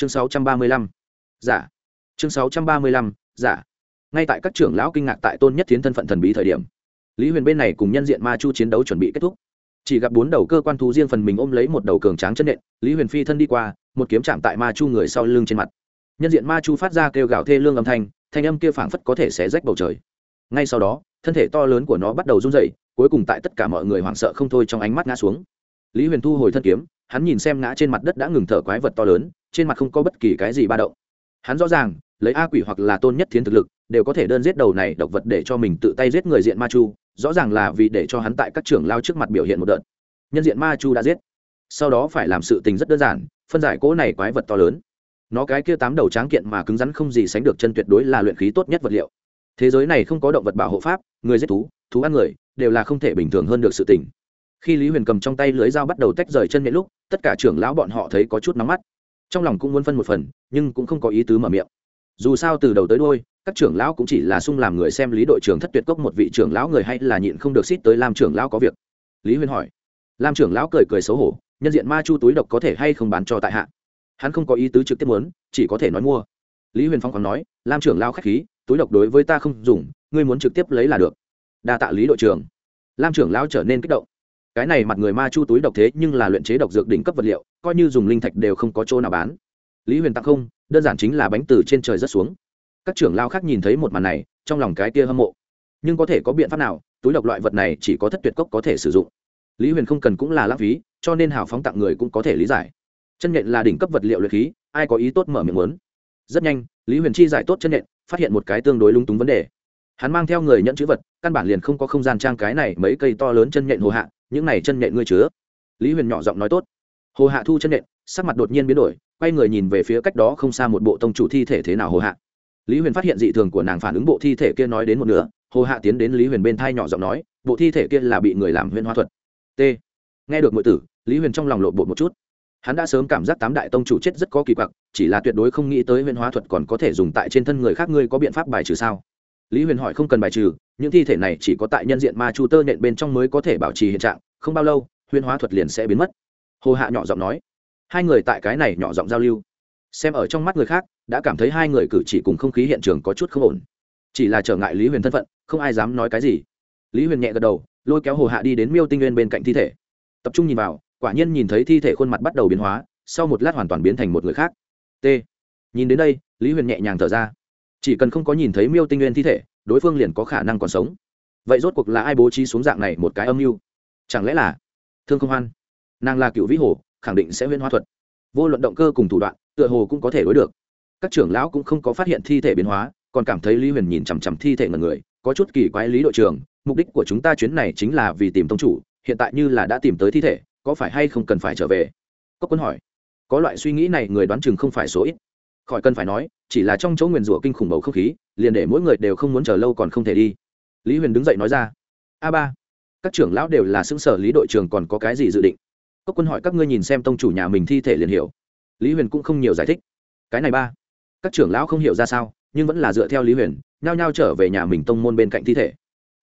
chương 635. giả chương 635. giả ngay tại các trưởng lão kinh ngạc tại tôn nhất thiến thân phận thần bí thời điểm, lý huyền bên này cùng nhân diện ma chu chiến đấu chuẩn bị kết thúc chỉ gặp bốn đầu cơ quan thú riêng phần mình ôm lấy một đầu cường tráng chân nện, lý huyền phi thân đi qua, một kiếm chạm tại ma chu người sau lưng trên mặt nhân diện ma chu phát ra kêu gào thê lương âm thanh thanh âm kia phảng phất có thể xé rách bầu trời ngay sau đó, thân thể to lớn của nó bắt đầu run dậy cuối cùng tại tất cả mọi người hoảng sợ không thôi trong ánh mắt ngã xuống lý huyền thu hồi thân kiếm, hắn nhìn xem ngã trên mặt đất đã ngừng thở quái vật to lớn trên mặt không có bất kỳ cái gì ba động. Hắn rõ ràng, lấy a quỷ hoặc là tôn nhất thiến thực lực, đều có thể đơn giết đầu này độc vật để cho mình tự tay giết người diện ma chu, rõ ràng là vì để cho hắn tại các trưởng lao trước mặt biểu hiện một đợt. Nhân diện ma chu đã giết. Sau đó phải làm sự tình rất đơn giản, phân giải cỗ này quái vật to lớn. Nó cái kia tám đầu tráng kiện mà cứng rắn không gì sánh được chân tuyệt đối là luyện khí tốt nhất vật liệu. Thế giới này không có động vật bảo hộ pháp, người giết thú thú ăn người, đều là không thể bình thường hơn được sự tình. Khi lý huyền cầm trong tay lưới dao bắt đầu tách rời chân nhện lúc, tất cả trưởng lão bọn họ thấy có chút nóng mắt trong lòng cũng muốn phân một phần, nhưng cũng không có ý tứ mở miệng. Dù sao từ đầu tới đôi các trưởng lão cũng chỉ là sung làm người xem lý đội trưởng thất tuyệt cốc một vị trưởng lão người hay là nhịn không được xít tới làm trưởng lão có việc. Lý huyền hỏi. Lam trưởng lão cười cười xấu hổ, nhân diện ma chu túi độc có thể hay không bán cho tại hạ? Hắn không có ý tứ trực tiếp muốn, chỉ có thể nói mua. Lý huyền phong còn nói, lam trưởng lão k h á c h khí, túi độc đối với ta không dùng, ngươi muốn trực tiếp lấy là được. Đa tạ lý đội trưởng. Lam trưởng lão trở nên kích động cái này mặt người ma chu túi độc thế nhưng là luyện chế độc dược đỉnh cấp vật liệu, coi như dùng linh thạch đều không có chỗ nào bán. Lý huyền tặng không, đơn giản chính là bánh từ trên trời rất xuống. Các trưởng lao khác nhìn thấy một màn này, trong lòng cái kia hâm mộ. Nhưng có thể có biện pháp nào, túi độc loại vật này chỉ có thất tuyệt cốc có thể sử dụng. Lý huyền không cần cũng là lãng phí, cho nên hào phóng tặng người cũng có thể lý giải. Chân nhện là đỉnh cấp vật liệu luyện khí, ai có ý tốt mở miệng muốn? Rất nhanh, lý huyền chi giải tốt chân nhện, phát hiện một cái tương đối lung túng vấn đề. Hắn mang theo người nhận chữ vật, căn bản liền không có không gian trang cái này mấy cây to lớn chân nhện hồ hạ những này chân nện ngươi chứa. Lý huyền nhỏ giọng nói tốt. Hồ hạ thu chân nện sắc mặt đột nhiên biến đổi, quay người nhìn về phía cách đó không xa một bộ tông chủ thi thể thế nào hồ hạ. Lý huyền phát hiện dị thường của nàng phản ứng bộ thi thể kia nói đến một nửa, hồ hạ tiến đến lý huyền bên thai nhỏ giọng nói, bộ thi thể kia là bị người làm huyền hoa thuật. T. Nghe được mọi tử, lý huyền trong lòng lộ bộ một chút. Hắn đã sớm cảm giác tám đại tông chủ chết rất có kỳ quặc, chỉ là tuyệt đối không nghĩ tới huyền hóa thuật còn có thể dùng tại trên thân người khác, ngươi có biện pháp bài trừ sao? Lý huyền hỏi không cần bài trừ, những thi thể này chỉ có tại nhân diện ma chu tơ nện bên trong mới có thể bảo trì hiện trạng, không bao lâu, huyền hóa thuật liền sẽ biến mất. Hồ hạ nhỏ giọng nói. Hai người tại cái này nhỏ giọng giao lưu. Xem ở trong mắt người khác, đã cảm thấy hai người cử chỉ cùng không khí hiện trường có chút không ổn. Chỉ là trở ngại lý huyền thân phận, không ai dám nói cái gì. Lý huyền nhẹ gật đầu, lôi kéo hồ hạ đi đến miêu tinh nguyên bên cạnh thi thể. Tập trung nhìn vào, quả nhiên nhìn thấy thi thể khuôn mặt bắt đầu biến hóa, sau một lát hoàn toàn biến thành một người khác. T. Nhìn đến đây, lý huyền nhẹ nhàng thở ra chỉ cần không có nhìn thấy miêu tinh nguyên thi thể, đối phương liền có khả năng còn sống. Vậy rốt cuộc là ai bố trí xuống dạng này một cái âm mưu? Chẳng lẽ là thương không hoan? Nàng là cựu vĩ hồ, khẳng định sẽ huyên hóa thuật. Vô luận động cơ cùng thủ đoạn, tựa hồ cũng có thể đối được. Các trưởng lão cũng không có phát hiện thi thể biến hóa, còn cảm thấy lý huyền nhìn chằm chằm thi thể ngần người, có chút kỳ quái lý đội trưởng, mục đích của chúng ta chuyến này chính là vì tìm tông chủ, hiện tại như là đã tìm tới thi thể, có phải hay không cần phải trở về? Cốc quân hỏi. Có loại suy nghĩ này, người đoán chừng không phải số ít khỏi cần phải nói, chỉ là trong chỗ nguyền rủa kinh khủng bầu không khí, liền để mỗi người đều không muốn chờ lâu còn không thể đi. Lý huyền đứng dậy nói ra, a ba, các trưởng lão đều là xứng sở lý đội trưởng còn có cái gì dự định? Cốc quân hỏi các ngươi nhìn xem tông chủ nhà mình thi thể liền hiểu. Lý huyền cũng không nhiều giải thích. Cái này ba, các trưởng lão không hiểu ra sao, nhưng vẫn là dựa theo lý huyền, nhao nhao trở về nhà mình tông môn bên cạnh thi thể.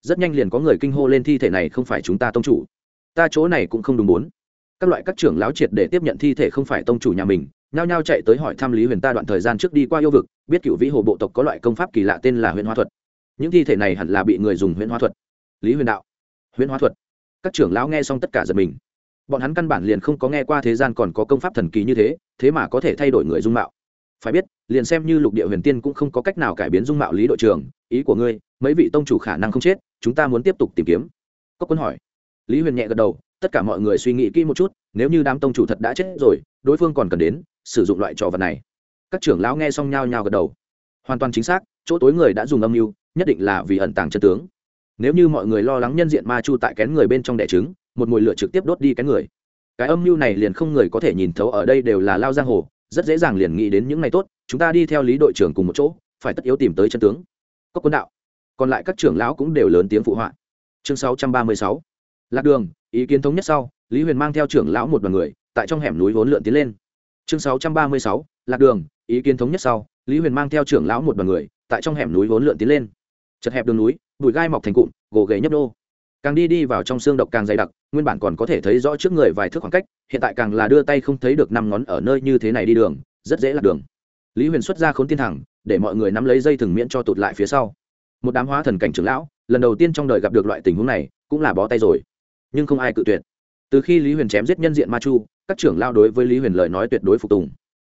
Rất nhanh liền có người kinh hô lên thi thể này không phải chúng ta tông chủ. Ta chỗ này cũng không đúng bốn các loại các trưởng lão triệt để tiếp nhận thi thể không phải tông chủ nhà mình nhao nhao chạy tới hỏi thăm lý huyền ta đoạn thời gian trước đi qua yêu vực, biết cựu vĩ hồ bộ tộc có loại công pháp kỳ lạ tên là huyền hóa thuật. Những thi thể này hẳn là bị người dùng huyền hóa thuật. Lý huyền đạo. Huyền hóa thuật. Các trưởng lão nghe xong tất cả giật mình. Bọn hắn căn bản liền không có nghe qua thế gian còn có công pháp thần kỳ như thế thế mà có thể thay đổi người dung mạo. Phải biết, liền xem như lục địa huyền tiên cũng không có cách nào cải biến dung mạo lý đội trưởng, ý của ngươi, mấy vị tông chủ khả năng không chết, chúng ta muốn tiếp tục tìm kiếm. Có quân hỏi. Lý huyền nhẹ gật đầu, tất cả mọi người suy nghĩ kỹ một chút, nếu như đám tông chủ thật đã chết rồi, đối phương còn cần đến sử dụng loại trò vật này. Các trưởng lão nghe xong nhao nhao gật đầu. Hoàn toàn chính xác, chỗ tối người đã dùng âm mưu, nhất định là vì ẩn tàng chân tướng. Nếu như mọi người lo lắng nhân diện ma chu tại kén người bên trong đẻ trứng, một mồi lửa trực tiếp đốt đi kén người. Cái âm mưu này liền không người có thể nhìn thấu ở đây đều là lao giang hồ, rất dễ dàng liền nghĩ đến những ngày tốt, chúng ta đi theo lý đội trưởng cùng một chỗ, phải tất yếu tìm tới chân tướng. Cốc quân đạo. Còn lại các trưởng lão cũng đều lớn tiếng phụ họa. Chương 636. lạc đường, ý kiến thống nhất sau, lý huyền mang theo trưởng lão một đoàn người, tại trong hẻm núi vốn lượn tiến lên chương 636. lạc đường, ý kiến thống nhất sau, lý huyền mang theo trưởng lão một đoàn người, tại trong hẻm núi vốn lượn tiến lên. Chật hẹp đường núi, bụi gai mọc thành cụm, gồ ghề nhấp đô càng đi đi vào trong xương độc càng dày đặc, nguyên bản còn có thể thấy rõ trước người vài thước khoảng cách, hiện tại càng là đưa tay không thấy được năm ngón ở nơi như thế này đi đường, rất dễ lạc đường. Lý huyền xuất ra khốn tiên thẳng, để mọi người nắm lấy dây thừng miễn cho tụt lại phía sau. Một đám hóa thần cảnh trưởng lão, lần đầu tiên trong đời gặp được loại tình huống này, cũng là bó tay rồi. Nhưng không ai cự tuyệt. Từ khi lý huyền chém giết nhân diện ma chu các trưởng lão đối với lý huyền lời nói tuyệt đối phục tùng.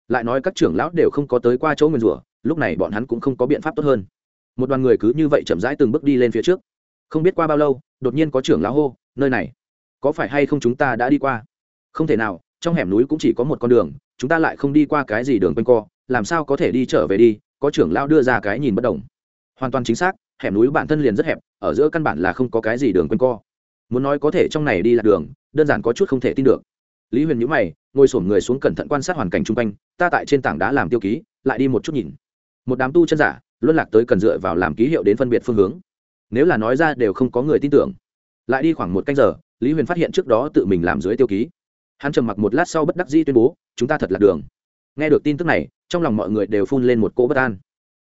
Lại nói các trưởng lão đều không có tới qua chỗ nguyên rủa, lúc này bọn hắn cũng không có biện pháp tốt hơn. Một đoàn người cứ như vậy chậm rãi từng bước đi lên phía trước. Không biết qua bao lâu, đột nhiên có trưởng lão hô, nơi này, có phải hay không chúng ta đã đi qua? Không thể nào, trong hẻm núi cũng chỉ có một con đường, chúng ta lại không đi qua cái gì đường quanh co, làm sao có thể đi trở về đi? Có trưởng lão đưa ra cái nhìn bất đồng. Hoàn toàn chính xác, hẻm núi bản thân liền rất hẹp, ở giữa căn bản là không có cái gì đường quanh co. Muốn nói có thể trong này đi lạc đường, đơn giản có chút không thể tin được lý huyền nhữ mày, ngồi sổm người xuống cẩn thận quan sát hoàn cảnh chung quanh, ta tại trên tảng đá làm tiêu ký, lại đi một chút nhìn. Một đám tu chân giả, luân lạc tới cần dựa vào làm ký hiệu đến phân biệt phương hướng. Nếu là nói ra đều không có người tin tưởng. Lại đi khoảng một canh giờ, lý huyền phát hiện trước đó tự mình làm dưới tiêu ký. Hắn trầm mặc một lát sau bất đắc dĩ tuyên bố, chúng ta thật lạc đường. Nghe được tin tức này, trong lòng mọi người đều phun lên một cỗ bất an.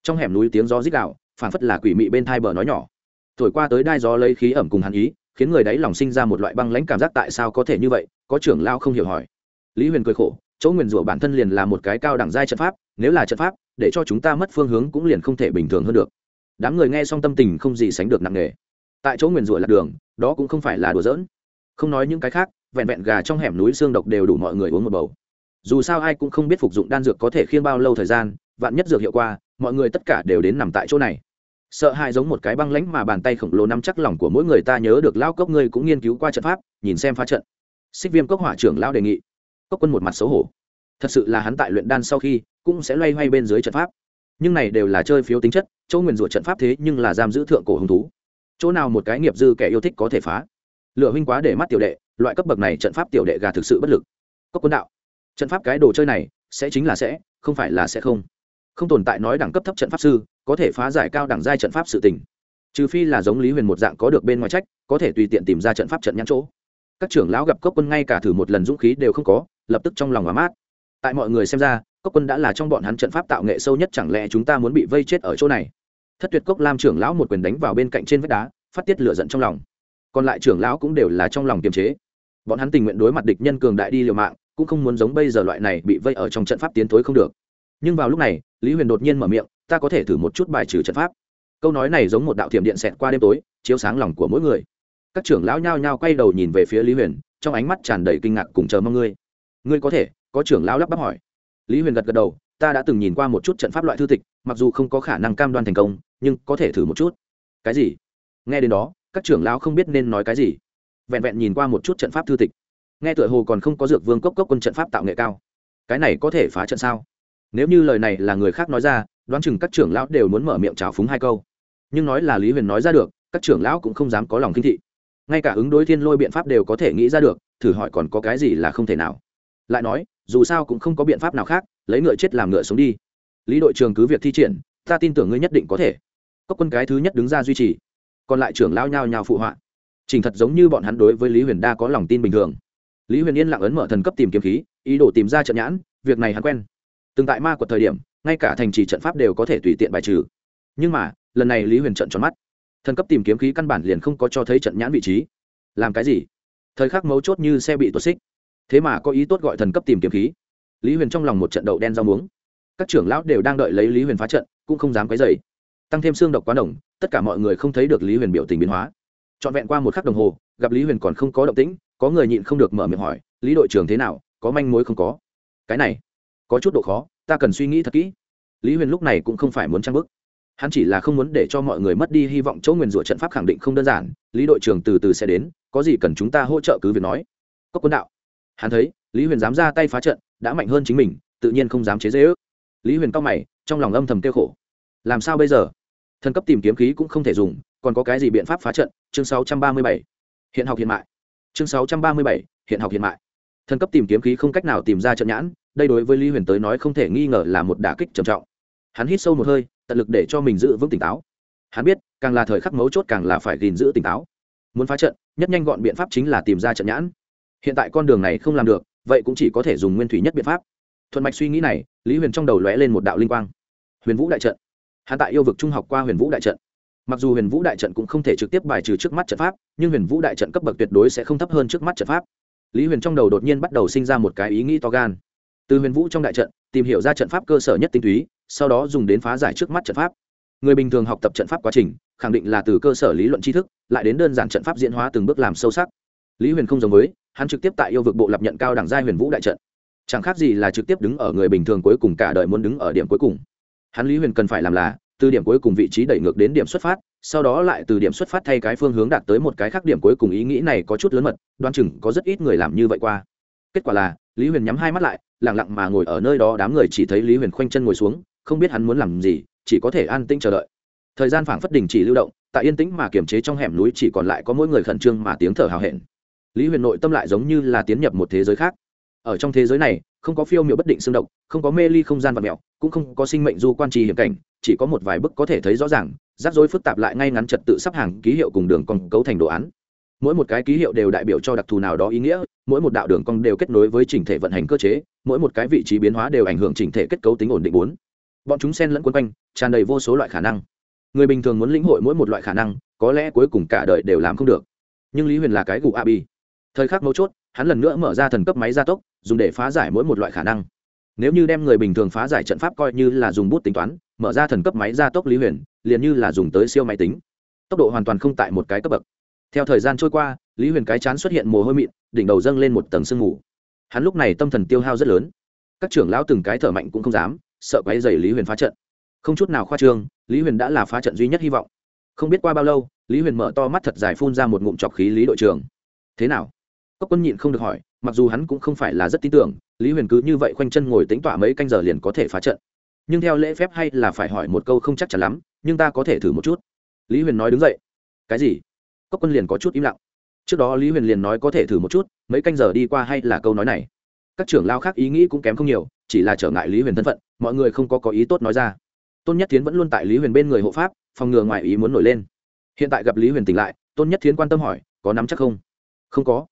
Trong hẻm núi tiếng gió rít đạo phảng phất là quỷ mị bên thai bờ nói nhỏ. Thổi qua tới đai gió lấy khí ẩm cùng hắn ý khiến người đấy lòng sinh ra một loại băng lãnh cảm giác tại sao có thể như vậy, có trưởng lao không hiểu hỏi. Lý huyền cười khổ, chỗ nguyền rủa bản thân liền là một cái cao đẳng giai trận pháp, nếu là trận pháp, để cho chúng ta mất phương hướng cũng liền không thể bình thường hơn được. Đám người nghe xong tâm tình không gì sánh được nặng nề. Tại chỗ nguyền rủa lạc đường, đó cũng không phải là đùa giỡn. Không nói những cái khác, vẹn vẹn gà trong hẻm núi xương độc đều đủ mọi người uống một bầu. Dù sao ai cũng không biết phục dụng đan dược có thể khiêng bao lâu thời gian, vạn nhất dược hiệu qua, mọi người tất cả đều đến nằm tại chỗ này sợ hãi giống một cái băng lãnh mà bàn tay khổng lồ nắm chắc lòng của mỗi người ta nhớ được lao cốc ngươi cũng nghiên cứu qua trận pháp, nhìn xem phá trận. Xích viêm cốc hỏa trưởng lao đề nghị. Cốc quân một mặt xấu hổ. Thật sự là hắn tại luyện đan sau khi cũng sẽ loay hoay bên dưới trận pháp. Nhưng này đều là chơi phiếu tính chất, chỗ nguyền rủa trận pháp thế nhưng là giam giữ thượng cổ hứng thú. Chỗ nào một cái nghiệp dư kẻ yêu thích có thể phá. Lựa huynh quá để mắt tiểu đệ, loại cấp bậc này trận pháp tiểu đệ gà thực sự bất lực. Cốc quân đạo, trận pháp cái đồ chơi này sẽ chính là sẽ, không phải là sẽ không không tồn tại nói đẳng cấp thấp trận pháp sư, có thể phá giải cao đẳng giai trận pháp sự tình. Trừ phi là giống lý huyền một dạng có được bên ngoài trách, có thể tùy tiện tìm ra trận pháp trận nhãn chỗ. Các trưởng lão gặp cốc quân ngay cả thử một lần dũng khí đều không có, lập tức trong lòng và mát tại mọi người xem ra, cốc quân đã là trong bọn hắn trận pháp tạo nghệ sâu nhất, chẳng lẽ chúng ta muốn bị vây chết ở chỗ này? Thất tuyệt cốc lam trưởng lão một quyền đánh vào bên cạnh trên vách đá, phát tiết lửa giận trong lòng. Còn lại trưởng lão cũng đều là trong lòng kiềm chế. Bọn hắn tình nguyện đối mặt địch nhân cường đại đi liều mạng, cũng không muốn giống bây giờ loại này bị vây ở trong trận pháp tiến thối không được nhưng vào lúc này, lý huyền đột nhiên mở miệng, ta có thể thử một chút bài trừ trận pháp. Câu nói này giống một đạo thiểm điện xẹt qua đêm tối, chiếu sáng lòng của mỗi người. Các trưởng lão nhao nhao quay đầu nhìn về phía lý huyền, trong ánh mắt tràn đầy kinh ngạc cùng chờ mong ngươi. Ngươi có thể? Có trưởng lão lắp bắp hỏi. Lý huyền gật gật đầu, ta đã từng nhìn qua một chút trận pháp loại thư tịch, mặc dù không có khả năng cam đoan thành công, nhưng có thể thử một chút. Cái gì? Nghe đến đó, các trưởng lão không biết nên nói cái gì. Vẹn vẹn nhìn qua một chút trận pháp thư tịch. Nghe tựa hồ còn không có dược vương cốc cốc quân trận pháp tạo nghệ cao. Cái này có thể phá trận sao? Nếu như lời này là người khác nói ra, đoán chừng các trưởng lão đều muốn mở miệng trào phúng hai câu. Nhưng nói là lý huyền nói ra được, các trưởng lão cũng không dám có lòng kinh thị. Ngay cả ứng đối thiên lôi biện pháp đều có thể nghĩ ra được, thử hỏi còn có cái gì là không thể nào. Lại nói, dù sao cũng không có biện pháp nào khác, lấy ngựa chết làm ngựa sống đi. Lý đội trường cứ việc thi triển, ta tin tưởng ngươi nhất định có thể. Cốc quân cái thứ nhất đứng ra duy trì. Còn lại trưởng lao nhao nhao phụ họa. Trình thật giống như bọn hắn đối với lý huyền đa có lòng tin bình thường. Lý huyền yên lặng ấn mở thần cấp tìm kiếm khí, ý đồ tìm ra trận nhãn, việc này hắn quen từng tại ma quật thời điểm, ngay cả thành trì trận pháp đều có thể tùy tiện bài trừ. Nhưng mà, lần này lý huyền trận tròn mắt. Thần cấp tìm kiếm khí căn bản liền không có cho thấy trận nhãn vị trí. Làm cái gì? Thời khắc mấu chốt như xe bị tuột xích. Thế mà có ý tốt gọi thần cấp tìm kiếm khí. Lý huyền trong lòng một trận đậu đen rau muống. Các trưởng lão đều đang đợi lấy lý huyền phá trận, cũng không dám quấy dày tăng thêm xương độc quá đồng tất cả mọi người không thấy được lý huyền biểu tình biến hóa. Trọn vẹn qua một khắc đồng hồ, gặp lý huyền còn không có động tĩnh, có người nhịn không được mở miệng hỏi, lý đội trưởng thế nào? Có manh mối không có? Cái này có chút độ khó ta cần suy nghĩ thật kỹ. Lý huyền lúc này cũng không phải muốn trang bức hắn chỉ là không muốn để cho mọi người mất đi hy vọng chỗ nguyền rủa trận pháp khẳng định không đơn giản lý đội trưởng từ từ sẽ đến có gì cần chúng ta hỗ trợ cứ việc nói. Cốc quân đạo. Hắn thấy lý huyền dám ra tay phá trận đã mạnh hơn chính mình tự nhiên không dám chế dễ ước lý huyền cao mày trong lòng âm thầm kêu khổ. Làm sao bây giờ? Thần cấp tìm kiếm khí cũng không thể dùng còn có cái gì biện pháp phá trận? Chương 637. hiện học hiện mại. Chương 637, hiện học hiện mại. Thần cấp tìm kiếm khí không cách nào tìm ra trận nhãn đây đối với lý huyền tới nói không thể nghi ngờ là một đả kích trầm trọng. Hắn hít sâu một hơi, tận lực để cho mình giữ vững tỉnh táo. Hắn biết, càng là thời khắc mấu chốt càng là phải gìn giữ tỉnh táo. Muốn phá trận, nhất nhanh gọn biện pháp chính là tìm ra trận nhãn. Hiện tại con đường này không làm được, vậy cũng chỉ có thể dùng nguyên thủy nhất biện pháp. Thuận mạch suy nghĩ này, lý huyền trong đầu lóe lên một đạo linh quang. Huyền vũ đại trận. Hắn tại yêu vực trung học qua huyền vũ đại trận. Mặc dù huyền vũ đại trận cũng không thể trực tiếp bài trừ trước mắt trận pháp, nhưng huyền vũ đại trận cấp bậc tuyệt đối sẽ không thấp hơn trước mắt trận pháp. Lý huyền trong đầu đột nhiên bắt đầu sinh ra một cái ý nghĩ to gan từ huyền vũ trong đại trận, tìm hiểu ra trận pháp cơ sở nhất tinh túy, sau đó dùng đến phá giải trước mắt trận pháp. Người bình thường học tập trận pháp quá trình, khẳng định là từ cơ sở lý luận tri thức, lại đến đơn giản trận pháp diễn hóa từng bước làm sâu sắc. Lý huyền không giống với, hắn trực tiếp tại yêu vực bộ lập nhận cao đẳng giai huyền vũ đại trận. Chẳng khác gì là trực tiếp đứng ở người bình thường cuối cùng cả đời muốn đứng ở điểm cuối cùng. Hắn lý huyền cần phải làm là, từ điểm cuối cùng vị trí đẩy ngược đến điểm xuất phát, sau đó lại từ điểm xuất phát thay cái phương hướng đạt tới một cái khác điểm cuối cùng, ý nghĩ này có chút lớn mật đoan chừng có rất ít người làm như vậy qua. Kết quả là, lý huyền nhắm hai mắt lại lặng lặng mà ngồi ở nơi đó, đám người chỉ thấy lý huyền khoanh chân ngồi xuống, không biết hắn muốn làm gì, chỉ có thể an tĩnh chờ đợi. Thời gian phảng phất đình chỉ lưu động, tại yên tĩnh mà kiềm chế trong hẻm núi chỉ còn lại có mỗi người khẩn trương mà tiếng thở hào hẹn. Lý huyền nội tâm lại giống như là tiến nhập một thế giới khác. Ở trong thế giới này, không có phiêu miệu bất định xương độc, không có mê ly không gian và mẹo, cũng không có sinh mệnh du quan trì hiểm cảnh, chỉ có một vài bức có thể thấy rõ ràng, rắc rối phức tạp lại ngay ngắn trật tự sắp hàng ký hiệu cùng đường cong cấu thành đồ án. Mỗi một cái ký hiệu đều đại biểu cho đặc thù nào đó ý nghĩa, mỗi một đạo đường cong đều kết nối với chỉnh thể vận hành cơ chế mỗi một cái vị trí biến hóa đều ảnh hưởng chỉnh thể kết cấu tính ổn định bốn. Bọn chúng xen lẫn quấn quanh, tràn đầy vô số loại khả năng. Người bình thường muốn lĩnh hội mỗi một loại khả năng, có lẽ cuối cùng cả đời đều làm không được. Nhưng lý huyền là cái gù a bi thời khắc mấu chốt, hắn lần nữa mở ra thần cấp máy gia tốc, dùng để phá giải mỗi một loại khả năng. Nếu như đem người bình thường phá giải trận pháp coi như là dùng bút tính toán, mở ra thần cấp máy gia tốc lý huyền, liền như là dùng tới siêu máy tính. Tốc độ hoàn toàn không tại một cái cấp bậc. Theo thời gian trôi qua, lý huyền cái chán xuất hiện mồ hôi mịn, đỉnh đầu dâng lên một tầng sương mù hắn lúc này tâm thần tiêu hao rất lớn. Các trưởng lão từng cái thở mạnh cũng không dám, sợ quáy dày lý huyền phá trận. Không chút nào khoa trương, lý huyền đã là phá trận duy nhất hy vọng. Không biết qua bao lâu, lý huyền mở to mắt thật dài phun ra một ngụm trọc khí lý đội trưởng. Thế nào? Cốc quân nhịn không được hỏi, mặc dù hắn cũng không phải là rất tin tưởng, lý huyền cứ như vậy khoanh chân ngồi tính tỏa mấy canh giờ liền có thể phá trận. Nhưng theo lễ phép hay là phải hỏi một câu không chắc chắn lắm, nhưng ta có thể thử một chút. Lý huyền nói đứng dậy. Cái gì? Cốc quân liền có chút im lặng trước đó lý huyền liền nói có thể thử một chút, mấy canh giờ đi qua hay là câu nói này. Các trưởng lao khác ý nghĩ cũng kém không nhiều, chỉ là trở ngại lý huyền thân phận, mọi người không có có ý tốt nói ra. Tôn nhất tiến vẫn luôn tại lý huyền bên người hộ pháp, phòng ngừa ngoài ý muốn nổi lên. Hiện tại gặp lý huyền tỉnh lại, tôn nhất tiến quan tâm hỏi, có nắm chắc không? Không có.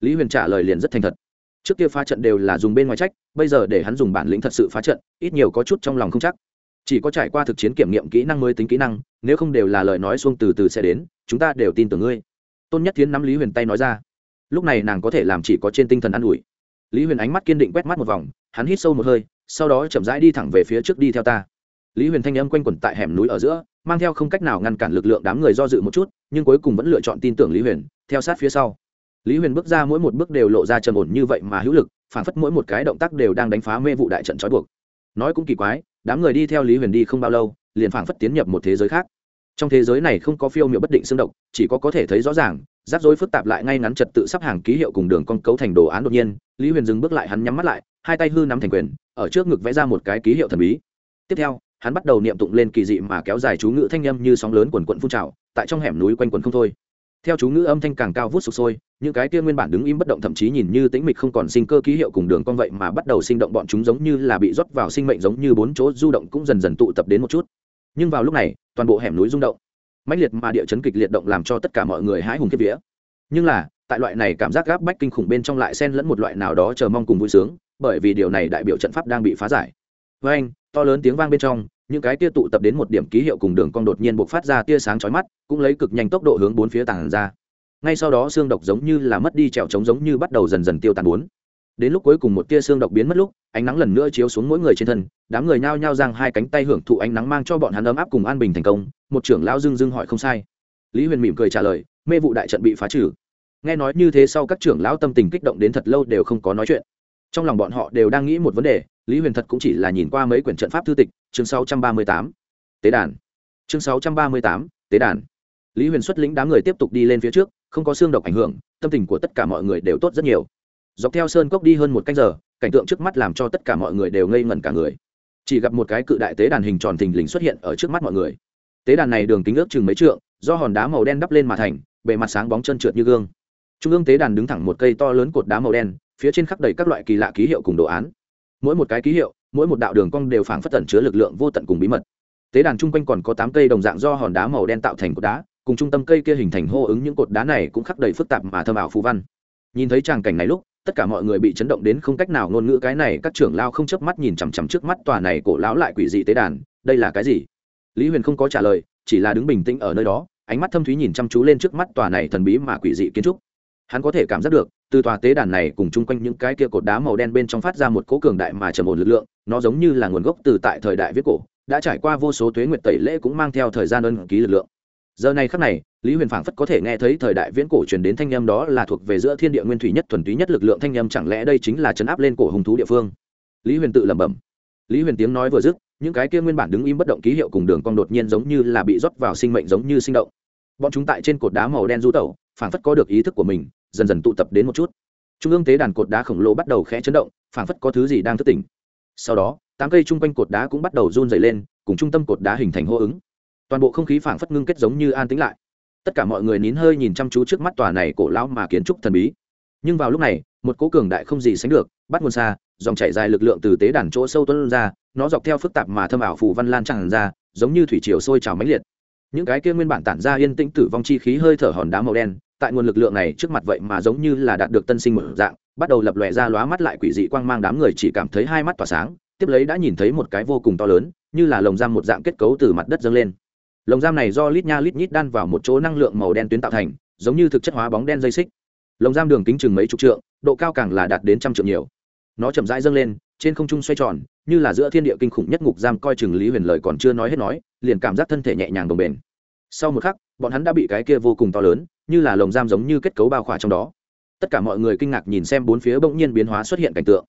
Lý huyền trả lời liền rất thành thật. Trước kia phá trận đều là dùng bên ngoài trách, bây giờ để hắn dùng bản lĩnh thật sự phá trận, ít nhiều có chút trong lòng không chắc. Chỉ có trải qua thực chiến kiểm nghiệm kỹ năng mới tính kỹ năng, nếu không đều là lời nói xuông từ từ sẽ đến, chúng ta đều tin tưởng ngươi tôn nhất Thiến nắm lý huyền tay nói ra. Lúc này nàng có thể làm chỉ có trên tinh thần ă n ủi. Lý huyền ánh mắt kiên định quét mắt một vòng, hắn hít sâu một hơi, sau đó chậm rãi đi thẳng về phía trước đi theo ta. Lý huyền thanh âm quanh quẩn tại hẻm núi ở giữa, mang theo không cách nào ngăn cản lực lượng đám người do dự một chút, nhưng cuối cùng vẫn lựa chọn tin tưởng lý huyền, theo sát phía sau. Lý huyền bước ra mỗi một bước đều lộ ra trầm ổn như vậy mà hữu lực phản phất mỗi một cái động tác đều đang đánh phá mê vụ đại trận trói buộc. Nói cũng kỳ quái, đám người đi theo lý huyền đi không bao lâu, liền phản phất tiến nhập một thế giới khác trong thế giới này không có phiêu miệu bất định xương động chỉ có có thể thấy rõ ràng, rắc rối phức tạp lại ngay ngắn trật tự sắp hàng ký hiệu cùng đường con cấu thành đồ án đột nhiên, lý huyền dừng bước lại hắn nhắm mắt lại, hai tay hư nắm thành quyền, ở trước ngực vẽ ra một cái ký hiệu thần bí. Tiếp theo, hắn bắt đầu niệm tụng lên kỳ dị mà kéo dài chú ngữ thanh â như sóng lớn quần quận phun trào, tại trong hẻm núi quanh quần không thôi. Theo chú ngữ âm thanh càng cao vút sụp sôi, những cái kia nguyên bản đứng im bất động thậm chí nhìn như tĩnh mịch không còn sinh cơ ký hiệu cùng đường con vậy mà bắt đầu sinh động bọn chúng giống như là bị rót vào sinh mệnh giống như bốn chỗ du động cũng dần dần tụ tập đến một chút. Nhưng vào lúc này toàn bộ hẻm núi rung động. Mãnh liệt mà địa chấn kịch liệt động làm cho tất cả mọi người hái hùng kiếp vía. Nhưng là, tại loại này cảm giác gáp bách kinh khủng bên trong lại xen lẫn một loại nào đó chờ mong cùng vui sướng, bởi vì điều này đại biểu trận pháp đang bị phá giải. Với anh, to lớn tiếng vang bên trong, những cái tia tụ tập đến một điểm ký hiệu cùng đường cong đột nhiên bộc phát ra tia sáng chói mắt, cũng lấy cực nhanh tốc độ hướng bốn phía tàn ra. Ngay sau đó xương độc giống như là mất đi trèo trống giống như bắt đầu dần dần tiêu tàn bốn đến lúc cuối cùng một tia xương độc biến mất lúc ánh nắng lần nữa chiếu xuống mỗi người trên thân đám người nhao nhao giang hai cánh tay hưởng thụ ánh nắng mang cho bọn hắn ấm áp cùng an bình thành công một trưởng lão dưng dưng hỏi không sai. Lý huyền mỉm cười trả lời mê vụ đại trận bị phá trừ. Nghe nói như thế sau các trưởng lão tâm tình kích động đến thật lâu đều không có nói chuyện. Trong lòng bọn họ đều đang nghĩ một vấn đề lý huyền thật cũng chỉ là nhìn qua mấy quyển trận pháp thư tịch chương 638. tế đàn. Chương 638, tế đàn. Lý huyền xuất lĩnh đám người tiếp tục đi lên phía trước không có xương độc ảnh hưởng tâm tình của tất cả mọi người đều tốt rất nhiều dọc theo sơn cốc đi hơn một canh giờ, cảnh tượng trước mắt làm cho tất cả mọi người đều ngây ngẩn cả người. Chỉ gặp một cái cự đại tế đàn hình tròn thình lình xuất hiện ở trước mắt mọi người. Tế đàn này đường kính ước chừng mấy trượng, do hòn đá màu đen đắp lên mà thành, bề mặt sáng bóng chân trượt như gương. Trung ương tế đàn đứng thẳng một cây to lớn cột đá màu đen, phía trên khắp đầy các loại kỳ lạ ký hiệu cùng đồ án. Mỗi một cái ký hiệu, mỗi một đạo đường cong đều phảng phất tẩn chứa lực lượng vô tận cùng bí mật. Tế đàn chung quanh còn có tám cây đồng dạng do hòn đá màu đen tạo thành cột đá, cùng trung tâm cây kia hình thành hô ứng những cột đá này cũng khắc đầy phức tạp mà thơm ảo phú văn. Nhìn thấy tràng cảnh này lúc tất cả mọi người bị chấn động đến không cách nào ngôn ngữ cái này, các trưởng lao không chớp mắt nhìn chằm chằm trước mắt tòa này cổ lão lại quỷ dị tế đàn. Đây là cái gì? Lý huyền không có trả lời, chỉ là đứng bình tĩnh ở nơi đó, ánh mắt thâm thúy nhìn chăm chú lên trước mắt tòa này thần bí mà quỷ dị kiến trúc. Hắn có thể cảm giác được, từ tòa tế đàn này cùng chung quanh những cái kia cột đá màu đen bên trong phát ra một cỗ cường đại mà trầm ổn lực lượng, nó giống như là nguồn gốc từ tại thời đại viết cổ, đã trải qua vô số tuế nguyệt tẩy lễ cũng mang theo thời gian ân ký lực lượng giờ này khắc này, lý huyền phảng phất có thể nghe thấy thời đại viễn cổ truyền đến thanh â m đó là thuộc về giữa thiên địa nguyên thủy nhất thuần túy nhất lực lượng thanh â m chẳng lẽ đây chính là chấn áp lên cổ hùng thú địa phương? Lý huyền tự lẩm bẩm. Lý huyền tiếng nói vừa dứt, những cái kia nguyên bản đứng im bất động ký hiệu cùng đường cong đột nhiên giống như là bị rót vào sinh mệnh giống như sinh động. Bọn chúng tại trên cột đá màu đen du tẩu, phảng phất có được ý thức của mình, dần dần tụ tập đến một chút. Trung ương tế đàn cột đá khổng lồ bắt đầu khẽ chấn động, phảng phất có thứ gì đang thức tỉnh. Sau đó, tám cây chung quanh cột đá cũng bắt đầu run dày lên, cùng trung tâm cột đá hình thành hô ứng toàn bộ không khí phảng phất ngưng kết giống như an tĩnh lại. Tất cả mọi người nín hơi nhìn chăm chú trước mắt tòa này cổ lão mà kiến trúc thần bí. Nhưng vào lúc này, một cố cường đại không gì sánh được, bắt nguồn xa, dòng chảy dài lực lượng từ tế đàn chỗ sâu tuân ra, nó dọc theo phức tạp mà thâm ảo phù văn lan tràn ra, giống như thủy triều sôi trào mãnh liệt. Những cái kia nguyên bản tản ra yên tĩnh tử vong chi khí hơi thở hòn đá màu đen, tại nguồn lực lượng này trước mặt vậy mà giống như là đạt được tân sinh một dạng, bắt đầu lập lòe ra lóa mắt lại quỷ dị quang mang đám người chỉ cảm thấy hai mắt tỏa sáng, tiếp lấy đã nhìn thấy một cái vô cùng to lớn, như là lồng giam một dạng kết cấu từ mặt đất dâng lên lồng giam này do lít nha lít nhít đan vào một chỗ năng lượng màu đen tuyến tạo thành, giống như thực chất hóa bóng đen dây xích. Lồng giam đường kính chừng mấy chục trượng, độ cao càng là đạt đến trăm trượng nhiều. Nó chậm rãi dâng lên, trên không trung xoay tròn, như là giữa thiên địa kinh khủng nhất ngục giam coi chừng lý huyền lời còn chưa nói hết nói, liền cảm giác thân thể nhẹ nhàng đồng bền sau một khắc, bọn hắn đã bị cái kia vô cùng to lớn, như là lồng giam giống như kết cấu bao khỏa trong đó. Tất cả mọi người kinh ngạc nhìn xem bốn phía bỗng nhiên biến hóa xuất hiện cảnh tượng.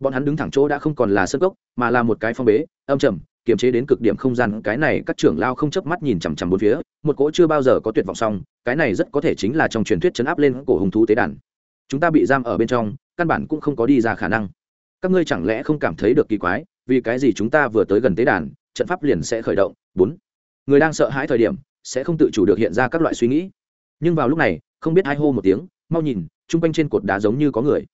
Bọn hắn đứng thẳng chỗ đã không còn là sân gốc, mà là một cái phong bế, âm trầm kiềm chế đến cực điểm không gian. Cái này các trưởng lao không chớp mắt nhìn chằm chằm bốn phía, một cỗ chưa bao giờ có tuyệt vọng xong. Cái này rất có thể chính là trong truyền thuyết chấn áp lên cổ hùng thú tế đàn. Chúng ta bị giam ở bên trong, căn bản cũng không có đi ra khả năng. Các ngươi chẳng lẽ không cảm thấy được kỳ quái, vì cái gì chúng ta vừa tới gần tế đàn, trận pháp liền sẽ khởi động? Bốn. Người đang sợ hãi thời điểm, sẽ không tự chủ được hiện ra các loại suy nghĩ. Nhưng vào lúc này, không biết ai hô một tiếng, mau nhìn, chung quanh trên cột đá giống như có người.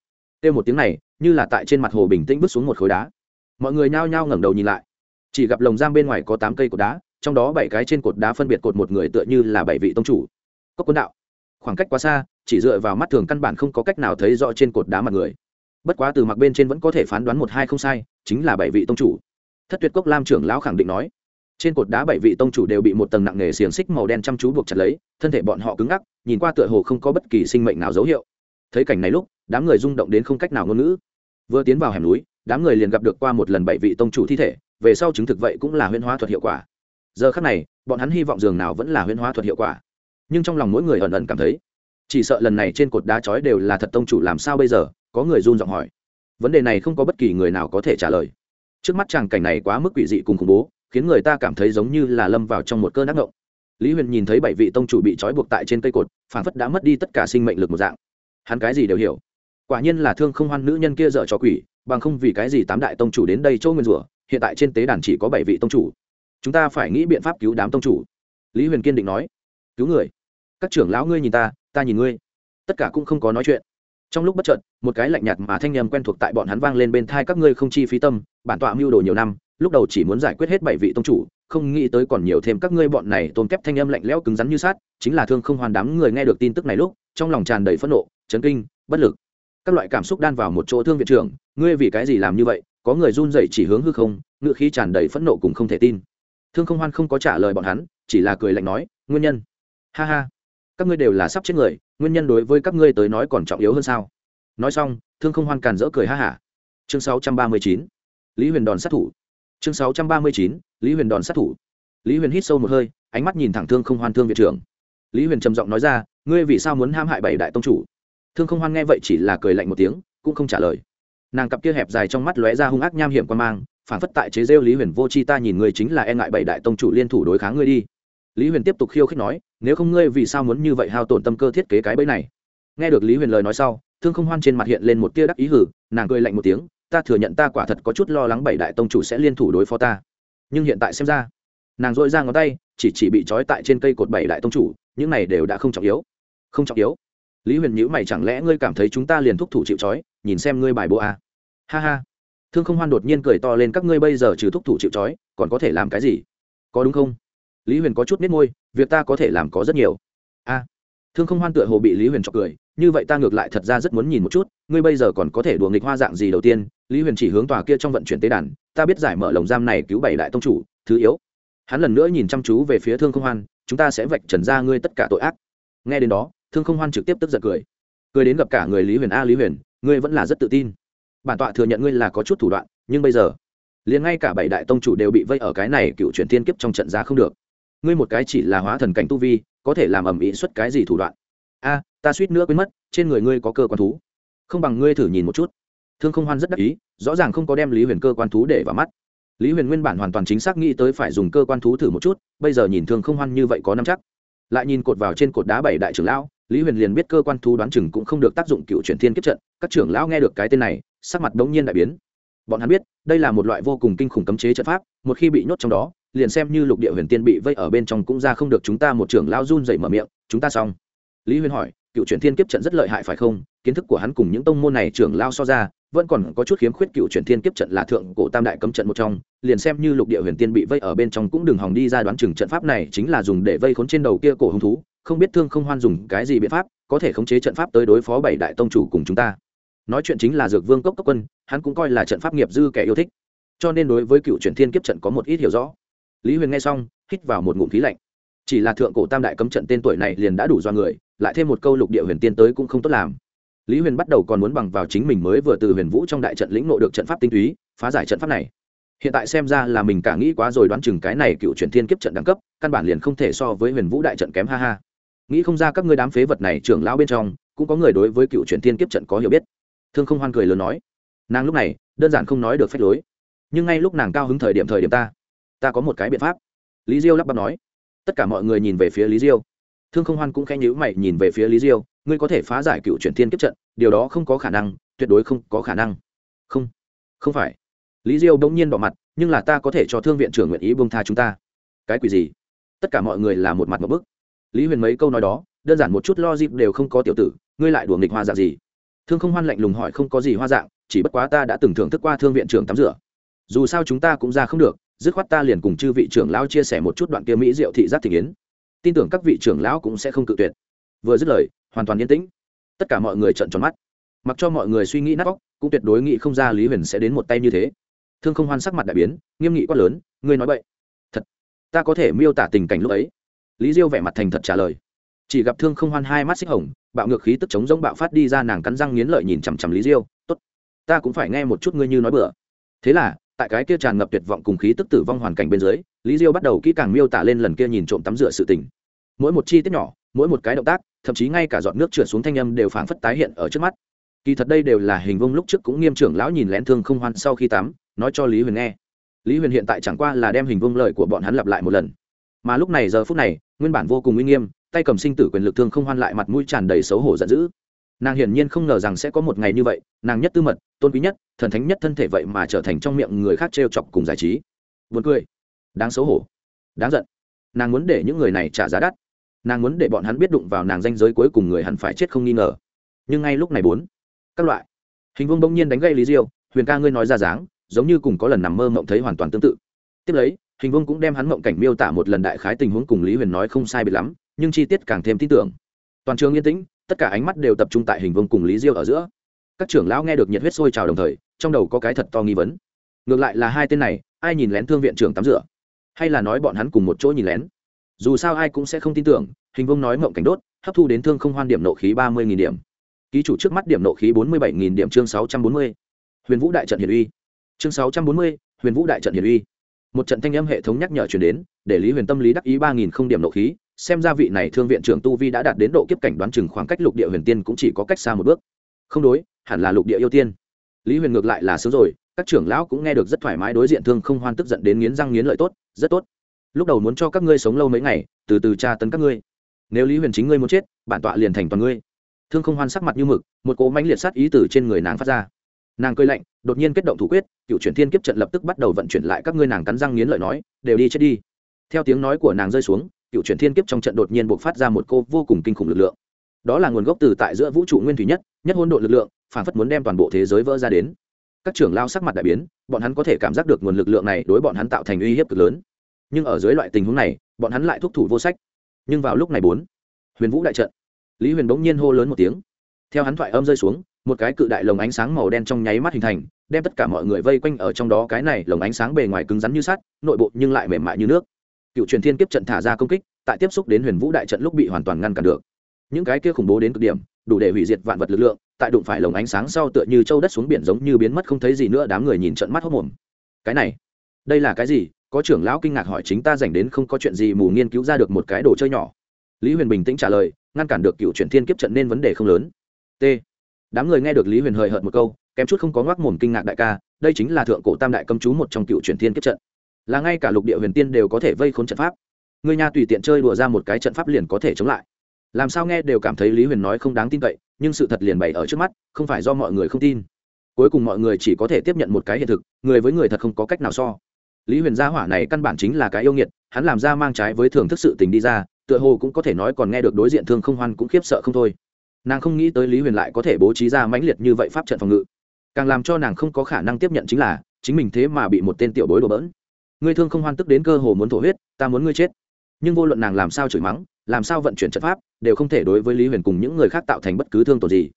Kêu một tiếng này, như là tại trên mặt hồ bình tĩnh bước xuống một khối đá. Mọi người nhao nhao ngẩng đầu nhìn lại chỉ gặp lồng giam bên ngoài có tám cây cột đá, trong đó bảy cái trên cột đá phân biệt cột một người tựa như là bảy vị tông chủ. Cốc quân đạo. Khoảng cách quá xa, chỉ dựa vào mắt thường căn bản không có cách nào thấy rõ trên cột đá mặt người. Bất quá từ mặt bên trên vẫn có thể phán đoán một hai không sai, chính là bảy vị tông chủ. Thất tuyệt cốc lam trưởng lão khẳng định nói, trên cột đá bảy vị tông chủ đều bị một tầng nặng nề xiềng xích màu đen chăm chú buộc chặt lấy, thân thể bọn họ cứng ngắc, nhìn qua tựa hồ không có bất kỳ sinh mệnh nào dấu hiệu. Thấy cảnh này lúc, đám người rung động đến không cách nào ngôn ngữ. Vừa tiến vào hẻm núi đám người liền gặp được qua một lần bảy vị tông chủ thi thể, về sau chứng thực vậy cũng là huyễn hóa thuật hiệu quả. Giờ khắc này, bọn hắn hy vọng dường nào vẫn là huyễn hóa thuật hiệu quả. Nhưng trong lòng mỗi người ẩn ẩn cảm thấy, chỉ sợ lần này trên cột đá chói đều là thật tông chủ làm sao bây giờ, có người run giọng hỏi. Vấn đề này không có bất kỳ người nào có thể trả lời. Trước mắt chàng cảnh này quá mức quỷ dị cùng khủng bố, khiến người ta cảm thấy giống như là lâm vào trong một cơn ác ngộng. Lý huyền nhìn thấy bảy vị tông chủ bị trói buộc tại trên cây cột, phản phất đã mất đi tất cả sinh mệnh lực một dạng. Hắn cái gì đều hiểu. Quả nhiên là thương không hoan nữ nhân kia dở cho quỷ bằng không vì cái gì tám đại tông chủ đến đây chỗ nguyên rủa, hiện tại trên tế đàn chỉ có bảy vị tông chủ. Chúng ta phải nghĩ biện pháp cứu đám tông chủ. Lý huyền kiên định nói. Cứu người? Các trưởng lão ngươi nhìn ta ta nhìn ngươi. Tất cả cũng không có nói chuyện. Trong lúc bất chợt, một cái lạnh nhạt mà thanh nhầm quen thuộc tại bọn hắn vang lên bên thai các ngươi không chi phí tâm, bản tọa mưu đồ nhiều năm, lúc đầu chỉ muốn giải quyết hết bảy vị tông chủ, không nghĩ tới còn nhiều thêm các ngươi bọn này tôn kép thanh âm lạnh lẽo cứng rắn như sát chính là thương không hoàn đám người nghe được tin tức này lúc, trong lòng tràn đầy phẫn nộ, chấn kinh, bất lực các loại cảm xúc đan vào một chỗ thương viện trưởng, ngươi vì cái gì làm như vậy? Có người run rẩy chỉ hướng hư không, ngựa khí tràn đầy phẫn nộ cùng không thể tin. Thương không hoan không có trả lời bọn hắn, chỉ là cười lạnh nói, nguyên nhân? Ha ha, các ngươi đều là sắp chết người, nguyên nhân đối với các ngươi tới nói còn trọng yếu hơn sao? Nói xong, thương không hoan càn rỡ cười ha hả. Chương 639. lý huyền đòn sát thủ. Chương 639. lý huyền đòn sát thủ. Lý huyền hít sâu một hơi, ánh mắt nhìn thẳng thương không hoan thương viện trưởng. Lý huyền trầm giọng nói ra, ngươi vì sao muốn ham hại bảy đại tông chủ? Thương không hoan nghe vậy chỉ là cười lạnh một tiếng, cũng không trả lời. Nàng cặp kia hẹp dài trong mắt lóe ra hung ác nham hiểm quan mang, phản phất tại chế rêu lý huyền vô c h i ta nhìn người chính là e ngại bảy đại tông chủ liên thủ đối kháng ngươi đi. Lý huyền tiếp tục khiêu khích nói, nếu không ngươi vì sao muốn như vậy hao tổn tâm cơ thiết kế cái bẫy này? Nghe được lý huyền lời nói sau, thương không hoan trên mặt hiện lên một tia đắc ý hử, nàng cười lạnh một tiếng, ta thừa nhận ta quả thật có chút lo lắng bảy đại tông chủ sẽ liên thủ đối phó ta. Nhưng hiện tại xem ra, nàng dội ra ngón tay, chỉ chỉ bị trói tại trên cây cột bảy đại tông chủ, những này đều đã không trọng yếu. Không trọng yếu lý huyền nhữ mày, chẳng lẽ ngươi cảm thấy chúng ta liền thúc thủ chịu trói? Nhìn xem ngươi bài bộ à. ha ha. Thương không hoan đột nhiên cười to lên, các ngươi bây giờ trừ thúc thủ chịu trói, còn có thể làm cái gì? Có đúng không? Lý huyền có chút biết môi, việc ta có thể làm có rất nhiều. A. Thương không hoan tựa hồ bị lý huyền chọc cười, như vậy ta ngược lại thật ra rất muốn nhìn một chút, ngươi bây giờ còn có thể đùa nghịch hoa dạng gì đầu tiên? Lý huyền chỉ hướng tòa kia trong vận chuyển tế đàn, ta biết giải mở lồng giam này cứu bảy đại tông chủ, thứ yếu. Hắn lần nữa nhìn chăm chú về phía thương không hoan, chúng ta sẽ vạch trần ra ngươi tất cả tội ác. Nghe đến đó thương không hoan trực tiếp tức giận cười. Cười đến gặp cả người lý huyền a, lý huyền, ngươi vẫn là rất tự tin. Bản tọa thừa nhận ngươi là có chút thủ đoạn, nhưng bây giờ, liền ngay cả bảy đại tông chủ đều bị vây ở cái này cựu chuyển thiên kiếp trong trận ra không được. Ngươi một cái chỉ là hóa thần cảnh tu vi, có thể làm ầm ý xuất cái gì thủ đoạn? A, ta suýt nữa quên mất, trên người ngươi có cơ quan thú. Không bằng ngươi thử nhìn một chút. Thương không hoan rất đắc ý, rõ ràng không có đem lý huyền cơ quan thú để vào mắt. Lý huyền nguyên bản hoàn toàn chính xác nghĩ tới phải dùng cơ quan thú thử một chút, bây giờ nhìn thương không hoan như vậy có năm chắc. Lại nhìn cột vào trên cột đá bảy đại trưởng lão lý huyền liền biết cơ quan thú đoán chừng cũng không được tác dụng cựu chuyển thiên kiếp trận, các trưởng lão nghe được cái tên này, sắc mặt đống nhiên đại biến. Bọn hắn biết, đây là một loại vô cùng kinh khủng cấm chế trận pháp, một khi bị nhốt trong đó, liền xem như lục địa huyền tiên bị vây ở bên trong cũng ra không được chúng ta một trưởng lão run dậy mở miệng, chúng ta xong. Lý huyền hỏi, cựu chuyển thiên kiếp trận rất lợi hại phải không? Kiến thức của hắn cùng những tông môn này trưởng lao so ra, vẫn còn có chút khiếm khuyết cựu chuyển thiên kiếp trận là thượng cổ tam đại cấm trận một trong, liền xem như lục địa huyền tiên bị vây ở bên trong cũng đừng hòng đi ra đoán chừng trận pháp này chính là dùng để vây khốn trên đầu kia cổ hung thú không biết thương không hoan dùng cái gì biện pháp, có thể khống chế trận pháp tới đối phó bảy đại tông chủ cùng chúng ta. Nói chuyện chính là dược vương cốc cốc quân, hắn cũng coi là trận pháp nghiệp dư kẻ yêu thích. Cho nên đối với cựu truyền thiên kiếp trận có một ít hiểu rõ. Lý huyền nghe xong, hít vào một ngụm khí lạnh. Chỉ là thượng cổ tam đại cấm trận tên tuổi này liền đã đủ do người, lại thêm một câu lục địa huyền tiên tới cũng không tốt làm. Lý huyền bắt đầu còn muốn bằng vào chính mình mới vừa từ huyền vũ trong đại trận lĩnh nộ được trận pháp tinh túy, phá giải trận pháp này. Hiện tại xem ra là mình cả nghĩ quá rồi đoán chừng cái này cựu truyền thiên kiếp trận đẳng cấp, căn bản liền không thể so với huyền vũ đại trận kém, ha ha nghĩ không ra các ngươi đám phế vật này trưởng lão bên trong, cũng có người đối với cựu truyền thiên kiếp trận có hiểu biết. Thương không hoan cười lớn nói, nàng lúc này, đơn giản không nói được phép lối. Nhưng ngay lúc nàng cao hứng thời điểm thời điểm ta ta có một cái biện pháp. Lý diêu lắp bắp nói. Tất cả mọi người nhìn về phía lý diêu. Thương không hoan cũng khẽ nhữ mày nhìn về phía lý diêu, ngươi có thể phá giải cựu truyền thiên kiếp trận, điều đó không có khả năng, tuyệt đối không có khả năng. Không không phải. Lý diêu bỗng nhiên bỏ mặt, nhưng là ta có thể cho thương viện trưởng nguyện ý bông tha chúng ta. Cái quỷ gì? Tất cả mọi người là một mặt một bức lý huyền mấy câu nói đó, đơn giản một chút lo dịp đều không có tiểu tử, ngươi lại đùa nghịch hoa dạng gì? Thương không hoan lạnh lùng hỏi không có gì hoa dạng, chỉ bất quá ta đã từng thưởng thức qua thương viện trưởng tắm rửa. Dù sao chúng ta cũng ra không được, dứt khoát ta liền cùng chư vị trưởng lão chia sẻ một chút đoạn kia mỹ diệu thị giác thị kiến tin tưởng các vị trưởng lão cũng sẽ không cự tuyệt. Vừa dứt lời, hoàn toàn yên tĩnh. Tất cả mọi người trợn tròn mắt. Mặc cho mọi người suy nghĩ nát óc, cũng tuyệt đối nghĩ không ra lý huyền sẽ đến một tay như thế. Thương không hoan sắc mặt đại biến, nghiêm nghị quát lớn, ngươi nói vậy thật, ta có thể miêu tả tình cảnh lúc ấy lý diêu vẻ mặt thành thật trả lời. Chỉ gặp thương không hoan hai mắt xích hồng, bạo ngược khí tức chống giống bạo phát đi ra nàng cắn răng nghiến lợi nhìn chằm chằm lý diêu, tốt, ta cũng phải nghe một chút ngươi như nói bừa. Thế là, tại cái kia tràn ngập tuyệt vọng cùng khí tức tử vong hoàn cảnh bên dưới, lý diêu bắt đầu kỹ càng miêu tả lên lần kia nhìn trộm tắm rửa sự tình. Mỗi một chi tiết nhỏ, mỗi một cái động tác, thậm chí ngay cả giọt nước trượt xuống thanh âm đều phảng phất tái hiện ở trước mắt. Kỳ thật đây đều là hình vông lúc trước cũng nghiêm trưởng lão nhìn lén thương không hoan sau khi tắm, nói cho lý huyền nghe. Lý huyền hiện tại chẳng qua là đem hình vông lợi của bọn hắn lặp lại một lần mà lúc này giờ phút này, nguyên bản vô cùng uy nghiêm, tay cầm sinh tử quyền lực thương không hoan lại mặt mũi tràn đầy xấu hổ giận dữ. Nàng hiển nhiên không ngờ rằng sẽ có một ngày như vậy, nàng nhất tư mật, tôn quý nhất, thần thánh nhất thân thể vậy mà trở thành trong miệng người khác trêu chọc cùng giải trí. Buồn cười, đáng xấu hổ, đáng giận. Nàng muốn để những người này trả giá đắt. Nàng muốn để bọn hắn biết đụng vào nàng danh giới cuối cùng người hẳn phải chết không nghi ngờ. Nhưng ngay lúc này bốn, các loại. Hình vương bỗng nhiên đánh gây lý diêu, huyền ca ngươi nói ra dáng, giống như cùng có lần nằm mơ mộng thấy hoàn toàn tương tự. Tiếp lấy hình vương cũng đem hắn mộng cảnh miêu tả một lần đại khái tình huống cùng lý huyền nói không sai biệt lắm, nhưng chi tiết càng thêm tin tưởng. Toàn trường yên tĩnh, tất cả ánh mắt đều tập trung tại hình vương cùng lý diêu ở giữa. Các trưởng lão nghe được nhiệt huyết sôi trào đồng thời, trong đầu có cái thật to nghi vấn. Ngược lại là hai tên này, ai nhìn lén thương viện trưởng tắm rửa? Hay là nói bọn hắn cùng một chỗ nhìn lén? Dù sao ai cũng sẽ không tin tưởng, hình Vương nói mộng cảnh đốt, hấp thu đến thương không hoan điểm nộ khí ba mươi điểm. Ký chủ trước mắt điểm nộ khí bốn mươi bảy điểm, chương sáu trăm bốn mươi. Huyền vũ đại trận hiển uy. Chương sáu trăm bốn mươi, huyền vũ đại trận hiển uy một trận thanh âm hệ thống nhắc nhở chuyển đến, để lý huyền tâm lý đắc ý ba nghìn không điểm nộ khí, xem ra vị này thương viện trưởng tu vi đã đạt đến độ kiếp cảnh đoán chừng khoảng cách lục địa huyền tiên cũng chỉ có cách xa một bước. Không đối, hẳn là lục địa yêu tiên. Lý huyền ngược lại là sớm rồi, các trưởng lão cũng nghe được rất thoải mái đối diện thương không hoan tức giận đến nghiến răng nghiến lợi tốt, rất tốt. Lúc đầu muốn cho các ngươi sống lâu mấy ngày, từ từ tra tấn các ngươi. Nếu lý huyền chính ngươi muốn chết, bản tọa liền thành toàn ngươi. Thương không hoan sắc mặt như mực, một cỗ mãnh liệt sát ý tử trên người nàng phát ra nàng cơi lạnh, đột nhiên kết động thủ quyết, cựu chuyển thiên kiếp trận lập tức bắt đầu vận chuyển lại các ngươi nàng cắn răng nghiến lợi nói, đều đi chết đi. Theo tiếng nói của nàng rơi xuống, cựu chuyển thiên kiếp trong trận đột nhiên buộc phát ra một cô vô cùng kinh khủng lực lượng. Đó là nguồn gốc từ tại giữa vũ trụ nguyên thủy nhất nhất hôn đội lực lượng, phản phất muốn đem toàn bộ thế giới vỡ ra đến. Các trưởng lao sắc mặt đại biến, bọn hắn có thể cảm giác được nguồn lực lượng này đối bọn hắn tạo thành uy hiếp cực lớn. Nhưng ở dưới loại tình huống này, bọn hắn lại thúc thủ vô sách. Nhưng vào lúc này bốn, huyền vũ đại trận. Lý huyền bỗng nhiên hô lớn một tiếng. Theo hắn thoại âm rơi xuống một cái cự đại lồng ánh sáng màu đen trong nháy mắt hình thành, đem tất cả mọi người vây quanh ở trong đó. Cái này lồng ánh sáng bề ngoài cứng rắn như sắt, nội bộ nhưng lại mềm mại như nước. Cựu truyền thiên kiếp trận thả ra công kích, tại tiếp xúc đến huyền vũ đại trận lúc bị hoàn toàn ngăn cản được. Những cái kia khủng bố đến cực điểm, đủ để hủy diệt vạn vật lực lượng, tại đụng phải lồng ánh sáng sau tựa như châu đất xuống biển giống như biến mất không thấy gì nữa, đám người nhìn trận mắt hốc mồm cái này, đây là cái gì? Có trưởng lão kinh ngạc hỏi chính ta dành đến không có chuyện gì mù nghiên cứu ra được một cái đồ chơi nhỏ. Lý huyền bình tĩnh trả lời, ngăn cản được cựu chuyển thiên kiếp trận nên vấn đề không lớn. T đám người nghe được lý huyền hời hợt một câu, kém chút không có ngoác mồm kinh ngạc đại ca, đây chính là thượng cổ tam đại cầm chú một trong cựu truyền thiên kiếp trận. Là ngay cả lục địa huyền tiên đều có thể vây khốn trận pháp. Người nhà tùy tiện chơi đùa ra một cái trận pháp liền có thể chống lại. Làm sao nghe đều cảm thấy lý huyền nói không đáng tin cậy, nhưng sự thật liền bày ở trước mắt, không phải do mọi người không tin. Cuối cùng mọi người chỉ có thể tiếp nhận một cái hiện thực, người với người thật không có cách nào so. Lý huyền gia hỏa này căn bản chính là cái yêu nghiệt, hắn làm ra mang trái với thường thức sự tình đi ra, tựa hồ cũng có thể nói còn nghe được đối diện thương không hoan cũng khiếp sợ không thôi nàng không nghĩ tới lý huyền lại có thể bố trí ra mãnh liệt như vậy pháp trận phòng ngự. Càng làm cho nàng không có khả năng tiếp nhận chính là, chính mình thế mà bị một tên tiểu bối đổ bỡn. Ngươi thương không hoan tức đến cơ hồ muốn thổ huyết, ta muốn ngươi chết. Nhưng vô luận nàng làm sao chửi mắng, làm sao vận chuyển trận pháp, đều không thể đối với lý huyền cùng những người khác tạo thành bất cứ thương tổn gì.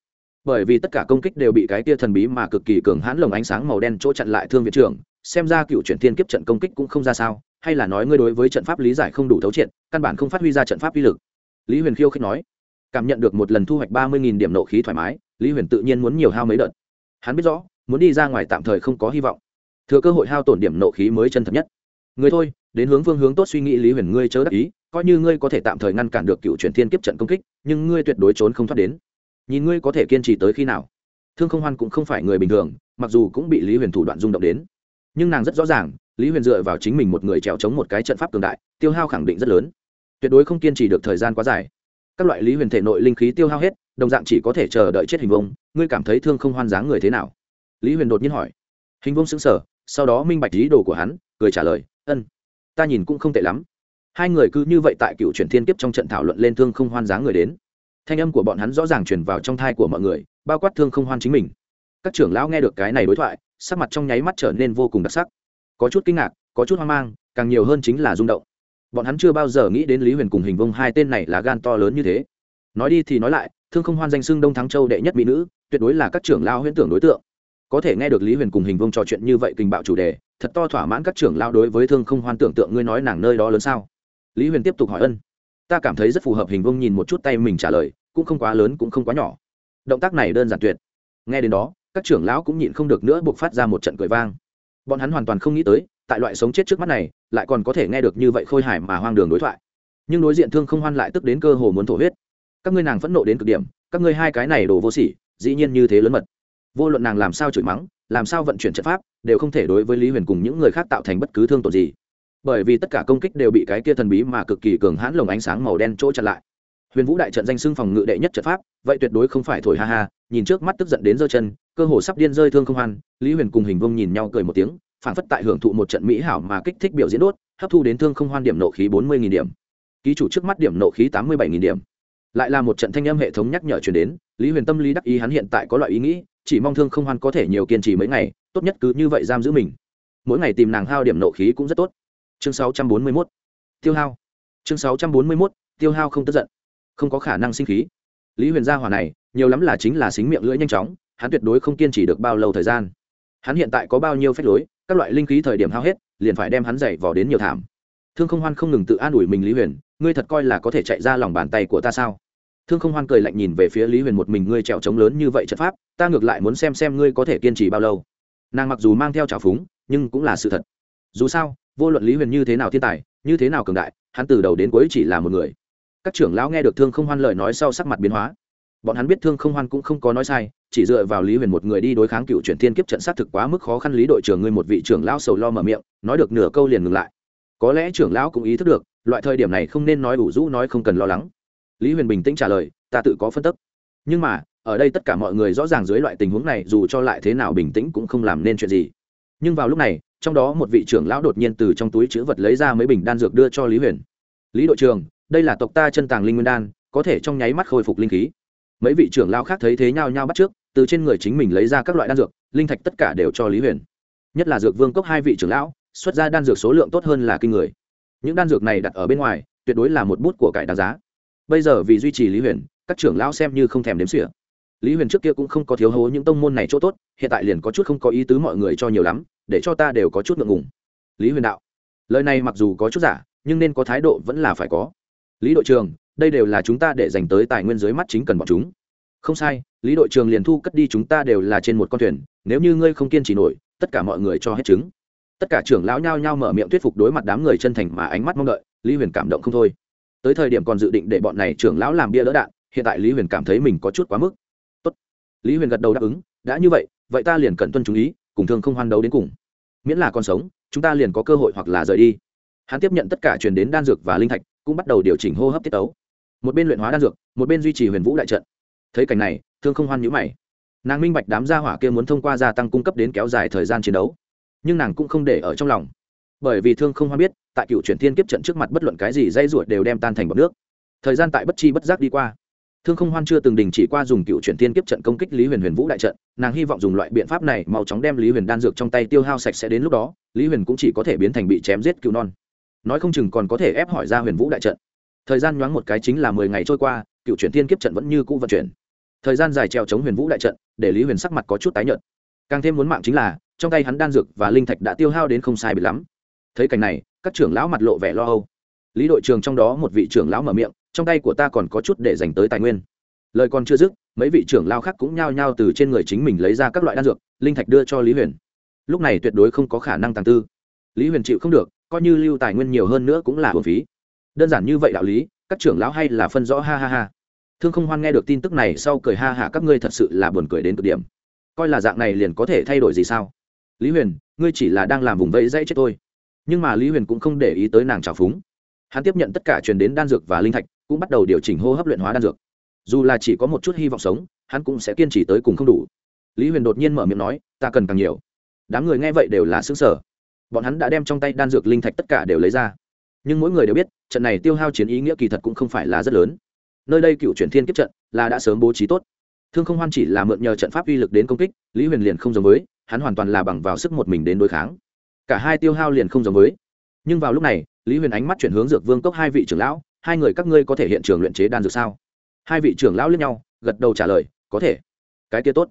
Bởi vì tất cả công kích đều bị cái tia thần bí mà cực kỳ cường hãn lồng ánh sáng màu đen chỗ chặn lại thương viện trưởng, xem ra cựu chuyển thiên kiếp trận công kích cũng không ra sao, hay là nói ngươi đối với trận pháp lý giải không đủ thấu triệt, căn bản không phát huy ra trận pháp uy lực. Lý huyền khiêu khích nói cảm nhận được một lần thu hoạch ba mươi điểm nộ khí thoải mái, lý huyền tự nhiên muốn nhiều hao mấy đợt. Hắn biết rõ, muốn đi ra ngoài tạm thời không có hy vọng. Thừa cơ hội hao tổn điểm nộ khí mới chân thật nhất. Người thôi, đến hướng phương hướng tốt suy nghĩ lý huyền, ngươi chớ đắc ý, coi như ngươi có thể tạm thời ngăn cản được cựu chuyển thiên kiếp trận công kích, nhưng ngươi tuyệt đối trốn không thoát đến. Nhìn ngươi có thể kiên trì tới khi nào. Thương không hoan cũng không phải người bình thường, mặc dù cũng bị lý huyền thủ đoạn rung động đến. Nhưng nàng rất rõ ràng, lý huyền dựa vào chính mình một người trèo chống một cái trận pháp cường đại, tiêu hao khẳng định rất lớn. Tuyệt đối không kiên trì được thời gian quá dài các loại lý huyền thể nội linh khí tiêu hao hết, đồng dạng chỉ có thể chờ đợi chết hình vông ngươi cảm thấy thương không hoan dáng người thế nào? Lý huyền đột nhiên hỏi. Hình vông xứng sở sau đó minh bạch ý đồ của hắn, cười trả lời, ân, ta nhìn cũng không tệ lắm. Hai người cứ như vậy tại cựu Truyền thiên kiếp trong trận thảo luận lên thương không hoan dáng người đến. Thanh âm của bọn hắn rõ ràng truyền vào trong thai của mọi người, bao quát thương không hoan chính mình. Các trưởng lão nghe được cái này đối thoại, sắc mặt trong nháy mắt trở nên vô cùng đặc sắc. Có chút kinh ngạc, có chút hoang mang, càng nhiều hơn chính là rung động bọn hắn chưa bao giờ nghĩ đến lý huyền cùng hình vông hai tên này là gan to lớn như thế. Nói đi thì nói lại, thương không hoan danh xưng đông thắng châu đệ nhất mỹ nữ, tuyệt đối là các trưởng lao huyễn tưởng đối tượng. Có thể nghe được lý huyền cùng hình vông trò chuyện như vậy kinh bạo chủ đề, thật to thỏa mãn các trưởng lao đối với thương không hoan tưởng tượng ngươi nói nàng nơi đó lớn sao? Lý huyền tiếp tục hỏi ân. Ta cảm thấy rất phù hợp, hình vông nhìn một chút tay mình trả lời, cũng không quá lớn cũng không quá nhỏ. Động tác này đơn giản tuyệt. Nghe đến đó, các trưởng lão cũng nhịn không được nữa buộc phát ra một trận cười vang. Bọn hắn hoàn toàn không nghĩ tới tại loại sống chết trước mắt này, lại còn có thể nghe được như vậy khôi hài mà hoang đường đối thoại. Nhưng đối diện thương không hoan lại tức đến cơ hồ muốn thổ huyết. Các ngươi nàng phẫn nộ đến cực điểm, các ngươi hai cái này đồ vô sỉ, dĩ nhiên như thế lớn mật. Vô luận nàng làm sao chửi mắng, làm sao vận chuyển trận pháp, đều không thể đối với lý huyền cùng những người khác tạo thành bất cứ thương tổn gì. Bởi vì tất cả công kích đều bị cái kia thần bí mà cực kỳ cường hãn lồng ánh sáng màu đen chỗ chặn lại. Huyền vũ đại trận danh xưng phòng ngự đệ nhất trận pháp, vậy tuyệt đối không phải thổi ha ha, nhìn trước mắt tức giận đến giơ chân, cơ hồ sắp điên rơi thương không hoan, lý huyền cùng hình vông nhìn nhau cười một tiếng phản phất tại hưởng thụ một trận mỹ hảo mà kích thích biểu diễn đốt, hấp thu đến thương không hoan điểm nộ khí bốn mươi điểm. Ký chủ trước mắt điểm nộ khí tám mươi bảy điểm. Lại là một trận thanh âm hệ thống nhắc nhở chuyển đến, lý huyền tâm lý đắc ý hắn hiện tại có loại ý nghĩ, chỉ mong thương không hoan có thể nhiều kiên trì mấy ngày, tốt nhất cứ như vậy giam giữ mình. Mỗi ngày tìm nàng hao điểm nộ khí cũng rất tốt. Chương sáu trăm bốn mươi mốt. Tiêu hao. Chương sáu trăm bốn mươi mốt, tiêu hao không tức giận. Không có khả năng sinh khí. Lý huyền gia hỏa này, nhiều lắm là chính là xính miệng lưỡi nhanh chóng, hắn tuyệt đối không kiên trì được bao lâu thời gian. Hắn hiện tại có bao nhiêu phép lối các loại linh khí thời điểm hao hết, liền phải đem hắn dậy vò đến nhiều thảm. Thương không hoan không ngừng tự an ủi mình lý huyền, ngươi thật coi là có thể chạy ra lòng bàn tay của ta sao? Thương không hoan cười lạnh nhìn về phía lý huyền một mình ngươi trèo trống lớn như vậy trận pháp, ta ngược lại muốn xem xem ngươi có thể kiên trì bao lâu. Nàng mặc dù mang theo trào phúng, nhưng cũng là sự thật. Dù sao, vô luận lý huyền như thế nào thiên tài, như thế nào cường đại, hắn từ đầu đến cuối chỉ là một người. Các trưởng lão nghe được thương không hoan lời nói sau sắc mặt biến hóa bọn hắn biết thương không hoan cũng không có nói sai, chỉ dựa vào lý huyền một người đi đối kháng cựu chuyển thiên kiếp trận sát thực quá mức khó khăn, lý đội trưởng ngươi một vị trưởng lão sầu lo mở miệng, nói được nửa câu liền ngừng lại. Có lẽ trưởng lão cũng ý thức được, loại thời điểm này không nên nói đủ rũ, nói không cần lo lắng. Lý huyền bình tĩnh trả lời, ta tự có phân tức. Nhưng mà, ở đây tất cả mọi người rõ ràng dưới loại tình huống này, dù cho lại thế nào bình tĩnh cũng không làm nên chuyện gì. Nhưng vào lúc này, trong đó một vị trưởng lão đột nhiên từ trong túi chữ vật lấy ra mấy bình đan dược đưa cho lý huyền. Lý đội trưởng, đây là tộc ta chân tàng linh nguyên đan, có thể trong nháy mắt khôi phục linh khí mấy vị trưởng lao khác thấy thế nhau nhau bắt trước, từ trên người chính mình lấy ra các loại đan dược, linh thạch tất cả đều cho lý huyền. Nhất là dược vương cốc hai vị trưởng lão, xuất ra đan dược số lượng tốt hơn là kinh người. Những đan dược này đặt ở bên ngoài, tuyệt đối là một bút của cải đáng giá. Bây giờ vì duy trì lý huyền, các trưởng lão xem như không thèm đếm xỉa. Lý huyền trước kia cũng không có thiếu hố những tông môn này chỗ tốt, hiện tại liền có chút không có ý tứ mọi người cho nhiều lắm, để cho ta đều có chút ngượng ngùng. Lý huyền đạo, lời này mặc dù có chút giả, nhưng nên có thái độ vẫn là phải có. Lý đội trường đây đều là chúng ta để dành tới tài nguyên dưới mắt chính cần bọn chúng. Không sai, lý đội trường liền thu cất đi chúng ta đều là trên một con thuyền, nếu như ngươi không kiên trì nổi, tất cả mọi người cho hết chứng. Tất cả trưởng lão nhao nhao mở miệng thuyết phục đối mặt đám người chân thành mà ánh mắt mong đợi, lý huyền cảm động không thôi. Tới thời điểm còn dự định để bọn này trưởng lão làm bia đỡ đạn, hiện tại lý huyền cảm thấy mình có chút quá mức. Tốt. lý huyền gật đầu đáp ứng, đã như vậy vậy ta liền cần tuân chú ý, cùng thương không hoan đấu đến cùng. Miễn là còn sống, chúng ta liền có cơ hội hoặc là rời đi. Hắn tiếp nhận tất cả truyền đến đan dược và linh thạch, cũng bắt đầu điều chỉnh hô hấp tiết ấu một bên luyện hóa đan dược, một bên duy trì huyền vũ đại trận. Thấy cảnh này, thương không hoan nhữ mày. Nàng minh bạch đám gia hỏa kia muốn thông qua gia tăng cung cấp đến kéo dài thời gian chiến đấu, nhưng nàng cũng không để ở trong lòng. Bởi vì thương không hoan biết, tại cựu chuyển thiên kiếp trận trước mặt bất luận cái gì dây ruột đều đem tan thành bọc nước. Thời gian tại bất chi bất giác đi qua. Thương không hoan chưa từng đình chỉ qua dùng cựu chuyển thiên kiếp trận công kích lý huyền huyền vũ đại trận, nàng hy vọng dùng loại biện pháp này mau chóng đem lý huyền đan dược trong tay tiêu hao sạch sẽ đến lúc đó, lý huyền cũng chỉ có thể biến thành bị chém giết cứu non. Nói không chừng còn có thể ép hỏi ra huyền vũ đại trận thời gian nhoáng một cái chính là mười ngày trôi qua, cựu chuyển thiên kiếp trận vẫn như cũ vận chuyển. Thời gian dài treo chống huyền vũ đại trận, để lý huyền sắc mặt có chút tái nhợt. Càng thêm muốn mạng chính là, trong tay hắn đan dược và linh thạch đã tiêu hao đến không sai bị lắm. Thấy cảnh này, các trưởng lão mặt lộ vẻ lo âu. Lý đội trường trong đó một vị trưởng lão mở miệng, trong tay của ta còn có chút để dành tới tài nguyên. Lời còn chưa dứt, mấy vị trưởng lao khác cũng nhao nhao từ trên người chính mình lấy ra các loại đan dược, linh thạch đưa cho lý huyền. Lúc này tuyệt đối không có khả năng tàng tư. Lý huyền chịu không được, coi như lưu tài nguyên nhiều hơn nữa cũng là hồn phí đơn giản như vậy đạo lý, các trưởng lão hay là phân rõ ha ha ha. Thương không hoan nghe được tin tức này sau cười ha hả, các ngươi thật sự là buồn cười đến cực điểm. Coi là dạng này liền có thể thay đổi gì sao? Lý huyền, ngươi chỉ là đang làm vùng vẫy dãy chết tôi. Nhưng mà lý huyền cũng không để ý tới nàng trào phúng. Hắn tiếp nhận tất cả truyền đến đan dược và linh thạch, cũng bắt đầu điều chỉnh hô hấp luyện hóa đan dược. Dù là chỉ có một chút hy vọng sống, hắn cũng sẽ kiên trì tới cùng không đủ. Lý huyền đột nhiên mở miệng nói, ta cần càng nhiều. Đám người nghe vậy đều là xứng sở bọn hắn đã đem trong tay đan dược linh thạch tất cả đều lấy ra nhưng mỗi người đều biết, trận này tiêu hao chiến ý nghĩa kỳ thật cũng không phải là rất lớn. Nơi đây cựu chuyển thiên kiếp trận là đã sớm bố trí tốt. Thương không hoan chỉ là mượn nhờ trận pháp uy lực đến công kích, lý huyền liền không giống với, hắn hoàn toàn là bằng vào sức một mình đến đối kháng. Cả hai tiêu hao liền không giống với. Nhưng vào lúc này, lý huyền ánh mắt chuyển hướng dược vương cốc hai vị trưởng lão, hai người các ngươi có thể hiện trường luyện chế đan dược sao? Hai vị trưởng lão lẫn nhau, gật đầu trả lời, có thể. Cái kia tốt.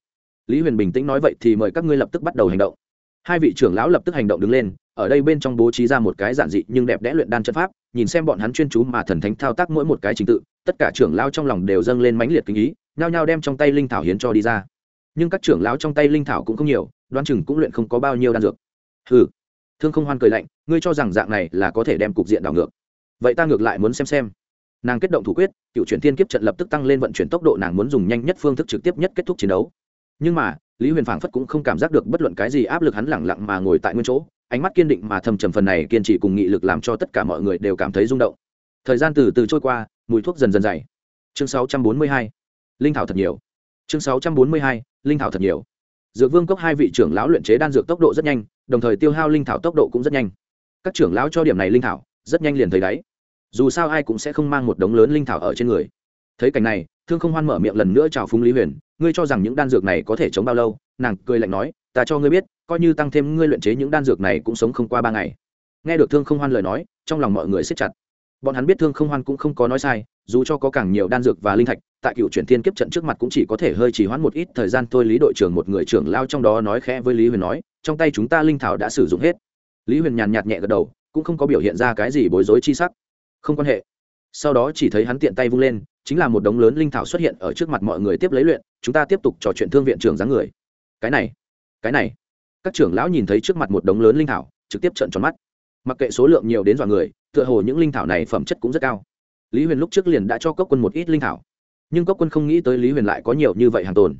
Lý huyền bình tĩnh nói vậy thì mời các ngươi lập tức bắt đầu hành động. Hai vị trưởng lão lập tức hành động đứng lên ở đây bên trong bố trí ra một cái giản dị nhưng đẹp đẽ luyện đan chân pháp, nhìn xem bọn hắn chuyên chú mà thần thánh thao tác mỗi một cái trình tự, tất cả trưởng lão trong lòng đều dâng lên mãnh liệt kinh ý, nhao nhao đem trong tay linh thảo hiến cho đi ra. Nhưng các trưởng lão trong tay linh thảo cũng không nhiều đoan chừng cũng luyện không có bao nhiêu đan dược. Ừ thương không hoan cười lạnh, ngươi cho rằng dạng này là có thể đem cục diện đảo ngược. Vậy ta ngược lại muốn xem xem. Nàng kết động thủ quyết, cựu chuyển thiên kiếp trận lập tức tăng lên vận chuyển tốc độ nàng muốn dùng nhanh nhất phương thức trực tiếp nhất kết thúc chiến đấu. Nhưng mà, lý huyền phảng phất cũng không cảm giác được bất luận cái gì áp lực hắn lẳng lặng mà ngồi tại nguyên chỗ ánh mắt kiên định mà thầm trầm phần này kiên trì cùng nghị lực làm cho tất cả mọi người đều cảm thấy rung động. Thời gian từ từ trôi qua, mùi thuốc dần dần dày. Chương 642. linh thảo thật nhiều. Chương 642. linh thảo thật nhiều. Dược vương cốc hai vị trưởng lão luyện chế đan dược tốc độ rất nhanh, đồng thời tiêu hao linh thảo tốc độ cũng rất nhanh. Các trưởng lão cho điểm này linh thảo, rất nhanh liền thấy đáy. Dù sao ai cũng sẽ không mang một đống lớn linh thảo ở trên người. Thấy cảnh này, thương không hoan mở miệng lần nữa chào phúng lý huyền, ngươi cho rằng những đan dược này có thể chống bao lâu? Nàng cười lạnh nói, ta cho ngươi biết coi như tăng thêm ngươi luyện chế những đan dược này cũng sống không qua ba ngày. Nghe được thương không hoan lời nói, trong lòng mọi người siết chặt. Bọn hắn biết thương không hoan cũng không có nói sai, dù cho có càng nhiều đan dược và linh thạch, tại cựu chuyển thiên kiếp trận trước mặt cũng chỉ có thể hơi trì hoãn một ít thời gian thôi, lý đội trưởng một người trưởng lao trong đó nói khẽ với lý huyền nói, trong tay chúng ta linh thảo đã sử dụng hết. Lý huyền nhàn nhạt nhẹ gật đầu, cũng không có biểu hiện ra cái gì bối rối chi sắc. Không quan hệ. Sau đó chỉ thấy hắn tiện tay vung lên, chính là một đống lớn linh thảo xuất hiện ở trước mặt mọi người tiếp lấy luyện, chúng ta tiếp tục trò chuyện thương viện trưởng dáng người. Cái này cái này các trưởng lão nhìn thấy trước mặt một đống lớn linh thảo, trực tiếp trận tròn mắt. Mặc kệ số lượng nhiều đến dọa người, tựa hồ những linh thảo này phẩm chất cũng rất cao. Lý huyền lúc trước liền đã cho cốc quân một ít linh thảo. Nhưng cốc quân không nghĩ tới lý huyền lại có nhiều như vậy hàng tồn.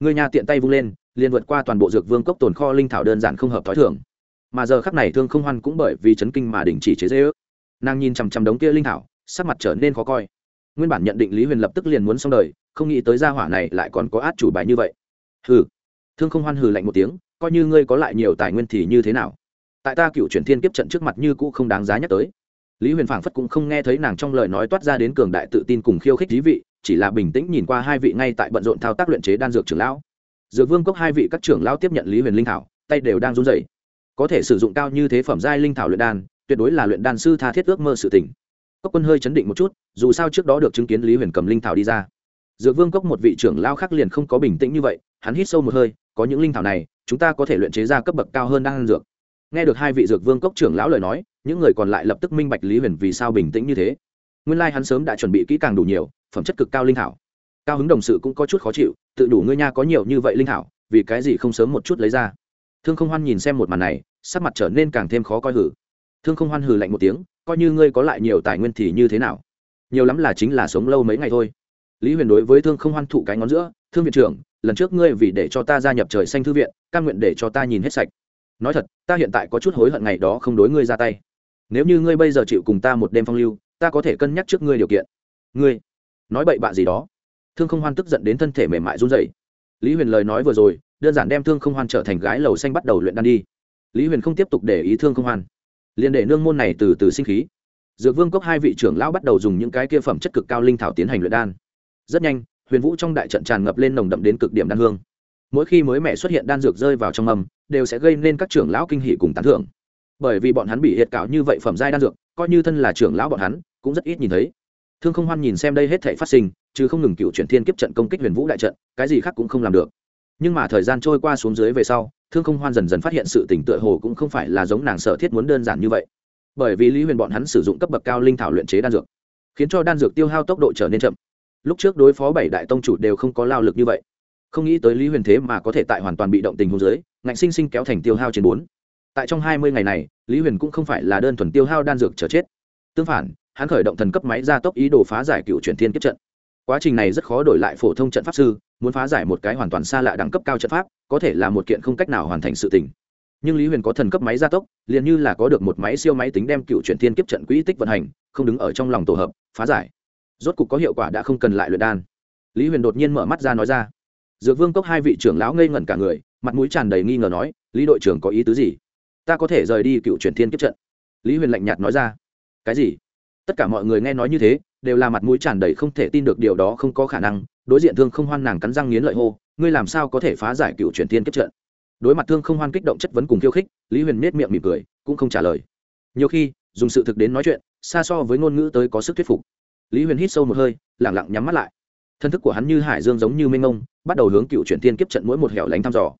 Người nhà tiện tay vung lên, liền vượt qua toàn bộ dược vương cốc tồn kho linh thảo đơn giản không hợp t h ó i thường. Mà giờ khắc này thương không hoan cũng bởi vì chấn kinh mà đình chỉ chế dễ ước nàng nhìn chằm chằm đống kia linh thảo, sắc mặt trở nên khó coi. Nguyên bản nhận định lý huyền lập tức liền muốn xong đời, không nghĩ tới gia hỏa này lại còn có át chủ bài như vậy. Hừ. Thương không hoan hừ lạnh một tiếng coi như ngươi có lại nhiều tài nguyên thì như thế nào? Tại ta cựu chuyển thiên kiếp trận trước mặt như cũ không đáng giá nhắc tới. Lý huyền phảng phất cũng không nghe thấy nàng trong lời nói toát ra đến cường đại tự tin cùng khiêu khích thí vị, chỉ là bình tĩnh nhìn qua hai vị ngay tại bận rộn thao tác luyện chế đan dược trưởng lão. Dược vương cốc hai vị các trưởng lão tiếp nhận lý huyền linh thảo, tay đều đang run rẩy. Có thể sử dụng cao như thế phẩm giai linh thảo luyện đan, tuyệt đối là luyện đan sư tha thiết ước mơ sự tỉnh cốc quân hơi chấn định một chút, dù sao trước đó được chứng kiến lý huyền cầm linh thảo đi ra. Dược vương cốc một vị trưởng lao khác liền không có bình tĩnh như vậy, hắn hít sâu một hơi có những linh thảo này, chúng ta có thể luyện chế ra cấp bậc cao hơn đan dược. Nghe được hai vị dược vương cốc trưởng lão lời nói, những người còn lại lập tức minh bạch lý huyền vì sao bình tĩnh như thế. Nguyên lai hắn sớm đã chuẩn bị kỹ càng đủ nhiều, phẩm chất cực cao linh thảo. Cao hứng đồng sự cũng có chút khó chịu, tự đủ ngươi nha có nhiều như vậy linh thảo, vì cái gì không sớm một chút lấy ra? Thương không hoan nhìn xem một màn này, sắc mặt trở nên càng thêm khó coi hử. Thương không hoan hừ lạnh một tiếng, coi như ngươi có lại nhiều tài nguyên thì như thế nào? Nhiều lắm là chính là sống lâu mấy ngày thôi. Lý huyền đối với thương không hoan thụ cái ngón giữa, thương viện trưởng lần trước ngươi vì để cho ta gia nhập trời xanh thư viện căn nguyện để cho ta nhìn hết sạch. Nói thật, ta hiện tại có chút hối hận ngày đó không đối ngươi ra tay. Nếu như ngươi bây giờ chịu cùng ta một đêm phong lưu, ta có thể cân nhắc trước ngươi điều kiện. Ngươi, nói bậy bạ gì đó. Thương không hoan tức giận đến thân thể mềm mại run dậy lý huyền lời nói vừa rồi, đơn giản đem thương không hoan trở thành gái lầu xanh bắt đầu luyện đan đi. Lý huyền không tiếp tục để ý thương không hoan. Liền để nương môn này từ từ sinh khí. Dược vương cốc hai vị trưởng lão bắt đầu dùng những cái kia phẩm chất cực cao linh thảo tiến hành luyện đan. Rất nhanh huyền vũ trong đại trận tràn ngập lên nồng đậm đến cực điểm đan hương. Mỗi khi mới mẹ xuất hiện đan dược rơi vào trong mầm đều sẽ gây nên các trưởng lão kinh hỷ cùng tán thưởng. Bởi vì bọn hắn bị hiệt cạo như vậy phẩm giai đan dược, coi như thân là trưởng lão bọn hắn, cũng rất ít nhìn thấy. Thương không hoan nhìn xem đây hết thể phát sinh, chứ không ngừng cựu chuyển thiên kiếp trận công kích huyền vũ đại trận, cái gì khác cũng không làm được. Nhưng mà thời gian trôi qua xuống dưới về sau, thương không hoan dần dần phát hiện sự tỉnh tựa hồ cũng không phải là giống nàng sở thiết muốn đơn giản như vậy. Bởi vì lý huyền bọn hắn sử dụng cấp bậc cao linh thảo luyện chế đan dược, khiến cho đan dược tiêu hao tốc độ trở nên chậm lúc trước đối phó bảy đại tông chủ đều không có lao lực như vậy. Không nghĩ tới lý huyền thế mà có thể tại hoàn toàn bị động tình huống dưới, ngạnh sinh sinh kéo thành tiêu hao trên bốn. Tại trong hai mươi ngày này, lý huyền cũng không phải là đơn thuần tiêu hao đan dược chờ chết. Tương phản, hắn khởi động thần cấp máy ra tốc ý đồ phá giải cựu chuyển thiên kiếp trận. Quá trình này rất khó đổi lại phổ thông trận pháp sư, muốn phá giải một cái hoàn toàn xa lạ đẳng cấp cao trận pháp, có thể là một kiện không cách nào hoàn thành sự tình. Nhưng lý huyền có thần cấp máy gia tốc, liền như là có được một máy siêu máy tính đem cựu chuyển thiên kiếp trận quỹ tích vận hành, không đứng ở trong lòng tổ hợp, phá giải rốt cục có hiệu quả đã không cần lại luyện đan. Lý huyền đột nhiên mở mắt ra nói ra. Dược vương cốc hai vị trưởng lão ngây ngẩn cả người, mặt mũi tràn đầy nghi ngờ nói, lý đội trưởng có ý tứ gì? Ta có thể rời đi cựu chuyển thiên kiếp trận. Lý huyền lạnh nhạt nói ra. Cái gì? Tất cả mọi người nghe nói như thế, đều là mặt mũi tràn đầy không thể tin được điều đó không có khả năng, đối diện thương không hoan nàng cắn răng nghiến lợi hô, ngươi làm sao có thể phá giải cựu chuyển thiên kiếp trận? Đối mặt thương không hoan kích động chất vấn cùng khiêu khích, lý huyền nết miệng mỉm cười, cũng không trả lời. Nhiều khi, dùng sự thực đến nói chuyện, xa so với ngôn ngữ tới có sức thuyết phục lý huyền hít sâu một hơi, lẳng lặng nhắm mắt lại. Thân thức của hắn như hải dương giống như mênh mông, bắt đầu hướng cựu chuyển thiên kiếp trận mỗi một hẻo lánh thăm dò.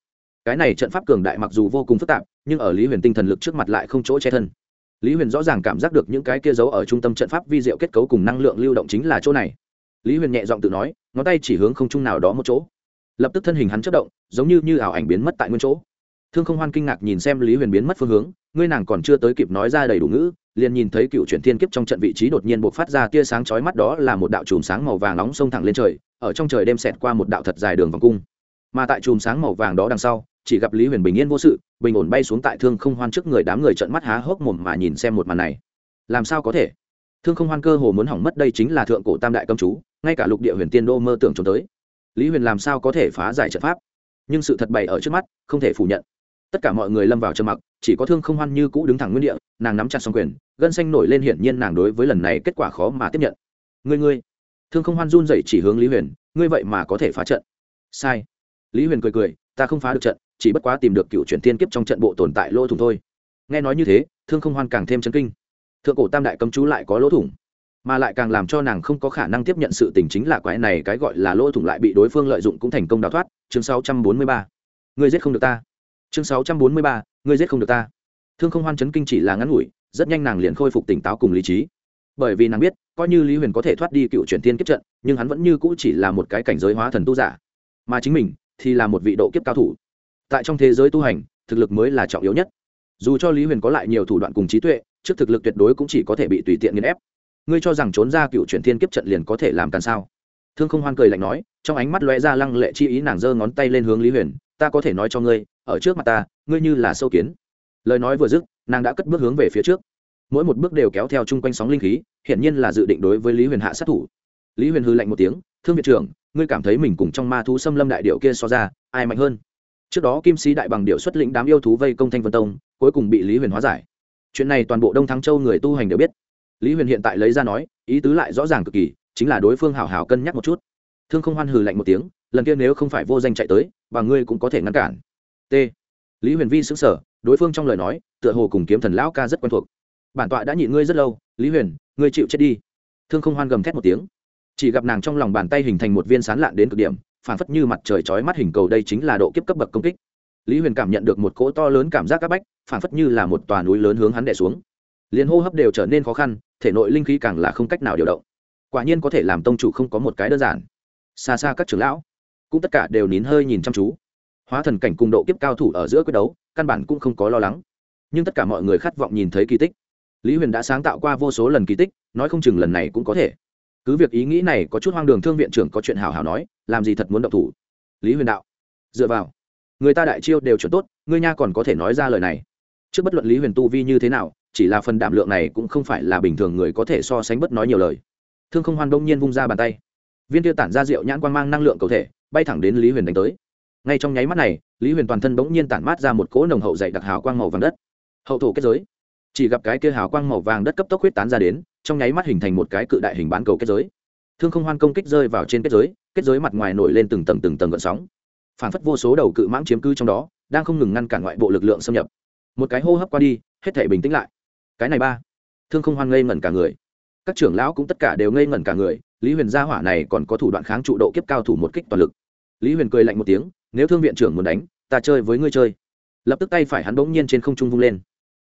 Cái này trận pháp cường đại mặc dù vô cùng phức tạp, nhưng ở lý huyền tinh thần lực trước mặt lại không chỗ che thân. Lý huyền rõ ràng cảm giác được những cái kia giấu ở trung tâm trận pháp vi diệu kết cấu cùng năng lượng lưu động chính là chỗ này. Lý huyền nhẹ giọng tự nói, ngón tay chỉ hướng không trung nào đó một chỗ. Lập tức thân hình hắn chất động, giống như như ảo ảnh biến mất tại nguyên chỗ. Thương không hoan kinh ngạc nhìn xem lý huyền biến mất phương hướng, ngươi nàng còn chưa tới kịp nói ra đầy đủ ngữ liền nhìn thấy cựu chuyển thiên kiếp trong trận vị trí đột nhiên buộc phát ra tia sáng chói mắt đó là một đạo chùm sáng màu vàng nóng xông thẳng lên trời, ở trong trời đêm xẹt qua một đạo thật dài đường vòng cung. Mà tại chùm sáng màu vàng đó đằng sau, chỉ gặp lý huyền bình yên vô sự, bình ổn bay xuống tại thương không hoan trước người đám người trận mắt há hốc mồm mà nhìn xem một màn này. Làm sao có thể? Thương không hoan cơ hồ muốn hỏng mất đây chính là thượng cổ tam đại công chú, ngay cả lục địa huyền tiên đô mơ tưởng trốn tới. Lý huyền làm sao có thể phá giải trận pháp? Nhưng sự thật bày ở trước mắt, không thể phủ nhận tất cả mọi người lâm vào trầm mặc, chỉ có thương không hoan như cũ đứng thẳng nguyên địa, nàng nắm chặt xong quyền, gân xanh nổi lên hiển nhiên nàng đối với lần này kết quả khó mà tiếp nhận. Ngươi ngươi. Thương không hoan run dậy chỉ hướng lý huyền, ngươi vậy mà có thể phá trận. Sai. Lý huyền cười cười, ta không phá được trận, chỉ bất quá tìm được cựu chuyển tiên kiếp trong trận bộ tồn tại lỗ thủng thôi. Nghe nói như thế, thương không hoan càng thêm chấn kinh. Thượng cổ tam đại cấm chú lại có lỗ thủng, mà lại càng làm cho nàng không có khả năng tiếp nhận sự tình chính là quái này, cái gọi là lỗ thủng lại bị đối phương lợi dụng cũng thành công đào thoát. Chương 643. người giết không được ta chương 643. người giết không được ta. Thương không hoan chấn kinh chỉ là ngắn ngủi, rất nhanh nàng liền khôi phục tỉnh táo cùng lý trí. Bởi vì nàng biết, coi như lý huyền có thể thoát đi cựu chuyển tiên kiếp trận, nhưng hắn vẫn như cũ chỉ là một cái cảnh giới hóa thần tu giả. Mà chính mình thì là một vị độ kiếp cao thủ. Tại trong thế giới tu hành, thực lực mới là trọng yếu nhất. Dù cho lý huyền có lại nhiều thủ đoạn cùng trí tuệ, trước thực lực tuyệt đối cũng chỉ có thể bị tùy tiện nghiền ép. Ngươi cho rằng trốn ra cựu chuyển thiên kiếp trận liền có thể làm càn sao? Thương không hoan cười lạnh nói, trong ánh mắt lóe ra lăng lệ chi ý nàng giơ ngón tay lên hướng lý huyền, ta có thể nói cho ngươi ở trước mặt ta, ngươi như là sâu kiến. Lời nói vừa dứt, nàng đã cất bước hướng về phía trước. Mỗi một bước đều kéo theo chung quanh sóng linh khí, hiển nhiên là dự định đối với lý huyền hạ sát thủ. Lý huyền hư lạnh một tiếng, thương viện trưởng, ngươi cảm thấy mình cùng trong ma thú xâm lâm đại điệu kia so ra, ai mạnh hơn? Trước đó kim sĩ đại bằng điệu xuất lĩnh đám yêu thú vây công thanh vân tông, cuối cùng bị lý huyền hóa giải. Chuyện này toàn bộ đông thắng châu người tu hành đều biết. Lý huyền hiện tại lấy ra nói, ý tứ lại rõ ràng cực kỳ, chính là đối phương hảo hảo cân nhắc một chút. Thương không hoan hừ lạnh một tiếng, lần kia nếu không phải vô danh chạy tới, và ngươi cũng có thể ngăn cản t. Lý huyền vi xứng sở đối phương trong lời nói, tựa hồ cùng kiếm thần lão ca rất quen thuộc. Bản tọa đã nhịn ngươi rất lâu, lý huyền, ngươi chịu chết đi. Thương không hoan gầm thét một tiếng. Chỉ gặp nàng trong lòng bàn tay hình thành một viên sán lạn đến cực điểm, phản phất như mặt trời chói mắt hình cầu đây chính là độ kiếp cấp bậc công kích. Lý huyền cảm nhận được một cỗ to lớn cảm giác áp bách, phản phất như là một tòa núi lớn hướng hắn đẻ xuống. Liền hô hấp đều trở nên khó khăn, thể nội linh khí càng là không cách nào điều động. Quả nhiên có thể làm tông chủ không có một cái đơn giản. Xa xa các trưởng lão, cũng tất cả đều nín hơi nhìn chăm chú hóa thần cảnh cùng độ kiếp cao thủ ở giữa quyết đấu, căn bản cũng không có lo lắng. Nhưng tất cả mọi người khát vọng nhìn thấy kỳ tích. Lý huyền đã sáng tạo qua vô số lần kỳ tích, nói không chừng lần này cũng có thể. Cứ việc ý nghĩ này có chút hoang đường thương viện trưởng có chuyện hào hào nói, làm gì thật muốn động thủ. Lý huyền đạo, dựa vào, người ta đại chiêu đều chuẩn tốt, ngươi nha còn có thể nói ra lời này. Trước bất luận lý huyền tu vi như thế nào, chỉ là phần đảm lượng này cũng không phải là bình thường người có thể so sánh bất nói nhiều lời. Thương không hoan đông nhiên vung ra bàn tay. Viên tiêu tản ra rượu nhãn quang mang năng lượng cầu thể, bay thẳng đến lý huyền đánh tới ngay trong nháy mắt này, lý huyền toàn thân bỗng nhiên tản mát ra một cỗ nồng hậu dày đặc hào quang màu vàng đất. Hậu thổ kết giới. Chỉ gặp cái kia hào quang màu vàng đất cấp tốc huyết tán ra đến, trong nháy mắt hình thành một cái cự đại hình bán cầu kết giới. Thương không hoan công kích rơi vào trên kết giới kết giới mặt ngoài nổi lên từng tầng từng tầng gợn sóng. Phản phất vô số đầu cự mãng chiếm cư trong đó, đang không ngừng ngăn cản ngoại bộ lực lượng xâm nhập. Một cái hô hấp qua đi, hết thể bình tĩnh lại. Cái này ba. Thương không hoan ngây ngẩn cả người. Các trưởng lão cũng tất cả đều ngây ngẩn cả người, lý huyền gia hỏa này còn có thủ đoạn kháng trụ độ kiếp cao thủ một kích toàn lực. Lý huyền cười lạnh một tiếng nếu thương viện trưởng muốn đánh, ta chơi với ngươi chơi. Lập tức tay phải hắn bỗng nhiên trên không trung vung lên.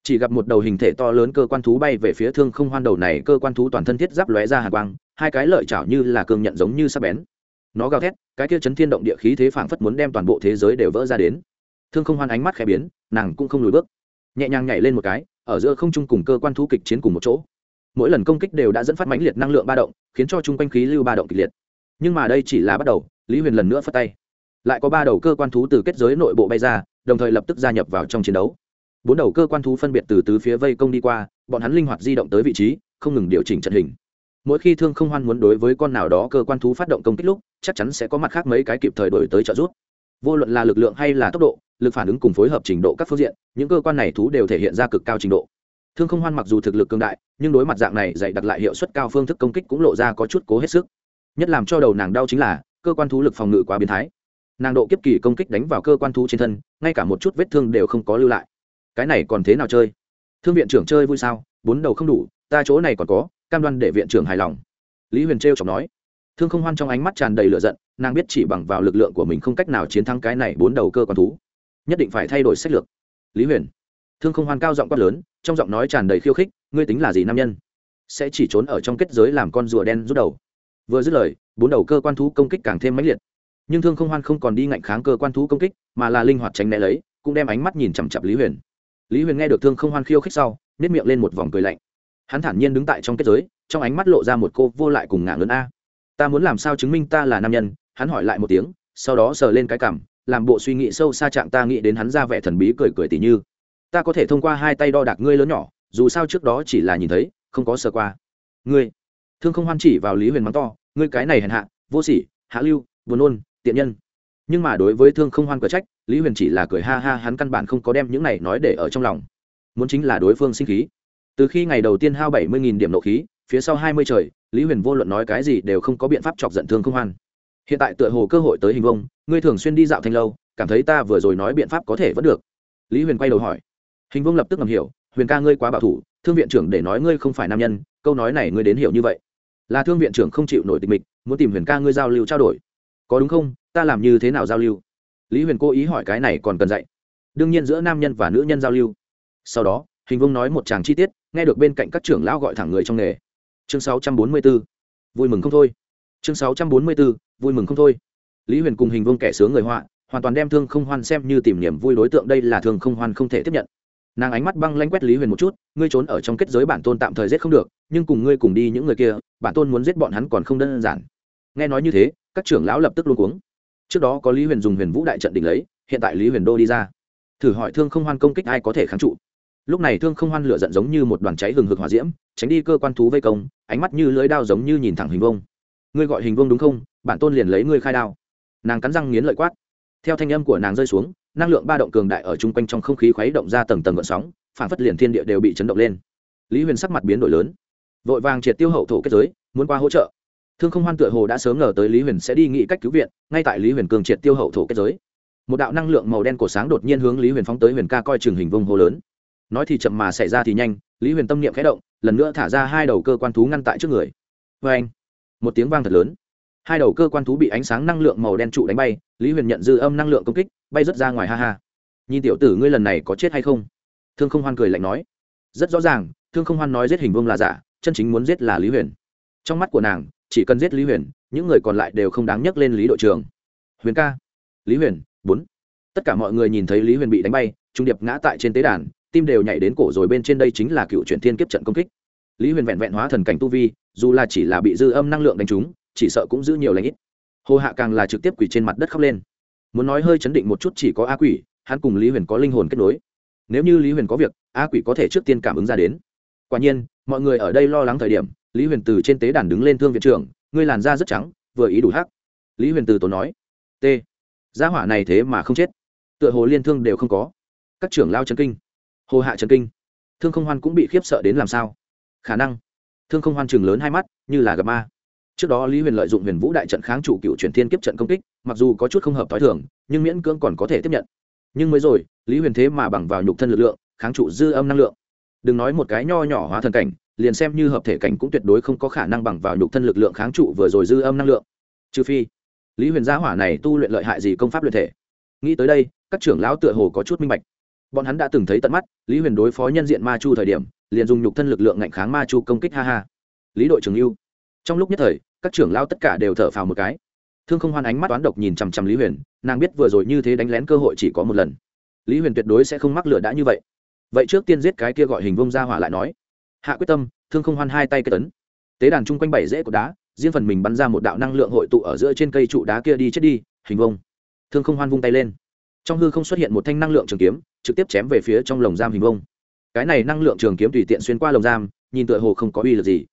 Chỉ gặp một đầu hình thể to lớn cơ quan thú bay về phía thương không hoan đầu này, cơ quan thú toàn thân thiết giáp lóe ra hà quang, hai cái lợi chảo như là cường nhận giống như sắp bén. Nó gào thét, cái kia chấn thiên động địa khí thế phảng phất muốn đem toàn bộ thế giới đều vỡ ra đến. Thương không hoan ánh mắt khẽ biến, nàng cũng không lùi bước. Nhẹ nhàng nhảy lên một cái, ở giữa không trung cùng cơ quan thú kịch chiến cùng một chỗ. Mỗi lần công kích đều đã dẫn phát mãnh liệt năng lượng ba động, khiến cho chung quanh khí lưu ba động kịch liệt. Nhưng mà đây chỉ là bắt đầu, lý huyền lần nữa phất tay lại có ba đầu cơ quan thú từ kết giới nội bộ bay ra, đồng thời lập tức gia nhập vào trong chiến đấu. Bốn đầu cơ quan thú phân biệt từ tứ phía vây công đi qua, bọn hắn linh hoạt di động tới vị trí, không ngừng điều chỉnh trận hình. Mỗi khi thương không hoan muốn đối với con nào đó cơ quan thú phát động công kích lúc, chắc chắn sẽ có mặt khác mấy cái kịp thời đổi tới trợ giúp. Vô luận là lực lượng hay là tốc độ, lực phản ứng cùng phối hợp trình độ các phương diện, những cơ quan này thú đều thể hiện ra cực cao trình độ. Thương không hoan mặc dù thực lực cường đại, nhưng đối mặt dạng này dạy đặt lại hiệu suất cao phương thức công kích cũng lộ ra có chút cố hết sức. Nhất làm cho đầu nàng đau chính là, cơ quan thú lực phòng ngự quá biến thái nàng độ kiếp kỳ công kích đánh vào cơ quan thú trên thân, ngay cả một chút vết thương đều không có lưu lại. Cái này còn thế nào chơi? Thương viện trưởng chơi vui sao? Bốn đầu không đủ, ta chỗ này còn có, cam đoan để viện trưởng hài lòng. Lý huyền trêu chọc nói. Thương không hoan trong ánh mắt tràn đầy lửa giận, nàng biết chỉ bằng vào lực lượng của mình không cách nào chiến thắng cái này bốn đầu cơ quan thú. Nhất định phải thay đổi sách lược. Lý huyền. Thương không hoan cao giọng quát lớn, trong giọng nói tràn đầy khiêu khích, ngươi tính là gì nam nhân? Sẽ chỉ trốn ở trong kết giới làm con rùa đen rút đầu. Vừa dứt lời, bốn đầu cơ quan thú công kích càng thêm mãnh liệt nhưng thương không hoan không còn đi ngạnh kháng cơ quan thú công kích, mà là linh hoạt tránh né lấy, cũng đem ánh mắt nhìn chằm chặp lý huyền. Lý huyền nghe được thương không hoan khiêu khích sau nếp miệng lên một vòng cười lạnh. Hắn thản nhiên đứng tại trong kết giới, trong ánh mắt lộ ra một cô vô lại cùng ngạn lớn a. Ta muốn làm sao chứng minh ta là nam nhân? Hắn hỏi lại một tiếng, sau đó sờ lên cái cảm, làm bộ suy nghĩ sâu xa trạng ta nghĩ đến hắn ra vẻ thần bí cười cười tỉ như. Ta có thể thông qua hai tay đo đạc ngươi lớn nhỏ, dù sao trước đó chỉ là nhìn thấy, không có sờ qua. Ngươi. Thương không hoan chỉ vào lý huyền mắng to, ngươi cái này hèn hạ, vô sỉ, hạ lưu, buồn nôn tiện nhân. Nhưng mà đối với thương không hoan cờ trách, lý huyền chỉ là cười ha ha, hắn căn bản không có đem những này nói để ở trong lòng. Muốn chính là đối phương sinh khí. Từ khi ngày đầu tiên hao bảy mươi điểm nộ khí, phía sau hai mươi trời, lý huyền vô luận nói cái gì đều không có biện pháp chọc giận thương không hoan. Hiện tại tựa hồ cơ hội tới hình vông, ngươi thường xuyên đi dạo thanh lâu, cảm thấy ta vừa rồi nói biện pháp có thể vẫn được. Lý huyền quay đầu hỏi. Hình vông lập tức ngầm hiểu, huyền ca ngươi quá bảo thủ, thương viện trưởng để nói ngươi không phải nam nhân, câu nói này ngươi đến hiểu như vậy. Là thương viện trưởng không chịu nổi tình mịch, muốn tìm huyền ca ngươi giao lưu trao đổi có đúng không? Ta làm như thế nào giao lưu? Lý huyền cố ý hỏi cái này còn cần dạy. Đương nhiên giữa nam nhân và nữ nhân giao lưu. Sau đó, hình vông nói một tràng chi tiết, nghe được bên cạnh các trưởng lão gọi thẳng người trong nghề. Chương 644. vui mừng không thôi. Chương 644. vui mừng không thôi. Lý huyền cùng hình vông kẻ sướng người họa, hoàn toàn đem thương không hoan xem như tìm niềm vui đối tượng, đây là thương không hoan không thể tiếp nhận. Nàng ánh mắt băng lanh quét lý huyền một chút, ngươi trốn ở trong kết giới bản tôn tạm thời giết không được, nhưng cùng ngươi cùng đi những người kia, bản tôn muốn giết bọn hắn còn không đơn giản. Nghe nói như thế các trưởng lão lập tức luôn cuống. Trước đó có lý huyền dùng huyền vũ đại trận đỉnh lấy, hiện tại lý huyền đô đi ra. Thử hỏi thương không hoan công kích ai có thể kháng trụ? Lúc này thương không hoan lửa giận giống như một đoàn cháy hừng hực hỏa diễm, tránh đi cơ quan thú vây công, ánh mắt như lưới đao giống như nhìn thẳng hình vông. Ngươi gọi hình vông đúng không? Bản tôn liền lấy ngươi khai đao. Nàng cắn răng nghiến lợi quát. Theo thanh âm của nàng rơi xuống, năng lượng ba động cường đại ở chung quanh trong không khí khuấy động ra tầng tầng gợn sóng, phản phất liền thiên địa đều bị chấn động lên. Lý huyền sắc mặt biến đổi lớn. Vội vàng triệt tiêu hậu thổ kết giới, muốn qua hỗ trợ thương không hoan tựa hồ đã sớm ngờ tới lý huyền sẽ đi nghĩ cách cứu viện, ngay tại lý huyền cường triệt tiêu hậu thổ kết giới. Một đạo năng lượng màu đen cổ sáng đột nhiên hướng lý huyền phóng tới huyền ca coi trường hình vông hô lớn. Nói thì chậm mà xảy ra thì nhanh, lý huyền tâm niệm khẽ động, lần nữa thả ra hai đầu cơ quan thú ngăn tại trước người. Vê anh, một tiếng vang thật lớn. Hai đầu cơ quan thú bị ánh sáng năng lượng màu đen trụ đánh bay, lý huyền nhận dư âm năng lượng công kích, bay rớt ra ngoài ha ha. Nhìn tiểu tử ngươi lần này có chết hay không? Thương không hoan cười lạnh nói. Rất rõ ràng, thương không hoan nói giết hình vương là giả, chân chính muốn giết là lý huyền. Trong mắt của nàng chỉ cần giết lý huyền, những người còn lại đều không đáng nhắc lên lý đội trưởng. Huyền ca. Lý huyền, bốn. Tất cả mọi người nhìn thấy lý huyền bị đánh bay, trung điệp ngã tại trên tế đàn, tim đều nhảy đến cổ rồi bên trên đây chính là cựu chuyển thiên kiếp trận công kích. Lý huyền vẹn vẹn hóa thần cảnh tu vi, dù là chỉ là bị dư âm năng lượng đánh trúng, chỉ sợ cũng giữ nhiều lãnh ít. Hồ hạ càng là trực tiếp quỳ trên mặt đất khóc lên. Muốn nói hơi chấn định một chút chỉ có a quỷ, hắn cùng lý huyền có linh hồn kết nối. Nếu như lý huyền có việc, a quỷ có thể trước tiên cảm ứng ra đến. Quả nhiên, mọi người ở đây lo lắng thời điểm lý huyền từ trên tế đàn đứng lên thương viện trưởng, ngươi làn da rất trắng, vừa ý đủ hắc. Lý huyền từ tốn nói, t, gia hỏa này thế mà không chết. Tựa hồ liên thương đều không có. Các trưởng lao trần kinh. Hồ hạ trần kinh. Thương không hoan cũng bị khiếp sợ đến làm sao? Khả năng. Thương không hoan chừng lớn hai mắt, như là gặp ma. Trước đó lý huyền lợi dụng huyền vũ đại trận kháng chủ cựu truyền thiên kiếp trận công kích, mặc dù có chút không hợp t h o i thường, nhưng miễn cưỡng còn có thể tiếp nhận. Nhưng mới rồi, lý huyền thế mà bằng vào nhục thân lực lượng, kháng trụ dư âm năng lượng. Đừng nói một cái nho nhỏ hóa thần cảnh liền xem như hợp thể cảnh cũng tuyệt đối không có khả năng bằng vào nhục thân lực lượng kháng trụ vừa rồi dư âm năng lượng. Trừ phi, lý huyền gia hỏa này tu luyện lợi hại gì công pháp luyện thể. Nghĩ tới đây, các trưởng lão tựa hồ có chút minh bạch. Bọn hắn đã từng thấy tận mắt, lý huyền đối phó nhân diện ma chu thời điểm, liền dùng nhục thân lực lượng ngạnh kháng ma chu công kích ha ha. Lý đội trưởng yêu trong lúc nhất thời, các trưởng lão tất cả đều thở phào một cái. Thương không hoan ánh mắt toán độc nhìn chằm chằm lý huyền, nàng biết vừa rồi như thế đánh lén cơ hội chỉ có một lần. Lý huyền tuyệt đối sẽ không mắc lửa đã như vậy. Vậy trước tiên giết cái kia gọi hình vông ra hỏa lại nói hạ quyết tâm, thương không hoan hai tay cây tấn. Tế đàn chung quanh bảy rễ của đá, riêng phần mình bắn ra một đạo năng lượng hội tụ ở giữa trên cây trụ đá kia đi chết đi, hình vông thương không hoan vung tay lên. Trong hư không xuất hiện một thanh năng lượng trường kiếm, trực tiếp chém về phía trong lồng giam hình vông cái này năng lượng trường kiếm tùy tiện xuyên qua lồng giam, nhìn tựa hồ không có uy lực gì.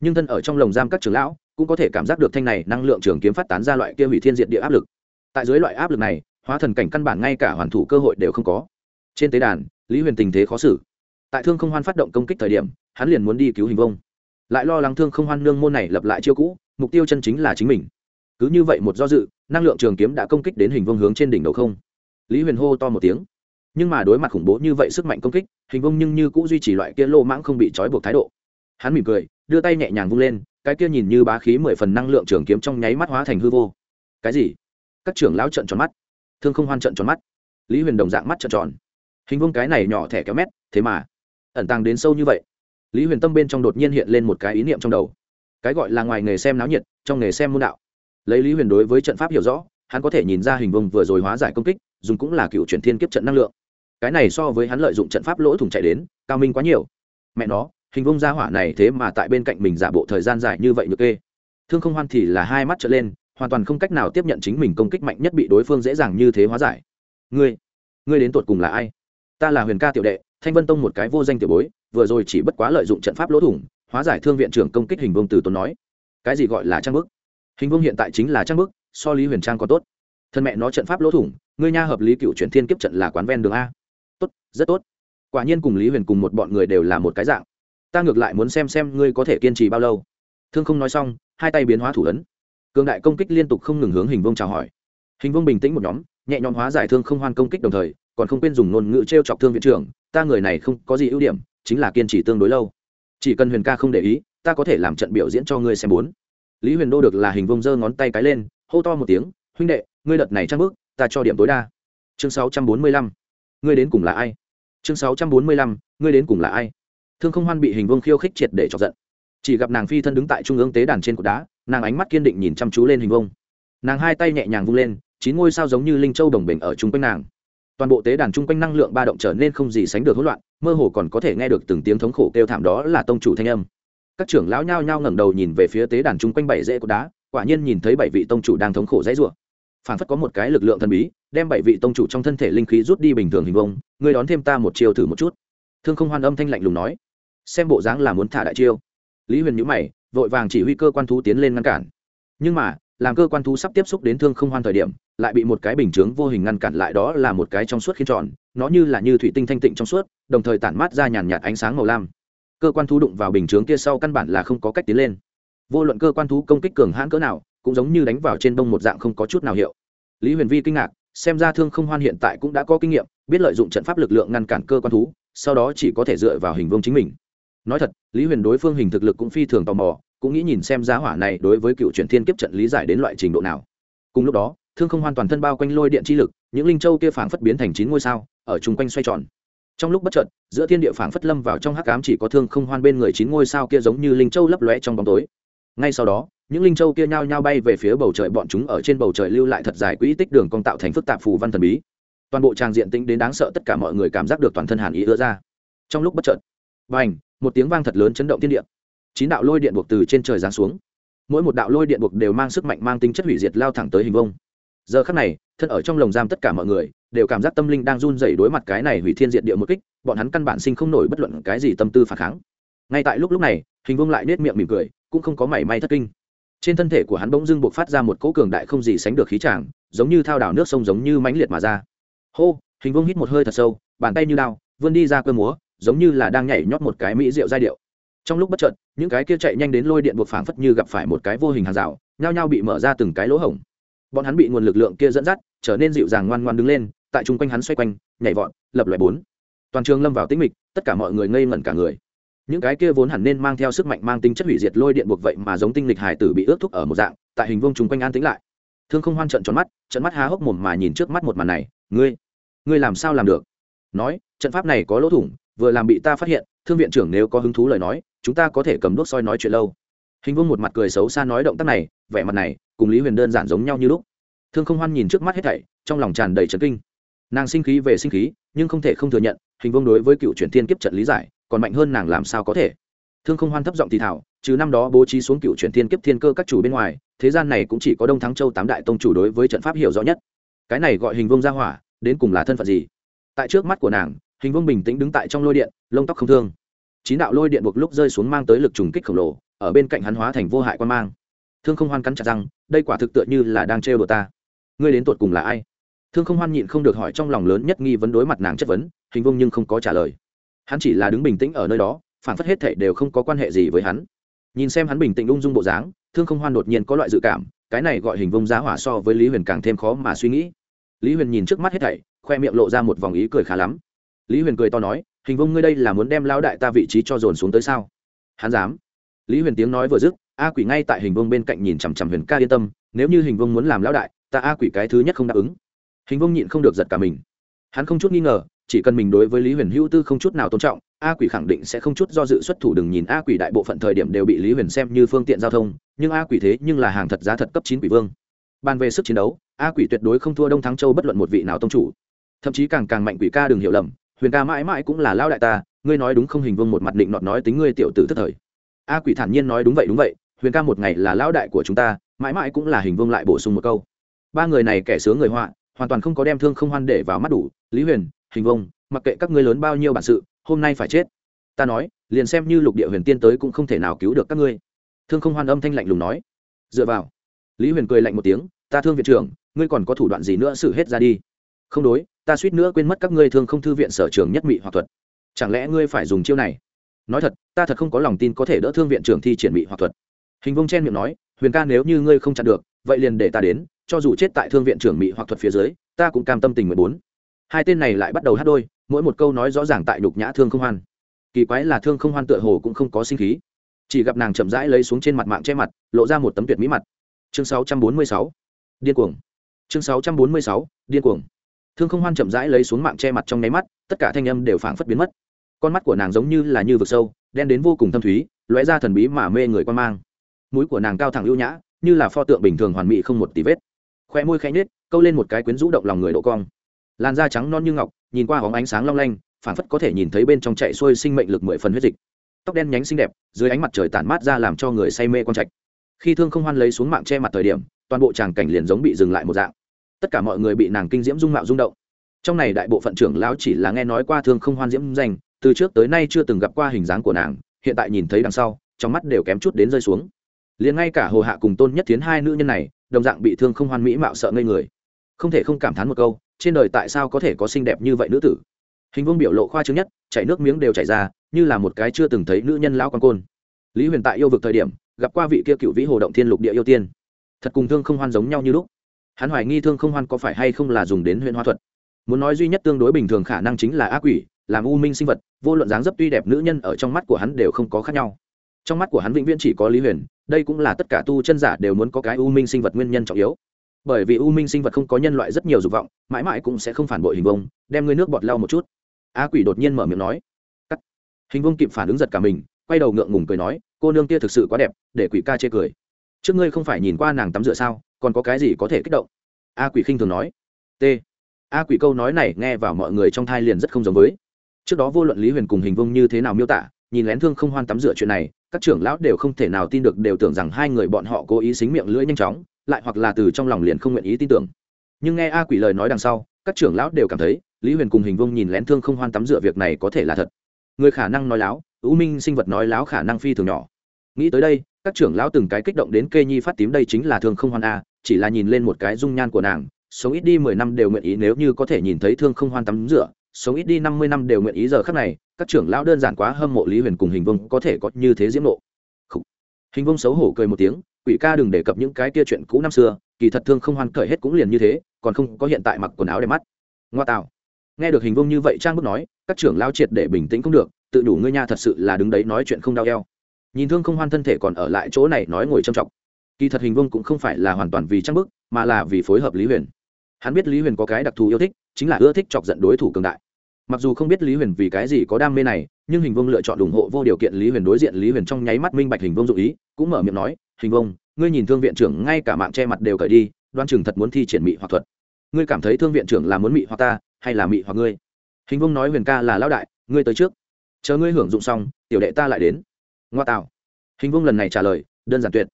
Nhưng thân ở trong lồng giam các trường lão cũng có thể cảm giác được thanh này năng lượng trường kiếm phát tán ra loại kia hủy thiên diệt địa áp lực. Tại dưới loại áp lực này, hóa thần cảnh căn bản ngay cả hoàn thủ cơ hội đều không có. Trên tế đàn, lý huyền tình thế khó xử tại thương không hoan phát động công kích thời điểm, hắn liền muốn đi cứu hình vông. Lại lo lắng thương không hoan nương môn này lập lại chiêu cũ, mục tiêu chân chính là chính mình. Cứ như vậy một do dự, năng lượng trường kiếm đã công kích đến hình vông hướng trên đỉnh đầu không. Lý huyền hô to một tiếng. Nhưng mà đối mặt khủng bố như vậy sức mạnh công kích, hình vông nhưng như cũng duy trì loại kia lô mãng không bị trói buộc thái độ. Hắn mỉm cười, đưa tay nhẹ nhàng vung lên, cái kia nhìn như bá khí mười phần năng lượng trường kiếm trong nháy mắt hóa thành hư vô. Cái gì? Các trưởng lão trận tròn mắt. Thương không hoan trận tròn mắt. Lý huyền đồng dạng mắt trận tròn. Hình vông cái này nhỏ thẻ kéo mét, thế mà ẩn tàng đến sâu như vậy. Lý huyền tâm bên trong đột nhiên hiện lên một cái ý niệm trong đầu. Cái gọi là ngoài nghề xem náo nhiệt, trong nghề xem môn đạo. Lấy lý huyền đối với trận pháp hiểu rõ, hắn có thể nhìn ra hình vông vừa rồi hóa giải công kích, dùng cũng là cựu chuyển thiên kiếp trận năng lượng. Cái này so với hắn lợi dụng trận pháp lỗ thủng chạy đến, cao minh quá nhiều. Mẹ nó, hình vông gia hỏa này thế mà tại bên cạnh mình giả bộ thời gian dài như vậy được kê. Thương không hoan thì là hai mắt trở lên, hoàn toàn không cách nào tiếp nhận chính mình công kích mạnh nhất bị đối phương dễ dàng như thế hóa giải. Ngươi ngươi đến tột cùng là ai? Ta là huyền ca tiểu đệ thanh vân tông một cái vô danh tiểu bối, vừa rồi chỉ bất quá lợi dụng trận pháp lỗ thủng, hóa giải thương viện trưởng công kích hình vông từ tốn nói. Cái gì gọi là trang bức? Hình vông hiện tại chính là trang bức, so lý huyền trang còn tốt. Thân mẹ nó trận pháp lỗ thủng, ngươi nha hợp lý cựu chuyển thiên kiếp trận là quán ven đường a. Tốt, rất tốt. Quả nhiên cùng lý huyền cùng một bọn người đều là một cái dạng. Ta ngược lại muốn xem xem ngươi có thể kiên trì bao lâu. Thương không nói xong, hai tay biến hóa thủ ấn. Cường đại công kích liên tục không ngừng hướng hình vông chào hỏi. Hình vông bình tĩnh một nhóm, nhẹ nhõm hóa giải thương không hoan công kích đồng thời, còn không quên dùng ngôn ngữ t r e o chọc thương viện trưởng ta người này không có gì ưu điểm chính là kiên trì tương đối lâu. Chỉ cần huyền ca không để ý ta có thể làm trận biểu diễn cho ngươi xem bốn. Lý huyền đô được là hình vông giơ ngón tay cái lên hô to một tiếng huynh đệ ngươi đợt này trang bước, ta cho điểm tối đa. Chương sáu trăm bốn mươi lăm. Ngươi đến cùng là ai? Chương sáu trăm bốn mươi lăm. Ngươi đến cùng là ai? Thương không hoan bị hình vương khiêu khích triệt để chọc giận. Chỉ gặp nàng phi thân đứng tại trung ương tế đàn trên cột đá nàng ánh mắt kiên định nhìn chăm chú lên hình vông nàng hai tay nhẹ nhàng vung lên chín ngôi sao giống như linh châu đồng bình ở chung quanh nàng toàn bộ tế đàn chung quanh năng lượng ba động trở nên không gì sánh được hỗn loạn, mơ hồ còn có thể nghe được từng tiếng thống khổ kêu thảm đó là tông chủ thanh âm. Các trưởng lão nhao nhao ngẩng đầu nhìn về phía tế đàn chung quanh bảy rễ cột đá, quả nhiên nhìn thấy bảy vị tông chủ đang thống khổ dãy rủa. Phản phất có một cái lực lượng thần bí, đem bảy vị tông chủ trong thân thể linh khí rút đi bình thường hình vông ngươi đón thêm ta một chiều thử một chút. Thương không hoan âm thanh lạnh lùng nói, xem bộ dáng là muốn thả đại chiêu. Lý huyền nhữ mày, vội vàng chỉ huy cơ quan thú tiến lên ngăn cản. Nhưng mà làm cơ quan thú sắp tiếp xúc đến thương không hoan thời điểm, lại bị một cái bình chướng vô hình ngăn cản lại đó là một cái trong suốt khiên tròn, nó như là như thủy tinh thanh tịnh trong suốt, đồng thời tản mát ra nhàn nhạt ánh sáng màu lam. Cơ quan thú đụng vào bình chướng kia sau căn bản là không có cách tiến lên. Vô luận cơ quan thú công kích cường hãn cỡ nào, cũng giống như đánh vào trên đông một dạng không có chút nào hiệu. Lý huyền vi kinh ngạc, xem ra thương không hoan hiện tại cũng đã có kinh nghiệm, biết lợi dụng trận pháp lực lượng ngăn cản cơ quan thú, sau đó chỉ có thể dựa vào hình vương chính mình. Nói thật, lý huyền đối phương hình thực lực cũng phi thường tò mò cũng nghĩ nhìn xem giá hỏa này đối với cựu truyền thiên kiếp trận lý giải đến loại trình độ nào. Cùng lúc đó, thương không hoàn toàn thân bao quanh lôi điện chi lực, những linh châu kia phảng phất biến thành chín ngôi sao, ở chung quanh xoay tròn. Trong lúc bất chợt, giữa thiên địa phảng phất lâm vào trong hắc ám chỉ có thương không hoan bên người chín ngôi sao kia giống như linh châu lấp lóe trong bóng tối. Ngay sau đó, những linh châu kia nhao nhao bay về phía bầu trời bọn chúng ở trên bầu trời lưu lại thật dài quỹ tích đường cong tạo thành phức tạp phù văn thần bí. Toàn bộ trang diện tĩnh đến đáng sợ tất cả mọi người cảm giác được toàn thân hàn ý ứa ra. Trong lúc bất chợt và một tiếng vang thật lớn chấn động thiên địa chín đạo lôi điện buộc từ trên trời giáng xuống. Mỗi một đạo lôi điện buộc đều mang sức mạnh mang tính chất hủy diệt lao thẳng tới hình vông giờ khắc này, thân ở trong lồng giam tất cả mọi người, đều cảm giác tâm linh đang run rẩy đối mặt cái này hủy thiên diệt địa một kích, bọn hắn căn bản sinh không nổi bất luận cái gì tâm tư phản kháng. Ngay tại lúc lúc này, hình vông lại nết miệng mỉm cười, cũng không có mảy may thất kinh. Trên thân thể của hắn bỗng dưng buộc phát ra một cỗ cường đại không gì sánh được khí tràng, giống như thao đảo nước sông giống như mãnh liệt mà ra. Hô, hình vông hít một hơi thật sâu, bàn tay như đao, vươn đi ra cơ múa, giống như là đang nhảy nhót một cái mỹ rượu giai điệu trong lúc bất chợt, những cái kia chạy nhanh đến lôi điện buộc phảng phất như gặp phải một cái vô hình hàng rào, nhao nhao bị mở ra từng cái lỗ hổng. Bọn hắn bị nguồn lực lượng kia dẫn dắt, trở nên dịu dàng ngoan ngoan đứng lên, tại chung quanh hắn xoay quanh, nhảy vọt, lập loại bốn. Toàn trường lâm vào tĩnh mịch, tất cả mọi người ngây ngẩn cả người. Những cái kia vốn hẳn nên mang theo sức mạnh mang tính chất hủy diệt lôi điện buộc vậy mà giống tinh lịch hải tử bị ướt thúc ở một dạng, tại hình vuông chung quanh an tĩnh lại. Thương không hoan trận tròn mắt trận mắt há hốc mồm mà nhìn trước mắt một màn này, ngươi ngươi làm sao làm được? Nói, trận pháp này có lỗ thủng, vừa làm bị ta phát hiện, thương viện trưởng nếu có hứng thú lời nói chúng ta có thể cầm đốt soi nói chuyện lâu. Hình vương một mặt cười xấu xa nói động tác này, vẻ mặt này, cùng lý huyền đơn giản giống nhau như lúc. Thương không hoan nhìn trước mắt hết thảy, trong lòng tràn đầy trấn kinh. Nàng sinh khí về sinh khí, nhưng không thể không thừa nhận, hình vương đối với cựu chuyển thiên kiếp trận lý giải, còn mạnh hơn nàng làm sao có thể. Thương không hoan thấp giọng thì thảo trừ năm đó bố trí xuống cựu chuyển thiên kiếp thiên cơ các chủ bên ngoài, thế gian này cũng chỉ có đông thắng châu tám đại tông chủ đối với trận pháp hiểu rõ nhất. Cái này gọi hình vương ra hỏa, đến cùng là thân phận gì? Tại trước mắt của nàng, hình vương bình tĩnh đứng tại trong lôi điện, lông tóc không thương chín đạo lôi điện buộc lúc rơi xuống mang tới lực trùng kích khổng lồ, ở bên cạnh hắn hóa thành vô hại quan mang. Thương không hoan cắn chặt rằng đây quả thực tựa như là đang trêu đồ ta. Ngươi đến tột cùng là ai? Thương không hoan nhịn không được hỏi trong lòng lớn nhất nghi vấn đối mặt nàng chất vấn, hình vông nhưng không có trả lời. Hắn chỉ là đứng bình tĩnh ở nơi đó phản phất hết thệ đều không có quan hệ gì với hắn. Nhìn xem hắn bình tĩnh ung dung bộ dáng, thương không hoan đột nhiên có loại dự cảm, cái này gọi hình vông giá hỏa so với lý huyền càng thêm khó mà suy nghĩ. Lý huyền nhìn trước mắt hết thảy, khoe miệng lộ ra một vòng ý cười khá lắm. Lý huyền cười to nói hình vông ngươi đây là muốn đem lao đại ta vị trí cho dồn xuống tới sao? Hắn dám. Lý huyền tiếng nói vừa dứt, a quỷ ngay tại hình vông bên cạnh nhìn chằm chằm huyền ca yên tâm, nếu như hình vông muốn làm lão đại, ta a quỷ cái thứ nhất không đáp ứng. Hình vông nhịn không được giật cả mình. Hắn không chút nghi ngờ, chỉ cần mình đối với lý huyền hữu tư không chút nào tôn trọng, a quỷ khẳng định sẽ không chút do dự xuất thủ đừng nhìn a quỷ đại bộ phận thời điểm đều bị lý huyền xem như phương tiện giao thông, nhưng a quỷ thế nhưng là hàng thật giá thật cấp chín quỷ vương. Bàn về sức chiến đấu, a quỷ tuyệt đối không thua đông thắng châu bất luận một vị nào tông chủ. Thậm chí càng càng mạnh quỷ ca đừng hiểu lầm huyền ca mãi mãi cũng là lao đại ta, ngươi nói đúng không hình vương một mặt định nọt nói tính ngươi tiểu tử thất thời. A quỷ thản nhiên nói đúng vậy đúng vậy, huyền ca một ngày là lão đại của chúng ta, mãi mãi cũng là hình vương lại bổ sung một câu. Ba người này kẻ sướng người họa, hoàn toàn không có đem thương không hoan để vào mắt đủ. Lý huyền, hình vông mặc kệ các ngươi lớn bao nhiêu bản sự, hôm nay phải chết. Ta nói, liền xem như lục địa huyền tiên tới cũng không thể nào cứu được các ngươi. Thương không hoan âm thanh lạnh lùng nói. Dựa vào. Lý huyền cười lạnh một tiếng, ta thương viện trưởng, ngươi còn có thủ đoạn gì nữa xử hết ra đi. Không đối ta suýt nữa quên mất các ngươi thương không thư viện sở trường nhất mị hoặc thuật. Chẳng lẽ ngươi phải dùng chiêu này? Nói thật, ta thật không có lòng tin có thể đỡ thương viện trưởng thi triển mị hoặc thuật. Hình vông chen miệng nói, huyền ca nếu như ngươi không chặn được, vậy liền để ta đến, cho dù chết tại thương viện trưởng mị hoặc thuật phía dưới, ta cũng cam tâm tình mười bốn hai tên này lại bắt đầu hát đôi, mỗi một câu nói rõ ràng tại đục nhã thương không hoan. Kỳ quái là thương không hoan tựa hồ cũng không có sinh khí. Chỉ gặp nàng chậm rãi lấy xuống trên mặt mạng che mặt, lộ ra một tấm tuyệt mỹ mặt. Chương 646. điên cuồng. Chương 646. điên cuồng thương không hoan chậm rãi lấy xuống mạng che mặt trong nháy mắt, tất cả thanh âm đều phảng phất biến mất. Con mắt của nàng giống như là như vực sâu, đen đến vô cùng thâm thúy, lóe ra thần bí mà mê người quan mang. Mũi của nàng cao thẳng ưu nhã, như là pho tượng bình thường hoàn mỹ không một tí vết. Khoe môi khẽ nhếch, câu lên một cái quyến rũ động lòng người độ cong. Làn da trắng non như ngọc, nhìn qua hóng ánh sáng long lanh, phảng phất có thể nhìn thấy bên trong chạy xuôi sinh mệnh lực mười phần huyết dịch. Tóc đen nhánh xinh đẹp, dưới ánh mặt trời tản mát ra làm cho người say mê con trạch. Khi thương không hoan lấy xuống mạng che mặt thời điểm, toàn bộ tràng cảnh liền giống bị dừng lại một dạng tất cả mọi người bị nàng kinh diễm dung mạo rung động. Trong này đại bộ phận trưởng lão chỉ là nghe nói qua thương không hoan diễm danh, từ trước tới nay chưa từng gặp qua hình dáng của nàng, hiện tại nhìn thấy đằng sau, trong mắt đều kém chút đến rơi xuống. Liền ngay cả hồ hạ cùng tôn nhất tiến hai nữ nhân này, đồng dạng bị thương không hoan mỹ mạo sợ ngây người. Không thể không cảm thán một câu, trên đời tại sao có thể có xinh đẹp như vậy nữ tử? Hình vương biểu lộ khoa trương nhất, chảy nước miếng đều chảy ra, như là một cái chưa từng thấy nữ nhân lão quan côn. Lý huyền tại yêu vực thời điểm, gặp qua vị kia cựu vĩ hồ động thiên lục địa yêu tiên. Thật cùng thương không hoan giống nhau như lúc hắn hoài nghi thương không hoan có phải hay không là dùng đến huyện hoa thuật. Muốn nói duy nhất tương đối bình thường khả năng chính là ác quỷ, làm u minh sinh vật, vô luận dáng dấp tuy đẹp nữ nhân ở trong mắt của hắn đều không có khác nhau. Trong mắt của hắn vĩnh viễn chỉ có lý huyền, đây cũng là tất cả tu chân giả đều muốn có cái u minh sinh vật nguyên nhân trọng yếu. Bởi vì u minh sinh vật không có nhân loại rất nhiều dục vọng, mãi mãi cũng sẽ không phản bội hình vông đem ngươi nước bọt lau một chút. A quỷ đột nhiên mở miệng nói. Cắt. hình vông kịp phản ứng giật cả mình, quay đầu ngượng ngùng cười nói, cô nương kia thực sự quá đẹp, để quỷ ca chê cười trước ngươi không phải nhìn qua nàng tắm rửa sao, còn có cái gì có thể kích động? A quỷ khinh thường nói. T. A quỷ câu nói này nghe vào mọi người trong thai liền rất không giống với. Trước đó vô luận lý huyền cùng hình vông như thế nào miêu tả, nhìn lén thương không hoan tắm rửa chuyện này, các trưởng lão đều không thể nào tin được, đều tưởng rằng hai người bọn họ cố ý xính miệng lưỡi nhanh chóng, lại hoặc là từ trong lòng liền không nguyện ý tin tưởng. Nhưng nghe a quỷ lời nói đằng sau, các trưởng lão đều cảm thấy, lý huyền cùng hình vông nhìn lén thương không hoan tắm rửa việc này có thể là thật. Người khả năng nói láo ưu minh sinh vật nói láo khả năng phi thường nhỏ. Nghĩ tới đây các trưởng lão từng cái kích động đến kê nhi phát tím đây chính là thương không hoan a, chỉ là nhìn lên một cái dung nhan của nàng, sống ít đi mười năm đều nguyện ý nếu như có thể nhìn thấy thương không hoan tắm rửa, sống ít đi năm mươi năm đều nguyện ý giờ khắc này, các trưởng lão đơn giản quá hâm mộ lý huyền cùng hình vông có thể có như thế diễm nộ. Hình vông xấu hổ cười một tiếng, quỷ ca đừng đề cập những cái kia chuyện cũ năm xưa, kỳ thật thương không hoan cởi hết cũng liền như thế, còn không có hiện tại mặc quần áo đẹp mắt. Ngoa tạo. Nghe được hình vông như vậy trang bức nói, các trưởng lao triệt để bình tĩnh không được, tự đủ ngươi nha thật sự là đứng đấy nói chuyện không đau eo nhìn thương không hoan thân thể còn ở lại chỗ này nói ngồi trầm trọng kỳ thật hình vông cũng không phải là hoàn toàn vì trang bức, mà là vì phối hợp lý huyền. Hắn biết lý huyền có cái đặc thù yêu thích, chính là ưa thích chọc giận đối thủ cường đại. Mặc dù không biết lý huyền vì cái gì có đam mê này, nhưng hình vông lựa chọn ủng hộ vô điều kiện lý huyền đối diện lý huyền trong nháy mắt minh bạch hình vông dụ ý, cũng mở miệng nói, hình vông ngươi nhìn thương viện trưởng ngay cả mạng che mặt đều cởi đi, đoan chừng thật muốn thi triển mị hoặc thuật. Ngươi cảm thấy thương viện trưởng là muốn mị hoặc ta, hay là mị hoặc ngươi? Hình vông nói huyền ca là lão đại, ngươi tới trước. Chờ ngươi hưởng dụng xong, tiểu đệ ta lại đến ngoa tạo. Hình vông lần này trả lời, đơn giản tuyệt.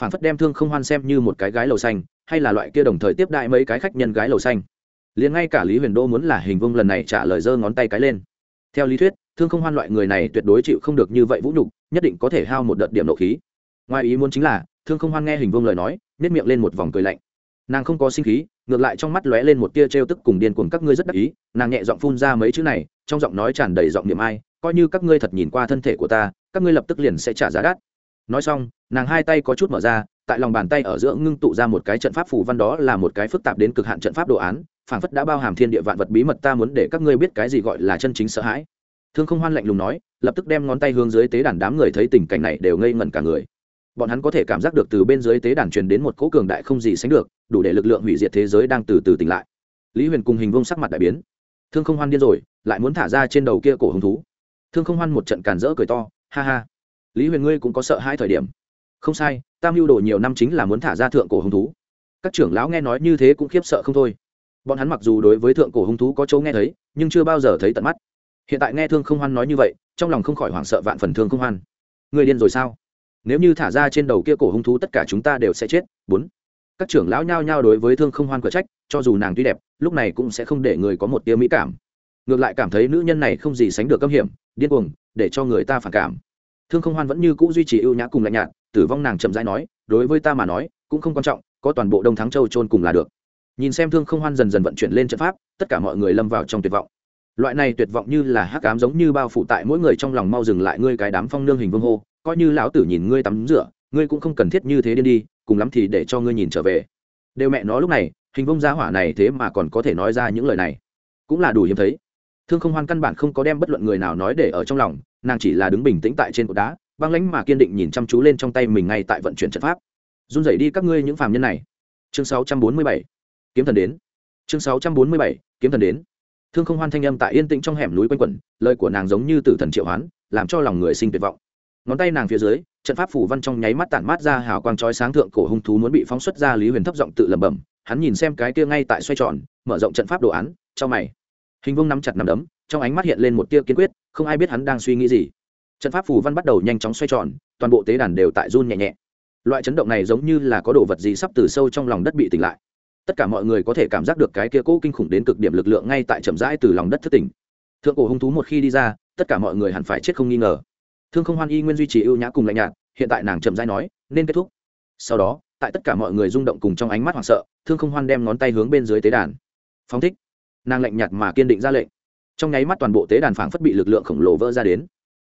Phản phất đem thương không hoan xem như một cái gái lầu xanh, hay là loại kia đồng thời tiếp đại mấy cái khách nhân gái lầu xanh. Liền ngay cả lý huyền đô muốn là hình vông lần này trả lời giơ ngón tay cái lên. Theo lý thuyết, thương không hoan loại người này tuyệt đối chịu không được như vậy vũ nhục, nhất định có thể hao một đợt điểm nộ khí. Ngoài ý muốn chính là, thương không hoan nghe hình vông lời nói nếp miệng lên một vòng cười lạnh. Nàng không có sinh khí, ngược lại trong mắt lóe lên một tia t r e o tức cùng điên cuồng các ngươi rất đắc ý, nàng nhẹ giọng phun ra mấy chữ này, trong giọng nói tràn đầy giọng niệm ai, coi như các ngươi thật nhìn qua thân thể của ta các ngươi lập tức liền sẽ trả giá đắt. Nói xong, nàng hai tay có chút mở ra, tại lòng bàn tay ở giữa ngưng tụ ra một cái trận pháp phù văn đó là một cái phức tạp đến cực hạn trận pháp đồ án, phảng phất đã bao hàm thiên địa vạn vật bí mật ta muốn để các ngươi biết cái gì gọi là chân chính sợ hãi. Thương không hoan lạnh lùng nói, lập tức đem ngón tay hướng dưới tế đàn đám người thấy tình cảnh này đều ngây ngẩn cả người. Bọn hắn có thể cảm giác được từ bên dưới tế đàn truyền đến một cỗ cường đại không gì sánh được, đủ để lực lượng hủy diệt thế giới đang từ từ tỉnh lại. Lý huyền cùng hình vông sắc mặt đại biến. Thương không hoan điên rồi, lại muốn thả ra trên đầu kia cổ hứng thú. Thương không hoan một trận càn rỡ cười to ha ha. Lý huyền ngươi cũng có sợ hai thời điểm. Không sai, tam mưu đồ nhiều năm chính là muốn thả ra thượng cổ hứng thú. Các trưởng lão nghe nói như thế cũng khiếp sợ không thôi. Bọn hắn mặc dù đối với thượng cổ hung thú có chỗ nghe thấy, nhưng chưa bao giờ thấy tận mắt. Hiện tại nghe thương không hoan nói như vậy, trong lòng không khỏi hoảng sợ vạn phần thương không hoan. Người điên rồi sao? Nếu như thả ra trên đầu kia cổ hung thú tất cả chúng ta đều sẽ chết. Bốn. Các trưởng lão nhao nhao đối với thương không hoan cửa trách, cho dù nàng tuy đẹp, lúc này cũng sẽ không để người có một tia mỹ cảm. Ngược lại cảm thấy nữ nhân này không gì sánh được âm hiểm, điên cuồng, để cho người ta phản cảm thương không hoan vẫn như cũ duy trì ưu nhã cùng lạnh nhạt, tử vong nàng chậm rãi nói, đối với ta mà nói, cũng không quan trọng, có toàn bộ đông thắng châu trôn cùng là được. Nhìn xem thương không hoan dần dần vận chuyển lên trận pháp, tất cả mọi người lâm vào trong tuyệt vọng. Loại này tuyệt vọng như là hắc ám giống như bao phủ tại mỗi người trong lòng mau dừng lại ngươi cái đám phong nương hình vương hô, coi như lão tử nhìn ngươi tắm rửa, ngươi cũng không cần thiết như thế điên đi, cùng lắm thì để cho ngươi nhìn trở về. Đều mẹ nó lúc này, hình vông gia hỏa này thế mà còn có thể nói ra những lời này. Cũng là đủ hiếm thấy. Thương không hoan căn bản không có đem bất luận người nào nói để ở trong lòng nàng chỉ là đứng bình tĩnh tại trên cột đá, băng lãnh mà kiên định nhìn chăm chú lên trong tay mình ngay tại vận chuyển trận pháp. Run rẩy đi các ngươi những phàm nhân này. Chương 647 kiếm thần đến. Chương 647 kiếm thần đến. Thương không hoan thanh âm tại yên tĩnh trong hẻm núi quanh quẩn, lời của nàng giống như tử thần triệu hoán, làm cho lòng người sinh tuyệt vọng. Ngón tay nàng phía dưới, trận pháp phủ văn trong nháy mắt tản mát ra hào quang chói sáng thượng cổ hung thú muốn bị phóng xuất ra lý huyền thấp giọng tự lẩm bẩm, hắn nhìn xem cái kia ngay tại xoay tròn, mở rộng trận pháp đồ án cho mày hình vương nắm chặt nắm đấm, trong ánh mắt hiện lên một tia kiên quyết, không ai biết hắn đang suy nghĩ gì. Trận pháp Phù văn bắt đầu nhanh chóng xoay tròn, toàn bộ tế đàn đều tại run nhẹ nhẹ. Loại chấn động này giống như là có đồ vật gì sắp từ sâu trong lòng đất bị tỉnh lại. Tất cả mọi người có thể cảm giác được cái kia cố kinh khủng đến cực điểm lực lượng ngay tại chậm rãi từ lòng đất thất tỉnh. Thượng cổ hung thú một khi đi ra, tất cả mọi người hẳn phải chết không nghi ngờ. Thương không hoan y nguyên duy trì ưu nhã cùng lạnh nhạt, hiện tại nàng chậm rãi nói, nên kết thúc. Sau đó, tại tất cả mọi người rung động cùng trong ánh mắt hoảng sợ, thương không hoan đem ngón tay hướng bên dưới tế đàn. Phóng thích nàng lạnh nhạt mà kiên định ra lệnh. Trong nháy mắt toàn bộ tế đàn phảng phất bị lực lượng khổng lồ vỡ ra đến.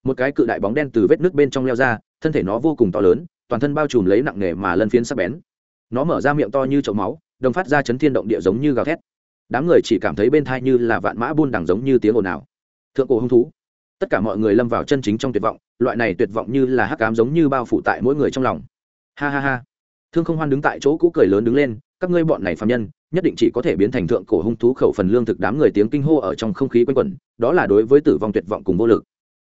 Một cái cự đại bóng đen từ vết nước bên trong leo ra, thân thể nó vô cùng to lớn, toàn thân bao trùm lấy nặng nề mà lân phiến sắc bén. Nó mở ra miệng to như chậu máu, đồng phát ra chấn thiên động địa giống như gào thét. Đám người chỉ cảm thấy bên thai như là vạn mã buôn đằng giống như tiếng ồn ào. Thượng cổ hung thú. Tất cả mọi người lâm vào chân chính trong tuyệt vọng, loại này tuyệt vọng như là hắc cám giống như bao phủ tại mỗi người trong lòng. Ha ha ha. Thương không hoan đứng tại chỗ cũ cười lớn đứng lên, các ngươi bọn này phạm nhân nhất định chỉ có thể biến thành thượng cổ hung thú khẩu phần lương thực đám người tiếng kinh hô ở trong không khí quanh quẩn, đó là đối với tử vong tuyệt vọng cùng vô lực.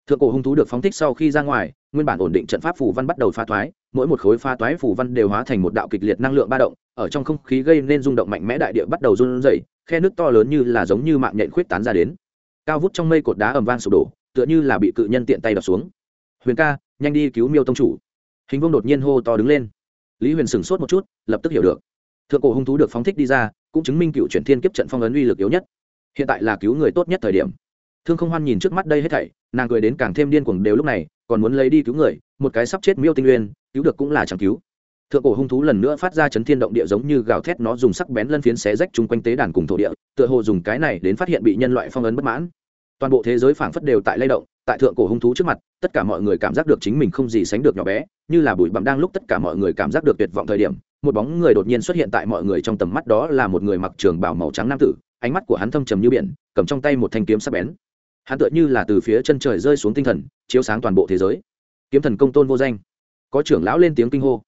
Thượng cổ hung thú được phóng thích sau khi ra ngoài, nguyên bản ổn định trận pháp phù văn bắt đầu pha thoái, mỗi một khối pha toái phù văn đều hóa thành một đạo kịch liệt năng lượng ba động, ở trong không khí gây nên rung động mạnh mẽ đại địa bắt đầu run rẩy, khe nước to lớn như là giống như mạng nhện khuyết tán ra đến. Cao vút trong mây cột đá ầm vang sụp đổ, tựa như là bị cự nhân tiện tay đập xuống. Huyền ca, nhanh đi cứu miêu tông chủ. Hình vương đột nhiên hô to đứng lên. Lý huyền sửng sốt một chút, lập tức hiểu được. Thượng cổ hung thú được phóng thích đi ra cũng chứng minh cựu chuyển thiên kiếp trận phong ấn uy lực yếu nhất. Hiện tại là cứu người tốt nhất thời điểm. Thương không hoan nhìn trước mắt đây hết thảy, nàng cười đến càng thêm điên cuồng đều lúc này, còn muốn lấy đi cứu người, một cái sắp chết miêu tinh uyên cứu được cũng là chẳng cứu. Thượng cổ hung thú lần nữa phát ra chấn thiên động địa giống như gào thét nó dùng sắc bén lân phiến xé rách chung quanh tế đàn cùng thổ địa, tựa hồ dùng cái này đến phát hiện bị nhân loại phong ấn bất mãn. Toàn bộ thế giới phảng phất đều tại lay động, tại thượng cổ hung thú trước mặt, tất cả mọi người cảm giác được chính mình không gì sánh được nhỏ bé, như là bụi bặm đang lúc tất cả mọi người cảm giác được tuyệt vọng thời điểm một bóng người đột nhiên xuất hiện tại mọi người trong tầm mắt đó là một người mặc trường bảo màu trắng nam tử, ánh mắt của hắn thâm trầm như biển, cầm trong tay một thanh kiếm sắc bén. Hắn tựa như là từ phía chân trời rơi xuống tinh thần, chiếu sáng toàn bộ thế giới. Kiếm thần công tôn vô danh. Có trưởng lão lên tiếng kinh hô.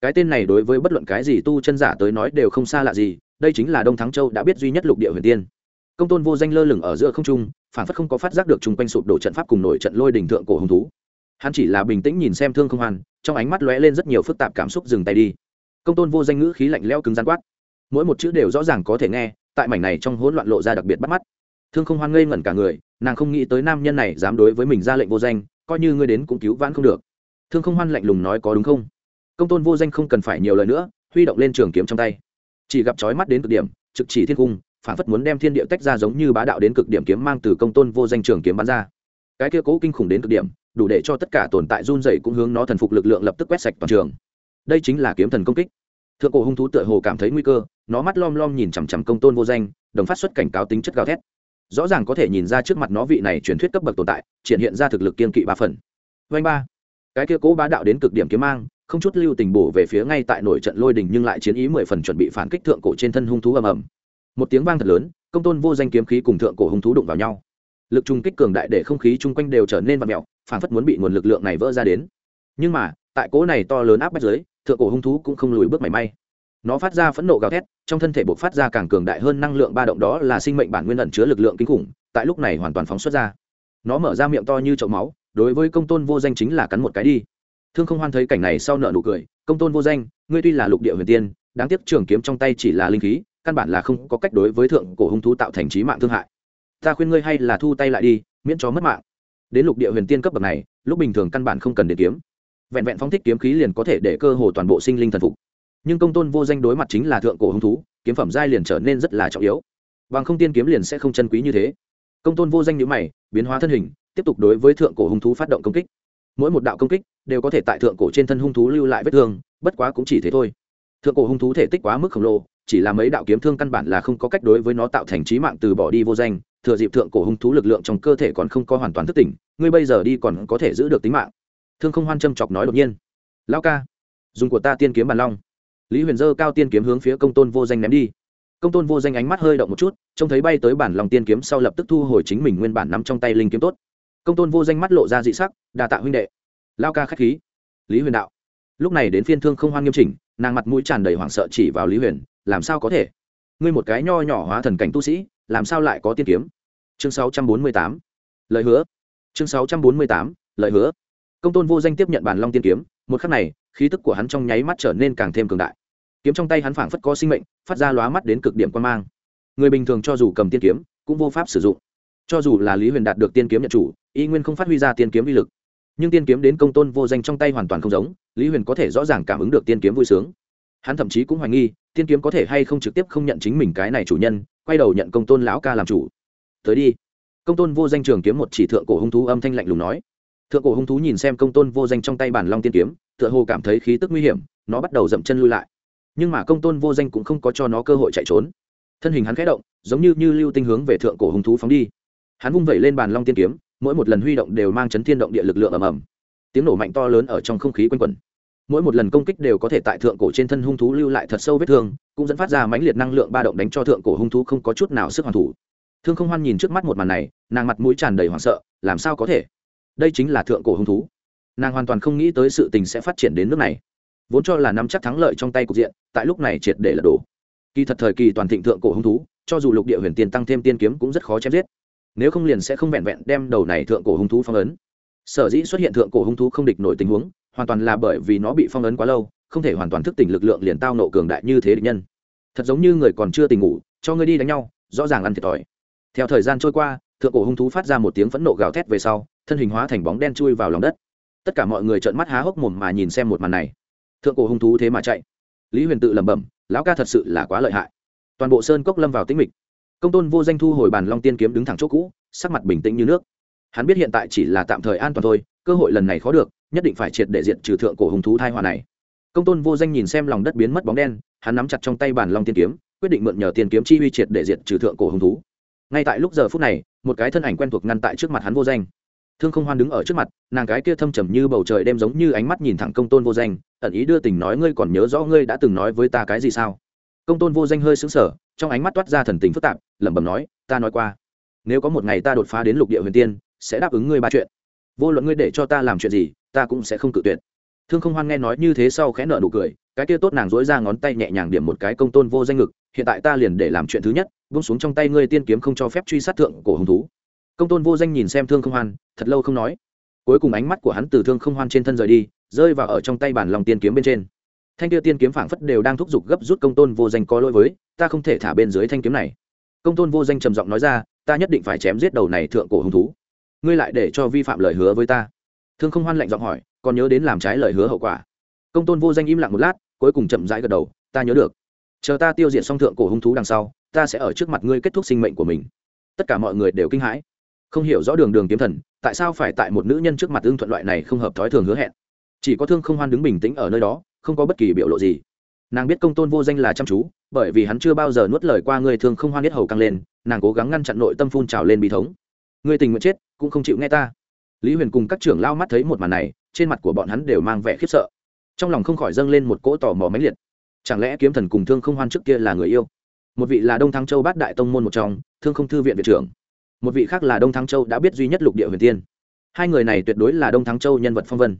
Cái tên này đối với bất luận cái gì tu chân giả tới nói đều không xa lạ gì, đây chính là đông thắng châu đã biết duy nhất lục địa huyền tiên. Công tôn vô danh lơ lửng ở giữa không trung phản phất không có phát giác được chung quanh sụp đổ trận pháp cùng nổi trận lôi đỉnh thượng cổ hồng thú. Hắn chỉ là bình tĩnh nhìn xem thương không hoàn, trong ánh mắt lóe lên rất nhiều phức tạp cảm xúc dừng tay đi công tôn vô danh ngữ khí lạnh leo cứng rắn quát. Mỗi một chữ đều rõ ràng có thể nghe, tại mảnh này trong hỗn loạn lộ ra đặc biệt bắt mắt. Thương không hoan ngây ngẩn cả người, nàng không nghĩ tới nam nhân này dám đối với mình ra lệnh vô danh, coi như ngươi đến cũng cứu vãn không được. Thương không hoan lạnh lùng nói có đúng không? Công tôn vô danh không cần phải nhiều lời nữa, huy động lên trường kiếm trong tay. Chỉ gặp trói mắt đến cực điểm, trực chỉ thiên cung phản phất muốn đem thiên địa tách ra giống như bá đạo đến cực điểm kiếm mang từ công tôn vô danh trường kiếm bắn ra. Cái kia cố kinh khủng đến cực điểm, đủ để cho tất cả tồn tại run dày cũng hướng nó thần phục lực lượng lập tức quét sạch toàn trường đây chính là kiếm thần công kích. Thượng cổ hung thú tựa hồ cảm thấy nguy cơ, nó mắt lom lom nhìn chằm chằm công tôn vô danh, đồng phát xuất cảnh cáo tính chất gào thét. Rõ ràng có thể nhìn ra trước mặt nó vị này truyền thuyết cấp bậc tồn tại, triển hiện ra thực lực kiên kỵ ba phần. Vanh ba. Cái kia cố bá đạo đến cực điểm kiếm mang, không chút lưu tình bổ về phía ngay tại nổi trận lôi đình nhưng lại chiến ý mười phần chuẩn bị phản kích thượng cổ trên thân hung thú ầm ầm. Một tiếng vang thật lớn, công tôn vô danh kiếm khí cùng thượng cổ hung thú đụng vào nhau. Lực trung kích cường đại để không khí chung quanh đều trở nên vặn mẹo phản phất muốn bị nguồn lực lượng này vỡ ra đến. Nhưng mà, tại cố này to lớn áp bách dưới thượng cổ hung thú cũng không lùi bước mảy may. Nó phát ra phẫn nộ gào thét, trong thân thể buộc phát ra càng cường đại hơn năng lượng ba động đó là sinh mệnh bản nguyên ẩn chứa lực lượng kinh khủng, tại lúc này hoàn toàn phóng xuất ra. Nó mở ra miệng to như chậu máu, đối với công tôn vô danh chính là cắn một cái đi. Thương không hoan thấy cảnh này sau nợ nụ cười, công tôn vô danh, ngươi tuy là lục địa huyền tiên, đáng tiếc trường kiếm trong tay chỉ là linh khí, căn bản là không có cách đối với thượng cổ hung thú tạo thành trí mạng thương hại. Ta khuyên ngươi hay là thu tay lại đi, miễn cho mất mạng. Đến lục địa huyền tiên cấp bậc này, lúc bình thường căn bản không cần để kiếm vẹn vẹn phóng thích kiếm khí liền có thể để cơ hồ toàn bộ sinh linh thần phục. Nhưng công tôn vô danh đối mặt chính là thượng cổ hung thú, kiếm phẩm giai liền trở nên rất là trọng yếu. Bằng không tiên kiếm liền sẽ không chân quý như thế. Công tôn vô danh nhữ mày, biến hóa thân hình, tiếp tục đối với thượng cổ hung thú phát động công kích. Mỗi một đạo công kích đều có thể tại thượng cổ trên thân hung thú lưu lại vết thương, bất quá cũng chỉ thế thôi. Thượng cổ hung thú thể tích quá mức khổng lồ, chỉ là mấy đạo kiếm thương căn bản là không có cách đối với nó tạo thành trí mạng từ bỏ đi vô danh, thừa dịp thượng cổ hung thú lực lượng trong cơ thể còn không có hoàn toàn thức tỉnh, ngươi bây giờ đi còn có thể giữ được tính mạng thương không hoan châm chọc nói đột nhiên. Lao ca, dùng của ta tiên kiếm bàn long. Lý huyền dơ cao tiên kiếm hướng phía công tôn vô danh ném đi. Công tôn vô danh ánh mắt hơi động một chút, trông thấy bay tới bản lòng tiên kiếm sau lập tức thu hồi chính mình nguyên bản nắm trong tay linh kiếm tốt. Công tôn vô danh mắt lộ ra dị sắc đà tạ huynh đệ. Lao ca k h á c h khí. Lý huyền đạo. Lúc này đến phiên thương không hoan nghiêm chỉnh, nàng mặt mũi tràn đầy hoảng sợ chỉ vào lý huyền, làm sao có thể? Ngươi một cái nho nhỏ hóa thần cảnh tu sĩ, làm sao lại có tiên kiếm? Chương 648. lời hứa. Chương 648. lời hứa công tôn vô danh tiếp nhận bản long tiên kiếm, một khắc này, khí tức của hắn trong nháy mắt trở nên càng thêm cường đại. Kiếm trong tay hắn phảng phất có sinh mệnh, phát ra lóa mắt đến cực điểm quan mang. Người bình thường cho dù cầm tiên kiếm, cũng vô pháp sử dụng. Cho dù là lý huyền đạt được tiên kiếm nhận chủ, y nguyên không phát huy ra tiên kiếm uy lực. Nhưng tiên kiếm đến công tôn vô danh trong tay hoàn toàn không giống, lý huyền có thể rõ ràng cảm ứng được tiên kiếm vui sướng. Hắn thậm chí cũng hoài nghi, tiên kiếm có thể hay không trực tiếp không nhận chính mình cái này chủ nhân, quay đầu nhận công tôn lão ca làm chủ. Tới đi. Công tôn vô danh trường kiếm một chỉ thượng cổ hung thú âm thanh lạnh lùng nói thượng cổ hung thú nhìn xem công tôn vô danh trong tay bản long tiên kiếm, tựa hồ cảm thấy khí tức nguy hiểm, nó bắt đầu dậm chân lui lại. Nhưng mà công tôn vô danh cũng không có cho nó cơ hội chạy trốn. Thân hình hắn khẽ động, giống như như lưu tinh hướng về thượng cổ hung thú phóng đi. Hắn vung vẩy lên bàn long tiên kiếm, mỗi một lần huy động đều mang chấn thiên động địa lực lượng ầm ầm. Tiếng nổ mạnh to lớn ở trong không khí quanh quẩn. Mỗi một lần công kích đều có thể tại thượng cổ trên thân hung thú lưu lại thật sâu vết thương, cũng dẫn phát ra mãnh liệt năng lượng ba động đánh cho thượng cổ hung thú không có chút nào sức hoàn thủ. Thương không hoan nhìn trước mắt một màn này, nàng mặt mũi tràn đầy hoảng sợ, làm sao có thể? Đây chính là thượng cổ hung thú. Nàng hoàn toàn không nghĩ tới sự tình sẽ phát triển đến nước này. Vốn cho là nắm chắc thắng lợi trong tay cục diện, tại lúc này triệt để lật đổ. Kỳ thật thời kỳ toàn thịnh thượng cổ hung thú, cho dù lục địa huyền tiên tăng thêm tiên kiếm cũng rất khó chém giết. Nếu không liền sẽ không vẹn vẹn đem đầu này thượng cổ hung thú phong ấn. Sở dĩ xuất hiện thượng cổ hung thú không địch nổi tình huống, hoàn toàn là bởi vì nó bị phong ấn quá lâu, không thể hoàn toàn thức tỉnh lực lượng liền tao nộ cường đại như thế địch nhân. Thật giống như người còn chưa tỉnh ngủ, cho ngươi đi đánh nhau, rõ ràng ăn thiệt thòi. Theo thời gian trôi qua, thượng cổ hung thú phát ra một tiếng phẫn nộ gào thét về sau thân hình hóa thành bóng đen chui vào lòng đất. Tất cả mọi người trợn mắt há hốc mồm mà nhìn xem một màn này. Thượng cổ hung thú thế mà chạy. Lý huyền tự lẩm bẩm, lão ca thật sự là quá lợi hại. Toàn bộ sơn cốc lâm vào tĩnh mịch. Công tôn vô danh thu hồi bàn long tiên kiếm đứng thẳng chỗ cũ, sắc mặt bình tĩnh như nước. Hắn biết hiện tại chỉ là tạm thời an toàn thôi, cơ hội lần này khó được, nhất định phải triệt để diện trừ thượng cổ hung thú thai hòa này. Công tôn vô danh nhìn xem lòng đất biến mất bóng đen, hắn nắm chặt trong tay bàn long tiên kiếm, quyết định mượn nhờ tiền kiếm chi uy triệt để diện trừ thượng cổ hung thú. Ngay tại lúc giờ phút này, một cái thân ảnh quen thuộc ngăn tại trước mặt hắn vô danh thương không hoan đứng ở trước mặt, nàng cái kia thâm trầm như bầu trời đêm giống như ánh mắt nhìn thẳng công tôn vô danh, ẩn ý đưa tình nói ngươi còn nhớ rõ ngươi đã từng nói với ta cái gì sao? Công tôn vô danh hơi sững sờ, trong ánh mắt toát ra thần tình phức tạp, lẩm bẩm nói, ta nói qua, nếu có một ngày ta đột phá đến lục địa huyền tiên, sẽ đáp ứng ngươi ba chuyện. Vô luận ngươi để cho ta làm chuyện gì, ta cũng sẽ không cự tuyệt. Thương không hoan nghe nói như thế sau khẽ nợ nụ cười, cái kia tốt nàng dối ra ngón tay nhẹ nhàng điểm một cái công tôn vô danh ngực, hiện tại ta liền để làm chuyện thứ nhất vung xuống trong tay ngươi tiên kiếm không cho phép truy sát thượng cổ hứng thú công tôn vô danh nhìn xem thương không hoan, thật lâu không nói. Cuối cùng ánh mắt của hắn từ thương không hoan trên thân rời đi, rơi vào ở trong tay bản lòng tiên kiếm bên trên. Thanh kia tiên kiếm phảng phất đều đang thúc giục gấp rút công tôn vô danh có lỗi với, ta không thể thả bên dưới thanh kiếm này. Công tôn vô danh trầm giọng nói ra, ta nhất định phải chém giết đầu này thượng cổ hứng thú. Ngươi lại để cho vi phạm lời hứa với ta. Thương không hoan lạnh giọng hỏi, còn nhớ đến làm trái lời hứa hậu quả. Công tôn vô danh im lặng một lát, cuối cùng chậm rãi gật đầu, ta nhớ được. Chờ ta tiêu diệt xong thượng cổ hung thú đằng sau, ta sẽ ở trước mặt ngươi kết thúc sinh mệnh của mình. Tất cả mọi người đều kinh hãi không hiểu rõ đường đường kiếm thần, tại sao phải tại một nữ nhân trước mặt ưng thuận loại này không hợp thói thường hứa hẹn? Chỉ có thương không hoan đứng bình tĩnh ở nơi đó, không có bất kỳ biểu lộ gì. Nàng biết công tôn vô danh là chăm chú, bởi vì hắn chưa bao giờ nuốt lời qua người thương không hoan biết hầu căng lên, nàng cố gắng ngăn chặn nội tâm phun trào lên bi thống. Người tình nguyện chết, cũng không chịu nghe ta. Lý huyền cùng các trưởng lao mắt thấy một màn này, trên mặt của bọn hắn đều mang vẻ khiếp sợ. Trong lòng không khỏi dâng lên một cỗ tò mò mãnh liệt. Chẳng lẽ kiếm thần cùng thương không hoan trước kia là người yêu? Một vị là đông thăng châu bát đại tông môn một trong, thương không thư viện viện trưởng một vị khác là đông Thắng châu đã biết duy nhất lục địa huyền tiên. Hai người này tuyệt đối là đông Thắng châu nhân vật phong vân.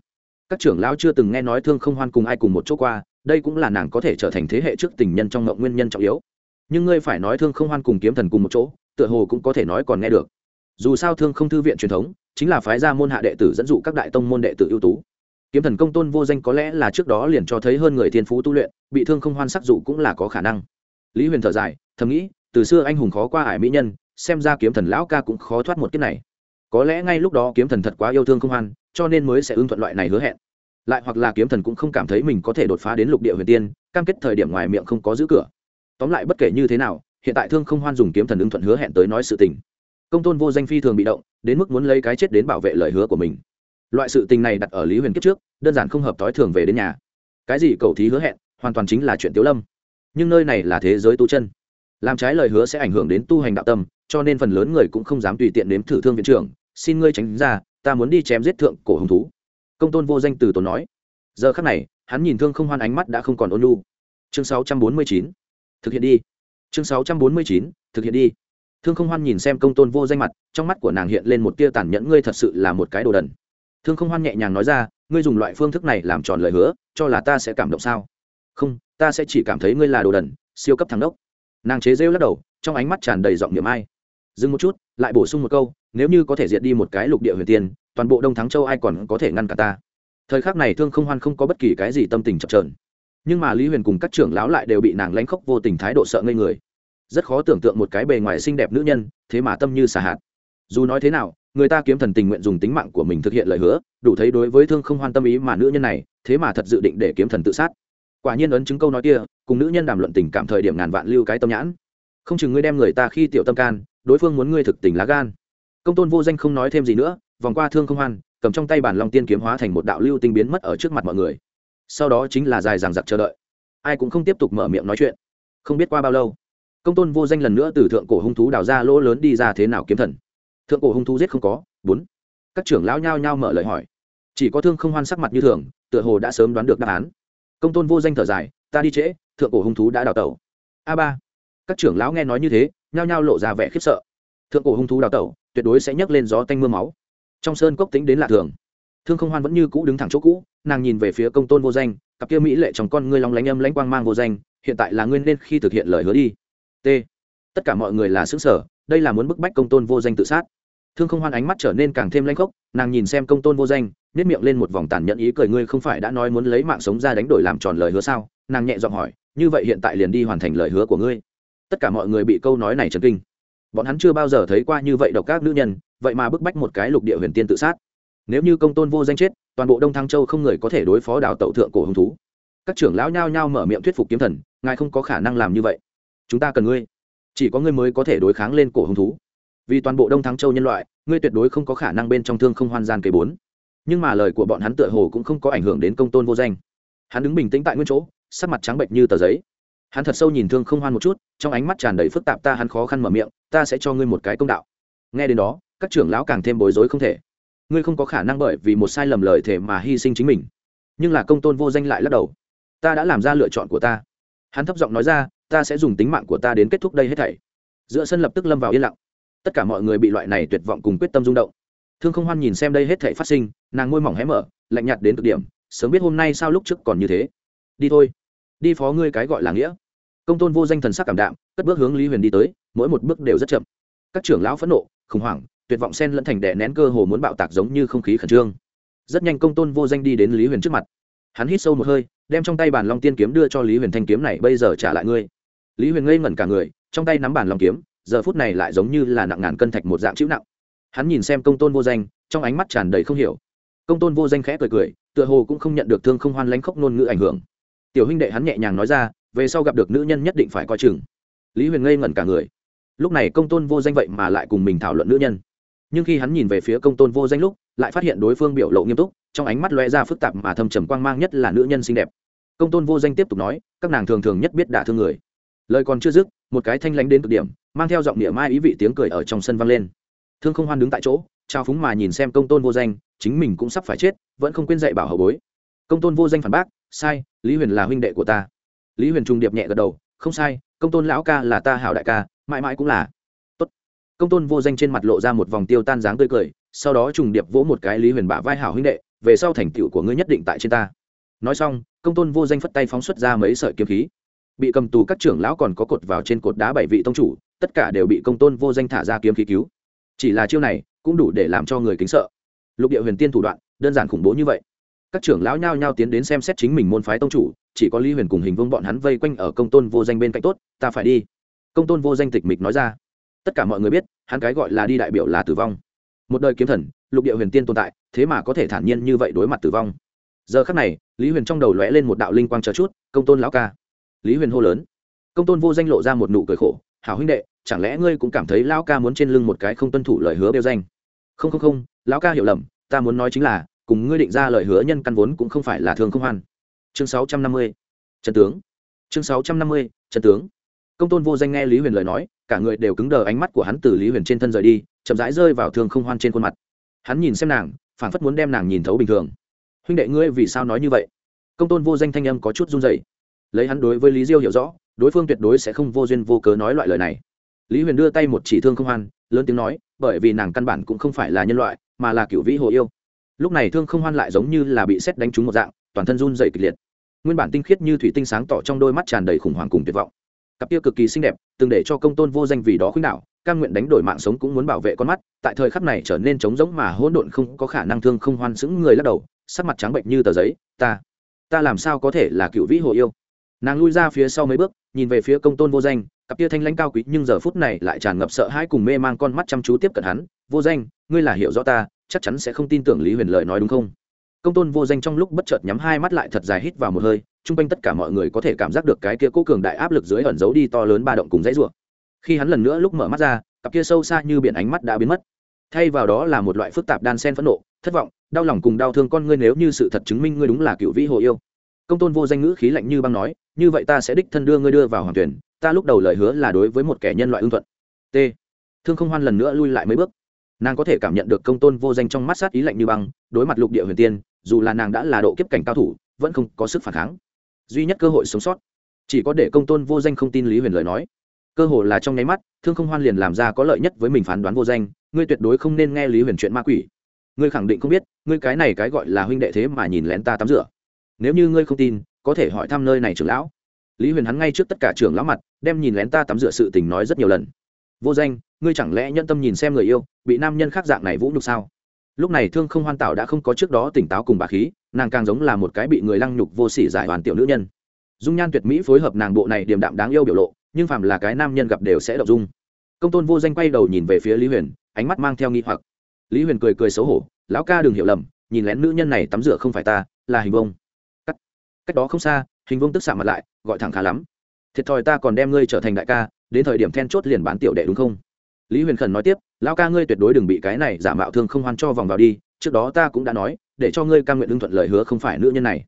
Các trưởng lão chưa từng nghe nói thương không hoan cùng ai cùng một chỗ qua, đây cũng là nàng có thể trở thành thế hệ trước tình nhân trong ngộng nguyên nhân trọng yếu. Nhưng ngươi phải nói thương không hoan cùng kiếm thần cùng một chỗ, tựa hồ cũng có thể nói còn nghe được. Dù sao thương không thư viện truyền thống, chính là phái gia môn hạ đệ tử dẫn dụ các đại tông môn đệ tử ưu tú. Kiếm thần công tôn vô danh có lẽ là trước đó liền cho thấy hơn người thiên phú tu luyện, bị thương không hoan sắc dụ cũng là có khả năng. Lý huyền thở dài, thầm nghĩ, từ xưa anh hùng khó qua ải mỹ nhân xem ra kiếm thần lão ca cũng khó thoát một kiếp này. Có lẽ ngay lúc đó kiếm thần thật quá yêu thương không hoan cho nên mới sẽ ưng thuận loại này hứa hẹn. Lại hoặc là kiếm thần cũng không cảm thấy mình có thể đột phá đến lục địa huyền tiên, cam kết thời điểm ngoài miệng không có giữ cửa. Tóm lại bất kể như thế nào, hiện tại thương không hoan dùng kiếm thần ưng thuận hứa hẹn tới nói sự tình. Công tôn vô danh phi thường bị động, đến mức muốn lấy cái chết đến bảo vệ lời hứa của mình. Loại sự tình này đặt ở lý huyền kiếp trước, đơn giản không hợp thói thường về đến nhà. Cái gì cầu thí hứa hẹn, hoàn toàn chính là chuyện tiếu lâm. Nhưng nơi này là thế giới tu chân. Làm trái lời hứa sẽ ảnh hưởng đến tu hành đạo tâm cho nên phần lớn người cũng không dám tùy tiện nếm thử thương viện trưởng, xin ngươi tránh ra, ta muốn đi chém giết thượng cổ hứng thú. Công tôn vô danh từ tốn nói. Giờ khắc này, hắn nhìn thương không hoan ánh mắt đã không còn ôn lu chương 649. thực hiện đi. Chương 649. thực hiện đi. Thương không hoan nhìn xem công tôn vô danh mặt, trong mắt của nàng hiện lên một tia tàn nhẫn, ngươi thật sự là một cái đồ đần. Thương không hoan nhẹ nhàng nói ra, ngươi dùng loại phương thức này làm tròn lời hứa, cho là ta sẽ cảm động sao? Không, ta sẽ chỉ cảm thấy ngươi là đồ đần, siêu cấp thắng đốc. Nàng chế rêu lắc đầu, trong ánh mắt tràn đầy giọng niệm ai dừng một chút, lại bổ sung một câu, nếu như có thể diệt đi một cái lục địa huyền tiên, toàn bộ đông thắng châu ai còn có thể ngăn cả ta? Thời khắc này thương không hoan không có bất kỳ cái gì tâm tình chập trờn nhưng mà lý huyền cùng các trưởng lão lại đều bị nàng lánh khóc vô tình thái độ sợ ngây người. Rất khó tưởng tượng một cái bề ngoài xinh đẹp nữ nhân, thế mà tâm như xà hạt. Dù nói thế nào, người ta kiếm thần tình nguyện dùng tính mạng của mình thực hiện lời hứa, đủ thấy đối với thương không hoan tâm ý mà nữ nhân này, thế mà thật dự định để kiếm thần tự sát. Quả nhiên ấn chứng câu nói kia, cùng nữ nhân đàm luận tình cảm thời điểm ngàn vạn lưu cái tâm nhãn. Không chừng ngươi đem người ta khi tiểu tâm can đối phương muốn ngươi thực tình lá gan. Công tôn vô danh không nói thêm gì nữa, vòng qua thương không hoan, cầm trong tay bản long tiên kiếm hóa thành một đạo lưu tinh biến mất ở trước mặt mọi người. Sau đó chính là dài dằng dặc chờ đợi. Ai cũng không tiếp tục mở miệng nói chuyện. Không biết qua bao lâu, công tôn vô danh lần nữa từ thượng cổ hung thú đào ra lỗ lớn đi ra thế nào kiếm thần. Thượng cổ hung thú giết không có, bốn. Các trưởng lão nhao nhao mở lời hỏi. Chỉ có thương không hoan sắc mặt như thường, tựa hồ đã sớm đoán được đáp án. Công tôn vô danh thở dài, ta đi trễ, thượng cổ hung thú đã đào tẩu. A ba. Các trưởng lão nghe nói như thế nhao nhao lộ ra vẻ khiếp sợ. Thượng cổ hung thú đào tẩu, tuyệt đối sẽ nhấc lên gió tanh mưa máu. Trong sơn cốc tính đến lạ thường. Thương không hoan vẫn như cũ đứng thẳng chỗ cũ, nàng nhìn về phía công tôn vô danh, cặp kia mỹ lệ trong con ngươi long lánh âm lãnh quang mang vô danh, hiện tại là nguyên nên khi thực hiện lời hứa đi. T. Tất cả mọi người là xứng sở đây là muốn bức bách công tôn vô danh tự sát. Thương không hoan ánh mắt trở nên càng thêm lãnh khốc, nàng nhìn xem công tôn vô danh nếp miệng lên một vòng tàn nhẫn ý cười, ngươi không phải đã nói muốn lấy mạng sống ra đánh đổi làm tròn lời hứa sao? Nàng nhẹ giọng hỏi, như vậy hiện tại liền đi hoàn thành lời hứa của ngươi tất cả mọi người bị câu nói này chấn kinh. Bọn hắn chưa bao giờ thấy qua như vậy độc các nữ nhân, vậy mà bức bách một cái lục địa huyền tiên tự sát. Nếu như công tôn vô danh chết, toàn bộ đông thăng châu không người có thể đối phó đào tẩu thượng cổ hứng thú. Các trưởng lão nhao nhao mở miệng thuyết phục kiếm thần, ngài không có khả năng làm như vậy. Chúng ta cần ngươi. Chỉ có ngươi mới có thể đối kháng lên cổ hứng thú. Vì toàn bộ đông thăng châu nhân loại, ngươi tuyệt đối không có khả năng bên trong thương không hoan gian kế bốn. Nhưng mà lời của bọn hắn tựa hồ cũng không có ảnh hưởng đến công tôn vô danh. Hắn đứng bình tĩnh tại nguyên chỗ, sắc mặt trắng bệnh như tờ giấy hắn thật sâu nhìn thương không hoan một chút, trong ánh mắt tràn đầy phức tạp ta hắn khó khăn mở miệng, ta sẽ cho ngươi một cái công đạo. Nghe đến đó, các trưởng lão càng thêm bối rối không thể. Ngươi không có khả năng bởi vì một sai lầm lời thể mà hy sinh chính mình. Nhưng là công tôn vô danh lại lắc đầu. Ta đã làm ra lựa chọn của ta. Hắn thấp giọng nói ra, ta sẽ dùng tính mạng của ta đến kết thúc đây hết thảy. Giữa sân lập tức lâm vào yên lặng. Tất cả mọi người bị loại này tuyệt vọng cùng quyết tâm rung động. Thương không hoan nhìn xem đây hết thảy phát sinh, nàng môi mỏng hé mở, lạnh nhạt đến cực điểm, sớm biết hôm nay sao lúc trước còn như thế. Đi thôi. Đi phó ngươi cái gọi là nghĩa công tôn vô danh thần sắc cảm đạm, cất bước hướng lý huyền đi tới, mỗi một bước đều rất chậm. Các trưởng lão phẫn nộ, khủng hoảng, tuyệt vọng sen lẫn thành đè nén cơ hồ muốn bạo tạc giống như không khí khẩn trương. Rất nhanh công tôn vô danh đi đến lý huyền trước mặt. Hắn hít sâu một hơi, đem trong tay bản long tiên kiếm đưa cho lý huyền thanh kiếm này, bây giờ trả lại ngươi. Lý huyền ngây ngẩn cả người, trong tay nắm bản long kiếm, giờ phút này lại giống như là nặng ngàn cân thạch một dạng chịu nặng. Hắn nhìn xem công tôn vô danh, trong ánh mắt tràn đầy không hiểu. Công tôn vô danh khẽ cười cười, tựa hồ cũng không nhận được thương không hoan lánh khóc nôn ngữ ảnh hưởng. Tiểu huynh đệ hắn nhẹ nhàng nói ra về sau gặp được nữ nhân nhất định phải coi chừng. Lý huyền ngây ngẩn cả người. Lúc này công tôn vô danh vậy mà lại cùng mình thảo luận nữ nhân. Nhưng khi hắn nhìn về phía công tôn vô danh lúc, lại phát hiện đối phương biểu lộ nghiêm túc, trong ánh mắt loe ra phức tạp mà thâm trầm quang mang nhất là nữ nhân xinh đẹp. Công tôn vô danh tiếp tục nói, các nàng thường thường nhất biết đả thương người. Lời còn chưa dứt, một cái thanh lánh đến cực điểm, mang theo giọng địa mai ý vị tiếng cười ở trong sân vang lên. Thương không hoan đứng tại chỗ, trao phúng mà nhìn xem công tôn vô danh, chính mình cũng sắp phải chết, vẫn không quên dạy bảo hậu bối. Công tôn vô danh phản bác, sai, lý huyền là huynh đệ của ta lý huyền trung điệp nhẹ gật đầu, không sai, công tôn lão ca là ta hảo đại ca, mãi mãi cũng là. Tốt. công tôn vô danh trên mặt lộ ra một vòng tiêu tan dáng tươi cười, sau đó trùng điệp vỗ một cái lý huyền bả vai hảo huynh đệ, về sau thành tựu của ngươi nhất định tại trên ta. Nói xong, công tôn vô danh phất tay phóng xuất ra mấy sợi kiếm khí. Bị cầm tù các trưởng lão còn có cột vào trên cột đá bảy vị tông chủ, tất cả đều bị công tôn vô danh thả ra kiếm khí cứu. Chỉ là chiêu này cũng đủ để làm cho người kính sợ. Lục địa huyền tiên thủ đoạn, đơn giản khủng bố như vậy. Các trưởng lão nhao nhao tiến đến xem xét chính mình môn phái tông chủ chỉ có lý huyền cùng hình vương bọn hắn vây quanh ở công tôn vô danh bên cạnh tốt, ta phải đi. Công tôn vô danh tịch mịch nói ra. Tất cả mọi người biết, hắn cái gọi là đi đại biểu là tử vong. Một đời kiếm thần, lục địa huyền tiên tồn tại, thế mà có thể thản nhiên như vậy đối mặt tử vong. Giờ khắc này, lý huyền trong đầu lóe lên một đạo linh quang chờ chút, công tôn lão ca. Lý huyền hô lớn. Công tôn vô danh lộ ra một nụ cười khổ, hảo huynh đệ, chẳng lẽ ngươi cũng cảm thấy lão ca muốn trên lưng một cái không tuân thủ lời hứa đeo danh? Không không không, lão ca hiểu lầm, ta muốn nói chính là, cùng ngươi định ra lời hứa nhân căn vốn cũng không phải là thường không hoan chương sáu trăm năm mươi trần tướng. Chương sáu trăm năm mươi trần tướng. Công tôn vô danh nghe lý huyền lời nói cả người đều cứng đờ ánh mắt của hắn từ lý huyền trên thân rời đi chậm rãi rơi vào thương không hoan trên khuôn mặt. Hắn nhìn xem nàng phản phất muốn đem nàng nhìn thấu bình thường. Huynh đệ ngươi vì sao nói như vậy? Công tôn vô danh thanh âm có chút run rẩy, lấy hắn đối với lý diêu hiểu rõ đối phương tuyệt đối sẽ không vô duyên vô cớ nói loại lời này. Lý huyền đưa tay một chỉ thương không hoan lớn tiếng nói bởi vì nàng căn bản cũng không phải là nhân loại mà là cựu vĩ hồ yêu. Lúc này thương không hoan lại giống như là bị xét đánh trúng một dạng toàn thân run dày kịch liệt nguyên bản tinh khiết như thủy tinh sáng tỏ trong đôi mắt tràn đầy khủng hoảng cùng tuyệt vọng. Cặp kia cực kỳ xinh đẹp, từng để cho công tôn vô danh vì đó khuynh đạo căn nguyện đánh đổi mạng sống cũng muốn bảo vệ con mắt, tại thời khắc này trở nên trống rỗng mà hỗn độn không có khả năng thương không hoan sững người lắc đầu, sắc mặt trắng bệnh như tờ giấy, ta ta làm sao có thể là cựu vĩ hồ yêu? Nàng lui ra phía sau mấy bước, nhìn về phía công tôn vô danh, cặp kia thanh lãnh cao quý nhưng giờ phút này lại tràn ngập sợ hãi cùng mê mang con mắt chăm chú tiếp cận hắn, vô danh, ngươi là hiểu rõ ta, chắc chắn sẽ không tin tưởng lý huyền lời nói đúng không? Công tôn vô danh trong lúc bất chợt nhắm hai mắt lại thật dài hít vào một hơi, chung quanh tất cả mọi người có thể cảm giác được cái kia cố cường đại áp lực dưới ẩn giấu đi to lớn ba động cùng dãy rủa. Khi hắn lần nữa lúc mở mắt ra, cặp kia sâu xa như biển ánh mắt đã biến mất. Thay vào đó là một loại phức tạp đan sen phẫn nộ, thất vọng, đau lòng cùng đau thương con ngươi nếu như sự thật chứng minh ngươi đúng là cựu vĩ hồ yêu. Công tôn vô danh ngữ khí lạnh như băng nói, như vậy ta sẽ đích thân đưa ngươi đưa vào hoàng tuyển, ta lúc đầu lời hứa là đối với một kẻ nhân loại ưng thuận. T. Thương không hoan lần nữa lui lại mấy bước nàng có thể cảm nhận được công tôn vô danh trong mắt sát ý lạnh như băng, đối mặt lục địa huyền tiên, dù là nàng đã là độ kiếp cảnh cao thủ, vẫn không có sức phản kháng. Duy nhất cơ hội sống sót. Chỉ có để công tôn vô danh không tin lý huyền lời nói. Cơ hội là trong nháy mắt, thương không hoan liền làm ra có lợi nhất với mình phán đoán vô danh, ngươi tuyệt đối không nên nghe lý huyền chuyện ma quỷ. Ngươi khẳng định không biết, ngươi cái này cái gọi là huynh đệ thế mà nhìn lén ta tắm rửa. Nếu như ngươi không tin, có thể hỏi thăm nơi này trưởng lão. Lý huyền hắn ngay trước tất cả trưởng lão mặt, đem nhìn lén ta tắm rửa sự tình nói rất nhiều lần. Vô danh ngươi chẳng lẽ nhẫn tâm nhìn xem người yêu bị nam nhân khác dạng này vũ nhục sao? Lúc này thương không hoan tạo đã không có trước đó tỉnh táo cùng bà khí nàng càng giống là một cái bị người lăng nhục vô sỉ giải hoàn tiểu nữ nhân. Dung nhan tuyệt mỹ phối hợp nàng bộ này điềm đạm đáng yêu biểu lộ nhưng phàm là cái nam nhân gặp đều sẽ đậu dung. Công tôn vô danh quay đầu nhìn về phía lý huyền ánh mắt mang theo nghi hoặc. Lý huyền cười cười xấu hổ lão ca đừng hiểu lầm nhìn lén nữ nhân này tắm rửa không phải ta là hình vông. Cách, cách đó không xa hình vông tức xạ mặt lại gọi thẳng khá lắm. Thiệt thòi ta còn đem ngươi trở thành đại ca đến thời điểm then chốt liền bán tiểu đệ đúng không? Lý huyền khẩn nói tiếp, lão ca ngươi tuyệt đối đừng bị cái này giả mạo thương không hoan cho vòng vào đi, trước đó ta cũng đã nói, để cho ngươi ca nguyện lương thuận lời hứa không phải nữ nhân này.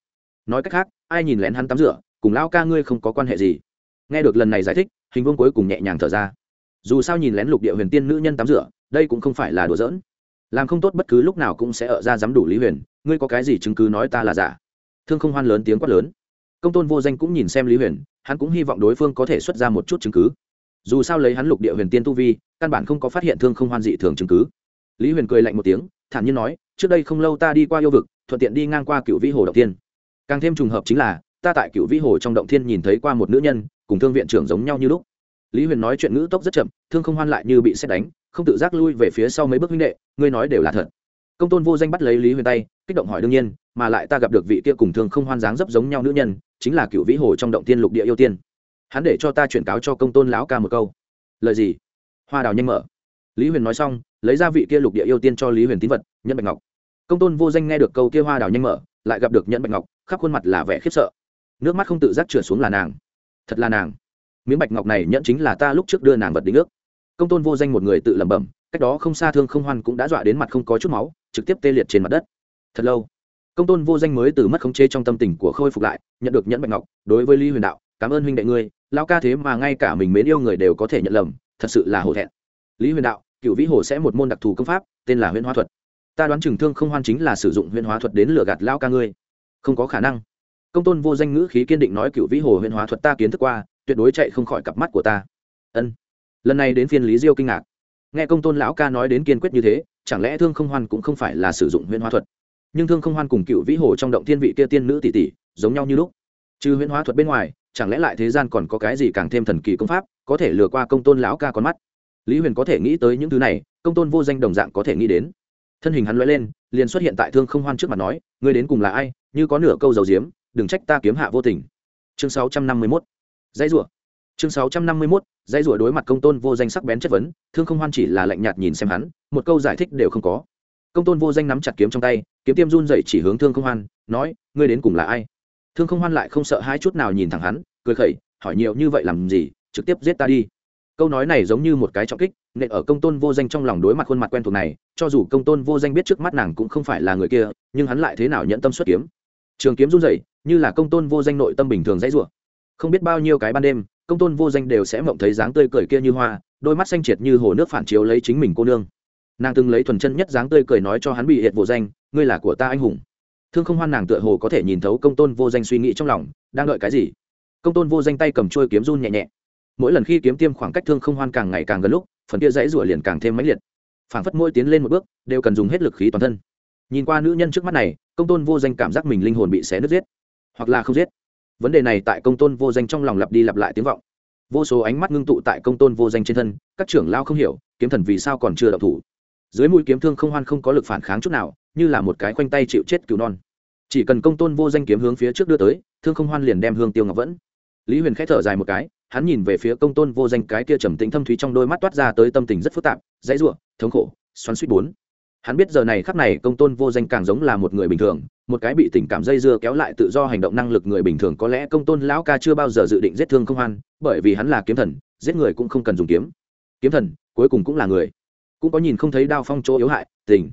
Nói cách khác, ai nhìn lén hắn tắm rửa, cùng lão ca ngươi không có quan hệ gì. Nghe được lần này giải thích, hình vương cuối cùng nhẹ nhàng thở ra. Dù sao nhìn lén lục địa huyền tiên nữ nhân tắm rửa, đây cũng không phải là đùa giỡn. Làm không tốt bất cứ lúc nào cũng sẽ ở ra dám đủ lý huyền, ngươi có cái gì chứng cứ nói ta là giả? Thương không hoan lớn tiếng quát lớn. Công tôn vô danh cũng nhìn xem lý huyền, hắn cũng hy vọng đối phương có thể xuất ra một chút chứng cứ dù sao lấy hắn lục địa huyền tiên tu vi, căn bản không có phát hiện thương không hoan dị thường chứng cứ. Lý huyền cười lạnh một tiếng, thản nhiên nói, trước đây không lâu ta đi qua yêu vực, thuận tiện đi ngang qua cựu vĩ hồ động tiên càng thêm trùng hợp chính là, ta tại cựu vĩ hồ trong động thiên nhìn thấy qua một nữ nhân, cùng thương viện trưởng giống nhau như lúc. Lý huyền nói chuyện ngữ tốc rất chậm, thương không hoan lại như bị xét đánh, không tự giác lui về phía sau mấy bước huynh đệ, ngươi nói đều là thật. Công tôn vô danh bắt lấy lý huyền tay, kích động hỏi đương nhiên, mà lại ta gặp được vị kia cùng thương không hoan dáng dấp giống nhau nữ nhân, chính là cựu vĩ hồ trong động tiên lục địa yêu tiên hắn để cho ta chuyển cáo cho công tôn lão ca một câu. Lời gì? Hoa đào nhanh mở. Lý huyền nói xong, lấy ra vị kia lục địa yêu tiên cho lý huyền tín vật nhân bạch ngọc. Công tôn vô danh nghe được câu kia hoa đào nhanh mở, lại gặp được nhân bạch ngọc, khắp khuôn mặt là vẻ khiếp sợ. Nước mắt không tự giác trượt xuống là nàng. Thật là nàng. Miếng bạch ngọc này nhận chính là ta lúc trước đưa nàng vật đi nước. công tôn vô danh một người tự lẩm bẩm, cách đó không xa thương không hoan cũng đã dọa đến mặt không có chút máu, trực tiếp tê liệt trên mặt đất. Thật lâu, công tôn vô danh mới từ mất khống chế trong tâm tình của khôi phục lại, nhận được nhẫn bạch ngọc, đối với lý huyền đạo cảm ơn huynh đệ ngươi lao ca thế mà ngay cả mình mến yêu người đều có thể nhận lầm, thật sự là hổ thẹn. Lý huyền đạo cựu vĩ hồ sẽ một môn đặc thù công pháp, tên là huyễn hóa thuật. Ta đoán chừng thương không hoan chính là sử dụng huyễn hóa thuật đến lừa gạt lao ca ngươi. Không có khả năng. Công tôn vô danh ngữ khí kiên định nói cựu vĩ hồ, huyễn hóa thuật ta kiến thức qua, tuyệt đối chạy không khỏi cặp mắt của ta. Ân. Lần này đến phiên lý diêu kinh ngạc. Nghe công tôn lão ca nói đến kiên quyết như thế, chẳng lẽ thương không hoan cũng không phải là sử dụng huyễn hóa thuật? Nhưng thương không hoan cùng cựu vĩ hồ trong động thiên vị kia tiên nữ tỷ tỷ, giống nhau như lúc. Trừ huyễn hóa thuật bên ngoài chẳng lẽ lại thế gian còn có cái gì càng thêm thần kỳ công pháp, có thể lừa qua công tôn lão ca con mắt? Lý huyền có thể nghĩ tới những thứ này, công tôn vô danh đồng dạng có thể nghĩ đến. Thân hình hắn l lên, liền xuất hiện tại thương không hoan trước mặt nói, ngươi đến cùng là ai? Như có nửa câu dầu diếm, đừng trách ta kiếm hạ vô tình. Chương sáu trăm năm mươi mốt. Dãy rủa. Chương sáu trăm năm mươi mốt, dãy rủa đối mặt công tôn vô danh sắc bén chất vấn, thương không hoan chỉ là lạnh nhạt nhìn xem hắn, một câu giải thích đều không có. Công tôn vô danh nắm chặt kiếm trong tay, kiếm tiêm run dậy chỉ hướng thương không hoan, nói, ngươi đến cùng là ai? Thương không hoan lại không sợ hai chút nào nhìn thẳng hắn cười khẩy, hỏi nhiều như vậy làm gì, trực tiếp giết ta đi. Câu nói này giống như một cái trọng kích nệ ở công tôn vô danh trong lòng đối mặt khuôn mặt quen thuộc này, cho dù công tôn vô danh biết trước mắt nàng cũng không phải là người kia, nhưng hắn lại thế nào nhận tâm xuất kiếm. Trường kiếm run rẩy, như là công tôn vô danh nội tâm bình thường dãy rủa. Không biết bao nhiêu cái ban đêm, công tôn vô danh đều sẽ mộng thấy dáng tươi cười kia như hoa, đôi mắt xanh triệt như hồ nước phản chiếu lấy chính mình cô nương. Nàng từng lấy thuần chân nhất dáng tươi cười nói cho hắn bị hiệt vô danh, ngươi là của ta anh hùng. Thương không hoan nàng tựa hồ có thể nhìn thấu công tôn vô danh suy nghĩ trong lòng, đang đợi cái gì? Công tôn vô danh tay cầm trôi kiếm run nhẹ nhẹ. Mỗi lần khi kiếm tiêm khoảng cách thương không hoan càng ngày càng gần lúc, phần kia dãy rủa liền càng thêm mãnh liệt. Phảng phất mỗi tiến lên một bước, đều cần dùng hết lực khí toàn thân. Nhìn qua nữ nhân trước mắt này, công tôn vô danh cảm giác mình linh hồn bị xé nứt giết, hoặc là không giết. Vấn đề này tại công tôn vô danh trong lòng lặp đi lặp lại tiếng vọng. Vô số ánh mắt ngưng tụ tại công tôn vô danh trên thân, các trưởng lao không hiểu, kiếm thần vì sao còn chưa đậu thủ. Dưới mũi kiếm thương không hoan không có lực phản kháng chút nào, như là một cái khoanh tay chịu chết cứu non. Chỉ cần công tôn vô danh kiếm hướng phía trước đưa tới, thương không hoan liền đem hương tiêu ngọc vẫn lý huyền k h ẽ thở dài một cái, hắn nhìn về phía công tôn vô danh cái kia trầm tĩnh thâm thúy trong đôi mắt toát ra tới tâm tình rất phức tạp, dãy ruộng thống khổ, xoắn suýt bốn. Hắn biết giờ này khắc này công tôn vô danh càng giống là một người bình thường, một cái bị tình cảm dây dưa kéo lại tự do hành động năng lực người bình thường có lẽ công tôn lão ca chưa bao giờ dự định giết thương không hoan, bởi vì hắn là kiếm thần, giết người cũng không cần dùng kiếm. Kiếm thần, cuối cùng cũng là người. Cũng có nhìn không thấy đao phong chỗ yếu hại, tình.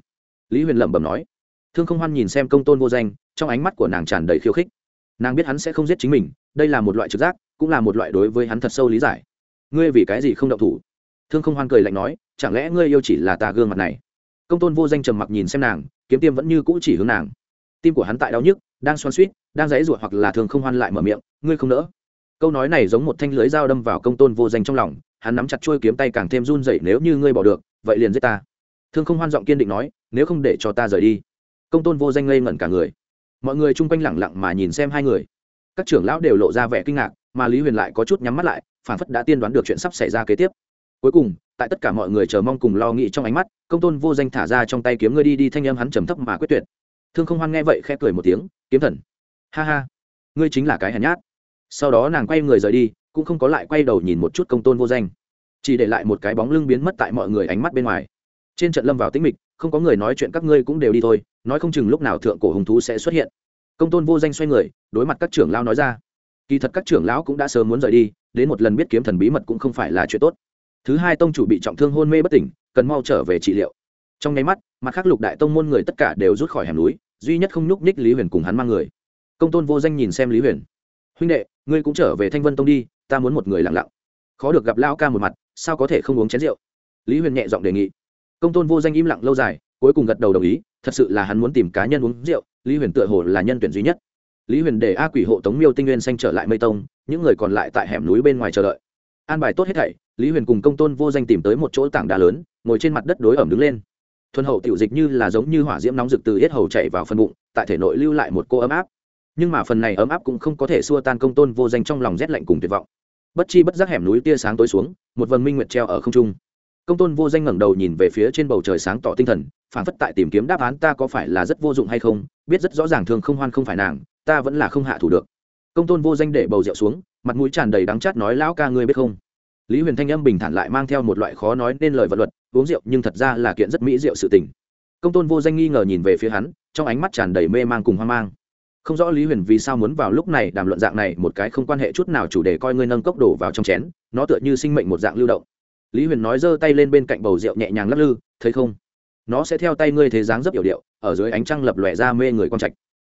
Lý huyền lẩm bẩm nói. Thương không hoan nhìn xem công tôn vô danh, trong ánh mắt của nàng tràn đầy khiêu khích nàng biết hắn sẽ không giết chính mình, đây là một loại trực giác, cũng là một loại đối với hắn thật sâu lý giải. Ngươi vì cái gì không động thủ? Thương không hoan cười lạnh nói, chẳng lẽ ngươi yêu chỉ là tà gương mặt này? Công tôn vô danh trầm mặc nhìn xem nàng, kiếm tiêm vẫn như cũ chỉ hướng nàng. Tim của hắn tại đau nhức, đang xoan suýt đang dãy ruột hoặc là thường không hoan lại mở miệng, ngươi không nỡ. Câu nói này giống một thanh lưới dao đâm vào công tôn vô danh trong lòng, hắn nắm chặt chuôi kiếm tay càng thêm run rẩy, nếu như ngươi bỏ được, vậy liền giết ta. Thương không hoan giọng kiên định nói, nếu không để cho ta rời đi. Công tôn vô danh ngây ngẩn cả người mọi người chung quanh lẳng lặng mà nhìn xem hai người. Các trưởng lão đều lộ ra vẻ kinh ngạc, mà lý huyền lại có chút nhắm mắt lại phản phất đã tiên đoán được chuyện sắp xảy ra kế tiếp. Cuối cùng, tại tất cả mọi người chờ mong cùng lo nghĩ trong ánh mắt, công tôn vô danh thả ra trong tay kiếm ngươi đi đi, thanh âm hắn trầm thấp mà quyết tuyệt. Thương không hoan nghe vậy khẽ cười một tiếng, kiếm thần, ha ha, ngươi chính là cái hèn nhát. Sau đó nàng quay người rời đi, cũng không có lại quay đầu nhìn một chút công tôn vô danh, chỉ để lại một cái bóng lưng biến mất tại mọi người ánh mắt bên ngoài. Trên trận lâm vào tĩnh mịch không có người nói chuyện các ngươi cũng đều đi thôi, nói không chừng lúc nào thượng cổ hùng thú sẽ xuất hiện. Công tôn vô danh xoay người, đối mặt các trưởng lao nói ra. Kỳ thật các trưởng lão cũng đã sớm muốn rời đi, đến một lần biết kiếm thần bí mật cũng không phải là chuyện tốt. Thứ hai tông chủ bị trọng thương hôn mê bất tỉnh, cần mau trở về trị liệu. Trong nháy mắt, mặt khác lục đại tông môn người tất cả đều rút khỏi hẻm núi, duy nhất không nhúc ních lý huyền cùng hắn mang người. Công tôn vô danh nhìn xem lý huyền. Huynh đệ, ngươi cũng trở về thanh vân tông đi, ta muốn một người lặng lặng. Khó được gặp lao ca một mặt, sao có thể không uống chén rượu? Lý huyền nhẹ giọng đề nghị công tôn vô danh im lặng lâu dài, cuối cùng gật đầu đồng ý, thật sự là hắn muốn tìm cá nhân uống rượu, lý huyền tựa hồ là nhân tuyển duy nhất. Lý huyền để a quỷ hộ tống miêu tinh nguyên xanh trở lại mây tông, những người còn lại tại hẻm núi bên ngoài chờ đợi. An bài tốt hết thảy, lý huyền cùng công tôn vô danh tìm tới một chỗ tảng đá lớn, ngồi trên mặt đất đối ẩm đứng lên. Thuần hậu tiểu dịch như là giống như hỏa diễm nóng rực từ hết hầu chạy vào phần bụng, tại thể nội lưu lại một cô ấm áp. Nhưng mà phần này ấm áp cũng không có thể xua tan công tôn vô danh trong lòng rét lạnh cùng tuyệt vọng. Bất chi bất giác hẻm núi tia sáng tối xuống, một vần minh nguyệt treo ở không trung công tôn vô danh ngẩng đầu nhìn về phía trên bầu trời sáng tỏ tinh thần phản phất tại tìm kiếm đáp án ta có phải là rất vô dụng hay không, biết rất rõ ràng thường không hoan không phải nàng, ta vẫn là không hạ thủ được. Công tôn vô danh để bầu rượu xuống, mặt mũi tràn đầy đắng chát nói, lão ca ngươi biết không? Lý huyền thanh âm bình thản lại mang theo một loại khó nói nên lời vật luật, uống rượu nhưng thật ra là kiện rất mỹ rượu sự tình. Công tôn vô danh nghi ngờ nhìn về phía hắn, trong ánh mắt tràn đầy mê mang cùng hoang mang. Không rõ lý huyền vì sao muốn vào lúc này đàm luận dạng này, một cái không quan hệ chút nào chủ đề coi ngươi nâng cốc đổ vào trong chén, nó tựa như sinh mệnh một dạng lưu động lý huyền nói giơ tay lên bên cạnh bầu rượu nhẹ nhàng lắc lư, thấy không? Nó sẽ theo tay ngươi thế dáng rất yểu điệu, ở dưới ánh trăng lập lòe ra mê người con trạch.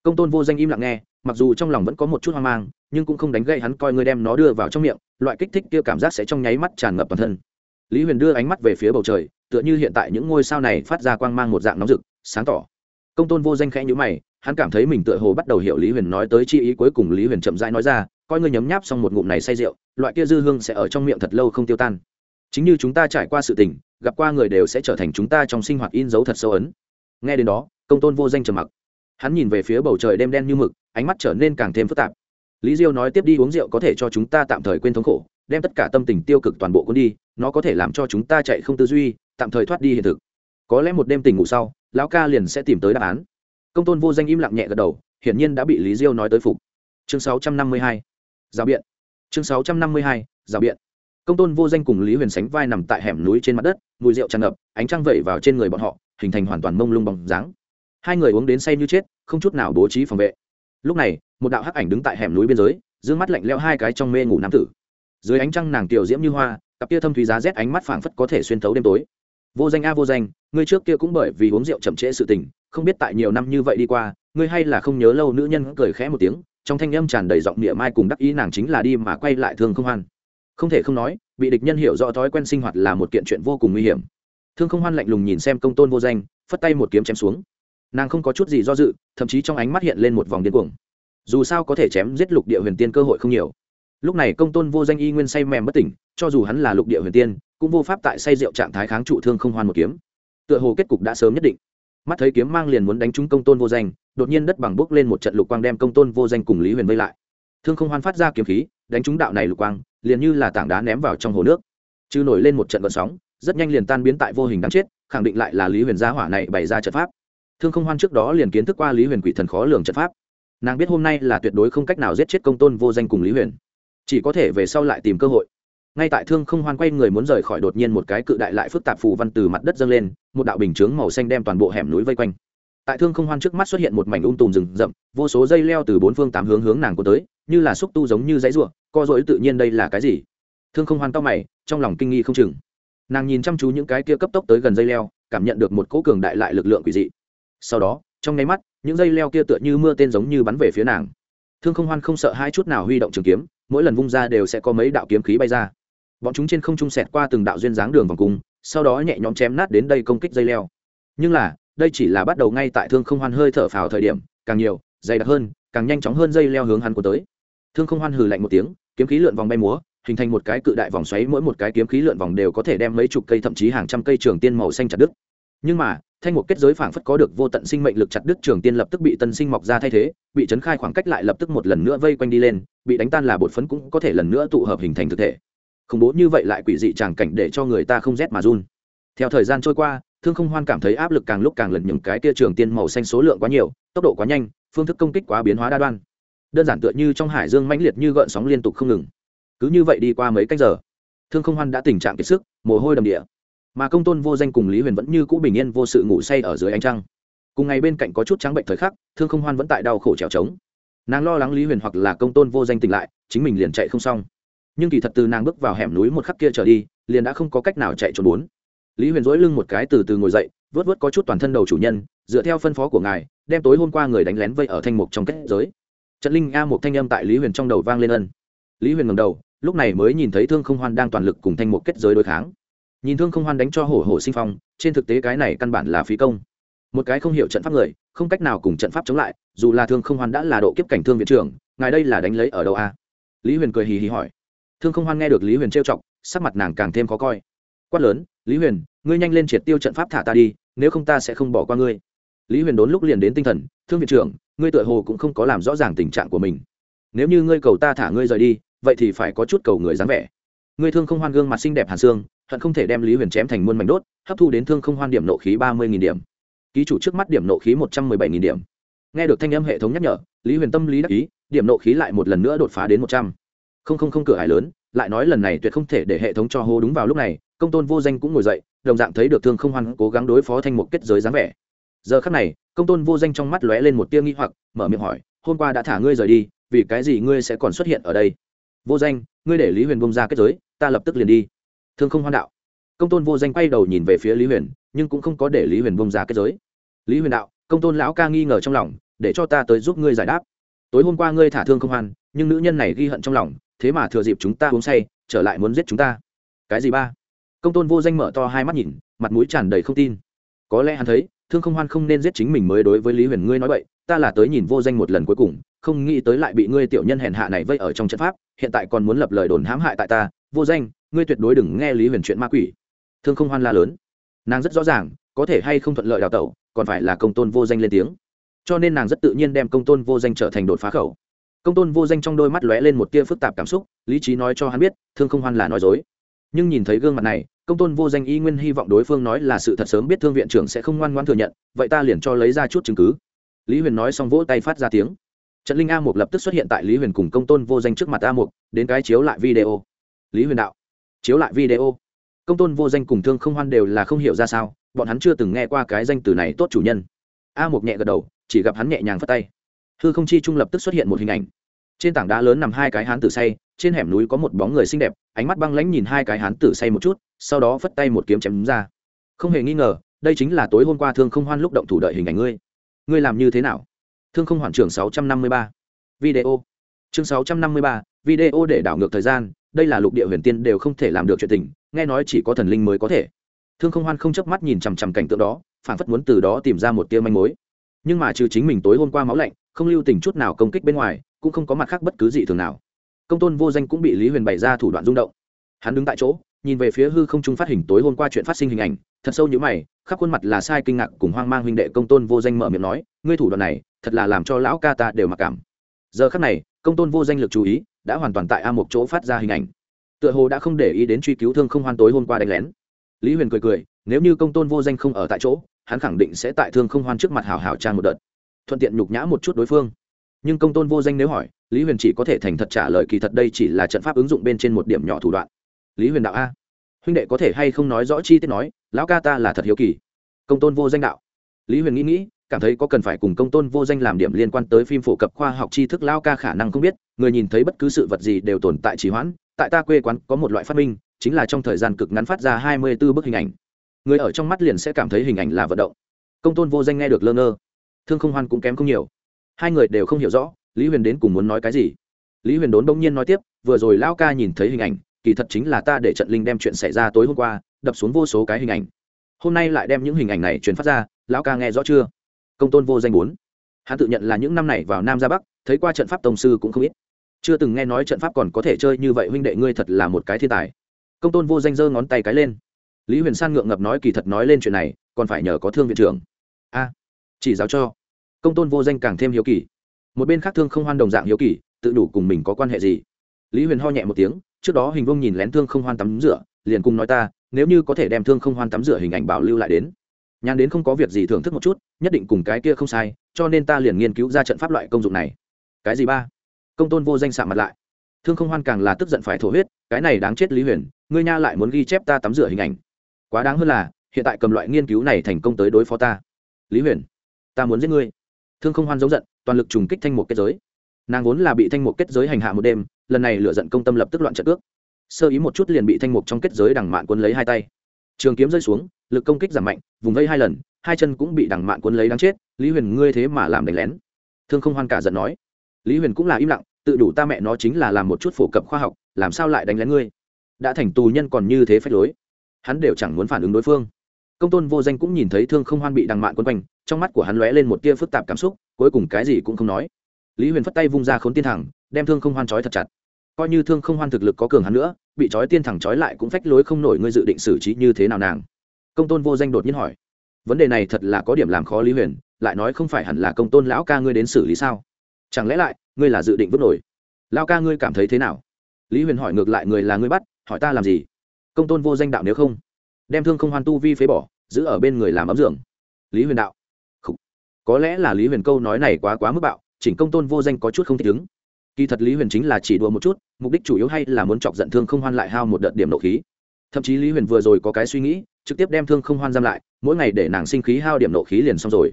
Công tôn vô danh im lặng nghe, mặc dù trong lòng vẫn có một chút hoang mang, nhưng cũng không đánh gậy hắn coi ngươi đem nó đưa vào trong miệng, loại kích thích kia cảm giác sẽ trong nháy mắt tràn ngập toàn thân. Lý huyền đưa ánh mắt về phía bầu trời, tựa như hiện tại những ngôi sao này phát ra quang mang một dạng nóng rực, sáng tỏ. Công tôn vô danh khẽ nhữ mày, hắn cảm thấy mình tựa hồ bắt đầu hiểu lý huyền nói tới chi ý cuối cùng lý huyền chậm rãi nói ra, coi ngươi nhấm nháp xong một ngụm này say rượu, loại kia dư hương sẽ ở trong miệng thật lâu không tiêu tan chính như chúng ta trải qua sự tình, gặp qua người đều sẽ trở thành chúng ta trong sinh hoạt in dấu thật sâu ấn. Nghe đến đó, công tôn vô danh trầm mặc. Hắn nhìn về phía bầu trời đêm đen như mực, ánh mắt trở nên càng thêm phức tạp. Lý diêu nói tiếp đi uống rượu có thể cho chúng ta tạm thời quên thống khổ, đem tất cả tâm tình tiêu cực toàn bộ cuốn đi, nó có thể làm cho chúng ta chạy không tư duy, tạm thời thoát đi hiện thực. Có lẽ một đêm tình ngủ sau, lão ca liền sẽ tìm tới đáp án. Công tôn vô danh im lặng nhẹ gật đầu, hiển nhiên đã bị lý diêu nói tới phục. Chương 652. giao biện. Chương 652. giao biện công tôn vô danh cùng lý huyền sánh vai nằm tại hẻm núi trên mặt đất, mùi rượu tràn ngập, ánh trăng vẩy vào trên người bọn họ, hình thành hoàn toàn mông lung bóng dáng. Hai người uống đến say như chết, không chút nào bố trí phòng vệ. Lúc này, một đạo hắc ảnh đứng tại hẻm núi biên giới d mắt lạnh leo hai cái trong mê ngủ nam tử. Dưới ánh trăng nàng tiểu diễm như hoa, cặp kia thâm thúy giá rét ánh mắt phảng phất có thể xuyên thấu đêm tối. Vô danh a vô danh, ngươi trước kia cũng bởi vì uống rượu chậm trễ sự tình, không biết tại nhiều năm như vậy đi qua, ngươi hay là không nhớ lâu nữ nhân cười khẽ một tiếng, trong thanh âm tràn đầy giọng địa mai cùng đắc ý nàng chính là đi mà quay lại thương không hoan không thể không nói, bị địch nhân hiểu rõ thói quen sinh hoạt là một kiện chuyện vô cùng nguy hiểm. Thương không hoan lạnh lùng nhìn xem công tôn vô danh, phất tay một kiếm chém xuống. Nàng không có chút gì do dự, thậm chí trong ánh mắt hiện lên một vòng điên cuồng. Dù sao có thể chém giết lục địa huyền tiên cơ hội không nhiều. Lúc này công tôn vô danh y nguyên say mềm bất tỉnh, cho dù hắn là lục địa huyền tiên, cũng vô pháp tại say rượu trạng thái kháng trụ thương không hoan một kiếm. Tựa hồ kết cục đã sớm nhất định. Mắt thấy kiếm mang liền muốn đánh trúng công tôn vô danh, đột nhiên đất bằng bốc lên một trận lục quang đem công tôn vô danh cùng lý huyền vây lại. Thương không hoan phát ra kiếm khí, đánh trúng đạo này lục quang liền như là tảng đá ném vào trong hồ nước. Chứ nổi lên một trận vận sóng, rất nhanh liền tan biến tại vô hình đáng chết, khẳng định lại là lý huyền gia hỏa này bày ra trận pháp. Thương không hoan trước đó liền kiến thức qua lý huyền quỷ thần khó lường trận pháp. Nàng biết hôm nay là tuyệt đối không cách nào giết chết công tôn vô danh cùng lý huyền. Chỉ có thể về sau lại tìm cơ hội. Ngay tại thương không hoan quay người muốn rời khỏi đột nhiên một cái cự đại lại phức tạp phù văn từ mặt đất dâng lên, một đạo bình chướng màu xanh đem toàn bộ hẻm núi vây quanh tại thương không hoan trước mắt xuất hiện một mảnh ung um tùm rừng rậm, vô số dây leo từ bốn phương tám hướng hướng nàng có tới, như là xúc tu giống như dãy ruộng co dối tự nhiên đây là cái gì? Thương không hoan cao mày, trong lòng kinh nghi không chừng. Nàng nhìn chăm chú những cái kia cấp tốc tới gần dây leo, cảm nhận được một cỗ cường đại lại lực lượng quỷ dị. Sau đó, trong nháy mắt, những dây leo kia tựa như mưa tên giống như bắn về phía nàng. Thương không hoan không sợ hai chút nào huy động trường kiếm, mỗi lần vung ra đều sẽ có mấy đạo kiếm khí bay ra. Bọn chúng trên không trung sẹt qua từng đạo duyên dáng đường vòng cung, sau đó nhẹ nhõm chém nát đến đây công kích dây leo. Nhưng là đây chỉ là bắt đầu ngay tại thương không hoan hơi thở phào thời điểm, càng nhiều, dày đặc hơn, càng nhanh chóng hơn dây leo hướng hắn của tới. Thương không hoan hừ lạnh một tiếng, kiếm khí lượn vòng bay múa, hình thành một cái cự đại vòng xoáy, mỗi một cái kiếm khí lượn vòng đều có thể đem mấy chục cây, thậm chí hàng trăm cây trường tiên màu xanh chặt đứt. Nhưng mà, thanh một kết giới phảng phất có được vô tận sinh mệnh lực chặt đứt, trường tiên lập tức bị tân sinh mọc ra thay thế, bị chấn khai khoảng cách lại lập tức một lần nữa vây quanh đi lên, bị đánh tan là bột phấn cũng có thể lần nữa tụ hợp hình thành thực thể. Khủng bố như vậy lại quỷ dị tràng cảnh để cho người ta không rét mà run. Theo thời gian trôi qua thương không hoan cảm thấy áp lực càng lúc càng lần những cái kia trường tiên màu xanh số lượng quá nhiều, tốc độ quá nhanh, phương thức công kích quá biến hóa đa đoan. Đơn giản tựa như trong hải dương mãnh liệt như gợn sóng liên tục không ngừng. Cứ như vậy đi qua mấy cách giờ, thương không hoan đã tình trạng kiệt sức, mồ hôi đầm địa. Mà công tôn vô danh cùng lý huyền vẫn như cũ bình yên vô sự ngủ say ở dưới ánh trăng. Cùng ngày bên cạnh có chút trắng bệnh thời khắc, thương không hoan vẫn tại đau khổ trèo trống. Nàng lo lắng lý huyền hoặc là công tôn vô danh tỉnh lại, chính mình liền chạy không xong. Nhưng kỳ thật từ nàng bước vào hẻm núi một khắc kia trở đi, liền đã không có cách nào chạy trốn bốn lý huyền dỗi lưng một cái từ từ ngồi dậy, vớt vớt có chút toàn thân đầu chủ nhân, dựa theo phân phó của ngài, đem tối hôm qua người đánh lén vây ở thanh mục trong kết giới. Trận linh a một thanh âm tại lý huyền trong đầu vang lên ân. Lý huyền ngầm đầu, lúc này mới nhìn thấy thương không hoan đang toàn lực cùng thanh mục kết giới đối kháng. Nhìn thương không hoan đánh cho hổ hổ sinh phong, trên thực tế cái này căn bản là phí công. Một cái không hiểu trận pháp người, không cách nào cùng trận pháp chống lại, dù là thương không hoan đã là độ kiếp cảnh thương viện trưởng, ngài đây là đánh lấy ở đâu a? Lý huyền cười hì hì hỏi. Thương không hoan nghe được lý huyền trêu chọc, sắc mặt nàng càng thêm khó coi. Quát lớn lý huyền, ngươi nhanh lên triệt tiêu trận pháp thả ta đi, nếu không ta sẽ không bỏ qua ngươi. Lý huyền đốn lúc liền đến tinh thần, thương viện trưởng, ngươi tựa hồ cũng không có làm rõ ràng tình trạng của mình. Nếu như ngươi cầu ta thả ngươi rời đi, vậy thì phải có chút cầu người dáng vẻ. Ngươi thương không hoan gương mặt xinh đẹp hàn xương, hận không thể đem lý huyền chém thành muôn mảnh đốt, hấp thu đến thương không hoan điểm nộ khí ba mươi điểm. Ký chủ trước mắt điểm nộ khí một trăm mười bảy điểm. Nghe được thanh âm hệ thống nhắc nhở, lý huyền tâm lý đắc ý, điểm nộ khí lại một lần nữa đột phá đến một trăm. Không không không cửa hải lớn, lại nói lần này tuyệt không thể để hệ thống cho hô đúng vào lúc này công tôn vô danh cũng ngồi dậy, đồng dạng thấy được thương không hoan cố gắng đối phó thanh mục kết giới dáng vẻ. Giờ khắc này, công tôn vô danh trong mắt lóe lên một tia nghi hoặc, mở miệng hỏi, hôm qua đã thả ngươi rời đi, vì cái gì ngươi sẽ còn xuất hiện ở đây? Vô danh, ngươi để lý huyền bông ra kết giới, ta lập tức liền đi. Thương không hoan đạo. Công tôn vô danh quay đầu nhìn về phía lý huyền, nhưng cũng không có để lý huyền bông ra kết giới. Lý huyền đạo, công tôn lão ca nghi ngờ trong lòng, để cho ta tới giúp ngươi giải đáp. Tối hôm qua ngươi thả thương không hoan, nhưng nữ nhân này ghi hận trong lòng, thế mà thừa dịp chúng ta uống say, trở lại muốn giết chúng ta. Cái gì ba? Công tôn vô danh mở to hai mắt nhìn, mặt mũi tràn đầy không tin. Có lẽ hắn thấy, thương không hoan không nên giết chính mình mới đối với lý huyền ngươi nói vậy ta là tới nhìn vô danh một lần cuối cùng, không nghĩ tới lại bị ngươi tiểu nhân hèn hạ này vây ở trong trận pháp, hiện tại còn muốn lập lời đồn hãm hại tại ta, vô danh, ngươi tuyệt đối đừng nghe lý huyền chuyện ma quỷ. Thương không hoan la lớn. Nàng rất rõ ràng, có thể hay không thuận lợi đào tẩu, còn phải là công tôn vô danh lên tiếng. Cho nên nàng rất tự nhiên đem công tôn vô danh trở thành đột phá khẩu. Công tôn vô danh trong đôi mắt lóe lên một tia phức tạp cảm xúc, lý trí nói cho hắn biết, thương không hoan là nói dối. Nhưng nhìn thấy gương mặt này công tôn vô danh y nguyên hy vọng đối phương nói là sự thật sớm biết thương viện trưởng sẽ không ngoan ngoan thừa nhận vậy ta liền cho lấy ra chút chứng cứ. Lý huyền nói xong vỗ tay phát ra tiếng. Trận linh a Mục lập tức xuất hiện tại lý huyền cùng công tôn vô danh trước mặt a Mục, đến cái chiếu lại video. Lý huyền đạo chiếu lại video. Công tôn vô danh cùng thương không hoan đều là không hiểu ra sao bọn hắn chưa từng nghe qua cái danh từ này tốt chủ nhân. A Mục nhẹ gật đầu chỉ gặp hắn nhẹ nhàng phất tay. Hư không chi trung lập tức xuất hiện một hình ảnh. Trên tảng đá lớn nằm hai cái hán tử say trên hẻm núi có một bóng người xinh đẹp, ánh mắt băng lãnh nhìn hai cái hán tử say một chút, sau đó phất tay một kiếm chém đúng ra. Không hề nghi ngờ, đây chính là tối hôm qua thương không hoan lúc động thủ đợi hình ảnh ngươi. Ngươi làm như thế nào? Thương không hoàn trưởng sáu trăm năm mươi ba. Video. Chương sáu trăm năm mươi ba, video để đảo ngược thời gian, đây là lục địa huyền tiên đều không thể làm được chuyện tình, nghe nói chỉ có thần linh mới có thể. Thương không hoan không chớp mắt nhìn chằm chằm cảnh tượng đó, phản phất muốn từ đó tìm ra một tia manh mối. Nhưng mà trừ chính mình tối hôm qua máu lạnh, không lưu tình chút nào công kích bên ngoài, cũng không có mặt khác bất cứ gì thường nào công tôn vô danh cũng bị lý huyền bày ra thủ đoạn rung động hắn đứng tại chỗ nhìn về phía hư không trung phát hình tối hôm qua chuyện phát sinh hình ảnh thật sâu như mày khắp khuôn mặt là sai kinh ngạc cùng hoang mang huynh đệ công tôn vô danh mở miệng nói ngươi thủ đoạn này thật là làm cho lão ca ta đều mặc cảm giờ khắc này công tôn vô danh lực chú ý đã hoàn toàn tại a một chỗ phát ra hình ảnh tựa hồ đã không để ý đến truy cứu thương không hoan tối hôm qua đánh lén lý huyền cười cười nếu như công tôn vô danh không ở tại chỗ hắn khẳng định sẽ tại thương không hoan trước mặt hào hào trang một đợt thuận tiện nhục nhã một chút đối phương nhưng công tôn vô danh nếu hỏi lý huyền chỉ có thể thành thật trả lời kỳ thật đây chỉ là trận pháp ứng dụng bên trên một điểm nhỏ thủ đoạn. Lý huyền đạo a. Huynh đệ có thể hay không nói rõ chi tiết nói, lão ca ta là thật hiếu kỳ. Công tôn vô danh đạo. Lý huyền nghĩ nghĩ, cảm thấy có cần phải cùng công tôn vô danh làm điểm liên quan tới phim phổ cập khoa học tri thức lao ca khả năng không biết, người nhìn thấy bất cứ sự vật gì đều tồn tại trì hoãn. Tại ta quê quán có một loại phát minh, chính là trong thời gian cực ngắn phát ra hai mươi b ố bức hình ảnh. Người ở trong mắt liền sẽ cảm thấy hình ảnh là vận động. Công tôn vô danh nghe được lơ ngơ. Thương không hoan cũng kém không nhiều. Hai người đều không hiểu rõ lý huyền đến cùng muốn nói cái gì? Lý huyền đốn đông nhiên nói tiếp, vừa rồi lão ca nhìn thấy hình ảnh, kỳ thật chính là ta để trận linh đem chuyện xảy ra tối hôm qua, đập xuống vô số cái hình ảnh. Hôm nay lại đem những hình ảnh này truyền phát ra, lão ca nghe rõ chưa? Công tôn vô danh bốn. Hắn tự nhận là những năm này vào nam ra bắc, thấy qua trận pháp tổng sư cũng không ít. Chưa từng nghe nói trận pháp còn có thể chơi như vậy, huynh đệ ngươi thật là một cái thiên tài. Công tôn vô danh giơ ngón tay cái lên. Lý huyền san ngượng ngập nói kỳ thật nói lên chuyện này, còn phải nhờ có thương viện trưởng. A, chỉ giáo cho. Công tôn vô danh càng thêm hiếu kỳ một bên khác thương không hoan đồng dạng hiếu kỳ, tự đủ cùng mình có quan hệ gì? Lý huyền ho nhẹ một tiếng, trước đó hình vông nhìn lén thương không hoan tắm rửa, liền cùng nói ta, nếu như có thể đem thương không hoan tắm rửa hình ảnh bảo lưu lại đến. Nhàn đến không có việc gì thưởng thức một chút, nhất định cùng cái kia không sai, cho nên ta liền nghiên cứu ra trận pháp loại công dụng này. Cái gì ba? Công tôn vô danh sạm mặt lại. Thương không hoan càng là tức giận phải thổ huyết, cái này đáng chết lý huyền, ngươi nha lại muốn ghi chép ta tắm rửa hình ảnh. Quá đáng hơn là, hiện tại cầm loại nghiên cứu này thành công tới đối phó ta. Lý huyền, ta muốn giết ngươi. Thương không hoan giống giận toàn lực trùng kích thanh một kết giới. Nàng vốn là bị thanh một kết giới hành hạ một đêm, lần này lựa giận công tâm lập tức loạn trận ước. Sơ ý một chút liền bị thanh mục trong kết giới đằng mạn quân lấy hai tay. Trường kiếm rơi xuống, lực công kích giảm mạnh, vùng vây hai lần, hai chân cũng bị đằng mạn quân lấy đáng chết, lý huyền ngươi thế mà làm đánh lén. Thương không hoan cả giận nói. Lý huyền cũng là im lặng, tự đủ ta mẹ nó chính là làm một chút phổ cập khoa học, làm sao lại đánh lén ngươi? Đã thành tù nhân còn như thế phách lối. Hắn đều chẳng muốn phản ứng đối phương công tôn vô danh cũng nhìn thấy thương không hoan bị đằng mạn quân quanh, trong mắt của hắn lóe lên một tia phức tạp cảm xúc, cuối cùng cái gì cũng không nói. Lý huyền phất tay vung ra khốn tiên thẳng, đem thương không hoan trói thật chặt. Coi như thương không hoan thực lực có cường hắn nữa, bị trói tiên thẳng trói lại cũng phách lối không nổi ngươi dự định xử trí như thế nào nàng. Công tôn vô danh đột nhiên hỏi, vấn đề này thật là có điểm làm khó lý huyền, lại nói không phải hẳn là công tôn lão ca ngươi đến xử lý sao? Chẳng lẽ lại, ngươi là dự định vứt nổi? Lao ca ngươi cảm thấy thế nào? Lý huyền hỏi ngược lại, người là ngươi bắt, hỏi ta làm gì? Công tôn vô danh đạo nếu không đem thương không hoan tu vi phế bỏ, giữ ở bên người làm ấm dưỡng lý huyền đạo. Khủ. có lẽ là lý huyền câu nói này quá quá mức bạo, chỉnh công tôn vô danh có chút không thích ứng. Kỳ thật lý huyền chính là chỉ đùa một chút, mục đích chủ yếu hay là muốn chọc giận thương không hoan lại hao một đợt điểm nộ khí. Thậm chí lý huyền vừa rồi có cái suy nghĩ, trực tiếp đem thương không hoan giam lại, mỗi ngày để nàng sinh khí hao điểm nộ khí liền xong rồi.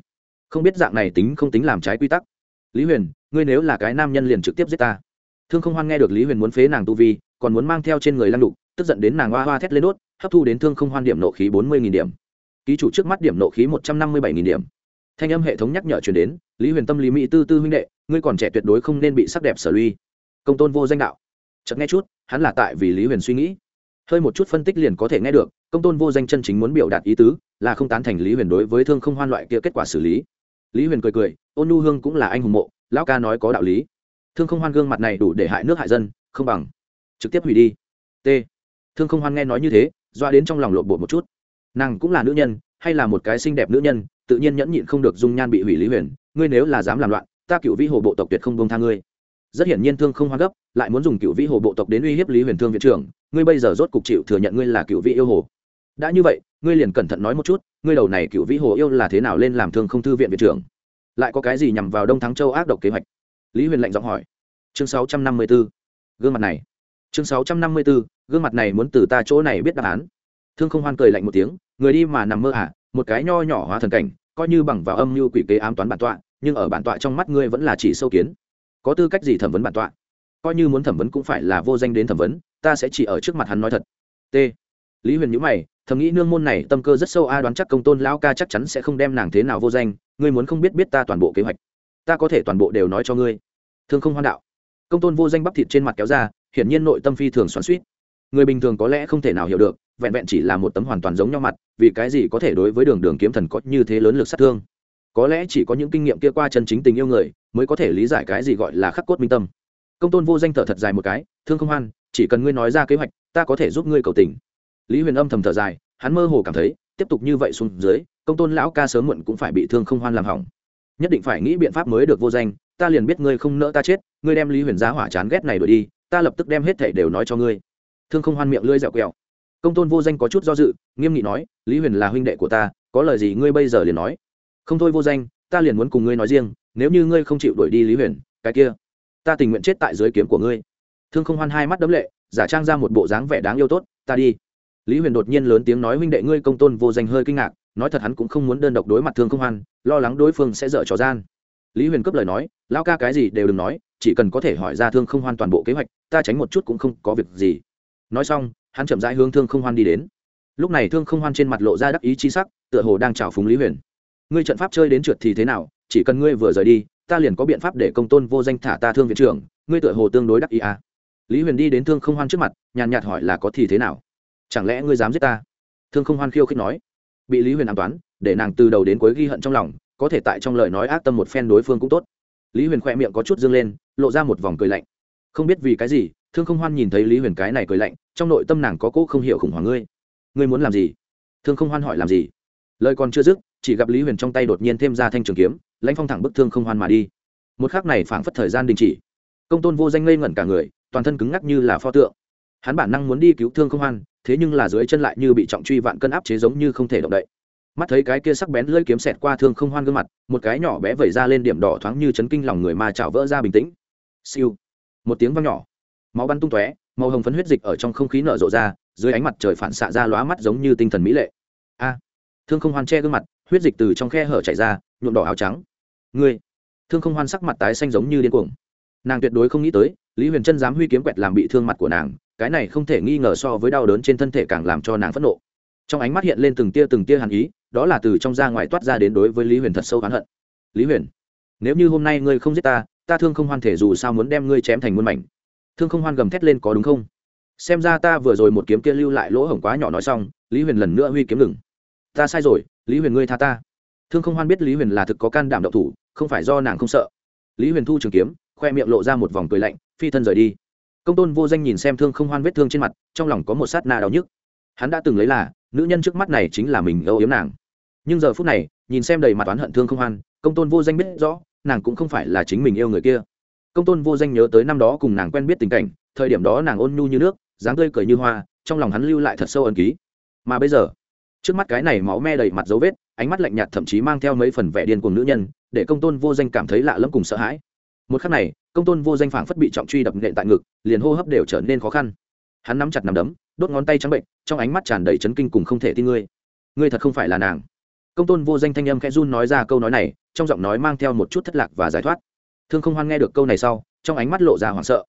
Không biết dạng này tính không tính làm trái quy tắc. Lý huyền, ngươi nếu là cái nam nhân liền trực tiếp giết ta. Thương không hoan nghe được lý huyền muốn phế nàng tu vi, còn muốn mang theo trên người lăng đục, tức giận đến nàng hoa hoa thét lên đốt hấp thu đến thương không hoan điểm nộ khí bốn mươi điểm. Ký chủ trước mắt điểm nộ khí một trăm năm mươi bảy điểm. Thanh âm hệ thống nhắc nhở chuyển đến, lý huyền tâm, lý mỹ tư tư huynh đệ, ngươi còn trẻ tuyệt đối không nên bị sắc đẹp sở luy công tôn vô danh đạo. Chợt nghe chút, hắn là tại vì lý huyền suy nghĩ. Hơi một chút phân tích liền có thể nghe được, công tôn vô danh chân chính muốn biểu đạt ý tứ, là không tán thành lý huyền đối với thương không hoan loại kia kết quả xử lý. Lý huyền cười cười, ôn nu hương cũng là anh hùng mộ, lão ca nói có đạo lý. Thương không hoan gương mặt này đủ để hại nước hại dân, không bằng trực tiếp hủy đi. T. Thương không hoan nghe nói như thế doa đến trong lòng lộn bột một chút. Nàng cũng là nữ nhân, hay là một cái xinh đẹp nữ nhân, tự nhiên nhẫn nhịn không được dung nhan bị hủy lý huyền, ngươi nếu là dám làm loạn, ta cựu vĩ hồ bộ tộc tuyệt không bông tha ngươi. Rất hiển nhiên thương không hoa gấp, lại muốn dùng cựu vĩ hồ bộ tộc đến uy hiếp lý huyền thương viện trưởng, ngươi bây giờ rốt cục chịu thừa nhận ngươi là cựu vĩ yêu hồ. Đã như vậy, ngươi liền cẩn thận nói một chút, ngươi đầu này cựu vĩ hồ yêu là thế nào lên làm thương không thư viện viện trưởng? Lại có cái gì nhằm vào đông thắng châu ác độc kế hoạch? Lý huyền lạnh giọng hỏi. Chương sáu trăm năm mươi 654. gương mặt này chương sáu trăm năm mươi 654, gương mặt này muốn từ ta chỗ này biết đáp án. Thương không hoan cười lạnh một tiếng người đi mà nằm mơ hả? một cái nho nhỏ hóa thần cảnh coi như bằng vào âm mưu quỷ kế ám toán bản tọa nhưng ở bản tọa trong mắt ngươi vẫn là chỉ sâu kiến. Có tư cách gì thẩm vấn bản tọa? Coi như muốn thẩm vấn cũng phải là vô danh đến thẩm vấn ta sẽ chỉ ở trước mặt hắn nói thật. T. Lý huyền nhữ mày thầm nghĩ nương môn này tâm cơ rất sâu a đoán chắc công tôn lão ca chắc chắn sẽ không đem nàng thế nào vô danh ngươi muốn không biết biết ta toàn bộ kế hoạch. Ta có thể toàn bộ đều nói cho ngươi. Thương không hoan đạo. Công tôn vô danh bắp thịt trên mặt kéo ra hiển nhiên nội tâm phi thường xoắn suýt người bình thường có lẽ không thể nào hiểu được, vẹn vẹn chỉ là một tấm hoàn toàn giống nhau mặt, vì cái gì có thể đối với đường đường kiếm thần có như thế lớn lực sát thương? Có lẽ chỉ có những kinh nghiệm kia qua chân chính tình yêu người, mới có thể lý giải cái gì gọi là khắc cốt minh tâm. Công tôn vô danh thở thật dài một cái, thương không hoan, chỉ cần ngươi nói ra kế hoạch, ta có thể giúp ngươi cầu tình. Lý huyền âm thầm thở dài, hắn mơ hồ cảm thấy, tiếp tục như vậy xuống dưới, công tôn lão ca sớm muộn cũng phải bị thương không hoan làm hỏng. Nhất định phải nghĩ biện pháp mới được vô danh, ta liền biết ngươi không nỡ ta chết, ngươi đem lý huyền giá hỏa chán ghét này đổi đi ta lập tức đem hết thảy đều nói cho ngươi. Thương không hoan miệng lưỡi dẻo quẹo. Công tôn vô danh có chút do dự, nghiêm nghị nói, lý huyền là huynh đệ của ta, có lời gì ngươi bây giờ liền nói. Không thôi vô danh, ta liền muốn cùng ngươi nói riêng, nếu như ngươi không chịu đuổi đi lý huyền, cái kia, ta tình nguyện chết tại dưới kiếm của ngươi. Thương không hoan hai mắt đấm lệ, giả trang ra một bộ dáng vẻ đáng yêu tốt, ta đi. Lý huyền đột nhiên lớn tiếng nói, huynh đệ ngươi công tôn vô danh hơi kinh ngạc, nói thật hắn cũng không muốn đơn độc đối mặt thương không hoan, lo lắng đối phương sẽ dở trò gian. Lý huyền cấp lời nói lao ca cái gì đều đừng nói chỉ cần có thể hỏi ra thương không hoan toàn bộ kế hoạch, ta tránh một chút cũng không có việc gì. Nói xong, hắn chậm rãi hướng thương không hoan đi đến. Lúc này thương không hoan trên mặt lộ ra đắc ý chi sắc, tựa hồ đang chào phúng lý huyền. Ngươi trận pháp chơi đến trượt thì thế nào, chỉ cần ngươi vừa rời đi, ta liền có biện pháp để công tôn vô danh thả ta thương viện trưởng, ngươi tựa hồ tương đối đắc ý à. lý huyền đi đến thương không hoan trước mặt, nhàn nhạt hỏi là có thì thế nào. Chẳng lẽ ngươi dám giết ta? Thương không hoan khiêu khích nói. Bị lý huyền an toán, để nàng từ đầu đến cuối ghi hận trong lòng, có thể tại trong lời nói ác tâm một phen đối phương cũng tốt. Lý huyền khoe miệng có chút dương lên lộ ra một vòng cười lạnh. Không biết vì cái gì, thương không hoan nhìn thấy lý huyền cái này cười lạnh, trong nội tâm nàng có cỗ không hiểu khủng hoảng ngươi. Ngươi muốn làm gì? Thương không hoan hỏi làm gì? Lời còn chưa dứt, chỉ gặp lý huyền trong tay đột nhiên thêm ra thanh trường kiếm, lãnh phong thẳng bức thương không hoan mà đi. Một khắc này phảng phất thời gian đình chỉ. Công tôn vô danh ngây ngẩn cả người, toàn thân cứng ngắc như là pho tượng. Hắn bản năng muốn đi cứu thương không hoan, thế nhưng là dưới chân lại như bị trọng truy vạn cân áp chế giống như không thể động đậy. Mắt thấy cái kia sắc bén lưỡi kiếm xẹt qua thương không hoan gương mặt, một cái nhỏ bé vẩy ra lên điểm đỏ thoáng như chấn kinh lòng người mà chảo vỡ ra bình tĩnh siêu. Một tiếng vang nhỏ. Máu bắn tung tóe, màu hồng phấn huyết dịch ở trong không khí nở rộ ra, dưới ánh mặt trời phản xạ ra lóa mắt giống như tinh thần mỹ lệ. A. Thương không hoan che gương mặt, huyết dịch từ trong khe hở chảy ra, nhuộm đỏ áo trắng. Ngươi. Thương không hoan sắc mặt tái xanh giống như điên cuồng. Nàng tuyệt đối không nghĩ tới, lý huyền trân dám huy kiếm quẹt làm bị thương mặt của nàng, cái này không thể nghi ngờ so với đau đớn trên thân thể càng làm cho nàng phẫn nộ. Trong ánh mắt hiện lên từng tia từng tia hàn ý, đó là từ trong ra ngoài toát ra đến đối với lý huyền thật sâu oán hận. Lý huyền, nếu như hôm nay ngươi không giết ta ta thương không hoan thể dù sao muốn đem ngươi chém thành muôn mảnh. Thương không hoan gầm thét lên có đúng không? Xem ra ta vừa rồi một kiếm kia lưu lại lỗ hổng quá nhỏ nói xong, lý huyền lần nữa huy kiếm ngừng. Ta sai rồi, lý huyền ngươi tha ta. Thương không hoan biết lý huyền là thực có can đảm độc thủ, không phải do nàng không sợ. Lý huyền thu trường kiếm, khoe miệng lộ ra một vòng cười lạnh, phi thân rời đi. Công tôn vô danh nhìn xem thương không hoan vết thương trên mặt, trong lòng có một sát na đau nhức. Hắn đã từng lấy là, nữ nhân trước mắt này chính là mình âu yếm nàng. Nhưng giờ phút này, nhìn xem đầy mặt oán hận thương không hoan, công tôn vô danh biết rõ nàng cũng không phải là chính mình yêu người kia. Công tôn vô danh nhớ tới năm đó cùng nàng quen biết tình cảnh, thời điểm đó nàng ôn nhu như nước, dáng tươi cười như hoa, trong lòng hắn lưu lại thật sâu ẩn ký. Mà bây giờ, trước mắt cái này máu me đầy mặt dấu vết, ánh mắt lạnh nhạt thậm chí mang theo mấy phần vẻ điên cuồng nữ nhân, để công tôn vô danh cảm thấy lạ lẫm cùng sợ hãi. Một khắc này, công tôn vô danh phảng phất bị trọng truy đập nện tại ngực, liền hô hấp đều trở nên khó khăn. Hắn nắm chặt nằm đấm, đốt ngón tay trắng bệnh, trong ánh mắt tràn đầy chấn kinh cùng không thể tin ngươi. Ngươi thật không phải là nàng. Công tôn vô danh thanh âm khẽ run nói ra câu nói này trong giọng nói mang theo một chút thất lạc và giải thoát. Thương không hoan nghe được câu này sau, trong ánh mắt lộ ra hoảng sợ.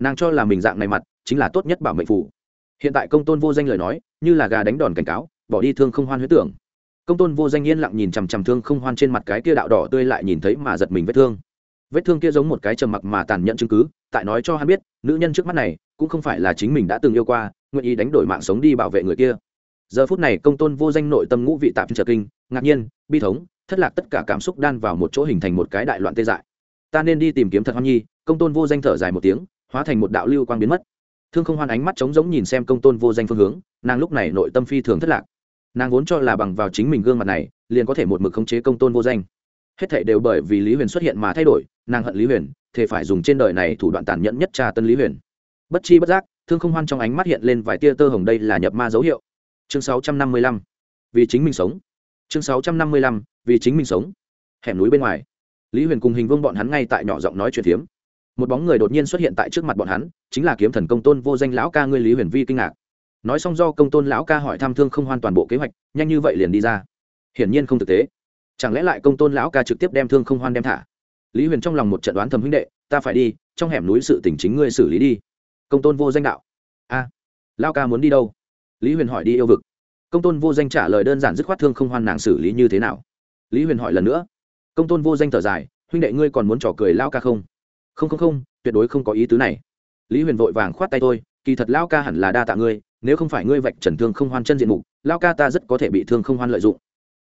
Nàng cho là mình dạng này mặt, chính là tốt nhất bảo mệnh phủ. Hiện tại công tôn vô danh lời nói, như là gà đánh đòn cảnh cáo, bỏ đi thương không hoan huyết tưởng. Công tôn vô danh yên lặng nhìn chằm chằm thương không hoan trên mặt cái kia đạo đỏ tươi lại nhìn thấy mà giật mình vết thương. Vết thương kia giống một cái trầm mặc mà tàn nhẫn chứng cứ, tại nói cho hắn biết, nữ nhân trước mắt này cũng không phải là chính mình đã từng yêu qua, nguyện ý đánh đổi mạng sống đi bảo vệ người kia. Giờ phút này công tôn vô danh nội tâm ngũ vị tạp trợ kinh, ngạc nhiên, bi thống thất lạc tất cả cảm xúc đan vào một chỗ hình thành một cái đại loạn tê dại. Ta nên đi tìm kiếm thật hoan nhi, công tôn vô danh thở dài một tiếng, hóa thành một đạo lưu quang biến mất. Thương không hoan ánh mắt trống giống nhìn xem công tôn vô danh phương hướng, nàng lúc này nội tâm phi thường thất lạc. Nàng vốn cho là bằng vào chính mình gương mặt này, liền có thể một mực khống chế công tôn vô danh. Hết thảy đều bởi vì lý huyền xuất hiện mà thay đổi, nàng hận lý huyền thì phải dùng trên đời này thủ đoạn tàn nhẫn nhất tra tân lý huyền. Bất chi bất giác, thương không hoan trong ánh mắt hiện lên vài tia tơ hồng đây là nhập ma dấu hiệu. Chương 655. vì chính mình sống chương 655. vì chính mình sống. Hẻm núi bên ngoài. Lý huyền cùng hình vương bọn hắn ngay tại nhỏ giọng nói chuyện phiếm. Một bóng người đột nhiên xuất hiện tại trước mặt bọn hắn chính là kiếm thần công tôn vô danh lão ca ngươi lý huyền vi kinh ngạc. Nói xong do công tôn lão ca hỏi thăm thương không hoàn toàn bộ kế hoạch nhanh như vậy liền đi ra. Hiển nhiên không thực tế. Chẳng lẽ lại công tôn lão ca trực tiếp đem thương không hoan đem thả? Lý huyền trong lòng một trận đoán thầm huynh đệ ta phải đi trong hẻm núi sự tỉnh chính ngươi xử lý đi. Công tôn vô danh đạo. A à, ca muốn đi đâu? Lý huyền hỏi đi yêu vực công tôn vô danh trả lời đơn giản dứt khoát thương không hoan nàng xử lý như thế nào. Lý huyền hỏi lần nữa. Công tôn vô danh thở dài, huynh đệ ngươi còn muốn trò cười lao ca không? Không không không, tuyệt đối không có ý tứ này. Lý huyền vội vàng khoát tay tôi kỳ thật lao ca hẳn là đa tạ ngươi, nếu không phải ngươi vạch trần thương không hoan chân diện mục lao ca ta rất có thể bị thương không hoan lợi dụng.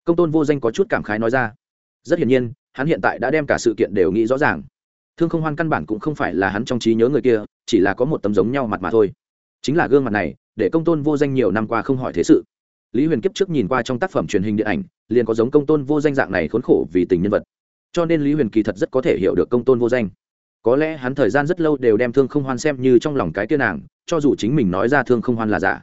Công tôn vô danh có chút cảm khái nói ra. Rất hiển nhiên, hắn hiện tại đã đem cả sự kiện đều nghĩ rõ ràng. Thương không hoan căn bản cũng không phải là hắn trong trí nhớ người kia, chỉ là có một tấm giống nhau mặt mà thôi. Chính là gương mặt này, để công tôn vô danh nhiều năm qua không hỏi thế sự lý huyền kiếp trước nhìn qua trong tác phẩm truyền hình điện ảnh, liền có giống công tôn vô danh dạng này khốn khổ vì tình nhân vật. Cho nên lý huyền kỳ thật rất có thể hiểu được công tôn vô danh. Có lẽ hắn thời gian rất lâu đều đem thương không hoan xem như trong lòng cái tiên nàng, cho dù chính mình nói ra thương không hoan là giả.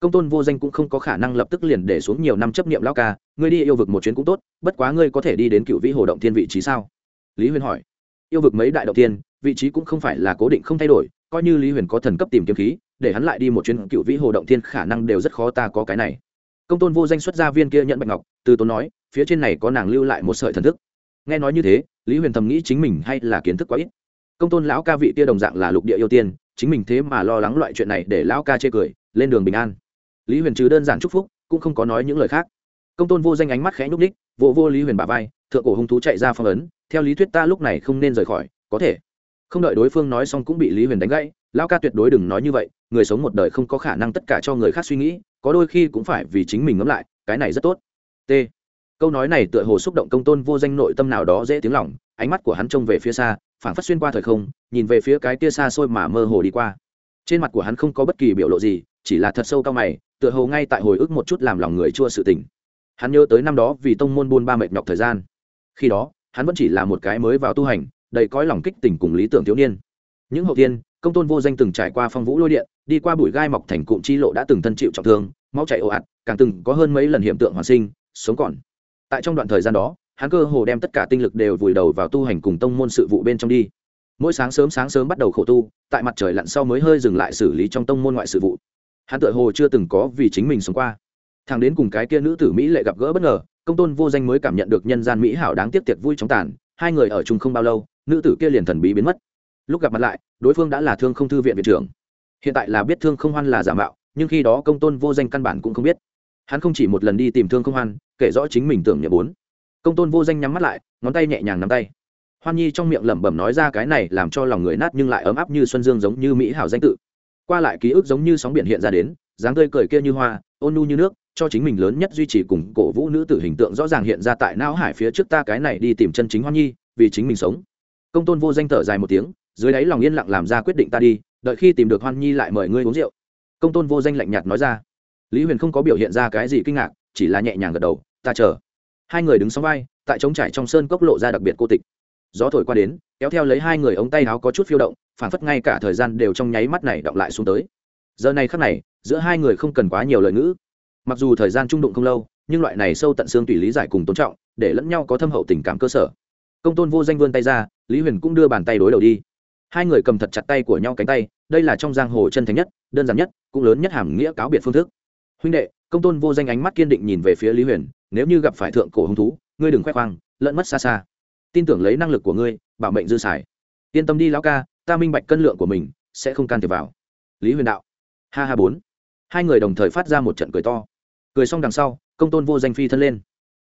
Công tôn vô danh cũng không có khả năng lập tức liền để xuống nhiều năm chấp niệm lao ca, ngươi đi yêu vực một chuyến cũng tốt, bất quá ngươi có thể đi đến cựu vĩ hồ động thiên vị trí sao? Lý huyền hỏi. Yêu vực mấy đại động tiên vị trí cũng không phải là cố định không thay đổi, coi như lý huyền có thần cấp tìm kiếm khí, để hắn lại đi một chuyến cựu vĩ hồ động thiên khả năng đều rất khó ta có cái này công tôn vô danh xuất gia viên kia nhận bạch ngọc, từ tốn nói, phía trên này có nàng lưu lại một sợi thần thức. Nghe nói như thế, lý huyền thầm nghĩ chính mình hay là kiến thức quá ít. Công tôn lão ca vị kia đồng dạng là lục địa ưu tiên, chính mình thế mà lo lắng loại chuyện này để lão ca chê cười, lên đường bình an. Lý huyền trừ đơn giản chúc phúc, cũng không có nói những lời khác. Công tôn vô danh ánh mắt khẽ nhúc ních vô vô lý huyền bà vai, thượng cổ hung thú chạy ra phong ấn, theo lý thuyết ta lúc này không nên rời khỏi, có thể không đợi đối phương nói xong cũng bị lý huyền đánh gãy, lão ca tuyệt đối đừng nói như vậy, người sống một đời không có khả năng tất cả cho người khác suy nghĩ, có đôi khi cũng phải vì chính mình ngẫm lại, cái này rất tốt. T. Câu nói này tựa hồ xúc động công tôn vô danh nội tâm nào đó dễ tiếng lỏng ánh mắt của hắn trông về phía xa, phảng phất xuyên qua thời không, nhìn về phía cái kia xa xôi mà mơ hồ đi qua. Trên mặt của hắn không có bất kỳ biểu lộ gì, chỉ là thật sâu cao mày, tựa hồ ngay tại hồi ức một chút làm lòng người chua sự tình. Hắn nhớ tới năm đó vì tông môn buôn ba mệt nhọc thời gian. Khi đó, hắn vẫn chỉ là một cái mới vào tu hành đầy cõi lòng kích tình cùng lý tưởng thiếu niên. Những hậu tiên công tôn vô danh từng trải qua phong vũ lôi điện, đi qua bụi gai mọc thành cụm chi lộ đã từng thân chịu trọng thương, máu chảy ồ ạt, càng từng có hơn mấy lần hiện tượng hoàn sinh, sống còn. Tại trong đoạn thời gian đó, hắn cơ hồ đem tất cả tinh lực đều vùi đầu vào tu hành cùng tông môn sự vụ bên trong đi. Mỗi sáng sớm sáng sớm bắt đầu khổ tu, tại mặt trời lặn sau mới hơi dừng lại xử lý trong tông môn ngoại sự vụ. Hắn tự hồ chưa từng có vì chính mình sống qua. Thằng đến cùng cái kia nữ tử mỹ lệ gặp gỡ bất ngờ, công tôn vô danh mới cảm nhận được nhân gian mỹ hảo đáng tiếc tiệc vui chóng tàn, hai người ở chung không bao lâu nữ tử kia liền thần bí biến mất. Lúc gặp mặt lại, đối phương đã là thương không thư viện viện trưởng. Hiện tại là biết thương không hoan là giả mạo, nhưng khi đó công tôn vô danh căn bản cũng không biết. Hắn không chỉ một lần đi tìm thương không hoan, kể rõ chính mình tưởng nhớ bốn. Công tôn vô danh nhắm mắt lại, ngón tay nhẹ nhàng nắm tay. Hoan nhi trong miệng lẩm bẩm nói ra cái này làm cho lòng người nát nhưng lại ấm áp như xuân dương giống như mỹ hảo danh tự. Qua lại ký ức giống như sóng biển hiện ra đến, dáng tươi cười kia như hoa, ôn nu như nước, cho chính mình lớn nhất duy trì cùng cổ vũ nữ tử hình tượng rõ ràng hiện ra tại não hải phía trước ta cái này đi tìm chân chính hoan nhi, vì chính mình sống công tôn vô danh thở dài một tiếng, dưới đáy lòng yên lặng làm ra quyết định ta đi, đợi khi tìm được hoan nhi lại mời ngươi uống rượu. Công tôn vô danh lạnh nhạt nói ra. Lý huyền không có biểu hiện ra cái gì kinh ngạc, chỉ là nhẹ nhàng gật đầu, ta chờ. Hai người đứng sau vai, tại trống trải trong sơn cốc lộ ra đặc biệt cô tịch. Gió thổi qua đến, kéo theo lấy hai người ống tay áo có chút phiêu động phản phất ngay cả thời gian đều trong nháy mắt này động lại xuống tới. Giờ này khắc này, giữa hai người không cần quá nhiều lời ngữ. Mặc dù thời gian trung đụng không lâu, nhưng loại này sâu tận xương tùy lý giải cùng tôn trọng, để lẫn nhau có thâm hậu tình cảm cơ sở công tôn vô danh vươn tay ra, lý huyền cũng đưa bàn tay đối đầu đi. Hai người cầm thật chặt tay của nhau cánh tay, đây là trong giang hồ chân thành nhất, đơn giản nhất, cũng lớn nhất hàm nghĩa cáo biệt phương thức. Huynh đệ, công tôn vô danh ánh mắt kiên định nhìn về phía lý huyền, nếu như gặp phải thượng cổ hứng thú, ngươi đừng khoe khoang, lẫn mất xa xa. Tin tưởng lấy năng lực của ngươi, bảo mệnh dư xài. Yên tâm đi lão ca, ta minh bạch cân lượng của mình, sẽ không can thiệp vào. Lý huyền đạo. Ha ha bốn. Hai người đồng thời phát ra một trận cười to. Cười xong đằng sau, công tôn vô danh phi thân lên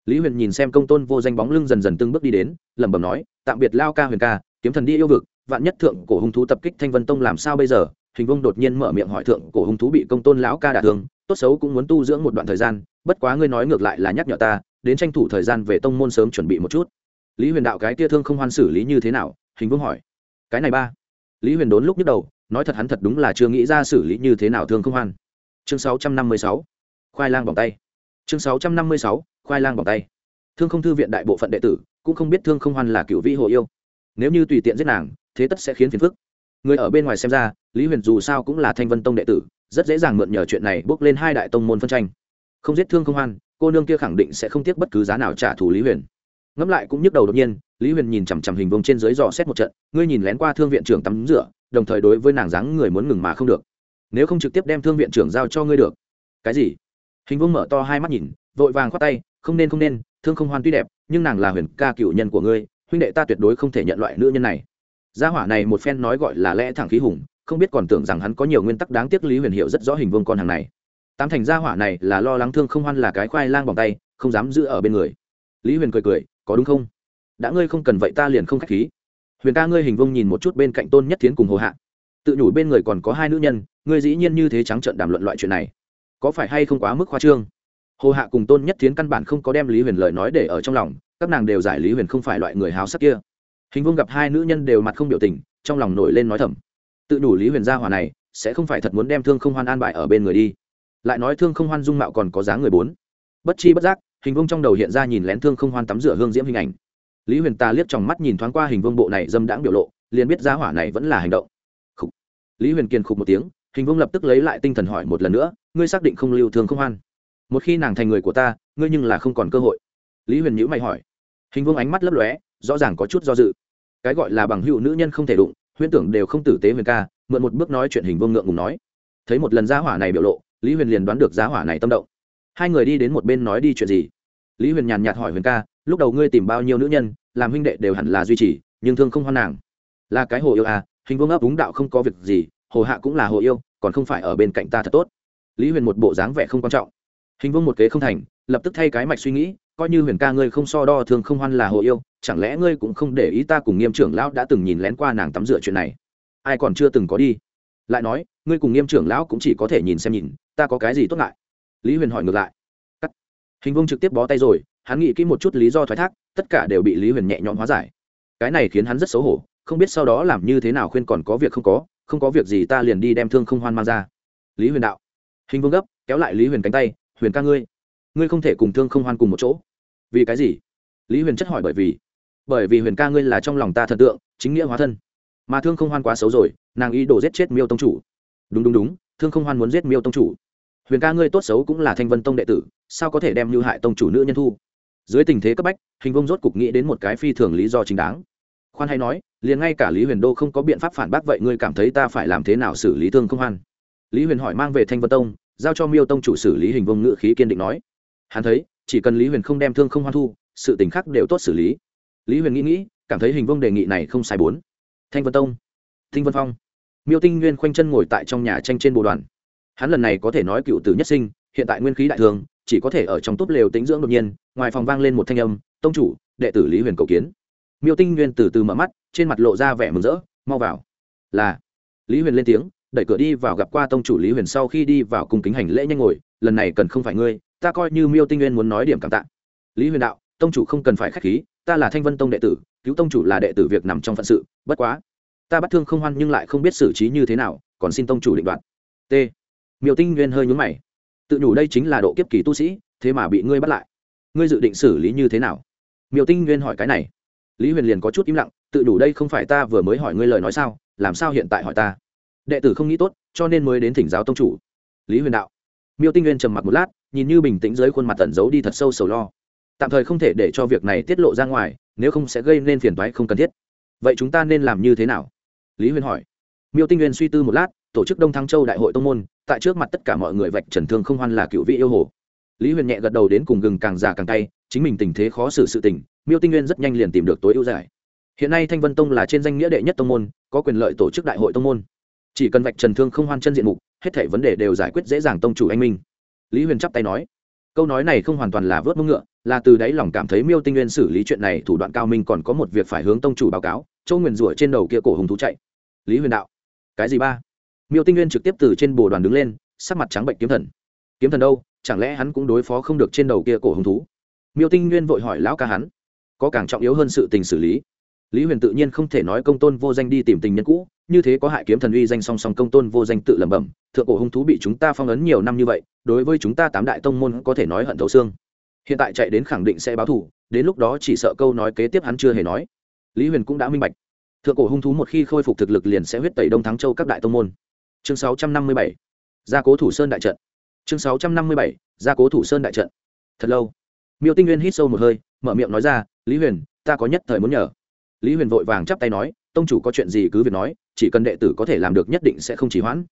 lý huyền nhìn xem công tôn vô danh bóng lưng dần dần từng bước đi đến lẩm bẩm nói tạm biệt lao ca huyền ca kiếm thần đi yêu vực vạn nhất thượng cổ hung thú tập kích thanh vân tông làm sao bây giờ? Hình vông đột nhiên mở miệng hỏi thượng cổ hung thú bị công tôn lão ca đả thương tốt xấu cũng muốn tu dưỡng một đoạn thời gian bất quá ngươi nói ngược lại là nhắc nhở ta đến tranh thủ thời gian về tông môn sớm chuẩn bị một chút. Lý huyền đạo cái tia thương không hoan xử lý như thế nào? Hình vương hỏi. Cái này ba. Lý huyền đốn lúc nhức đầu nói thật hắn thật đúng là chưa nghĩ ra xử lý như thế nào thương không hoan. Chương 656, khoai lang bỏng tay. Chương 656, khoai lang bằng tay. Thương không thư viện đại bộ phận đệ tử cũng không biết thương không hoan là cựu vĩ hồ yêu. Nếu như tùy tiện giết nàng, thế tất sẽ khiến phiền phức. Người ở bên ngoài xem ra, lý huyền dù sao cũng là thanh vân tông đệ tử, rất dễ dàng mượn nhờ chuyện này bước lên hai đại tông môn phân tranh. Không giết thương không hoan, cô nương kia khẳng định sẽ không tiếc bất cứ giá nào trả thù lý huyền. Ngẫm lại cũng nhức đầu đột nhiên, lý huyền nhìn chằm chằm hình vông trên dưới dò xét một trận, ngươi nhìn lén qua thương viện trưởng tắm rửa, đồng thời đối với nàng dáng người muốn ngừng mà không được. Nếu không trực tiếp đem thương viện trưởng giao cho ngươi được. Cái gì? Hình vông mở to hai mắt nhìn, vội vàng khoát tay không nên không nên, thương không hoan tuy đẹp, nhưng nàng là huyền ca cựu nhân của ngươi, huynh đệ ta tuyệt đối không thể nhận loại nữ nhân này. Gia hỏa này một phen nói gọi là lẽ thẳng khí hùng, không biết còn tưởng rằng hắn có nhiều nguyên tắc đáng tiếc lý huyền Hiệu rất rõ hình vương con hàng này. Tám thành gia hỏa này là lo lắng thương không hoan là cái khoai lang bằng tay, không dám giữ ở bên người. Lý huyền cười cười, có đúng không? Đã ngươi không cần vậy ta liền không k h á c h khí. Huyền ca ngươi hình vương nhìn một chút bên cạnh tôn nhất thiến cùng hồ hạ. Tự nhủ bên người còn có hai nữ nhân, ngươi dĩ nhiên như thế trắng trợn đàm luận loại chuyện này. Có phải hay không quá mức khoa trương? Hồ hạ cùng tôn nhất thiến căn bản không có đem lý huyền lời nói để ở trong lòng, các nàng đều giải lý huyền không phải loại người háo sắc kia. Hình vương gặp hai nữ nhân đều mặt không biểu tình, trong lòng nổi lên nói thầm, tự đủ lý huyền gia hỏa này, sẽ không phải thật muốn đem thương không hoan an bại ở bên người đi. Lại nói thương không hoan dung mạo còn có giá người bốn. Bất chi bất giác, hình vương trong đầu hiện ra nhìn lén thương không hoan tắm rửa hương diễm hình ảnh. Lý huyền ta liếc trong mắt nhìn thoáng qua hình vương bộ này dâm đãng biểu lộ, liền biết gia hỏa này vẫn là hành động. Khúc. lý huyền kiên khục một tiếng, hình vương lập tức lấy lại tinh thần hỏi một lần nữa, ngươi xác định không lưu thương không hoan? Một khi nàng thành người của ta, ngươi nhưng là không còn cơ hội. Lý huyền nhữ mày hỏi. Hình Vương ánh mắt lấp lóe, rõ ràng có chút do dự. Cái gọi là bằng hữu nữ nhân không thể đụng, huyễn tưởng đều không tử tế huyền ca, mượn một bước nói chuyện hình vương ngượng ngùng nói. Thấy một lần giá hỏa này biểu lộ, lý huyền liền đoán được giá hỏa này tâm động. Hai người đi đến một bên nói đi chuyện gì? Lý huyền nhàn nhạt hỏi huyền ca, lúc đầu ngươi tìm bao nhiêu nữ nhân, làm huynh đệ đều hẳn là duy trì, nhưng thương không hoan nàng. Là cái hồ yêu à hình vương ấp úng đạo không có việc gì, hồ hạ cũng là hồ yêu, còn không phải ở bên cạnh ta thật tốt. Lý huyền một bộ dáng vẻ không quan trọng hình vương một kế không thành, lập tức thay cái mạch suy nghĩ, coi như huyền ca ngươi không so đo thường không hoan là hồ yêu, chẳng lẽ ngươi cũng không để ý ta cùng nghiêm trưởng lão đã từng nhìn lén qua nàng tắm rửa chuyện này? Ai còn chưa từng có đi. Lại nói, ngươi cùng nghiêm trưởng lão cũng chỉ có thể nhìn xem nhìn, ta có cái gì tốt lại lý huyền hỏi ngược lại. Cắt. hình Vương trực tiếp bó tay rồi, hắn nghĩ kỹ một chút lý do thoái thác, tất cả đều bị lý huyền nhẹ nhõm hóa giải. Cái này khiến hắn rất xấu hổ, không biết sau đó làm như thế nào khuyên còn có việc không có không có việc gì ta liền đi đem thương không hoan mang ra. Lý huyền đạo. Hình vương gấp, kéo lại lý huyền cánh tay huyền ca ngươi ngươi không thể cùng thương không hoan cùng một chỗ. Vì cái gì? Lý huyền chất hỏi bởi vì bởi vì huyền ca ngươi là trong lòng ta thần tượng, chính nghĩa hóa thân. Mà thương không hoan quá xấu rồi, nàng ý đồ giết chết miêu tông chủ. Đúng đúng đúng, thương không hoan muốn giết miêu tông chủ. Huyền ca ngươi tốt xấu cũng là thanh vân tông đệ tử, sao có thể đem lưu hại tông chủ nữ nhân thu? Dưới tình thế cấp bách, hình vông rốt cục nghĩ đến một cái phi thường lý do chính đáng. Khoan hay nói, liền ngay cả lý huyền đô không có biện pháp phản bác vậy, ngươi cảm thấy ta phải làm thế nào xử lý thương không hoan? Lý huyền hỏi mang về thanh vân tông giao cho miêu tông chủ xử lý hình vông ngự khí kiên định nói. Hắn thấy, chỉ cần lý huyền không đem thương không hoan thu, sự tình khác đều tốt xử lý. Lý huyền nghĩ nghĩ, cảm thấy hình vông đề nghị này không sai bốn. Thanh vân tông, thinh vân phong. Miêu tinh nguyên khoanh chân ngồi tại trong nhà tranh trên bộ đoàn. Hắn lần này có thể nói cựu tử nhất sinh, hiện tại nguyên khí đại thường, chỉ có thể ở trong túp lều tính dưỡng đột nhiên, ngoài phòng vang lên một thanh âm, tông chủ, đệ tử lý huyền cầu kiến. Miêu tinh nguyên từ từ mở mắt, trên mặt lộ ra vẻ mừng rỡ, mau vào. Là. Lý huyền lên tiếng đẩy cửa đi vào gặp qua tông chủ lý huyền sau khi đi vào cùng kính hành lễ nhanh ngồi, lần này cần không phải ngươi, ta coi như miêu tinh nguyên muốn nói điểm cảm tạ. Lý huyền đạo, tông chủ không cần phải k h á c h khí, ta là thanh vân tông đệ tử, cứu tông chủ là đệ tử việc nằm trong phận sự, bất quá, ta bắt thương không hoan nhưng lại không biết xử trí như thế nào, còn xin tông chủ định đoạt. T. Miêu tinh nguyên hơi nhún mày. Tự nhủ đây chính là độ kiếp kỳ tu sĩ, thế mà bị ngươi bắt lại. Ngươi dự định xử lý như thế nào? Miêu tinh nguyên hỏi cái này. Lý huyền liền có chút im lặng, tự đủ đây không phải ta vừa mới hỏi ngươi lời nói sao, làm sao hiện tại hỏi ta? Đệ tử không nghĩ tốt, cho nên mới đến thỉnh giáo tông chủ. Lý huyền đạo. Miêu tinh nguyên trầm mặc một lát, nhìn như bình tĩnh dưới khuôn mặt tẩn giấu đi thật sâu sầu lo. Tạm thời không thể để cho việc này tiết lộ ra ngoài, nếu không sẽ gây nên phiền toái không cần thiết. Vậy chúng ta nên làm như thế nào? Lý huyền hỏi. Miêu tinh nguyên suy tư một lát, tổ chức đông thăng châu đại hội tông môn, tại trước mặt tất cả mọi người vạch trần thương không hoan là cựu vị yêu hồ. Lý huyền nhẹ gật đầu đến cùng gừng càng già càng tay chính mình tình thế khó xử sự tình, miêu tinh nguyên rất nhanh liền tìm được tối ưu giải. Hiện nay thanh vân tông là trên danh nghĩa đệ nhất tông môn, có quyền lợi tổ chức đại hội tông môn chỉ cần vạch trần thương không hoan chân diện mục, hết thể vấn đề đều giải quyết dễ dàng tông chủ anh minh. Lý huyền chắp tay nói, câu nói này không hoàn toàn là vớt mông ngựa, là từ đáy lòng cảm thấy miêu tinh nguyên xử lý chuyện này thủ đoạn cao minh còn có một việc phải hướng tông chủ báo cáo, châu nguyền rủa trên đầu kia cổ hùng thú chạy. Lý huyền đạo, cái gì ba? Miêu tinh nguyên trực tiếp từ trên bồ đoàn đứng lên, sắc mặt trắng bệnh kiếm thần. Kiếm thần đâu? Chẳng lẽ hắn cũng đối phó không được trên đầu kia cổ hùng thú? Miêu tinh nguyên vội hỏi lão ca hắn, có càng trọng yếu hơn sự tình xử lý. Lý huyền tự nhiên không thể nói công tôn vô danh đi tìm tình nhân cũ như thế có hại kiếm thần uy danh song song công tôn vô danh tự lẩm bẩm, thượng cổ hung thú bị chúng ta phong ấn nhiều năm như vậy, đối với chúng ta tám đại tông môn có thể nói hận thấu xương. Hiện tại chạy đến khẳng định sẽ báo thù, đến lúc đó chỉ sợ câu nói kế tiếp hắn chưa hề nói. Lý huyền cũng đã minh bạch. Thượng cổ hung thú một khi khôi phục thực lực liền sẽ huyết tẩy đông thắng châu các đại tông môn. Chương sáu trăm năm mươi bảy. Gia cố thủ sơn đại trận. Chương sáu trăm năm mươi bảy. Gia cố thủ sơn đại trận. Thật lâu. Miêu tinh nguyên hít sâu một hơi, mở miệng nói ra, lý huyền, ta có nhất thời muốn nhờ. Lý huyền vội vàng chắp tay nói, tông chủ có chuyện gì cứ việc nói chỉ cần đệ tử có thể làm được nhất định sẽ không chỉ hoãn.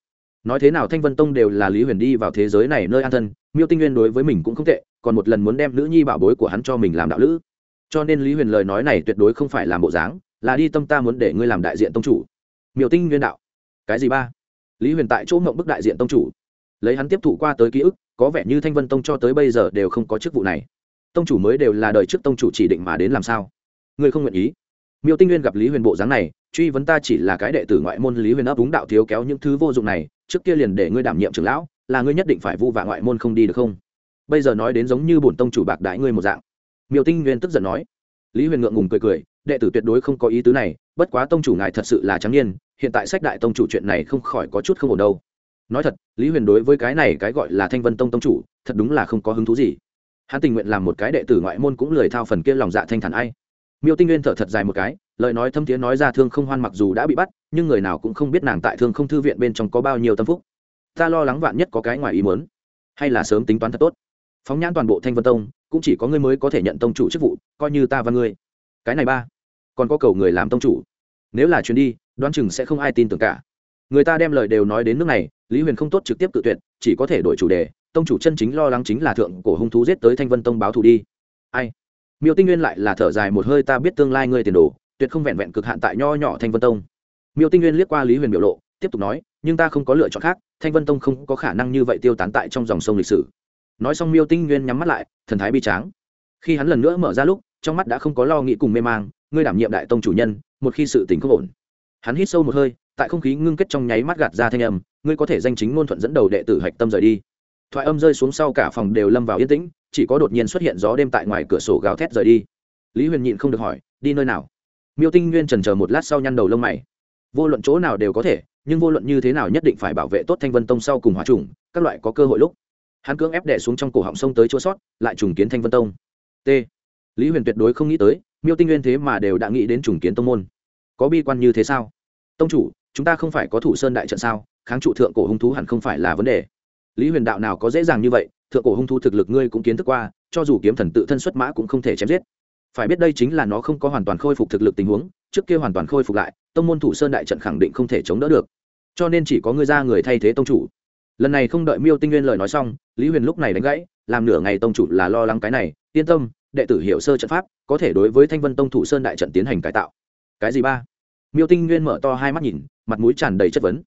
Nói thế nào thanh vân tông đều là lý huyền đi vào thế giới này nơi an thân, miêu tinh nguyên đối với mình cũng không tệ, còn một lần muốn đem nữ nhi bảo bối của hắn cho mình làm đạo lữ. Cho nên lý huyền lời nói này tuyệt đối không phải làm bộ dáng, là đi tâm ta muốn để ngươi làm đại diện tông chủ. Miêu tinh nguyên đạo. Cái gì ba? Lý huyền tại chỗ ngộng bức đại diện tông chủ. Lấy hắn tiếp thụ qua tới ký ức, có vẻ như thanh vân tông cho tới bây giờ đều không có chức vụ này. Tông chủ mới đều là đời trước tông chủ chỉ định mà đến làm sao? Ngươi không nguyện ý? Miêu tinh nguyên gặp lý huyền bộ dáng này, truy vấn ta chỉ là cái đệ tử ngoại môn lý huyền ấp đúng đạo thiếu kéo những thứ vô dụng này, trước kia liền để ngươi đảm nhiệm trưởng lão, là ngươi nhất định phải vu vạ ngoại môn không đi được không? Bây giờ nói đến giống như bổn tông chủ bạc đại ngươi một dạng. Miêu tinh nguyên tức giận nói. Lý huyền ngượng ngùng cười cười, đệ tử tuyệt đối không có ý tứ này, bất quá tông chủ ngài thật sự là trắng nhiên hiện tại sách đại tông chủ chuyện này không khỏi có chút không ổn đâu. Nói thật, lý huyền đối với cái này cái gọi là thanh vân tông tông chủ, thật đúng là không có hứng thú gì. Hắn tình nguyện làm một cái đệ tử ngoại môn cũng lười thao phần kia lòng dạ thanh thản ai miêu tinh nguyên thở thật dài một cái, lời nói thâm thiế nói ra thương không hoan mặc dù đã bị bắt, nhưng người nào cũng không biết nàng tại thương không thư viện bên trong có bao nhiêu tâm phúc. Ta lo lắng vạn nhất có cái ngoài ý muốn, hay là sớm tính toán thật tốt. Phóng nhãn toàn bộ thanh vân tông, cũng chỉ có ngươi mới có thể nhận tông chủ chức vụ, coi như ta và ngươi. Cái này ba, còn có cầu người làm tông chủ. Nếu là chuyến đi, đoán chừng sẽ không ai tin tưởng cả. Người ta đem lời đều nói đến nước này, lý huyền không tốt trực tiếp tự tuyệt, chỉ có thể đổi chủ đề. Tông chủ chân chính lo lắng chính là thượng cổ hung thú giết tới thanh vân tông báo thù đi. Ai? Miêu tinh nguyên lại là thở dài một hơi, ta biết tương lai ngươi tiền đồ, tuyệt không vẹn vẹn cực hạn tại nho nhỏ thanh vân tông. Miêu tinh nguyên liếc qua lý huyền biểu lộ, tiếp tục nói, nhưng ta không có lựa chọn khác, thanh vân tông không có khả năng như vậy tiêu tán tại trong dòng sông lịch sử. Nói xong miêu tinh nguyên nhắm mắt lại, thần thái bi tráng. Khi hắn lần nữa mở ra lúc, trong mắt đã không có lo nghĩ cùng mê mang, ngươi đảm nhiệm đại tông chủ nhân, một khi sự tình không ổn. Hắn hít sâu một hơi, tại không khí ngưng kết trong nháy mắt gạt ra thanh âm, ngươi có thể danh chính ngôn thuận dẫn đầu đệ tử hạch tâm rời đi. Thoại âm rơi xuống sau cả phòng đều lâm vào yên tĩnh chỉ có đột nhiên xuất hiện gió đêm tại ngoài cửa sổ gào thét rời đi. Lý huyền nhịn không được hỏi, đi nơi nào? Miêu tinh nguyên trần chờ một lát sau nhăn đầu lông mày. Vô luận chỗ nào đều có thể, nhưng vô luận như thế nào nhất định phải bảo vệ tốt thanh vân tông sau cùng hòa trùng, các loại có cơ hội lúc. Hắn cưỡng ép đẻ xuống trong cổ họng sông tới chỗ sót, lại trùng kiến thanh vân tông. T. Lý huyền tuyệt đối không nghĩ tới, miêu tinh nguyên thế mà đều đã nghĩ đến trùng kiến tông môn. Có bi quan như thế sao? Tông chủ, chúng ta không phải có thủ sơn đại trận sao? Kháng trụ thượng cổ hung thú hẳn không phải là vấn đề lý huyền đạo nào có dễ dàng như vậy, thượng cổ hung thu thực lực ngươi cũng kiến thức qua, cho dù kiếm thần tự thân xuất mã cũng không thể chém giết. Phải biết đây chính là nó không có hoàn toàn khôi phục thực lực tình huống, trước kia hoàn toàn khôi phục lại, tông môn thủ sơn đại trận khẳng định không thể chống đỡ được. Cho nên chỉ có ngươi ra người thay thế tông chủ. Lần này không đợi miêu tinh nguyên lời nói xong, lý huyền lúc này đánh gãy, làm nửa ngày tông chủ là lo lắng cái này, yên tâm, đệ tử hiểu sơ trận pháp, có thể đối với thanh vân tông thủ sơn đại trận tiến hành cải tạo. Cái gì ba? Miêu tinh nguyên mở to hai mắt nhìn, mặt mũi tràn đầy chất vấn.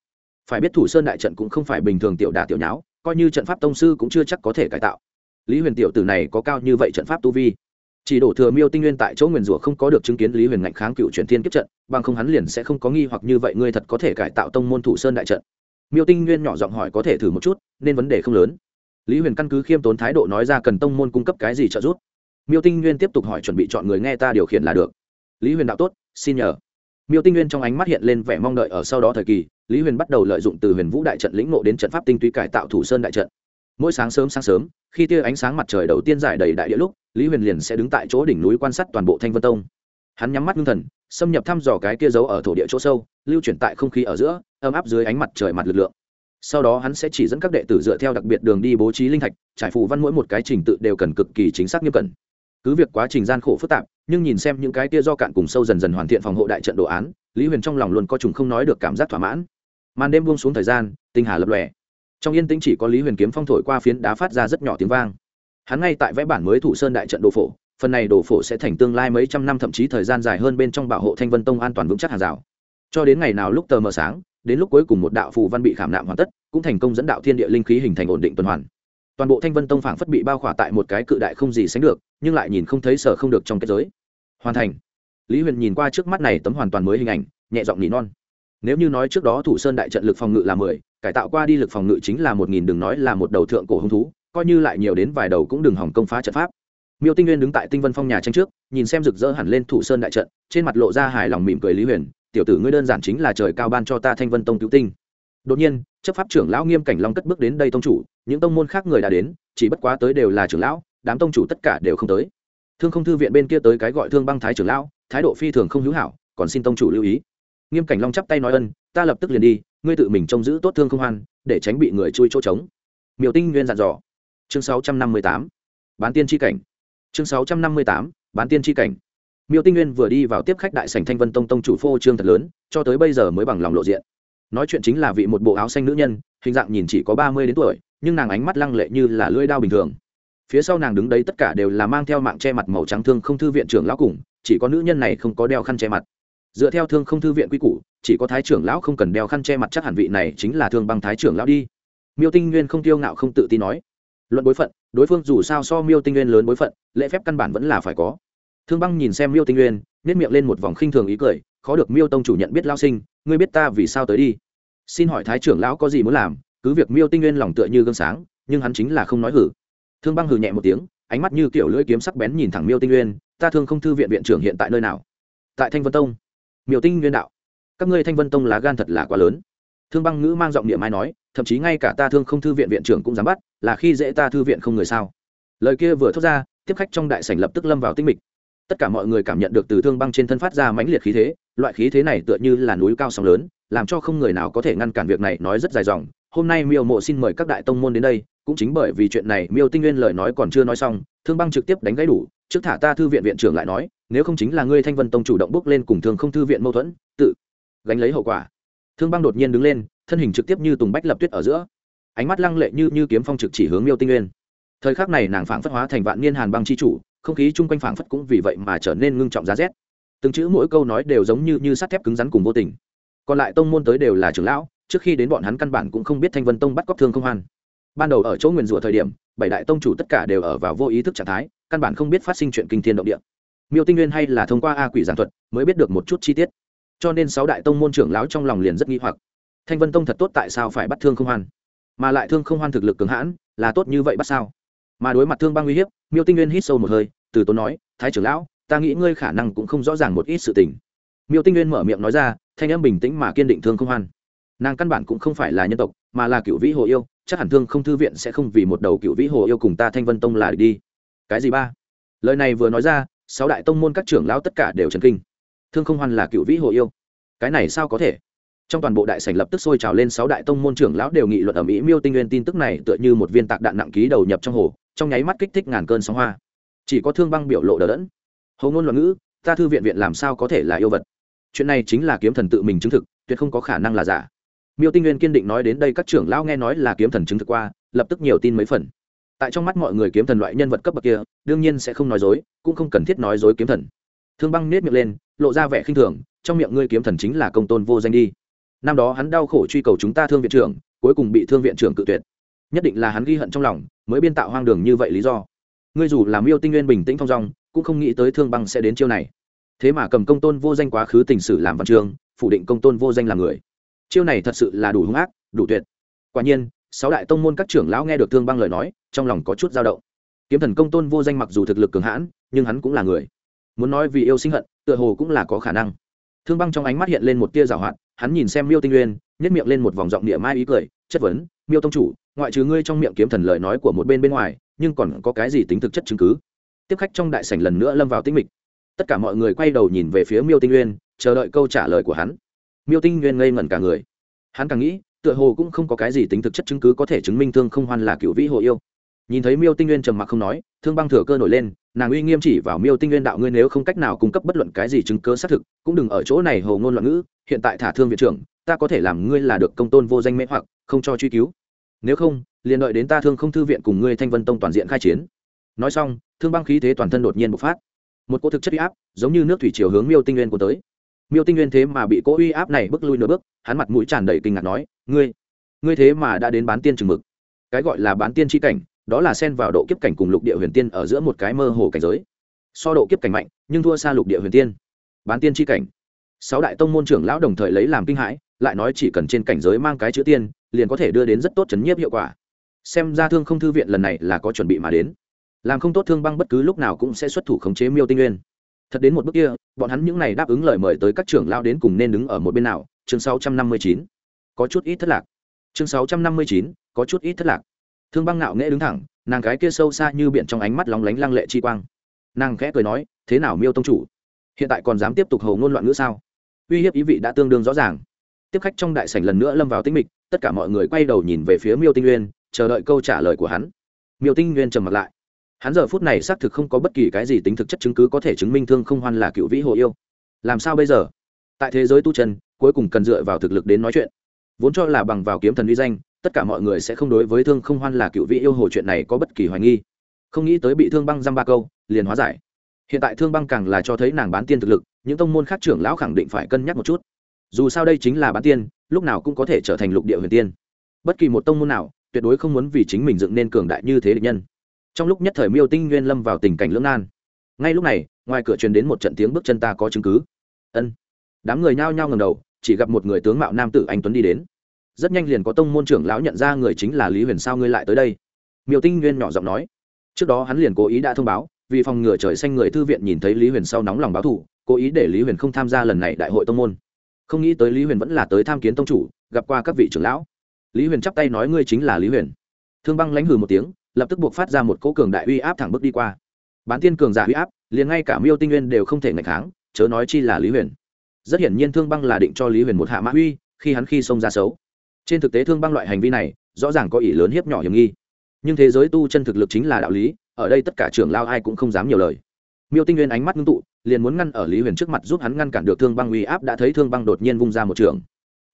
Phải biết thủ sơn đại trận cũng không phải bình thường tiểu đà tiểu nháo coi như trận pháp tông sư cũng chưa chắc có thể cải tạo. Lý huyền tiểu tử này có cao như vậy trận pháp tu vi? Chỉ đổ thừa miêu tinh nguyên tại chỗ nguyền rủa không có được chứng kiến lý huyền ngạnh kháng cựu chuyển thiên kiếp trận, bằng không hắn liền sẽ không có nghi hoặc như vậy ngươi thật có thể cải tạo tông môn thủ sơn đại trận. Miêu tinh nguyên nhỏ giọng hỏi có thể thử một chút, nên vấn đề không lớn. Lý huyền căn cứ khiêm tốn thái độ nói ra cần tông môn cung cấp cái gì trợ giúp. Miêu tinh nguyên tiếp tục hỏi chuẩn bị chọn người nghe ta điều khiển là được. Lý huyền đạo tốt, xin nhờ miêu tinh nguyên trong ánh mắt hiện lên vẻ mong đợi ở sau đó thời kỳ, lý huyền bắt đầu lợi dụng từ huyền vũ đại trận lĩnh ngộ đến trận pháp tinh túy cải tạo thủ sơn đại trận. Mỗi sáng sớm sáng sớm, khi tia ánh sáng mặt trời đầu tiên giải đầy đại địa lúc, lý huyền liền sẽ đứng tại chỗ đỉnh núi quan sát toàn bộ thanh vân tông. Hắn nhắm mắt ngưng thần, xâm nhập thăm dò cái kia giấu ở thổ địa chỗ sâu, lưu chuyển tại không khí ở giữa, ấm áp dưới ánh mặt trời mặt lực lượng. Sau đó hắn sẽ chỉ dẫn các đệ tử dựa theo đặc biệt đường đi bố trí linh thạch, trải phù văn mỗi một cái trình tự đều cần cực kỳ chính xác nghiêm cẩn. Cứ việc quá trình gian khổ phức tạp nhưng nhìn xem những cái kia do cạn cùng sâu dần dần hoàn thiện phòng hộ đại trận đồ án, lý huyền trong lòng luôn có trùng không nói được cảm giác thỏa mãn. Màn đêm buông xuống thời gian, tinh hà lập lòe. Trong yên tĩnh chỉ có lý huyền kiếm phong thổi qua phiến đá phát ra rất nhỏ tiếng vang. Hắn ngay tại vẽ bản mới thủ sơn đại trận đồ phổ, phần này đồ phổ sẽ thành tương lai mấy trăm năm thậm chí thời gian dài hơn bên trong bảo hộ thanh vân tông an toàn vững chắc hàng rào. Cho đến ngày nào lúc tờ mờ sáng, đến lúc cuối cùng một đạo phù văn bị khảm nạm hoàn tất, cũng thành công dẫn đạo thiên địa linh khí hình thành ổn định tuần hoàn. Toàn bộ thanh vân tông phảng phất bị bao khỏa tại một cái cự đại không gì sánh được, nhưng lại nhìn không thấy sở không được trong kết giới hoàn thành. Lý huyền nhìn qua trước mắt này tấm hoàn toàn mới hình ảnh, nhẹ giọng nỉ non. Nếu như nói trước đó thủ sơn đại trận lực phòng ngự là mười, cải tạo qua đi lực phòng ngự chính là một nghìn, đừng nói là một đầu thượng cổ hung thú, coi như lại nhiều đến vài đầu cũng đừng hỏng công phá trận pháp. Miêu tinh nguyên đứng tại tinh vân phong nhà tranh trước, nhìn xem rực rỡ hẳn lên thủ sơn đại trận, trên mặt lộ ra hài lòng mỉm cười lý huyền, tiểu tử ngươi đơn giản chính là trời cao ban cho ta thanh vân tông cứu tinh. Đột nhiên, chấp pháp trưởng lão nghiêm cảnh long cất bước đến đây tông chủ, những tông môn khác người đã đến, chỉ bất quá tới đều là trưởng lão, đám tông chủ tất cả đều không tới thương không thư viện bên kia tới cái gọi thương băng thái trưởng lão thái độ phi thường không hữu hảo còn xin tông chủ lưu ý. Nghiêm cảnh long chắp tay nói ân ta lập tức liền đi ngươi tự mình trông giữ tốt thương không hoan để tránh bị người chui chỗ trống. Miêu tinh nguyên dặn dò. Chương 658, bán tiên tri cảnh. Chương 658, bán tiên tri cảnh. Miêu tinh nguyên vừa đi vào tiếp khách đại sảnh thanh vân tông tông chủ phô trương thật lớn cho tới bây giờ mới bằng lòng lộ diện. Nói chuyện chính là vị một bộ áo xanh nữ nhân hình dạng nhìn chỉ có ba mươi đến tuổi nhưng nàng ánh mắt lăng lệ như là lưỡi đao bình thường phía sau nàng đứng đấy tất cả đều là mang theo mạng che mặt màu trắng thương không thư viện trưởng lão cùng, chỉ có nữ nhân này không có đeo khăn che mặt. Dựa theo thương không thư viện quy củ, chỉ có thái trưởng lão không cần đeo khăn che mặt chắc hẳn vị này chính là thương băng thái trưởng lão đi. Miêu tinh nguyên không tiêu ngạo không tự tin nói. Luận bối phận, đối phương dù sao so miêu tinh nguyên lớn bối phận, lễ phép căn bản vẫn là phải có. Thương băng nhìn xem miêu tinh nguyên nếp miệng lên một vòng khinh thường ý cười, khó được miêu tông chủ nhận biết lao sinh, ngươi biết ta vì sao tới đi. Xin hỏi thái trưởng lão có gì muốn làm, cứ việc miêu tinh nguyên lòng tựa như gương sáng, nhưng hắn chính là không nói hử thương băng hừ nhẹ một tiếng, ánh mắt như kiểu lưỡi kiếm sắc bén nhìn thẳng miêu tinh nguyên, ta thương không thư viện viện trưởng hiện tại nơi nào? Tại thanh vân tông. Miêu tinh nguyên đạo, các ngươi thanh vân tông lá gan thật là quá lớn. Thương băng ngữ mang giọng niệm ai nói, thậm chí ngay cả ta thương không thư viện viện trưởng cũng dám bắt, là khi dễ ta thư viện không người sao? Lời kia vừa thốt ra, tiếp khách trong đại sảnh lập tức lâm vào tinh mịch. Tất cả mọi người cảm nhận được từ thương băng trên thân phát ra mãnh liệt khí thế, loại khí thế này tựa như là núi cao sóng lớn, làm cho không người nào có thể ngăn cản việc này nói rất dài dòng. Hôm nay miêu mộ xin mời các đại tông môn đến đây cũng chính bởi vì chuyện này miêu tinh nguyên lời nói còn chưa nói xong, thương băng trực tiếp đánh gãy đủ, trước thả ta thư viện viện trưởng lại nói, nếu không chính là ngươi thanh vân tông chủ động bước lên cùng thương không thư viện mâu thuẫn, tự gánh lấy hậu quả. Thương băng đột nhiên đứng lên, thân hình trực tiếp như tùng bách lập tuyết ở giữa. Ánh mắt lăng lệ như như kiếm phong trực chỉ hướng miêu tinh nguyên. Thời khắc này nàng phảng phất hóa thành vạn niên hàn băng chi chủ, không khí chung quanh phảng phất cũng vì vậy mà trở nên ngưng trọng giá rét. Từng chữ mỗi câu nói đều giống như như sắt thép cứng rắn cùng vô tình. Còn lại tông môn tới đều là trưởng lão, trước khi đến bọn hắn căn bản cũng không biết thanh vân tông bắt cóc thương không hoan ban đầu ở chỗ nguyền rủa thời điểm, bảy đại tông chủ tất cả đều ở vào vô ý thức trạng thái, căn bản không biết phát sinh chuyện kinh thiên động địa. Miêu tinh nguyên hay là thông qua a quỷ giảng thuật mới biết được một chút chi tiết. Cho nên sáu đại tông môn trưởng lão trong lòng liền rất nghi hoặc. Thanh vân tông thật tốt tại sao phải bắt thương không hoan? Mà lại thương không hoan thực lực cường hãn, là tốt như vậy bắt sao? Mà đối mặt thương băng uy hiếp, miêu tinh nguyên hít sâu một hơi, từ tốn nói, thái trưởng lão, ta nghĩ ngươi khả năng cũng không rõ ràng một ít sự tình. Miêu tinh nguyên mở miệng nói ra, thanh em bình tĩnh mà kiên định thương không hoan. Nàng căn bản cũng không phải là nhân tộc, mà là cựu vĩ hồ yêu chắc hẳn thương không thư viện sẽ không vì một đầu cựu vĩ hồ yêu cùng ta thanh vân tông là đi. Cái gì ba? Lời này vừa nói ra, sáu đại tông môn các trưởng lão tất cả đều trần kinh. Thương không hoan là cựu vĩ hồ yêu. Cái này sao có thể? Trong toàn bộ đại sảnh lập tức sôi trào lên sáu đại tông môn trưởng lão đều nghị luận ở mỹ miêu tinh nguyên tin tức này tựa như một viên tạc đạn nặng ký đầu nhập trong hồ, trong nháy mắt kích thích ngàn cơn sóng hoa. Chỉ có thương băng biểu lộ đờ đẫn. Hầu ngôn luận ngữ, ta thư viện viện làm sao có thể là yêu vật? Chuyện này chính là kiếm thần tự mình chứng thực, tuyệt không có khả năng là giả miêu tinh nguyên kiên định nói đến đây các trưởng lão nghe nói là kiếm thần chứng thực qua, lập tức nhiều tin mấy phần. Tại trong mắt mọi người kiếm thần loại nhân vật cấp bậc kia, đương nhiên sẽ không nói dối, cũng không cần thiết nói dối kiếm thần. Thương băng nết miệng lên, lộ ra vẻ khinh thường, trong miệng ngươi kiếm thần chính là công tôn vô danh đi. Năm đó hắn đau khổ truy cầu chúng ta thương viện trưởng, cuối cùng bị thương viện trưởng cự tuyệt. Nhất định là hắn ghi hận trong lòng, mới biên tạo hoang đường như vậy lý do. Ngươi dù làm yêu tinh nguyên bình tĩnh thong dong, cũng không nghĩ tới thương băng sẽ đến chiêu này. Thế mà cầm công tôn vô danh quá khứ tình sử làm văn trường phủ định công tôn vô danh là người chiêu này thật sự là đủ hung ác, đủ tuyệt. Quả nhiên, sáu đại tông môn các trưởng lão nghe được thương băng lời nói, trong lòng có chút dao động. Kiếm thần công tôn vô danh mặc dù thực lực cường hãn, nhưng hắn cũng là người. Muốn nói vì yêu sinh hận, tựa hồ cũng là có khả năng. Thương băng trong ánh mắt hiện lên một tia rào hoạt, hắn nhìn xem miêu tinh nguyên nhét miệng lên một vòng giọng địa mai ý cười, chất vấn, miêu tông chủ, ngoại trừ ngươi trong miệng kiếm thần lời nói của một bên bên ngoài, nhưng còn có cái gì tính thực chất chứng cứ? Tiếp khách trong đại sảnh lần nữa lâm vào tĩnh mịch. Tất cả mọi người quay đầu nhìn về phía miêu tinh nguyên chờ đợi câu trả lời của hắn miêu tinh nguyên ngây ngẩn cả người. Hắn càng nghĩ, tựa hồ cũng không có cái gì tính thực chất chứng cứ có thể chứng minh thương không hoan là cựu vĩ hồ yêu. Nhìn thấy miêu tinh nguyên trầm mặc không nói, thương băng thừa cơ nổi lên, nàng uy nghiêm chỉ vào miêu tinh nguyên đạo ngươi nếu không cách nào cung cấp bất luận cái gì chứng cớ xác thực, cũng đừng ở chỗ này hồ ngôn loạn ngữ, hiện tại thả thương viện trưởng, ta có thể làm ngươi là được công tôn vô danh mễ hoặc, không cho truy cứu. Nếu không, liền đợi đến ta thương không thư viện cùng ngươi thanh vân tông toàn diện khai chiến. Nói xong, thương băng khí thế toàn thân đột nhiên bộc phát. Một cỗ thực chất uy áp, giống như nước thủy chiều hướng miêu tinh nguyên của tới miêu tinh nguyên thế mà bị cỗ uy áp này bước lui nửa bước, hắn mặt mũi tràn đầy kinh ngạc nói, ngươi ngươi thế mà đã đến bán tiên chừng mực. Cái gọi là bán tiên tri cảnh, đó là xen vào độ kiếp cảnh cùng lục địa huyền tiên ở giữa một cái mơ hồ cảnh giới. So độ kiếp cảnh mạnh, nhưng thua xa lục địa huyền tiên. Bán tiên tri cảnh. Sáu đại tông môn trưởng lão đồng thời lấy làm kinh hãi, lại nói chỉ cần trên cảnh giới mang cái chữ tiên, liền có thể đưa đến rất tốt chấn nhiếp hiệu quả. Xem ra thương không thư viện lần này là có chuẩn bị mà đến. Làm không tốt thương băng bất cứ lúc nào cũng sẽ xuất thủ khống chế miêu tinh nguyên thật đến một bước kia, bọn hắn những n à y đáp ứng lời mời tới các trưởng lao đến cùng nên đứng ở một bên nào? Chương sáu trăm năm mươi chín. Có chút ít thất lạc. Chương sáu trăm năm mươi chín, có chút ít thất lạc. Thương băng ngạo nghễ đứng thẳng, nàng cái kia sâu xa như biển trong ánh mắt lóng lánh lăng lệ chi quang. Nàng khẽ cười nói, thế nào miêu tông chủ? Hiện tại còn dám tiếp tục hầu ngôn loạn ngữ sao? Uy hiếp ý vị đã tương đương rõ ràng. Tiếp khách trong đại sảnh lần nữa lâm vào tĩnh mịch, tất cả mọi người quay đầu nhìn về phía miêu tinh nguyên, chờ đợi câu trả lời của hắn. Miêu tinh nguyên trầm mặt lại hắn giờ phút này xác thực không có bất kỳ cái gì tính thực chất chứng cứ có thể chứng minh thương không hoan là cựu vĩ hồ yêu. Làm sao bây giờ? Tại thế giới tu chân, cuối cùng cần dựa vào thực lực đến nói chuyện. Vốn cho là bằng vào kiếm thần uy danh, tất cả mọi người sẽ không đối với thương không hoan là cựu vĩ yêu hồ chuyện này có bất kỳ hoài nghi. Không nghĩ tới bị thương băng dăm ba câu, liền hóa giải. Hiện tại thương băng càng là cho thấy nàng bán tiên thực lực, những tông môn khác trưởng lão khẳng định phải cân nhắc một chút. Dù sao đây chính là bán tiên, lúc nào cũng có thể trở thành lục địa huyền tiên. Bất kỳ một tông môn nào, tuyệt đối không muốn vì chính mình dựng nên cường đại như thế địch nhân trong lúc nhất thời miêu tinh nguyên lâm vào tình cảnh lưỡng nan. Ngay lúc này, ngoài cửa truyền đến một trận tiếng bước chân ta có chứng cứ. Ân. Đám người nhao nhao ngầm đầu, chỉ gặp một người tướng mạo nam tử anh tuấn đi đến. Rất nhanh liền có tông môn trưởng lão nhận ra người chính là lý huyền sao ngươi lại tới đây. Miêu tinh nguyên nhỏ giọng nói. Trước đó hắn liền cố ý đã thông báo, vì phòng ngừa trời xanh người thư viện nhìn thấy lý huyền sau nóng lòng báo thù, cố ý để lý huyền không tham gia lần này đại hội tông môn. Không nghĩ tới lý huyền vẫn là tới tham kiến tông chủ, gặp qua các vị trưởng lão. Lý huyền chắp tay nói ngươi chính là lý huyền. Thương băng lãnh hừ một tiếng lập tức buộc phát ra một cỗ cường đại uy áp thẳng bước đi qua. Bán tiên cường giả uy áp, liền ngay cả miêu tinh nguyên đều không thể ngạch kháng, chớ nói chi là lý huyền. Rất hiển nhiên thương băng là định cho lý huyền một hạ mã uy, khi hắn khi xông ra xấu. Trên thực tế thương băng loại hành vi này, rõ ràng có ý lớn hiếp nhỏ hiểm nghi. Nhưng thế giới tu chân thực lực chính là đạo lý, ở đây tất cả trưởng lao ai cũng không dám nhiều lời. Miêu tinh nguyên ánh mắt ngưng tụ, liền muốn ngăn ở lý huyền trước mặt giúp hắn ngăn cản được thương băng uy áp đã thấy thương băng đột nhiên vung ra một trường.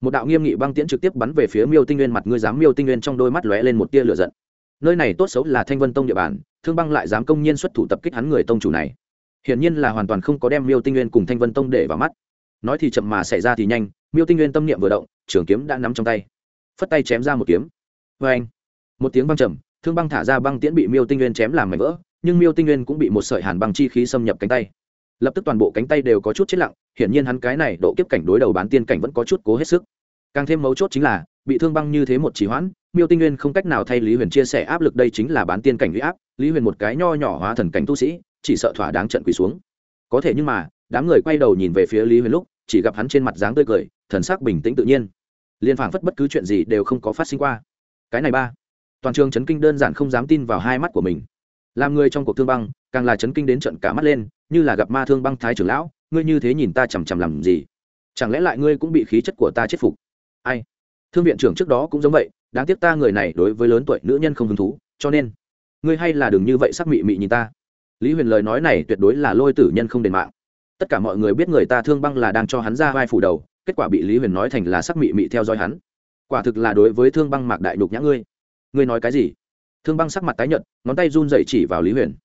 Một đạo nghiêm nghị băng tiễn trực tiếp bắn về phía miêu tinh nguyên, mặt ngươi dám miêu tinh nguyên trong đôi mắt lóe lên một tia lửa giận nơi này tốt xấu là thanh vân tông địa bàn, thương băng lại dám công nhiên xuất thủ tập kích hắn người tông chủ này. Hiển nhiên là hoàn toàn không có đem miêu tinh nguyên cùng thanh vân tông để vào mắt. Nói thì chậm mà xảy ra thì nhanh, miêu tinh nguyên tâm niệm vừa động, trường kiếm đã nắm trong tay. Phất tay chém ra một kiếm. Vê anh, một tiếng băng trầm, thương băng thả ra băng tiễn bị miêu tinh nguyên chém làm mảnh vỡ, nhưng miêu tinh nguyên cũng bị một sợi hàn băng chi khí xâm nhập cánh tay. Lập tức toàn bộ cánh tay đều có chút chết lặng, hiển nhiên hắn cái này độ kiếp cảnh đối đầu bán tiên cảnh vẫn có chút cố hết sức. Càng thêm mấu chốt chính là, bị thương băng như thế một chỉ hoãn miêu tinh nguyên không cách nào thay lý huyền chia sẻ áp lực đây chính là bán tiên cảnh huy áp, lý huyền một cái nho nhỏ hóa thần cảnh tu sĩ, chỉ sợ thỏa đáng trận quỳ xuống. Có thể nhưng mà, đám người quay đầu nhìn về phía lý huyền lúc, chỉ gặp hắn trên mặt dáng tươi cười, thần sắc bình tĩnh tự nhiên. Liên phảng phất bất cứ chuyện gì đều không có phát sinh qua. Cái này ba. Toàn trường chấn kinh đơn giản không dám tin vào hai mắt của mình. Làm người trong cuộc thương băng, càng là chấn kinh đến trận cả mắt lên, như là gặp ma thương băng thái trưởng lão, ngươi như thế nhìn ta chằm chằm làm gì? Chẳng lẽ lại ngươi cũng bị khí chất của ta chết phục? Ai? Thương viện trưởng trước đó cũng giống vậy đáng tiếc ta người này đối với lớn tuổi nữ nhân không hứng thú, cho nên, ngươi hay là đừng như vậy sắc mị mị nhìn ta. Lý huyền lời nói này tuyệt đối là lôi tử nhân không đền mạng. Tất cả mọi người biết người ta thương băng là đang cho hắn ra vai phủ đầu, kết quả bị lý huyền nói thành là sắc mị mị theo dõi hắn. Quả thực là đối với thương băng mạc đại đục nhã ngươi. Ngươi nói cái gì? Thương băng sắc mặt tái nhợt, ngón tay run dậy chỉ vào lý huyền.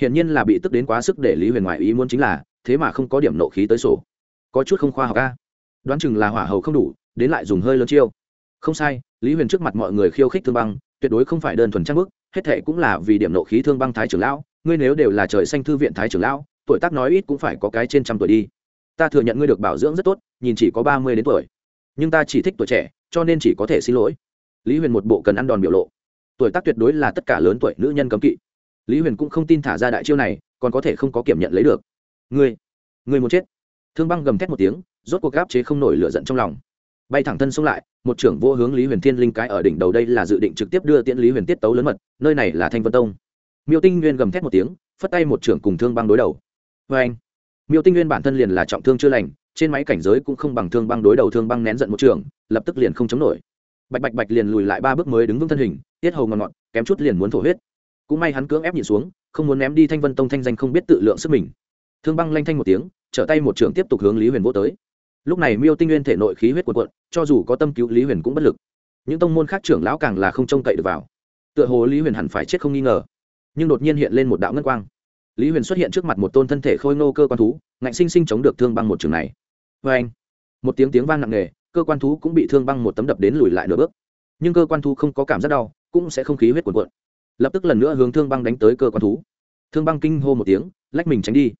Hiển nhiên là bị tức đến quá sức để lý huyền ngoại ý muốn chính là, thế mà không có điểm nộ khí tới sổ. Có chút không khoa học ca đoán chừng là hỏa hầu không đủ, đến lại dùng hơi lớn chiêu không sai, lý huyền trước mặt mọi người khiêu khích thương băng, tuyệt đối không phải đơn thuần trang bức, hết thệ cũng là vì điểm nộ khí thương băng thái trưởng lão, ngươi nếu đều là trời xanh thư viện thái trưởng lão, tuổi tác nói ít cũng phải có cái trên trăm tuổi đi. Ta thừa nhận ngươi được bảo dưỡng rất tốt, nhìn chỉ có ba mươi đến tuổi. Nhưng ta chỉ thích tuổi trẻ, cho nên chỉ có thể xin lỗi. Lý huyền một bộ cần ăn đòn biểu lộ. Tuổi tác tuyệt đối là tất cả lớn tuổi nữ nhân cấm kỵ. Lý huyền cũng không tin thả ra đại chiêu này, còn có thể không có kiểm nhận lấy được. Ngươi ngươi muốn chết. Thương băng gầm thét một tiếng, rốt cuộc gáp chế không nổi lửa giận trong lòng bay thẳng thân xông lại một trưởng vô hướng lý huyền thiên linh cái ở đỉnh đầu đây là dự định trực tiếp đưa tiễn lý huyền tiết tấu lớn mật nơi này là thanh vân tông. Miêu tinh nguyên gầm thét một tiếng phất tay một trưởng cùng thương băng đối đầu. Vê anh miêu tinh nguyên bản thân liền là trọng thương chưa lành trên máy cảnh giới cũng không bằng thương băng đối đầu thương băng nén giận một trưởng, lập tức liền không chống nổi. Bạch bạch bạch liền lùi lại ba bước mới đứng vững thân hình tiết hầu ngọn ngọt kém chút liền muốn thổ huyết. Cũng may hắn cưỡng ép nhịn xuống không muốn ném đi thanh vân tông thanh danh không biết tự lượng sức mình. Thương băng lanh thanh một tiếng trở tay một trưởng tiếp tục hướng lý huyền vô tới lúc này miêu tinh nguyên thể nội khí huyết cuộn cuộn, cho dù có tâm cứu lý huyền cũng bất lực. Những tông môn khác trưởng lão càng là không trông cậy được vào. Tựa hồ lý huyền hẳn phải chết không nghi ngờ. Nhưng đột nhiên hiện lên một đạo ngân quang. Lý huyền xuất hiện trước mặt một tôn thân thể khôi ngô cơ quan thú, ngạnh sinh sinh chống được thương băng một trường này. Vê anh, một tiếng tiếng vang nặng nề, cơ quan thú cũng bị thương băng một tấm đập đến lùi lại nửa bước. Nhưng cơ quan thú không có cảm giác đau, cũng sẽ không khí huyết cuộn cuộn. Lập tức lần nữa hướng thương băng đánh tới cơ quan thú. Thương băng kinh hô một tiếng, lách mình tránh đi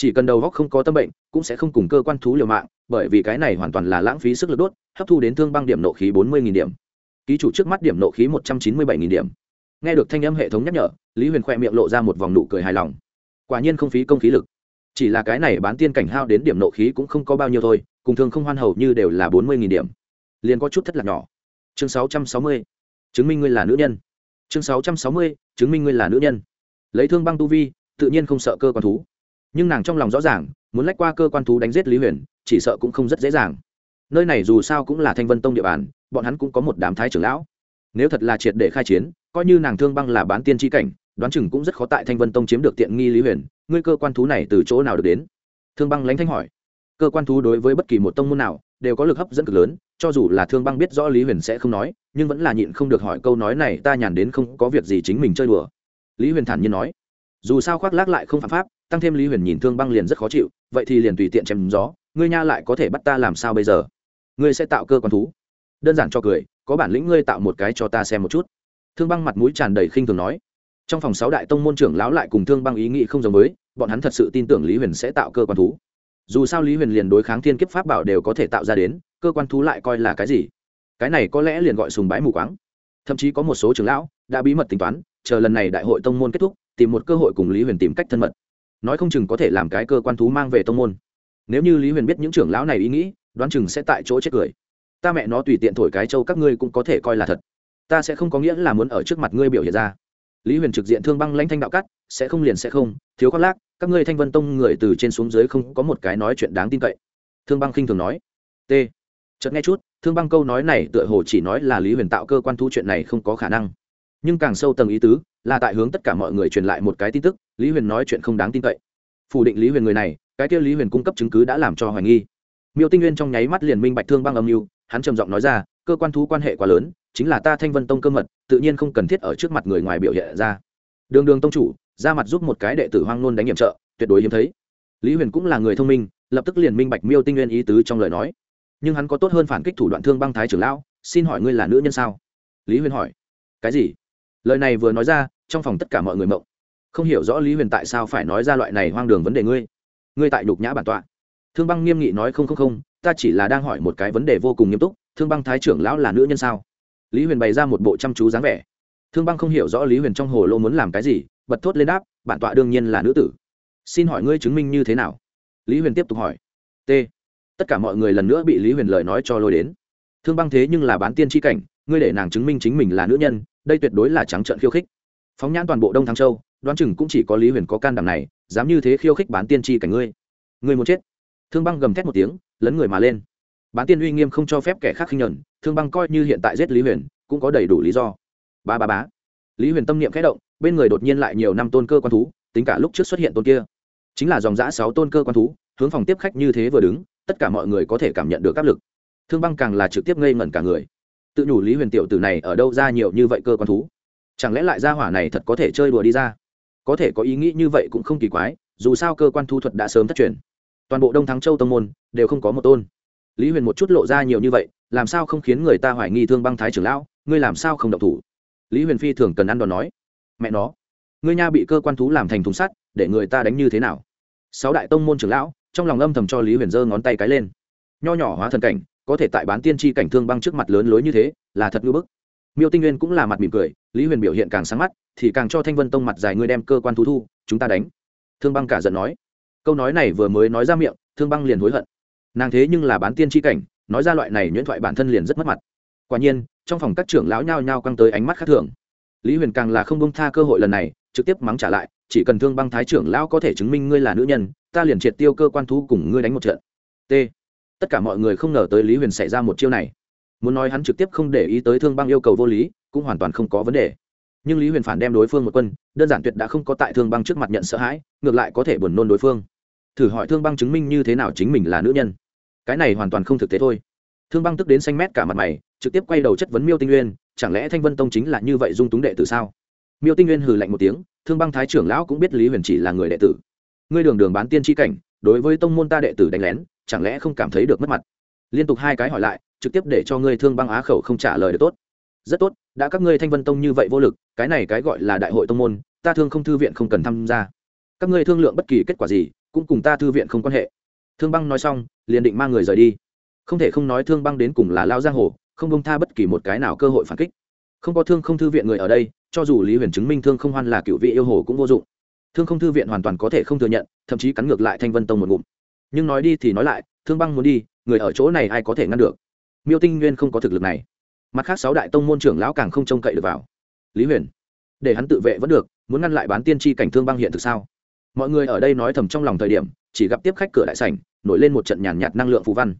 chỉ cần đầu góc không có tâm bệnh, cũng sẽ không cùng cơ quan thú liều mạng, bởi vì cái này hoàn toàn là lãng phí sức lực đốt, hấp thu đến thương băng điểm nộ khí bốn mươi điểm. Ký chủ trước mắt điểm nộ khí một trăm chín mươi bảy điểm. Nghe được thanh âm hệ thống nhắc nhở, lý huyền khoe miệng lộ ra một vòng nụ cười hài lòng. Quả nhiên không phí công khí lực. Chỉ là cái này bán tiên cảnh hao đến điểm nộ khí cũng không có bao nhiêu thôi, cùng thương không hoan hầu như đều là bốn mươi điểm. Liền có chút thất lạc nhỏ. Chương sáu trăm sáu mươi. Chứng minh ngươi là nữ nhân. Chương sáu trăm sáu mươi. Chứng minh ngươi là nữ nhân. Lấy thương băng tu vi, tự nhiên không sợ cơ quan thú nhưng nàng trong lòng rõ ràng, muốn lách qua cơ quan thú đánh giết lý huyền, chỉ sợ cũng không rất dễ dàng. Nơi này dù sao cũng là thanh vân tông địa bàn, bọn hắn cũng có một đám thái trưởng lão. Nếu thật là triệt để khai chiến, coi như nàng thương băng là bán tiên tri cảnh, đoán chừng cũng rất khó tại thanh vân tông chiếm được tiện nghi lý huyền. Ngươi cơ quan thú này từ chỗ nào được đến? Thương băng lánh thanh hỏi. Cơ quan thú đối với bất kỳ một tông môn nào, đều có lực hấp dẫn cực lớn, cho dù là thương băng biết rõ lý huyền sẽ không nói, nhưng vẫn là nhịn không được hỏi câu nói này, ta nhàn đến không có việc gì chính mình chơi đùa. Lý huyền thản nhiên nói. Dù sao khoác lác lại không phạm pháp tăng thêm lý huyền nhìn thương băng liền rất khó chịu, vậy thì liền tùy tiện chém gió, ngươi nha lại có thể bắt ta làm sao bây giờ? Ngươi sẽ tạo cơ quan thú. Đơn giản cho cười, có bản lĩnh ngươi tạo một cái cho ta xem một chút. Thương băng mặt mũi tràn đầy khinh thường nói. Trong phòng sáu đại tông môn trưởng lão lại cùng thương băng ý nghĩ không giống với, bọn hắn thật sự tin tưởng lý huyền sẽ tạo cơ quan thú. Dù sao lý huyền liền đối kháng thiên kiếp pháp bảo đều có thể tạo ra đến, cơ quan thú lại coi là cái gì? Cái này có lẽ liền gọi sùng bái mù quáng. Thậm chí có một số trưởng lão đã bí mật tính toán, chờ lần này đại hội tông môn kết thúc, tìm một cơ hội cùng lý huyền tìm cách thân mật nói không chừng có thể làm cái cơ quan thú mang về tông môn. Nếu như lý huyền biết những trưởng lão này ý nghĩ, đoán chừng sẽ tại chỗ chết cười. Ta mẹ nó tùy tiện thổi cái châu các ngươi cũng có thể coi là thật. Ta sẽ không có nghĩa là muốn ở trước mặt ngươi biểu hiện ra. Lý huyền trực diện thương băng lãnh thanh đạo cắt sẽ không liền sẽ không, thiếu khoác lác, các ngươi thanh vân tông người từ trên xuống dưới không có một cái nói chuyện đáng tin cậy. Thương băng khinh thường nói. T. Chợt nghe chút, thương băng câu nói này tựa hồ chỉ nói là lý huyền tạo cơ quan thu chuyện này không có khả năng. Nhưng càng sâu tầng ý tứ là tại hướng tất cả mọi người truyền lại một cái tin tức, lý huyền nói chuyện không đáng tin cậy. Phủ định lý huyền người này, cái kia lý huyền cung cấp chứng cứ đã làm cho hoài nghi. Miêu tinh nguyên trong nháy mắt liền minh bạch thương băng âm mưu, hắn trầm giọng nói ra, cơ quan thú quan hệ quá lớn, chính là ta thanh vân tông cơ mật, tự nhiên không cần thiết ở trước mặt người ngoài biểu hiện ra. Đường đường tông chủ, ra mặt giúp một cái đệ tử hoang nôn đánh nhiệm trợ, tuyệt đối hiếm thấy. Lý huyền cũng là người thông minh, lập tức liền minh bạch miêu tinh nguyên ý tứ trong lời nói. Nhưng hắn có tốt hơn phản kích thủ đoạn thương băng thái trưởng lão, xin hỏi ngươi là nữ nhân sao? Lý huyền hỏi. Cái gì? Lời này vừa nói ra, trong phòng tất cả mọi người mộng. Không hiểu rõ lý huyền tại sao phải nói ra loại này hoang đường vấn đề ngươi. Ngươi tại nhục nhã bản tọa. Thương băng nghiêm nghị nói không không không, ta chỉ là đang hỏi một cái vấn đề vô cùng nghiêm túc, thương băng thái trưởng lão là nữ nhân sao? Lý huyền bày ra một bộ chăm chú dáng vẻ. Thương băng không hiểu rõ lý huyền trong hồ lô muốn làm cái gì, bật thốt lên đáp, bản tọa đương nhiên là nữ tử. Xin hỏi ngươi chứng minh như thế nào? Lý huyền tiếp tục hỏi. T. Tất cả mọi người lần nữa bị lý huyền lời nói cho lôi đến. Thương băng thế nhưng là bán tiên tri cảnh ngươi để nàng chứng minh chính mình là nữ nhân, đây tuyệt đối là trắng trợn khiêu khích. Phóng nhãn toàn bộ đông thăng châu, đoán chừng cũng chỉ có lý huyền có can đảm này, dám như thế khiêu khích bán tiên tri cảnh ngươi. Ngươi muốn chết. Thương băng gầm thét một tiếng, lấn người mà lên. Bán tiên uy nghiêm không cho phép kẻ khác khinh nhẫn, thương băng coi như hiện tại giết lý huyền, cũng có đầy đủ lý do. Ba ba bá lý huyền tâm niệm khẽ động, bên người đột nhiên lại nhiều năm tôn cơ quan thú, tính cả lúc trước xuất hiện tôn kia. Chính là dòng giã sáu tôn cơ quan thú, hướng phòng tiếp khách như thế vừa đứng, tất cả mọi người có thể cảm nhận được áp lực. Thương băng càng là trực tiếp ngây ngẩn cả người tự nhủ lý huyền tiểu tử này ở đâu ra nhiều như vậy cơ quan thú? Chẳng lẽ lại ra hỏa này thật có thể chơi đùa đi ra? Có thể có ý nghĩ như vậy cũng không kỳ quái, dù sao cơ quan thu thuật đã sớm thất truyền. Toàn bộ đông thắng châu tông môn đều không có một tôn. Lý huyền một chút lộ ra nhiều như vậy, làm sao không khiến người ta hoài nghi thương băng thái trưởng lão, ngươi làm sao không động thủ? Lý huyền phi thường cần ăn đòn nói, mẹ nó, ngươi nha bị cơ quan thú làm thành thùng sắt, để người ta đánh như thế nào? Sáu đại tông môn trưởng lão, trong lòng âm thầm cho lý huyền giơ ngón tay cái lên. Nho nhỏ hóa thần cảnh có thể tại bán tiên tri cảnh thương băng trước mặt lớn lối như thế, là thật ngưỡng bức. Miêu tinh nguyên cũng là mặt mỉm cười, lý huyền biểu hiện càng sáng mắt, thì càng cho thanh vân tông mặt dài ngươi đem cơ quan thú thu, chúng ta đánh. Thương băng cả giận nói. Câu nói này vừa mới nói ra miệng, thương băng liền hối hận. Nàng thế nhưng là bán tiên tri cảnh, nói ra loại này nhuyễn thoại bản thân liền rất mất mặt. Quả nhiên, trong phòng các trưởng lão nhao nhao căng tới ánh mắt khác thường. Lý huyền càng là không bông tha cơ hội lần này, trực tiếp mắng trả lại, chỉ cần thương băng thái trưởng lão có thể chứng minh ngươi là nữ nhân, ta liền triệt tiêu cơ quan thú cùng ngươi đánh một trận. T tất cả mọi người không ngờ tới lý huyền xảy ra một chiêu này. Muốn nói hắn trực tiếp không để ý tới thương băng yêu cầu vô lý, cũng hoàn toàn không có vấn đề. Nhưng lý huyền phản đem đối phương một quân, đơn giản tuyệt đã không có tại thương băng trước mặt nhận sợ hãi, ngược lại có thể buồn nôn đối phương. Thử hỏi thương băng chứng minh như thế nào chính mình là nữ nhân. Cái này hoàn toàn không thực tế thôi. Thương băng tức đến xanh mét cả mặt mày, trực tiếp quay đầu chất vấn miêu tinh nguyên, chẳng lẽ thanh vân tông chính là như vậy dung túng đệ tử sao? Miêu tinh nguyên hừ lạnh một tiếng, thương băng thái trưởng lão cũng biết lý huyền chỉ là người đệ tử. Ngươi đường đường bán tiên tri cảnh đối với tông môn ta đệ tử đánh lén, chẳng lẽ không cảm thấy được mất mặt? Liên tục hai cái hỏi lại, trực tiếp để cho ngươi thương băng á khẩu không trả lời được tốt. Rất tốt, đã các ngươi thanh vân tông như vậy vô lực, cái này cái gọi là đại hội tông môn, ta thương không thư viện không cần tham gia. Các ngươi thương lượng bất kỳ kết quả gì, cũng cùng ta thư viện không quan hệ. Thương băng nói xong, liền định mang người rời đi. Không thể không nói thương băng đến cùng là lao giang hồ, không bông tha bất kỳ một cái nào cơ hội phản kích. Không có thương không thư viện người ở đây, cho dù lý huyền chứng minh thương không hoan là cựu vị yêu hồ cũng vô dụng thương không thư viện hoàn toàn có thể không thừa nhận, thậm chí cắn ngược lại thanh vân tông một ngụm. Nhưng nói đi thì nói lại, thương băng muốn đi, người ở chỗ này ai có thể ngăn được? Miêu tinh nguyên không có thực lực này. Mặt khác sáu đại tông môn trưởng lão càng không trông cậy được vào. Lý huyền, để hắn tự vệ vẫn được, muốn ngăn lại bán tiên tri cảnh thương băng hiện thực sao? Mọi người ở đây nói thầm trong lòng thời điểm, chỉ gặp tiếp khách cửa đại sảnh, nổi lên một trận nhàn nhạt năng lượng phù văn.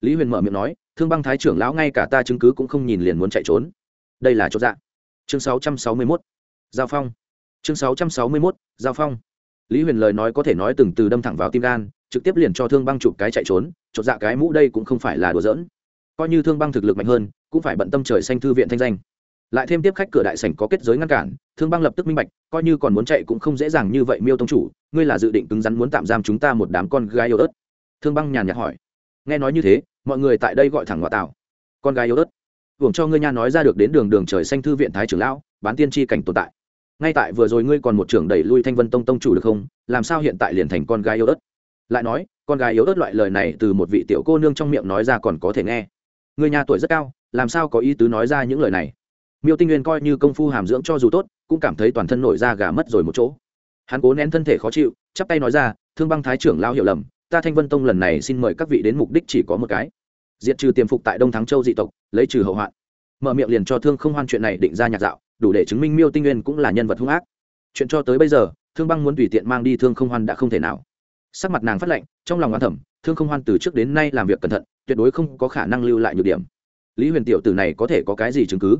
Lý huyền mở miệng nói, thương băng thái trưởng lão ngay cả ta chứng cứ cũng không nhìn liền muốn chạy trốn. Đây là chỗ dạ. Chương 661. giao phong chương 661. giao phong. Lý huyền lời nói có thể nói từng từ đâm thẳng vào tim gan, trực tiếp liền cho thương băng chụp cái chạy trốn, chột dạ cái mũ đây cũng không phải là đùa giỡn. Coi như thương băng thực lực mạnh hơn, cũng phải bận tâm trời xanh thư viện thanh danh. Lại thêm tiếp khách cửa đại sảnh có kết giới ngăn cản, thương băng lập tức minh bạch, coi như còn muốn chạy cũng không dễ dàng như vậy miêu tông chủ, ngươi là dự định cứng rắn muốn tạm giam chúng ta một đám con gái yếu ớt. Thương băng nhàn nhạt hỏi. Nghe nói như thế, mọi người tại đây gọi thẳng ngoại tảo. Con gái yếu ớt. Hưởng cho ngươi nha nói ra được đến đường đường trời xanh thư viện thái trưởng lão, bán tiên tri cảnh tồn tại ngay tại vừa rồi ngươi còn một trưởng đẩy lui thanh vân tông tông chủ được không? Làm sao hiện tại liền thành con gái yếu ớt? Lại nói, con gái yếu ớt loại lời này từ một vị tiểu cô nương trong miệng nói ra còn có thể nghe. Người nhà tuổi rất cao, làm sao có ý tứ nói ra những lời này? Miêu tinh nguyên coi như công phu hàm dưỡng cho dù tốt, cũng cảm thấy toàn thân nổi da gà mất rồi một chỗ. Hắn cố nén thân thể khó chịu, chắp tay nói ra, thương băng thái trưởng lao hiểu lầm, ta thanh vân tông lần này xin mời các vị đến mục đích chỉ có một cái. Diệt trừ tiềm phục tại đông thắng châu dị tộc, lấy trừ hậu hoạn mở miệng liền cho thương không hoan chuyện này định ra nhạc dạo, đủ để chứng minh miêu tinh nguyên cũng là nhân vật hung ác. Chuyện cho tới bây giờ, thương băng muốn tùy tiện mang đi thương không hoan đã không thể nào. Sắc mặt nàng phát lệnh trong lòng oán thẩm thương không hoan từ trước đến nay làm việc cẩn thận, tuyệt đối không có khả năng lưu lại nhược điểm. Lý huyền tiểu tử này có thể có cái gì chứng cứ?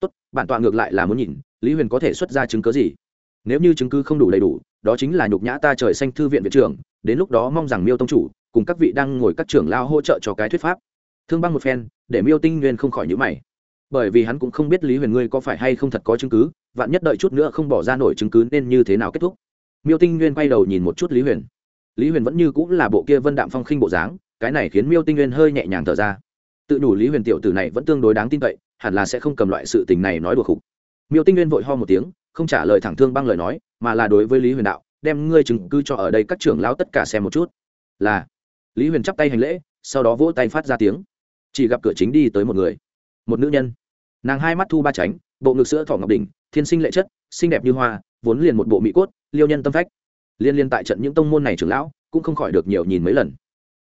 Tốt, bản tọa ngược lại là muốn nhìn, lý huyền có thể xuất ra chứng cứ gì? Nếu như chứng cứ không đủ đầy đủ, đó chính là nhục nhã ta trời xanh thư viện viện trưởng, đến lúc đó mong rằng miêu tông chủ cùng các vị đang ngồi các trưởng lao hỗ trợ cho cái thuyết pháp. Thương băng một phen, để miêu tinh nguyên không khỏi nhữ mày bởi vì hắn cũng không biết lý huyền ngươi có phải hay không thật có chứng cứ, vạn nhất đợi chút nữa không bỏ ra nổi chứng cứ nên như thế nào kết thúc. Miêu tinh nguyên quay đầu nhìn một chút lý huyền. Lý huyền vẫn như cũng là bộ kia vân đạm phong khinh bộ dáng, cái này khiến miêu tinh nguyên hơi nhẹ nhàng thở ra. Tự đủ lý huyền tiểu tử này vẫn tương đối đáng tin cậy, hẳn là sẽ không cầm loại sự tình này nói đùa khục. Miêu tinh nguyên vội ho một tiếng, không trả lời thẳng thương băng lời nói, mà là đối với lý huyền đạo, đem ngươi chứng cứ cho ở đây các trưởng lao tất cả xem một chút. Là. Lý huyền chắp tay hành lễ, sau đó vỗ tay phát ra tiếng. Chỉ gặp cửa chính đi tới một người. Một nữ nhân nàng hai mắt thu ba tránh, bộ ngực sữa thỏ ngọc đỉnh, thiên sinh lệ chất, xinh đẹp như hoa, vốn liền một bộ mỹ cốt, liêu nhân tâm phách. Liên liên tại trận những tông môn này trưởng lão, cũng không khỏi được nhiều nhìn mấy lần.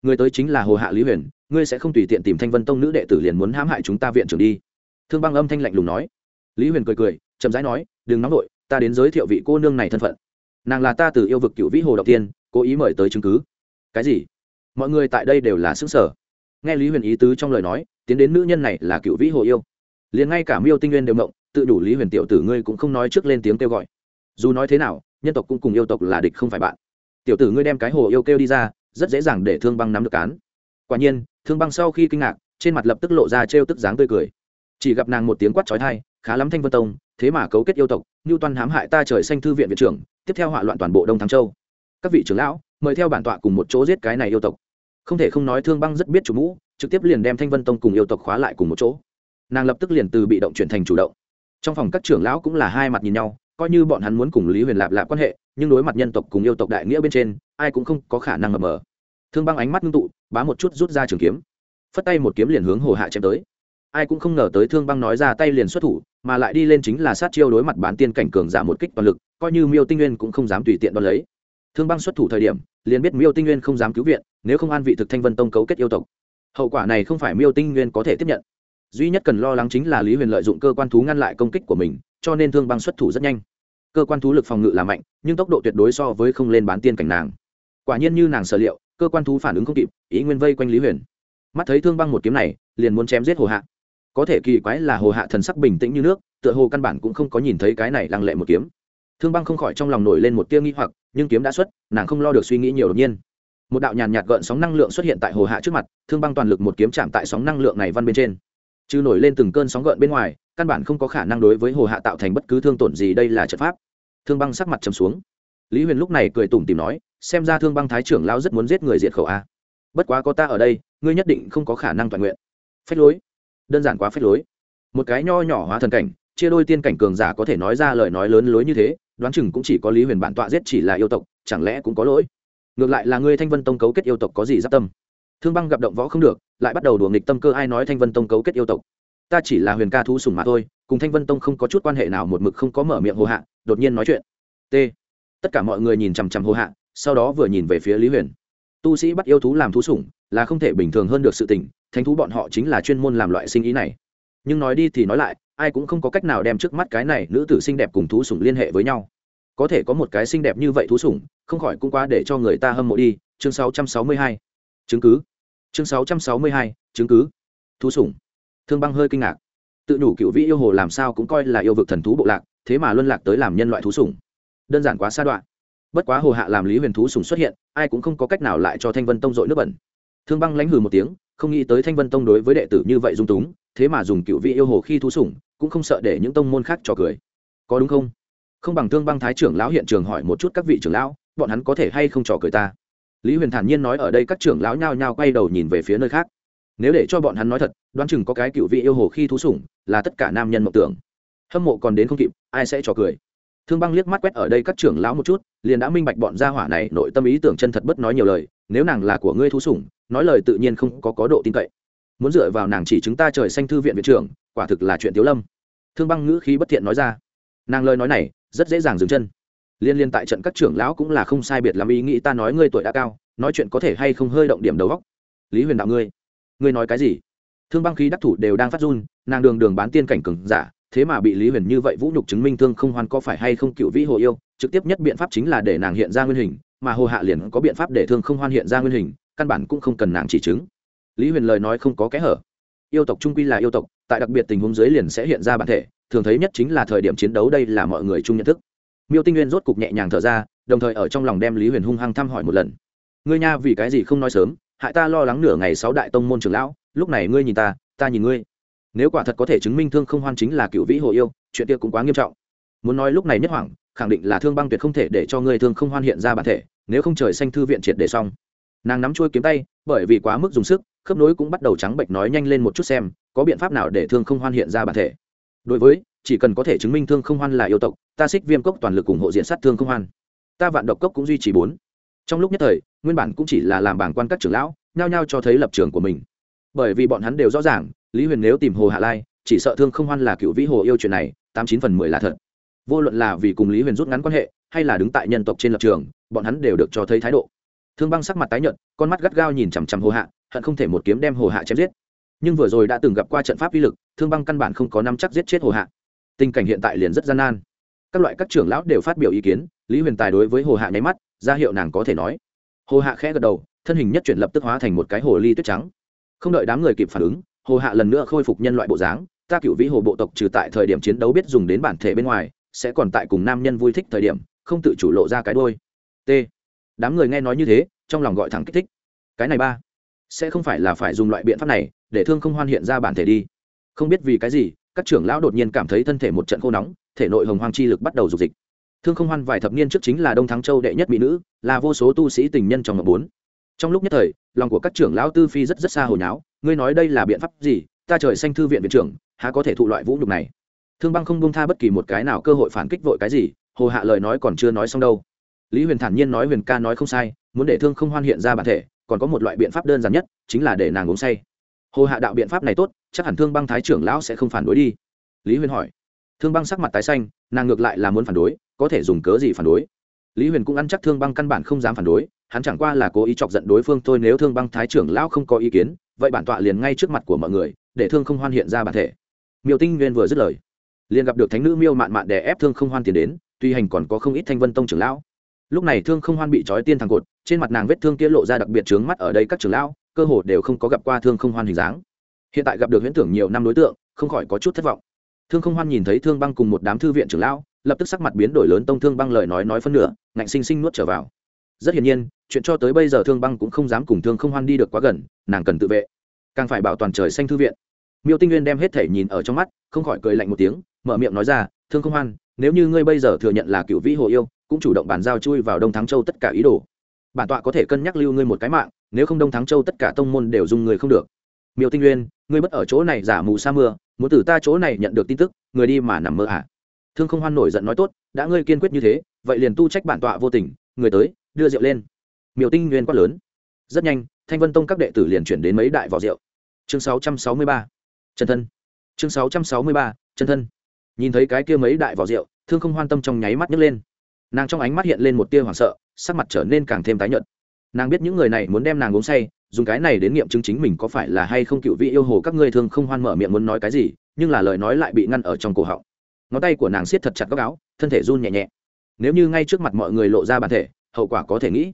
Người tới chính là hồ hạ lý huyền, ngươi sẽ không tùy tiện tìm thanh vân tông nữ đệ tử liền muốn hãm hại chúng ta viện trưởng đi. Thương băng âm thanh lạnh lùng nói. Lý huyền cười cười, chậm rãi nói, đừng nóng vội, ta đến giới thiệu vị cô nương này thân phận. Nàng là ta từ yêu vực cựu vĩ hồ đầu tiên, cố ý mời tới chứng cứ. Cái gì? Mọi người tại đây đều là xứng sở nghe lý huyền ý tứ trong lời nói, tiến đến nữ nhân này là cựu vĩ hồ yêu liền ngay cả miêu tinh nguyên đều mộng, tự đủ lý huyền tiểu tử ngươi cũng không nói trước lên tiếng kêu gọi. Dù nói thế nào, nhân tộc cũng cùng yêu tộc là địch không phải bạn. Tiểu tử ngươi đem cái hồ yêu kêu đi ra, rất dễ dàng để thương băng nắm được cán quả nhiên, thương băng sau khi kinh ngạc, trên mặt lập tức lộ ra trêu tức dáng tươi cười. Chỉ gặp nàng một tiếng quát trói thai khá lắm thanh vân tông, thế mà cấu kết yêu tộc như toàn hãm hại ta trời xanh thư viện viện trưởng, tiếp theo hỏa loạn toàn bộ đông thắng châu. Các vị trưởng lão, mời theo bản tọa cùng một chỗ giết cái này yêu tộc. Không thể không nói thương băng rất biết chủ mũ, trực tiếp liền đem thanh vân tông cùng yêu tộc khóa lại cùng một chỗ nàng lập tức liền từ bị động chuyển thành chủ động. Trong phòng các trưởng lão cũng là hai mặt nhìn nhau, coi như bọn hắn muốn cùng lý huyền lạp lạp quan hệ, nhưng đối mặt nhân tộc cùng yêu tộc đại nghĩa bên trên, ai cũng không có khả năng mập mờ. Thương băng ánh mắt ngưng tụ, bá một chút rút ra trường kiếm. Phất tay một kiếm liền hướng hồ hạ chém tới. Ai cũng không ngờ tới thương băng nói ra tay liền xuất thủ, mà lại đi lên chính là sát chiêu đối mặt bán tiên cảnh cường giả một kích toàn lực, coi như miêu tinh nguyên cũng không dám tùy tiện đo lấy. Thương băng xuất thủ thời điểm, liền biết miêu tinh nguyên không dám cứu viện, nếu không an vị thực thanh vân tông cấu kết yêu tộc. Hậu quả này không phải miêu tinh nguyên có thể tiếp nhận duy nhất cần lo lắng chính là lý huyền lợi dụng cơ quan thú ngăn lại công kích của mình, cho nên thương băng xuất thủ rất nhanh. Cơ quan thú lực phòng ngự là mạnh, nhưng tốc độ tuyệt đối so với không lên bán tiên cảnh nàng. Quả nhiên như nàng sở liệu, cơ quan thú phản ứng không kịp, ý nguyên vây quanh lý huyền. Mắt thấy thương băng một kiếm này, liền muốn chém giết hồ hạ. Có thể kỳ quái là hồ hạ thần sắc bình tĩnh như nước, tựa hồ căn bản cũng không có nhìn thấy cái này lăng lệ một kiếm. Thương băng không khỏi trong lòng nổi lên một tia nghi hoặc, nhưng kiếm đã xuất, nàng không lo được suy nghĩ nhiều đột nhiên. Một đạo nhàn nhạt gợn sóng năng lượng xuất hiện tại hồ hạ trước mặt, thương băng toàn lực một kiếm chạm tại sóng năng lượng này văn bên trên trừ nổi lên từng cơn sóng gợn bên ngoài, căn bản không có khả năng đối với hồ hạ tạo thành bất cứ thương tổn gì, đây là trận pháp. Thương băng sắc mặt trầm xuống. Lý huyền lúc này cười tủm tìm nói, xem ra thương băng thái trưởng lao rất muốn giết người diệt khẩu a. Bất quá có ta ở đây, ngươi nhất định không có khả năng toàn nguyện. Phách lối. Đơn giản quá phách lối. Một cái nho nhỏ hóa thần cảnh, chia đôi tiên cảnh cường giả có thể nói ra lời nói lớn lối như thế, đoán chừng cũng chỉ có lý huyền bản tọa giết chỉ là yêu tộc, chẳng lẽ cũng có lỗi? Ngược lại là ngươi thanh vân tông cấu kết yêu tộc có gì giáp tâm? Thương băng gặp động võ không được, lại bắt đầu đùa nghịch tâm cơ ai nói thanh vân tông cấu kết yêu tộc. Ta chỉ là huyền ca thú sùng mà thôi, cùng thanh vân tông không có chút quan hệ nào một mực không có mở miệng hồ hạ, đột nhiên nói chuyện. T. Tất cả mọi người nhìn chằm chằm hồ hạ, sau đó vừa nhìn về phía lý huyền. Tu sĩ bắt yêu thú làm thú sủng, là không thể bình thường hơn được sự tình, thánh thú bọn họ chính là chuyên môn làm loại sinh ý này. Nhưng nói đi thì nói lại, ai cũng không có cách nào đem trước mắt cái này nữ tử xinh đẹp cùng thú sủng liên hệ với nhau. Có thể có một cái xinh đẹp như vậy thú sủng, không khỏi cũng quá để cho người ta hâm mộ đi. Chương 662. chứng cứ chương 662, chứng cứ. Thú sủng. Thương băng hơi kinh ngạc. Tự nhủ cựu vĩ yêu hồ làm sao cũng coi là yêu vực thần thú bộ lạc thế mà luân lạc tới làm nhân loại thú sủng. Đơn giản quá xa đoạn. Bất quá hồ hạ làm lý huyền thú sùng xuất hiện ai cũng không có cách nào lại cho thanh vân tông dội nước bẩn. Thương băng lãnh hừ một tiếng không nghĩ tới thanh vân tông đối với đệ tử như vậy dung túng thế mà dùng cựu vị yêu hồ khi thú sủng cũng không sợ để những tông môn khác trò cười. Có đúng không? Không bằng thương băng thái trưởng lão hiện trường hỏi một chút các vị trưởng lão bọn hắn có thể hay không trò cười ta? Lý huyền thản nhiên nói ở đây các trưởng lão nhao nhao quay đầu nhìn về phía nơi khác. Nếu để cho bọn hắn nói thật, đoán chừng có cái cựu vị yêu hồ khi thú sủng, là tất cả nam nhân mộng tưởng. Hâm mộ còn đến không kịp, ai sẽ trò cười? Thương băng liếc mắt quét ở đây các trưởng lão một chút, liền đã minh bạch bọn gia hỏa này nội tâm ý tưởng chân thật bất nói nhiều lời, nếu nàng là của ngươi thú sủng, nói lời tự nhiên không có có độ tin cậy. Muốn dựa vào nàng chỉ chúng ta trời xanh thư viện viện trưởng, quả thực là chuyện tiếu lâm. Thương băng ngữ khí bất thiện nói ra. Nàng lời nói này, rất dễ dàng dừng chân liên liên tại trận các trưởng lão cũng là không sai biệt làm ý nghĩ ta nói ngươi tuổi đã cao, nói chuyện có thể hay không hơi động điểm đầu góc lý huyền đạo ngươi ngươi nói cái gì? Thương băng khí đắc thủ đều đang phát run, nàng đường đường bán tiên cảnh cừng giả, thế mà bị lý huyền như vậy vũ nhục chứng minh thương không hoan có phải hay không cựu vĩ hồ yêu, trực tiếp nhất biện pháp chính là để nàng hiện ra nguyên hình, mà hồ hạ liền có biện pháp để thương không hoan hiện ra nguyên hình, căn bản cũng không cần nàng chỉ chứng. Lý huyền lời nói không có kẽ hở. Yêu tộc trung quy là yêu tộc, tại đặc biệt tình huống dưới liền sẽ hiện ra bản thể, thường thấy nhất chính là thời điểm chiến đấu đây là mọi người chung nhận thức miêu tinh nguyên rốt cục nhẹ nhàng thở ra, đồng thời ở trong lòng đem lý huyền hung hăng thăm hỏi một lần. Ngươi nha, vì cái gì không nói sớm, hại ta lo lắng nửa ngày sáu đại tông môn trưởng lão, lúc này ngươi nhìn ta ta nhìn ngươi. Nếu quả thật có thể chứng minh thương không hoan chính là cựu vĩ hồ yêu, chuyện kia cũng quá nghiêm trọng. Muốn nói lúc này nhất hoảng, khẳng định là thương băng tuyệt không thể để cho ngươi thương không hoan hiện ra bản thể, nếu không trời xanh thư viện triệt để xong. Nàng nắm chuôi kiếm tay, bởi vì quá mức dùng sức, khớp nối cũng bắt đầu trắng bệnh nói nhanh lên một chút xem, có biện pháp nào để thương không hoan hiện ra bản thể. Đối với chỉ cần có thể chứng minh thương không hoan là yêu tộc, ta xích viêm cốc toàn lực ủng hộ diện sát thương không hoan. Ta vạn độc cốc cũng duy trì bốn. Trong lúc nhất thời, nguyên bản cũng chỉ là làm bảng quan các trưởng lão, nhao nhao cho thấy lập trường của mình. Bởi vì bọn hắn đều rõ ràng, lý huyền nếu tìm hồ hạ lai, chỉ sợ thương không hoan là cựu vĩ hồ yêu chuyện này, tám chín phần mười là thật. Vô luận là vì cùng lý huyền rút ngắn quan hệ, hay là đứng tại nhân tộc trên lập trường, bọn hắn đều được cho thấy thái độ. Thương băng sắc mặt tái nhợt, con mắt gắt gao nhìn chằm chằm hồ hạ, hận không thể một kiếm đem hồ hạ chém giết. Nhưng vừa rồi đã từng gặp qua trận pháp uy lực, thương băng căn bản không có năm chắc giết chết hồ hạ tình cảnh hiện tại liền rất gian nan. Các loại các trưởng lão đều phát biểu ý kiến, lý huyền tài đối với hồ hạ nháy mắt, ra hiệu nàng có thể nói. Hồ hạ khẽ gật đầu, thân hình nhất chuyển lập tức hóa thành một cái hồ ly tuyết trắng. Không đợi đám người kịp phản ứng, hồ hạ lần nữa khôi phục nhân loại bộ dáng, ta cựu vĩ hồ bộ tộc trừ tại thời điểm chiến đấu biết dùng đến bản thể bên ngoài, sẽ còn tại cùng nam nhân vui thích thời điểm, không tự chủ lộ ra cái đôi t. Đám người nghe nói như thế, trong lòng gọi thẳng kích thích. Cái này ba, sẽ không phải là phải dùng loại biện pháp này, để thương không hoan hiện ra bản thể đi. Không biết vì cái gì các trưởng lão đột nhiên cảm thấy thân thể một trận khô nóng, thể nội hồng hoang chi lực bắt đầu dục dịch. Thương không hoan vài thập niên trước chính là đông thắng châu đệ nhất mỹ nữ, là vô số tu sĩ tình nhân trong ngọc bốn. Trong lúc nhất thời, lòng của các trưởng lão tư phi rất rất xa hồi nháo ngươi nói đây là biện pháp gì, ta trời xanh thư viện viện trưởng, há có thể thụ loại vũ nhục này? Thương băng không bông tha bất kỳ một cái nào cơ hội phản kích vội cái gì, hồ hạ lời nói còn chưa nói xong đâu. Lý huyền thản nhiên nói huyền ca nói không sai, muốn để thương không hoan hiện ra bản thể, còn có một loại biện pháp đơn giản nhất, chính là để nàng uống say. Hồ hạ đạo biện pháp này tốt chắc hẳn thương băng thái trưởng lão sẽ không phản đối đi. Lý huyền hỏi. Thương băng sắc mặt tái xanh, nàng ngược lại là muốn phản đối, có thể dùng cớ gì phản đối? Lý huyền cũng ăn chắc thương băng căn bản không dám phản đối, hắn chẳng qua là cố ý chọc giận đối phương thôi nếu thương băng thái trưởng lão không có ý kiến, vậy bản tọa liền ngay trước mặt của mọi người, để thương không hoan hiện ra bản thể. Miêu tinh nguyên vừa dứt lời, liền gặp được thánh nữ miêu mạn mạn đè ép thương không hoan tiến đến, tuy hành còn có không ít thanh vân tông trưởng lão. Lúc này thương không hoan bị trói tiên thằng cột, trên mặt nàng vết thương kia lộ ra đặc biệt trướng mắt ở đây các trưởng lão, cơ hồ đều không có gặp qua thương không hoan hình dáng hiện tại gặp được huyễn tưởng nhiều năm đối tượng, không khỏi có chút thất vọng. Thương không hoan nhìn thấy thương băng cùng một đám thư viện trưởng lão, lập tức sắc mặt biến đổi lớn tông thương băng lời nói nói phân nửa, ngạnh sinh sinh nuốt trở vào. Rất hiển nhiên, chuyện cho tới bây giờ thương băng cũng không dám cùng thương không hoan đi được quá gần, nàng cần tự vệ. Càng phải bảo toàn trời xanh thư viện. Miêu tinh nguyên đem hết thể nhìn ở trong mắt, không khỏi cười lạnh một tiếng, mở miệng nói ra, thương không hoan, nếu như ngươi bây giờ thừa nhận là cựu vĩ hồ yêu, cũng chủ động bàn giao chui vào đông thắng châu tất cả ý đồ. Bản tọa có thể cân nhắc lưu ngươi một cái mạng, nếu không đông thắng châu tất cả tông môn đều dùng người không được. Miêu tinh nguyên ngươi bất ở chỗ này giả mù sa mưa, muốn từ ta chỗ này nhận được tin tức, người đi mà nằm mơ à. thương không hoan nổi giận nói tốt, đã ngươi kiên quyết như thế, vậy liền tu trách bản tọa vô tình, người tới, đưa rượu lên miêu tinh nguyên quát lớn rất nhanh, thanh vân tông các đệ tử liền chuyển đến mấy đại vỏ rượu chương 663. chân thân chương 663. chân thân nhìn thấy cái kia mấy đại vỏ rượu, thương không hoan tâm trong nháy mắt nhấc lên nàng trong ánh mắt hiện lên một tia hoảng sợ, sắc mặt trở nên càng thêm tái nhợt nàng biết những người này muốn đem nàng uống say, dùng cái này đến nghiệm chứng chính mình có phải là hay không cựu vị yêu hồ các ngươi thường không hoan mở miệng muốn nói cái gì, nhưng là lời nói lại bị ngăn ở trong cổ họng. Ngón tay của nàng siết thật chặt góc áo, thân thể run nhẹ nhẹ. Nếu như ngay trước mặt mọi người lộ ra bản thể, hậu quả có thể nghĩ.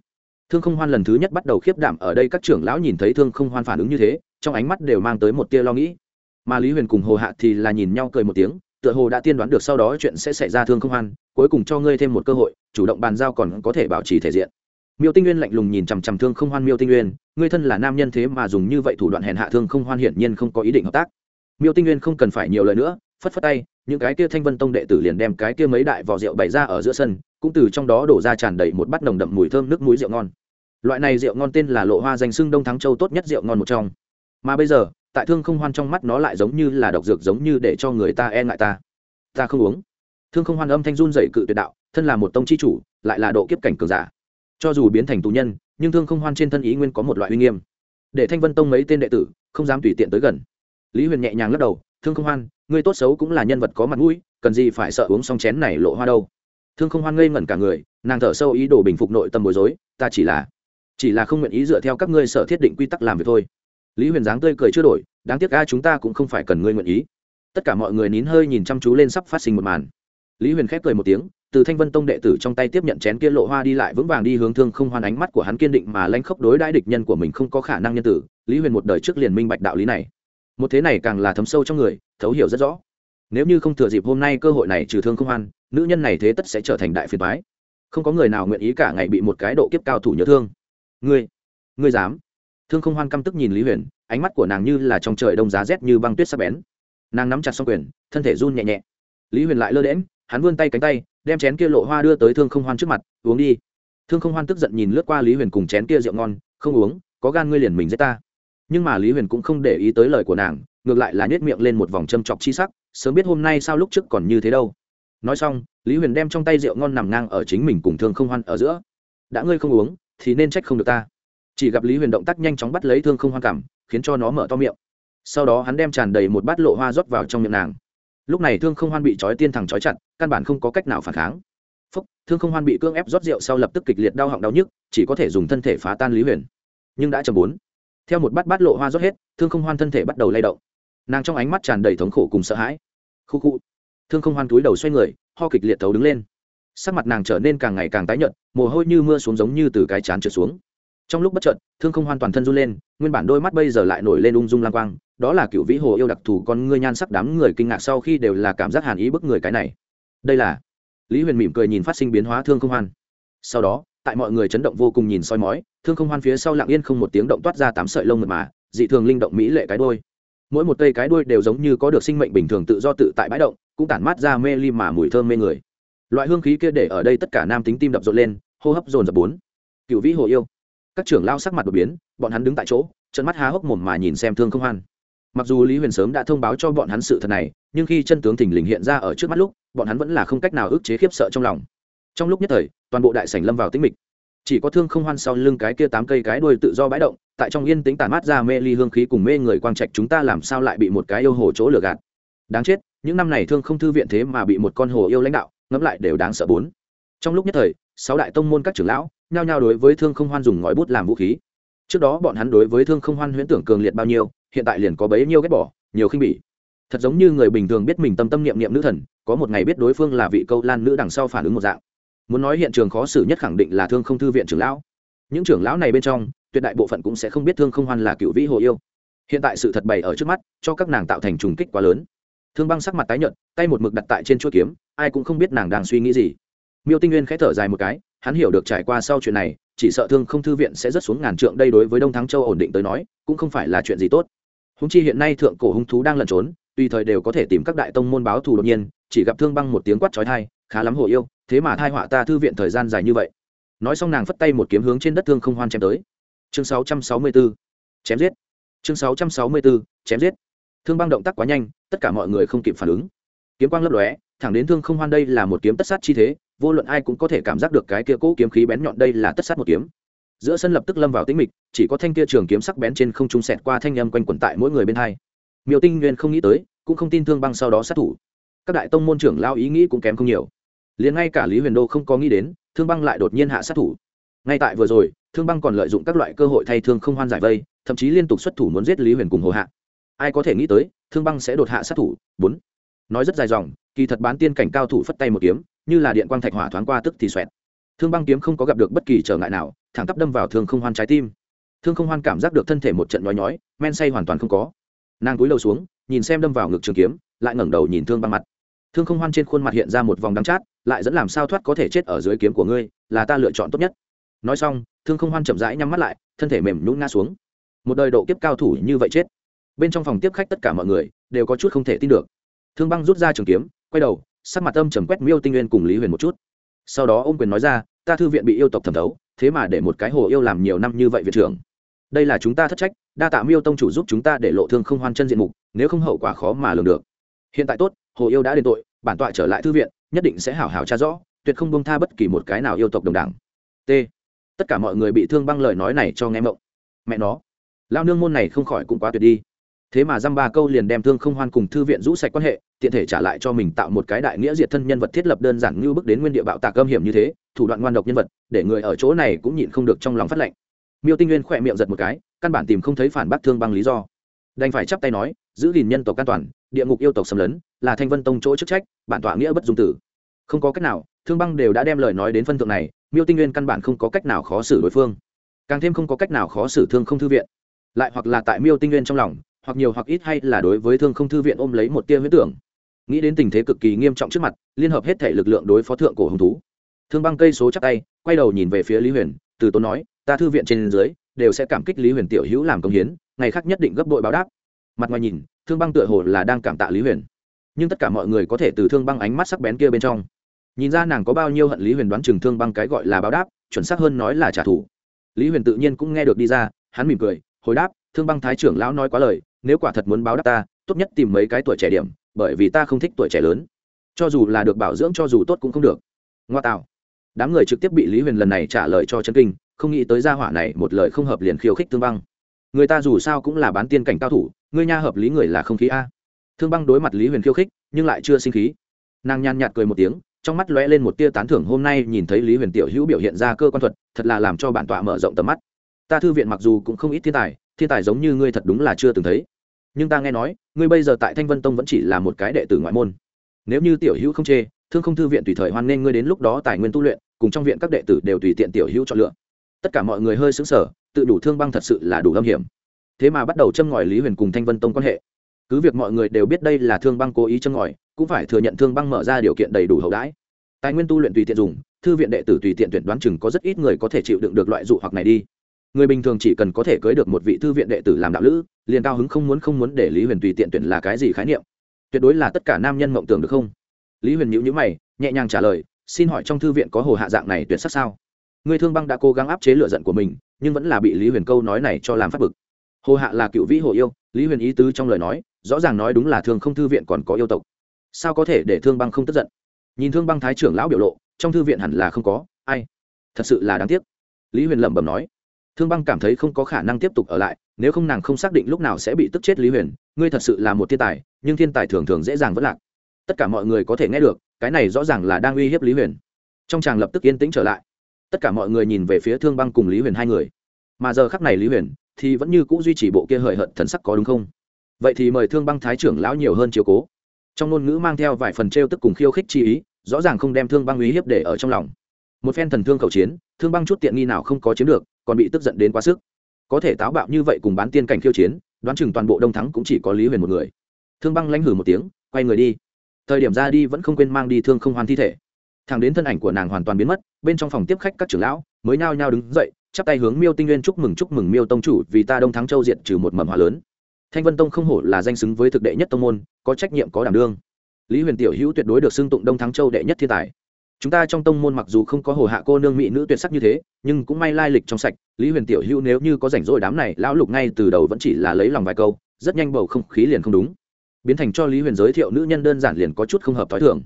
Thương không hoan lần thứ nhất bắt đầu khiếp đảm ở đây các trưởng lão nhìn thấy thương không hoan phản ứng như thế, trong ánh mắt đều mang tới một tia lo nghĩ. Mà lý huyền cùng hồ hạ thì là nhìn nhau cười một tiếng, tựa hồ đã tiên đoán được sau đó chuyện sẽ xảy ra thương không hoan, cuối cùng cho ngươi thêm một cơ hội, chủ động bàn giao còn có thể bảo trì thể diện miêu tinh nguyên lạnh lùng nhìn chằm chằm thương không hoan miêu tinh nguyên ngươi thân là nam nhân thế mà dùng như vậy thủ đoạn hèn hạ thương không hoan hiển nhiên không có ý định hợp tác. Miêu tinh nguyên không cần phải nhiều lời nữa, phất phất tay, những cái kia thanh vân tông đệ tử liền đem cái kia mấy đại vỏ rượu bày ra ở giữa sân, cũng từ trong đó đổ ra tràn đầy một bát nồng đậm mùi thơm nước muối rượu ngon. Loại này rượu ngon tên là lộ hoa danh sưng đông thắng châu tốt nhất rượu ngon một trong. Mà bây giờ, tại thương không hoan trong mắt nó lại giống như là độc dược giống như để cho người ta e ngại ta. Ta không uống. Thương không hoan âm thanh run rẩy cự tuyệt đạo, thân là một tông chi chủ, lại là độ kiếp cảnh cường giả cho dù biến thành tù nhân, nhưng thương không hoan trên thân ý nguyên có một loại uy nghiêm. Để thanh vân tông mấy tên đệ tử, không dám tùy tiện tới gần. Lý huyền nhẹ nhàng lắc đầu, thương không hoan người tốt xấu cũng là nhân vật có mặt mũi, cần gì phải sợ uống xong chén này lộ hoa đâu? Thương không hoan ngây ngẩn cả người, nàng thở sâu ý đồ bình phục nội tâm bối rối, ta chỉ là chỉ là không nguyện ý dựa theo các ngươi sở thiết định quy tắc làm việc thôi. Lý huyền dáng tươi cười chưa đổi, đáng tiếc a, chúng ta cũng không phải cần ngươi nguyện ý. Tất cả mọi người nín hơi nhìn chăm chú lên sắp phát sinh một màn. Lý huyền khép cười một tiếng từ thanh vân tông đệ tử trong tay tiếp nhận chén kia lộ hoa đi lại vững vàng đi hướng thương không hoan ánh mắt của hắn kiên định mà lanh khốc đối đãi địch nhân của mình không có khả năng nhân tử. Lý huyền một đời trước liền minh bạch đạo lý này. Một thế này càng là thấm sâu trong người, thấu hiểu rất rõ. Nếu như không thừa dịp hôm nay cơ hội này trừ thương không hoan, nữ nhân này thế tất sẽ trở thành đại phiền toái. Không có người nào nguyện ý cả ngày bị một cái độ kiếp cao thủ nhớ thương. Ngươi ngươi dám? Thương không hoan căm tức nhìn lý huyền, ánh mắt của nàng như là trong trời đông giá rét như băng tuyết sắp bén. Nàng nắm chặt xong quyền, thân thể run nhẹ nhẹ. Lý huyền lại lơ đễm hắn vươn tay cánh tay đem chén kia lộ hoa đưa tới thương không hoan trước mặt, uống đi. Thương không hoan tức giận nhìn lướt qua lý huyền cùng chén kia rượu ngon, không uống, có gan ngươi liền mình giết ta. Nhưng mà lý huyền cũng không để ý tới lời của nàng, ngược lại là nhét miệng lên một vòng châm chọc chi sắc, sớm biết hôm nay sao lúc trước còn như thế đâu. Nói xong, lý huyền đem trong tay rượu ngon nằm ngang ở chính mình cùng thương không hoan ở giữa. Đã ngươi không uống, thì nên trách không được ta. Chỉ gặp lý huyền động tác nhanh chóng bắt lấy thương không hoan cảm, khiến cho nó mở to miệng. Sau đó hắn đem tràn đầy một bát lộ hoa rót vào trong miệng nàng lúc này thương không hoan bị trói tiên thẳng trói chặt, căn bản không có cách nào phản kháng. Phúc, thương không hoan bị cưỡng ép rót rượu sau lập tức kịch liệt đau họng đau nhức, chỉ có thể dùng thân thể phá tan lý huyền. Nhưng đã chầm bốn. Theo một bát bát lộ hoa rót hết, thương không hoan thân thể bắt đầu lay động. Nàng trong ánh mắt tràn đầy thống khổ cùng sợ hãi. Khu khu. Thương không hoan túi đầu xoay người, ho kịch liệt thấu đứng lên. Sắc mặt nàng trở nên càng ngày càng tái nhợt, mồ hôi như mưa xuống giống như từ cái chán trượt xuống trong lúc bất trợn thương không hoàn toàn thân run lên, nguyên bản đôi mắt bây giờ lại nổi lên ung dung lang quang, đó là cựu vĩ hồ yêu đặc thù con ngươi nhan sắc đám người kinh ngạc sau khi đều là cảm giác hàn ý bức người cái này. Đây là lý huyền mỉm cười nhìn phát sinh biến hóa thương không hoan. Sau đó, tại mọi người chấn động vô cùng nhìn soi mói, thương không hoan phía sau lặng yên không một tiếng động toát ra tám sợi lông mật mà, dị thường linh động mỹ lệ cái đôi mỗi một cây cái đuôi đều giống như có được sinh mệnh bình thường tự do tự tại bãi động, cũng tản mát ra mê ly mà mùi thơm mê người. Loại hương khí kia để ở đây tất cả nam tính tim đập rộn lên, hô hấp dồn dập bốn. Cựu vĩ hồ yêu các trưởng lao sắc mặt đột biến, bọn hắn đứng tại chỗ chân mắt há hốc mồm mà nhìn xem thương không hoan. Mặc dù lý huyền sớm đã thông báo cho bọn hắn sự thật này, nhưng khi chân tướng thình lình hiện ra ở trước mắt lúc, bọn hắn vẫn là không cách nào ức chế khiếp sợ trong lòng. Trong lúc nhất thời, toàn bộ đại sảnh lâm vào tĩnh mịch. Chỉ có thương không hoan sau lưng cái kia tám cây cái đuôi tự do bãi động, tại trong yên tĩnh tản mát ra mê ly hương khí cùng mê người quang trạch chúng ta làm sao lại bị một cái yêu hồ chỗ lừa gạt. Đáng chết, những năm này thương không thư viện thế mà bị một con hồ yêu lãnh đạo, ngẫm lại đều đáng sợ bốn. Trong lúc nhất thời sáu đại tông môn các trưởng lão, nhao nhao đối với thương không hoan dùng ngòi bút làm vũ khí. Trước đó bọn hắn đối với thương không hoan huyễn tưởng cường liệt bao nhiêu, hiện tại liền có bấy nhiêu ghét bỏ, nhiều khinh bỉ. Thật giống như người bình thường biết mình tâm tâm niệm niệm nữ thần, có một ngày biết đối phương là vị câu lan nữ đằng sau phản ứng một dạng. Muốn nói hiện trường khó xử nhất khẳng định là thương không thư viện trưởng lão. Những trưởng lão này bên trong, tuyệt đại bộ phận cũng sẽ không biết thương không hoan là cựu vĩ hồ yêu. Hiện tại sự thật bày ở trước mắt, cho các nàng tạo thành trùng kích quá lớn. Thương băng sắc mặt tái nhợt, tay một mực đặt tại trên chuỗi kiếm, ai cũng không biết nàng đang suy nghĩ gì miêu tinh nguyên khẽ thở dài một cái, hắn hiểu được trải qua sau chuyện này, chỉ sợ thương không thư viện sẽ rất xuống ngàn trượng đây đối với đông thắng châu ổn định tới nói, cũng không phải là chuyện gì tốt húng chi hiện nay thượng cổ hung thú đang lẩn trốn, tùy thời đều có thể tìm các đại tông môn báo thù đột nhiên, chỉ gặp thương băng một tiếng quát trói thai khá lắm hồ yêu, thế mà thai họa ta thư viện thời gian dài như vậy nói xong nàng phất tay một kiếm hướng trên đất thương không hoan chém tới chương 664. chém giết chương 664. chém giết thương băng động tác quá nhanh, tất cả mọi người không kịp phản ứng kiếm quang lấp lóe, thẳng đến thương không hoan đây là một kiếm tất sát chi thế vô luận ai cũng có thể cảm giác được cái kia cỗ kiếm khí bén nhọn đây là tất sát một kiếm. Giữa sân lập tức lâm vào tĩnh mịch, chỉ có thanh kia trường kiếm sắc bén trên không trung sẹt qua thanh âm quanh quẩn tại mỗi người bên hai. Miêu tinh nguyên không nghĩ tới, cũng không tin thương băng sau đó sát thủ. Các đại tông môn trưởng lao ý nghĩ cũng kém không nhiều. Liền ngay cả lý huyền đô không có nghĩ đến, thương băng lại đột nhiên hạ sát thủ. Ngay tại vừa rồi, thương băng còn lợi dụng các loại cơ hội thay thương không hoan giải vây, thậm chí liên tục xuất thủ muốn giết lý huyền cùng hồ hạ. Ai có thể nghĩ tới, thương băng sẽ đột hạ sát thủ? Bốn. Nói rất dài dòng kỳ thật bán tiên cảnh cao thủ phất tay một kiếm, như là điện quang thạch hỏa thoáng qua tức thì xoẹt. Thương băng kiếm không có gặp được bất kỳ trở ngại nào, thẳng tắp đâm vào thương không hoan trái tim. Thương không hoan cảm giác được thân thể một trận nhói nhói, men say hoàn toàn không có. Nàng cúi đầu xuống, nhìn xem đâm vào ngực trường kiếm, lại ngẩng đầu nhìn thương băng mặt. Thương không hoan trên khuôn mặt hiện ra một vòng đắng chát, lại dẫn làm sao thoát có thể chết ở dưới kiếm của ngươi, là ta lựa chọn tốt nhất. Nói xong, thương không hoan chậm rãi nhắm mắt lại, thân thể mềm nhún ngã xuống. Một đời độ kiếp cao thủ như vậy chết. Bên trong phòng tiếp khách tất cả mọi người đều có chút không thể tin được. Thương băng rút ra trường kiếm quay đầu, sắc mặt âm trầm quét miêu tinh nguyên cùng lý huyền một chút. Sau đó ôm quyền nói ra, ta thư viện bị yêu tộc thẩm thấu, thế mà để một cái hồ yêu làm nhiều năm như vậy viện trưởng. Đây là chúng ta thất trách, đa tạ miêu tông chủ giúp chúng ta để lộ thương không hoan chân diện mục, nếu không hậu quả khó mà lường được. Hiện tại tốt, hồ yêu đã đền tội, bản tọa trở lại thư viện, nhất định sẽ hảo hảo tra rõ, tuyệt không bông tha bất kỳ một cái nào yêu tộc đồng đảng. T. Tất cả mọi người bị thương băng lời nói này cho nghe mộng mẹ nó, lao nương môn này không khỏi cũng quá tuyệt đi thế mà dăm ba câu liền đem thương không hoan cùng thư viện rũ sạch quan hệ, tiện thể trả lại cho mình tạo một cái đại nghĩa diệt thân nhân vật thiết lập đơn giản như bước đến nguyên địa bạo tạc âm hiểm như thế, thủ đoạn ngoan độc nhân vật, để người ở chỗ này cũng nhịn không được trong lòng phát lệnh. Miêu tinh nguyên khỏe miệng giật một cái, căn bản tìm không thấy phản bác thương băng lý do. Đành phải chắp tay nói, giữ gìn nhân tộc an toàn, địa ngục yêu tộc xâm lấn, là thanh vân tông chỗ chức trách, bản tỏa nghĩa bất dung tử. Không có cách nào, thương băng đều đã đem lời nói đến phân thượng này, miêu tinh nguyên căn bản không có cách nào khó xử đối phương. Càng thêm không có cách nào khó xử thương không thư viện. Lại hoặc là tại miêu tinh nguyên trong lòng hoặc nhiều hoặc ít hay là đối với thương không thư viện ôm lấy một tia huyết tưởng. Nghĩ đến tình thế cực kỳ nghiêm trọng trước mặt, liên hợp hết thể lực lượng đối phó thượng cổ hùng thú. Thương băng cây số chắc tay, quay đầu nhìn về phía lý huyền, từ tốn nói, ta thư viện trên dưới đều sẽ cảm kích lý huyền tiểu hữu làm công hiến, ngày khác nhất định gấp đội báo đáp. Mặt ngoài nhìn, thương băng tựa hồ là đang cảm tạ lý huyền. Nhưng tất cả mọi người có thể từ thương băng ánh mắt sắc bén kia bên trong, nhìn ra nàng có bao nhiêu hận lý huyền đoán chừng thương băng cái gọi là báo đáp, chuẩn xác hơn nói là trả thù. Lý huyền tự nhiên cũng nghe được đi ra, hắn mỉm cười, hồi đáp, thương băng thái trưởng lão nói quá lời nếu quả thật muốn báo đáp ta, tốt nhất tìm mấy cái tuổi trẻ điểm, bởi vì ta không thích tuổi trẻ lớn. Cho dù là được bảo dưỡng, cho dù tốt cũng không được. Ngoa tạo. Đám người trực tiếp bị lý huyền lần này trả lời cho chân kinh, không nghĩ tới gia hỏa này một lời không hợp liền khiêu khích thương băng. Người ta dù sao cũng là bán tiên cảnh cao thủ ngươi nha hợp lý người là không khí a. Thương băng đối mặt lý huyền khiêu khích, nhưng lại chưa sinh khí. Nàng nhàn nhạt cười một tiếng, trong mắt lóe lên một tia tán thưởng hôm nay nhìn thấy lý huyền tiểu hữu biểu hiện ra cơ quan thuật, thật là làm cho bản tọa mở rộng tầm mắt. Ta thư viện mặc dù cũng không ít thiên tài thiên tài giống như ngươi thật đúng là chưa từng thấy nhưng ta nghe nói, ngươi bây giờ tại thanh vân tông vẫn chỉ là một cái đệ tử ngoại môn. Nếu như tiểu hữu không chê, thương không thư viện tùy thời hoan nghênh ngươi đến lúc đó tài nguyên tu luyện, cùng trong viện các đệ tử đều tùy tiện tiểu hữu chọn lựa. Tất cả mọi người hơi xứng sở tự đủ thương băng thật sự là đủ âm hiểm. Thế mà bắt đầu châm ngòi lý huyền cùng thanh vân tông quan hệ. Cứ việc mọi người đều biết đây là thương băng cố ý châm ngòi, cũng phải thừa nhận thương băng mở ra điều kiện đầy đủ hậu đãi. Tài nguyên tu luyện tùy tiện dùng, thư viện đệ tử tùy tiện tuyển đoán chừng có rất ít người có thể chịu đựng được loại dụ hoặc này đi người bình thường chỉ cần có thể cưới được một vị thư viện đệ tử làm đạo lữ, liền cao hứng không muốn không muốn để lý huyền tùy tiện tuyển là cái gì khái niệm. Tuyệt đối là tất cả nam nhân mộng tưởng được không? Lý huyền nhữ nhữ mày, nhẹ nhàng trả lời, xin hỏi trong thư viện có hồ hạ dạng này tuyệt sắc sao? Người thương băng đã cố gắng áp chế lựa giận của mình, nhưng vẫn là bị lý huyền câu nói này cho làm phát bực. Hồ hạ là cựu vĩ hồ yêu, lý huyền ý tứ trong lời nói, rõ ràng nói đúng là thương không thư viện còn có yêu tộc. Sao có thể để thương băng không tức giận? Nhìn thương băng thái trưởng lão biểu lộ, trong thư viện hẳn là không có, ai? Thật sự là đáng tiếc. Lý huyền lẩm bẩm nói thương băng cảm thấy không có khả năng tiếp tục ở lại, nếu không nàng không xác định lúc nào sẽ bị tức chết lý huyền, ngươi thật sự là một thiên tài, nhưng thiên tài thường thường dễ dàng vất lạc. Tất cả mọi người có thể nghe được, cái này rõ ràng là đang uy hiếp lý huyền. Trong chàng lập tức yên tĩnh trở lại. Tất cả mọi người nhìn về phía thương băng cùng lý huyền hai người. Mà giờ khắc này lý huyền thì vẫn như c ũ duy trì bộ kia hời hợt thần sắc có đúng không? Vậy thì mời thương băng thái trưởng lão nhiều hơn chiều cố. Trong ngôn ngữ mang theo vài phần t r e o tức cùng khiêu khích chi ý, rõ ràng không đem thương băng uy hiếp để ở trong lòng. Một phen thần thương khẩu chiến, thương băng chút tiện nghi nào không có chiếm được còn bị tức giận đến quá sức. Có thể táo bạo như vậy cùng bán tiên cảnh khiêu chiến, đoán chừng toàn bộ đông thắng cũng chỉ có lý huyền một người. Thương băng lanh hử một tiếng, quay người đi. Thời điểm ra đi vẫn không quên mang đi thương không hoàn thi thể. Thằng đến thân ảnh của nàng hoàn toàn biến mất, bên trong phòng tiếp khách các trưởng lão mới nhao nhao đứng dậy, chắp tay hướng miêu tinh nguyên chúc mừng chúc mừng miêu tông chủ vì ta đông thắng châu diện trừ một mầm hòa lớn. Thanh vân tông không hổ là danh xứng với thực đệ nhất tông môn, có trách nhiệm có đảm đương. Lý huyền tiểu hữu tuyệt đối được xưng tụng đông thắng châu đệ nhất thiên tài chúng ta trong tông môn mặc dù không có hồ hạ cô nương mỹ nữ tuyệt sắc như thế, nhưng cũng may lai lịch trong sạch, lý huyền tiểu hữu nếu như có rảnh rỗi đám này, lão lục ngay từ đầu vẫn chỉ là lấy lòng vài câu, rất nhanh bầu không khí liền không đúng. Biến thành cho lý huyền giới thiệu nữ nhân đơn giản liền có chút không hợp t h ó i thường.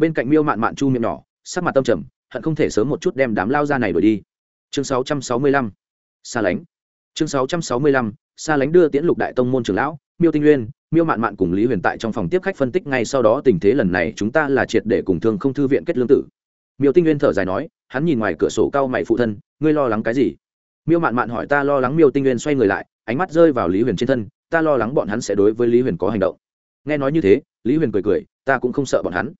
Bên cạnh miêu mạn mạn chu miệng nhỏ, sắc mặt tâm trầm, hận không thể sớm một chút đem đám lao ra này đổi đi. Chương sáu trăm sáu mươi lăm xa lánh. Chương sáu trăm sáu mươi lăm xa lánh đưa tiễn lục đại tông môn trường lão, miêu tinh uyên miêu mạn mạn cùng lý huyền tại trong phòng tiếp khách phân tích ngay sau đó tình thế lần này chúng ta là triệt để cùng thương không thư viện kết lương tử. Miêu tinh nguyên thở dài nói, hắn nhìn ngoài cửa sổ cao mày phụ thân, ngươi lo lắng cái gì? Miêu mạn mạn hỏi ta lo lắng miêu tinh nguyên xoay người lại, ánh mắt rơi vào lý huyền trên thân, ta lo lắng bọn hắn sẽ đối với lý huyền có hành động. Nghe nói như thế, lý huyền cười cười, ta cũng không sợ bọn hắn.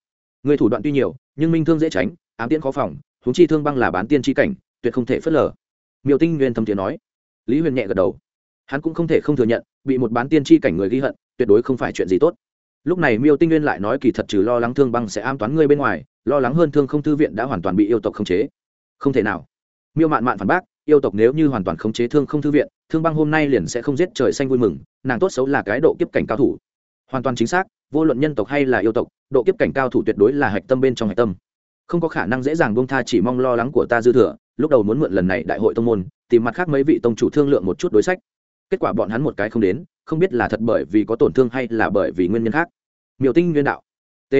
Người thủ đoạn tuy nhiều, nhưng minh thương dễ tránh, ám tiễn khó phòng húng chi thương băng là bán tiên tri cảnh, tuyệt không thể phớt lờ. Miêu tinh nguyên thâm tiếng nói. Lý huyền nhẹ gật đầu hắn cũng không thể không thừa nhận, bị một bán tiên tri cảnh người ghi hận, tuyệt đối không phải chuyện gì tốt. Lúc này miêu tinh nguyên lại nói kỳ thật trừ lo lắng thương băng sẽ am toán ngươi bên ngoài, lo lắng hơn thương không thư viện đã hoàn toàn bị yêu tộc khống chế. Không thể nào. Miêu mạn mạn phản bác, yêu tộc nếu như hoàn toàn khống chế thương không thư viện, thương băng hôm nay liền sẽ không giết trời xanh vui mừng, nàng tốt xấu là cái độ kiếp cảnh cao thủ. Hoàn toàn chính xác, vô luận nhân tộc hay là yêu tộc, độ kiếp cảnh cao thủ tuyệt đối là hạch tâm bên trong hạch tâm. Không có khả năng dễ dàng bông tha chỉ mong lo lắng của ta dư thừa, lúc đầu muốn mượn lần này đại hội tông môn, tìm mặt khác mấy vị tông chủ thương lượng một chút đối sách kết quả bọn hắn một cái không đến, không biết là thật bởi vì có tổn thương hay là bởi vì nguyên nhân khác. Miêu tinh nguyên đạo, t.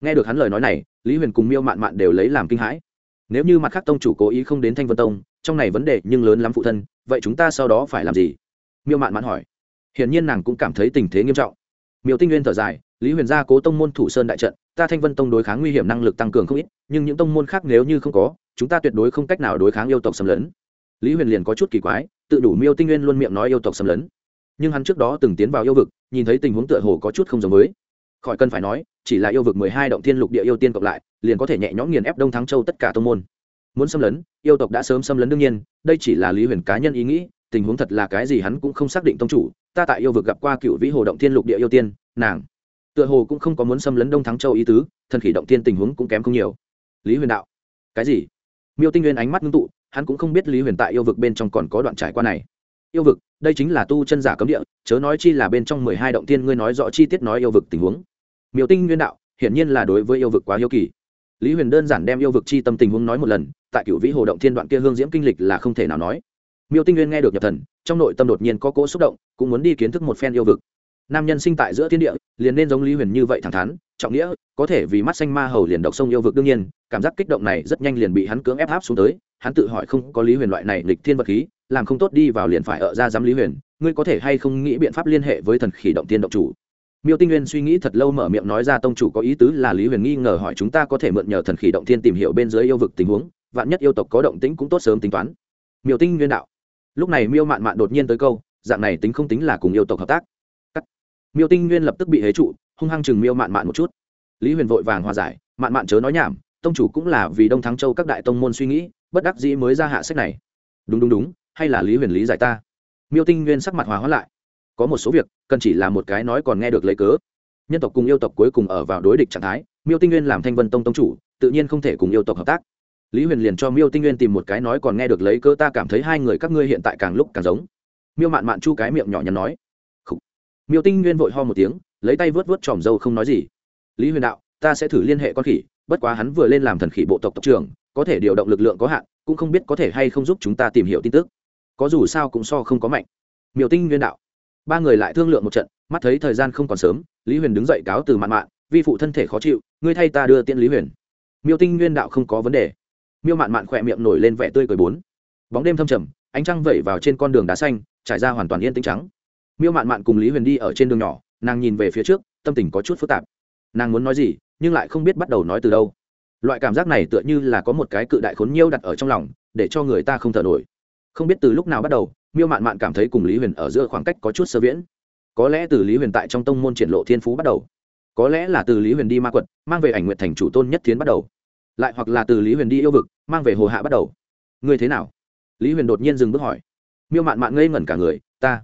Nghe được hắn lời nói này, lý huyền cùng miêu mạn mạn đều lấy làm kinh hãi. Nếu như mặt khác tông chủ cố ý không đến thanh vân tông, trong này vấn đề nhưng lớn lắm phụ thân, vậy chúng ta sau đó phải làm gì? Miêu mạn mạn hỏi. Hiển nhiên nàng cũng cảm thấy tình thế nghiêm trọng. Miêu tinh nguyên thở dài, lý huyền gia cố tông môn thủ sơn đại trận, ta thanh vân tông đối kháng nguy hiểm năng lực tăng cường không ít, nhưng những tông môn khác nếu như không có, chúng ta tuyệt đối không cách nào đối kháng yêu tộc xâm lấn. Lý huyền liền có chút kỳ quái tự đủ miêu tinh nguyên luôn miệng nói yêu tộc xâm lấn. Nhưng hắn trước đó từng tiến vào yêu vực, nhìn thấy tình huống tựa hồ có chút không giống với. Khỏi cần phải nói, chỉ là yêu vực mười hai động thiên lục địa yêu tiên cộng lại, liền có thể nhẹ nhõm nghiền ép đông thắng châu tất cả tông môn. Muốn xâm lấn, yêu tộc đã sớm xâm lấn đương nhiên, đây chỉ là lý huyền cá nhân ý nghĩ, tình huống thật là cái gì hắn cũng không xác định tông chủ, ta tại yêu vực gặp qua cựu vĩ hồ động thiên lục địa yêu tiên, nàng. Tựa hồ cũng không có muốn xâm lấn đông thắng châu ý tứ, thần khỉ động thiên tình huống cũng kém không nhiều. Lý huyền đạo, cái gì? Miêu tinh nguyên ánh mắt ngưng tụ hắn cũng không biết lý huyền tại yêu vực bên trong còn có đoạn trải qua này. Yêu vực, đây chính là tu chân giả cấm địa, chớ nói chi là bên trong mười hai động tiên ngươi nói rõ chi tiết nói yêu vực tình huống. Miêu tinh nguyên đạo, hiển nhiên là đối với yêu vực quá yêu kỳ. Lý huyền đơn giản đem yêu vực chi tâm tình huống nói một lần, tại cựu vĩ hồ động thiên đoạn kia hương diễm kinh lịch là không thể nào nói. Miêu tinh nguyên nghe được nhập thần, trong nội tâm đột nhiên có cỗ xúc động, cũng muốn đi kiến thức một phen yêu vực nam nhân sinh tại giữa thiên địa, liền nên giống lý huyền như vậy thẳng thắn, trọng nghĩa, có thể vì mắt xanh ma hầu liền độc sông yêu vực đương nhiên, cảm giác kích động này rất nhanh liền bị hắn cưỡng ép áp xuống tới, hắn tự hỏi không có lý huyền loại này lịch thiên vật khí, làm không tốt đi vào liền phải ở ra giám lý huyền, ngươi có thể hay không nghĩ biện pháp liên hệ với thần khỉ động tiên động chủ? Miêu tinh nguyên suy nghĩ thật lâu mở miệng nói ra tông chủ có ý tứ là lý huyền nghi ngờ hỏi chúng ta có thể mượn nhờ thần khỉ động thiên tìm hiểu bên dưới yêu vực tình huống, vạn nhất yêu tộc có động tĩnh cũng tốt sớm tính toán. Miêu tinh nguyên đạo. Lúc này miêu mạn mạn đột nhiên tới câu, dạng này tính không tính là cùng yêu tộc hợp tác miêu tinh nguyên lập tức bị hế trụ, hung hăng chừng miêu mạn mạn một chút. Lý huyền vội vàng hòa giải, mạn mạn chớ nói nhảm, tông chủ cũng là vì đông thắng châu các đại tông môn suy nghĩ, bất đắc dĩ mới ra hạ sách này. Đúng đúng đúng, hay là lý huyền lý giải ta? Miêu tinh nguyên sắc mặt hòa hóa lại. Có một số việc, cần chỉ là một cái nói còn nghe được lấy cớ. Nhân tộc cùng yêu tộc cuối cùng ở vào đối địch trạng thái, miêu tinh nguyên làm thanh vân tông tông chủ, tự nhiên không thể cùng yêu tộc hợp tác. Lý huyền liền cho miêu tinh nguyên tìm một cái nói còn nghe được lấy cớ, ta cảm thấy hai người các ngươi hiện tại càng lúc càng giống. Miêu mạn mạn chu cái miệng nhỏ nhắn nói miêu tinh nguyên vội ho một tiếng, lấy tay vớt vớt tròm dâu không nói gì. Lý huyền đạo, ta sẽ thử liên hệ con khỉ, bất quá hắn vừa lên làm thần khỉ bộ tộc tộc trưởng, có thể điều động lực lượng có hạn, cũng không biết có thể hay không giúp chúng ta tìm hiểu tin tức. Có dù sao cũng so không có mạnh. Miêu tinh nguyên đạo. Ba người lại thương lượng một trận, mắt thấy thời gian không còn sớm, lý huyền đứng dậy cáo từ mạn mạn, vi phụ thân thể khó chịu, ngươi thay ta đưa tiễn lý huyền. Miêu tinh nguyên đạo không có vấn đề. Miêu mạn mạn khỏe miệng nổi lên vẻ tươi cười bốn. Bóng đêm thâm trầm, ánh trăng vẩy vào trên con đường đá xanh, trải ra hoàn toàn yên tĩnh trắng miêu mạn mạn cùng lý huyền đi ở trên đường nhỏ, nàng nhìn về phía trước, tâm tình có chút phức tạp. Nàng muốn nói gì, nhưng lại không biết bắt đầu nói từ đâu. Loại cảm giác này tựa như là có một cái cự đại khốn nhiêu đặt ở trong lòng, để cho người ta không thở nổi. Không biết từ lúc nào bắt đầu, miêu mạn mạn cảm thấy cùng lý huyền ở giữa khoảng cách có chút sơ viễn. Có lẽ từ lý huyền tại trong tông môn triển lộ thiên phú bắt đầu. Có lẽ là từ lý huyền đi ma quật, mang về ảnh nguyện thành chủ tôn nhất thiến bắt đầu. Lại hoặc là từ lý huyền đi yêu vực, mang về hồ hạ bắt đầu. Ngươi thế nào? Lý huyền đột nhiên dừng bước hỏi. Miêu mạn mạn ngây ngẩn cả người, ta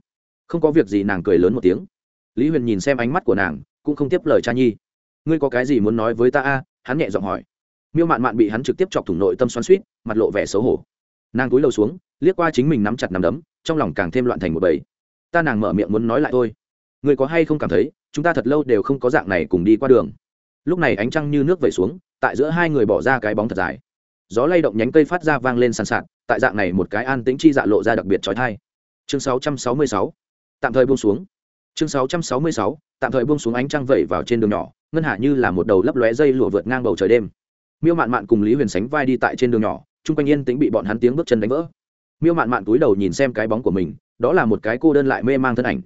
không có việc gì nàng cười lớn một tiếng. Lý huyền nhìn xem ánh mắt của nàng, cũng không tiếp lời cha nhi. Ngươi có cái gì muốn nói với ta a? Hắn nhẹ giọng hỏi. Miêu mạn mạn bị hắn trực tiếp chọc thủng nội tâm xoắn suýt mặt lộ vẻ xấu hổ. Nàng cúi đầu xuống, liếc qua chính mình nắm chặt nắm đấm, trong lòng càng thêm loạn thành một bầy. Ta nàng mở miệng muốn nói lại thôi. Người có hay không cảm thấy, chúng ta thật lâu đều không có dạng này cùng đi qua đường? Lúc này ánh trăng như nước vẩy xuống, tại giữa hai người bỏ ra cái bóng thật dài. Gió lay động nhánh cây phát ra vang lên sàn sạt, tại dạng này một cái an tĩnh chi dạ lộ ra đặc biệt trói thai chương 666 tạm thời buông xuống. Chương 666. tạm thời buông xuống ánh trăng vẩy vào trên đường nhỏ, ngân hạ như là một đầu lấp lóe dây lụa vượt ngang bầu trời đêm. Miêu mạn mạn cùng lý huyền sánh vai đi tại trên đường nhỏ, chung quanh yên tĩnh bị bọn hắn tiếng bước chân đánh vỡ. Miêu mạn mạn túi đầu nhìn xem cái bóng của mình, đó là một cái cô đơn lại mê mang thân ảnh.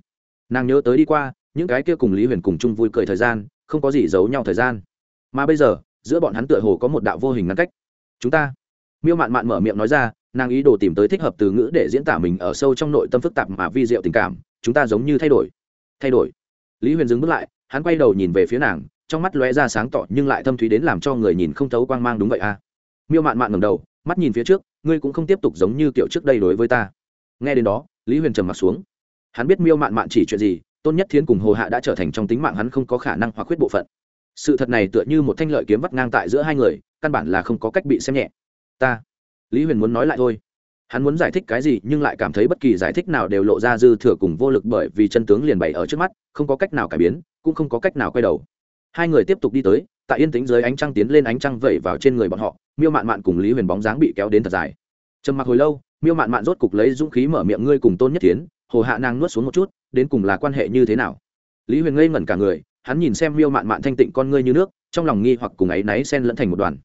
Nàng nhớ tới đi qua, những cái kia cùng lý huyền cùng chung vui cười thời gian, không có gì giấu nhau thời gian. Mà bây giờ, giữa bọn hắn tựa hồ có một đạo vô hình ngăn cách. Chúng ta. Miêu mạn mạn mở miệng nói ra, nàng ý đồ tìm tới thích hợp từ ngữ để diễn tả mình ở sâu trong nội tâm phức tạp mà vi diệu tình cảm chúng ta giống như thay đổi. Thay đổi. Lý huyền dừng bước lại, hắn quay đầu nhìn về phía nàng, trong mắt lóe ra sáng tỏ nhưng lại thâm thúy đến làm cho người nhìn không thấu quang mang đúng vậy à? Miêu mạn mạn ngầm đầu, mắt nhìn phía trước, ngươi cũng không tiếp tục giống như kiểu trước đây đối với ta. Nghe đến đó, lý huyền trầm m ặ t xuống. Hắn biết miêu mạn mạn chỉ chuyện gì, tôn nhất thiến cùng hồ hạ đã trở thành trong tính mạng hắn không có khả năng hoặc khuyết bộ phận. Sự thật này tựa như một thanh lợi kiếm vắt ngang tại giữa hai người, căn bản là không có cách bị xem nhẹ. Ta. Lý huyền muốn nói lại thôi hắn muốn giải thích cái gì nhưng lại cảm thấy bất kỳ giải thích nào đều lộ ra dư thừa cùng vô lực bởi vì chân tướng liền bày ở trước mắt, không có cách nào cải biến, cũng không có cách nào quay đầu. Hai người tiếp tục đi tới, tại yên tĩnh dưới ánh trăng tiến lên ánh trăng vẩy vào trên người bọn họ, miêu mạn mạn cùng lý huyền bóng dáng bị kéo đến thật dài. Trầm mặc hồi lâu, miêu mạn mạn rốt cục lấy dũng khí mở miệng, ngươi cùng tôn nhất tiến hồ hạ nàng nuốt xuống một chút, đến cùng là quan hệ như thế nào? Lý huyền ngây ngẩn cả người, hắn nhìn xem miêu mạn mạn thanh tịnh con ngươi như nước, trong lòng nghi hoặc cùng áy náy sen lẫn thành một đoàn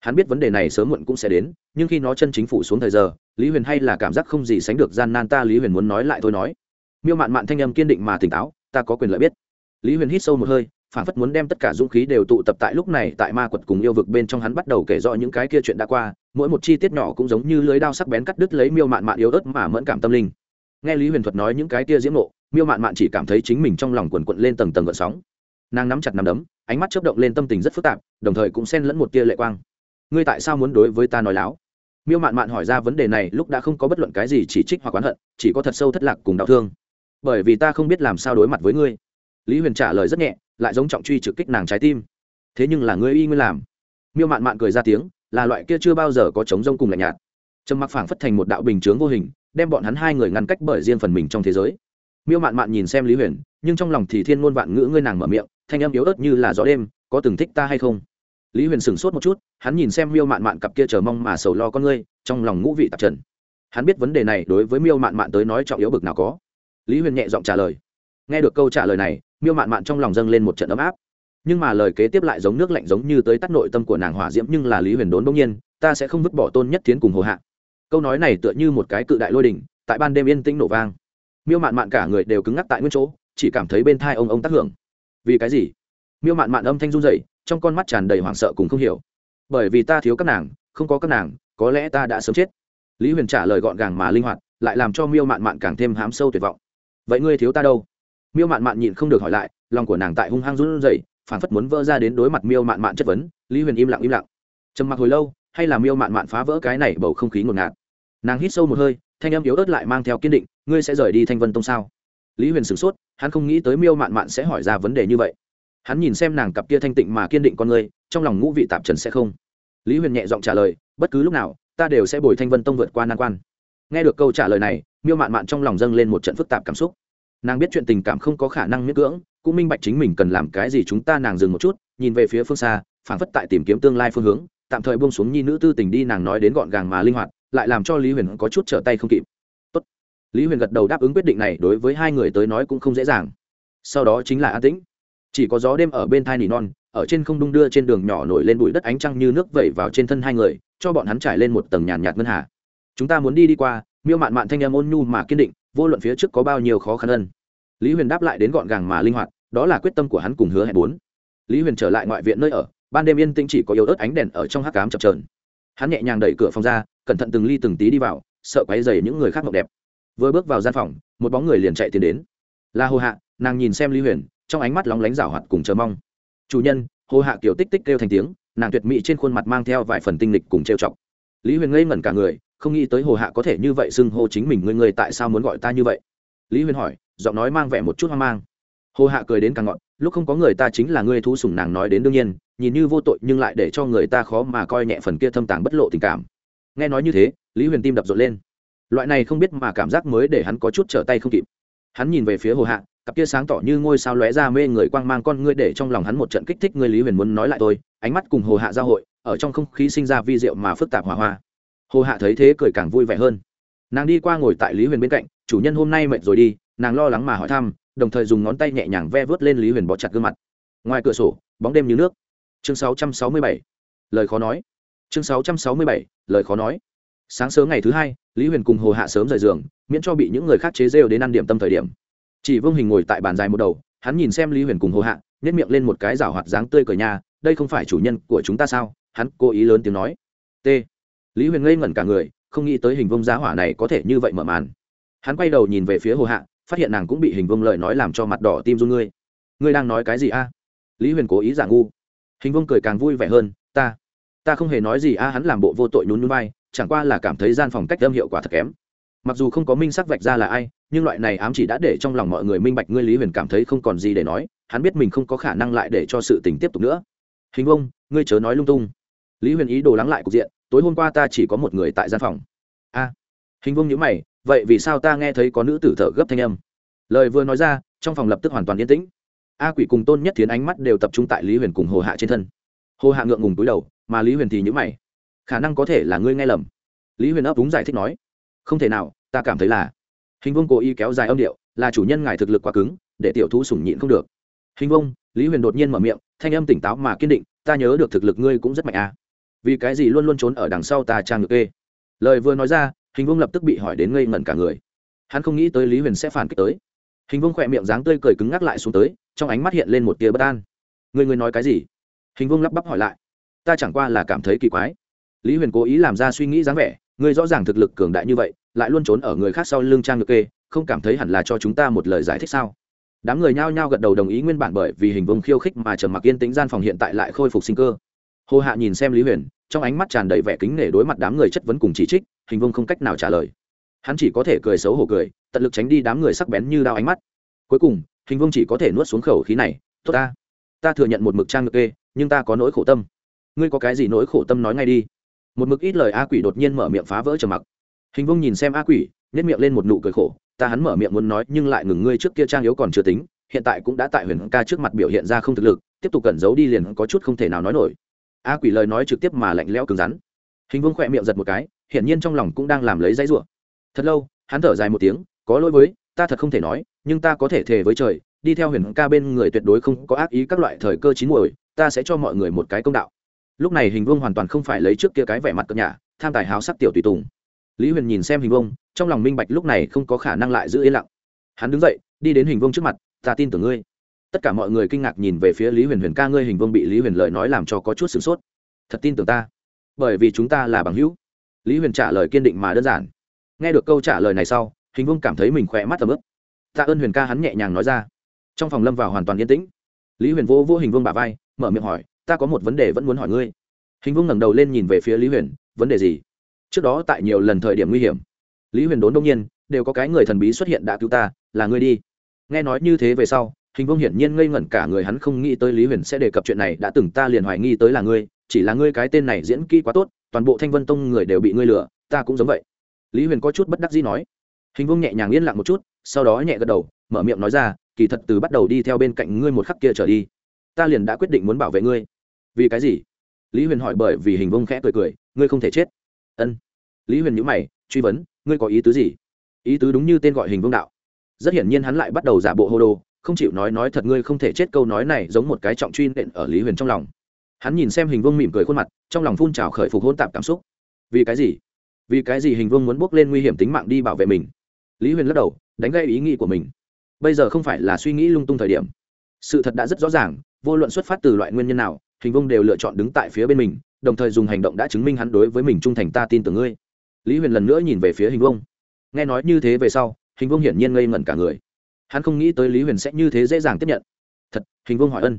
hắn biết vấn đề này sớm muộn cũng sẽ đến, nhưng khi nó chân chính phủ xuống thời giờ, lý huyền hay là cảm giác không gì sánh được gian nan ta lý huyền muốn nói lại thôi nói. Miêu mạn mạn thanh âm kiên định mà tỉnh táo, ta có quyền lợi biết. Lý huyền hít sâu một hơi, phản phất muốn đem tất cả dũng khí đều tụ tập tại lúc này tại ma quật cùng yêu vực bên trong hắn bắt đầu kể rõ những cái kia chuyện đã qua, mỗi một chi tiết nhỏ cũng giống như lưới đao sắc bén cắt đứt lấy miêu mạn mạn yếu ớt mà mẫn cảm tâm linh. Nghe lý huyền thuật nói những cái kia diễm nộ miêu mạn mạn chỉ cảm thấy chính mình trong lòng quần quận lên tầng tầng gợn sóng. Nàng nắm chặt nắm đấm, ánh mắt chớp động lên tâm tình rất phức tạp, đồng thời cũng xen lẫn một tia lệ quang ngươi tại sao muốn đối với ta nói láo? Miêu mạn mạn hỏi ra vấn đề này, lúc đã không có bất luận cái gì chỉ trích hoặc oán hận, chỉ có thật sâu thất lạc cùng đau thương. Bởi vì ta không biết làm sao đối mặt với ngươi. Lý huyền trả lời rất nhẹ, lại giống trọng truy trực kích nàng trái tim. Thế nhưng là ngươi y nguyên làm. Miêu mạn mạn cười ra tiếng, là loại kia chưa bao giờ có chống rông cùng lạnh nhạt. Trầm mặc phảng phất thành một đạo bình chướng vô hình, đem bọn hắn hai người ngăn cách bởi riêng phần mình trong thế giới. Miêu mạn mạn nhìn xem lý huyền, nhưng trong lòng thì thiên ngôn vạn ngữ ngươi nàng mở miệng, thanh âm yếu ớt như là gió đêm, có từng thích ta hay không? Lý huyền sửng sốt một chút, hắn nhìn xem miêu mạn mạn cặp kia chờ mong mà sầu lo con ngươi, trong lòng ngũ vị tạp trần. Hắn biết vấn đề này đối với miêu mạn mạn tới nói trọng yếu bực nào có. Lý huyền nhẹ giọng trả lời. Nghe được câu trả lời này, miêu mạn mạn trong lòng dâng lên một trận ấm áp. Nhưng mà lời kế tiếp lại giống nước lạnh giống như tới tắt nội tâm của nàng hỏa diễm, nhưng là lý huyền đốn bỗng nhiên, ta sẽ không vứt bỏ tôn nhất thiến cùng hồ hạ. Câu nói này tựa như một cái cự đại lôi đỉnh, tại ban đêm yên tĩnh nổ vang. Miêu mạn mạn cả người đều cứng ngắc tại nguyên chỗ, chỉ cảm thấy bên thai ông ông tác hưởng. Vì cái gì? Miêu mạn mạn âm thanh run rẩy trong con mắt tràn đầy hoảng sợ cùng không hiểu. Bởi vì ta thiếu các nàng, không có các nàng, có lẽ ta đã sớm chết. Lý huyền trả lời gọn gàng mà linh hoạt, lại làm cho miêu mạn mạn càng thêm hám sâu tuyệt vọng. Vậy ngươi thiếu ta đâu? Miêu mạn mạn nhịn không được hỏi lại, lòng của nàng tại hung hăng run rẩy phản phất muốn vỡ ra đến đối mặt miêu mạn mạn chất vấn, lý huyền im lặng im lặng. Trầm mặc hồi lâu, hay là miêu mạn mạn phá vỡ cái này bầu không khí ngột ngạt? Nàng hít sâu một hơi, thanh âm yếu ớt lại mang theo kiên định, ngươi sẽ rời đi thanh vân tông sao? Lý huyền sửng sốt, hắn không nghĩ tới miêu mạn mạn sẽ hỏi ra vấn đề như vậy hắn nhìn xem nàng cặp kia thanh tịnh mà kiên định con người, trong lòng ngũ vị tạp trần sẽ không. Lý huyền nhẹ giọng trả lời, bất cứ lúc nào, ta đều sẽ bồi thanh vân tông vượt qua nan quan. Nghe được câu trả lời này, miêu mạn mạn trong lòng dâng lên một trận phức tạp cảm xúc. Nàng biết chuyện tình cảm không có khả năng miễn cưỡng, cũng minh bạch chính mình cần làm cái gì chúng ta nàng dừng một chút, nhìn về phía phương xa, phảng phất tại tìm kiếm tương lai phương hướng, tạm thời buông xuống nhi nữ tư tình đi nàng nói đến gọn gàng mà linh hoạt, lại làm cho lý huyền có chút trở tay không kịp. Tốt. lý huyền gật đầu đáp ứng quyết định này, đối với hai người tới nói cũng không dễ dàng. Sau đó chính là an tĩnh chỉ có gió đêm ở bên thai nỉ non, ở trên không đung đưa trên đường nhỏ nổi lên bụi đất ánh trăng như nước vẩy vào trên thân hai người, cho bọn hắn trải lên một tầng nhàn nhạt ngân hà. Chúng ta muốn đi đi qua, miêu mạn mạn thanh em ôn nhu mà kiên định, vô luận phía trước có bao nhiêu khó khăn ân lý huyền đáp lại đến gọn gàng mà linh hoạt, đó là quyết tâm của hắn cùng hứa hẹn bốn. Lý huyền trở lại ngoại viện nơi ở, ban đêm yên tĩnh chỉ có yếu ớt ánh đèn ở trong hắc cám chập trờn hắn nhẹ nhàng đẩy cửa phòng ra, cẩn thận từng ly từng tí đi vào, sợ quấy dày những người khác ngọc đẹp. Vừa bước vào gian phòng, một bóng người liền chạy tiến đến. Là hồ hạ, nàng nhìn xem lý huyền trong ánh mắt lóng lánh rảo hoạt cùng chờ mong. Chủ nhân, hồ hạ kiểu tích tích kêu thành tiếng, nàng tuyệt mỹ trên khuôn mặt mang theo vài phần tinh lịch cùng trêu chọc. Lý huyền ngây ngẩn cả người, không nghĩ tới hồ hạ có thể như vậy xưng hô chính mình người người tại sao muốn gọi ta như vậy? Lý huyền hỏi, giọng nói mang vẻ một chút hoang mang. Hồ hạ cười đến càng ngọn lúc không có người ta chính là ngươi thú sùng nàng nói đến đương nhiên, nhìn như vô tội nhưng lại để cho người ta khó mà coi nhẹ phần kia thâm tàng bất lộ tình cảm. Nghe nói như thế, lý huyền tim đập rộn lên. Loại này không biết mà cảm giác mới để hắn có chút trở tay không kịp. Hắn nhìn về phía hồ hạ cặp kia sáng tỏ như ngôi sao lóe ra mê người quang mang con ngươi để trong lòng hắn một trận kích thích, ngươi lý huyền muốn nói lại tôi, ánh mắt cùng hồ hạ giao hội, ở trong không khí sinh ra vi diệu mà phức tạp hòa hoa. Hồ hạ thấy thế cười càng vui vẻ hơn. Nàng đi qua ngồi tại lý huyền bên cạnh, chủ nhân hôm nay mệt rồi đi. Nàng lo lắng mà hỏi thăm, đồng thời dùng ngón tay nhẹ nhàng ve vớt lên lý huyền bó chặt gương mặt. Ngoài cửa sổ, bóng đêm như nước. Chương 667. lời khó nói. Chương 667. lời khó nói. Sáng sớm ngày thứ hai, lý huyền cùng hồ hạ sớm rời giường, miễn cho bị những người khác chế rêu đến ăn điểm tâm thời điểm chỉ vương hình ngồi tại bàn dài một đầu, hắn nhìn xem lý huyền cùng hồ hạ nhét miệng lên một cái rào hoạt dáng tươi cờ nhà đây không phải chủ nhân của chúng ta sao? Hắn cố ý lớn tiếng nói. T. Lý huyền ngây ngẩn cả người, không nghĩ tới hình vông giá hỏa này có thể như vậy mở màn. Hắn quay đầu nhìn về phía hồ hạ, phát hiện nàng cũng bị hình vông lời nói làm cho mặt đỏ tim run ngươi. Ngươi đang nói cái gì a? Lý huyền cố ý giả ngu. Hình vông cười càng vui vẻ hơn, ta ta không hề nói gì a, hắn làm bộ vô tội nhún nhún vai, chẳng qua là cảm thấy gian phòng cách âm hiệu quả thật kém. Mặc dù không có minh sắc vạch ra là ai nhưng loại này ám chỉ đã để trong lòng mọi người minh bạch ngươi lý huyền cảm thấy không còn gì để nói, hắn biết mình không có khả năng lại để cho sự tình tiếp tục nữa. Hình vông, ngươi chớ nói lung tung. Lý huyền ý đồ lắng lại cục diện, tối hôm qua ta chỉ có một người tại gian phòng. A. Hình vông nhữ mày, vậy vì sao ta nghe thấy có nữ tử thở gấp thanh âm? Lời vừa nói ra, trong phòng lập tức hoàn toàn yên tĩnh. A quỷ cùng tôn nhất thiến ánh mắt đều tập trung tại lý huyền cùng hồ hạ trên thân. Hồ hạ ngượng ngùng túi đầu, mà lý huyền thì nhữ mày. Khả năng có thể là ngươi nghe lầm. Lý huyền ấp úng giải thích nói, không thể nào, ta cảm thấy là hình vông cố ý kéo dài âm điệu, là chủ nhân ngài thực lực quá cứng, để tiểu thú sủng nhịn không được. Hình vông, lý huyền đột nhiên mở miệng, thanh âm tỉnh táo mà kiên định, ta nhớ được thực lực ngươi cũng rất mạnh à. vì cái gì luôn luôn trốn ở đằng sau ta trang ngược kê? Lời vừa nói ra, hình vông lập tức bị hỏi đến ngây ngẩn cả người. Hắn không nghĩ tới lý huyền sẽ phản kích tới. Hình vông khỏe miệng dáng tươi cười cứng ngắc lại xuống tới, trong ánh mắt hiện lên một tia bất an. Người người nói cái gì? Hình vông lắp bắp hỏi lại. Ta chẳng qua là cảm thấy kỳ quái. Lý huyền cố ý làm ra suy nghĩ dáng vẻ người rõ ràng thực lực cường đại như vậy lại luôn trốn ở người khác sau lưng trang ngược kê, không cảm thấy hẳn là cho chúng ta một lời giải thích sao? Đám người nhao nhao gật đầu đồng ý nguyên bản bởi vì hình vương khiêu khích mà trầm mặc yên tĩnh gian phòng hiện tại lại khôi phục sinh cơ. Hồ hạ nhìn xem lý huyền, trong ánh mắt tràn đầy vẻ kính nể đối mặt đám người chất vấn cùng chỉ trích, hình vông không cách nào trả lời. Hắn chỉ có thể cười xấu hổ cười, tận lực tránh đi đám người sắc bén như đao ánh mắt. Cuối cùng, hình vông chỉ có thể nuốt xuống khẩu khí này, tốt ta ta thừa nhận một mực trang ngược kê, nhưng ta có nỗi khổ tâm. Ngươi có cái gì nỗi khổ tâm nói ngay đi. Một mực ít lời a quỷ đột nhiên mở miệng phá vỡ trầm mặc hình vông nhìn xem a quỷ nhét miệng lên một nụ cười khổ, ta hắn mở miệng muốn nói, nhưng lại ngừng ngươi trước kia trang yếu còn chưa tính, hiện tại cũng đã tại huyền ca trước mặt biểu hiện ra không thực lực, tiếp tục cẩn giấu đi liền có chút không thể nào nói nổi. A quỷ lời nói trực tiếp mà lạnh lẽo cứng rắn. Hình vương khỏe miệng giật một cái, hiển nhiên trong lòng cũng đang làm lấy dãy rủa. Thật lâu, hắn thở dài một tiếng, có lỗi với, ta thật không thể nói, nhưng ta có thể thề với trời, đi theo huyền ca bên người tuyệt đối không có ác ý các loại thời cơ chín muồi, ta sẽ cho mọi người một cái công đạo. Lúc này hình vương hoàn toàn không phải lấy trước kia cái vẻ mặt cợt nhả, tham tài háo sắc tiểu tùy tùng lý huyền nhìn xem hình vông, trong lòng minh bạch lúc này không có khả năng lại giữ yên lặng. Hắn đứng dậy, đi đến hình vông trước mặt, ta tin tưởng ngươi. Tất cả mọi người kinh ngạc nhìn về phía lý huyền huyền ca ngươi, hình vông bị lý huyền lời nói làm cho có chút sửng sốt. Thật tin tưởng ta, bởi vì chúng ta là bằng hữu. Lý huyền trả lời kiên định mà đơn giản. Nghe được câu trả lời này sau, hình vông cảm thấy mình khỏe mắt tầm ướp tạ ơn huyền ca, hắn nhẹ nhàng nói ra. Trong phòng lâm vào hoàn toàn yên tĩnh. Lý huyền vô vô hình vương bà vai, mở miệng hỏi, ta có một vấn đề vẫn muốn hỏi ngươi. Hình vương ngẩng đầu lên nhìn về phía lý huyền, vấn đề gì? Trước đó tại nhiều lần thời điểm nguy hiểm, lý huyền đốn đông nhiên đều có cái người thần bí xuất hiện đã cứu ta, là ngươi đi. Nghe nói như thế về sau, hình Vương hiển nhiên ngây ngẩn cả người, hắn không nghĩ tới lý huyền sẽ đề cập chuyện này, đã từng ta liền hoài nghi tới là ngươi, chỉ là ngươi cái tên này diễn kỹ quá tốt, toàn bộ thanh vân tông người đều bị ngươi lừa, ta cũng giống vậy. Lý huyền có chút bất đắc dĩ nói. Hình Vương nhẹ nhàng yên lặng một chút, sau đó nhẹ gật đầu, mở miệng nói ra, kỳ thật từ bắt đầu đi theo bên cạnh ngươi một khắc kia trở đi, ta liền đã quyết định muốn bảo vệ ngươi. Vì cái gì? Lý huyền hỏi bởi vì hình Vương khẽ cười cười, ngươi không thể chết ân. Lý huyền nhữ mày, truy vấn, ngươi có ý tứ gì? Ý tứ đúng như tên gọi hình Vương đạo. Rất hiển nhiên hắn lại bắt đầu giả bộ hô đồ, không chịu nói nói thật ngươi không thể chết câu nói này giống một cái trọng truy nện ở lý huyền trong lòng. Hắn nhìn xem hình Vương mỉm cười khuôn mặt, trong lòng phun trào khởi phục hôn tạp cảm xúc. Vì cái gì? Vì cái gì hình Vương muốn bước lên nguy hiểm tính mạng đi bảo vệ mình? Lý huyền lắc đầu, đánh gây ý nghĩ của mình. Bây giờ không phải là suy nghĩ lung tung thời điểm. Sự thật đã rất rõ ràng, vô luận xuất phát từ loại nguyên nhân nào, hình Vương đều lựa chọn đứng tại phía bên mình đồng thời dùng hành động đã chứng minh hắn đối với mình trung thành ta tin tưởng ngươi. Lý huyền lần nữa nhìn về phía hình vông. Nghe nói như thế về sau, hình vông hiển nhiên ngây ngẩn cả người. Hắn không nghĩ tới lý huyền sẽ như thế dễ dàng tiếp nhận. Thật, hình vông hỏi ân.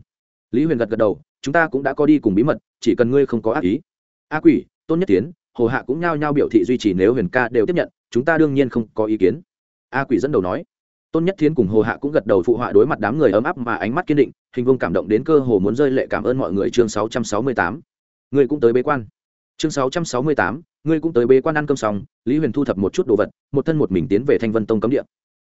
Lý huyền gật gật đầu, chúng ta cũng đã có đi cùng bí mật, chỉ cần ngươi không có ác ý. A quỷ, tôn nhất tiến, hồ hạ cũng nhao nhao biểu thị duy trì nếu huyền ca đều tiếp nhận, chúng ta đương nhiên không có ý kiến. A quỷ dẫn đầu nói. Tôn nhất thiến cùng hồ hạ cũng gật đầu phụ họa đối mặt đám người ấm áp mà ánh mắt kiên định, hình vương cảm động đến cơ hồ muốn rơi lệ cảm ơn mọi người chương sáu trăm sáu mươi tám. Ngươi cũng tới bế quan. Chương sáu trăm sáu mươi tám, ngươi cũng tới bế quan ăn cơm xong, lý huyền thu thập một chút đồ vật, một thân một mình tiến về thanh vân tông cấm địa.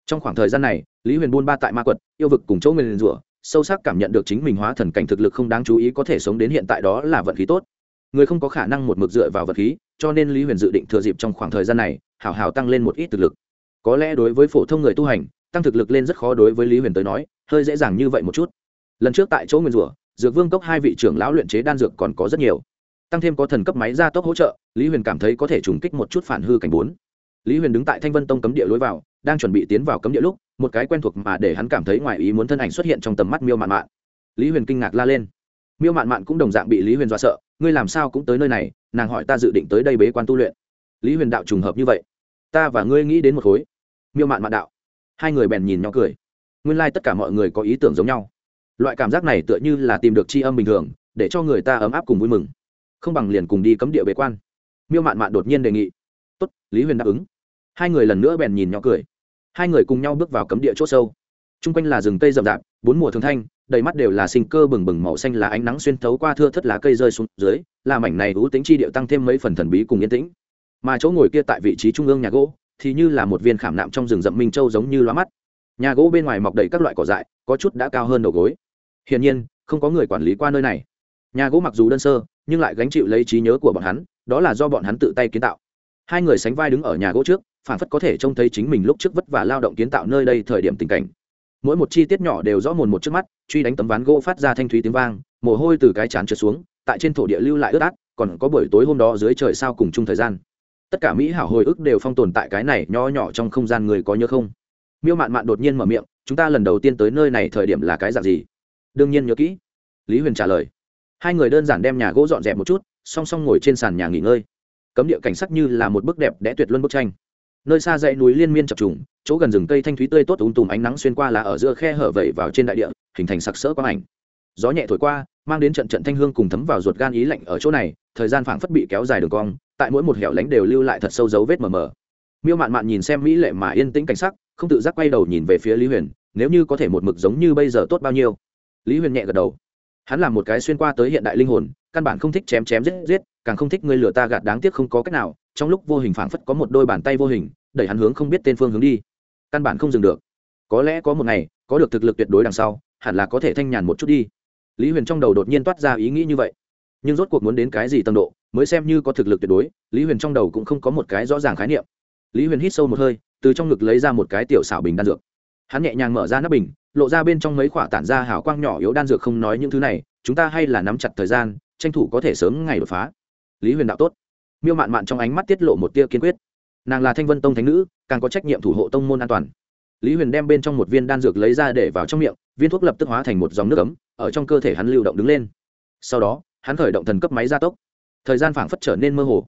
Trong khoảng thời gian này, lý huyền buôn ba tại ma quật, yêu vực cùng chỗ người liền rủa, sâu sắc cảm nhận được chính mình hóa thần cảnh thực lực không đáng chú ý có thể sống đến hiện tại đó là vận khí tốt. Người không có khả năng một mực dựa vào vật khí, cho nên lý huyền dự định thừa dịp trong khoảng thời gian này hảo hảo tăng lên một ít thực lực. Có lẽ đối với phổ thông người tu hành, tăng thực lực lên rất khó đối với lý huyền tới nói, hơi dễ dàng như vậy một chút. Lần trước tại chỗ nguyên rủa dược vương cốc hai vị trưởng lão luyện chế đan dược còn có rất nhiều. Tăng thêm có thần cấp máy gia tốc hỗ trợ, lý huyền cảm thấy có thể trùng kích một chút phản hư cảnh bốn. Lý huyền đứng tại thanh vân tông cấm địa lối vào, đang chuẩn bị tiến vào cấm địa lúc, một cái quen thuộc mà để hắn cảm thấy ngoài ý muốn thân ảnh xuất hiện trong tầm mắt miêu mạn mạn. Lý huyền kinh ngạc la lên. Miêu mạn mạn cũng đồng dạng bị lý huyền dọa sợ, ngươi làm sao cũng tới nơi này, nàng hỏi ta dự định tới đây bế quan tu luyện. Lý huyền đạo trùng hợp như vậy. Ta và ngươi nghĩ đến một khối. Miêu mạn mạn đạo. Hai người bèn nhìn nhau cười. Nguyên lai、like、tất cả mọi người có ý tưởng giống nhau loại cảm giác này tựa như là tìm được tri âm bình thường, để cho người ta ấm áp cùng vui mừng. Không bằng liền cùng đi cấm địa bế quan. Miêu mạn mạn đột nhiên đề nghị. Tốt, lý huyền đáp ứng. Hai người lần nữa bèn nhìn nhau cười. Hai người cùng nhau bước vào cấm địa c h ỗ sâu. T r u n g quanh là rừng cây rậm rạp, bốn mùa thường thanh, đầy mắt đều là sinh cơ bừng bừng màu xanh là ánh nắng xuyên thấu qua thưa thất lá cây rơi xuống dưới là mảnh này hữu tính chi điệu tăng thêm mấy phần thần bí cùng yên tĩnh. Mà chỗ ngồi kia tại vị trí trung ương nhà gỗ, thì như là một viên khảm nạm trong rừng rậm minh châu giống như loa mắt. Nhà gỗ bên ngoài mọc đầy các loại cỏ dại, có chút đã cao hơn đầu gối hiển nhiên, không có người quản lý qua nơi này. Nhà gỗ mặc dù đơn sơ, nhưng lại gánh chịu lấy trí nhớ của bọn hắn, đó là do bọn hắn tự tay kiến tạo. Hai người sánh vai đứng ở nhà gỗ trước phản phất có thể trông thấy chính mình lúc trước vất vả lao động kiến tạo nơi đây thời điểm tình cảnh. Mỗi một chi tiết nhỏ đều rõ mồn một trước mắt, truy đánh tấm ván gỗ phát ra thanh thúy tiếng vang, mồ hôi từ cái chán trượt xuống, tại trên thổ địa lưu lại ướt át, còn có buổi tối hôm đó dưới trời sao cùng chung thời gian. Tất cả mỹ hảo hồi ức đều phong tồn tại cái này nho nhỏ trong không gian người có nhớ không? Miêu mạn mạn đột nhiên mở miệng, chúng ta lần đầu tiên tới nơi này thời điểm là cái dạng gì? Đương nhiên nhớ kỹ. Lý huyền trả lời. Hai người đơn giản đem nhà gỗ dọn dẹp một chút, song song ngồi trên sàn nhà nghỉ ngơi. Cấm địa cảnh sắc như là một bức đẹp đẽ tuyệt luân bức tranh. Nơi xa dãy núi liên miên chập trùng, chỗ gần rừng cây thanh thúy tươi tốt ung tùm ánh nắng xuyên qua là ở giữa khe hở vẩy vào trên đại địa, hình thành sặc sỡ quang ảnh. Gió nhẹ thổi qua, mang đến trận trận thanh hương cùng thấm vào ruột gan ý lạnh ở chỗ này, thời gian phảng phất bị kéo dài đường cong, tại mỗi một hẻo lánh đều lưu lại thật sâu dấu vết mờ mờ. Miêu mạn mạn nhìn xem mỹ lệ mà yên tĩnh cảnh sắc, không tự giác quay đầu nhìn về phía lý huyền, nếu như có thể một mực giống như bây giờ tốt bao nhiêu lý huyền nhẹ gật đầu. Hắn là một cái xuyên qua tới hiện đại linh hồn, căn bản không thích chém chém giết giết, càng không thích người lừa ta gạt đáng tiếc không có cách nào, trong lúc vô hình phảng phất có một đôi bàn tay vô hình, đẩy hắn hướng không biết tên phương hướng đi. Căn bản không dừng được. Có lẽ có một ngày, có được thực lực tuyệt đối đằng sau, hẳn là có thể thanh nhàn một chút đi. Lý huyền trong đầu đột nhiên toát ra ý nghĩ như vậy. Nhưng rốt cuộc muốn đến cái gì tầm độ, mới xem như có thực lực tuyệt đối, lý huyền trong đầu cũng không có một cái rõ ràng khái niệm. Lý huyền hít sâu một hơi, từ trong ngực lấy ra một cái tiểu xảo bình đan dược. Hắn nhẹ nhàng mở ra nắp bình lộ ra bên trong mấy khoả tản ra hào quang nhỏ yếu đan dược không nói những thứ này, chúng ta hay là nắm chặt thời gian, tranh thủ có thể sớm ngày đột phá. Lý huyền đạo tốt. Miêu mạn mạn trong ánh mắt tiết lộ một tia kiên quyết. Nàng là thanh vân tông thánh nữ, càng có trách nhiệm thủ hộ tông môn an toàn. Lý huyền đem bên trong một viên đan dược lấy ra để vào trong miệng, viên thuốc lập tức hóa thành một dòng nước ấm, ở trong cơ thể hắn lưu động đứng lên. Sau đó, hắn khởi động thần cấp máy gia tốc. Thời gian phảng phất trở nên mơ hồ.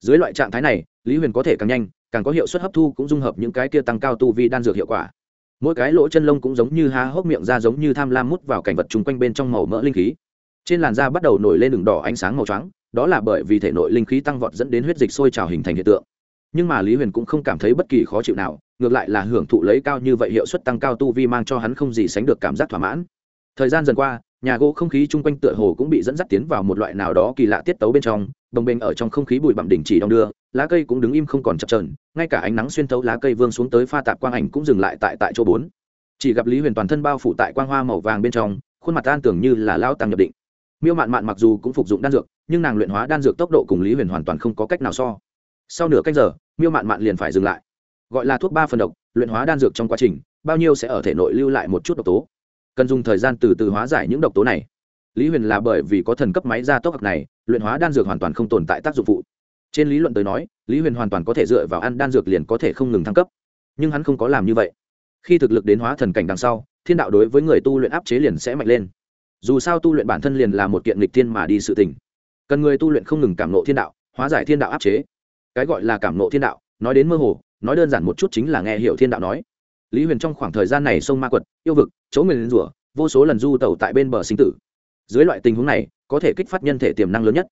Dưới loại trạng thái này, lý huyền có thể càng nhanh, càng có hiệu suất hấp thu cũng dung hợp những cái kia tăng cao tu vi đan dược hiệu quả mỗi cái lỗ chân lông cũng giống như há hốc miệng ra giống như tham lam mút vào cảnh vật chung quanh bên trong màu mỡ linh khí. Trên làn da bắt đầu nổi lên đường đỏ ánh sáng màu trắng, đó là bởi vì thể nội linh khí tăng vọt dẫn đến huyết dịch sôi trào hình thành hiện tượng. Nhưng mà lý huyền cũng không cảm thấy bất kỳ khó chịu nào, ngược lại là hưởng thụ lấy cao như vậy hiệu suất tăng cao tu vi mang cho hắn không gì sánh được cảm giác thỏa mãn. Thời gian dần qua nhà gỗ không khí chung quanh tựa hồ cũng bị dẫn dắt tiến vào một loại nào đó kỳ lạ tiết tấu bên trong, đồng bên ở trong không khí bụi bặm đỉnh chỉ đong đưa, lá cây cũng đứng im không còn chập trờn ngay cả ánh nắng xuyên thấu lá cây vương xuống tới pha tạp quang ảnh cũng dừng lại tại tại chỗ bốn. Chỉ gặp lý huyền toàn thân bao phủ tại quang hoa màu vàng bên trong, khuôn mặt an tưởng như là lao tăng nhập định. Miêu mạn mạn mặc dù cũng phục dụng đan dược, nhưng nàng luyện hóa đan dược tốc độ cùng lý huyền hoàn toàn không có cách nào so. Sau nửa cách giờ, miêu mạn mạn liền phải dừng lại. Gọi là thuốc ba phần độc, luyện hóa đan dược trong quá trình, bao nhiêu sẽ ở thể nội lưu lại một chút độc tố cần dùng thời gian từ từ hóa giải những độc tố này. Lý huyền là bởi vì có thần cấp máy gia tốc học này, luyện hóa đan dược hoàn toàn không tồn tại tác dụng phụ. Trên lý luận tới nói, lý huyền hoàn toàn có thể dựa vào ăn đan dược liền có thể không ngừng thăng cấp. Nhưng hắn không có làm như vậy. Khi thực lực đến hóa thần cảnh đằng sau, thiên đạo đối với người tu luyện áp chế liền sẽ mạnh lên. Dù sao tu luyện bản thân liền là một kiện lịch thiên mà đi sự tình. Cần người tu luyện không ngừng cảm nộ thiên đạo, hóa giải thiên đạo áp chế. Cái gọi là cảm nộ thiên đạo, nói đến mơ hồ, nói đơn giản một chút chính là nghe hiểu thiên đạo nói lý huyền trong khoảng thời gian này sông ma quật yêu vực chỗ người lên rủa vô số lần du tẩu tại bên bờ sinh tử. Dưới loại tình huống này có thể kích phát nhân thể tiềm năng lớn nhất.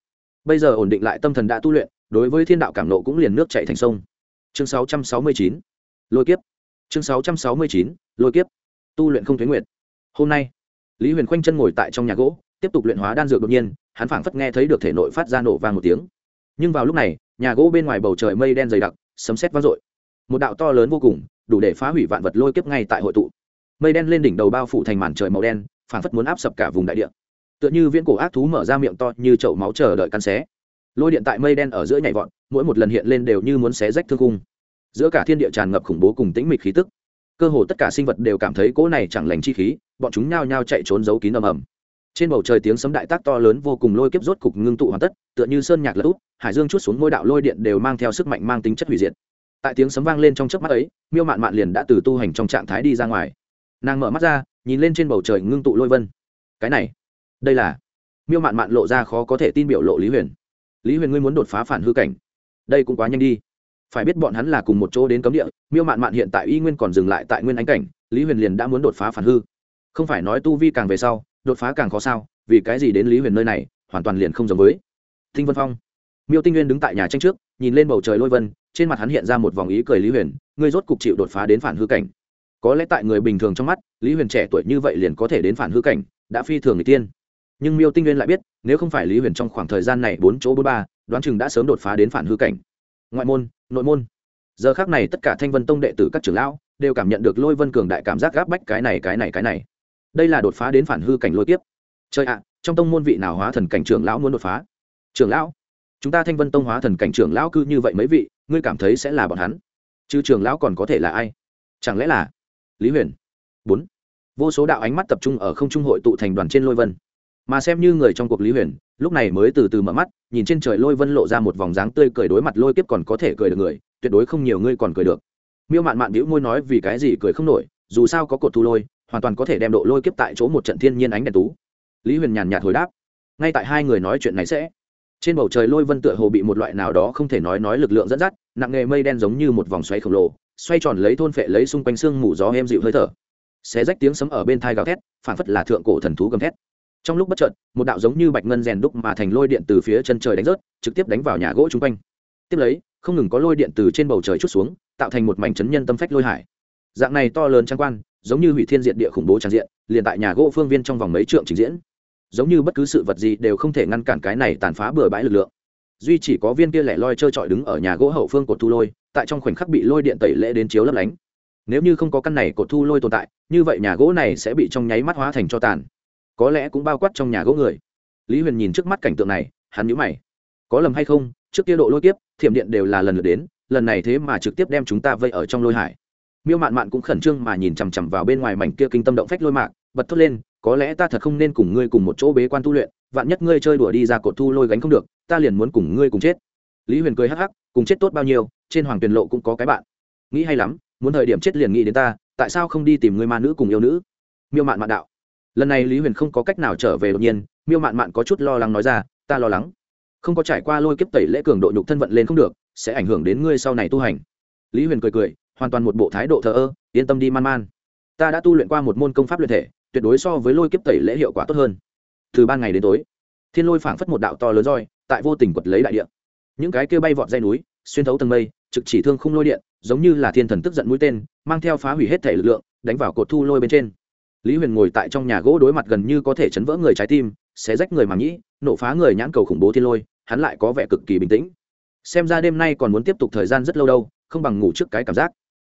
Bây giờ ổn định lại tâm thần đã tu luyện đối với thiên đạo cảm nộ cũng liền nước chạy thành sông. Chương 669, lôi kiếp. Chương 669, lôi kiếp. Tu luyện không thuế nguyện hôm nay lý huyền khoanh chân ngồi tại trong nhà gỗ tiếp tục luyện hóa đan dược đột nhiên hắn phảng phất nghe thấy được thể nội phát ra nổ vang một tiếng. Nhưng vào lúc này nhà gỗ bên ngoài bầu trời mây đen dày đặc sấm sét vang dội một đạo to lớn vô cùng, đủ để phá hủy vạn vật lôi kiếp ngay tại hội tụ. Mây đen lên đỉnh đầu bao phủ thành màn trời màu đen phản phất muốn áp sập cả vùng đại địa. Tựa như viễn cổ ác thú mở ra miệng to như chậu máu chờ đợi căn xé. Lôi điện tại mây đen ở giữa nhảy vọt, mỗi một lần hiện lên đều như muốn xé rách thương cung giữa cả thiên địa tràn ngập khủng bố cùng tĩnh mịch khí tức. Cơ hồ tất cả sinh vật đều cảm thấy cỗ này chẳng lành chi khí, bọn chúng nhao nhao chạy trốn giấu kín ầm ầm. Trên bầu trời tiếng sấm đại tác to lớn vô cùng lôi kiếp rốt cục ngưng tụ hoàn tất, tựa như sơn nhạc lật út hải dương chút xuống ngôi đạo lôi điện đều mang theo sức mạnh mang tính chất hủy diệt tại tiếng sấm vang lên trong chớp mắt ấy, miêu mạn mạn liền đã từ tu hành trong trạng thái đi ra ngoài. Nàng mở mắt ra, nhìn lên trên bầu trời ngưng tụ lôi vân. Cái này, đây là, miêu mạn mạn lộ ra khó có thể tin biểu lộ lý huyền. Lý huyền ngươi muốn đột phá phản hư cảnh. Đây cũng quá nhanh đi. Phải biết bọn hắn là cùng một chỗ đến cấm địa, miêu mạn mạn hiện tại y nguyên còn dừng lại tại nguyên ánh cảnh, lý huyền liền đã muốn đột phá phản hư. Không phải nói tu vi càng về sau, đột phá càng khó sao, vì cái gì đến lý huyền nơi này, hoàn toàn liền không giống với. Thinh vân phong. Miêu tinh nguyên đứng tại nhà tranh trước, nhìn lên bầu trời lôi vân trên mặt hắn hiện ra một vòng ý cười lý huyền, ngươi rốt cục chịu đột phá đến phản hư cảnh. Có lẽ tại người bình thường trong mắt, lý huyền trẻ tuổi như vậy liền có thể đến phản hư cảnh, đã phi thường người tiên. Nhưng miêu tinh nguyên lại biết, nếu không phải lý huyền trong khoảng thời gian này bốn chỗ bốn ba, đoán chừng đã sớm đột phá đến phản hư cảnh. Ngoại môn, nội môn. Giờ khác này tất cả thanh vân tông đệ tử các trưởng lão đều cảm nhận được lôi vân cường đại cảm giác gáp bách cái này cái này cái này. Đây là đột phá đến phản hư cảnh lôi tiếp chơi ạ, trong tông môn vị nào hóa thần cảnh trưởng lão muốn đột phá? Trưởng lão? Chúng ta thanh vân tông hóa thần cảnh trưởng lão cư như vậy mấy vị, ngươi cảm thấy sẽ là bọn hắn? Chứ trưởng lão còn có thể là ai? Chẳng lẽ là lý huyền? Bốn. Vô số đạo ánh mắt tập trung ở không trung hội tụ thành đoàn trên lôi vân. Mà xem như người trong cuộc lý huyền, lúc này mới từ từ mở mắt, nhìn trên trời lôi vân lộ ra một vòng dáng tươi cười đối mặt lôi kiếp còn có thể cười được người, tuyệt đối không nhiều ngươi còn cười được. Miêu mạn mạn đĩu môi nói vì cái gì cười không nổi, dù sao có cột thu lôi, hoàn toàn có thể đem độ lôi kiếp tại chỗ một trận thiên nhiên ánh đèn tú. Lý huyền nhàn nhạt hồi đáp, ngay tại hai người nói chuyện này sẽ trên bầu trời lôi vân tựa hồ bị một loại nào đó không thể nói nói lực lượng dẫn dắt, nặng nghề mây đen giống như một vòng xoay khổng lồ, xoay tròn lấy thôn phệ lấy xung quanh xương mù gió êm dịu hơi thở. Xé rách tiếng sấm ở bên thai gào thét phản phất là thượng cổ thần thú gầm thét. Trong lúc bất chợt, một đạo giống như bạch ngân rèn đúc mà thành lôi điện từ phía chân trời đánh rớt, trực tiếp đánh vào nhà gỗ chung quanh. Tiếp lấy, không ngừng có lôi điện từ trên bầu trời chút xuống, tạo thành một mảnh chấn nhân tâm phách lôi hải. Dạng này to lớn trang quan, giống như hủy thiên diện địa khủng bố trang diện, liền tại nhà gỗ phương viên trong vòng mấy trượng trình diễn giống như bất cứ sự vật gì đều không thể ngăn cản cái này tàn phá bừa bãi lực lượng. Duy chỉ có viên kia lẻ loi trơ trọi đứng ở nhà gỗ hậu phương cột thu lôi, tại trong khoảnh khắc bị lôi điện tẩy lễ đến chiếu lấp lánh. Nếu như không có căn này cột thu lôi tồn tại, như vậy nhà gỗ này sẽ bị trong nháy mắt hóa thành cho tàn. Có lẽ cũng bao quát trong nhà gỗ người. Lý huyền nhìn trước mắt cảnh tượng này, hắn nhíu mày. Có lầm hay không, trước kia độ lôi kiếp, thiểm điện đều là lần lượt đến, lần này thế mà trực tiếp đem chúng ta vây ở trong lôi hải. Miêu mạn mạn cũng khẩn trương mà nhìn chằm chằm vào bên ngoài mảnh kia kinh tâm động phách lôi mạc bật thốt lên, có lẽ ta thật không nên cùng ngươi cùng một chỗ bế quan tu luyện, vạn nhất ngươi chơi đùa đi ra cột thu lôi gánh không được, ta liền muốn cùng ngươi cùng chết. Lý huyền cười hắc hắc, cùng chết tốt bao nhiêu, trên hoàng tuyền lộ cũng có cái bạn. Nghĩ hay lắm, muốn thời điểm chết liền nghĩ đến ta, tại sao không đi tìm người ma nữ cùng yêu nữ? Miêu mạn mạn đạo. Lần này lý huyền không có cách nào trở về đột nhiên, miêu mạn mạn có chút lo lắng nói ra, ta lo lắng. Không có trải qua lôi kiếp tẩy lễ cường độ nhục thân vận lên không được, sẽ ảnh hưởng đến ngươi sau này tu hành. Lý huyền cười cười, hoàn toàn một bộ thái độ thờ ơ, yên tâm đi man man. Ta đã tu luyện qua một môn công pháp luyện thể tuyệt đối so với lôi kiếp tẩy lễ hiệu quả tốt hơn. Từ ban ngày đến tối, thiên lôi phảng phất một đạo to lớn roi, tại vô tình quật lấy đại địa. Những cái kia bay vọt dây núi, xuyên thấu tầng mây, trực chỉ thương không lôi điện, giống như là thiên thần tức giận mũi tên, mang theo phá hủy hết thể lực lượng, đánh vào cột thu lôi bên trên. Lý huyền ngồi tại trong nhà gỗ đối mặt gần như có thể chấn vỡ người trái tim, xé rách người màng nhĩ nổ phá người nhãn cầu khủng bố thiên lôi, hắn lại có vẻ cực kỳ bình tĩnh. Xem ra đêm nay còn muốn tiếp tục thời gian rất lâu đâu, không bằng ngủ trước cái cảm giác.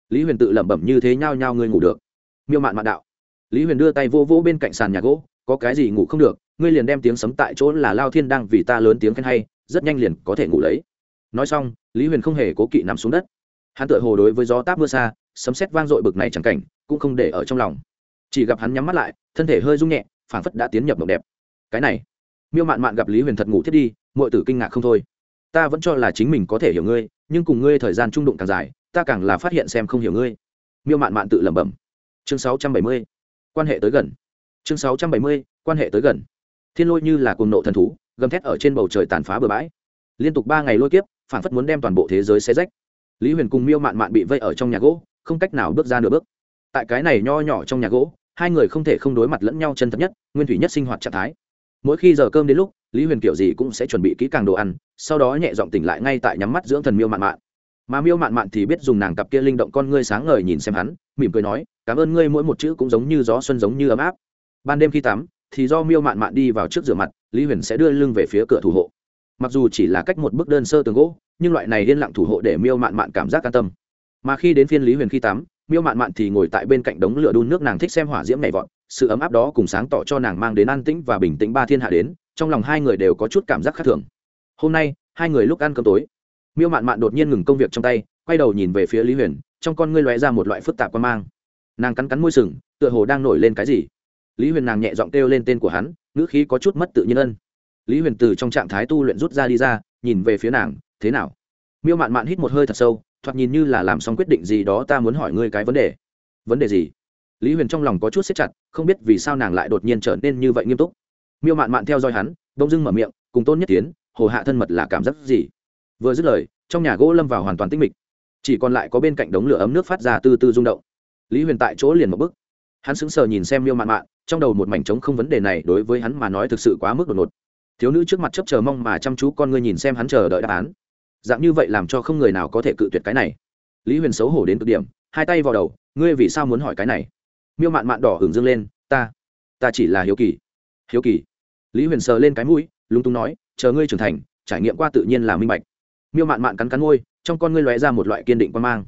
Lý huyền tự lẩm bẩm như thế nhau nhau ngươi ngủ được. Miêu mạn mạn đạo lý huyền đưa tay vô vô bên cạnh sàn nhà gỗ, có cái gì ngủ không được, ngươi liền đem tiếng sấm tại chỗ là lao thiên đang vì ta lớn tiếng khen hay, rất nhanh liền có thể ngủ lấy. Nói xong, lý huyền không hề cố kỵ nằm xuống đất. Hắn tự hồ đối với gió táp mưa xa, sấm sét vang dội bực này chẳng cảnh, cũng không để ở trong lòng. Chỉ gặp hắn nhắm mắt lại, thân thể hơi rung nhẹ, phảng phất đã tiến nhập mộng đẹp. Cái này, miêu mạn mạn gặp lý huyền thật ngủ thiết đi mọi tử kinh ngạc không thôi. Ta vẫn cho là chính mình có thể hiểu ngươi, nhưng cùng ngươi thời gian trung đụng càng dài, ta càng là phát hiện xem không hiểu ngươi. Miêu mạn mạn tự lẩm bẩm. Chương 670 quan hệ tới gần. Chương 670. quan hệ tới gần. Thiên lôi như là cuồng nộ thần thú, gầm thét ở trên bầu trời tàn phá bừa bãi. Liên tục ba ngày lôi kiếp, phản phất muốn đem toàn bộ thế giới xé rách. Lý huyền cùng miêu mạn mạn bị vây ở trong nhà gỗ, không cách nào bước ra nửa bước. Tại cái này nho nhỏ trong nhà gỗ, hai người không thể không đối mặt lẫn nhau chân thật nhất, nguyên thủy nhất sinh hoạt trạng thái. Mỗi khi giờ cơm đến lúc, lý huyền kiểu gì cũng sẽ chuẩn bị kỹ càng đồ ăn, sau đó nhẹ giọng tỉnh lại ngay tại nhắm mắt dưỡng thần miêu mạn mạn mà miêu mạn mạn thì biết dùng nàng cặp kia linh động con ngươi sáng ngời nhìn xem hắn, mỉm cười nói, cảm ơn ngươi, mỗi một chữ cũng giống như gió xuân giống như ấm áp. Ban đêm khi tắm, thì do miêu mạn mạn đi vào trước rửa mặt, lý huyền sẽ đưa lưng về phía cửa thủ hộ. Mặc dù chỉ là cách một bức đơn sơ tường gỗ, nhưng loại này liên lặng thủ hộ để miêu mạn mạn cảm giác an tâm. Mà khi đến phiên lý huyền khi tắm, miêu mạn mạn thì ngồi tại bên cạnh đống lửa đun nước nàng thích xem hỏa diễm nhảy vọt, sự ấm áp đó cùng sáng tỏ cho nàng mang đến an tĩnh và bình tĩnh ba thiên hạ đến, trong lòng hai người đều có chút cảm giác khác thường. Hôm nay, hai người lúc ăn cơm tối miêu mạn mạn đột nhiên ngừng công việc trong tay, quay đầu nhìn về phía lý huyền, trong con ngươi lóe ra một loại phức tạp quan mang. Nàng cắn cắn môi sừng, tựa hồ đang nổi lên cái gì. Lý huyền nàng nhẹ giọng kêu lên tên của hắn, ngữ khí có chút mất tự nhiên ân. Lý huyền từ trong trạng thái tu luyện rút ra đi ra, nhìn về phía nàng, thế nào? Miêu mạn mạn hít một hơi thật sâu, thoạt nhìn như là làm xong quyết định gì đó ta muốn hỏi ngươi cái vấn đề. Vấn đề gì? Lý huyền trong lòng có chút xếp chặt, không biết vì sao nàng lại đột nhiên trở nên như vậy nghiêm túc. Miêu mạn mạn theo dõi hắn, bỗng dưng mở miệng, cùng tôn nhất tiến, hồ hạ thân mật là cảm giác gì? Vừa dứt lời, trong nhà gỗ lâm vào hoàn toàn tĩnh mịch. Chỉ còn lại có bên cạnh đống lửa ấm nước phát ra từ từ rung động. Lý huyền tại chỗ liền một bức hắn sững sờ nhìn xem miêu mạn mạn, trong đầu một mảnh trống không vấn đề này đối với hắn mà nói thực sự quá mức đột ngột. Thiếu nữ trước mặt chấp chờ mong mà chăm chú con ngươi nhìn xem hắn chờ đợi đáp án. Dạng như vậy làm cho không người nào có thể cự tuyệt cái này. Lý huyền xấu hổ đến cực điểm, hai tay vào đầu, ngươi vì sao muốn hỏi cái này? Miêu mạn mạn đỏ hưởng dâng lên, ta ta chỉ là hiếu kỳ. Hiếu kỳ? Lý huyền sờ lên cái mũi, lúng túng nói, chờ ngươi trưởng thành, trải nghiệm qua tự nhiên là minh bạch miêu mạn mạn cắn cắn môi, trong con ngươi lóe ra một loại kiên định quan mang.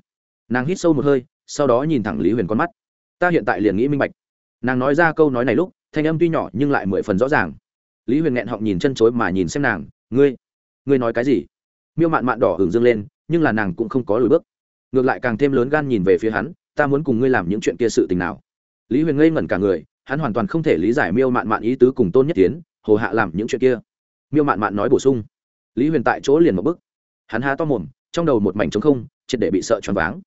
Nàng hít sâu một hơi, sau đó nhìn thẳng lý huyền con mắt. Ta hiện tại liền nghĩ minh bạch. Nàng nói ra câu nói này lúc, thanh âm tuy nhỏ nhưng lại mười phần rõ ràng. Lý huyền nghẹn họng nhìn chân chối mà nhìn xem nàng, ngươi ngươi nói cái gì? Miêu mạn mạn đỏ hưởng dâng lên, nhưng là nàng cũng không có lùi bước. Ngược lại càng thêm lớn gan nhìn về phía hắn, ta muốn cùng ngươi làm những chuyện kia sự tình nào? Lý huyền ngây ngẩn cả người, hắn hoàn toàn không thể lý giải miêu mạn mạn ý tứ cùng tôn nhất tiến, hồ hạ làm những chuyện kia. Miêu mạn mạn nói bổ sung. Lý huyền tại chỗ liền một bức hắn há to mồm, trong đầu một mảnh trống không, triệt để bị sợ choáng váng.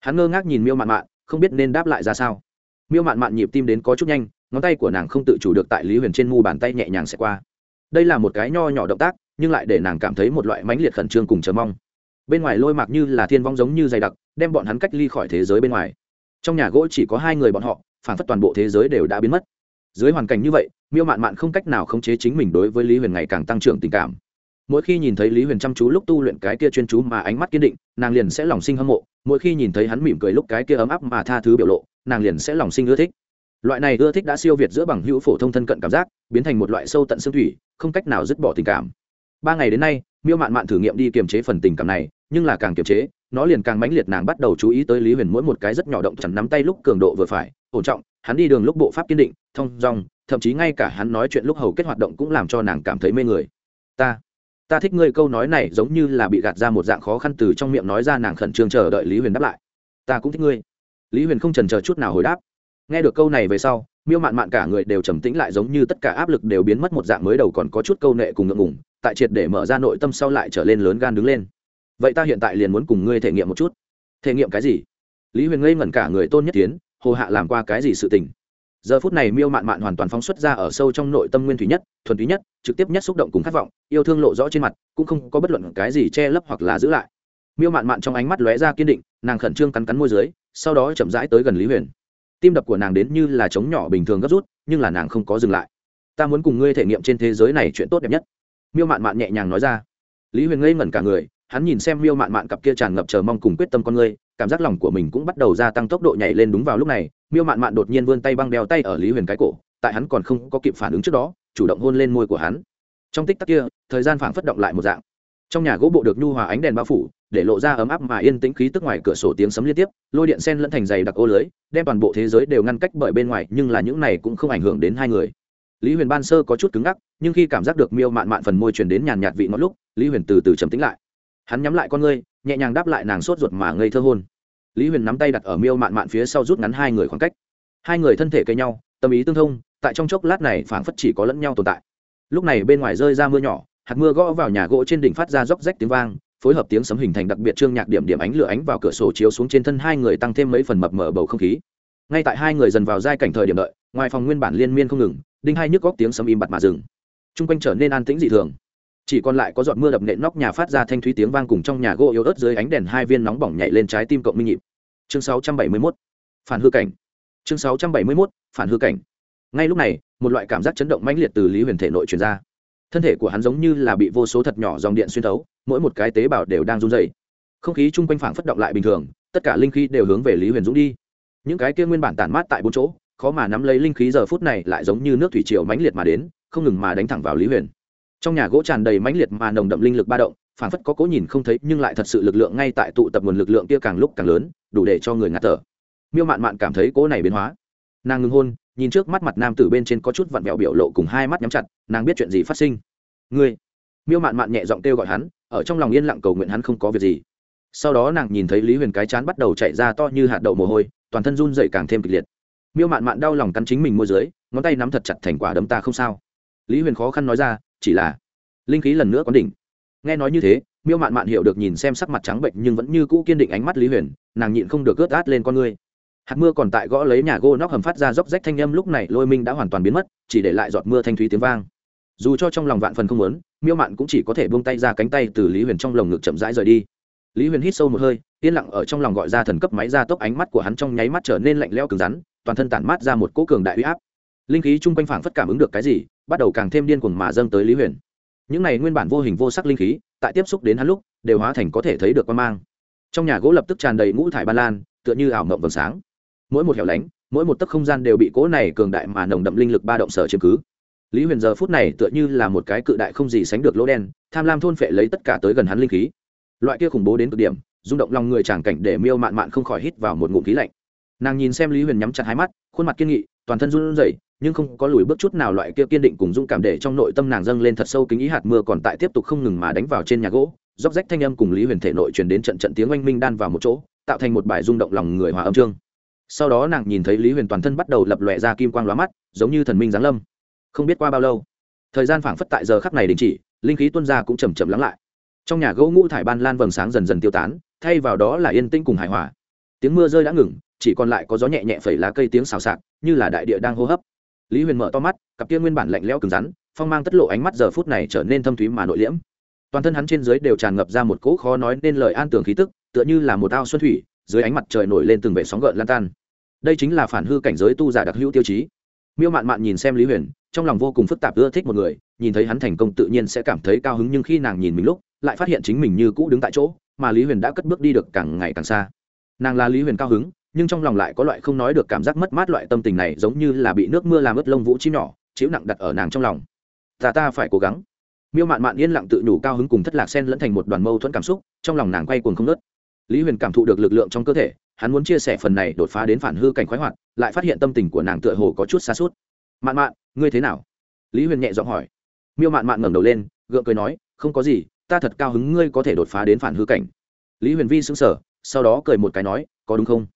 Hắn ngơ ngác nhìn miêu mạn mạn, không biết nên đáp lại ra sao. Miêu mạn mạn nhịp tim đến có chút nhanh, ngón tay của nàng không tự chủ được tại lý huyền trên mu bàn tay nhẹ nhàng xẹt qua. Đây là một cái nho nhỏ động tác, nhưng lại để nàng cảm thấy một loại mãnh liệt khẩn trương cùng chờ mong. Bên ngoài lôi mạc như là thiên vong giống như dày đặc, đem bọn hắn cách ly khỏi thế giới bên ngoài. Trong nhà gỗ chỉ có hai người bọn họ phản phất toàn bộ thế giới đều đã biến mất. Dưới hoàn cảnh như vậy, miêu mạn mạn không cách nào khống chế chính mình đối với lý huyền ngày càng tăng trưởng tình cảm mỗi khi nhìn thấy lý huyền chăm chú lúc tu luyện cái kia chuyên chú mà ánh mắt kiên định, nàng liền sẽ lòng sinh hâm mộ. Mỗi khi nhìn thấy hắn mỉm cười lúc cái kia ấm áp mà tha thứ biểu lộ, nàng liền sẽ lòng sinh ưa thích. Loại này ưa thích đã siêu việt giữa bằng hữu phổ thông thân cận cảm giác, biến thành một loại sâu tận xương thủy, không cách nào dứt bỏ tình cảm. Ba ngày đến nay, miêu mạn mạn thử nghiệm đi kiềm chế phần tình cảm này, nhưng là càng kiềm chế, nó liền càng mãnh liệt nàng bắt đầu chú ý tới lý huyền mỗi một cái rất nhỏ động chẳng nắm tay lúc cường độ vừa phải, ổn trọng, hắn đi đường lúc bộ pháp kiên định, thông dong, thậm chí ngay cả hắn nói chuyện lúc hầu kết hoạt động cũng làm cho nàng cảm thấy mê người. Ta ta thích ngươi câu nói này giống như là bị gạt ra một dạng khó khăn từ trong miệng nói ra nàng khẩn trương chờ đợi lý huyền đáp lại ta cũng thích ngươi lý huyền không trần chờ chút nào hồi đáp nghe được câu này về sau miêu mạn mạn cả người đều trầm tĩnh lại giống như tất cả áp lực đều biến mất một dạng mới đầu còn có chút câu nệ cùng ngượng ngùng tại triệt để mở ra nội tâm sau lại trở lên lớn gan đứng lên vậy ta hiện tại liền muốn cùng ngươi thể nghiệm một chút thể nghiệm cái gì lý huyền ngây ngẩn cả người tôn nhất tiến hồ hạ làm qua cái gì sự tình giờ phút này miêu mạn mạn hoàn toàn phóng xuất ra ở sâu trong nội tâm nguyên thủy nhất, thuần túy nhất, trực tiếp nhất xúc động cùng khát vọng, yêu thương lộ rõ trên mặt, cũng không có bất luận cái gì che lấp hoặc là giữ lại. Miêu mạn mạn trong ánh mắt lóe ra kiên định, nàng khẩn trương cắn cắn môi dưới, sau đó chậm rãi tới gần lý huyền. Tim đập của nàng đến như là trống nhỏ bình thường gấp rút, nhưng là nàng không có dừng lại. Ta muốn cùng ngươi thể nghiệm trên thế giới này chuyện tốt đẹp nhất. Miêu mạn mạn nhẹ nhàng nói ra. Lý huyền ngây ngẩn cả người, hắn nhìn xem miêu mạn mạn cặp kia tràn ngập chờ mong cùng quyết tâm con người cảm giác lòng của mình cũng bắt đầu gia tăng tốc độ nhảy lên đúng vào lúc này, miêu mạn mạn đột nhiên vươn tay băng đeo tay ở lý huyền cái cổ, tại hắn còn không có kịp phản ứng trước đó, chủ động hôn lên môi của hắn. Trong tích tắc kia, thời gian phảng phất động lại một dạng. Trong nhà gỗ bộ được nhu hòa ánh đèn bao phủ, để lộ ra ấm áp mà yên tĩnh khí tức ngoài cửa sổ tiếng sấm liên tiếp, lôi điện sen lẫn thành dày đặc ô lưới, đem toàn bộ thế giới đều ngăn cách bởi bên ngoài, nhưng là những này cũng không ảnh hưởng đến hai người. Lý huyền ban sơ có chút cứng ngắc, nhưng khi cảm giác được miêu mạn mạn phần môi truyền đến nhàn nhạt vị ngọt lúc, lý huyền từ từ trầm tính lại. Hắn nhắm lại con ngươi nhẹ nhàng đáp lại nàng sốt ruột mà ngây thơ hôn. Lý huyền nắm tay đặt ở miêu mạn mạn phía sau rút ngắn hai người khoảng cách. Hai người thân thể cây nhau, tâm ý tương thông, tại trong chốc lát này phảng phất chỉ có lẫn nhau tồn tại. Lúc này bên ngoài rơi ra mưa nhỏ, hạt mưa gõ vào nhà gỗ trên đỉnh phát ra róc rách tiếng vang, phối hợp tiếng sấm hình thành đặc biệt trương nhạc điểm điểm ánh lửa ánh vào cửa sổ chiếu xuống trên thân hai người tăng thêm mấy phần mập mở bầu không khí. Ngay tại hai người dần vào giai cảnh thời điểm đợi, ngoài phòng nguyên bản liên miên không ngừng, đinh hai nhức góc tiếng sấm im bặt mà dừng. Chung quanh trở nên an tĩnh dị thường chỉ còn lại có giọt mưa đập nện nóc nhà phát ra thanh thúy tiếng vang cùng trong nhà gỗ yếu ớt dưới ánh đèn hai viên nóng bỏng nhảy lên trái tim cộng minh nhịp. Chương 671. phản hư cảnh. Chương 671. phản hư cảnh. Ngay lúc này, một loại cảm giác chấn động mãnh liệt từ lý huyền thể nội truyền ra. Thân thể của hắn giống như là bị vô số thật nhỏ dòng điện xuyên thấu, mỗi một cái tế bào đều đang run dày không khí chung quanh phảng phất động lại bình thường, tất cả linh khí đều hướng về lý huyền dũng đi. Những cái kia nguyên bản tản mát tại bốn chỗ, khó mà nắm lấy linh khí giờ phút này lại giống như nước thủy triều mãnh liệt mà đến, không ngừng mà đánh thẳng vào lý huyền trong nhà gỗ tràn đầy mãnh liệt mà nồng đậm linh lực ba động, phảng phất có cố nhìn không thấy, nhưng lại thật sự lực lượng ngay tại tụ tập nguồn lực lượng kia càng lúc càng lớn, đủ để cho người ngạt thở. Miêu mạn mạn cảm thấy cố này biến hóa. Nàng ngưng hôn, nhìn trước mắt mặt nam tử bên trên có chút vặn vẹo biểu lộ cùng hai mắt nhắm chặt, nàng biết chuyện gì phát sinh. Ngươi? Miêu mạn mạn nhẹ giọng kêu gọi hắn, ở trong lòng yên lặng cầu nguyện hắn không có việc gì. Sau đó nàng nhìn thấy lý huyền cái chán bắt đầu chạy ra to như hạt đậu mồ hôi, toàn thân run dậy càng thêm kịch liệt. Miêu mạn mạn đau lòng cắn chính mình môi dưới, ngón tay nắm thật chặt thành quả đấm ta không sao. Lý huyền khó khăn nói ra chỉ là linh khí lần nữa quán đỉnh. Nghe nói như thế, miêu mạn mạn hiểu được nhìn xem sắc mặt trắng bệnh nhưng vẫn như cũ kiên định ánh mắt lý huyền, nàng nhịn không được ướt át lên con ngươi. Hạt mưa còn tại gõ lấy nhà gỗ nóc hầm phát ra dốc rách thanh âm lúc này, lôi minh đã hoàn toàn biến mất, chỉ để lại giọt mưa thanh thúy tiếng vang. Dù cho trong lòng vạn phần không muốn, miêu mạn cũng chỉ có thể buông tay ra cánh tay từ lý huyền trong lồng ngực chậm rãi rời đi. Lý huyền hít sâu một hơi, yên lặng ở trong lòng gọi ra thần cấp máy ra tốc ánh mắt của hắn trong nháy mắt trở nên lạnh lẽo cứng rắn, toàn thân tản mát ra một cỗ cường đại huy áp. Linh khí chung quanh phảng phất cảm ứng được cái gì bắt đầu càng thêm điên cuồng mà dâng tới lý huyền. Những này nguyên bản vô hình vô sắc linh khí, tại tiếp xúc đến hắn lúc, đều hóa thành có thể thấy được quan mang. Trong nhà gỗ lập tức tràn đầy ngũ thải ban lan, tựa như ảo mộng vầng sáng. Mỗi một hẻo lánh, mỗi một tấc không gian đều bị cỗ này cường đại mà nồng đậm linh lực ba động sở chiếm cứ. Lý huyền giờ phút này tựa như là một cái cự đại không gì sánh được lỗ đen, tham lam thôn phệ lấy tất cả tới gần hắn linh khí. Loại kia khủng bố đến cực điểm, rung động lòng người tràng cảnh để miêu mạn mạn không khỏi hít vào một ngụm khí lạnh. Nàng nhìn xem lý huyền nhắm chặt hai mắt, khuôn mặt kiên nghị, toàn thân run rẩy nhưng không có lùi bước chút nào loại kia kiên định cùng dũng cảm để trong nội tâm nàng dâng lên thật sâu kính ý hạt mưa còn tại tiếp tục không ngừng mà đánh vào trên nhà gỗ róc rách thanh âm cùng lý huyền thể nội truyền đến trận trận tiếng oanh minh đan vào một chỗ, tạo thành một bài rung động lòng người hòa âm trương sau đó nàng nhìn thấy lý huyền toàn thân bắt đầu lập lòe ra kim quang lóa mắt, giống như thần minh giáng lâm. Không biết qua bao lâu, thời gian phảng phất tại giờ khắc này đình chỉ, linh khí tuân ra cũng chầm chậm lắng lại. Trong nhà gỗ ngũ thải ban lan vầng sáng dần dần tiêu tán, thay vào đó là yên tĩnh cùng hài hòa. Tiếng mưa rơi đã ngừng, chỉ còn lại có gió nhẹ nhẹ phẩy lá cây tiếng xào xạc, như là đại địa đang hô hấp lý huyền mở to mắt, cặp kia nguyên bản lạnh lẽo cứng rắn, phong mang tất lộ ánh mắt giờ phút này trở nên thâm thúy mà nội liễm. Toàn thân hắn trên dưới đều tràn ngập ra một cỗ khó nói nên lời an tường khí tức, tựa như là một ao xuân thủy, dưới ánh mặt trời nổi lên từng vệ sóng gợn lan tan. Đây chính là phản hư cảnh giới tu giả đặc hữu tiêu chí. Miêu mạn mạn nhìn xem lý huyền, trong lòng vô cùng phức tạp ưa thích một người, nhìn thấy hắn thành công tự nhiên sẽ cảm thấy cao hứng nhưng khi nàng nhìn mình lúc, lại phát hiện chính mình như cũ đứng tại chỗ, mà lý huyền đã cất bước đi được càng ngày càng xa. Nàng là lý huyền cao hứng nhưng trong lòng lại có loại không nói được cảm giác mất mát loại tâm tình này giống như là bị nước mưa làm ướt lông vũ chim nhỏ, chịu nặng đặt ở nàng trong lòng. Ta ta phải cố gắng. Miêu mạn mạn yên lặng tự đủ cao hứng cùng thất lạc sen lẫn thành một đoàn mâu thuẫn cảm xúc, trong lòng nàng quay cuồng không nớt lý huyền cảm thụ được lực lượng trong cơ thể, hắn muốn chia sẻ phần này đột phá đến phản hư cảnh khoái hoạt, lại phát hiện tâm tình của nàng tựa hồ có chút xa suốt. Mạn mạn, ngươi thế nào? Lý huyền nhẹ giọng hỏi. Miêu mạn mạn ngẩng đầu lên, gượng cười nói, không có gì, ta thật cao hứng ngươi có thể đột phá đến phản hư cảnh. Lý huyền vi sững sờ, sau đó cười một cái nói, có đúng không?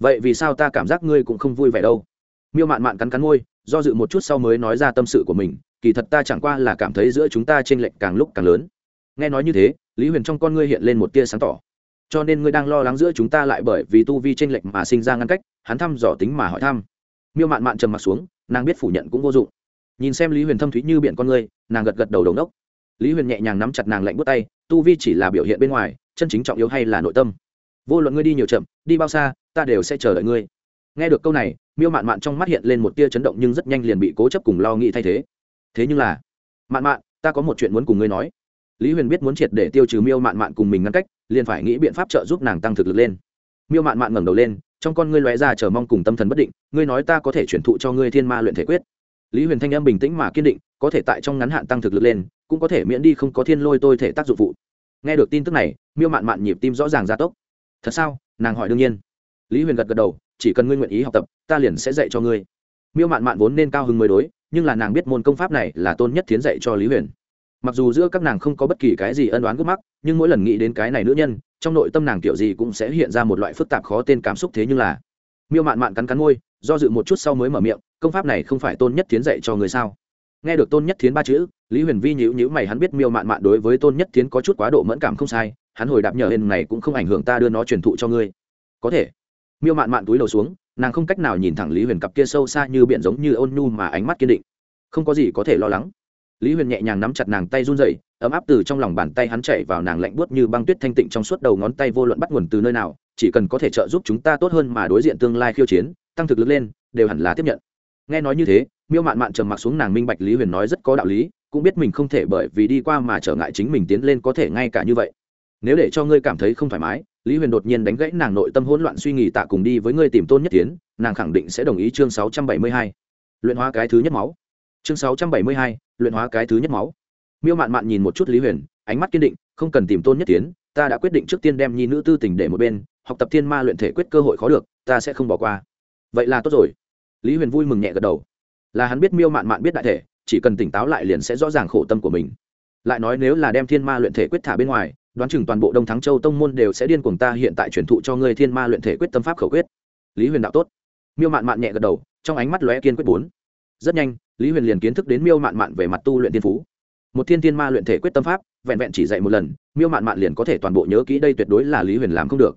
Vậy vì sao ta cảm giác ngươi cũng không vui vẻ đâu? Miêu mạn mạn cắn cắn môi, do dự một chút sau mới nói ra tâm sự của mình, kỳ thật ta chẳng qua là cảm thấy giữa chúng ta t r ê n lệch càng lúc càng lớn. Nghe nói như thế, lý huyền trong con ngươi hiện lên một tia sáng tỏ. Cho nên ngươi đang lo lắng giữa chúng ta lại bởi vì tu vi t r ê n lệch mà sinh ra ngăn cách, hắn thăm dò tính mà hỏi thăm. Miêu mạn mạn trầm m ặ t xuống, nàng biết phủ nhận cũng vô dụng. Nhìn xem lý huyền thâm thúy như biển con ngươi, nàng gật gật đầu đầu đốc. Lý huyền nhẹ nhàng nắm chặt nàng lạnh bước tay, tu vi chỉ là biểu hiện bên ngoài, chân chính trọng yếu hay là nội tâm? Vô luận ngươi đi nhiều chậm, đi bao xa ta đều sẽ chờ đợi ngươi. Nghe được câu này, miêu mạn mạn trong mắt hiện lên một tia chấn động nhưng rất nhanh liền bị cố chấp cùng lo nghĩ thay thế. Thế nhưng là, mạn mạn, ta có một chuyện muốn cùng ngươi nói. Lý huyền biết muốn triệt để tiêu trừ miêu mạn mạn cùng mình ngăn cách, liền phải nghĩ biện pháp trợ giúp nàng tăng thực lực lên. Miêu mạn mạn ngẩng đầu lên, trong con ngươi lóe ra chờ mong cùng tâm thần bất định, ngươi nói ta có thể chuyển thụ cho ngươi thiên ma luyện thể quyết. Lý huyền thanh âm bình tĩnh mà kiên định, có thể tại trong ngắn hạn tăng thực lực lên, cũng có thể miễn đi không có thiên lôi tôi thể tác dụng phụ. Nghe được tin tức này, miêu mạn mạn nhịp tim rõ ràng gia tốc. Thật sao? nàng hỏi đương nhiên lý huyền gật gật đầu, chỉ cần ngươi nguyện ý học tập, ta liền sẽ dạy cho ngươi. Miêu mạn mạn vốn nên cao hứng mới đối, nhưng là nàng biết môn công pháp này là tôn nhất thiến dạy cho lý huyền. Mặc dù giữa các nàng không có bất kỳ cái gì ân đoán gốc mắc, nhưng mỗi lần nghĩ đến cái này nữ nhân, trong nội tâm nàng kiểu gì cũng sẽ hiện ra một loại phức tạp khó tên cảm xúc thế nhưng là. Miêu mạn mạn cắn cắn môi, do dự một chút sau mới mở miệng, công pháp này không phải tôn nhất thiến dạy cho người sao? Nghe được tôn nhất thiến ba chữ, lý huyền vi nhữ nhữ mày hắn biết miêu mạn mạn đối với tôn nhất thiến có chút quá độ mẫn cảm không sai, hắn hồi đạp nhờ hên này cũng không ảnh hưởng ta đưa nó truyền thụ cho ngươi. Có thể miêu mạn mạn túi đầu xuống, nàng không cách nào nhìn thẳng lý huyền cặp kia sâu xa như biển giống như ôn nhu mà ánh mắt kiên định. Không có gì có thể lo lắng. Lý huyền nhẹ nhàng nắm chặt nàng tay run dậy ấm áp từ trong lòng bàn tay hắn chạy vào nàng lạnh buốt như băng tuyết thanh tịnh trong suốt đầu ngón tay vô luận bắt nguồn từ nơi nào, chỉ cần có thể trợ giúp chúng ta tốt hơn mà đối diện tương lai khiêu chiến, tăng thực lực lên, đều hẳn là tiếp nhận. Nghe nói như thế, miêu mạn mạn trầm mặc xuống nàng minh bạch lý huyền nói rất có đạo lý, cũng biết mình không thể bởi vì đi qua mà trở ngại chính mình tiến lên có thể ngay cả như vậy nếu để cho ngươi cảm thấy không thoải mái, lý huyền đột nhiên đánh gãy nàng nội tâm hỗn loạn suy nghĩ tạ cùng đi với ngươi tìm tôn nhất tiến, nàng khẳng định sẽ đồng ý chương sáu trăm bảy mươi hai. Luyện hóa cái thứ nhất máu. Chương sáu trăm bảy mươi hai, luyện hóa cái thứ nhất máu. Miêu mạn mạn nhìn một chút lý huyền, ánh mắt kiên định, không cần tìm tôn nhất tiến, ta đã quyết định trước tiên đem nhi nữ tư tình để một bên, học tập thiên ma luyện thể quyết cơ hội khó được, ta sẽ không bỏ qua. Vậy là tốt rồi. Lý huyền vui mừng nhẹ gật đầu. Là hắn biết miêu mạn mạn biết đại thể, chỉ cần tỉnh táo lại liền sẽ rõ ràng khổ tâm của mình. Lại nói nếu là đem thiên ma luyện thể quyết thả bên ngoài đoán chừng toàn bộ đông thắng châu tông môn đều sẽ điên cuồng ta hiện tại truyền thụ cho ngươi thiên ma luyện thể quyết tâm pháp khẩu quyết. Lý huyền đạo tốt. Miêu mạn mạn nhẹ gật đầu, trong ánh mắt lóe kiên quyết bốn. Rất nhanh, lý huyền liền kiến thức đến miêu mạn mạn về mặt tu luyện tiên phú. Một thiên thiên ma luyện thể quyết tâm pháp, vẹn vẹn chỉ dạy một lần, miêu mạn mạn liền có thể toàn bộ nhớ kỹ đây tuyệt đối là lý huyền làm không được.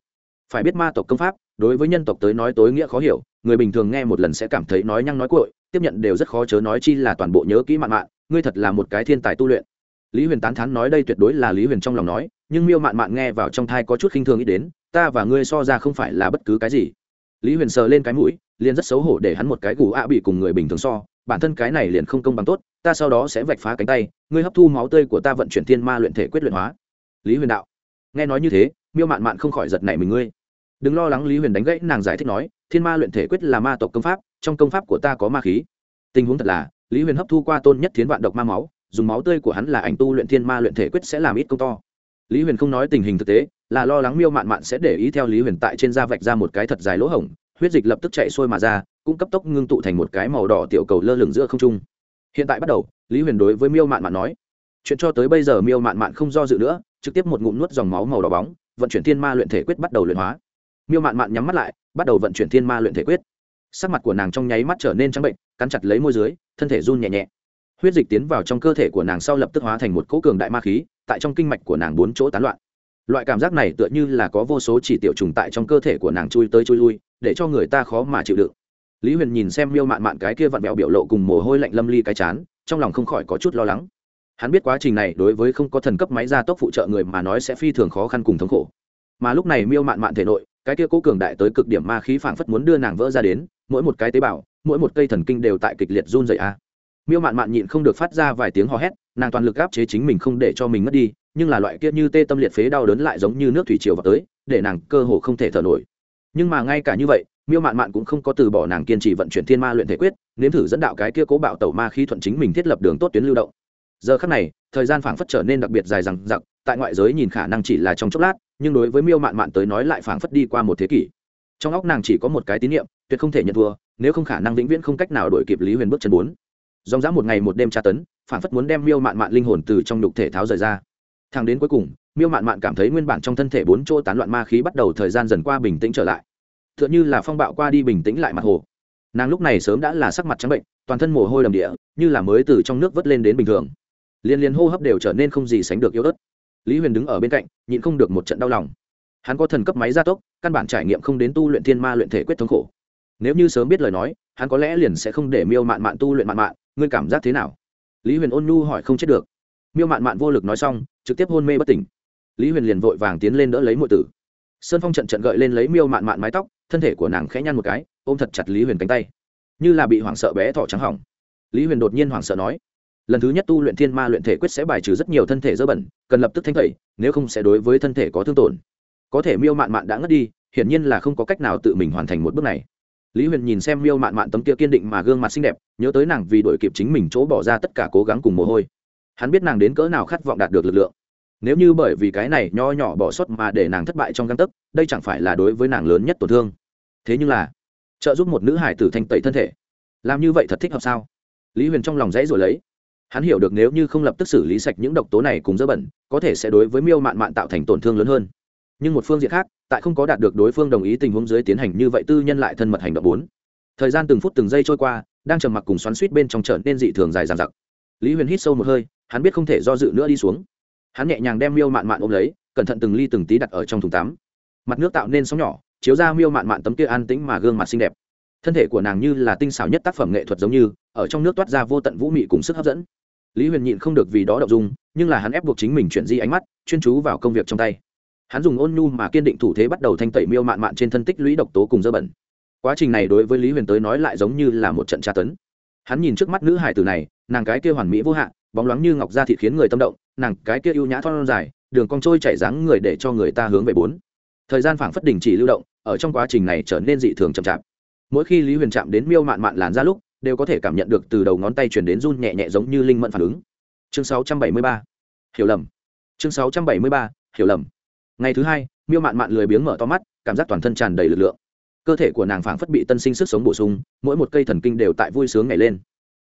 Phải biết ma tộc công pháp, đối với nhân tộc tới nói tối nghĩa khó hiểu, người bình thường nghe một lần sẽ cảm thấy nói nhăng nói cội tiếp nhận đều rất khó chớ nói chi là toàn bộ nhớ kỹ mạn mạn, ngươi thật là một cái thiên tài tu luyện lý huyền tán thán nói đây tuyệt đối là lý huyền trong lòng nói, nhưng miêu mạn mạn nghe vào trong thai có chút khinh thường nghĩ đến, ta và ngươi so ra không phải là bất cứ cái gì. Lý huyền sờ lên cái mũi, liền rất xấu hổ để hắn một cái gù ạ bị cùng người bình thường so, bản thân cái này liền không công bằng tốt, ta sau đó sẽ vạch phá cánh tay, ngươi hấp thu máu tươi của ta vận chuyển thiên ma luyện thể quyết luyện hóa. Lý huyền đạo, nghe nói như thế, miêu mạn mạn không khỏi giật nảy mình ngươi. Đừng lo lắng lý huyền đánh gãy, nàng giải thích nói, thiên ma luyện thể quyết là ma tộc công pháp, trong công pháp của ta có ma khí. Tình huống thật là, lý huyền hấp thu qua tôn nhất thiến vạn độc ma máu dùng máu tươi của hắn là ảnh tu luyện thiên ma luyện thể quyết sẽ làm ít công to. Lý huyền không nói tình hình thực tế, là lo lắng miêu mạn mạn sẽ để ý theo lý huyền tại trên da vạch ra một cái thật dài lỗ hổng, huyết dịch lập tức chạy sôi mà ra, cũng cấp tốc ngưng tụ thành một cái màu đỏ tiểu cầu lơ lửng giữa không trung. Hiện tại bắt đầu, lý huyền đối với miêu mạn mạn nói, chuyện cho tới bây giờ miêu mạn mạn không do dự nữa, trực tiếp một ngụm nuốt dòng máu màu đỏ bóng, vận chuyển thiên ma luyện thể quyết bắt đầu luyện hóa. Miêu mạn mạn nhắm mắt lại, bắt đầu vận chuyển thiên ma luyện thể quyết. Sắc mặt của nàng trong nháy mắt trở nên trắng bệnh, cắn chặt lấy môi dưới, thân thể run nhẹ nhẹ huyết dịch tiến vào trong cơ thể của nàng sau lập tức hóa thành một cỗ cường đại ma khí, tại trong kinh mạch của nàng bốn chỗ tán loạn. Loại cảm giác này tựa như là có vô số chỉ tiểu trùng tại trong cơ thể của nàng chui tới chui lui, để cho người ta khó mà chịu đựng. Lý huyền nhìn xem miêu mạn mạn cái kia vặn vẹo biểu lộ cùng mồ hôi lạnh lâm ly cái chán, trong lòng không khỏi có chút lo lắng. Hắn biết quá trình này đối với không có thần cấp máy gia tốc phụ trợ người mà nói sẽ phi thường khó khăn cùng thống khổ. Mà lúc này miêu mạn mạn thể nội, cái kia cố cường đại tới cực điểm ma khí phảng phất muốn đưa nàng vỡ ra đến, mỗi một cái tế bào, mỗi một cây thần kinh đều tại kịch liệt run dày a miêu mạn mạn nhịn không được phát ra vài tiếng hò hét, nàng toàn lực áp chế chính mình không để cho mình mất đi, nhưng là loại kia như tê tâm liệt phế đau đớn lại giống như nước thủy triều vào tới, để nàng cơ hồ không thể thở nổi. Nhưng mà ngay cả như vậy, miêu mạn mạn cũng không có từ bỏ nàng kiên trì vận chuyển thiên ma luyện thể quyết, nếm thử dẫn đạo cái kia cố bạo tẩu ma khí thuận chính mình thiết lập đường tốt tuyến lưu động. Giờ khắc này, thời gian phảng phất trở nên đặc biệt dài rằng giặc tại ngoại giới nhìn khả năng chỉ là trong chốc lát, nhưng đối với miêu mạn mạn tới nói lại phảng phất đi qua một thế kỷ. Trong óc nàng chỉ có một cái tín niệm, tuyệt không thể nhận thua, nếu không khả năng vĩnh viễn không cách nào đổi kịp lý huyền bước chân bốn dòng dã một ngày một đêm tra tấn phảng phất muốn đem miêu mạn mạn linh hồn từ trong nhục thể tháo rời ra. Thang đến cuối cùng, miêu mạn mạn cảm thấy nguyên bản trong thân thể bốn chỗ tán loạn ma khí bắt đầu thời gian dần qua bình tĩnh trở lại. T h ư ợ n như là phong bạo qua đi bình tĩnh lại mặt hồ. Nàng lúc này sớm đã là sắc mặt trắng bệnh, toàn thân mồ hôi đầm địa, như là mới từ trong nước vớt lên đến bình thường. Liên liên hô hấp đều trở nên không gì sánh được yếu ớt. Lý huyền đứng ở bên cạnh, nhịn không được một trận đau lòng. Hắn có thần cấp máy gia tốc, căn bản trải nghiệm không đến tu luyện thiên ma luyện thể quyết thống khổ. Nếu như sớm biết lời nói, hắn có lẽ liền sẽ không để miêu mạn mạn tu luyện mạn mạn ngươi cảm giác thế nào? Lý huyền ôn nhu hỏi không chết được. Miêu mạn mạn vô lực nói xong, trực tiếp hôn mê bất tỉnh. Lý huyền liền vội vàng tiến lên đỡ lấy mọi tử. Sơn phong trận trận gợi lên lấy miêu mạn mạn mái tóc, thân thể của nàng khẽ nhăn một cái, ôm thật chặt lý huyền cánh tay. Như là bị hoảng sợ bé thỏ trắng hỏng. Lý huyền đột nhiên hoảng sợ nói, lần thứ nhất tu luyện thiên ma luyện thể quyết sẽ bài trừ rất nhiều thân thể dơ bẩn, cần lập tức thanh tẩy, nếu không sẽ đối với thân thể có thương tổn. Có thể miêu mạn mạn đã ngất đi, hiển nhiên là không có cách nào tự mình hoàn thành một bước này lý huyền nhìn xem miêu mạn mạn tấm kia kiên định mà gương mặt xinh đẹp, nhớ tới nàng vì đổi kịp chính mình chỗ bỏ ra tất cả cố gắng cùng mồ hôi. Hắn biết nàng đến cỡ nào khát vọng đạt được lực lượng. Nếu như bởi vì cái này nho nhỏ bỏ sót mà để nàng thất bại trong găng tấc, đây chẳng phải là đối với nàng lớn nhất tổn thương. Thế nhưng là, trợ giúp một nữ hải tử thanh tẩy thân thể, làm như vậy thật thích hợp sao? Lý huyền trong lòng dãy rồi lấy. Hắn hiểu được nếu như không lập tức xử lý sạch những độc tố này cùng dơ bẩn, có thể sẽ đối với miêu mạn mạn tạo thành tổn thương lớn hơn nhưng một phương diện khác, tại không có đạt được đối phương đồng ý tình huống dưới tiến hành như vậy tư nhân lại thân mật hành động bốn. Thời gian từng phút từng giây trôi qua, đang trầm mặc cùng xoắn suýt bên trong trở nên dị thường dài dàn giặc lý huyền hít sâu một hơi, hắn biết không thể do dự nữa đi xuống. Hắn nhẹ nhàng đem miêu mạn mạn ôm lấy, cẩn thận từng ly từng tí đặt ở trong thùng tắm. Mặt nước tạo nên sóng nhỏ, chiếu ra miêu mạn mạn tấm kia an tĩnh mà gương mặt xinh đẹp. Thân thể của nàng như là tinh xảo nhất tác phẩm nghệ thuật giống như, ở trong nước toát ra vô tận vũ mị cùng sức hấp dẫn. Lý huyền nhịn không được vì đó đậu dung, nhưng là hắn ép buộc chính mình chuyển di ánh mắt, chuyên chú vào công việc trong tay hắn dùng ôn nhu mà kiên định thủ thế bắt đầu thanh tẩy miêu mạn mạn trên thân tích lũy độc tố cùng dơ bẩn. Quá trình này đối với lý huyền tới nói lại giống như là một trận tra tấn. Hắn nhìn trước mắt nữ hải tử này, nàng cái kia hoàn mỹ vô hạn bóng loáng như ngọc da thịt khiến người tâm động, nàng cái kia ưu nhã thon dài, đường cong trôi chảy dáng người để cho người ta hướng về bốn. Thời gian phảng phất đình chỉ lưu động, ở trong quá trình này trở nên dị thường chậm chạp. Mỗi khi lý huyền chạm đến miêu mạn mạn làn ra lúc, đều có thể cảm nhận được từ đầu ngón tay chuyển đến run nhẹ nhẹ giống như linh mẫn phản ứng. Chương 673. hiểu lầm. Chương 673. hiểu lầm ngày thứ hai, miêu mạn mạn lười biếng mở to mắt, cảm giác toàn thân tràn đầy lực lượng. Cơ thể của nàng phảng phất bị tân sinh sức sống bổ sung, mỗi một cây thần kinh đều tại vui sướng nhảy lên.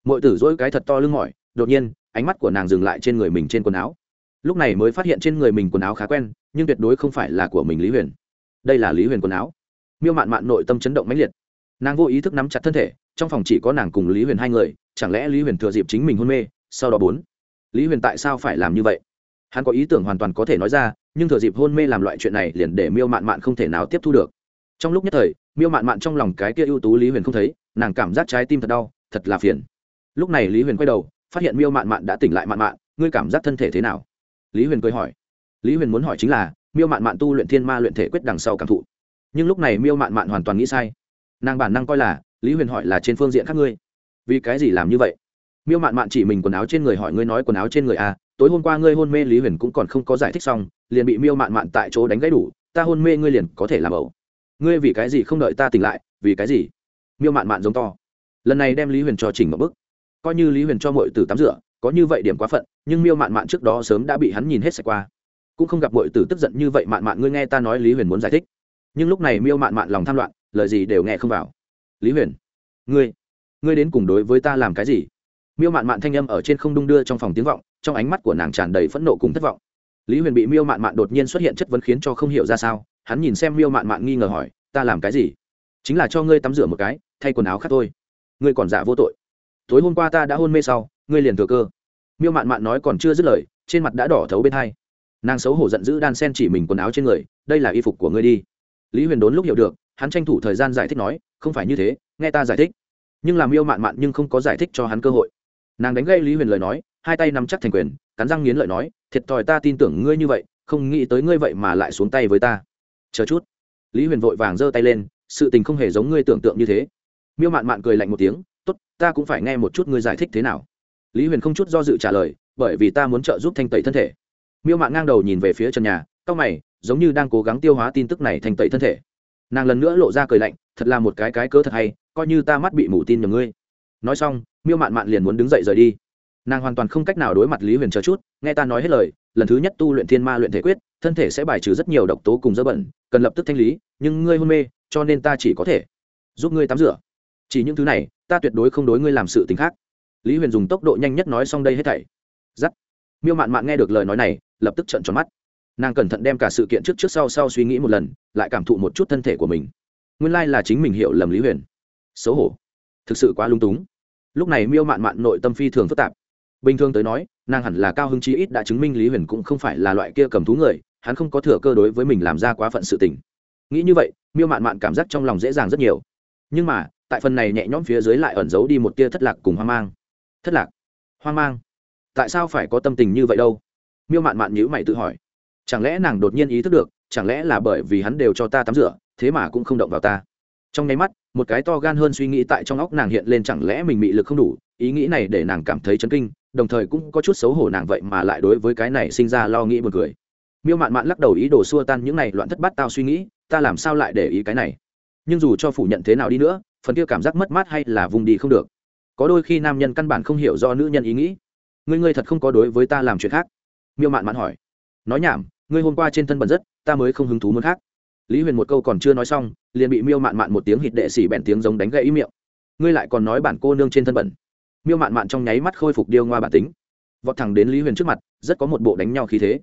Mọi tử dỗi cái thật to lưng mỏi, đột nhiên, ánh mắt của nàng dừng lại trên người mình trên quần áo. Lúc này mới phát hiện trên người mình quần áo khá quen, nhưng tuyệt đối không phải là của mình lý huyền. Đây là lý huyền quần áo. Miêu mạn mạn nội tâm chấn động mãnh liệt. Nàng vô ý thức nắm chặt thân thể, trong phòng chỉ có nàng cùng lý huyền hai người, chẳng lẽ lý huyền thừa dịp chính mình hôn mê, sau đó bốn? Lý huyền tại sao phải làm như vậy? Hắn có ý tưởng hoàn toàn có thể nói ra nhưng thừa dịp hôn mê làm loại chuyện này liền để miêu mạn mạn không thể nào tiếp thu được. Trong lúc nhất thời, miêu mạn mạn trong lòng cái kia ưu tú lý huyền không thấy, nàng cảm giác trái tim thật đau, thật là phiền. Lúc này lý huyền quay đầu, phát hiện miêu mạn mạn đã tỉnh lại mạn mạn, ngươi cảm giác thân thể thế nào? Lý huyền cười hỏi. Lý huyền muốn hỏi chính là, miêu mạn mạn tu luyện thiên ma luyện thể quyết đằng sau cảm thụ. Nhưng lúc này miêu mạn mạn hoàn toàn nghĩ sai. Nàng bản năng coi là, lý huyền hỏi là trên phương diện khác ngươi. Vì cái gì làm như vậy? Miêu mạn mạn chỉ mình quần áo trên người hỏi ngươi nói quần áo trên người à tối hôm qua ngươi hôn mê lý huyền cũng còn không có giải thích xong liền bị miêu mạn mạn tại chỗ đánh gãy đủ, ta hôn mê ngươi liền có thể làm ẩu. Ngươi vì cái gì không đợi ta tỉnh lại, vì cái gì? Miêu mạn mạn giống to. Lần này đem lý huyền cho chỉnh một bức coi như lý huyền cho mọi từ tắm rửa, có như vậy điểm quá phận, nhưng miêu mạn mạn trước đó sớm đã bị hắn nhìn hết sạch qua. Cũng không gặp mọi từ tức giận như vậy mạn mạn, ngươi nghe ta nói lý huyền muốn giải thích. Nhưng lúc này miêu mạn mạn lòng tham loạn, lời gì đều nghe không vào. Lý huyền, ngươi ngươi đến cùng đối với ta làm cái gì? Miêu mạn mạn thanh âm ở trên không đung đưa trong phòng tiếng vọng, trong ánh mắt của nàng tràn đầy phẫn nộ cùng thất vọng lý huyền bị miêu mạn mạn đột nhiên xuất hiện chất vấn khiến cho không hiểu ra sao, hắn nhìn xem miêu mạn mạn nghi ngờ hỏi, ta làm cái gì? Chính là cho ngươi tắm rửa một cái, thay quần áo khác thôi. Ngươi còn giả vô tội. Tối hôm qua ta đã hôn mê sau, ngươi liền thừa cơ. Miêu mạn mạn nói còn chưa dứt lời, trên mặt đã đỏ thấu bên hai. Nàng xấu hổ giận dữ đan sen chỉ mình quần áo trên người, đây là y phục của ngươi đi. Lý huyền đốn lúc hiểu được, hắn tranh thủ thời gian giải thích nói, không phải như thế, nghe ta giải thích. Nhưng làm yêu mạn mạn nhưng không có giải thích cho hắn cơ hội. Nàng đánh gây lý huyền lời nói, hai tay nắm chắc thành quyền cắn răng nghiến lợi nói, thiệt thòi ta tin tưởng ngươi như vậy, không nghĩ tới ngươi vậy mà lại xuống tay với ta. Chờ chút. Lý huyền vội vàng giơ tay lên, sự tình không hề giống ngươi tưởng tượng như thế. Miêu mạn mạn cười lạnh một tiếng, tốt, ta cũng phải nghe một chút ngươi giải thích thế nào. Lý huyền không chút do dự trả lời, bởi vì ta muốn trợ giúp thanh tẩy thân thể. Miêu mạn ngang đầu nhìn về phía trần nhà, cau mày, giống như đang cố gắng tiêu hóa tin tức này thanh tẩy thân thể. Nàng lần nữa lộ ra cười lạnh, thật là một cái cái cớ thật hay, coi như ta mắt bị mù tin nhầm ngươi. Nói xong, miêu mạn mạn liền muốn đứng dậy rời đi nàng hoàn toàn không cách nào đối mặt lý huyền chờ chút, nghe ta nói hết lời, lần thứ nhất tu luyện thiên ma luyện thể quyết, thân thể sẽ bài trừ rất nhiều độc tố cùng dơ bẩn, cần lập tức thanh lý, nhưng ngươi hôn mê, cho nên ta chỉ có thể giúp ngươi tắm rửa. Chỉ những thứ này, ta tuyệt đối không đối ngươi làm sự t ì n h khác. Lý huyền dùng tốc độ nhanh nhất nói xong đây hết thảy. Giắt. Miêu mạn mạn nghe được lời nói này, lập tức trận tròn mắt. Nàng cẩn thận đem cả sự kiện trước trước sau sau suy nghĩ một lần, lại cảm thụ một chút thân thể của mình. Nguyên lai là chính mình hiểu lầm lý huyền. Xấu hổ. Thực sự quá lung túng. Lúc này miêu mạn mạn nội tâm phi thường phức tạp bình thường tới nói, nàng hẳn là cao hứng chí ít đã chứng minh lý huyền cũng không phải là loại kia cầm thú người, hắn không có thừa cơ đối với mình làm ra quá phận sự tình. Nghĩ như vậy, miêu mạn mạn cảm giác trong lòng dễ dàng rất nhiều. Nhưng mà, tại phần này nhẹ nhõm phía dưới lại ẩn giấu đi một tia thất lạc cùng hoang mang. Thất lạc? Hoang mang? Tại sao phải có tâm tình như vậy đâu? Miêu mạn mạn nhữ mày tự hỏi. Chẳng lẽ nàng đột nhiên ý thức được, chẳng lẽ là bởi vì hắn đều cho ta tắm rửa, thế mà cũng không động vào ta? Trong nháy mắt, một cái to gan hơn suy nghĩ tại trong óc nàng hiện lên chẳng lẽ mình bị lực không đủ, ý nghĩ này để nàng cảm thấy chấn kinh đồng thời cũng có chút xấu hổ nàng vậy mà lại đối với cái này sinh ra lo nghĩ buồn cười. Miêu mạn mạn lắc đầu ý đồ xua tan những này loạn thất bát tao suy nghĩ, ta làm sao lại để ý cái này? Nhưng dù cho phủ nhận thế nào đi nữa, phần kia cảm giác mất mát hay là vùng đi không được. Có đôi khi nam nhân căn bản không hiểu do nữ nhân ý nghĩ. Ngươi ngươi thật không có đối với ta làm chuyện khác? Miêu mạn mạn hỏi. Nói nhảm, ngươi hôm qua trên thân bẩn rất, ta mới không hứng thú muốn khác. Lý huyền một câu còn chưa nói xong, liền bị miêu mạn mạn một tiếng hít đệ xỉ bẹn tiếng giống đánh gãy ý miệng. Ngươi lại còn nói bản cô nương trên thân bẩn miêu mạn mạn trong nháy mắt khôi phục điêu ngoa bản tính. Vọt thẳng đến lý huyền trước mặt, rất có một bộ đánh nhau khí thế.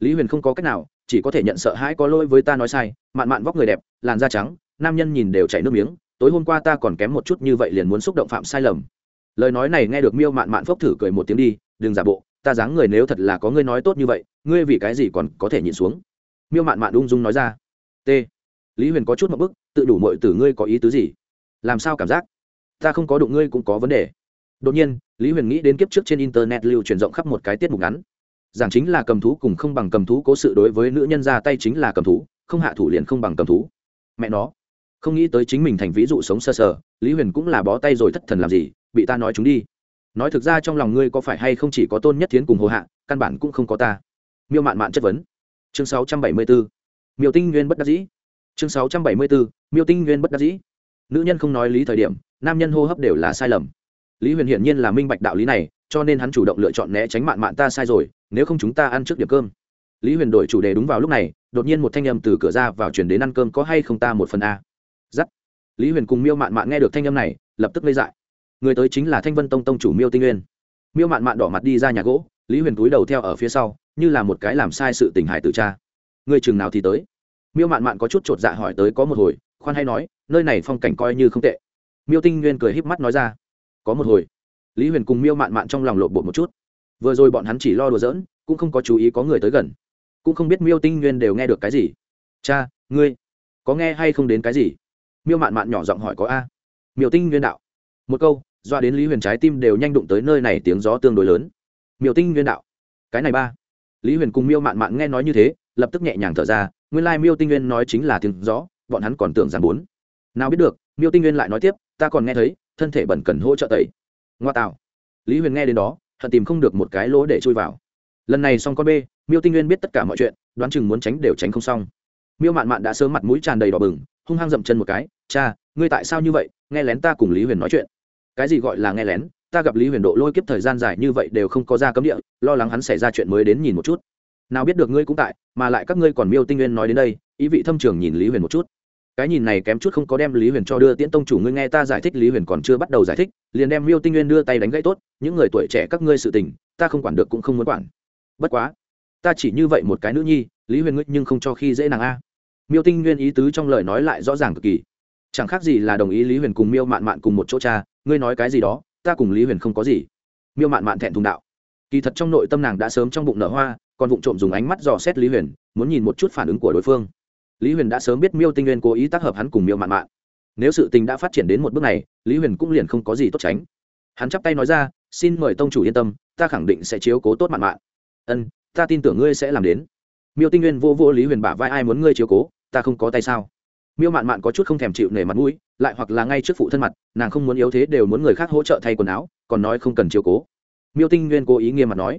Lý huyền không có cách nào, chỉ có thể nhận sợ hãi có lỗi với ta nói sai, mạn mạn vóc người đẹp, làn da trắng, nam nhân nhìn đều chảy nước miếng, tối hôm qua ta còn kém một chút như vậy liền muốn xúc động phạm sai lầm. Lời nói này nghe được miêu mạn mạn phốc thử cười một tiếng đi, đừng giả bộ, ta dáng người nếu thật là có ngươi nói tốt như vậy, ngươi vì cái gì còn có thể nhìn xuống? Miêu mạn mạn ung dung nói ra. T. Lý huyền có chút một bức, tự đủ mọi từ ngươi có ý tứ gì? Làm sao cảm giác? Ta không có đụng ngươi cũng có vấn đề đột nhiên lý huyền nghĩ đến kiếp trước trên internet lưu truyền rộng khắp một cái tiết mục ngắn. Giảng chính là cầm thú cùng không bằng cầm thú cố sự đối với nữ nhân ra tay chính là cầm thú không hạ thủ liền không bằng cầm thú. Mẹ nó. Không nghĩ tới chính mình thành ví dụ sống sơ sờ, sờ lý huyền cũng là bó tay rồi thất thần làm gì bị ta nói chúng đi. Nói thực ra trong lòng ngươi có phải hay không chỉ có tôn nhất thiến cùng hồ hạ căn bản cũng không có ta. Miêu mạn mạn chất vấn. Chương 674. miêu tinh nguyên bất đắc dĩ. Chương 674. miêu tinh nguyên bất đắc dĩ. Nữ nhân không nói lý thời điểm nam nhân hô hấp đều là sai lầm lý huyền hiển nhiên là minh bạch đạo lý này, cho nên hắn chủ động lựa chọn né tránh mạn mạn ta sai rồi, nếu không chúng ta ăn trước điểm cơm. Lý huyền đổi chủ đề đúng vào lúc này, đột nhiên một thanh âm từ cửa ra vào chuyển đến ăn cơm có hay không ta một phần a. Giắt. Lý huyền cùng miêu mạn mạn nghe được thanh âm này, lập tức lây dại. Người tới chính là thanh vân tông tông chủ miêu tinh nguyên. Miêu mạn mạn đỏ mặt đi ra nhà gỗ, lý huyền túi đầu theo ở phía sau, như là một cái làm sai sự tình hải tự cha. Người chừng nào thì tới. Miêu mạn mạn có chút chột dạ hỏi tới có một hồi, khoan hay nói, nơi này phong cảnh coi như không tệ. Miêu tinh nguyên cười híp mắt nói ra có một hồi. Lý huyền cùng miêu mạn mạn trong lòng lộn bộ một chút. Vừa rồi bọn hắn chỉ lo đùa giỡn, cũng không có chú ý có người tới gần. Cũng không biết miêu tinh nguyên đều nghe được cái gì. Cha, ngươi có nghe hay không đến cái gì? Miêu mạn mạn nhỏ giọng hỏi có a. Miêu tinh nguyên đạo. Một câu, doa đến lý huyền trái tim đều nhanh đụng tới nơi này tiếng gió tương đối lớn. Miêu tinh nguyên đạo. Cái này ba. Lý huyền cùng miêu mạn mạn nghe nói như thế, lập tức nhẹ nhàng thở ra, nguyên lai miêu tinh nguyên nói chính là tiếng gió, bọn hắn còn tưởng rằng bốn. Nào biết được, miêu tinh nguyên lại nói tiếp, ta còn nghe thấy thân thể bẩn cần hỗ trợ tẩy. Ngoa tạo. Lý huyền nghe đến đó thật tìm không được một cái lỗ để chui vào. Lần này xong con b miêu tinh nguyên biết tất cả mọi chuyện, đoán chừng muốn tránh đều tránh không xong. Miêu mạn mạn đã sớm mặt mũi tràn đầy đỏ bừng, hung hăng dậm chân một cái, cha, ngươi tại sao như vậy? Nghe lén ta cùng lý huyền nói chuyện. Cái gì gọi là nghe lén? Ta gặp lý huyền độ lôi kiếp thời gian dài như vậy đều không có ra cấm địa, lo lắng hắn xảy ra chuyện mới đến nhìn một chút. Nào biết được ngươi cũng tại, mà lại các ngươi còn miêu tinh nguyên nói đến đây, ý vị thâm trường nhìn lý huyền một chút cái nhìn này kém chút không có đem lý huyền cho đưa. Tiễn tông chủ, ngươi nghe ta giải thích, lý huyền còn chưa bắt đầu giải thích, liền đem miêu tinh nguyên đưa tay đánh gãy tốt. Những người tuổi trẻ các ngươi sự tình, ta không quản được cũng không muốn quản. Bất quá, ta chỉ như vậy một cái nữ nhi, lý huyền ngươi nhưng không cho khi dễ nàng a. Miêu tinh nguyên ý tứ trong lời nói lại rõ ràng cực kỳ. Chẳng khác gì là đồng ý lý huyền cùng miêu mạn mạn cùng một chỗ cha, ngươi nói cái gì đó, ta cùng lý huyền không có gì. Miêu mạn mạn thẹn thùng đạo. Kỳ thật trong nội tâm nàng đã sớm trong bụng nở hoa, còn vụng trộm dùng ánh mắt dò xét lý huyền, muốn nhìn một chút phản ứng của đối phương lý huyền đã sớm biết miêu tinh nguyên cố ý tác hợp hắn cùng miêu mạn mạn. Nếu sự tình đã phát triển đến một bước này, lý huyền cũng liền không có gì tốt tránh. Hắn chắp tay nói ra, xin mời tông chủ yên tâm, ta khẳng định sẽ chiếu cố tốt mạn mạn. Ân, ta tin tưởng ngươi sẽ làm đến. Miêu tinh nguyên vô vô lý huyền bả vai, ai muốn ngươi chiếu cố, ta không có tay sao? Miêu mạn mạn có chút không thèm chịu nể mặt mũi, lại hoặc là ngay trước phụ thân mặt, nàng không muốn yếu thế đều muốn người khác hỗ trợ thay quần áo, còn nói không cần chiếu cố. Miêu tinh nguyên cố ý nghiêm mặt nói.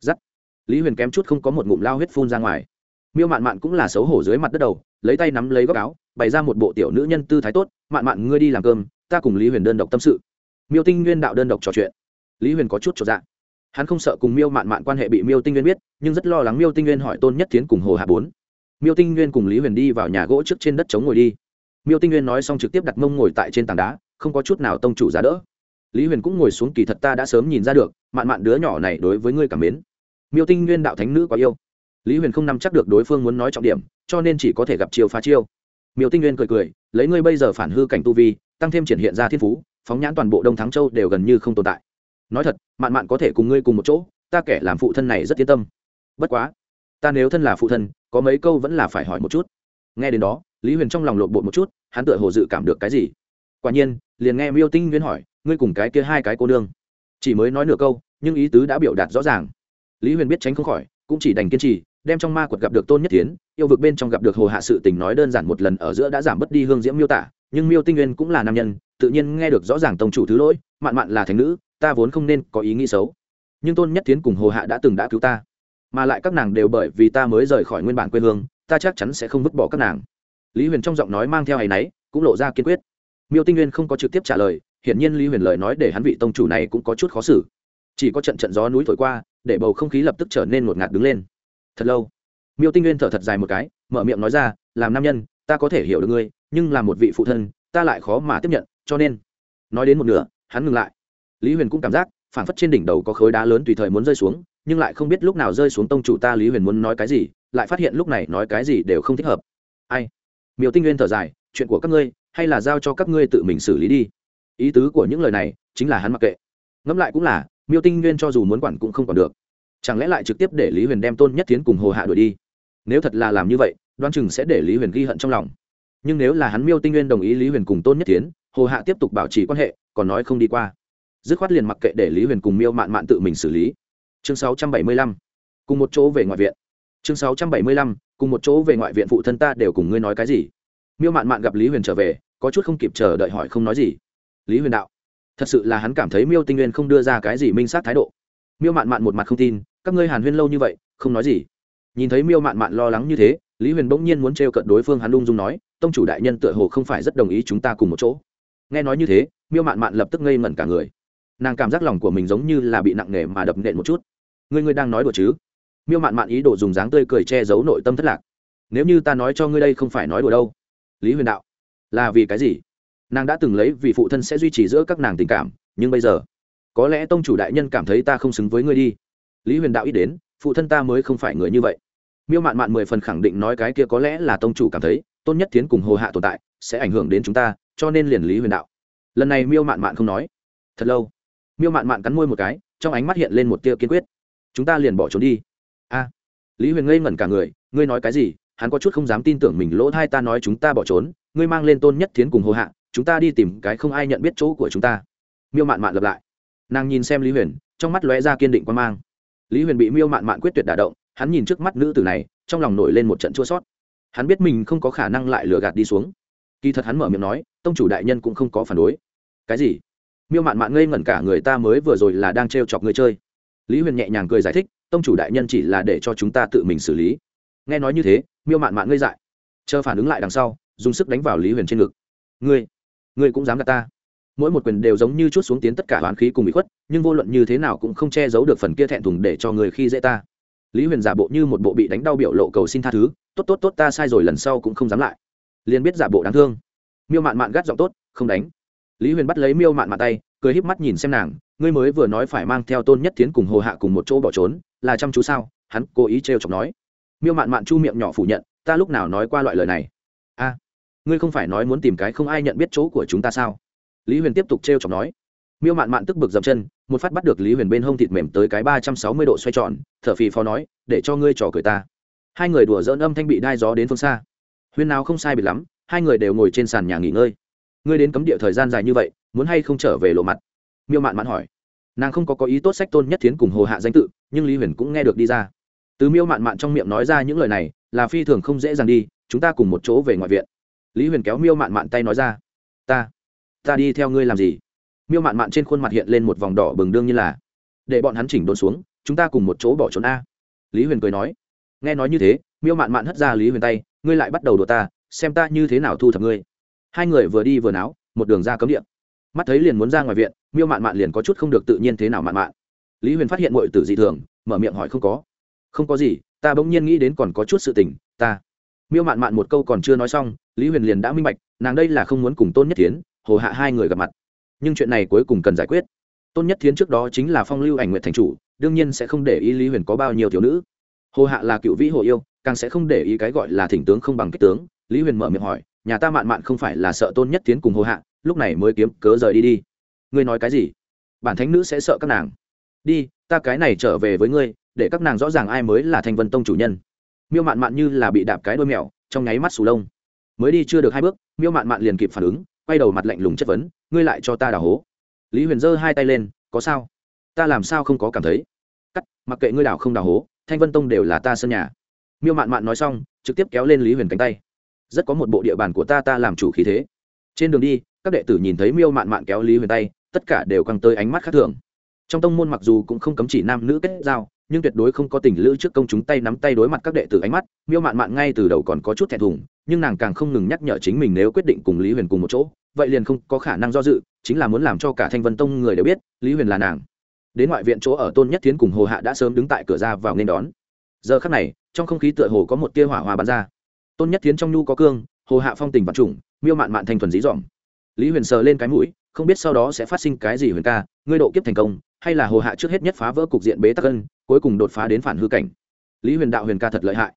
Giắt. Lý huyền kém chút không có một ngụm lao huyết phun ra ngoài miêu mạn mạn cũng là xấu hổ dưới mặt đất đầu, lấy tay nắm lấy góc áo, bày ra một bộ tiểu nữ nhân tư thái tốt, mạn mạn, ngươi đi làm cơm, ta cùng lý huyền đơn độc tâm sự. Miêu tinh nguyên đạo đơn độc trò chuyện. Lý huyền có chút trọn dạng hắn không sợ cùng miêu mạn mạn quan hệ bị miêu tinh nguyên biết, nhưng rất lo lắng miêu tinh nguyên hỏi tôn nhất tiến cùng hồ hạ bốn. Miêu tinh nguyên cùng lý huyền đi vào nhà gỗ trước trên đất chống ngồi đi. Miêu tinh nguyên nói xong trực tiếp đặt mông ngồi tại trên tảng đá, không có chút nào tông chủ giá đỡ. Lý huyền cũng ngồi xuống, kỳ thật ta đã sớm nhìn ra được, mạn mạn đứa nhỏ này đối với ngươi cảm mến. Miêu tinh nguyên đạo thánh nữ quá yêu lý huyền không nắm chắc được đối phương muốn nói trọng điểm, cho nên chỉ có thể gặp chiêu phá chiêu. Miêu tinh nguyên cười cười, lấy ngươi bây giờ phản hư cảnh tu vi, tăng thêm triển hiện ra thiên phú, phóng nhãn toàn bộ đông thắng châu đều gần như không tồn tại. Nói thật, mạn mạn có thể cùng ngươi cùng một chỗ, ta kẻ làm phụ thân này rất yên tâm. Bất quá, ta nếu thân là phụ thân, có mấy câu vẫn là phải hỏi một chút. Nghe đến đó, lý huyền trong lòng lộn bột một chút, hắn tựa hồ dự cảm được cái gì. Quả nhiên, liền nghe miêu tinh nguyên hỏi, ngươi cùng cái kia hai cái cô nương? Chỉ mới nói nửa câu, nhưng ý tứ đã biểu đạt rõ ràng. Lý huyền biết tránh không khỏi, cũng chỉ đành kiên trì đem trong ma quật gặp được tôn nhất tiến, yêu vực bên trong gặp được hồ hạ sự tình nói đơn giản một lần ở giữa đã giảm bớt đi hương diễm miêu tả, nhưng miêu tinh nguyên cũng là nam nhân, tự nhiên nghe được rõ ràng tông chủ thứ lỗi, mạn mạn là thành nữ, ta vốn không nên có ý nghĩ xấu. Nhưng tôn nhất tiến cùng hồ hạ đã từng đã cứu ta, mà lại các nàng đều bởi vì ta mới rời khỏi nguyên bản quê hương, ta chắc chắn sẽ không vứt bỏ các nàng. Lý huyền trong giọng nói mang theo hay náy, cũng lộ ra kiên quyết. Miêu tinh nguyên không có trực tiếp trả lời, hiển nhiên lý huyền lời nói để hắn vị tông chủ này cũng có chút khó xử. Chỉ có trận trận gió núi thổi qua, để bầu không khí lập tức trở nên ngột ngạt đứng lên thật lâu. Miêu tinh nguyên thở thật dài một cái, mở miệng nói ra, làm nam nhân, ta có thể hiểu được ngươi, nhưng là một vị phụ thân, ta lại khó mà tiếp nhận, cho nên nói đến một nửa, hắn ngừng lại. Lý huyền cũng cảm giác phản phất trên đỉnh đầu có khối đá lớn tùy thời muốn rơi xuống, nhưng lại không biết lúc nào rơi xuống tông chủ ta lý huyền muốn nói cái gì, lại phát hiện lúc này nói cái gì đều không thích hợp. Ai? Miêu tinh nguyên thở dài, chuyện của các ngươi, hay là giao cho các ngươi tự mình xử lý đi. Ý tứ của những lời này chính là hắn mặc kệ. Ngẫm lại cũng là, miêu tinh nguyên cho dù muốn quản cũng không quản được chẳng lẽ lại trực tiếp để lý huyền đem tôn nhất tiến cùng hồ hạ đuổi đi? Nếu thật là làm như vậy đoan chừng sẽ để lý huyền ghi hận trong lòng. Nhưng nếu là hắn miêu tinh nguyên đồng ý lý huyền cùng tôn nhất tiến hồ hạ tiếp tục bảo trì quan hệ, còn nói không đi qua. Dứt khoát liền mặc kệ để lý huyền cùng miêu mạn mạn tự mình xử lý. Chương 675. cùng một chỗ về ngoại viện. Chương 675. cùng một chỗ về ngoại viện phụ thân ta đều cùng ngươi nói cái gì? Miêu mạn mạn gặp lý huyền trở về, có chút không kịp chờ đợi hỏi không nói gì. Lý huyền đạo, thật sự là hắn cảm thấy miêu tinh nguyên không đưa ra cái gì minh sát thái độ miêu mạn mạn một mặt không tin, các ngươi hàn huyên lâu như vậy, không nói gì. Nhìn thấy miêu mạn mạn lo lắng như thế, lý huyền bỗng nhiên muốn t cận đối phương hắn ung dung nói, tông chủ đại nhân tựa hồ không phải rất đồng ý chúng ta cùng một chỗ. Nghe nói như thế, miêu mạn mạn lập tức ngây ngẩn cả người. Nàng cảm giác lòng của mình giống như là bị nặng nề mà đập nện một chút. Ngươi ngươi đang nói đùa chứ? Miêu mạn mạn ý đồ dùng dáng tươi cười che giấu nội tâm thất lạc. Nếu như ta nói cho ngươi đây không phải nói đùa đâu. Lý huyền đạo. Là vì cái gì? Nàng đã từng lấy vì phụ thân sẽ duy trì giữa các nàng tình cảm, nhưng bây giờ có lẽ tông chủ đại nhân cảm thấy ta không xứng với ngươi đi. Lý huyền đạo ít đến, phụ thân ta mới không phải người như vậy. Miêu mạn mạn mười phần khẳng định nói cái kia có lẽ là tông chủ cảm thấy, tôn nhất tiến cùng hồ hạ tồn tại, sẽ ảnh hưởng đến chúng ta, cho nên liền lý huyền đạo. Lần này miêu mạn mạn không nói. Thật lâu, miêu mạn mạn cắn môi một cái, trong ánh mắt hiện lên một tia kiên quyết. Chúng ta liền bỏ trốn đi. A. Lý huyền ngây ngẩn cả người, ngươi nói cái gì? Hắn có chút không dám tin tưởng mình lỗ thai ta nói chúng ta bỏ trốn, ngươi mang lên tôn nhất tiến cùng hồ hạ, chúng ta đi tìm cái không ai nhận biết chỗ của chúng ta. Miêu mạn mạn lập lại nàng nhìn xem lý huyền trong mắt lóe ra kiên định quan mang lý huyền bị miêu mạn mạn quyết tuyệt đả động hắn nhìn trước mắt nữ tử này trong lòng nổi lên một trận chua sót hắn biết mình không có khả năng lại lừa gạt đi xuống kỳ thật hắn mở miệng nói tông chủ đại nhân cũng không có phản đối cái gì miêu mạn mạn ngây ngẩn cả người ta mới vừa rồi là đang t chọc người chơi lý huyền nhẹ nhàng cười giải thích tông chủ đại nhân chỉ là để cho chúng ta tự mình xử lý nghe nói như thế miêu mạn mạn ngây dại chờ phản ứng lại đằng sau dùng sức đánh vào lý huyền trên ngực ngươi ngươi cũng dám gạt ta mỗi một quyền đều giống như chút xuống tiến tất cả hoán khí cùng bị khuất, nhưng vô luận như thế nào cũng không che giấu được phần kia thẹn thùng để cho người khi dễ ta. Lý huyền giả bộ như một bộ bị đánh đau biểu lộ cầu xin tha thứ, tốt tốt tốt ta sai rồi lần sau cũng không dám lại. Liền biết giả bộ đáng thương. Miêu mạn mạn gắt giọng tốt, không đánh. Lý huyền bắt lấy miêu mạn mạn tay, cười híp mắt nhìn xem nàng, ngươi mới vừa nói phải mang theo tôn nhất tiến cùng hồ hạ cùng một chỗ bỏ trốn, là chăm chú sao? Hắn cố ý trêu chọc nói. Miêu mạn mạn chu miệng nhỏ phủ nhận, ta lúc nào nói qua loại lời này? A, ngươi không phải nói muốn tìm cái không ai nhận biết chỗ của chúng ta sao? Lý huyền tiếp tục trêu chọc nói, miêu mạn mạn tức bực dậm chân, một phát bắt được lý huyền bên hông thịt mềm tới cái ba trăm sáu mươi độ xoay tròn, thở phì phò nói, để cho ngươi trò cười ta. Hai người đùa dỡn âm thanh bị đai gió đến phương xa. Huyền nào không sai biệt lắm, hai người đều ngồi trên sàn nhà nghỉ ngơi. Ngươi đến cấm địa thời gian dài như vậy, muốn hay không trở về lộ mặt? Miêu mạn mạn hỏi. Nàng không có có ý tốt sách tôn nhất thiến cùng hồ hạ danh tự, nhưng lý huyền cũng nghe được đi ra. Từ miêu mạn mạn trong miệng nói ra những lời này, là phi thường không dễ dàng đi, chúng ta cùng một chỗ về ngoại viện. Lý huyền kéo miêu mạn mạn tay nói ra, ta ta đi theo ngươi làm gì? Miêu mạn mạn trên khuôn mặt hiện lên một vòng đỏ bừng đương như là, để bọn hắn chỉnh đồn xuống, chúng ta cùng một chỗ bỏ trốn a. Lý huyền cười nói. Nghe nói như thế, miêu mạn mạn hất ra lý huyền tay, ngươi lại bắt đầu đùa ta, xem ta như thế nào thu thập ngươi. Hai người vừa đi vừa náo, một đường ra cấm điện mắt thấy liền muốn ra ngoài viện, miêu mạn mạn liền có chút không được tự nhiên thế nào mạn mạn. Lý huyền phát hiện mọi tử dị thường, mở miệng hỏi không có. Không có gì, ta bỗng nhiên nghĩ đến còn có chút sự tình, ta. Miêu mạn mạn một câu còn chưa nói xong, lý huyền liền đã minh bạch, nàng đây là không muốn cùng tôn nhất tiến hồ hạ hai người gặp mặt. Nhưng chuyện này cuối cùng cần giải quyết. Tôn nhất Thiến trước đó chính là phong lưu ảnh nguyện thành chủ, đương nhiên sẽ không để ý lý huyền có bao nhiêu thiếu nữ. Hồ hạ là cựu vĩ hồ yêu, càng sẽ không để ý cái gọi là thỉnh tướng không bằng kích tướng. Lý huyền mở miệng hỏi, nhà ta mạn mạn không phải là sợ tôn nhất tiến cùng hồ hạ, lúc này mới kiếm cớ rời đi đi. Ngươi nói cái gì? Bản thánh nữ sẽ sợ các nàng. Đi, ta cái này trở về với ngươi, để các nàng rõ ràng ai mới là thanh vân tông chủ nhân. Miêu mạn mạn như là bị đạp cái đôi mèo, trong nháy mắt sù lông. Mới đi chưa được hai bước, miêu mạn mạn liền kịp phản ứng quay đầu mặt lạnh lùng chất vấn, ngươi lại cho ta đào hố. Lý huyền giơ hai tay lên, có sao? Ta làm sao không có cảm thấy? Cắt, mặc kệ ngươi đào không đào hố, thanh vân tông đều là ta sân nhà. Miêu mạn mạn nói xong, trực tiếp kéo lên lý huyền cánh tay. Rất có một bộ địa bàn của ta ta làm chủ khí thế. Trên đường đi, các đệ tử nhìn thấy miêu mạn mạn kéo lý huyền tay, tất cả đều căng tới ánh mắt khác thường. Trong tông môn mặc dù cũng không cấm chỉ nam nữ kết giao, nhưng tuyệt đối không có tình lữ trước công chúng tay nắm tay đối mặt các đệ tử ánh mắt, miêu mạn mạn ngay từ đầu còn có chút thẹn thùng, nhưng nàng càng không ngừng nhắc nhở chính mình nếu quyết định cùng lý huyền cùng một chỗ vậy liền không có khả năng do dự, chính là muốn làm cho cả thanh vân tông người đều biết, lý huyền là nàng. Đến ngoại viện chỗ ở tôn nhất tiến cùng hồ hạ đã sớm đứng tại cửa ra vào nên đón. Giờ khắc này, trong không khí tựa hồ có một tia hỏa hoa bắn ra. Tôn nhất tiến trong nhu có cương, hồ hạ phong tình vật chủng miêu mạn mạn thanh thuần dí dỏm. Lý huyền sờ lên cái mũi, không biết sau đó sẽ phát sinh cái gì huyền ca, ngươi độ kiếp thành công, hay là hồ hạ trước hết nhất phá vỡ cục diện bế tắc ân, cuối cùng đột phá đến phản hư cảnh. Lý huyền đạo huyền ca thật lợi hại.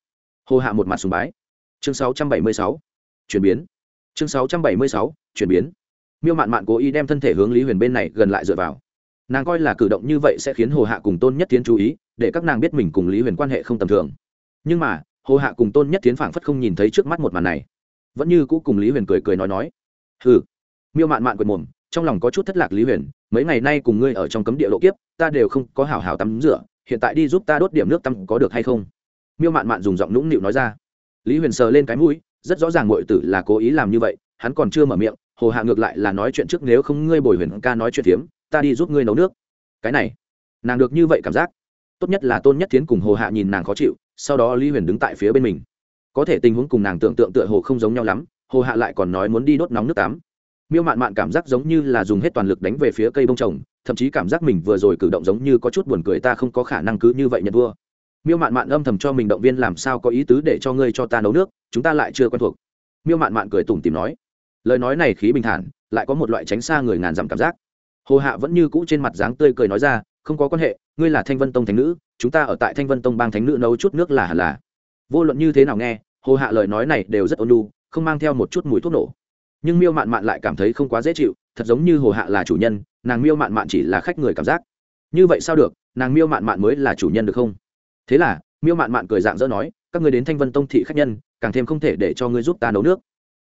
Hồ hạ một mặt sùng bái. Chương 676. chuyển biến chương 676. chuyển biến. Miêu mạn mạn cố ý đem thân thể hướng lý huyền bên này gần lại dựa vào. Nàng coi là cử động như vậy sẽ khiến hồ hạ cùng tôn nhất tiến chú ý, để các nàng biết mình cùng lý huyền quan hệ không tầm thường. Nhưng mà, hồ hạ cùng tôn nhất tiến phảng phất không nhìn thấy trước mắt một màn này. Vẫn như cũ cùng lý huyền cười cười nói nói. Hừ. Miêu mạn mạn quệt mồm, trong lòng có chút thất lạc lý huyền, mấy ngày nay cùng ngươi ở trong cấm địa lộ kiếp, ta đều không có hảo hảo tắm rửa, hiện tại đi giúp ta đốt điểm nước tắm có được hay không? Miêu mạn mạn dùng giọng nũng nịu nói ra. Lý huyền sờ lên cái mũi rất rõ ràng mọi tử là cố ý làm như vậy, hắn còn chưa mở miệng, hồ hạ ngược lại là nói chuyện trước nếu không ngươi bồi huyền ca nói chuyện phiếm, ta đi giúp ngươi nấu nước. Cái này, nàng được như vậy cảm giác. Tốt nhất là tôn nhất thiến cùng hồ hạ nhìn nàng khó chịu, sau đó lý huyền đứng tại phía bên mình. Có thể tình huống cùng nàng tưởng tượng tựa hồ không giống nhau lắm, hồ hạ lại còn nói muốn đi đốt nóng nước tắm. Miêu mạn mạn cảm giác giống như là dùng hết toàn lực đánh về phía cây bông trồng, thậm chí cảm giác mình vừa rồi cử động giống như có chút buồn cười, ta không có khả năng cứ như vậy nhận vua miêu mạn mạn âm thầm cho mình động viên làm sao có ý tứ để cho ngươi cho ta nấu nước, chúng ta lại chưa quen thuộc. miêu mạn mạn cười tủm tìm nói. lời nói này khí bình thản, lại có một loại tránh xa người ngàn dặm cảm giác. hồ hạ vẫn như cũ trên mặt dáng tươi cười nói ra, không có quan hệ, ngươi là thanh vân tông thánh nữ, chúng ta ở tại thanh vân tông bang thánh nữ nấu chút nước là hẳn là. vô luận như thế nào nghe, hồ hạ lời nói này đều rất ôn lu không mang theo một chút mùi thuốc nổ. nhưng miêu mạn mạn lại cảm thấy không quá dễ chịu, thật giống như hồ hạ là chủ nhân, nàng miêu mạn mạn chỉ là khách người cảm giác. như vậy sao được, nàng miêu mạn mạn mới là chủ nhân được không? Thế là, miêu mạn mạn cười dạng dỡ nói, các ngươi đến thanh vân tông thị khách nhân, càng thêm không thể để cho ngươi giúp ta nấu nước.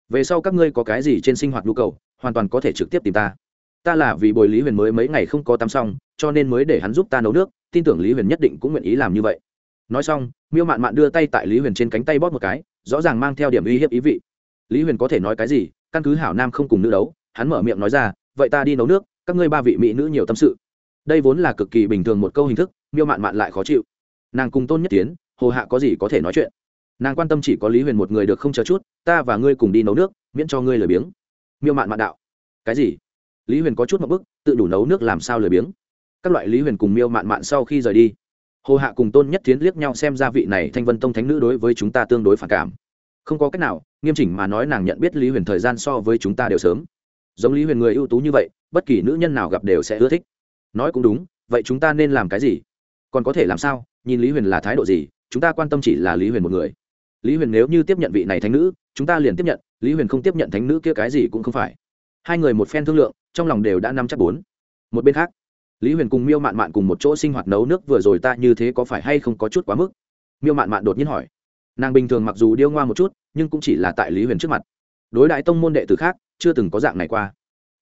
Về sau các ngươi có cái gì trên sinh hoạt nhu cầu, hoàn toàn có thể trực tiếp tìm ta. Ta là vì bồi lý huyền mới mấy ngày không có tắm xong, cho nên mới để hắn giúp ta nấu nước, tin tưởng lý huyền nhất định cũng nguyện ý làm như vậy. Nói xong, miêu mạn mạn đưa tay tại lý huyền trên cánh tay bóp một cái, rõ ràng mang theo điểm uy hiếp ý vị. Lý huyền có thể nói cái gì, căn cứ hảo nam không cùng nữ đấu, hắn mở miệng nói ra, vậy ta đi nấu nước, các ngươi ba vị mỹ nữ nhiều tâm sự. Đây vốn là cực kỳ bình thường một câu hình thức, miêu mạn mạn lại khó chịu nàng cùng tôn nhất tiến, hồ hạ có gì có thể nói chuyện. Nàng quan tâm chỉ có lý huyền một người được không chờ chút, ta và ngươi cùng đi nấu nước, miễn cho ngươi lười biếng. Miêu mạn mạn đạo. Cái gì? Lý huyền có chút một bức, tự đủ nấu nước làm sao lười biếng? Các loại lý huyền cùng miêu mạn mạn sau khi rời đi, hồ hạ cùng tôn nhất tiến liếc nhau xem ra vị này thanh vân tông thánh nữ đối với chúng ta tương đối phản cảm. Không có cách nào, nghiêm chỉnh mà nói nàng nhận biết lý huyền thời gian so với chúng ta đều sớm. Giống lý huyền người ưu tú như vậy, bất kỳ nữ nhân nào gặp đều sẽ ưa thích. Nói cũng đúng, vậy chúng ta nên làm cái gì? Còn có thể làm sao? Nhìn lý huyền là thái độ gì, chúng ta quan tâm chỉ là lý huyền một người. Lý huyền nếu như tiếp nhận vị này thánh nữ, chúng ta liền tiếp nhận, lý huyền không tiếp nhận thánh nữ kia cái gì cũng không phải. Hai người một phen thương lượng, trong lòng đều đã năm chắc bốn. Một bên khác, lý huyền cùng miêu mạn mạn cùng một chỗ sinh hoạt nấu nước vừa rồi ta như thế có phải hay không có chút quá mức? Miêu mạn mạn đột nhiên hỏi. Nàng bình thường mặc dù điêu ngoa một chút, nhưng cũng chỉ là tại lý huyền trước mặt. Đối đại tông môn đệ tử khác, chưa từng có dạng này qua.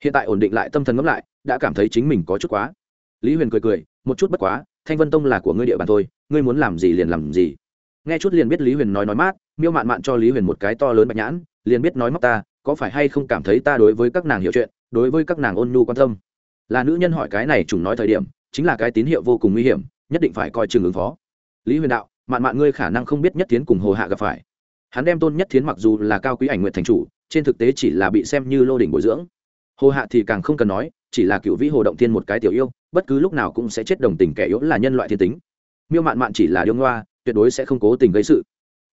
Hiện tại ổn định lại tâm thần ngẫm lại, đã cảm thấy chính mình có chút quá. Lý huyền cười cười, một chút bất quá thanh vân tông là của ngươi địa bàn thôi, ngươi muốn làm gì liền làm gì. Nghe chút liền biết lý huyền nói nói mát, miêu mạn mạn cho lý huyền một cái to lớn bạch nhãn, liền biết nói móc ta, có phải hay không cảm thấy ta đối với các nàng hiểu chuyện, đối với các nàng ôn nhu quan tâm. Là nữ nhân hỏi cái này chúng nói thời điểm, chính là cái tín hiệu vô cùng nguy hiểm, nhất định phải coi chừng ứng phó. Lý huyền đạo, mạn mạn ngươi khả năng không biết nhất tiến cùng hồ hạ gặp phải. Hắn đem tôn nhất Thiến mặc dù là cao quý ảnh nguyện thành chủ, trên thực tế chỉ là bị xem như lô đỉnh bồi dưỡng. Hồ hạ thì càng không cần nói, chỉ là cựu vĩ hồ động thiên một cái tiểu yêu bất cứ lúc nào cũng sẽ chết đồng tình kẻ yếu là nhân loại thiên tính. Miêu mạn mạn chỉ là điêu ngoa, tuyệt đối sẽ không cố tình gây sự.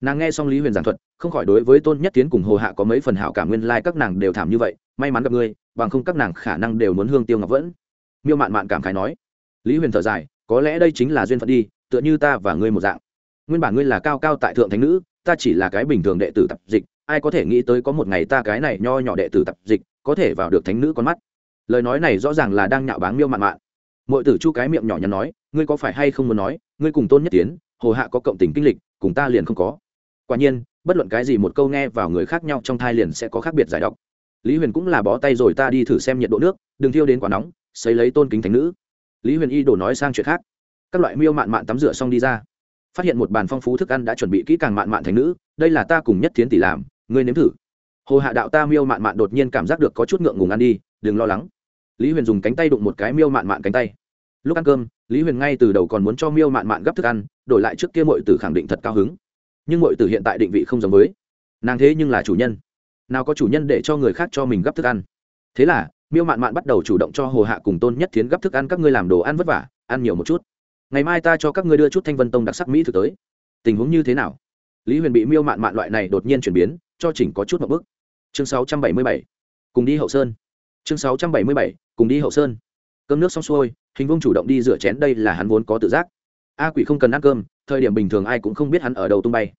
Nàng nghe xong lý huyền giảng thuật, không khỏi đối với tôn nhất tiến cùng hồ hạ có mấy phần hảo cảm nguyên lai、like、các nàng đều thảm như vậy, may mắn gặp ngươi, bằng không các nàng khả năng đều muốn hương tiêu ngọc vẫn. Miêu mạn mạn cảm khái nói. Lý huyền thở dài, có lẽ đây chính là duyên phận đi, tựa như ta và ngươi một dạng. Nguyên bản ngươi là cao cao tại thượng thánh nữ, ta chỉ là cái bình thường đệ tử tập dịch, ai có thể nghĩ tới có một ngày ta cái này nho nhỏ đệ tử tập dịch, có thể vào được thánh nữ con mắt. Lời nói này rõ ràng là đang nhạo báng miêu mạn mạn mọi tử chu cái miệng nhỏ nhắn nói, ngươi có phải hay không muốn nói, ngươi cùng tôn nhất tiến, hồ hạ có cộng tình kinh lịch, cùng ta liền không có. Quả nhiên, bất luận cái gì một câu nghe vào người khác nhau trong thai liền sẽ có khác biệt giải độc. Lý huyền cũng là bó tay rồi ta đi thử xem nhiệt độ nước, đừng thiêu đến quá nóng, xấy lấy tôn kính thánh nữ. Lý huyền y đổ nói sang chuyện khác. Các loại miêu mạn mạn tắm rửa xong đi ra. Phát hiện một bàn phong phú thức ăn đã chuẩn bị kỹ càng mạn mạn thánh nữ, đây là ta cùng nhất thiến tỷ làm, ngươi nếm thử. Hồ hạ đạo ta miêu mạn mạn đột nhiên cảm giác được có chút ngượng ngùng ăn đi, đừng lo lắng lý huyền dùng cánh tay đụng một cái miêu mạn mạn cánh tay. Lúc ăn cơm, lý huyền ngay từ đầu còn muốn cho miêu mạn mạn gấp thức ăn, đổi lại trước kia mọi tử khẳng định thật cao hứng. Nhưng mọi tử hiện tại định vị không giống với. Nàng thế nhưng là chủ nhân. Nào có chủ nhân để cho người khác cho mình gấp thức ăn. Thế là, miêu mạn mạn bắt đầu chủ động cho hồ hạ cùng tôn nhất thiến gấp thức ăn các ngươi làm đồ ăn vất vả, ăn nhiều một chút. Ngày mai ta cho các ngươi đưa chút thanh vân tông đặc sắc mỹ thực tới. Tình huống như thế nào? Lý huyền bị miêu mạn mạn loại này đột nhiên chuyển biến, cho chỉnh có chút một bức chương 677. cùng đi hậu sơn chương 677. cùng đi hậu sơn. Cơm nước xong xuôi, hình vông chủ động đi rửa chén, đây là hắn vốn có tự giác. A quỷ không cần ăn cơm, thời điểm bình thường ai cũng không biết hắn ở đầu tung bay.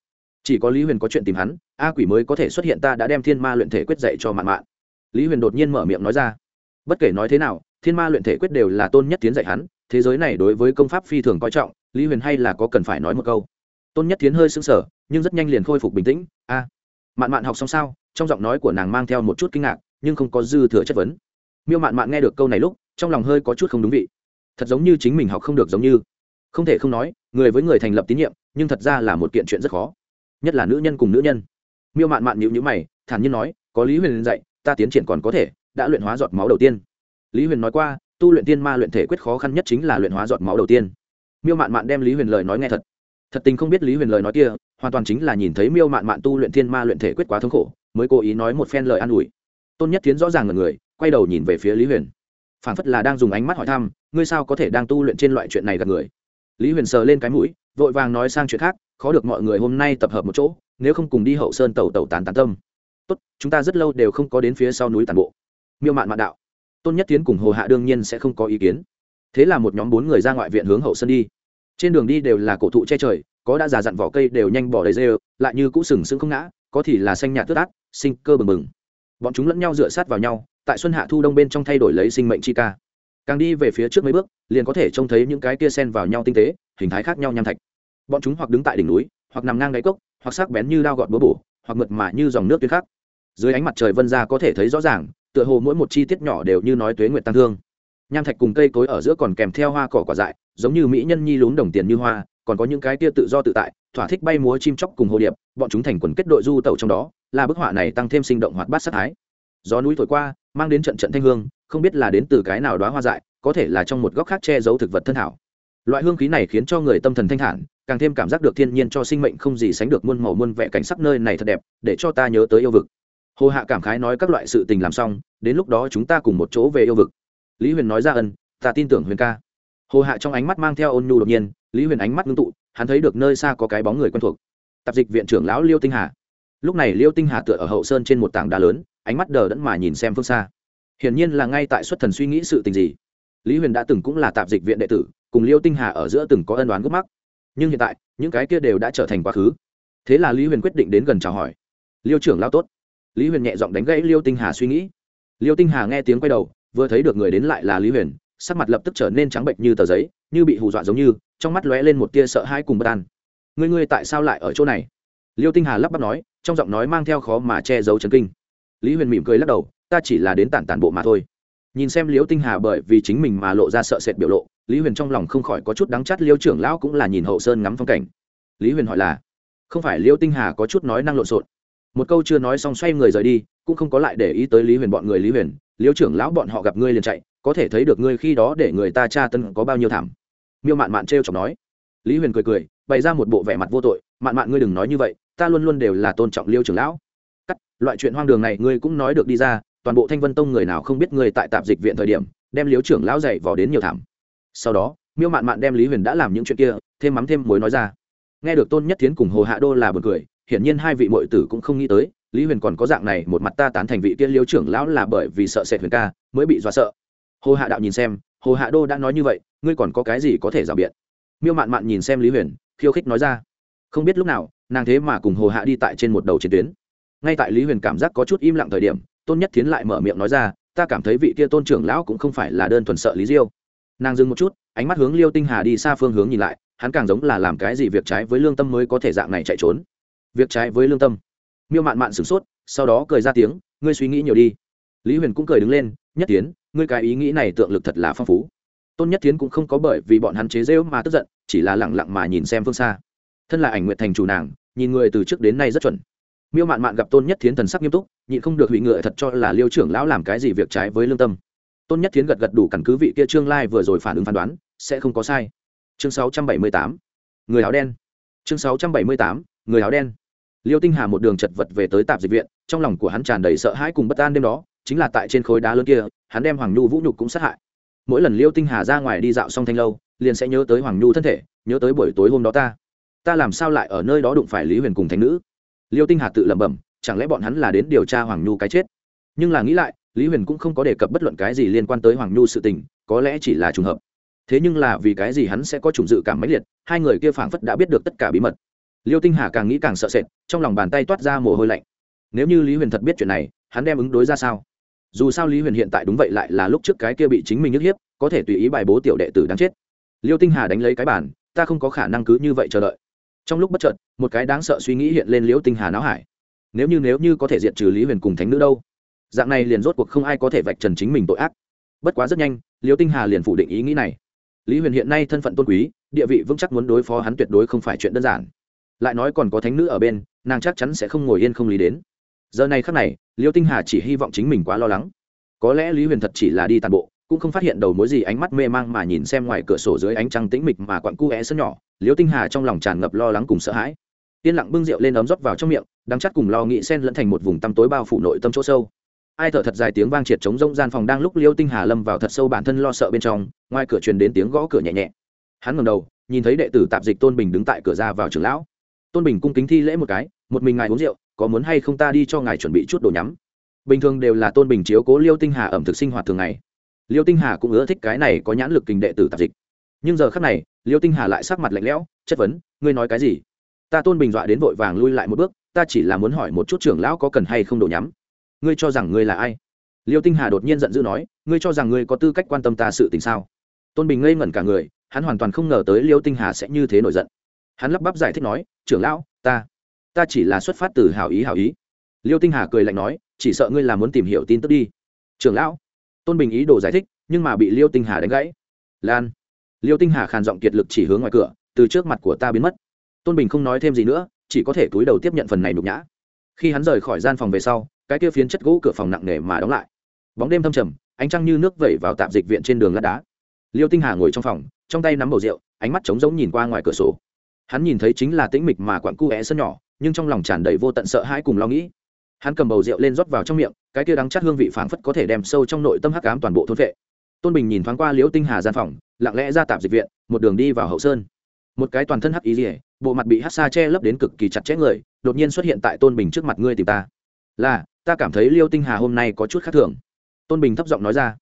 Chỉ có lý huyền có chuyện tìm hắn, a quỷ mới có thể xuất hiện ta đã đem thiên ma luyện thể quyết dạy cho mạn mạn. Lý huyền đột nhiên mở miệng nói ra. Bất kể nói thế nào, thiên ma luyện thể quyết đều là tôn nhất tiến dạy hắn, thế giới này đối với công pháp phi thường coi trọng, lý huyền hay là có cần phải nói một câu. Tôn nhất tiến hơi sững sờ, nhưng rất nhanh liền khôi phục bình tĩnh. A, mạn mạn học xong sao? Trong giọng nói của nàng mang theo một chút kinh ngạc nhưng không có dư thừa chất vấn. Miêu mạn mạn nghe được câu này lúc, trong lòng hơi có chút không đúng vị. Thật giống như chính mình học không được giống như. Không thể không nói, người với người thành lập tín nhiệm, nhưng thật ra là một kiện chuyện rất khó. Nhất là nữ nhân cùng nữ nhân. Miêu mạn mạn nhịu nhữ mày, thản nhiên nói, có lý huyền dạy, ta tiến triển còn có thể, đã luyện hóa giọt máu đầu tiên. Lý huyền nói qua, tu luyện tiên ma luyện thể quyết khó khăn nhất chính là luyện hóa giọt máu đầu tiên. Miêu mạn mạn đem lý huyền lời nói nghe thật. Thật tình không biết lý huyền lời nói kia, hoàn toàn chính là nhìn thấy miêu mạn mạn tu luyện thiên ma luyện thể quyết quá thống khổ, mới cố ý nói một phen lời an ủi tôn nhất tiến rõ ràng là người, quay đầu nhìn về phía lý huyền. Phản phất là đang dùng ánh mắt hỏi thăm, ngươi sao có thể đang tu luyện trên loại chuyện này gặp người? Lý huyền sờ lên cái mũi, vội vàng nói sang chuyện khác, khó được mọi người hôm nay tập hợp một chỗ, nếu không cùng đi hậu sơn tàu tàu tán tán tâm. Tốt, chúng ta rất lâu đều không có đến phía sau núi tàn bộ. Miêu mạn mạn đạo. Tôn nhất tiến cùng hồ hạ đương nhiên sẽ không có ý kiến. Thế là một nhóm bốn người ra ngoại viện hướng hậu sơn đi. Trên đường đi đều là cổ thụ che trời, có đã già dặn vỏ cây đều nhanh bỏ đầy rêu, lại như cũ sừng sững không ngã, có thì là xanh nhạt tước át sinh cơ bừng bừng bọn chúng lẫn nhau dựa sát vào nhau, tại xuân hạ thu đông bên trong thay đổi lấy sinh mệnh chi ca. Càng đi về phía trước mấy bước, liền có thể trông thấy những cái kia sen vào nhau tinh tế, hình thái khác nhau nham thạch. Bọn chúng hoặc đứng tại đỉnh núi, hoặc nằm ngang đáy cốc, hoặc sắc bén như lao gọt búa bổ, hoặc mượt mà như dòng nước tuyến khác. Dưới ánh mặt trời vân ra có thể thấy rõ ràng, tựa hồ mỗi một chi tiết nhỏ đều như nói tuế nguyệt tăng thương. Nham thạch cùng cây cối ở giữa còn kèm theo hoa cỏ quả dại, giống như mỹ nhân nhi lún đồng tiền như hoa, còn có những cái tia tự do tự tại thỏa thích bay múa chim chóc cùng hồ điệp, bọn chúng thành quần kết đội du tẩu trong đó, là bức họa này tăng thêm sinh động hoạt bát sát thái. Gió núi thổi qua, mang đến trận trận thanh hương, không biết là đến từ cái nào đoá hoa dại, có thể là trong một góc khác che giấu thực vật thân thảo loại hương khí này khiến cho người tâm thần thanh thản, càng thêm cảm giác được thiên nhiên cho sinh mệnh không gì sánh được muôn màu muôn vẻ cảnh sắc nơi này thật đẹp, để cho ta nhớ tới yêu vực. Hồ hạ cảm khái nói các loại sự tình làm xong, đến lúc đó chúng ta cùng một chỗ về yêu vực. Lý huyền nói ra ân, ta tin tưởng huyền ca. Hồ hạ trong ánh mắt mang theo ôn nhu đột nhiên, lý huyền ánh mắt ngưng tụ hắn thấy được nơi xa có cái bóng người quen thuộc. Tạp dịch viện trưởng lão liêu tinh hà. Lúc này liêu tinh hà tựa ở hậu sơn trên một tảng đá lớn, ánh mắt đờ đẫn mà nhìn xem phương xa. Hiển nhiên là ngay tại xuất thần suy nghĩ sự tình gì. Lý huyền đã từng cũng là tạp dịch viện đệ tử, cùng liêu tinh hà ở giữa từng có ân đoán gốc mắc. Nhưng hiện tại, những cái kia đều đã trở thành quá khứ. Thế là lý huyền quyết định đến gần chào hỏi. Liêu trưởng lao tốt. Lý huyền nhẹ giọng đánh gãy liêu tinh hà suy nghĩ. Liêu tinh hà nghe tiếng quay đầu, vừa thấy được người đến lại là lý huyền, sắc mặt lập tức trở nên trắng bệnh như tờ giấy, như bị hù dọa giống như trong mắt lóe lên một tia sợ hãi cùng bất an. Ngươi ngươi tại sao lại ở chỗ này? Liêu tinh hà lắp bắp nói, trong giọng nói mang theo khó mà che giấu chấn kinh. Lý huyền mỉm cười lắc đầu, ta chỉ là đến tản tản bộ mà thôi. Nhìn xem liêu tinh hà bởi vì chính mình mà lộ ra sợ sệt biểu lộ, lý huyền trong lòng không khỏi có chút đắng chắt liêu trưởng lão cũng là nhìn hậu sơn ngắm phong cảnh. Lý huyền hỏi là, không phải liêu tinh hà có chút nói năng lộn xộn? Một câu chưa nói xong xoay người rời đi, cũng không có lại để ý tới lý huyền bọn người. Lý huyền, liêu trưởng lão bọn họ gặp ngươi liền chạy, có thể thấy được ngươi khi đó để người ta tra tân có bao nhiêu thảm miêu mạn mạn t r e o chọc nói. Lý huyền cười cười, bày ra một bộ vẻ mặt vô tội, mạn mạn ngươi đừng nói như vậy, ta luôn luôn đều là tôn trọng liêu trưởng lão. Cắt, loại chuyện hoang đường này ngươi cũng nói được đi ra, toàn bộ thanh vân tông người nào không biết ngươi tại tạp dịch viện thời điểm, đem liêu trưởng lão dạy vò đến nhiều thảm. Sau đó, miêu mạn mạn đem lý huyền đã làm những chuyện kia, thêm mắm thêm mối nói ra. Nghe được tôn nhất thiến cùng hồ hạ đô là b u ồ n cười, hiển nhiên hai vị mội tử cũng không nghĩ tới, lý huyền còn có dạng này, một mặt ta tán thành vị kia liêu trưởng lão là bởi vì sợ sệt huyền ca, mới bị dọa sợ. Hồ hạ đạo nhìn xem hồ hạ đô đã nói như vậy, ngươi còn có cái gì có thể rào biện? Miêu mạn mạn nhìn xem lý huyền, khiêu khích nói ra. Không biết lúc nào, nàng thế mà cùng hồ hạ đi tại trên một đầu chiến tuyến. Ngay tại lý huyền cảm giác có chút im lặng thời điểm, tôn nhất Thiến lại mở miệng nói ra, ta cảm thấy vị kia tôn trưởng lão cũng không phải là đơn thuần sợ lý diêu. Nàng dừng một chút, ánh mắt hướng liêu tinh hà đi xa phương hướng nhìn lại, hắn càng giống là làm cái gì việc trái với lương tâm mới có thể dạng này chạy trốn. Việc trái với lương tâm. Miêu mạn mạn sửng sốt, sau đó cười ra tiếng, ngươi suy nghĩ nhiều đi. Lý huyền cũng cười đứng lên, nhất tiến ngươi cái ý nghĩ này tượng lực thật là phong phú. Tôn nhất tiến cũng không có bởi vì bọn hắn chế rêu mà tức giận, chỉ là lẳng lặng mà nhìn xem phương xa. Thân là ảnh nguyện thành chủ nàng, nhìn người từ trước đến nay rất chuẩn. Miêu mạn mạn gặp tôn nhất tiến thần sắc nghiêm túc, nhịn không được hủy ngựa thật cho là liêu trưởng lão làm cái gì việc trái với lương tâm. Tôn nhất tiến gật gật đủ căn cứ vị kia trương lai vừa rồi phản ứng phán đoán, sẽ không có sai. Chương 678 người áo đen. Chương 678 người áo đen. Liêu tinh hà một đường chật vật về tới tạp dịch viện, trong lòng của hắn tràn đầy sợ hãi cùng bất an đêm đó, chính là tại trên khối đá lớn kia hắn đem hoàng nhu vũ nhục cũng sát hại. Mỗi lần liêu tinh hà ra ngoài đi dạo xong thanh lâu, liền sẽ nhớ tới hoàng nhu thân thể, nhớ tới buổi tối hôm đó ta. Ta làm sao lại ở nơi đó đụng phải lý huyền cùng thánh nữ? Liêu tinh hà tự lẩm bẩm, chẳng lẽ bọn hắn là đến điều tra hoàng nhu cái chết? Nhưng là nghĩ lại, lý huyền cũng không có đề cập bất luận cái gì liên quan tới hoàng nhu sự tình, có lẽ chỉ là trùng hợp. Thế nhưng là vì cái gì hắn sẽ có chủng dự cảm mãnh liệt, hai người kia phảng phất đã biết được tất cả bí mật. Liêu tinh hà càng nghĩ càng sợ sệt, trong lòng bàn tay toát ra mồ hôi lạnh. Nếu như lý huyền thật biết chuyện này, hắn đem ứng đối ra sao? Dù sao lý huyền hiện tại đúng vậy lại là lúc trước cái kia bị chính mình nhức hiếp, có thể tùy ý bài bố tiểu đệ tử đáng chết. Liêu tinh hà đánh lấy cái bản ta không có khả năng cứ như vậy chờ đợi. Trong lúc bất chợt, một cái đáng sợ suy nghĩ hiện lên liêu tinh hà não hải. Nếu như nếu như có thể diệt trừ lý huyền cùng thánh nữ đâu? Dạng này liền rốt cuộc không ai có thể vạch trần chính mình tội ác. Bất quá rất nhanh, liêu tinh hà liền phủ định ý nghĩ này. Lý huyền hiện nay thân phận tôn quý, địa vị vững chắc muốn đối phó hắn tuyệt đối không phải chuyện đơn giản. Lại nói còn có thánh nữ ở bên, nàng chắc chắn sẽ không ngồi yên không lý đến. Giờ này khắc này liêu tinh hà chỉ hy vọng chính mình quá lo lắng. Có lẽ lý huyền thật chỉ là đi tàn bộ, cũng không phát hiện đầu mối gì ánh mắt mê mang mà nhìn xem ngoài cửa sổ dưới ánh trăng tĩnh mịch mà quặn cu é sân nhỏ. Liêu tinh hà trong lòng tràn ngập lo lắng cùng sợ hãi. Yên lặng bưng rượu lên ấm rót vào trong miệng đang chắt cùng lo nghĩ sen lẫn thành một vùng tăm tối bao phủ nội tâm chỗ sâu. Ai thở thật dài tiếng vang triệt chống rông gian phòng đang lúc liêu tinh hà lâm vào thật sâu bản thân lo sợ bên trong, ngoài cửa truyền đến tiếng gõ cửa nhẹ nhẹ. Hắn ngẩng đầu, nhìn thấy đệ tử tạp dịch tôn bình đứng tại cửa ra vào trường lão. Tôn bình cung kính thi lễ một cái, một mình ngài uống rượu có muốn hay không ta đi cho ngài chuẩn bị chút đồ nhắm. Bình thường đều là tôn bình chiếu cố liêu tinh hà ẩm thực sinh hoạt thường ngày. Liêu tinh hà cũng ưa thích cái này có nhãn lực kình đệ tử tạp dịch. Nhưng giờ khác này, liêu tinh hà lại sắc mặt lạnh lẽo, chất vấn, ngươi nói cái gì? Ta tôn bình dọa đến vội vàng lui lại một bước, ta chỉ là muốn hỏi một chút trưởng lão có cần hay không đồ nhắm? Ngươi cho rằng ngươi là ai? Liêu tinh hà đột nhiên giận dữ nói, ngươi cho rằng ngươi có tư cách quan tâm ta sự tình sao? Tôn bình ngây ngẩn cả người, hắn hoàn toàn không ngờ tới liêu tinh hà sẽ như thế nổi giận. Hắn lắp bắp giải thích nói, trưởng lão, ta ta chỉ là xuất phát từ hảo ý hảo ý. Liêu tinh hà cười lạnh nói, chỉ sợ ngươi là muốn tìm hiểu tin tức đi. Trưởng lão, tôn bình ý đồ giải thích, nhưng mà bị liêu tinh hà đánh gãy. Lan. Liêu tinh hà khàn giọng kiệt lực chỉ hướng ngoài cửa, từ trước mặt của ta biến mất. Tôn bình không nói thêm gì nữa, chỉ có thể túi đầu tiếp nhận phần này nhục nhã. Khi hắn rời khỏi gian phòng về sau, cái kia phiến chất gỗ cửa phòng nặng nề mà đóng lại. Bóng đêm thâm trầm, ánh trăng như nước vẩy vào tạm dịch viện trên đường lát đá. Liêu tinh hà ngồi trong phòng, trong tay nắm bầu rượu, ánh mắt trống rỗng nhìn qua ngoài cửa sổ. Hắn nhìn thấy chính là tĩnh mịch mà quặn cu é sân nhỏ nhưng trong lòng tràn đầy vô tận sợ hãi cùng lo nghĩ. Hắn cầm bầu rượu lên rót vào trong miệng, cái kia đắng chát hương vị phảng phất có thể đem sâu trong nội tâm hắc ám toàn bộ thôn vệ. Tôn bình nhìn thoáng qua liễu tinh hà gian phòng, lặng lẽ ra tạp dịch viện, một đường đi vào hậu sơn. Một cái toàn thân hắc ý rỉa bộ mặt bị hắc xa che lấp đến cực kỳ chặt chẽ người, đột nhiên xuất hiện tại tôn bình trước mặt ngươi tìm ta. Là, ta cảm thấy liêu tinh hà hôm nay có chút khác thường. Tôn bình thấp giọng nói ra.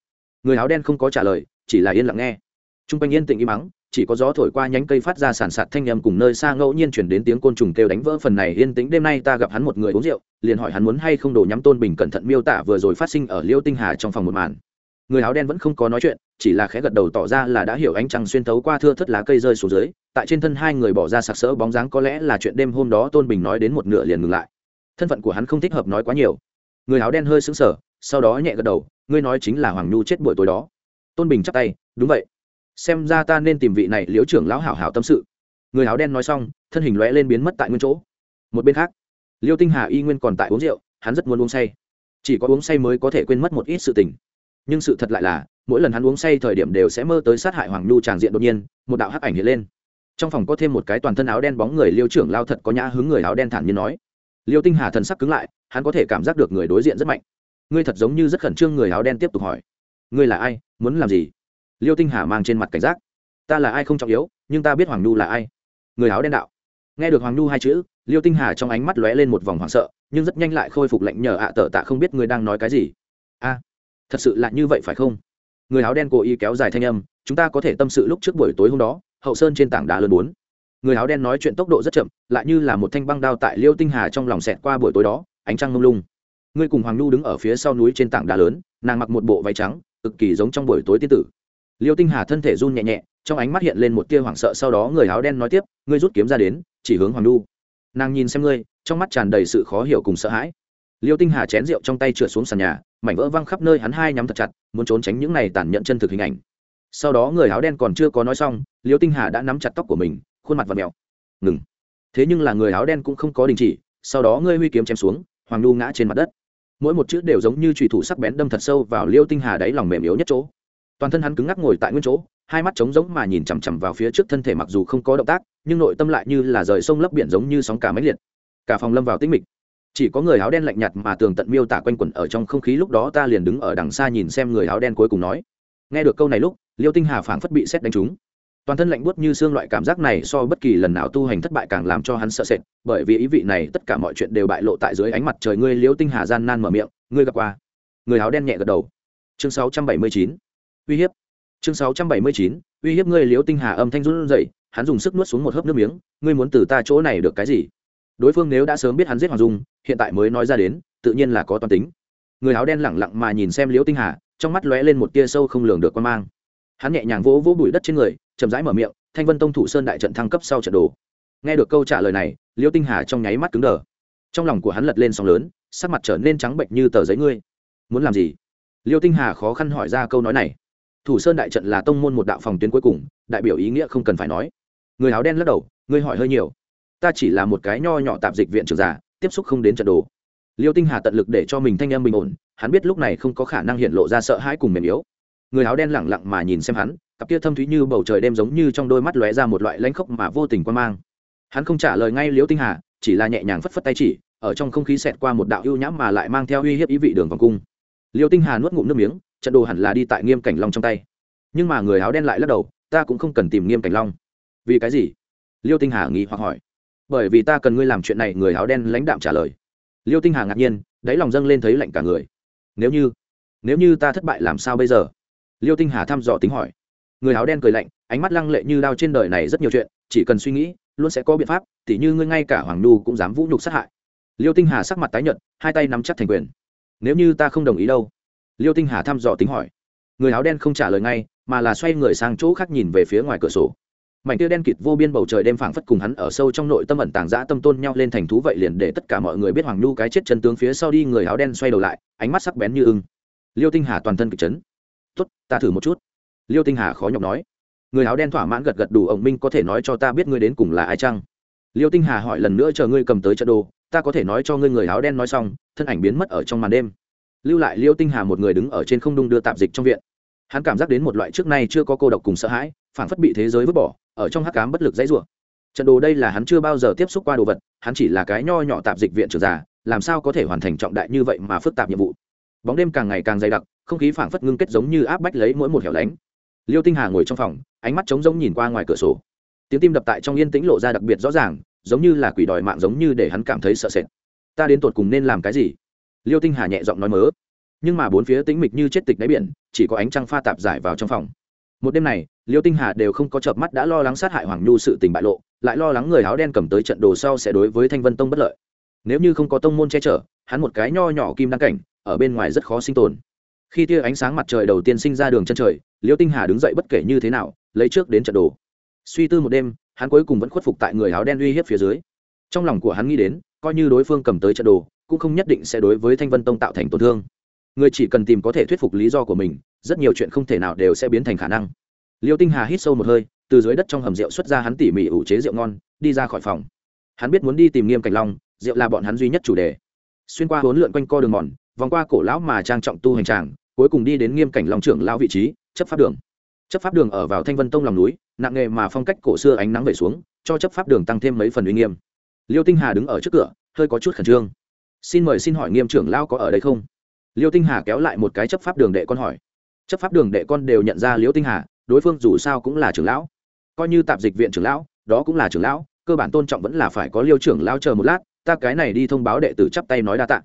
Người áo đen không có trả lời, chỉ là yên lặng nghe. T r u n g quanh yên tĩnh im mắng chỉ có gió thổi qua nhánh cây phát ra sàn sạt thanh âm cùng nơi xa ngẫu nhiên chuyển đến tiếng côn trùng kêu đánh vỡ phần này yên tĩnh. Đêm nay ta gặp hắn một người uống rượu, liền hỏi hắn muốn hay không đổ nhắm tôn bình cẩn thận miêu tả vừa rồi phát sinh ở liêu tinh hà trong phòng một màn. Người áo đen vẫn không có nói chuyện, chỉ là khẽ gật đầu tỏ ra là đã hiểu ánh trăng xuyên thấu qua thưa thất lá cây rơi xuống dưới. Tại trên thân hai người bỏ ra sặc sỡ bóng dáng có lẽ là chuyện đêm hôm đó tôn bình nói đến một nửa liền ngừng lại. Thân phận của hắn không thích hợp nói quá nhiều. Người áo đen hơi sững sờ, sau đó nhẹ gật đầu, ngươi nói chính là hoàng nhu chết buổi tối đó. Tôn bình chắp tay, đúng vậy xem ra ta nên tìm vị này liếu trưởng lão hảo hảo tâm sự. Người áo đen nói xong, thân hình lóe lên biến mất tại nguyên chỗ. Một bên khác, liêu tinh hà y nguyên còn tại uống rượu, hắn rất muốn uống say. Chỉ có uống say mới có thể quên mất một ít sự tình. Nhưng sự thật lại là, mỗi lần hắn uống say thời điểm đều sẽ mơ tới sát hại hoàng nhu tràng diện đột nhiên, một đạo hắc ảnh hiện lên. Trong phòng có thêm một cái toàn thân áo đen bóng người liêu trưởng lao thật có nhã hứng người áo đen thản nhiên nói. Liêu tinh hà thần sắc cứng lại, hắn có thể cảm giác được người đối diện rất mạnh. Ngươi thật giống như rất khẩn trương người áo đen tiếp tục hỏi. Ngươi là ai, muốn làm gì? Liêu tinh hà mang trên mặt cảnh giác. Ta là ai không trọng yếu, nhưng ta biết hoàng nhu là ai. Người áo đen đạo. Nghe được hoàng nhu hai chữ, liêu tinh hà trong ánh mắt lóe lên một vòng hoảng sợ, nhưng rất nhanh lại khôi phục lệnh nhờ ạ à tờ tạ không biết người đang nói cái gì. A, thật sự là như vậy phải không? Người áo đen cố ý kéo dài thanh âm, chúng ta có thể tâm sự lúc trước buổi tối hôm đó, hậu sơn trên tảng đá lớn bốn. Người áo đen nói chuyện tốc độ rất chậm, lại như là một thanh băng đao tại liêu tinh hà trong lòng xẹt qua buổi tối đó, ánh trăng lung lung. Ngươi cùng hoàng nhu đứng ở phía sau núi trên tảng đá lớn, nàng mặc một bộ váy trắng, cực kỳ giống trong buổi tối tiên tử liêu tinh hà thân thể run nhẹ nhẹ, trong ánh mắt hiện lên một tia hoảng sợ, sau đó người áo đen nói tiếp, ngươi rút kiếm ra đến, chỉ hướng hoàng nhu nàng nhìn xem ngươi, trong mắt tràn đầy sự khó hiểu cùng sợ hãi. Liêu tinh hà chén rượu trong tay trượt xuống sàn nhà, mảnh vỡ văng khắp nơi, hắn hai nhắm thật chặt, muốn trốn tránh những này tàn nhẫn chân thực hình ảnh. Sau đó người áo đen còn chưa có nói xong, liêu tinh hà đã nắm chặt tóc của mình, khuôn mặt và mèo. Ngừng. Thế nhưng là người áo đen cũng không có đình chỉ, sau đó ngươi huy kiếm chém xuống, hoàng nhu ngã trên mặt đất. Mỗi một chữ đều giống như trùy thủ sắc bén đâm thật sâu vào liêu tinh hà đáy lòng mềm yếu nhất chỗ toàn thân hắn cứng ngắc ngồi tại nguyên chỗ, hai mắt trống rỗng mà nhìn chằm chằm vào phía trước thân thể mặc dù không có động tác, nhưng nội tâm lại như là rời sông lấp biển giống như sóng cả máy liệt. Cả phòng lâm vào tĩnh mịch. Chỉ có người áo đen lạnh nhạt mà tường tận miêu tả quanh quẩn ở trong không khí lúc đó ta liền đứng ở đằng xa nhìn xem người áo đen cuối cùng nói. Nghe được câu này lúc, liêu tinh hà phảng phất bị xét đánh trúng. Toàn thân lạnh buốt như xương loại cảm giác này so bất kỳ lần nào tu hành thất bại càng làm cho hắn sợ sệt, bởi vì ý vị này tất cả mọi chuyện đều bại lộ tại dưới ánh mặt trời ngươi liêu tinh hà gian nan mở miệng, ngươi gặp qua. Người áo đen nhẹ gật đầu. Chương 679 uy hiếp. Chương 679. uy hiếp ngươi liễu tinh hà âm thanh run rẩy, hắn dùng sức nuốt xuống một hớp nước miếng, ngươi muốn từ ta chỗ này được cái gì? Đối phương nếu đã sớm biết hắn giết hoàng dung, hiện tại mới nói ra đến, tự nhiên là có toàn tính. Người áo đen lẳng lặng mà nhìn xem liễu tinh hà, trong mắt lóe lên một tia sâu không lường được quan mang. Hắn nhẹ nhàng vỗ vỗ bụi đất trên người, chậm rãi mở miệng, thanh vân tông thủ sơn đại trận thăng cấp sau trận đồ. Nghe được câu trả lời này, liễu tinh hà trong nháy mắt cứng đờ. Trong lòng của hắn lật lên sóng lớn, sắc mặt trở nên trắng bệnh như tờ giấy ngươi. Muốn làm gì? Liêu tinh hà khó khăn hỏi ra câu nói này thủ sơn đại trận là tông môn một đạo phòng tuyến cuối cùng, đại biểu ý nghĩa không cần phải nói. Người áo đen lắc đầu, ngươi hỏi hơi nhiều. Ta chỉ là một cái nho nhỏ tạp dịch viện trưởng giả, tiếp xúc không đến trận đồ. Liêu tinh hà tận lực để cho mình thanh em bình ổn, hắn biết lúc này không có khả năng hiện lộ ra sợ hãi cùng mềm yếu. Người áo đen lẳng lặng mà nhìn xem hắn, cặp kia thâm thúy như bầu trời đêm giống như trong đôi mắt lóe ra một loại lãnh khốc mà vô tình quan mang. Hắn không trả lời ngay liêu tinh hà, chỉ là nhẹ nhàng phất phất tay chỉ, ở trong không khí xẹt qua một đạo ưu nhãm mà lại mang theo uy hiếp ý vị đường vòng cung. Liêu tinh hà nuốt ngụm nước miếng trận đồ hẳn là đi tại nghiêm cảnh long trong tay. Nhưng mà người áo đen lại lắc đầu, ta cũng không cần tìm nghiêm cảnh long. Vì cái gì? Liêu tinh hà nghĩ hoặc hỏi. Bởi vì ta cần ngươi làm chuyện này, người áo đen lãnh đạm trả lời. Liêu tinh hà ngạc nhiên, đáy lòng dâng lên thấy lạnh cả người. Nếu như nếu như ta thất bại làm sao bây giờ? Liêu tinh hà thăm dò tính hỏi. Người áo đen cười lạnh, ánh mắt lăng lệ như đao trên đời này rất nhiều chuyện, chỉ cần suy nghĩ, luôn sẽ có biện pháp, tỉ như ngươi ngay cả hoàng nhu cũng dám vũ nhục sát hại. Liêu tinh hà sắc mặt tái nhợt, hai tay nắm chắc thành quyền. Nếu như ta không đồng ý đâu liêu tinh hà thăm dò tính hỏi. Người áo đen không trả lời ngay, mà là xoay người sang chỗ khác nhìn về phía ngoài cửa sổ. Mảnh tia đen kịt vô biên bầu trời đêm phảng phất cùng hắn ở sâu trong nội tâm ẩn tàng dã tâm tôn nhau lên thành thú vậy liền để tất cả mọi người biết hoàng nhu cái chết chân tướng phía sau đi, người áo đen xoay đầu lại, ánh mắt sắc bén như ưng. Liêu tinh hà toàn thân kịch chấn. Tốt, ta thử một chút. Liêu tinh hà khó nhọc nói. Người áo đen thỏa mãn gật gật đủ, ông minh có thể nói cho ta biết ngươi đến cùng là ai chăng? Liêu tinh hà hỏi lần nữa chờ ngươi cầm tới trận đồ, ta có thể nói cho ngươi người áo đen nói xong, thân ảnh biến mất ở trong màn đêm lưu lại liêu tinh hà một người đứng ở trên không đung đưa tạp dịch trong viện. Hắn cảm giác đến một loại trước nay chưa có cô độc cùng sợ hãi phản phất bị thế giới vứt bỏ, ở trong hắc cám bất lực dãy rủa. Trận đồ đây là hắn chưa bao giờ tiếp xúc qua đồ vật, hắn chỉ là cái nho nhỏ tạp dịch viện trưởng già, làm sao có thể hoàn thành trọng đại như vậy mà phức tạp nhiệm vụ. Bóng đêm càng ngày càng dày đặc, không khí phảng phất ngưng kết giống như áp bách lấy mỗi một hẻo lánh. Liêu tinh hà ngồi trong phòng, ánh mắt trống rỗng nhìn qua ngoài cửa sổ. Tiếng tim đập tại trong yên tĩnh lộ ra đặc biệt rõ ràng, giống như là quỷ đòi mạng giống như để hắn cảm thấy sợ sệt. Ta đến tột cùng nên làm cái gì? Liêu tinh hà nhẹ giọng nói mớ. Nhưng mà bốn phía tĩnh mịch như chết tịch đáy biển, chỉ có ánh trăng pha tạp giải vào trong phòng. Một đêm này, liêu tinh hà đều không có chợp mắt đã lo lắng sát hại hoàng nhu sự tình bại lộ, lại lo lắng người áo đen cầm tới trận đồ sau sẽ đối với thanh vân tông bất lợi. Nếu như không có tông môn che chở, hắn một cái nho nhỏ kim đăng cảnh, ở bên ngoài rất khó sinh tồn. Khi tia ánh sáng mặt trời đầu tiên sinh ra đường chân trời, liêu tinh hà đứng dậy bất kể như thế nào, lấy trước đến trận đồ. Suy tư một đêm, hắn cuối cùng vẫn khuất phục tại người áo đen uy hiếp phía dưới. Trong lòng của hắn nghĩ đến, coi như đối phương cầm tới trận đồ cũng không nhất định sẽ đối với thanh vân tông tạo thành tổn thương. Người chỉ cần tìm có thể thuyết phục lý do của mình, rất nhiều chuyện không thể nào đều sẽ biến thành khả năng. Liêu tinh hà hít sâu một hơi, từ dưới đất trong hầm rượu xuất ra hắn tỉ mỉ ủ chế rượu ngon, đi ra khỏi phòng. Hắn biết muốn đi tìm nghiêm cảnh long, rượu là bọn hắn duy nhất chủ đề. Xuyên qua hốn lượn quanh co đường mòn, vòng qua cổ lão mà trang trọng tu hành tràng, cuối cùng đi đến nghiêm cảnh long trưởng lão vị trí, chấp pháp đường. Chấp pháp đường ở vào thanh vân tông lòng núi, nặng nghề mà phong cách cổ xưa ánh nắng về xuống, cho chấp pháp đường tăng thêm mấy phần uy nghiêm. Liêu tinh hà đứng ở trước cửa, hơi có chút khẩn trương xin mời xin hỏi nghiêm trưởng lão có ở đây không? Liêu tinh hà kéo lại một cái chấp pháp đường đệ con hỏi. Chấp pháp đường đệ con đều nhận ra liêu tinh hà, đối phương dù sao cũng là trưởng lão. Coi như tạp dịch viện trưởng lão, đó cũng là trưởng lão, cơ bản tôn trọng vẫn là phải có liêu trưởng lão chờ một lát, ta cái này đi thông báo đệ tử chắp tay nói đa tạ.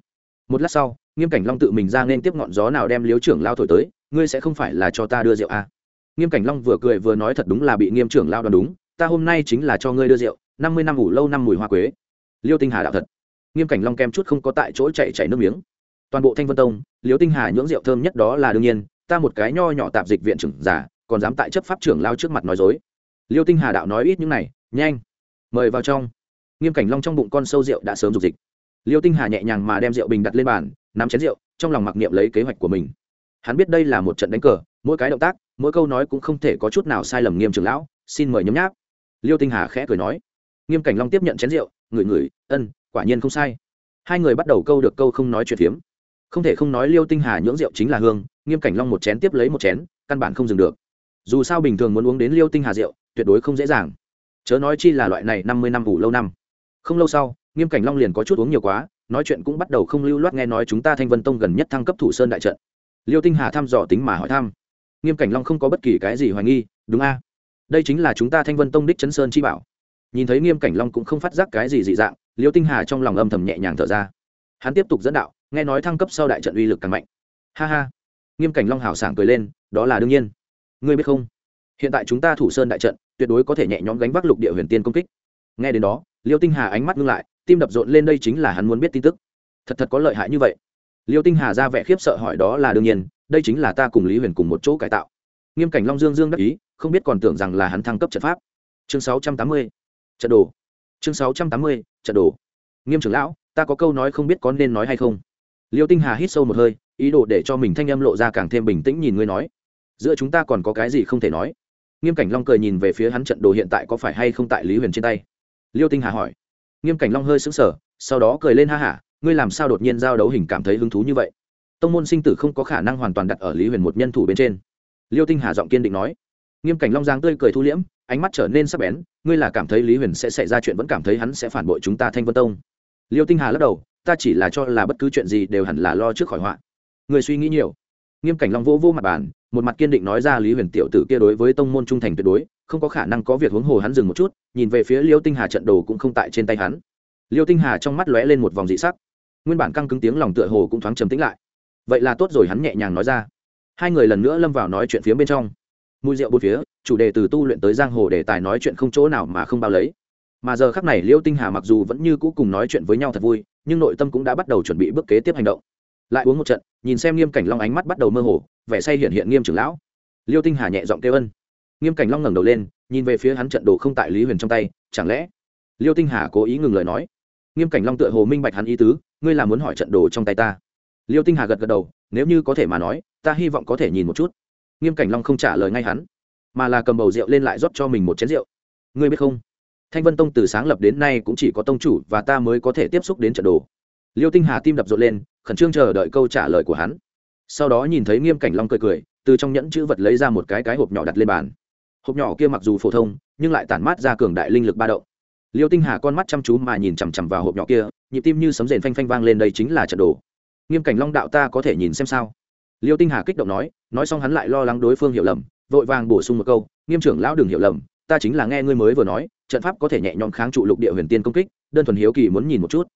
Một lát sau, nghiêm cảnh long tự mình ra nên tiếp ngọn gió nào đem liêu trưởng lão thổi tới, ngươi sẽ không phải là cho ta đưa rượu à. nghiêm cảnh long vừa cười vừa nói thật đúng là bị nghiêm trưởng lão đoán đúng, ta hôm nay chính là cho ngươi đưa rượu, năm mươi năm ngủ lâu năm mùi hoa quế. Liêu tinh hà đạo thật nghiêm cảnh long kem chút không có tại chỗ chạy chảy nước miếng. Toàn bộ thanh vân tông liêu tinh hà nhưỡng rượu thơm nhất đó là đương nhiên, ta một cái nho nhỏ tạp dịch viện trưởng giả còn dám tại chấp pháp trưởng lao trước mặt nói dối. Liêu tinh hà đạo nói ít những này, nhanh, mời vào trong. Nghiêm cảnh long trong bụng con sâu rượu đã sớm dục dịch. Liêu tinh hà nhẹ nhàng mà đem rượu bình đặt lên bàn, nắm chén rượu, trong lòng mặc niệm lấy kế hoạch của mình. Hắn biết đây là một trận đánh cờ, mỗi cái động tác, mỗi câu nói cũng không thể có chút nào sai lầm nghiêm trưởng lão, xin mời nhấm nháp. Liêu tinh hà khẽ cười nói. Nghiêm cảnh long tiếp nhận chén rượu, ngửi ngửi, ân quả nhiên không sai. Hai người bắt đầu câu được câu không nói chuyện phiếm. Không thể không nói liêu tinh hà nhưỡng rượu chính là hương, nghiêm cảnh long một chén tiếp lấy một chén, căn bản không dừng được. Dù sao bình thường muốn uống đến liêu tinh hà rượu, tuyệt đối không dễ dàng. Chớ nói chi là loại này năm mươi năm ủ lâu năm. Không lâu sau, nghiêm cảnh long liền có chút uống nhiều quá, nói chuyện cũng bắt đầu không lưu loát nghe nói chúng ta thanh vân tông gần nhất thăng cấp thủ sơn đại trận. Liêu tinh hà thăm dò tính mà hỏi thăm. Nghiêm cảnh long không có bất kỳ cái gì hoài nghi, đúng a? Đây chính là chúng ta thanh vân tông đích chấn sơn chi bảo nhìn thấy nghiêm cảnh long cũng không phát giác cái gì dị dạng, liêu tinh hà trong lòng âm thầm nhẹ nhàng thở ra. Hắn tiếp tục dẫn đạo, nghe nói thăng cấp sau đại trận uy lực càng mạnh. Ha ha. Nghiêm cảnh long hào sảng cười lên, đó là đương nhiên. Ngươi biết không? Hiện tại chúng ta thủ sơn đại trận, tuyệt đối có thể nhẹ nhõm gánh vác lục địa huyền tiên công kích. Nghe đến đó, liêu tinh hà ánh mắt ngưng lại, tim đập rộn lên đây chính là hắn muốn biết tin tức. Thật thật có lợi hại như vậy. Liêu tinh hà ra vẻ khiếp sợ hỏi đó là đương nhiên, đây chính là ta cùng lý huyền cùng một chỗ cải tạo. Nghiêm cảnh long dương dương đắc ý, không biết còn tưởng rằng là hắn thăng cấp trận pháp. Chương 680 trận đồ. Chương 680, trận đồ. Nghiêm trưởng lão ta có câu nói không biết có nên nói hay không. Liêu tinh hà hít sâu một hơi ý đồ để cho mình thanh âm lộ ra càng thêm bình tĩnh nhìn ngươi nói. Giữa chúng ta còn có cái gì không thể nói? Nghiêm cảnh long cười nhìn về phía hắn trận đồ hiện tại có phải hay không tại lý huyền trên tay? Liêu tinh hà hỏi. Nghiêm cảnh long hơi sững sờ sau đó cười lên ha hả ngươi làm sao đột nhiên giao đấu hình cảm thấy hứng thú như vậy? Tông môn sinh tử không có khả năng hoàn toàn đặt ở lý huyền một nhân thủ bên trên. Liêu tinh hà giọng kiên định nói. Nghiêm cảnh long giang tươi cười thu liễm ánh mắt trở nên sắc bén, ngươi là cảm thấy lý huyền sẽ xảy ra chuyện vẫn cảm thấy hắn sẽ phản bội chúng ta thanh vân tông. Liêu tinh hà lắc đầu, ta chỉ là cho là bất cứ chuyện gì đều hẳn là lo trước khỏi họa. Người suy nghĩ nhiều. Nghiêm cảnh long vô vô mặt bàn, một mặt kiên định nói ra lý huyền tiểu tử kia đối với tông môn trung thành tuyệt đối, không có khả năng có việc huống hồ hắn dừng một chút, nhìn về phía liêu tinh hà trận đồ cũng không tại trên tay hắn. Liêu tinh hà trong mắt lóe lên một vòng dị sắc. Nguyên bản căng cứng tiếng lòng tựa hồ cũng thoáng trầm tĩnh lại. Vậy là tốt rồi hắn nhẹ nhàng nói ra. Hai người lần nữa lâm vào nói chuyện phía bên trong. Mùi rượu bốn phía chủ đề từ tu luyện tới giang hồ đề tài nói chuyện không chỗ nào mà không bao lấy. Mà giờ khắc này liêu tinh hà mặc dù vẫn như cũ cùng nói chuyện với nhau thật vui, nhưng nội tâm cũng đã bắt đầu chuẩn bị bước kế tiếp hành động. Lại uống một trận, nhìn xem nghiêm cảnh long ánh mắt bắt đầu mơ hồ, vẻ say hiện hiện nghiêm trưởng lão. Liêu tinh hà nhẹ giọng kêu ân. Nghiêm cảnh long ngẩng đầu lên, nhìn về phía hắn trận đồ không tại lý huyền trong tay, chẳng lẽ liêu tinh hà cố ý ngừng lời nói? Nghiêm cảnh long tựa hồ minh bạch hắn ý tứ, ngươi là muốn hỏi trận đồ trong tay ta. Liêu tinh hà gật gật đầu, nếu như có thể mà nói, ta hy vọng có thể nhìn một chút. Nghiêm cảnh long không trả lời ngay hắn mà là cầm bầu rượu lên lại rót cho mình một chén rượu. Ngươi biết không? Thanh vân tông từ sáng lập đến nay cũng chỉ có tông chủ và ta mới có thể tiếp xúc đến trận đồ. Liêu tinh hà tim đập rộn lên, khẩn trương chờ đợi câu trả lời của hắn. Sau đó nhìn thấy nghiêm cảnh long cười cười, từ trong nhẫn chữ vật lấy ra một cái cái hộp nhỏ đặt lên bàn. Hộp nhỏ kia mặc dù phổ thông, nhưng lại tản mát ra cường đại linh lực ba động. Liêu tinh hà con mắt chăm chú mà nhìn chằm chằm vào hộp nhỏ kia, nhịp tim như sấm rền phanh phanh vang lên đây chính là trận đồ. Nghiêm cảnh long đạo ta có thể nhìn xem sao? Liêu tinh hà kích động nói nói xong hắn lại lo lắng đối phương hiểu lầm vội vàng bổ sung một câu, nghiêm trưởng lão đừng hiểu lầm, ta chính là nghe ngươi mới vừa nói, trận pháp có thể nhẹ nhõm kháng trụ lục địa huyền tiên công kích, đơn thuần hiếu kỳ muốn nhìn một chút.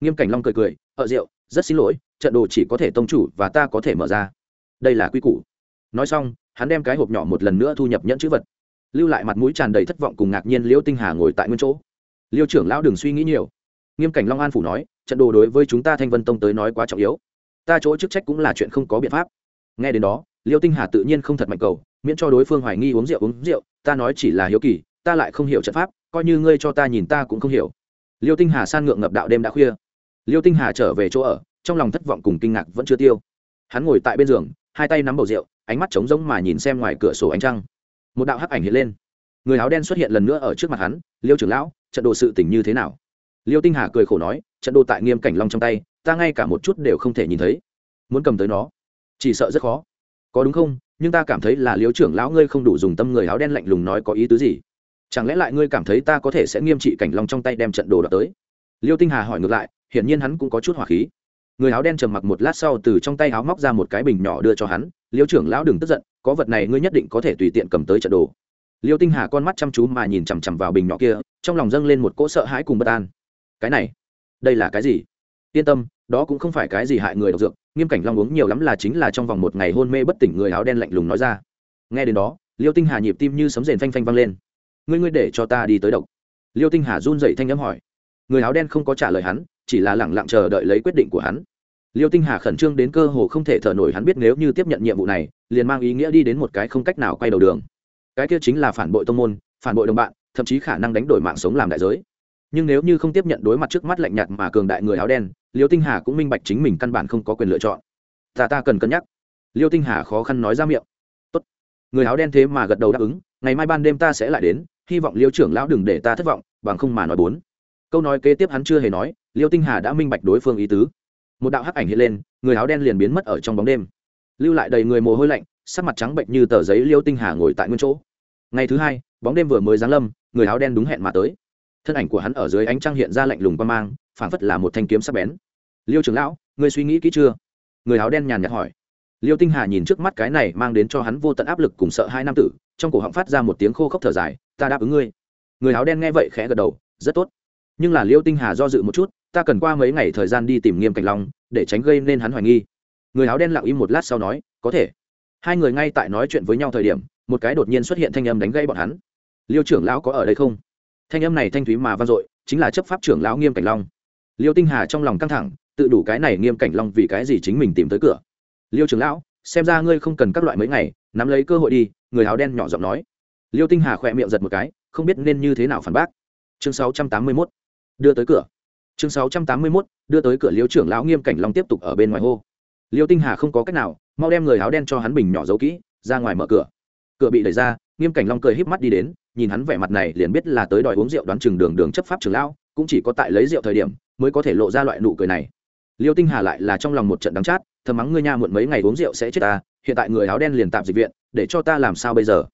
Nghiêm cảnh long cười cười ợ rượu, rất xin lỗi, trận đồ chỉ có thể tông chủ và ta có thể mở ra. Đây là quy củ. Nói xong, hắn đem cái hộp nhỏ một lần nữa thu nhập nhẫn chữ vật, lưu lại mặt mũi tràn đầy thất vọng cùng ngạc nhiên liễu tinh hà ngồi tại nguyên chỗ. Liêu trưởng lão đừng suy nghĩ nhiều. Nghiêm cảnh long an phủ nói, trận đồ đối với chúng ta thanh vân tông tới nói quá trọng yếu. Ta chỗ chức trách cũng là chuyện không có biện pháp. Nghe đến đó liêu tinh hà tự nhiên không thật mạnh cầu, miễn cho đối phương hoài nghi uống rượu uống rượu, ta nói chỉ là hiếu kỳ, ta lại không hiểu trận pháp, coi như ngươi cho ta nhìn ta cũng không hiểu. Liêu tinh hà san ngượng ngập đạo đêm đã khuya. Liêu tinh hà trở về chỗ ở, trong lòng thất vọng cùng kinh ngạc vẫn chưa tiêu. Hắn ngồi tại bên giường, hai tay nắm bầu rượu, ánh mắt trống rỗng mà nhìn xem ngoài cửa sổ ánh trăng. Một đạo hắc ảnh hiện lên. Người áo đen xuất hiện lần nữa ở trước mặt hắn, liêu trưởng lão, trận đồ sự tình như thế nào? Liêu tinh hà cười khổ nói, trận đồ tại nghiêm cảnh long trong tay, ta ngay cả một chút đều không thể nhìn thấy. Muốn cầm tới nó, chỉ sợ rất khó có đúng không? Nhưng ta cảm thấy là liêu trưởng lão ngươi không đủ dùng tâm người áo đen lạnh lùng nói có ý tứ gì? Chẳng lẽ lại ngươi cảm thấy ta có thể sẽ nghiêm trị cảnh long trong tay đem trận đồ đ tới? Liêu tinh hà hỏi ngược lại, hiển nhiên hắn cũng có chút hỏa khí. Người áo đen trầm mặc một lát sau từ trong tay áo móc ra một cái bình nhỏ đưa cho hắn, liêu trưởng lão đừng tức giận, có vật này ngươi nhất định có thể tùy tiện cầm tới trận đồ. Liêu tinh hà con mắt chăm chú mà nhìn chằm chằm vào bình nhỏ kia, trong lòng dâng lên một cỗ sợ hãi cùng bất an. Cái này, đây là cái gì? Yên tâm, đó cũng không phải cái gì hại người độc dược nghiêm cảnh long uống nhiều lắm là chính là trong vòng một ngày hôn mê bất tỉnh người áo đen lạnh lùng nói ra. Nghe đến đó, liêu tinh hà nhịp tim như sấm rền phanh phanh vang lên. Ngươi ngươi để cho ta đi tới độc. Liêu tinh hà run dậy thanh n hỏi. Người áo đen không có trả lời hắn, chỉ là lẳng lặng chờ đợi lấy quyết định của hắn. Liêu tinh hà khẩn trương đến cơ hồ không thể thở nổi hắn biết nếu như tiếp nhận nhiệm vụ này, liền mang ý nghĩa đi đến một cái không cách nào quay đầu đường. Cái kia chính là phản bội tông môn, phản bội đồng bạn, thậm chí khả năng đánh đổi mạng sống làm đại giới. Nhưng nếu như không tiếp nhận đối mặt trước mắt lạnh nhạt mà cường đại người áo đen liêu tinh hà cũng minh bạch chính mình căn bản không có quyền lựa chọn. Ta ta cần cân nhắc. Liêu tinh hà khó khăn nói ra miệng. Tốt. người áo đen thế mà gật đầu đáp ứng, ngày mai ban đêm ta sẽ lại đến, hy vọng liêu trưởng lão đừng để ta thất vọng, bằng không mà nói bốn. Câu nói kế tiếp hắn chưa hề nói, liêu tinh hà đã minh bạch đối phương ý tứ. Một đạo hắc ảnh hiện lên, người áo đen liền biến mất ở trong bóng đêm. Lưu lại đầy người mồ hôi lạnh, sắc mặt trắng bệnh như tờ giấy liêu tinh hà ngồi tại nguyên chỗ. Ngày thứ hai, bóng đêm vừa mới giáng lâm, người áo đen đúng hẹn mà tới. Thân ảnh của hắn ở dưới ánh trăng hiện ra lạnh lùng qua mang, phảng phất là một thanh kiếm sắc bén liêu trưởng lão, ngươi suy nghĩ kỹ chưa? Người áo đen nhàn nhạt hỏi. Liêu tinh hà nhìn trước mắt cái này mang đến cho hắn vô tận áp lực cùng sợ hai nam tử, trong cổ họng phát ra một tiếng khô khốc thở dài, ta đáp ứng ngươi. Người áo đen nghe vậy khẽ gật đầu, rất tốt. Nhưng là liêu tinh hà do dự một chút, ta cần qua mấy ngày thời gian đi tìm nghiêm cảnh long, để tránh gây nên hắn hoài nghi. Người áo đen lặng im một lát sau nói, có thể. Hai người ngay tại nói chuyện với nhau thời điểm, một cái đột nhiên xuất hiện thanh âm đánh gây bọn hắn. Liêu trưởng lão có ở đây không? Thanh âm này thanh thúy mà vang dội, chính là chấp pháp trưởng lão nghiêm cảnh long. Liêu tinh hà trong lòng căng thẳng tự đủ cái này nghiêm cảnh long vì cái gì chính mình tìm tới cửa. Liêu trưởng lão xem ra ngươi không cần các loại mấy ngày nắm lấy cơ hội đi người áo đen nhỏ giọng nói. Liêu tinh hà khỏe miệng giật một cái không biết nên như thế nào phản bác. Chương 681, đưa tới cửa. Chương 681, đưa tới cửa liêu trưởng lão nghiêm cảnh long tiếp tục ở bên ngoài hô. Liêu tinh hà không có cách nào mau đem người áo đen cho hắn bình nhỏ giấu kỹ ra ngoài mở cửa. Cửa bị đẩy ra nghiêm cảnh long cười híp mắt đi đến nhìn hắn vẻ mặt này liền biết là tới đòi uống rượu đoán chừng đường đường chấp pháp trưởng lão cũng chỉ có tại lấy rượu thời điểm mới có thể lộ ra loại nụ cười này liêu tinh hà lại là trong lòng một trận đắng chát, thầm mắng ngươi nha, muộn mấy ngày uống rượu sẽ chết ta, hiện tại người áo đen liền tạm dịch viện, để cho ta làm sao bây giờ?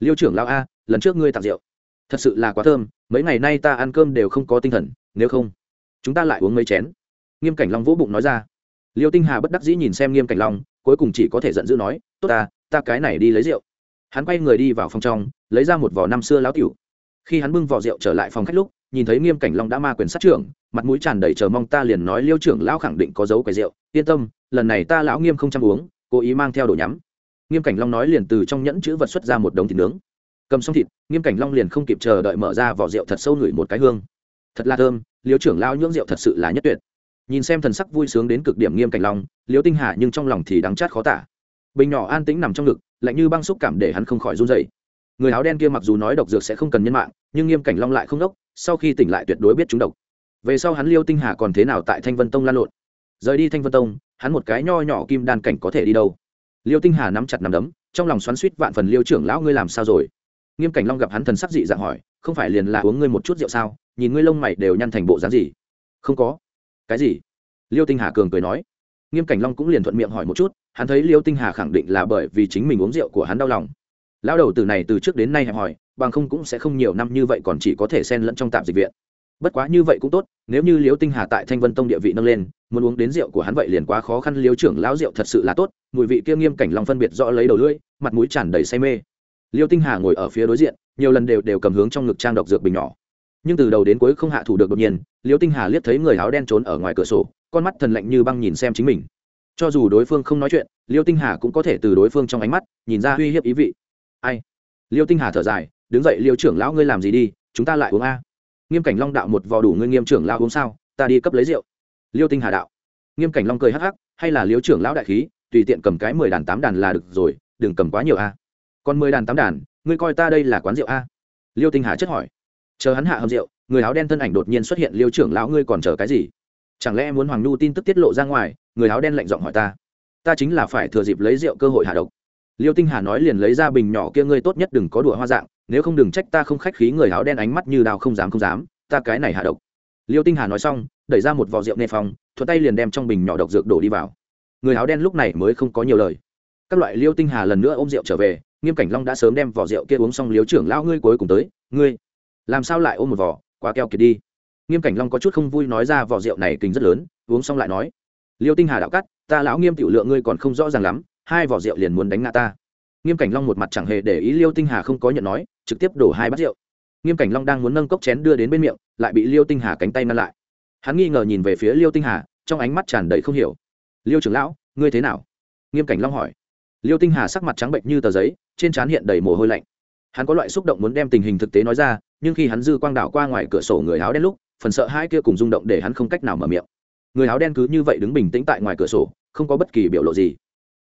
Liêu trưởng lão a, lần trước ngươi tặng rượu, thật sự là quá thơm, mấy ngày nay ta ăn cơm đều không có tinh thần, nếu không, chúng ta lại uống mấy chén. Nghiêm cảnh long vỗ bụng nói ra. Liêu tinh hà bất đắc dĩ nhìn xem nghiêm cảnh long, cuối cùng chỉ có thể giận dữ nói, tốt ta ta cái này đi lấy rượu. Hắn quay người đi vào phòng trong, lấy ra một vỏ năm xưa lão tiểu. Khi hắn bưng vỏ rượu trở lại phòng khách lúc nhìn thấy nghiêm cảnh long đã ma quyền sát trưởng, mặt mũi tràn đầy chờ mong ta liền nói liêu trưởng lão khẳng định có dấu quầy rượu, yên tâm, lần này ta lão nghiêm không chăm uống, cố ý mang theo đồ nhắm. Nghiêm cảnh long nói liền từ trong nhẫn chữ vật xuất ra một đống thịt nướng. Cầm xong thịt, nghiêm cảnh long liền không kịp chờ đợi mở ra vỏ rượu thật sâu ngửi một cái hương. Thật là thơm, liêu trưởng lão nhưỡng rượu thật sự là nhất tuyệt. Nhìn xem thần sắc vui sướng đến cực điểm nghiêm cảnh long, liêu tinh hà nhưng trong lòng thì đắng chát khó tả. Bình nhỏ an tĩnh nằm trong ngực, lạnh như băng xúc cảm để hắn không khỏi run dậy người áo đen kia mặc dù nói độc dược sẽ không cần nhân mạng, nhưng nghiêm cảnh long lại không đốc sau khi tỉnh lại tuyệt đối biết chúng độc. Về sau hắn liêu tinh hà còn thế nào tại thanh vân tông lan lộn? Rời đi thanh vân tông, hắn một cái nho nhỏ kim đan cảnh có thể đi đâu? Liêu tinh hà nắm chặt nắm đấm, trong lòng xoắn suýt vạn phần liêu trưởng lão ngươi làm sao rồi? Nghiêm cảnh long gặp hắn thần sắc dị dạng hỏi, không phải liền là uống ngươi một chút rượu sao? Nhìn ngươi lông mày đều nhăn thành bộ dáng gì? Không có. Cái gì? Liêu tinh hà cường cười nói. Nghiêm cảnh long cũng liền thuận miệng hỏi một chút, hắn thấy liêu tinh hà khẳng định là bởi vì chính mình uống rượu của hắn đau lòng lão đầu từ này từ trước đến nay hẹp hỏi bằng không cũng sẽ không nhiều năm như vậy còn chỉ có thể xen lẫn trong tạm dịch viện. Bất quá như vậy cũng tốt, nếu như liêu tinh hà tại thanh vân tông địa vị nâng lên, muốn uống đến rượu của hắn vậy liền quá khó khăn liêu trưởng lão rượu thật sự là tốt, mùi vị kia nghiêm cảnh lòng phân biệt rõ lấy đầu lưỡi, mặt mũi tràn đầy say mê. Liêu tinh hà ngồi ở phía đối diện, nhiều lần đều đều cầm hướng trong ngực trang độc dược bình nhỏ. Nhưng từ đầu đến cuối không hạ thủ được đột nhiên liêu tinh hà liếc thấy người áo đen trốn ở ngoài cửa sổ, con mắt thần lạnh như băng nhìn xem chính mình. Cho dù đối phương không nói chuyện liêu tinh hà cũng có thể từ đối phương trong ánh mắt, nhìn ra uy hiếp ý vị ai? Liêu tinh hà thở dài, đứng dậy, liêu trưởng lão, ngươi làm gì đi? Chúng ta lại uống a. Nghiêm cảnh long đạo một vò đủ ngươi, nghiêm trưởng lão uống sao? Ta đi cấp lấy rượu. Liêu tinh hà đạo. Nghiêm cảnh long cười hắc hắc, hay là liêu trưởng lão đại khí, tùy tiện cầm cái mười đàn tám đàn là được rồi, đừng cầm quá nhiều a. Còn mười đàn tám đàn, ngươi coi ta đây là quán rượu a? Liêu tinh hà chất hỏi. Chờ hắn hạ hầm rượu, người áo đen thân ảnh đột nhiên xuất hiện, liêu trưởng lão, ngươi còn chờ cái gì? Chẳng lẽ muốn hoàng nhu tin tức tiết lộ ra ngoài? Người áo đen lạnh giọng hỏi ta. Ta chính là phải thừa dịp lấy rượu cơ hội hạ độc liêu tinh hà nói liền lấy ra bình nhỏ kia ngươi tốt nhất đừng có đùa hoa dạng nếu không đừng trách ta không khách khí người áo đen ánh mắt như đào không dám không dám ta cái này hạ độc. Liêu tinh hà nói xong đẩy ra một vò rượu nê phòng, thuận tay liền đem trong bình nhỏ độc dược đổ đi vào. Người áo đen lúc này mới không có nhiều lời. Các loại liêu tinh hà lần nữa ôm rượu trở về nghiêm cảnh long đã sớm đem vỏ rượu kia uống xong liếu trưởng lão ngươi cuối cùng tới ngươi làm sao lại ôm một vỏ quá keo kiệt đi. Nghiêm cảnh long có chút không vui nói ra vỏ rượu này kinh rất lớn uống xong lại nói liêu tinh hà đạo cắt ta lão nghiêm tiểu lượng ngươi còn không rõ ràng lắm hai vỏ rượu liền muốn đánh ngã ta. Nghiêm cảnh long một mặt chẳng hề để ý liêu tinh hà không có nhận nói, trực tiếp đổ hai bát rượu. Nghiêm cảnh long đang muốn nâng cốc chén đưa đến bên miệng, lại bị liêu tinh hà cánh tay ngăn lại. Hắn nghi ngờ nhìn về phía liêu tinh hà, trong ánh mắt tràn đầy không hiểu. Liêu trưởng lão, ngươi thế nào? Nghiêm cảnh long hỏi. Liêu tinh hà sắc mặt trắng bệnh như tờ giấy, trên trán hiện đầy mồ hôi lạnh. Hắn có loại xúc động muốn đem tình hình thực tế nói ra, nhưng khi hắn dư quang đảo qua ngoài cửa sổ người áo đen lúc, phần sợ hai kia cùng rung động để hắn không cách nào mở miệng. Người áo đen cứ như vậy đứng bình tĩnh tại ngoài cửa sổ, không có bất kỳ biểu lộ gì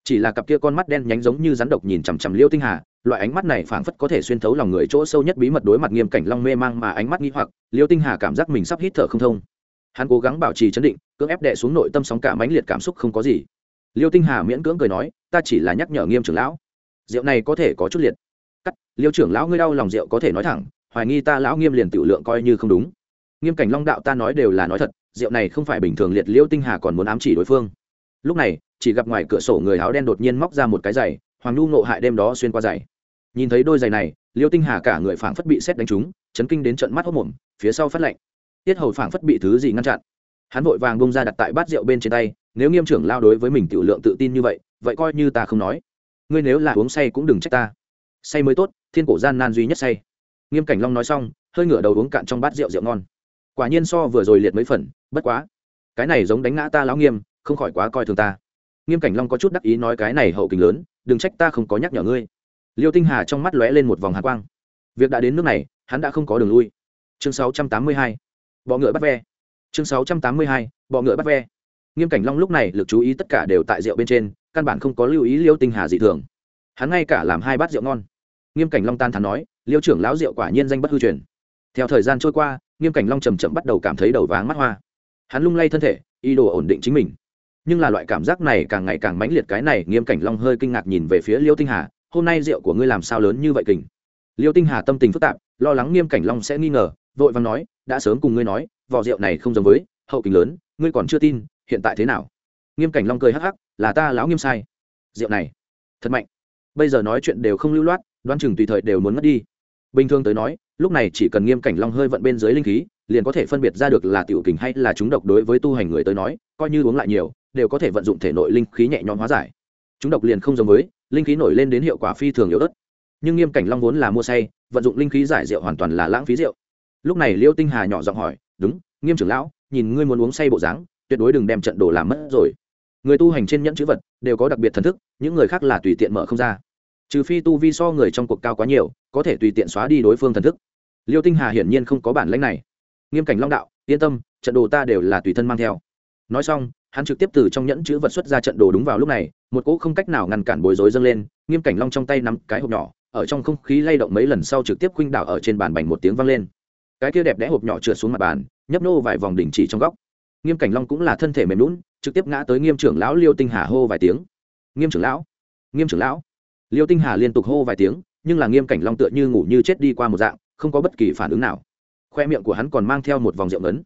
chỉ là cặp kia con mắt đen nhánh giống như rắn độc nhìn chằm chằm liêu tinh hà, loại ánh mắt này phảng phất có thể xuyên thấu lòng người chỗ sâu nhất bí mật đối mặt nghiêm cảnh long mê mang mà ánh mắt nghi hoặc, liêu tinh hà cảm giác mình sắp hít thở không thông. Hắn cố gắng bảo trì chấn định, cưỡng ép đệ xuống nội tâm sóng cả mãnh liệt cảm xúc không có gì. Liêu tinh hà miễn cưỡng cười nói, ta chỉ là nhắc nhở nghiêm trưởng lão. Rượu này có thể có chút liệt. Cắt, liêu trưởng lão ngươi đau lòng rượu có thể nói thẳng, hoài nghi ta lão nghiêm liền tiểu lượng coi như không đúng. Nghiêm cảnh long đạo ta nói đều là nói thật, rượu này không phải bình thường liệt, liêu tinh hà còn muốn ám chỉ đối phương lúc này, chỉ gặp ngoài cửa sổ người áo đen đột nhiên móc ra một cái giày, hoàng nhu nộ hại đêm đó xuyên qua giày. Nhìn thấy đôi giày này, liêu tinh hà cả người phảng phất bị xét đánh trúng, chấn kinh đến trận mắt hốc mồm, phía sau phát lạnh tiết hầu phảng phất bị thứ gì ngăn chặn. Hắn vội vàng bông ra đặt tại bát rượu bên trên tay, nếu nghiêm trưởng lao đối với mình tiểu lượng tự tin như vậy vậy coi như ta không nói. Ngươi nếu là uống say cũng đừng trách ta. Say mới tốt, thiên cổ gian nan duy nhất say. Nghiêm cảnh long nói xong, hơi ngửa đầu uống cạn trong bát rượu rượu ngon. Quả nhiên so vừa rồi liệt mấy phần, bất quá. Cái này giống đánh ngã ta lão nghiêm không khỏi quá coi thường ta. Nghiêm cảnh long có chút đắc ý nói cái này hậu kình lớn, đừng trách ta không có nhắc nhở ngươi. Liêu tinh hà trong mắt lóe lên một vòng hạ quang. Việc đã đến nước này, hắn đã không có đường lui. Chương 682. bọ ngựa bắt ve. Chương 682. bọ ngựa bắt ve. Nghiêm cảnh long lúc này lực chú ý tất cả đều tại rượu bên trên, căn bản không có lưu ý liêu tinh hà dị thường. Hắn ngay cả làm hai bát rượu ngon. Nghiêm cảnh long tan thắn nói, liêu trưởng lão rượu quả nhiên danh bất hư truyền. Theo thời gian trôi qua, nghiêm cảnh long chầm chậm bắt đầu cảm thấy đầu váng mắt hoa. Hắn lung lay thân thể, ý đồ ổn định chính mình nhưng là loại cảm giác này càng ngày càng mãnh liệt, cái này nghiêm cảnh long hơi kinh ngạc nhìn về phía liêu tinh hà, hôm nay rượu của ngươi làm sao lớn như vậy kình? Liêu tinh hà tâm tình phức tạp, lo lắng nghiêm cảnh long sẽ nghi ngờ, vội vàng nói, đã sớm cùng ngươi nói, vỏ rượu này không giống với, hậu kình lớn, ngươi còn chưa tin, hiện tại thế nào? Nghiêm cảnh long cười hắc hắc, là ta lão nghiêm sai. Rượu này, thật mạnh. Bây giờ nói chuyện đều không lưu loát đoan chừng tùy thời đều muốn mất đi. Bình thường tới nói, lúc này chỉ cần nghiêm cảnh long hơi vận bên dưới linh khí, liền có thể phân biệt ra được là tiểu kình hay là chúng độc đối với tu hành người tới nói, coi như uống lại nhiều đều có thể vận dụng thể nội linh khí nhẹ nhõm hóa giải. Chúng độc liền không giống với, linh khí nổi lên đến hiệu quả phi thường yếu ớt. Nhưng nghiêm cảnh long vốn là mua say, vận dụng linh khí giải rượu hoàn toàn là lãng phí rượu. Lúc này liêu tinh hà nhỏ giọng hỏi, đúng, nghiêm trưởng lão, nhìn ngươi muốn uống say bộ dáng, tuyệt đối đừng đem trận đồ làm mất rồi. Người tu hành trên nhẫn chữ vật đều có đặc biệt thần thức, những người khác là tùy tiện mở không ra. Trừ phi tu vi so người trong cuộc cao quá nhiều, có thể tùy tiện xóa đi đối phương thần thức. Liêu tinh hà hiển nhiên không có bản lãnh này. Nghiêm cảnh long đạo, yên tâm, trận đồ ta đều là tùy thân mang theo. Nói xong hắn trực tiếp từ trong nhẫn chữ vật xuất ra trận đồ đúng vào lúc này, một cỗ không cách nào ngăn cản bối rối dâng lên, nghiêm cảnh long trong tay nắm cái hộp nhỏ, ở trong không khí lay động mấy lần sau trực tiếp khuynh đảo ở trên bàn bành một tiếng vang lên. Cái kia đẹp đẽ hộp nhỏ trượt xuống mặt bàn, nhấp nô vài vòng đỉnh chỉ trong góc. Nghiêm cảnh long cũng là thân thể mềm lún trực tiếp ngã tới nghiêm trưởng lão liêu tinh hà hô vài tiếng. Nghiêm trưởng lão, nghiêm trưởng lão. Liêu tinh hà liên tục hô vài tiếng, nhưng là nghiêm cảnh long tựa như ngủ như chết đi qua một dạng, không có bất kỳ phản ứng nào. Khoe miệng của hắn còn mang theo một vòng rượu ngấn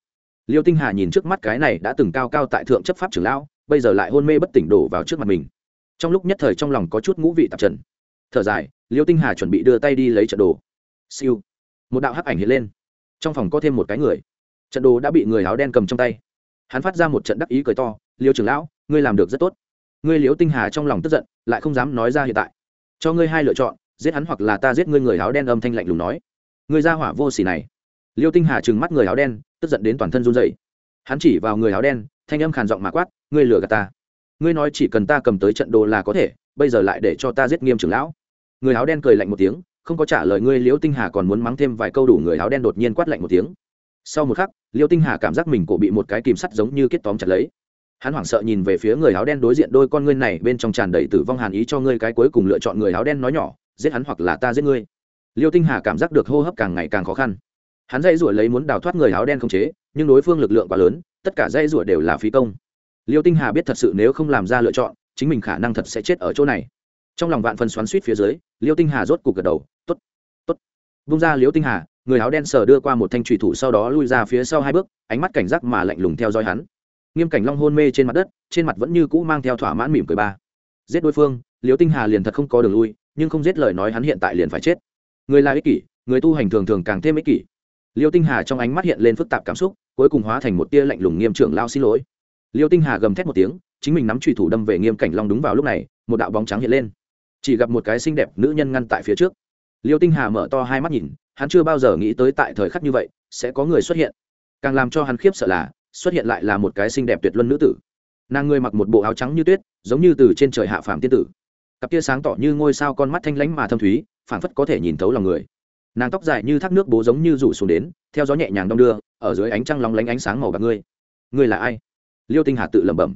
liêu tinh hà nhìn trước mắt cái này đã từng cao cao tại thượng chấp pháp trưởng lão, bây giờ lại hôn mê bất tỉnh đổ vào trước mặt mình. Trong lúc nhất thời trong lòng có chút ngũ vị tạp trần. Thở dài, liêu tinh hà chuẩn bị đưa tay đi lấy trận đồ. Siêu. Một đạo hắc ảnh hiện lên. Trong phòng có thêm một cái người. Trận đồ đã bị người áo đen cầm trong tay. Hắn phát ra một trận đắc ý cười to, liêu trưởng lão, ngươi làm được rất tốt. Ngươi liêu tinh hà trong lòng tức giận, lại không dám nói ra hiện tại. Cho ngươi hai lựa chọn, giết hắn hoặc là ta giết ngươi. Người áo đen âm thanh lạnh lùng nói. Ngươi ra hỏa vô xỉ này. Liêu tinh hà trừng mắt người áo đen tức giận đến toàn thân run dậy hắn chỉ vào người áo đen, thanh âm khàn giọng mà quát, ngươi lừa gạt ta. Ngươi nói chỉ cần ta cầm tới trận đồ là có thể, bây giờ lại để cho ta giết nghiêm trưởng lão. Người áo đen cười lạnh một tiếng, không có trả lời ngươi, liễu tinh hà còn muốn mắng thêm vài câu đủ, người áo đen đột nhiên quát lạnh một tiếng. Sau một khắc, liễu tinh hà cảm giác mình cổ bị một cái kìm sắt giống như kết tóm chặt lấy. Hắn hoảng sợ nhìn về phía người áo đen đối diện đôi con ngươi này, bên trong tràn đầy tử vong hàn ý cho ngươi cái cuối cùng lựa chọn người áo đen nói nhỏ, giết hắn hoặc là ta giết ngươi. Liêu tinh hà cảm giác được hô hấp càng ngày càng khó khăn hắn dây rủa lấy muốn đào thoát người áo đen không chế, nhưng đối phương lực lượng quá lớn, tất cả dây rủa đều là phí công. Liêu tinh hà biết thật sự nếu không làm ra lựa chọn, chính mình khả năng thật sẽ chết ở chỗ này. Trong lòng vạn phần xoắn suýt phía dưới, liêu tinh hà rốt cục gật đầu t ố t t ố t bung ra liêu tinh hà, người áo đen sờ đưa qua một thanh trùy thủ sau đó lui ra phía sau hai bước, ánh mắt cảnh giác mà lạnh lùng theo dõi hắn. Nghiêm cảnh long hôn mê trên mặt đất, trên mặt vẫn như cũ mang theo thỏa mãn mỉm cười ba. Giết đối phương, liêu tinh hà liền thật không có đường lui, nhưng không giết lời nói hắn hiện tại liền phải chết. Người là ích kỷ, người tu hành thường thường càng thêm ích kỷ liêu tinh hà trong ánh mắt hiện lên phức tạp cảm xúc, cuối cùng hóa thành một tia lạnh lùng nghiêm trưởng lao xin lỗi. Liêu tinh hà gầm thét một tiếng, chính mình nắm trùy thủ đâm về nghiêm cảnh long đúng vào lúc này, một đạo bóng trắng hiện lên. Chỉ gặp một cái xinh đẹp nữ nhân ngăn tại phía trước. Liêu tinh hà mở to hai mắt nhìn, hắn chưa bao giờ nghĩ tới tại thời khắc như vậy, sẽ có người xuất hiện. Càng làm cho hắn khiếp sợ là, xuất hiện lại là một cái xinh đẹp tuyệt luân nữ tử. Nàng người mặc một bộ áo trắng như tuyết, giống như từ trên trời hạ phàm tiên tử. Cặp tia sáng tỏ như ngôi sao con mắt thanh lãnh mà thâm thúy, phảng phất có thể nhìn thấu lòng người nàng tóc dài như thác nước bố giống như rủ xuống đến, theo gió nhẹ nhàng đong đưa, ở dưới ánh trăng lóng lánh ánh sáng màu bạc ngươi. Ngươi là ai? Liêu tinh hà tự lẩm bẩm.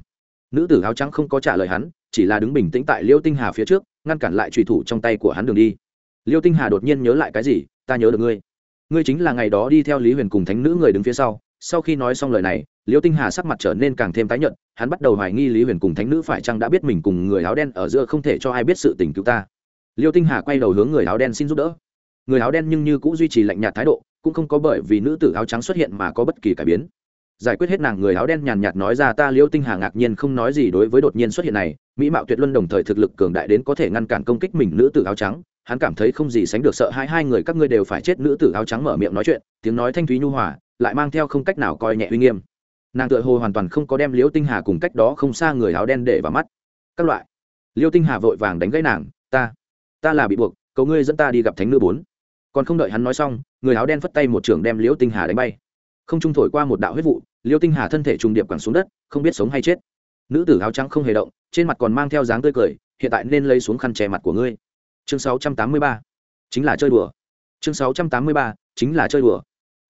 Nữ tử áo trắng không có trả lời hắn, chỉ là đứng bình tĩnh tại liêu tinh hà phía trước, ngăn cản lại trùy thủ trong tay của hắn đường đi. Liêu tinh hà đột nhiên nhớ lại cái gì? Ta nhớ được ngươi. Ngươi chính là ngày đó đi theo lý huyền cùng thánh nữ người đứng phía sau. Sau khi nói xong lời này, liêu tinh hà sắc mặt trở nên càng thêm tái nhợt, hắn bắt đầu hoài nghi lý huyền cùng thánh nữ phải chăng đã biết mình cùng người áo đen ở giữa không thể cho ai biết sự tình cứu ta. Liêu tinh hà quay đầu hướng người áo đen xin giúp đỡ người áo đen nhưng như cũng duy trì lạnh nhạt thái độ, cũng không có bởi vì nữ tử áo trắng xuất hiện mà có bất kỳ cải biến. Giải quyết hết nàng, người áo đen nhàn nhạt nói ra, ta liễu tinh hà ngạc nhiên không nói gì đối với đột nhiên xuất hiện này, mỹ mạo tuyệt luân đồng thời thực lực cường đại đến có thể ngăn cản công kích mình nữ tử áo trắng, hắn cảm thấy không gì sánh được sợ hai hai người các ngươi đều phải chết. Nữ tử áo trắng mở miệng nói chuyện, tiếng nói thanh thúy nhu hòa, lại mang theo không cách nào coi nhẹ uy nghiêm. Nàng tựa hồ hoàn toàn không có đem liễu tinh hà cùng cách đó không xa người áo đen để vào mắt. Các loại. Liễu tinh hà vội vàng đánh gãy nàng, ta ta là bị buộc, cầu ngươi dẫn ta đi gặp thánh nữ bốn còn không đợi hắn nói xong, người áo đen phất tay một trưởng đem liễu tinh hà đánh bay. Không trung thổi qua một đạo huyết vụ, liễu tinh hà thân thể trùng điệp quẳng xuống đất, không biết sống hay chết. Nữ tử áo trắng không hề động, trên mặt còn mang theo dáng tươi cười, hiện tại nên lấy xuống khăn che mặt của ngươi. Chương 683. chính là chơi đùa. Chương 683. chính là chơi đùa.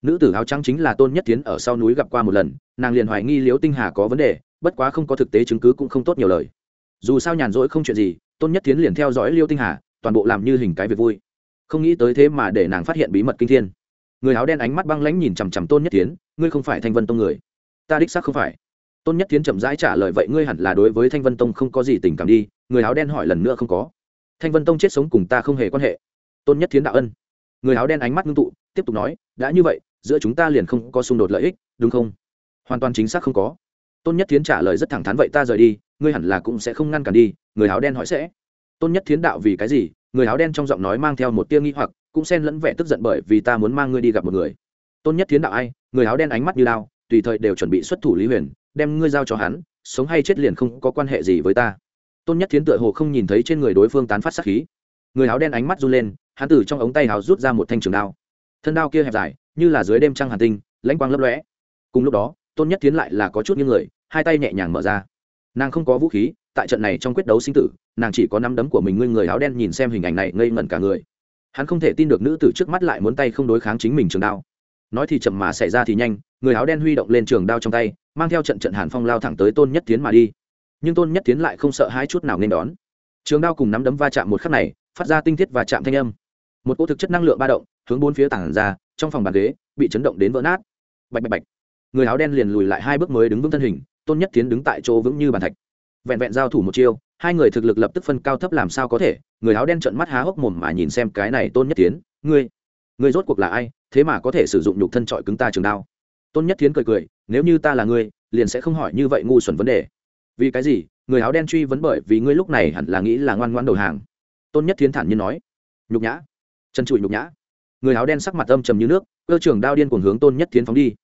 Nữ tử áo trắng chính là tôn nhất tiến ở sau núi gặp qua một lần, nàng liền hoài nghi liễu tinh hà có vấn đề, bất quá không có thực tế chứng cứ cũng không tốt nhiều lời. Dù sao nhàn rỗi không chuyện gì, tôn nhất tiến liền theo dõi liễu tinh hà, toàn bộ làm như hình cái việc vui không nghĩ tới thế mà để nàng phát hiện bí mật kinh thiên. Người áo đen ánh mắt băng lãnh nhìn chằm chằm tôn nhất tiến ngươi không phải thanh vân tông người. Ta đích xác không phải. Tôn nhất tiến chậm rãi trả lời, vậy ngươi hẳn là đối với thanh vân tông không có gì tình cảm đi, người áo đen hỏi lần nữa không có. Thanh vân tông chết sống cùng ta không hề quan hệ. Tôn nhất tiến đạo ân. Người áo đen ánh mắt ngưng tụ, tiếp tục nói, đã như vậy, giữa chúng ta liền không có xung đột lợi ích, đúng không? Hoàn toàn chính xác không có. Tôn nhất tiến trả lời rất thẳng thắn, vậy ta rời đi, ngươi hẳn là cũng sẽ không ngăn cản đi, người áo đen hỏi sẽ. Tôn nhất tiến đạo vì cái gì người áo đen trong giọng nói mang theo một tia nghi hoặc, cũng xen lẫn vẻ tức giận bởi vì ta muốn mang ngươi đi gặp một người. Tôn nhất Thiến đạo ai, người áo đen ánh mắt như lao tùy thời đều chuẩn bị xuất thủ lý huyền, đem ngươi giao cho hắn, sống hay chết liền không có quan hệ gì với ta. Tôn nhất Thiến tựa hồ không nhìn thấy trên người đối phương tán phát sát khí. Người áo đen ánh mắt run lên, hắn từ trong ống tay áo rút ra một thanh trường đao. Thân đao kia hẹp dài, như là dưới đêm trăng hàn tinh, lãnh quang lấp lóe. Cùng lúc đó, tôn nhất Thiến lại là có chút những người, hai tay nhẹ nhàng mở ra. Nàng không có vũ khí tại trận này trong quyết đấu sinh tử, nàng chỉ có nắm đấm của mình ngươi người áo đen nhìn xem hình ảnh này ngây ngẩn cả người. Hắn không thể tin được nữ tử trước mắt lại muốn tay không đối kháng chính mình trường đao. Nói thì chậm mà xảy ra thì nhanh, người áo đen huy động lên trường đao trong tay, mang theo trận trận hàn phong lao thẳng tới tôn nhất tiến mà đi. Nhưng tôn nhất tiến lại không sợ hai chút nào nên đón. Trường đao cùng nắm đấm va chạm một khắc này, phát ra tinh thiết và chạm thanh âm. Một cỗ thực chất năng lượng ba động, hướng bốn phía tảng ra, trong phòng bàn ghế, bị chấn động đến vỡ nát. Bạch bạch bạch. Người áo đen liền lùi lại hai bước mới đứng vững thân hình, tôn nhất tiến đứng tại chỗ vững như bàn thạch vẹn vẹn giao thủ một chiêu, hai người thực lực lập tức phân cao thấp làm sao có thể, người áo đen trợn mắt há hốc mồm mà nhìn xem cái này tôn nhất tiến ngươi ngươi rốt cuộc là ai, thế mà có thể sử dụng nhục thân trọi cứng ta trường đao? Tôn nhất tiến cười cười, nếu như ta là ngươi, liền sẽ không hỏi như vậy ngu xuẩn vấn đề. Vì cái gì? Người áo đen truy vấn bởi vì ngươi lúc này hẳn là nghĩ là ngoan ngoan đầu hàng. Tôn nhất tiến thản nhiên nói, nhục nhã, chân trụi nhục nhã. Người áo đen sắc mặt âm trầm như nước, cơ trường đao điên cuồng hướng tôn nhất tiến phóng đi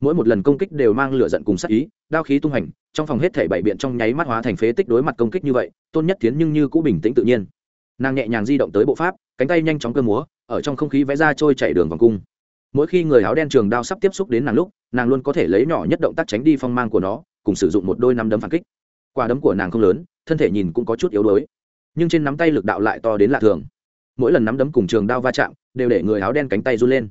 mỗi một lần công kích đều mang lửa giận cùng sát ý, đao khí tung hành, trong phòng hết thể bảy biện trong nháy mắt hóa thành phế tích đối mặt công kích như vậy, tôn nhất tiến nhưng như cũ bình tĩnh tự nhiên. Nàng nhẹ nhàng di động tới bộ pháp, cánh tay nhanh chóng cơ múa, ở trong không khí vẽ ra trôi chạy đường vòng cung. Mỗi khi người áo đen trường đao sắp tiếp xúc đến nàng lúc, nàng luôn có thể lấy nhỏ nhất động tác tránh đi phong mang của nó, cùng sử dụng một đôi nắm đấm phản kích. Quả đấm của nàng không lớn, thân thể nhìn cũng có chút yếu đuối, nhưng trên nắm tay lực đạo lại to đến lạ thường. Mỗi lần nắm đấm cùng trường đao va chạm, đều để người áo đen cánh tay run lên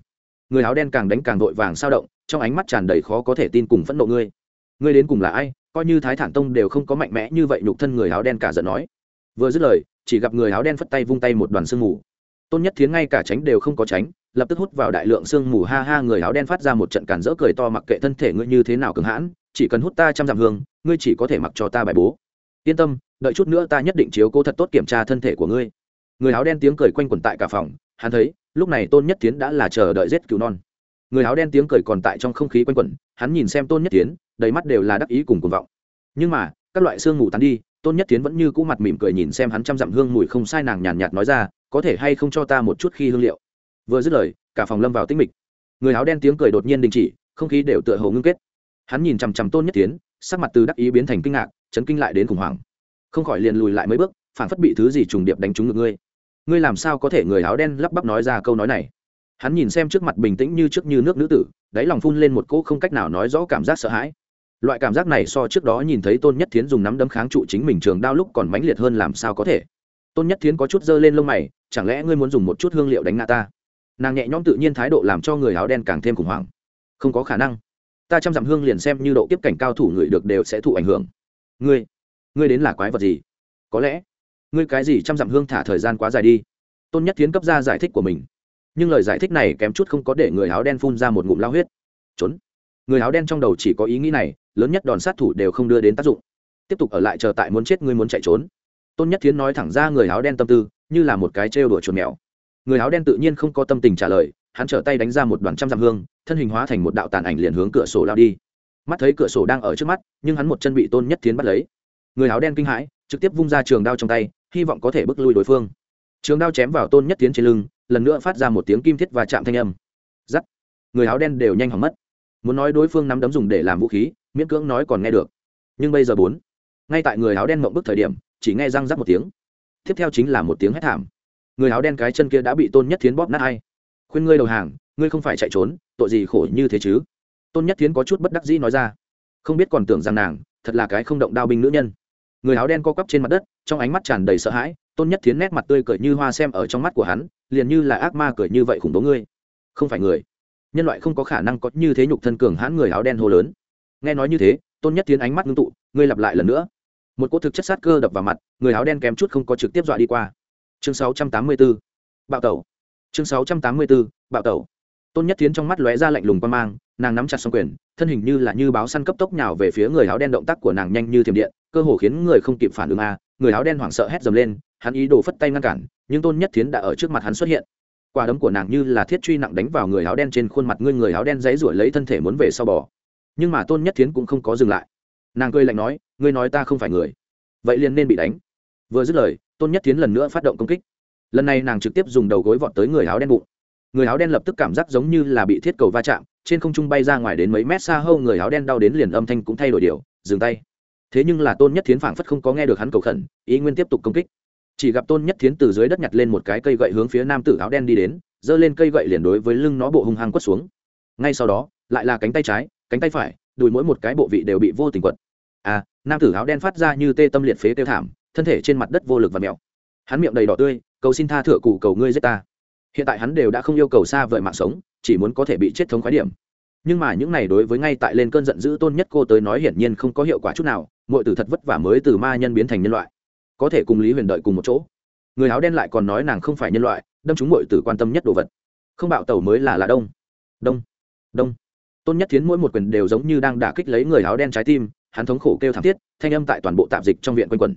người áo đen càng đánh càng vội vàng sao động, trong ánh mắt tràn đầy khó có thể tin cùng phẫn nộ ngươi. Ngươi đến cùng là ai? Coi như thái thản tông đều không có mạnh mẽ như vậy nhục thân người áo đen cả giận nói. Vừa dứt lời, chỉ gặp người áo đen phất tay vung tay một đoàn sương mù. Tôn nhất thiến ngay cả tránh đều không có tránh, lập tức hút vào đại lượng sương mù. Ha ha, người áo đen phát ra một trận cản rỡ cười to, mặc kệ thân thể ngươi như thế nào cường hãn, chỉ cần hút ta trăm dặm hương, ngươi chỉ có thể mặc cho ta bài bố. Yên tâm, đợi chút nữa ta nhất định chiếu cố thật tốt kiểm tra thân thể của ngươi. Người áo đen tiếng cười quanh quẩn tại cả phòng, hắn thấy lúc này tôn nhất tiến đã là chờ đợi giết cứu non. Người áo đen tiếng cười còn tại trong không khí quanh quẩn, hắn nhìn xem tôn nhất tiến, đầy mắt đều là đắc ý cùng cuồng vọng. Nhưng mà, các loại xương ngủ tán đi, tôn nhất tiến vẫn như cũ mặt mỉm cười nhìn xem hắn trăm dặm hương mùi không sai nàng nhàn nhạt nói ra, có thể hay không cho ta một chút khi hương liệu? Vừa dứt lời, cả phòng lâm vào tĩnh mịch. Người áo đen tiếng cười đột nhiên đình chỉ, không khí đều tựa hồ ngưng kết. Hắn nhìn chằm chằm tôn nhất tiến, sắc mặt từ đắc ý biến thành kinh ngạc, chấn kinh lại đến khủng hoảng. Không khỏi liền lùi lại mấy bước phản phất bị thứ gì trùng điệp đánh trúng ngực ngươi ngươi làm sao có thể người áo đen lắp bắp nói ra câu nói này? Hắn nhìn xem trước mặt bình tĩnh như trước như nước nữ tử, đáy lòng phun lên một cỗ không cách nào nói rõ cảm giác sợ hãi. Loại cảm giác này so trước đó nhìn thấy tôn nhất thiến dùng nắm đấm kháng trụ chính mình trường đao lúc còn mãnh liệt hơn làm sao có thể. Tôn nhất thiến có chút dơ lên lông mày, chẳng lẽ ngươi muốn dùng một chút hương liệu đánh ngã ta? Nàng nhẹ nhõm tự nhiên thái độ làm cho người áo đen càng thêm khủng hoảng. Không có khả năng. Ta chăm dặm hương liền xem như độ kiếp cảnh cao thủ người được đều sẽ thụ ảnh hưởng. Ngươi ngươi đến là quái vật gì? Có lẽ ngươi cái gì trăm dặm hương thả thời gian quá dài đi. Tôn nhất tiến cấp ra giải thích của mình. Nhưng lời giải thích này kém chút không có để người áo đen phun ra một ngụm lao huyết. Trốn. Người áo đen trong đầu chỉ có ý nghĩ này, lớn nhất đòn sát thủ đều không đưa đến tác dụng. Tiếp tục ở lại chờ tại muốn chết ngươi muốn chạy trốn. Tôn nhất thiến nói thẳng ra người áo đen tâm tư, như là một cái trêu đùa chuột mèo. Người áo đen tự nhiên không có tâm tình trả lời, hắn trở tay đánh ra một đoàn trăm dặm hương, thân hình hóa thành một đạo tàn ảnh liền hướng cửa sổ lao đi. Mắt thấy cửa sổ đang ở trước mắt, nhưng hắn một chân bị tôn nhất Thiến bắt lấy. Người áo đen kinh hãi trực tiếp vung ra trường đao trong tay, hy vọng có thể bước lui đối phương. Trường đao chém vào tôn nhất tiến trên lưng, lần nữa phát ra một tiếng kim thiết và chạm thanh âm. Giắt. Người áo đen đều nhanh hỏng mất. Muốn nói đối phương nắm đấm dùng để làm vũ khí, miễn cưỡng nói còn nghe được. Nhưng bây giờ bốn. Ngay tại người áo đen mộng bức thời điểm, chỉ nghe răng rắc một tiếng. Tiếp theo chính là một tiếng hét thảm. Người áo đen cái chân kia đã bị tôn nhất thiến bóp nát hay khuyên ngươi đầu hàng, ngươi không phải chạy trốn, tội gì khổ như thế chứ? Tôn nhất thiến có chút bất đắc dĩ nói ra. Không biết còn tưởng rằng nàng, thật là cái không động đao binh nữ nhân người áo đen co quắp trên mặt đất, trong ánh mắt tràn đầy sợ hãi, tôn nhất thiến nét mặt tươi cười như hoa xem ở trong mắt của hắn, liền như là ác ma cười như vậy khủng bố ngươi. Không phải người. Nhân loại không có khả năng có như thế nhục thân cường hãn người áo đen hô lớn. Nghe nói như thế, tôn nhất Thiến ánh mắt ngưng tụ, ngươi lặp lại lần nữa. Một cỗ thực chất sát cơ đập vào mặt, người áo đen kém chút không có trực tiếp dọa đi qua. Chương 684. bạo tẩu. Chương 684. bạo tẩu. Tôn nhất Thiến trong mắt lóe ra lạnh lùng qua mang nàng nắm chặt xong quyền, thân hình như là như báo săn cấp tốc nhào về phía người áo đen động tác của nàng nhanh như thiểm điện, cơ hồ khiến người không kịp phản ứng a người áo đen hoảng sợ hét dầm lên, hắn ý đồ phất tay ngăn cản, nhưng tôn nhất thiến đã ở trước mặt hắn xuất hiện. Quả đấm của nàng như là thiết truy nặng đánh vào người áo đen trên khuôn mặt ngươi người áo đen dãy ruổi lấy thân thể muốn về sau bò. Nhưng mà tôn nhất thiến cũng không có dừng lại. Nàng cười lạnh nói, ngươi nói ta không phải người. Vậy liền nên bị đánh. Vừa dứt lời, tôn nhất thiến lần nữa phát động công kích. Lần này nàng trực tiếp dùng đầu gối vọt tới người áo đen bụng. Người áo đen lập tức cảm giác giống như là bị thiết cầu va chạm trên không trung bay ra ngoài đến mấy mét xa hâu người áo đen đau đến liền âm thanh cũng thay đổi điều, dừng tay. Thế nhưng là tôn nhất thiến phảng phất không có nghe được hắn cầu khẩn, ý nguyên tiếp tục công kích. Chỉ gặp tôn nhất thiến từ dưới đất nhặt lên một cái cây gậy hướng phía nam tử áo đen đi đến, giơ lên cây gậy liền đối với lưng nó bộ hung hăng quất xuống. Ngay sau đó, lại là cánh tay trái, cánh tay phải, đùi mỗi một cái bộ vị đều bị vô tình quật. À nam tử áo đen phát ra như tê tâm liệt phế tiêu thảm, thân thể trên mặt đất vô lực và mèo hắn miệng đầy đỏ tươi, cầu xin tha thửa cụ, cầu ngươi giết ta. Hiện tại hắn đều đã không yêu cầu xa vời mạng sống chỉ muốn có thể bị chết thống khái điểm. Nhưng mà những này đối với ngay tại lên cơn giận dữ tôn nhất cô tới nói hiển nhiên không có hiệu quả chút nào, mọi tử thật vất vả mới từ ma nhân biến thành nhân loại. Có thể cùng lý huyền đợi cùng một chỗ. Người áo đen lại còn nói nàng không phải nhân loại, đâm chúng mọi tử quan tâm nhất đồ vật. Không bạo tàu mới là là đông. Đông. Đông. Tôn nhất thiến mỗi một quyền đều giống như đang đả kích lấy người áo đen trái tim, hắn thống khổ kêu thảm thiết, thanh âm tại toàn bộ tạp dịch trong viện quanh quẩn.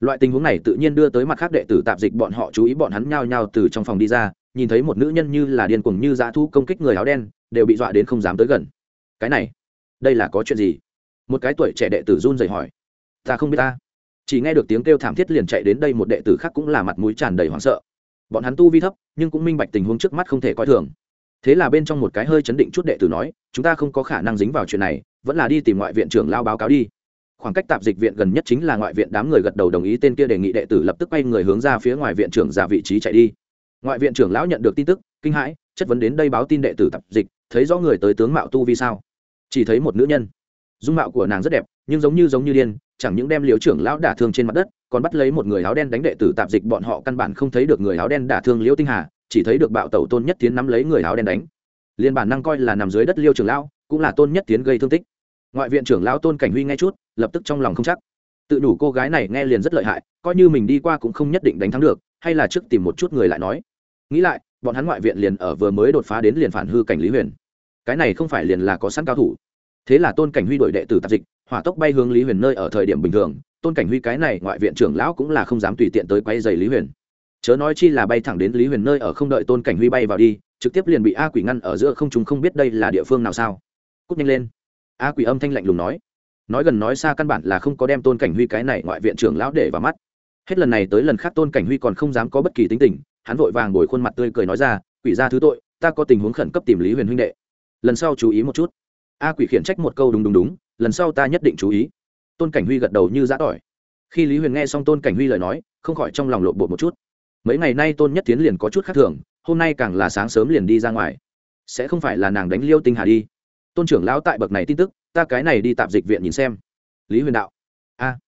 Loại tình huống này tự nhiên đưa tới mặt khác đệ tử tạp dịch bọn họ chú ý bọn hắn nhao nhao từ trong phòng đi ra nhìn thấy một nữ nhân như là điên cuồng như dã thu công kích người áo đen, đều bị dọa đến không dám tới gần. Cái này, đây là có chuyện gì? Một cái tuổi trẻ đệ tử run rẩy hỏi. Ta không biết ta. Chỉ nghe được tiếng kêu thảm thiết liền chạy đến đây một đệ tử khác cũng là mặt mũi tràn đầy hoảng sợ. Bọn hắn tu vi thấp, nhưng cũng minh bạch tình huống trước mắt không thể coi thường. Thế là bên trong một cái hơi chấn định chút đệ tử nói, chúng ta không có khả năng dính vào chuyện này, vẫn là đi tìm ngoại viện trưởng lao báo cáo đi. Khoảng cách tạp dịch viện gần nhất chính là ngoại viện đám người gật đầu đồng ý tên kia đề nghị đệ tử lập tức quay người hướng ra phía ngoài viện trưởng ra vị trí chạy đi ngoại viện trưởng lão nhận được tin tức, kinh hãi, chất vấn đến đây báo tin đệ tử tập dịch, thấy rõ người tới tướng mạo tu vi sao? Chỉ thấy một nữ nhân. Dung mạo của nàng rất đẹp, nhưng giống như giống như điên, chẳng những đem liễu trưởng lão đả thương trên mặt đất, còn bắt lấy một người áo đen đánh đệ tử tạp dịch bọn họ căn bản không thấy được người áo đen đả thương liễu tinh hà, chỉ thấy được bạo tẩu tôn nhất tiến nắm lấy người áo đen đánh. Liên bản năng coi là nằm dưới đất liêu trưởng lão, cũng là tôn nhất tiến gây thương tích. Ngoại viện trưởng lão tôn cảnh huy nghe chút, lập tức trong lòng không chắc. Tự đủ cô gái này nghe liền rất lợi hại, coi như mình đi qua cũng không nhất định đánh thắng được hay là trước tìm một chút người lại nói? Nghĩ lại, bọn hắn ngoại viện liền ở vừa mới đột phá đến liền phản hư cảnh lý huyền. Cái này không phải liền là có sẵn cao thủ. Thế là tôn cảnh huy đổi đệ tử tạp dịch, hỏa tốc bay hướng lý huyền nơi ở thời điểm bình thường, tôn cảnh huy cái này ngoại viện trưởng lão cũng là không dám tùy tiện tới quay dày lý huyền. Chớ nói chi là bay thẳng đến lý huyền nơi ở không đợi tôn cảnh huy bay vào đi, trực tiếp liền bị a quỷ ngăn ở giữa không chúng không biết đây là địa phương nào sao. Cúc nhanh lên. A quỷ âm thanh lạnh lùng nói. Nói gần nói xa căn bản là không có đem tôn cảnh huy cái này ngoại viện trưởng lão để vào mắt hết lần này tới lần khác tôn cảnh huy còn không dám có bất kỳ tính tình, hắn vội vàng ngồi khuôn mặt tươi cười nói ra, quỷ ra thứ tội, ta có tình huống khẩn cấp tìm lý huyền huynh đệ. Lần sau chú ý một chút. A quỷ khiển trách một câu đúng đúng đúng, lần sau ta nhất định chú ý. Tôn cảnh huy gật đầu như giã tỏi. Khi lý huyền nghe xong tôn cảnh huy lời nói, không khỏi trong lòng lộn bột một chút. Mấy ngày nay tôn nhất tiến liền có chút khác thường, hôm nay càng là sáng sớm liền đi ra ngoài. Sẽ không phải là nàng đánh liêu tinh hà đi. Tôn trưởng lão tại bậc này tin tức, ta cái này đi tạp dịch viện nhìn xem. Lý huyền đạo. A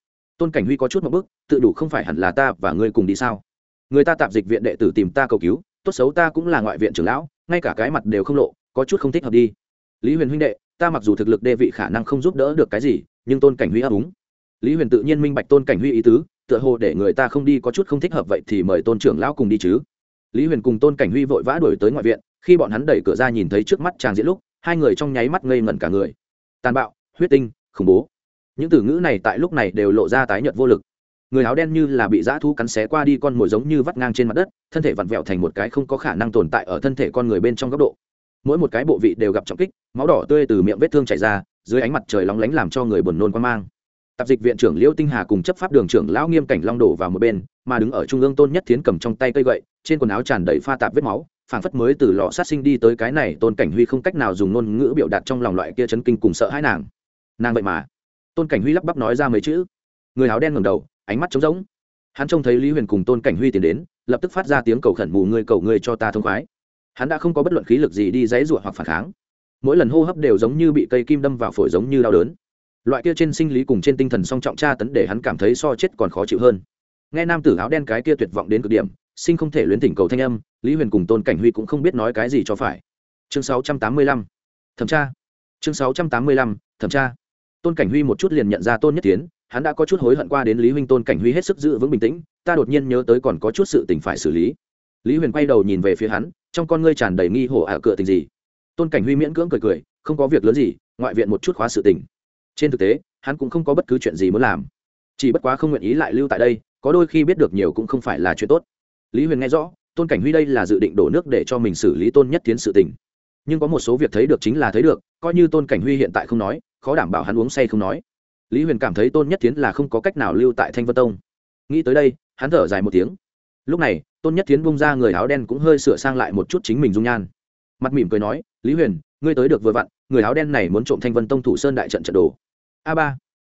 tôn cảnh huy có chút một bước, tự đủ không phải hẳn là ta và ngươi cùng đi sao? Người ta tạp dịch viện đệ tử tìm ta cầu cứu tốt xấu ta cũng là ngoại viện trưởng lão ngay cả cái mặt đều không lộ có chút không thích hợp đi. Lý huyền huynh đệ ta mặc dù thực lực đê vị khả năng không giúp đỡ được cái gì nhưng tôn cảnh huy ấp úng. Lý huyền tự nhiên minh bạch tôn cảnh huy ý tứ tựa hồ để người ta không đi có chút không thích hợp vậy thì mời tôn trưởng lão cùng đi chứ. Lý huyền cùng tôn cảnh huy vội vã đuổi tới ngoại viện khi bọn hắn đẩy cửa ra nhìn thấy trước mắt chàng diễn lúc hai người trong nháy mắt ngây ngẩn cả người. Tàn bạo huyết tinh khủng bố những từ ngữ này tại lúc này đều lộ ra tái nhợt vô lực. Người áo đen như là bị dã thu cắn xé qua đi con mồi giống như vắt ngang trên mặt đất, thân thể vặn vẹo thành một cái không có khả năng tồn tại ở thân thể con người bên trong góc độ. Mỗi một cái bộ vị đều gặp trọng kích, máu đỏ tươi từ miệng vết thương chảy ra, dưới ánh mặt trời lóng lánh làm cho người buồn nôn quan mang. Tạp dịch viện trưởng liễu tinh hà cùng chấp pháp đường trưởng lão nghiêm cảnh long đổ vào một bên, mà đứng ở trung ương tôn nhất thiến cầm trong tay cây gậy, trên quần áo tràn đầy pha tạp vết máu, phảng phất mới từ lò sát sinh đi tới cái này tôn cảnh huy không cách nào dùng ngôn ngữ biểu đạt trong lòng loại kia chấn kinh cùng sợ hãi nàng. Nàng vậy mà tôn cảnh huy lắp bắp nói ra mấy chữ. Người áo đen ngầm đầu, ánh mắt trống rỗng. Hắn trông thấy lý huyền cùng tôn cảnh huy tiến đến, lập tức phát ra tiếng cầu khẩn mù người cầu người cho ta thông khoái. Hắn đã không có bất luận khí lực gì đi dãy ruộng hoặc phản kháng. Mỗi lần hô hấp đều giống như bị cây kim đâm vào phổi giống như đau đớn. Loại kia trên sinh lý cùng trên tinh thần song trọng tra tấn để hắn cảm thấy so chết còn khó chịu hơn. Nghe nam tử áo đen cái kia tuyệt vọng đến cực điểm, sinh không thể luyến tỉnh cầu thanh âm, lý huyền cùng tôn cảnh huy cũng không biết nói cái gì cho phải. Chương 685. thẩm tra. Chương 685. thẩm tra tôn cảnh huy một chút liền nhận ra tôn nhất tiến hắn đã có chút hối hận qua đến lý huynh tôn cảnh huy hết sức giữ vững bình tĩnh, ta đột nhiên nhớ tới còn có chút sự tình phải xử lý. Lý huyền quay đầu nhìn về phía hắn, trong con ngươi tràn đầy nghi hổ ả à cựa tình gì. Tôn cảnh huy miễn cưỡng cười cười, không có việc lớn gì, ngoại viện một chút khóa sự tình. Trên thực tế, hắn cũng không có bất cứ chuyện gì muốn làm. Chỉ bất quá không nguyện ý lại lưu tại đây, có đôi khi biết được nhiều cũng không phải là chuyện tốt. Lý huyền nghe rõ, tôn cảnh huy đây là dự định đổ nước để cho mình xử lý tôn nhất tiến sự tình. Nhưng có một số việc thấy được chính là thấy được, coi như tôn cảnh huy hiện tại không nói khó đảm bảo hắn uống say không nói. Lý huyền cảm thấy tôn nhất tiến là không có cách nào lưu tại thanh vân tông. Nghĩ tới đây, hắn thở dài một tiếng. Lúc này, tôn nhất tiến bung ra người áo đen cũng hơi sửa sang lại một chút chính mình dung nhan. Mặt mỉm cười nói, lý huyền, ngươi tới được vừa vặn, người áo đen này muốn trộm thanh vân tông thủ sơn đại trận trận đồ. A ba.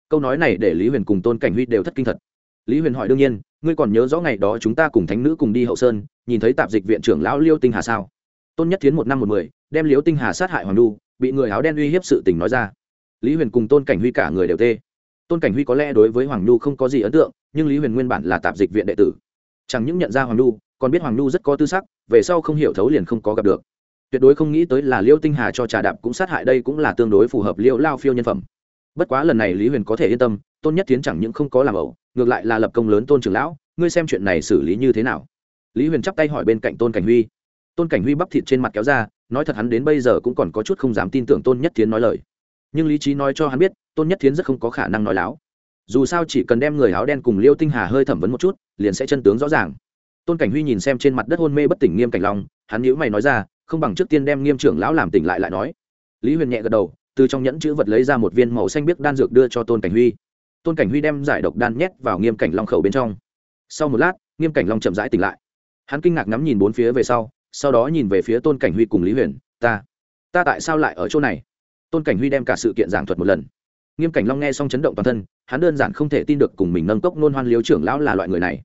Câu nói này để lý huyền cùng tôn cảnh huy đều thất kinh thật. Lý huyền hỏi đương nhiên, ngươi còn nhớ rõ ngày đó chúng ta cùng thánh nữ cùng đi hậu sơn, nhìn thấy tạp dịch viện trưởng lão liêu tinh hà sao? Tôn nhất tiến một năm một mười, đem liêu tinh hà sát hại hoàng đu, bị người áo đen uy hiếp sự tình nói ra lý huyền cùng tôn cảnh huy cả người đều tê. Tôn cảnh huy có lẽ đối với hoàng nhu không có gì ấn tượng, nhưng lý huyền nguyên bản là tạp dịch viện đệ tử. Chẳng những nhận ra hoàng nhu, còn biết hoàng nhu rất có tư sắc, về sau không hiểu thấu liền không có gặp được. Tuyệt đối không nghĩ tới là liêu tinh hà cho trà đạp cũng sát hại đây cũng là tương đối phù hợp liêu lao phiêu nhân phẩm. Bất quá lần này lý huyền có thể yên tâm, tôn nhất tiến chẳng những không có làm ẩu, ngược lại là lập công lớn tôn trưởng lão, ngươi xem chuyện này xử lý như thế nào? Lý huyền chắp tay hỏi bên cạnh tôn cảnh huy. Tôn cảnh huy bắp thịt trên mặt kéo ra, nói thật hắn đến bây giờ cũng còn có chút không dám tin tưởng tôn nhất tiến nói lời nhưng lý trí nói cho hắn biết, tôn nhất Thiến rất không có khả năng nói láo. Dù sao chỉ cần đem người áo đen cùng liêu tinh hà hơi thẩm vấn một chút, liền sẽ chân tướng rõ ràng. Tôn cảnh huy nhìn xem trên mặt đất hôn mê bất tỉnh nghiêm cảnh long, hắn nhữ mày nói ra, không bằng trước tiên đem nghiêm trưởng lão làm tỉnh lại lại nói. Lý huyền nhẹ gật đầu, từ trong nhẫn chữ vật lấy ra một viên màu xanh biếc đan dược đưa cho tôn cảnh huy. Tôn cảnh huy đem giải độc đan nhét vào nghiêm cảnh long khẩu bên trong. Sau một lát, nghiêm cảnh long chậm rãi tỉnh lại. Hắn kinh ngạc ngắm nhìn bốn phía về sau sau đó nhìn về phía tôn cảnh huy cùng lý huyền, ta ta tại sao lại ở chỗ này? Tôn cảnh huy đem cả sự kiện giảng thuật một lần. Nghiêm cảnh long nghe xong chấn động toàn thân, hắn đơn giản không thể tin được cùng mình nâng cốc nôn hoan liếu trưởng lão là loại người này.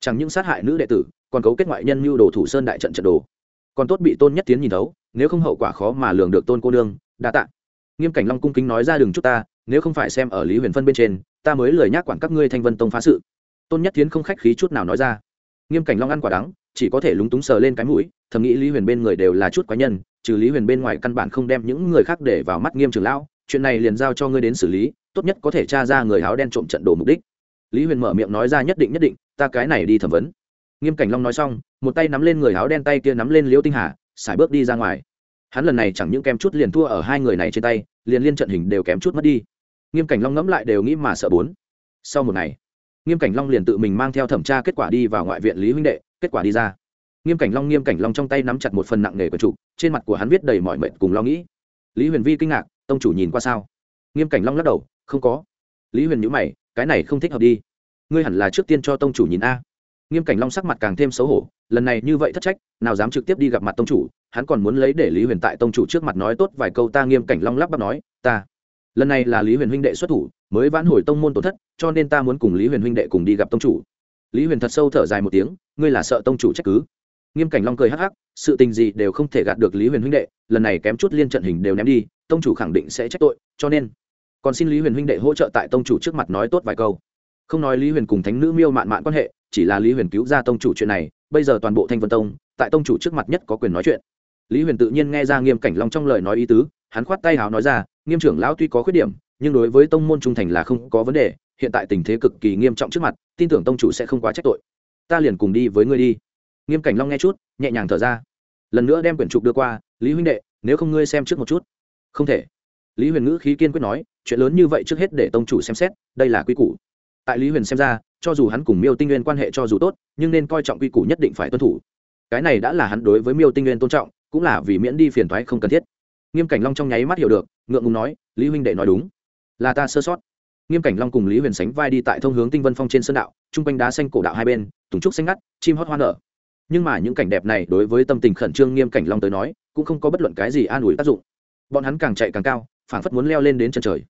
Chẳng những sát hại nữ đệ tử, còn cấu kết ngoại nhân mưu đồ thủ sơn đại trận trận đồ. Còn tốt bị tôn nhất tiến nhìn thấu, nếu không hậu quả khó mà lường được tôn cô nương, đa tạ. Nghiêm cảnh long cung kính nói ra đường chút ta, nếu không phải xem ở lý huyền phân bên trên, ta mới lời nhắc quản các ngươi thanh vân tông phá sự. Tôn nhất tiến không khách khí chút nào nói ra. Nghiêm cảnh long ăn quả đắng, chỉ có thể lúng túng sờ lên cái mũi, thầm nghĩ lý huyền bên người đều là chút quái nhân trừ lý huyền bên ngoài căn bản không đem những người khác để vào mắt nghiêm trường lão, chuyện này liền giao cho ngươi đến xử lý, tốt nhất có thể tra ra người áo đen trộm trận đồ mục đích. Lý huyền mở miệng nói ra nhất định nhất định, ta cái này đi thẩm vấn. Nghiêm cảnh long nói xong, một tay nắm lên người áo đen tay kia nắm lên liễu tinh hà, xài bước đi ra ngoài. Hắn lần này chẳng những kém chút liền thua ở hai người này trên tay, liền liên trận hình đều kém chút mất đi. Nghiêm cảnh long ngẫm lại đều nghĩ mà sợ bốn. Sau một ngày, nghiêm cảnh long liền tự mình mang theo thẩm tra kết quả đi vào ngoại viện lý huynh đệ, kết quả đi ra nghiêm cảnh long nghiêm cảnh long trong tay nắm chặt một phần nặng nề của trụ trên mặt của hắn viết đầy mọi mệnh cùng lo nghĩ. Lý huyền vi kinh ngạc, tông chủ nhìn qua sao? Nghiêm cảnh long lắc đầu, không có. Lý huyền nhữ mày, cái này không thích hợp đi. Ngươi hẳn là trước tiên cho tông chủ nhìn a. Nghiêm cảnh long sắc mặt càng thêm xấu hổ, lần này như vậy thất trách, nào dám trực tiếp đi gặp mặt tông chủ, hắn còn muốn lấy để lý huyền tại tông chủ trước mặt nói tốt vài câu ta. Nghiêm cảnh long lắp bắp nói, ta, lần này là lý huyền huynh đệ xuất thủ, mới vãn hồi tông môn tổn thất, cho nên ta muốn cùng lý huyền huynh đệ cùng đi gặp tông chủ. Lý huyền thật sâu thở dài một tiếng, ngươi là sợ tông chủ trách cứ nghiêm cảnh long cười hắc hắc, sự tình gì đều không thể gạt được lý huyền huynh đệ, lần này kém chút liên trận hình đều ném đi, tông chủ khẳng định sẽ trách tội, cho nên còn xin lý huyền huynh đệ hỗ trợ tại tông chủ trước mặt nói tốt vài câu. Không nói lý huyền cùng thánh nữ miêu mạn mạn quan hệ, chỉ là lý huyền cứu ra tông chủ chuyện này, bây giờ toàn bộ thanh vân tông, tại tông chủ trước mặt nhất có quyền nói chuyện. Lý huyền tự nhiên nghe ra nghiêm cảnh long trong lời nói ý tứ, hắn khoát tay hào nói ra, nghiêm trưởng lão tuy có khuyết điểm, nhưng đối với tông môn trung thành là không có vấn đề, hiện tại tình thế cực kỳ nghiêm trọng trước mặt, tin tưởng tông chủ sẽ không quá trách tội. Ta liền cùng đi với ngươi đi nghiêm cảnh long nghe chút, nhẹ nhàng thở ra. Lần nữa đem quyển trục đưa qua, lý huynh đệ, nếu không ngươi xem trước một chút. Không thể. Lý huyền ngữ khí kiên quyết nói, chuyện lớn như vậy trước hết để tông chủ xem xét, đây là quy củ. Tại lý huyền xem ra, cho dù hắn cùng miêu tinh nguyên quan hệ cho dù tốt, nhưng nên coi trọng quy củ nhất định phải tuân thủ. Cái này đã là hắn đối với miêu tinh nguyên tôn trọng, cũng là vì miễn đi phiền thoái không cần thiết. Nghiêm cảnh long trong nháy mắt hiểu được, ngượng ngùng nói, lý huynh đệ nói đúng. Là ta sơ sót. Nghiêm cảnh long cùng lý huyền sánh vai đi tại thông hướng tinh vân phong trên sơn đạo, chung quanh đá xanh cổ đạo hai bên, tùng trúc xanh ngắt, chim hót hoa nở nhưng mà những cảnh đẹp này đối với tâm tình khẩn trương nghiêm cảnh long tới nói, cũng không có bất luận cái gì an ủi tác dụng. Bọn hắn càng chạy càng cao, phảng phất muốn leo lên đến chân trời.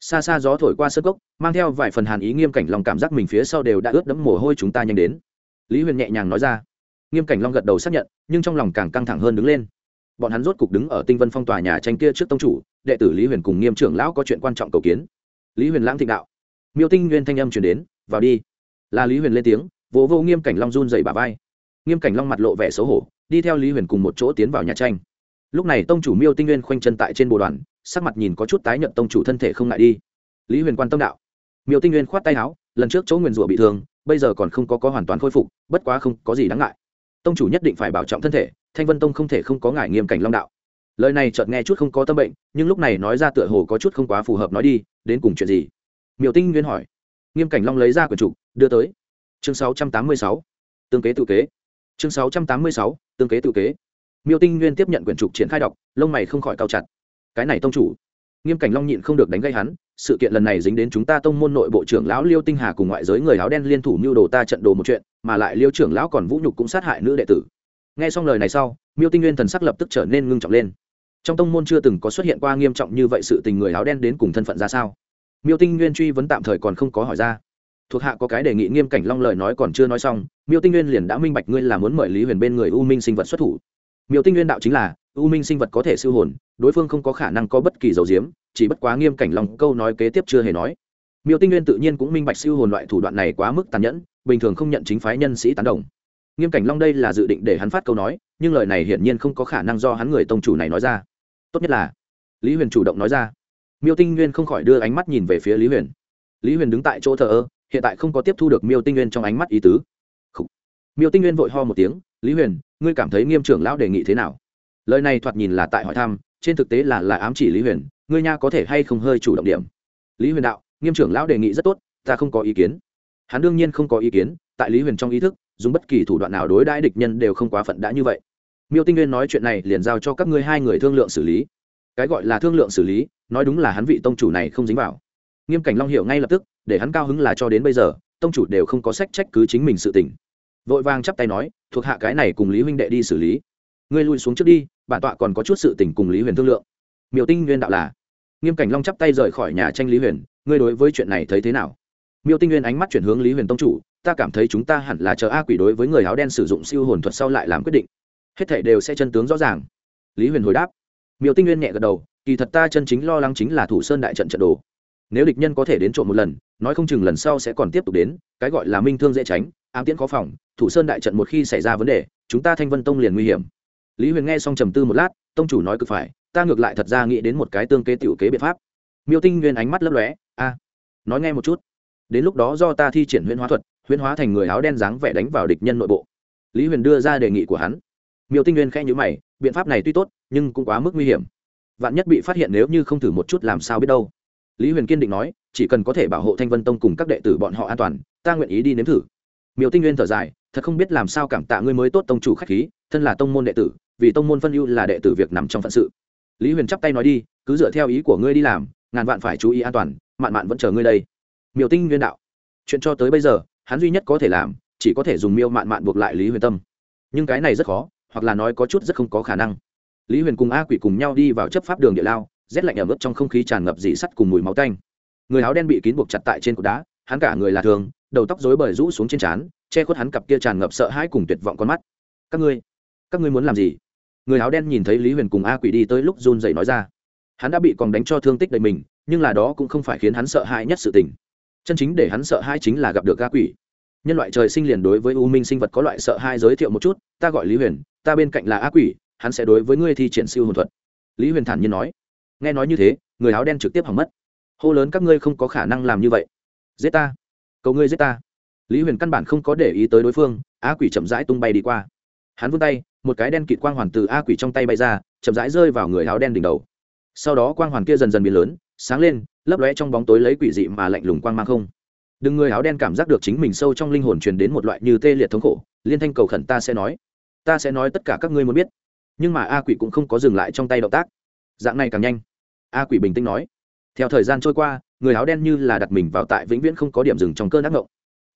Xa xa gió thổi qua sơ cốc, mang theo vài phần hàn ý nghiêm cảnh long cảm giác mình phía sau đều đã ướt đẫm mồ hôi chúng ta nhanh đến. Lý huyền nhẹ nhàng nói ra. Nghiêm cảnh long gật đầu xác nhận, nhưng trong lòng càng căng thẳng hơn đứng lên. Bọn hắn rốt cục đứng ở tinh vân phong tòa nhà tranh kia trước tông chủ, đệ tử lý huyền cùng nghiêm trưởng lão có chuyện quan trọng cầu kiến. Lý huyền lãng thịnh đạo. Miêu tinh nguyên thanh âm chuyển đến, vào đi. Là lý huyền lên tiếng, vỗ vô nghiêm cảnh long run dậy bà vai nghiêm cảnh long mặt lộ vẻ xấu hổ, đi theo lý huyền cùng một chỗ tiến vào nhà tranh. Lúc này tông chủ miêu tinh nguyên khoanh chân tại trên bồ đoàn, sắc mặt nhìn có chút tái nhận tông chủ thân thể không ngại đi. Lý huyền quan tâm đạo. Miêu tinh nguyên khoát tay áo, lần trước chỗ nguyền rủa bị thương, bây giờ còn không có có hoàn toàn khôi phục, bất quá không có gì đáng ngại. Tông chủ nhất định phải bảo trọng thân thể, thanh vân tông không thể không có ngại nghiêm cảnh long đạo. Lời này chợt nghe chút không có tâm bệnh, nhưng lúc này nói ra tựa hồ có chút không quá phù hợp nói đi, đến cùng chuyện gì? Miêu tinh nguyên hỏi. Nghiêm cảnh long lấy ra quyển trục, đưa tới. Chương 686. tương kế tự kế chương 686. tương kế tự kế. Miêu tinh nguyên tiếp nhận quyển trục triển khai đọc, lông mày không khỏi cao chặt. Cái này tông chủ. Nghiêm cảnh long nhịn không được đánh gây hắn, sự kiện lần này dính đến chúng ta tông môn nội bộ trưởng lão liêu tinh hà cùng ngoại giới người áo đen liên thủ mưu đồ ta trận đồ một chuyện, mà lại liêu trưởng lão còn vũ nhục cũng sát hại nữ đệ tử. Nghe xong lời này sau, miêu tinh nguyên thần sắc lập tức trở nên ngưng trọng lên. Trong tông môn chưa từng có xuất hiện qua nghiêm trọng như vậy sự tình người áo đen đến cùng thân phận ra sao? Miêu tinh nguyên truy vấn tạm thời còn không có hỏi ra. Thuộc hạ có cái đề nghị nghiêm cảnh long lời nói còn chưa nói xong miêu tinh nguyên liền đã minh bạch ngươi là muốn mời lý huyền bên người u minh sinh vật xuất thủ miêu tinh nguyên đạo chính là u minh sinh vật có thể siêu hồn đối phương không có khả năng có bất kỳ dấu diếm chỉ bất quá nghiêm cảnh long câu nói kế tiếp chưa hề nói miêu tinh nguyên tự nhiên cũng minh bạch siêu hồn loại thủ đoạn này quá mức tàn nhẫn bình thường không nhận chính phái nhân sĩ tán đồng nghiêm cảnh long đây là dự định để hắn phát câu nói nhưng lời này hiển nhiên không có khả năng do hắn người tông chủ này nói ra tốt nhất là lý huyền chủ động nói ra miêu tinh nguyên không khỏi đưa ánh mắt nhìn về phía lý huyền lý huyền đứng tại chỗ thờ ơ hiện tại không có tiếp thu được miêu tinh nguyên trong ánh mắt ý tứ miêu tinh nguyên vội ho một tiếng, lý huyền, ngươi cảm thấy nghiêm trưởng lão đề nghị thế nào? Lời này thoạt nhìn là tại hỏi thăm, trên thực tế là là ám chỉ lý huyền, ngươi nha có thể hay không hơi chủ động điểm? Lý huyền đạo, nghiêm trưởng lão đề nghị rất tốt, ta không có ý kiến. Hắn đương nhiên không có ý kiến, tại lý huyền trong ý thức, dùng bất kỳ thủ đoạn nào đối đãi địch nhân đều không quá phận đã như vậy. Miêu tinh nguyên nói chuyện này liền giao cho các ngươi hai người thương lượng xử lý. Cái gọi là thương lượng xử lý, nói đúng là hắn vị tông chủ này không dính vào. Nghiêm cảnh long hiểu ngay lập tức, để hắn cao hứng là cho đến bây giờ, tông chủ đều không có sách trách cứ chính mình sự tình vội vàng chắp tay nói, thuộc hạ cái này cùng lý huynh đệ đi xử lý. Ngươi lui xuống trước đi, bản tọa còn có chút sự tình cùng lý huyền thương lượng. Miêu tinh nguyên đạo là. Nghiêm cảnh long chắp tay rời khỏi nhà tranh lý huyền, ngươi đối với chuyện này thấy thế nào? Miêu tinh nguyên ánh mắt chuyển hướng lý huyền tông chủ, ta cảm thấy chúng ta hẳn là chờ a quỷ đối với người áo đen sử dụng siêu hồn thuật sau lại làm quyết định. Hết thể đều sẽ chân tướng rõ ràng. Lý huyền hồi đáp. Miêu tinh nguyên nhẹ gật đầu, kỳ thật ta chân chính lo lắng chính là thủ sơn đại trận trận đồ. Nếu địch nhân có thể đến trộm một lần, nói không chừng lần sau sẽ còn tiếp tục đến, cái gọi là minh thương dễ tránh ám tiễn khó phòng, thủ sơn đại trận một khi xảy ra vấn đề, chúng ta thanh vân tông liền nguy hiểm. Lý huyền nghe xong trầm tư một lát, tông chủ nói cực phải, ta ngược lại thật ra nghĩ đến một cái tương kế tiểu kế biện pháp. Miêu tinh nguyên ánh mắt lấp lóe, a, nói nghe một chút. Đến lúc đó do ta thi triển huyễn hóa thuật, huyễn hóa thành người áo đen dáng vẻ đánh vào địch nhân nội bộ. Lý huyền đưa ra đề nghị của hắn. Miêu tinh nguyên khẽ nhữ mày, biện pháp này tuy tốt, nhưng cũng quá mức nguy hiểm. Vạn nhất bị phát hiện nếu như không thử một chút làm sao biết đâu. Lý huyền kiên định nói, chỉ cần có thể bảo hộ thanh vân tông cùng các đệ tử bọn họ an toàn, ta nguyện ý đi nếm thử miêu tinh nguyên thở dài, thật không biết làm sao cảm tạ ngươi mới tốt tông chủ khách khí, thân là tông môn đệ tử, vì tông môn phân ưu là đệ tử việc nằm trong phận sự. Lý huyền chắp tay nói đi, cứ dựa theo ý của ngươi đi làm, ngàn vạn phải chú ý an toàn, mạn mạn vẫn chờ ngươi đây. Miêu tinh nguyên đạo. Chuyện cho tới bây giờ, hắn duy nhất có thể làm, chỉ có thể dùng miêu mạn mạn buộc lại lý huyền tâm. Nhưng cái này rất khó, hoặc là nói có chút rất không có khả năng. Lý huyền cùng a quỷ cùng nhau đi vào chấp pháp đường địa lao, rét lạnh ẩm ướt trong không khí tràn ngập dị sắt cùng mùi máu tanh. Người áo đen bị kín buộc chặt tại trên cột đá hắn cả người là thường, đầu tóc rối bời rũ xuống trên trán, che khuất hắn cặp kia tràn ngập sợ hãi cùng tuyệt vọng con mắt. Các ngươi các ngươi muốn làm gì? Người áo đen nhìn thấy lý huyền cùng a quỷ đi tới lúc run dậy nói ra. Hắn đã bị còn đánh cho thương tích đầy mình, nhưng là đó cũng không phải khiến hắn sợ hãi nhất sự tình. Chân chính để hắn sợ hãi chính là gặp được a quỷ. Nhân loại trời sinh liền đối với u minh sinh vật có loại sợ hãi giới thiệu một chút, ta gọi lý huyền, ta bên cạnh là a quỷ, hắn sẽ đối với ngươi thi triển siêu hồn thuật. Lý huyền thản nhiên nói. Nghe nói như thế, người áo đen trực tiếp hỏng mất. Hô lớn, các ngươi không có khả năng làm như vậy giết ta. Cầu ngươi giết ta. Lý huyền căn bản không có để ý tới đối phương, a quỷ chậm rãi tung bay đi qua. Hắn vươn tay, một cái đen kịt quang hoàn từ a quỷ trong tay bay ra, chậm rãi rơi vào người áo đen đỉnh đầu. Sau đó quang hoàn kia dần dần biến lớn, sáng lên, lấp lóe trong bóng tối lấy quỷ dị mà lạnh lùng quang mang không. Đừng người áo đen cảm giác được chính mình sâu trong linh hồn truyền đến một loại như tê liệt thống khổ, liên thanh cầu khẩn ta sẽ nói. Ta sẽ nói tất cả các ngươi muốn biết. Nhưng mà a quỷ cũng không có dừng lại trong tay động tác. Dạng này càng nhanh. A quỷ bình tĩnh nói theo thời gian trôi qua, người áo đen như là đặt mình vào tại vĩnh viễn không có điểm dừng trong cơn ác ngộng.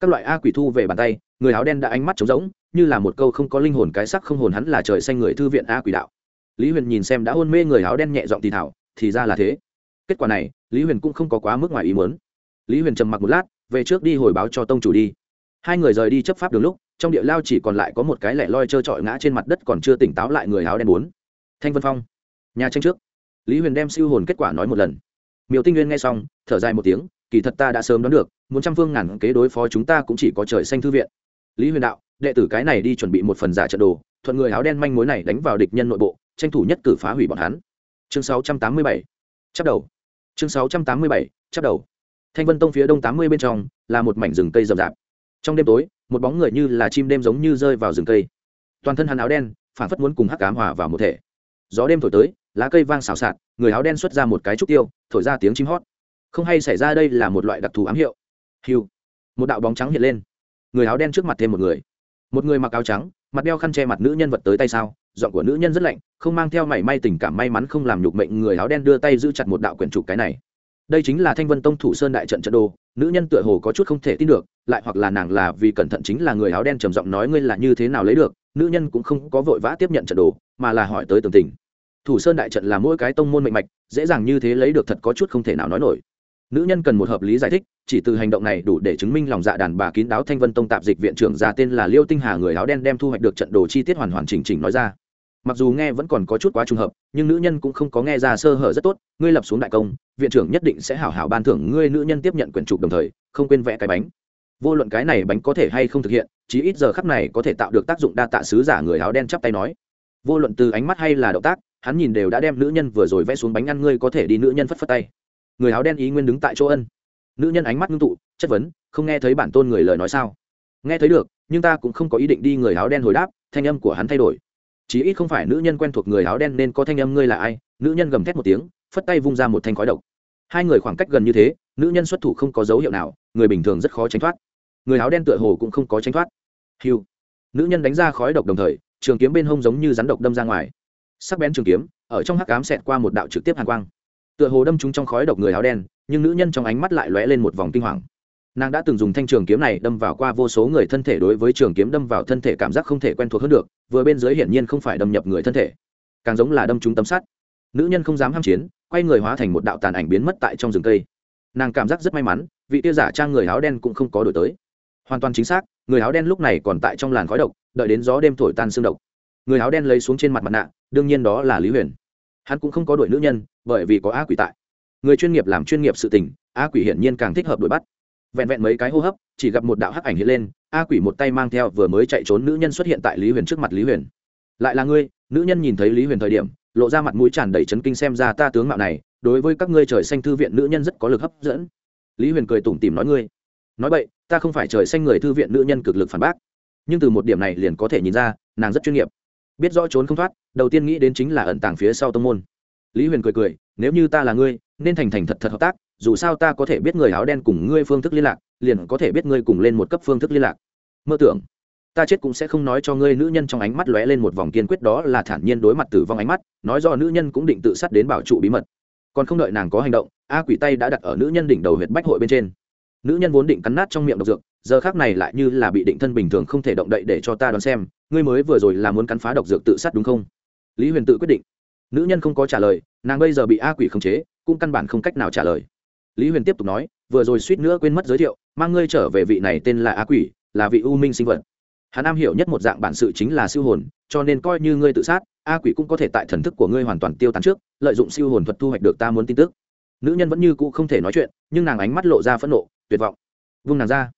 Các loại a quỷ thu về bàn tay, người áo đen đã ánh mắt trống rỗng, như là một câu không có linh hồn cái sắc không hồn hắn là trời xanh người thư viện a quỷ đạo. Lý huyền nhìn xem đã hôn mê người áo đen nhẹ giọng thì thảo, thì ra là thế. Kết quả này, lý huyền cũng không có quá mức ngoài ý muốn. Lý huyền trầm mặc một lát, về trước đi hồi báo cho tông chủ đi. Hai người rời đi chấp pháp đường lúc, trong địa lao chỉ còn lại có một cái lẻ loi trơ trọi ngã trên mặt đất còn chưa tỉnh táo lại người áo đen bốn. Thanh vân phong, nhà tranh trước. Lý huyền đem siêu hồn kết quả nói một lần miêu tinh nguyên nghe xong, thở dài một tiếng, kỳ thật ta đã sớm đoán được, muốn trăm phương ngàn kế đối phó chúng ta cũng chỉ có trời xanh thư viện. Lý huyền đạo, đệ tử cái này đi chuẩn bị một phần giả trận đồ, thuận người áo đen manh mối này đánh vào địch nhân nội bộ, tranh thủ nhất cử phá hủy bọn hắn. Chương 687. chắp đầu. Chương 687. chắp đầu. Thanh vân tông phía đông tám mươi bên trong, là một mảnh rừng cây rậm rạp. Trong đêm tối, một bóng người như là chim đêm giống như rơi vào rừng cây. Toàn thân hắn áo đen phản phất muốn cùng hắc ám hòa vào một thể. Gió đêm thổi tới lá cây vang xào xạc, người áo đen xuất ra một cái trúc tiêu, thổi ra tiếng chim hót. Không hay xảy ra đây là một loại đặc thù ám hiệu. Hiu một đạo bóng trắng hiện lên. Người áo đen trước mặt thêm một người. Một người mặc áo trắng, mặt đeo khăn che mặt nữ nhân vật tới tay sao, giọng của nữ nhân rất lạnh, không mang theo mảy may tình cảm may mắn không làm nhục mệnh người áo đen đưa tay giữ chặt một đạo quyển trục cái này. Đây chính là thanh vân tông thủ sơn đại trận trận đồ, nữ nhân tựa hồ có chút không thể tin được, lại hoặc là nàng là vì cẩn thận chính là người áo đen trầm giọng nói ngươi là như thế nào lấy được, nữ nhân cũng không có vội vã tiếp nhận trận đồ, mà là hỏi tới tường tình thủ sơn đại trận là mỗi cái tông môn mệnh mạch, dễ dàng như thế lấy được thật có chút không thể nào nói nổi. Nữ nhân cần một hợp lý giải thích, chỉ từ hành động này đủ để chứng minh lòng dạ đàn bà kín đáo thanh vân tông tạp dịch viện trưởng ra tên là liêu tinh hà người áo đen đem thu hoạch được trận đồ chi tiết hoàn hoàn chỉnh chỉnh nói ra. Mặc dù nghe vẫn còn có chút quá trùng hợp, nhưng nữ nhân cũng không có nghe ra sơ hở rất tốt, ngươi lập xuống đại công, viện trưởng nhất định sẽ hảo hảo ban thưởng ngươi nữ nhân tiếp nhận quyển trục đồng thời, không quên vẽ cái bánh. Vô luận cái này bánh có thể hay không thực hiện, chí ít giờ khắp này có thể tạo được tác dụng đa tạ sứ giả người áo đen chắp tay nói. Vô luận từ ánh mắt hay là động tác hắn nhìn đều đã đem nữ nhân vừa rồi vẽ xuống bánh ăn ngươi có thể đi nữ nhân phất phất tay. Người áo đen ý nguyên đứng tại chỗ ân. Nữ nhân ánh mắt ngưng tụ, chất vấn, không nghe thấy bản tôn người lời nói sao? Nghe thấy được, nhưng ta cũng không có ý định đi người áo đen hồi đáp, thanh âm của hắn thay đổi. Chí ít không phải nữ nhân quen thuộc người áo đen nên có thanh âm ngươi là ai? Nữ nhân gầm thét một tiếng, phất tay vung ra một thanh khói độc. Hai người khoảng cách gần như thế, nữ nhân xuất thủ không có dấu hiệu nào, người bình thường rất khó tránh thoát. Người áo đen tựa hồ cũng không có tránh thoát. Hiu nữ nhân đánh ra khói độc đồng thời, trường kiếm bên hông giống như rắn độc đâm ra ngoài sắc bén trường kiếm, ở trong hắc ám xẹt qua một đạo trực tiếp hàn quang. Tựa hồ đâm trúng trong khói độc người áo đen, nhưng nữ nhân trong ánh mắt lại lóe lên một vòng kinh hoàng. Nàng đã từng dùng thanh trường kiếm này đâm vào qua vô số người thân thể đối với trường kiếm đâm vào thân thể cảm giác không thể quen thuộc hơn được, vừa bên dưới hiển nhiên không phải đâm nhập người thân thể. Càng giống là đâm trúng tấm sắt. Nữ nhân không dám ham chiến, quay người hóa thành một đạo tàn ảnh biến mất tại trong rừng cây. Nàng cảm giác rất may mắn, vị tiêu giả trang người áo đen cũng không có đổi tới. Hoàn toàn chính xác, người áo đen lúc này còn tại trong làn khói độc, đợi đến gió đêm thổi tan xương độc người áo đen lấy xuống trên mặt mặt nạ, đương nhiên đó là lý huyền. Hắn cũng không có đuổi nữ nhân, bởi vì có á quỷ tại. Người chuyên nghiệp làm chuyên nghiệp sự tình á quỷ hiển nhiên càng thích hợp đuổi bắt. Vẹn vẹn mấy cái hô hấp, chỉ gặp một đạo hắc ảnh hiện lên, a quỷ một tay mang theo vừa mới chạy trốn nữ nhân xuất hiện tại lý huyền trước mặt lý huyền. Lại là ngươi, nữ nhân nhìn thấy lý huyền thời điểm, lộ ra mặt mũi tràn đầy chấn kinh xem ra ta tướng mạo này, đối với các ngươi trời xanh thư viện nữ nhân rất có lực hấp dẫn. Lý huyền cười tủm tìm nói ngươi, nói vậy ta không phải trời xanh người thư viện nữ nhân cực lực phản bác. Nhưng từ một điểm này liền có thể nhìn ra, nàng rất chuyên nghiệp biết rõ trốn không thoát, đầu tiên nghĩ đến chính là ẩn tàng phía sau tông môn. Lý huyền cười cười, nếu như ta là ngươi, nên thành thành thật thật hợp tác, dù sao ta có thể biết người áo đen cùng ngươi phương thức liên lạc, liền có thể biết ngươi cùng lên một cấp phương thức liên lạc. Mơ tưởng, ta chết cũng sẽ không nói cho ngươi nữ nhân trong ánh mắt lóe lên một vòng kiên quyết, đó là thản nhiên đối mặt tử vong ánh mắt, nói do nữ nhân cũng định tự sát đến bảo trụ bí mật. Còn không đợi nàng có hành động, a quỷ tay đã đặt ở nữ nhân đỉnh đầu huyệt bách hội bên trên. Nữ nhân vốn định cắn nát trong miệng độc dược giờ khác này lại như là bị định thân bình thường không thể động đậy để cho ta đoán xem, ngươi mới vừa rồi là muốn cắn phá độc dược tự sát đúng không? Lý huyền tự quyết định. Nữ nhân không có trả lời, nàng bây giờ bị a quỷ khống chế, cũng căn bản không cách nào trả lời. Lý huyền tiếp tục nói, vừa rồi suýt nữa quên mất giới thiệu, mang ngươi trở về vị này tên là a quỷ, là vị u minh sinh vật. Hắn am hiểu nhất một dạng bản sự chính là siêu hồn, cho nên coi như ngươi tự sát, a quỷ cũng có thể tại thần thức của ngươi hoàn toàn tiêu tán trước, lợi dụng siêu hồn thuật thu hoạch được ta muốn tin tức. Nữ nhân vẫn như cũ không thể nói chuyện, nhưng nàng ánh mắt lộ ra phẫn nộ, tuyệt vọng. Vung nàng ra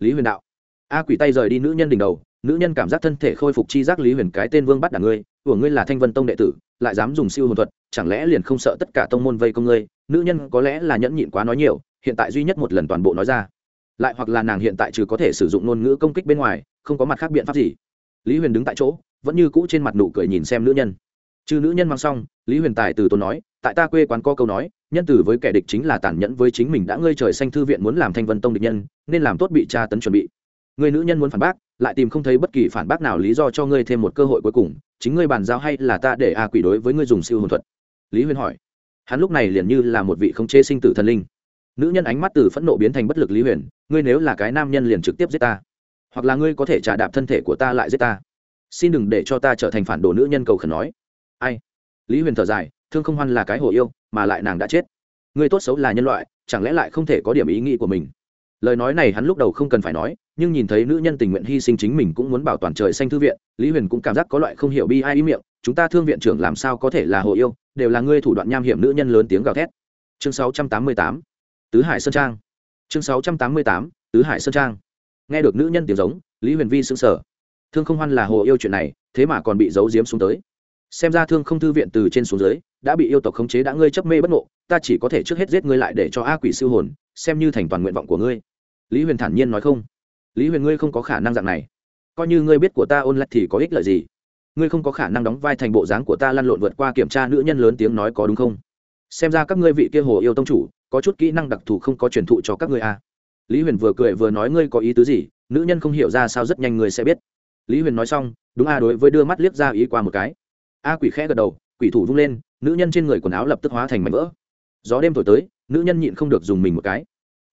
lý huyền đạo. A quỷ tay rời đi nữ nhân đỉnh đầu, nữ nhân cảm giác thân thể khôi phục chi giác lý huyền cái tên vương bắt đảng ngươi, của ngươi là thanh vân tông đệ tử, lại dám dùng siêu hồn thuật, chẳng lẽ liền không sợ tất cả tông môn vây công ngươi? Nữ nhân có lẽ là nhẫn nhịn quá nói nhiều, hiện tại duy nhất một lần toàn bộ nói ra. Lại hoặc là nàng hiện tại trừ có thể sử dụng ngôn ngữ công kích bên ngoài, không có mặt khác biện pháp gì. Lý huyền đứng tại chỗ, vẫn như cũ trên mặt nụ cười nhìn xem nữ nhân. Chứ nữ nhân mang xong, lý huyền tài từ tốn nói, tại ta quê quán có câu nói nhân từ với kẻ địch chính là tàn nhẫn với chính mình. Đã ngơi trời xanh thư viện muốn làm thanh vân tông địch nhân, nên làm tốt bị tra tấn chuẩn bị. Người nữ nhân muốn phản bác, lại tìm không thấy bất kỳ phản bác nào lý do cho ngươi thêm một cơ hội cuối cùng. Chính ngươi bàn giao hay là ta để a quỷ đối với ngươi dùng siêu hồn thuật? Lý huyền hỏi. Hắn lúc này liền như là một vị không chế sinh tử thần linh. Nữ nhân ánh mắt từ phẫn nộ biến thành bất lực lý huyền. Ngươi nếu là cái nam nhân liền trực tiếp giết ta. Hoặc là ngươi có thể trả đạp thân thể của ta lại giết ta. Xin đừng để cho ta trở thành phản đồ nữ nhân cầu khẩn nói. Ai? Lý huyền thở dài. Thương không hoan là cái hồ yêu mà lại nàng đã chết. Người tốt xấu là nhân loại chẳng lẽ lại không thể có điểm ý nghĩ của mình? Lời nói này hắn lúc đầu không cần phải nói nhưng nhìn thấy nữ nhân tình nguyện hy sinh chính mình cũng muốn bảo toàn trời xanh thư viện lý huyền cũng cảm giác có loại không hiểu bi ai ý miệng chúng ta thương viện trưởng làm sao có thể là hồ yêu đều là ngươi thủ đoạn nham hiểm nữ nhân lớn tiếng gào thét. Chương 688, tứ hải sơn trang. Chương 688, tứ hải sơn trang. Nghe được nữ nhân tiếng giống lý huyền vi sững sờ. Thương không hoan là hồ yêu chuyện này thế mà còn bị giấu giếm xuống tới xem ra thương không thư viện từ trên xuống dưới, đã bị yêu tộc khống chế đã ngươi chấp mê bất ngộ, ta chỉ có thể trước hết giết ngươi lại để cho a quỷ siêu hồn, xem như thành toàn nguyện vọng của ngươi. Lý huyền thản nhiên nói không. Lý huyền ngươi không có khả năng dạng này. Coi như ngươi biết của ta ôn lại thì có ích lợi gì? Ngươi không có khả năng đóng vai thành bộ dáng của ta lăn lộn vượt qua kiểm tra nữ nhân lớn tiếng nói có đúng không? Xem ra các ngươi vị kia hồ yêu tông chủ, có chút kỹ năng đặc thù không có truyền thụ cho các ngươi a. À. lý huyền vừa cười vừa nói ngươi có ý tứ gì, nữ nhân không hiểu ra sao rất nhanh ngươi sẽ biết. Lý huyền nói xong, đúng a, đối với đưa mắt liếc ra ý qua một cái a quỷ khẽ gật đầu, quỷ thủ vung lên, nữ nhân trên người quần áo lập tức hóa thành mảnh vỡ. Gió đêm thổi tới, nữ nhân nhịn không được dùng mình một cái.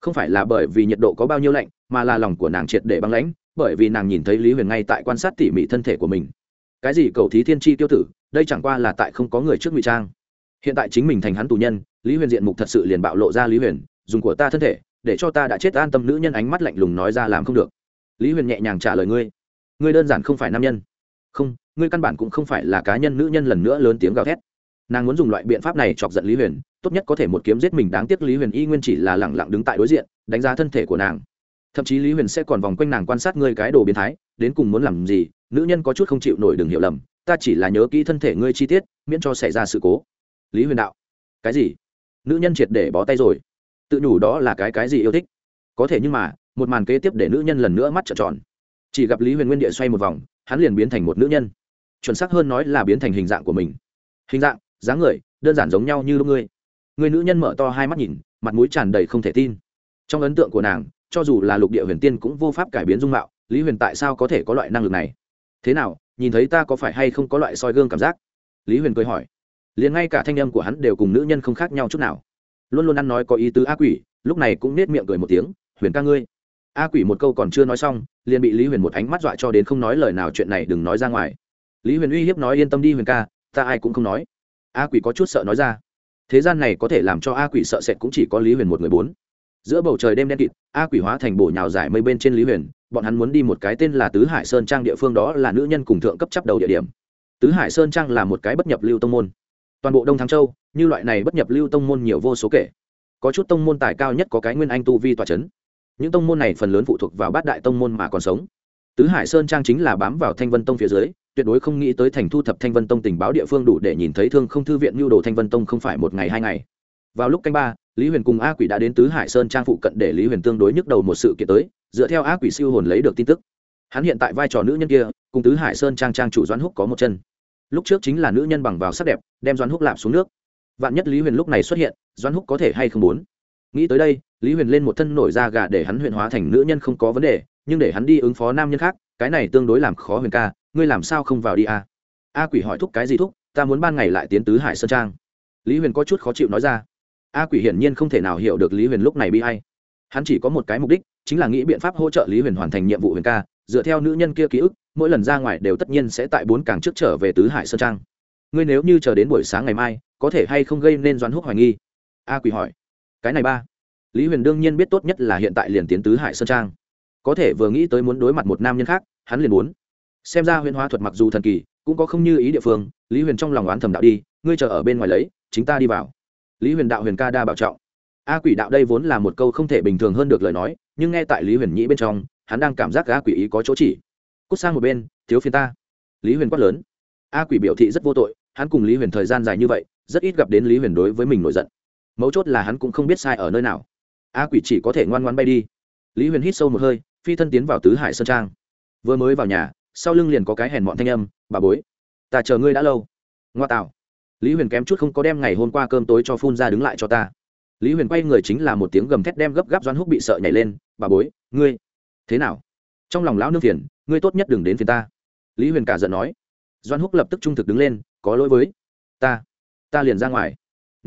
Không phải là bởi vì nhiệt độ có bao nhiêu lạnh, mà là lòng của nàng triệt để băng lãnh, bởi vì nàng nhìn thấy lý huyền ngay tại quan sát tỉ mỉ thân thể của mình. Cái gì cầu thí thiên tri tiêu tử, đây chẳng qua là tại không có người trước ngụy trang. Hiện tại chính mình thành hắn tù nhân, lý huyền diện mục thật sự liền bạo lộ ra lý huyền, dùng của ta thân thể, để cho ta đã chết an tâm nữ nhân ánh mắt lạnh lùng nói ra làm không được. Lý huyền nhẹ nhàng trả lời ngươi ngươi đơn giản không phải nam nhân không, ngươi căn bản cũng không phải là cá nhân nữ nhân lần nữa lớn tiếng gào thét. Nàng muốn dùng loại biện pháp này chọc giận lý huyền, tốt nhất có thể một kiếm giết mình đáng tiếc lý huyền y nguyên chỉ là lẳng lặng đứng tại đối diện, đánh giá thân thể của nàng. Thậm chí lý huyền sẽ còn vòng quanh nàng quan sát ngươi cái đồ biến thái, đến cùng muốn làm gì, nữ nhân có chút không chịu nổi đừng hiểu lầm, ta chỉ là nhớ kỹ thân thể ngươi chi tiết, miễn cho xảy ra sự cố. Lý huyền đạo, cái gì? Nữ nhân triệt để bó tay rồi. Tự nhủ đó là cái cái gì yêu thích? Có thể nhưng mà, một màn kế tiếp để nữ nhân lần nữa mắt trợn tròn chỉ gặp lý huyền nguyên địa xoay một vòng, hắn liền biến thành một nữ nhân. Chuẩn xác hơn nói là biến thành hình dạng của mình. Hình dạng, dáng người, đơn giản giống nhau như lúc ngươi. Người nữ nhân mở to hai mắt nhìn, mặt mũi tràn đầy không thể tin. Trong ấn tượng của nàng, cho dù là lục địa huyền tiên cũng vô pháp cải biến dung mạo, lý huyền tại sao có thể có loại năng lực này? Thế nào, nhìn thấy ta có phải hay không có loại soi gương cảm giác? Lý huyền cười hỏi. Liền ngay cả thanh âm của hắn đều cùng nữ nhân không khác nhau chút nào. Luôn luôn ăn nói có ý tứ ác quỷ, lúc này cũng nết miệng cười một tiếng, huyền ca ngươi a quỷ một câu còn chưa nói xong, liền bị lý huyền một ánh mắt dọa cho đến không nói lời nào chuyện này đừng nói ra ngoài. Lý huyền uy hiếp nói, yên tâm đi huyền ca, ta ai cũng không nói. A quỷ có chút sợ nói ra. Thế gian này có thể làm cho a quỷ sợ sệt cũng chỉ có lý huyền một người bốn. Giữa bầu trời đêm đen kịt, a quỷ hóa thành bổ nhào giải mây bên trên lý huyền, bọn hắn muốn đi một cái tên là tứ hải sơn trang địa phương đó là nữ nhân cùng thượng cấp chấp đầu địa điểm. Tứ hải sơn trang là một cái bất nhập lưu tông môn. Toàn bộ đông thắng châu, như loại này bất nhập lưu tông môn nhiều vô số kể. Có chút tông môn tài cao nhất có cái nguyên anh tu vi tòa c h ấ n những tông môn này phần lớn phụ thuộc vào bát đại tông môn mà còn sống. Tứ hải sơn trang chính là bám vào thanh vân tông phía dưới, tuyệt đối không nghĩ tới thành thu thập thanh vân tông tình báo địa phương đủ để nhìn thấy thương không thư viện mưu đồ thanh vân tông không phải một ngày hai ngày. Vào lúc canh ba, lý huyền cùng a quỷ đã đến tứ hải sơn trang phụ cận để lý huyền tương đối nhức đầu một sự kiện tới, dựa theo a quỷ siêu hồn lấy được tin tức. Hắn hiện tại vai trò nữ nhân kia, cùng tứ hải sơn trang trang chủ doãn húc có một chân. Lúc trước chính là nữ nhân bằng vào sắc đẹp, đem doãn húc lạp xuống nước. Vạn nhất lý huyền lúc này xuất hiện, doãn húc có thể hay không muốn? Nghĩ tới đây, lý huyền lên một thân nổi da gà để hắn huyền hóa thành nữ nhân không có vấn đề, nhưng để hắn đi ứng phó nam nhân khác, cái này tương đối làm khó huyền ca, ngươi làm sao không vào đi a a quỷ hỏi thúc cái gì thúc, ta muốn ban ngày lại tiến tứ hải sơn trang. Lý huyền có chút khó chịu nói ra. A quỷ hiển nhiên không thể nào hiểu được lý huyền lúc này bị hay hắn chỉ có một cái mục đích, chính là nghĩ biện pháp hỗ trợ lý huyền hoàn thành nhiệm vụ huyền ca, dựa theo nữ nhân kia ký ức, mỗi lần ra ngoài đều tất nhiên sẽ tại bốn càng trước trở về tứ hải sơn trang. Ngươi nếu như chờ đến buổi sáng ngày mai, có thể hay không gây nên doãn húc hoài nghi? A quỷ hỏi cái này ba. Lý huyền đương nhiên biết tốt nhất là hiện tại liền tiến tứ hải sơn trang. Có thể vừa nghĩ tới muốn đối mặt một nam nhân khác, hắn liền muốn. Xem ra huyền hóa thuật mặc dù thần kỳ, cũng có không như ý địa phương, lý huyền trong lòng oán thầm đạo đi, ngươi chờ ở bên ngoài lấy, chính ta đi vào. Lý huyền đạo huyền ca đa bảo trọng. A quỷ đạo đây vốn là một câu không thể bình thường hơn được lời nói, nhưng nghe tại lý huyền nhĩ bên trong, hắn đang cảm giác a quỷ ý có chỗ chỉ. Cút sang một bên, thiếu phiên ta. Lý huyền quát lớn. A quỷ biểu thị rất vô tội, hắn cùng lý huyền thời gian dài như vậy, rất ít gặp đến lý huyền đối với mình nổi giận mấu chốt là hắn cũng không biết sai ở nơi nào. A quỷ chỉ có thể ngoan ngoan bay đi. Lý huyền hít sâu một hơi, phi thân tiến vào tứ hải sơn trang. Vừa mới vào nhà, sau lưng liền có cái hèn mọn thanh âm, bà bối, ta chờ ngươi đã lâu. Ngoa tạo. Lý huyền kém chút không có đem ngày hôm qua cơm tối cho phun ra đứng lại cho ta. Lý huyền quay người chính là một tiếng gầm thét đem gấp gáp doan húc bị sợ nhảy lên, bà bối, ngươi, thế nào? Trong lòng lão nương phiền, ngươi tốt nhất đừng đến phiền ta. Lý huyền cả giận nói. Doan húc lập tức trung thực đứng lên, có lỗi với ta ta liền ra ngoài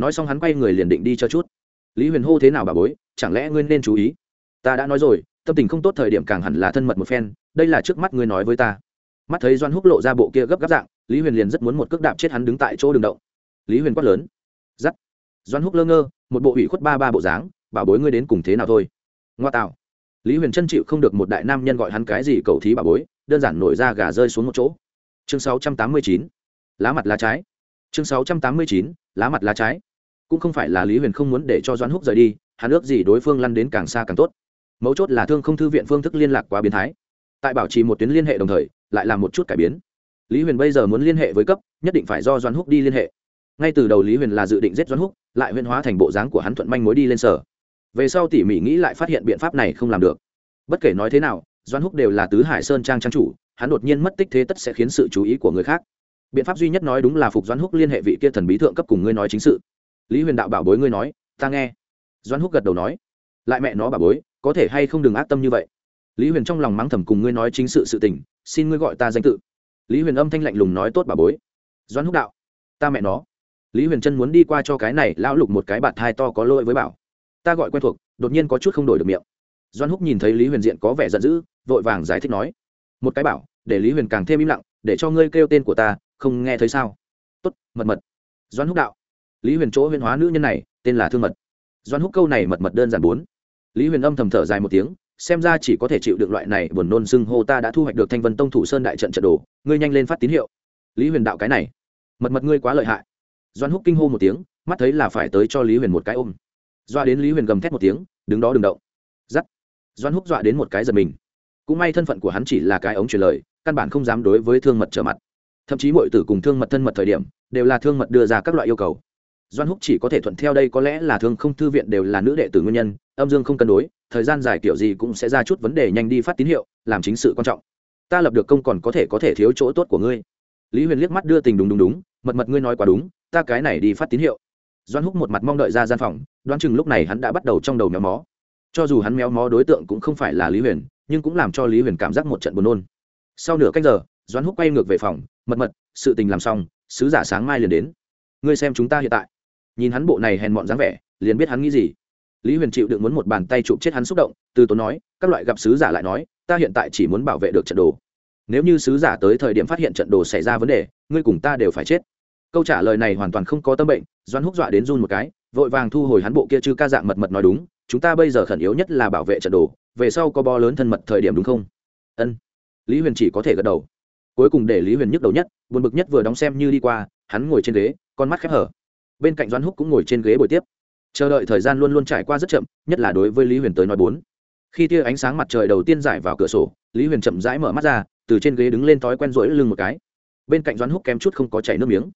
nói xong hắn quay người liền định đi cho chút. Lý huyền hô thế nào bà bối, chẳng lẽ ngươi nên chú ý? Ta đã nói rồi, tâm tình không tốt thời điểm càng hẳn là thân mật một phen, đây là trước mắt ngươi nói với ta. Mắt thấy doan húc lộ ra bộ kia gấp gáp dạng, lý huyền liền rất muốn một cước đạp chết hắn đứng tại chỗ đường động. Lý huyền quát lớn. Giắt. Doan húc lơ ngơ, một bộ ủy khuất ba ba bộ dáng bảo bối ngươi đến cùng thế nào thôi? Ngoa tạo. Lý huyền chân chịu không được một đại nam nhân gọi hắn cái gì cầu thí bà bối, đơn giản nổi ra gà rơi xuống một chỗ. Chương sáu trăm tám mươi chín. Lá mặt lá trái. Chương sáu trăm tám mươi chín. Lá mặt lá trái cũng không phải là lý huyền không muốn để cho doãn húc rời đi hắn ước gì đối phương lăn đến càng xa càng tốt. mấu chốt là thương không thư viện phương thức liên lạc quá biến thái. tại bảo trì một tuyến liên hệ đồng thời, lại làm một chút cải biến. lý huyền bây giờ muốn liên hệ với cấp, nhất định phải do doãn húc đi liên hệ. ngay từ đầu lý huyền là dự định giết doãn húc, lại huyền hóa thành bộ dáng của hắn thuận manh mối đi lên sở. về sau tỉ mỉ nghĩ lại phát hiện biện pháp này không làm được. bất kể nói thế nào doan húc đều là tứ hải sơn trang trang chủ, hắn đột nhiên mất tích thế tất sẽ khiến sự chú ý của người khác. biện pháp duy nhất nói đúng là phục doan húc liên hệ vị kia thần bí thượng cấp cùng ngươi nói chính sự lý huyền đạo bảo bối ngươi nói, ta nghe. Doan húc gật đầu nói, lại mẹ nó bảo bối, có thể hay không đừng ác tâm như vậy. Lý huyền trong lòng mắng thầm cùng ngươi nói chính sự sự tình, xin ngươi gọi ta danh tự. Lý huyền âm thanh lạnh lùng nói tốt bảo bối. Doan húc đạo, ta mẹ nó. Lý huyền chân muốn đi qua cho cái này, lão lục một cái bạt thai to có lỗi với bảo. Ta gọi quen thuộc, đột nhiên có chút không đổi được miệng. Doan húc nhìn thấy lý huyền diện có vẻ giận dữ, vội vàng giải thích nói, một cái bảo, để lý huyền càng thêm im lặng, để cho ngươi kêu tên của ta, không nghe thấy sao? Tốt, mật mật. Doan húc đạo lý huyền chỗ huyền hóa nữ nhân này, tên là thương mật. Doan húc câu này mật mật đơn giản bốn. Lý huyền âm thầm thở dài một tiếng, xem ra chỉ có thể chịu được loại này buồn nôn xưng hô ta đã thu hoạch được thanh vân tông thủ sơn đại trận trận đồ, ngươi nhanh lên phát tín hiệu. Lý huyền đạo cái này, mật mật ngươi quá lợi hại. Doan húc kinh hô một tiếng, mắt thấy là phải tới cho lý huyền một cái ôm. Doa đến lý huyền gầm thét một tiếng, đứng đó đừng động. Giắt. Doan húc dọa đến một cái giật mình. Cũng may thân phận của hắn chỉ là cái ống truyền lời, căn bản không dám đối với thương mật trở mặt. Thậm chí mọi tử cùng thương mật thân mật thời điểm, đều là thương mật đưa ra các loại yêu cầu doan húc chỉ có thể thuận theo đây có lẽ là thương không thư viện đều là nữ đệ tử nguyên nhân, âm dương không cân đối, thời gian dài kiểu gì cũng sẽ ra chút vấn đề nhanh đi phát tín hiệu, làm chính sự quan trọng. Ta lập được công còn có thể có thể thiếu chỗ tốt của ngươi. Lý huyền liếc mắt đưa tình đúng đúng đúng, mật mật ngươi nói quá đúng, ta cái này đi phát tín hiệu. Doan húc một mặt mong đợi ra gian phòng, đoán chừng lúc này hắn đã bắt đầu trong đầu méo mó. Cho dù hắn méo mó đối tượng cũng không phải là lý huyền, nhưng cũng làm cho lý huyền cảm giác một trận buồn nôn. Sau nửa cách giờ, doan húc quay ngược về phòng, mật mật, sự tình làm xong, sứ giả sáng mai liền đến. Ngươi xem chúng ta hiện tại nhìn hắn bộ này hèn mọn dáng vẻ, liền biết hắn nghĩ gì. Lý huyền chịu đựng muốn một bàn tay chụp chết hắn xúc động, từ tốn nói, các loại gặp sứ giả lại nói, ta hiện tại chỉ muốn bảo vệ được trận đồ. Nếu như sứ giả tới thời điểm phát hiện trận đồ xảy ra vấn đề, ngươi cùng ta đều phải chết. Câu trả lời này hoàn toàn không có tâm bệnh doan húc dọa đến run một cái, vội vàng thu hồi hắn bộ kia chứ ca dạng mật mật nói đúng, chúng ta bây giờ khẩn yếu nhất là bảo vệ trận đồ, về sau có bo lớn thân mật thời điểm đúng không? Ân. Lý huyền chỉ có thể gật đầu. Cuối cùng để lý huyền nhức đầu nhất, buồn bực nhất vừa đóng xem như đi qua, hắn ngồi trên ghế, con mắt khép hở bên cạnh doan húc cũng ngồi trên ghế buổi tiếp. Chờ đợi thời gian luôn luôn trải qua rất chậm, nhất là đối với lý huyền tới nói bốn. Khi tia ánh sáng mặt trời đầu tiên giải vào cửa sổ, lý huyền chậm rãi mở mắt ra, từ trên ghế đứng lên thói quen rỗi lưng một cái. Bên cạnh doan húc kém chút không có chảy nước miếng.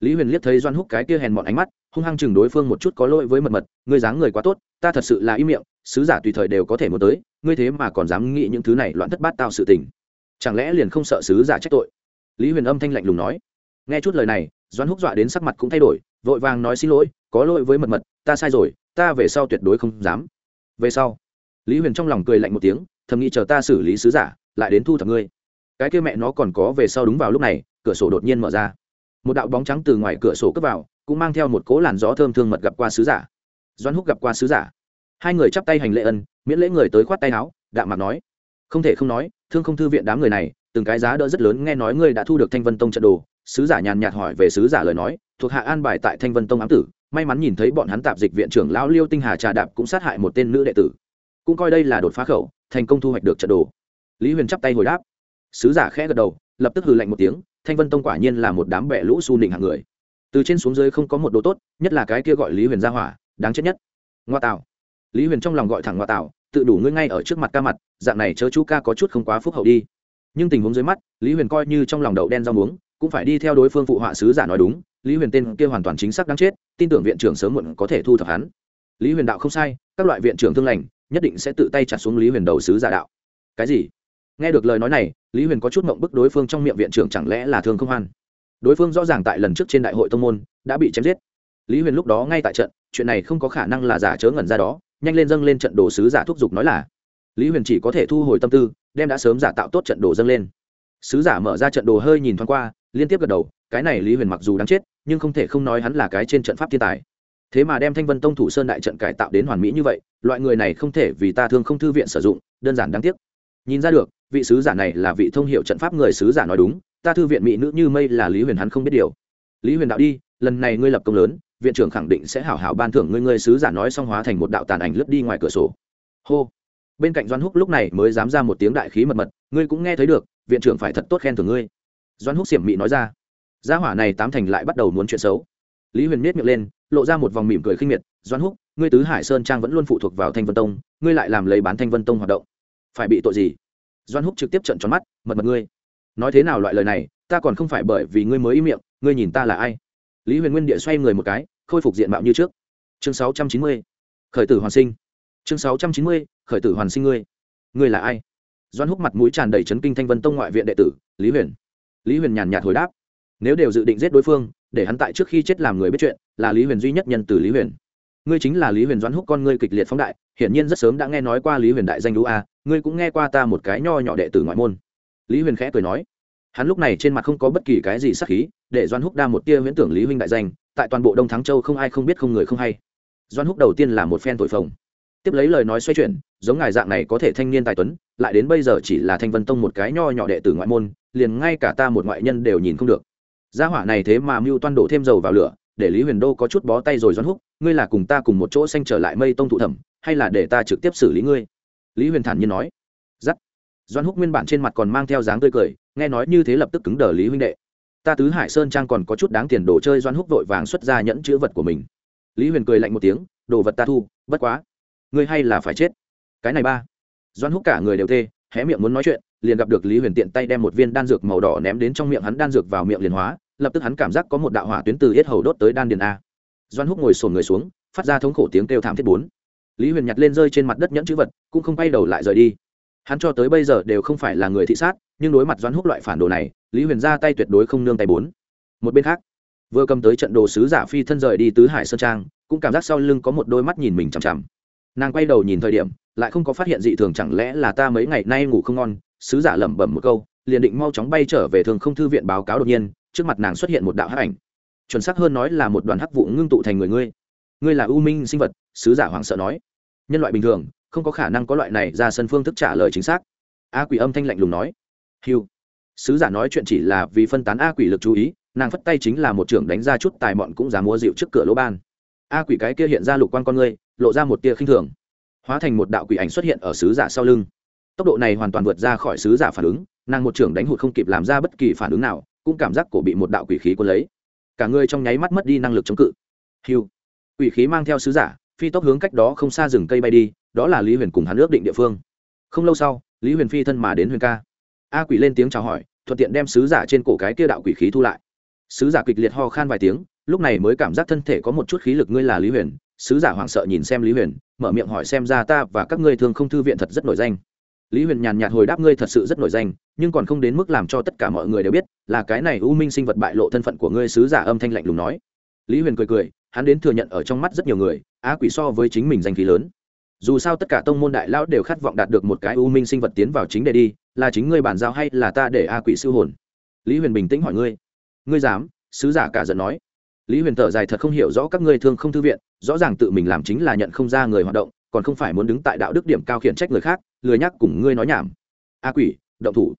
Lý huyền liếc thấy doan húc cái kia hèn mọn ánh mắt, hung hăng chừng đối phương một chút có lỗi với mật mật, ngươi dáng người quá tốt, ta thật sự là im miệng, sứ giả tùy thời đều có thể muốn tới, ngươi thế mà còn dám nghĩ những thứ này loạn thất bát tao sự tình. Chẳng lẽ liền không sợ sứ giả trách tội? Lý huyền âm thanh lạnh lùng nói. Nghe chút lời này doan húc dọa đến sắc mặt cũng thay đổi, vội vàng nói xin lỗi, có lỗi với mật mật, ta sai rồi, ta về sau tuyệt đối không dám. Về sau, lý huyền trong lòng cười lạnh một tiếng, thầm nghĩ chờ ta xử lý sứ giả, lại đến thu thập ngươi. Cái kia mẹ nó còn có về sau đúng vào lúc này, cửa sổ đột nhiên mở ra. Một đạo bóng trắng từ ngoài cửa sổ cất vào, cũng mang theo một cố làn gió thơm thương mật gặp qua sứ giả. Doan húc gặp qua sứ giả. Hai người chắp tay hành lễ ân, miễn lễ người tới khoát tay áo, đạm mặt nói. Không thể không nói, thương không thư viện đám người này từng cái giá đỡ rất lớn nghe nói ngươi đã thu được thanh vân tông trận đồ. Sứ giả nhàn nhạt hỏi về sứ giả lời nói, thuộc hạ an bài tại thanh vân tông ám tử. May mắn nhìn thấy bọn hắn tạp dịch viện trưởng lão liêu tinh hà trà đạp cũng sát hại một tên nữ đệ tử. Cũng coi đây là đột phá khẩu, thành công thu hoạch được trận đồ. Lý huyền chắp tay hồi đáp. Sứ giả khẽ gật đầu, lập tức hừ lạnh một tiếng, thanh vân tông quả nhiên là một đám bẹ lũ su nịnh hạng người. Từ trên xuống dưới không có một đồ tốt, nhất là cái kia gọi lý huyền gia hỏa, đáng chết nhất. Ngoa tạo. Lý huyền trong lòng gọi thẳng ngoa tạo, tự đủ ngươi ngay ở trước mặt ca mặt, dạng này chớ chú ca có chút không quá phúc hậu đi nhưng tình huống dưới mắt, lý huyền coi như trong lòng đậu đen rau muống, cũng phải đi theo đối phương phụ họa sứ giả nói đúng, lý huyền tên kia hoàn toàn chính xác đáng chết, tin tưởng viện trưởng sớm muộn có thể thu thập hắn. Lý huyền đạo không sai, các loại viện trưởng thương lành, nhất định sẽ tự tay chặt xuống lý huyền đầu sứ giả đạo. Cái gì? Nghe được lời nói này, lý huyền có chút mộng bức đối phương trong miệng viện trưởng chẳng lẽ là thương không hoan? Đối phương rõ ràng tại lần trước trên đại hội tông môn, đã bị chém giết. Lý huyền lúc đó ngay tại trận, chuyện này không có khả năng là giả chớ ngẩn ra đó, nhanh lên dâng lên trận đồ sứ giả thúc giục nói là lý huyền chỉ có thể thu hồi tâm tư, đem đã sớm giả tạo tốt trận đồ dâng lên. Sứ giả mở ra trận đồ hơi nhìn thoáng qua, liên tiếp gật đầu, cái này lý huyền mặc dù đáng chết, nhưng không thể không nói hắn là cái trên trận pháp thiên tài. Thế mà đem thanh vân tông thủ sơn đại trận cải tạo đến hoàn mỹ như vậy, loại người này không thể vì ta thương không thư viện sử dụng, đơn giản đáng tiếc. Nhìn ra được, vị sứ giả này là vị thông hiệu trận pháp người sứ giả nói đúng, ta thư viện mỹ nữ như mây là lý huyền hắn không biết điều. Lý huyền đạo đi, lần này ngươi lập công lớn, viện trưởng khẳng định sẽ hảo hảo ban thưởng ngươi ngươi sứ giả nói xong hóa thành một đạo tàn ảnh lướt đi ngoài cửa sổ. Hô bên cạnh doan húc lúc này mới dám ra một tiếng đại khí mật mật, ngươi cũng nghe thấy được, viện trưởng phải thật tốt khen thưởng ngươi. Doan húc xiểm mị nói ra. Gia hỏa này tám thành lại bắt đầu muốn chuyện xấu. Lý huyền miết miệng lên, lộ ra một vòng mỉm cười khinh miệt doan húc, ngươi tứ hải sơn trang vẫn luôn phụ thuộc vào thanh vân tông, ngươi lại làm lấy bán thanh vân tông hoạt động. Phải bị tội gì? Doan húc trực tiếp trận tròn mắt, mật mật ngươi, nói thế nào loại lời này, ta còn không phải bởi vì ngươi mới im miệng, ngươi nhìn ta là ai? Lý huyền nguyên địa xoay người một cái, khôi phục diện mạo như trước. Chương sáu trăm chín mươi, khởi tử hoàn sinh chương sáu trăm chín mươi, khởi tử hoàn sinh ngươi. Ngươi là ai? Doan húc mặt mũi tràn đầy chấn kinh thanh vân tông ngoại viện đệ tử, lý huyền. Lý huyền nhàn nhạt hồi đáp. Nếu đều dự định giết đối phương, để hắn tại trước khi chết làm người biết chuyện, là lý huyền duy nhất nhân từ lý huyền. Ngươi chính là lý huyền doãn húc con ngươi kịch liệt phóng đại, hiển nhiên rất sớm đã nghe nói qua lý huyền đại danh đũ a, ngươi cũng nghe qua ta một cái nho nhỏ đệ tử ngoại môn. Lý huyền khẽ cười nói. Hắn lúc này trên mặt không có bất kỳ cái gì sắc khí, để doan húc đa một tia huyễn tưởng lý huynh đại danh, tại toàn bộ đông thắng châu không ai không biết không người không hay. Doan húc đầu tiên là một phen tội phồng tiếp lấy lời nói xoay chuyển, giống ngài dạng này có thể thanh niên tài tuấn, lại đến bây giờ chỉ là thanh vân tông một cái nho nhỏ đệ tử ngoại môn, liền ngay cả ta một ngoại nhân đều nhìn không được. Gia hỏa này thế mà mưu toan đổ thêm dầu vào lửa, để lý huyền đô có chút bó tay rồi doan húc, ngươi là cùng ta cùng một chỗ xanh trở lại mây tông thụ thẩm, hay là để ta trực tiếp xử lý ngươi? Lý huyền thản nhiên nói. Giắt. Doan húc nguyên bản trên mặt còn mang theo dáng tươi cười, nghe nói như thế lập tức cứng đờ lý huynh đệ. Ta tứ hải sơn trang còn có chút đáng tiền đồ chơi doan húc vội vàng xuất ra nhẫn chữ vật của mình. Lý huyền cười lạnh một tiếng, đồ vật ta thu, bất quá ngươi hay là phải chết. Cái này ba. Doan húc cả người đều tê, hé miệng muốn nói chuyện, liền gặp được lý huyền tiện tay đem một viên đan dược màu đỏ ném đến trong miệng hắn, đan dược vào miệng liền hóa, lập tức hắn cảm giác có một đạo hỏa tuyến từ yết hầu đốt tới đan điền a. Doan húc ngồi sồn người xuống, phát ra thống khổ tiếng kêu thảm thiết bốn. Lý huyền nhặt lên rơi trên mặt đất nhẫn chữ vật, cũng không bay đầu lại rời đi. Hắn cho tới bây giờ đều không phải là người thị sát, nhưng đối mặt doãn húc loại phản đồ này, lý huyền ra tay tuyệt đối không nương tay bốn. Một bên khác, vừa cầm tới trận đồ sứ giả phi thân rời đi tứ hải sơn trang, cũng cảm giác sau lưng có một đôi mắt nhìn mình chằm chằm nàng quay đầu nhìn thời điểm, lại không có phát hiện dị thường chẳng lẽ là ta mấy ngày nay ngủ không ngon, sứ giả lẩm bẩm một câu, liền định mau chóng bay trở về thường không thư viện báo cáo đột nhiên, trước mặt nàng xuất hiện một đạo hắc ảnh. Chuẩn xác hơn nói là một đoàn hắc vụ ngưng tụ thành người ngươi. Ngươi là ưu minh sinh vật, sứ giả hoảng sợ nói. Nhân loại bình thường, không có khả năng có loại này ra sân phương thức trả lời chính xác. A quỷ âm thanh lạnh lùng nói. Hiu sứ giả nói chuyện chỉ là vì phân tán a quỷ lực chú ý, nàng phất tay chính là một trưởng đánh ra chút tài mọn cũng dám mua rượu trước cửa lỗ ban. A quỷ cái kia hiện ra lục quan con ngươi lộ ra một tia khinh thường. Hóa thành một đạo quỷ ảnh xuất hiện ở sứ giả sau lưng. Tốc độ này hoàn toàn vượt ra khỏi sứ giả phản ứng, nàng một trưởng đánh hụt không kịp làm ra bất kỳ phản ứng nào, cũng cảm giác cổ bị một đạo quỷ khí quân lấy. Cả người trong nháy mắt mất đi năng lực chống cự. Hiu quỷ khí mang theo sứ giả, phi tốc hướng cách đó không xa rừng cây bay đi, đó là lý huyền cùng hắn ước định địa phương. Không lâu sau, lý huyền phi thân mà đến huyền ca. A quỷ lên tiếng chào hỏi, thuận tiện đem sứ giả trên cổ cái kia đạo quỷ khí thu lại. Sứ giả kịch liệt ho khan vài tiếng, lúc này mới cảm giác thân thể có một chút khí lực, ngươi là lý huyền sứ giả hoảng sợ nhìn xem lý huyền, mở miệng hỏi xem ra ta và các ngươi thường không thư viện thật rất nổi danh. Lý huyền nhàn nhạt hồi đáp ngươi thật sự rất nổi danh, nhưng còn không đến mức làm cho tất cả mọi người đều biết là cái này u minh sinh vật bại lộ thân phận của ngươi sứ giả âm thanh lạnh lùng nói. Lý huyền cười cười, hắn đến thừa nhận ở trong mắt rất nhiều người, á quỷ so với chính mình danh khí lớn. Dù sao tất cả tông môn đại lão đều khát vọng đạt được một cái u minh sinh vật tiến vào chính đề đi, là chính ngươi bản giao hay là ta để a quỷ siêu hồn? Lý huyền bình tĩnh hỏi ngươi. Ngươi dám? Sứ giả cả giận nói lý huyền thở dài thật không hiểu rõ các ngươi thương không thư viện rõ ràng tự mình làm chính là nhận không ra người hoạt động còn không phải muốn đứng tại đạo đức điểm cao khiển trách người khác lười nhắc cùng ngươi nói nhảm. A quỷ động thủ.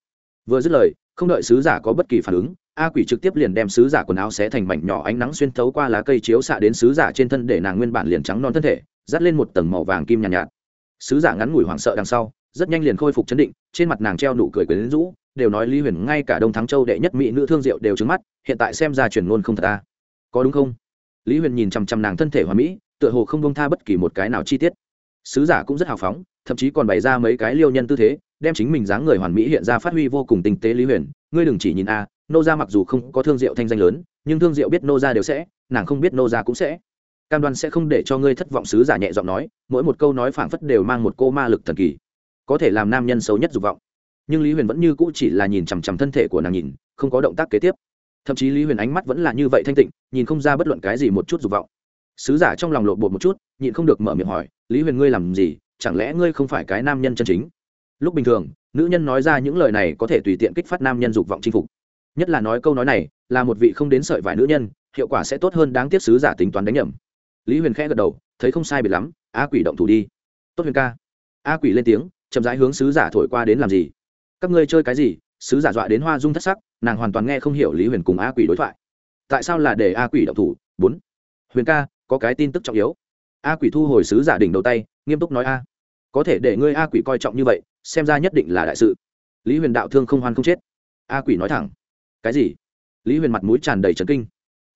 Vừa dứt lời không đợi sứ giả có bất kỳ phản ứng a quỷ trực tiếp liền đem sứ giả quần áo xé thành mảnh nhỏ ánh nắng xuyên thấu qua lá cây chiếu xạ đến sứ giả trên thân để nàng nguyên bản liền trắng non thân thể dắt lên một tầng màu vàng kim nhàn nhạt, nhạt. Sứ giả ngắn ngủi hoảng sợ đằng sau rất nhanh liền khôi phục chấn định trên mặt nàng treo nụ cười quyến rũ đều nói lý huyền ngay cả đông thắng châu đệ nhất mỹ nữ thương diệu đều trứng mắt hiện tại xem ra truyền ngôn không thật ta có đúng không? Lý huyền nhìn chằm chằm nàng thân thể hoàn mỹ, tựa hồ không bông tha bất kỳ một cái nào chi tiết. Sứ giả cũng rất hào phóng, thậm chí còn bày ra mấy cái liêu nhân tư thế, đem chính mình dáng người hoàn mỹ hiện ra phát huy vô cùng tinh tế lý huyền. Ngươi đừng chỉ nhìn a, nô gia mặc dù không có thương diệu thanh danh lớn, nhưng thương diệu biết nô gia đều sẽ, nàng không biết nô gia cũng sẽ. Cam đoan sẽ không để cho ngươi thất vọng, sứ giả nhẹ giọng nói, mỗi một câu nói phảng phất đều mang một cô ma lực thần kỳ, có thể làm nam nhân xấu nhất dục vọng. Nhưng lý huyền vẫn như cũ chỉ là nhìn chằm chằm thân thể của nàng nhìn, không có động tác kế tiếp thậm chí lý huyền ánh mắt vẫn là như vậy thanh tịnh nhìn không ra bất luận cái gì một chút dục vọng sứ giả trong lòng lộ bột một chút nhịn không được mở miệng hỏi lý huyền ngươi làm gì chẳng lẽ ngươi không phải cái nam nhân chân chính lúc bình thường nữ nhân nói ra những lời này có thể tùy tiện kích phát nam nhân dục vọng chinh phục nhất là nói câu nói này là một vị không đến sợi vài nữ nhân hiệu quả sẽ tốt hơn đáng tiếc sứ giả tính toán đánh nhầm lý huyền khẽ gật đầu thấy không sai biệt lắm a quỷ động thủ đi tốt huyền ca a quỷ lên tiếng chậm rãi hướng sứ giả thổi qua đến làm gì các ngươi chơi cái gì sứ giả dọa đến hoa dung thất sắc nàng hoàn toàn nghe không hiểu lý huyền cùng a quỷ đối thoại. Tại sao là để a quỷ động thủ? Bốn. Huyền ca, có cái tin tức trọng yếu. A quỷ thu hồi sứ giả đỉnh đầu tay, nghiêm túc nói a. Có thể để ngươi a quỷ coi trọng như vậy, xem ra nhất định là đại sự. Lý huyền đạo thương không hoan không chết. A quỷ nói thẳng. Cái gì? Lý huyền mặt mũi tràn đầy trấn kinh.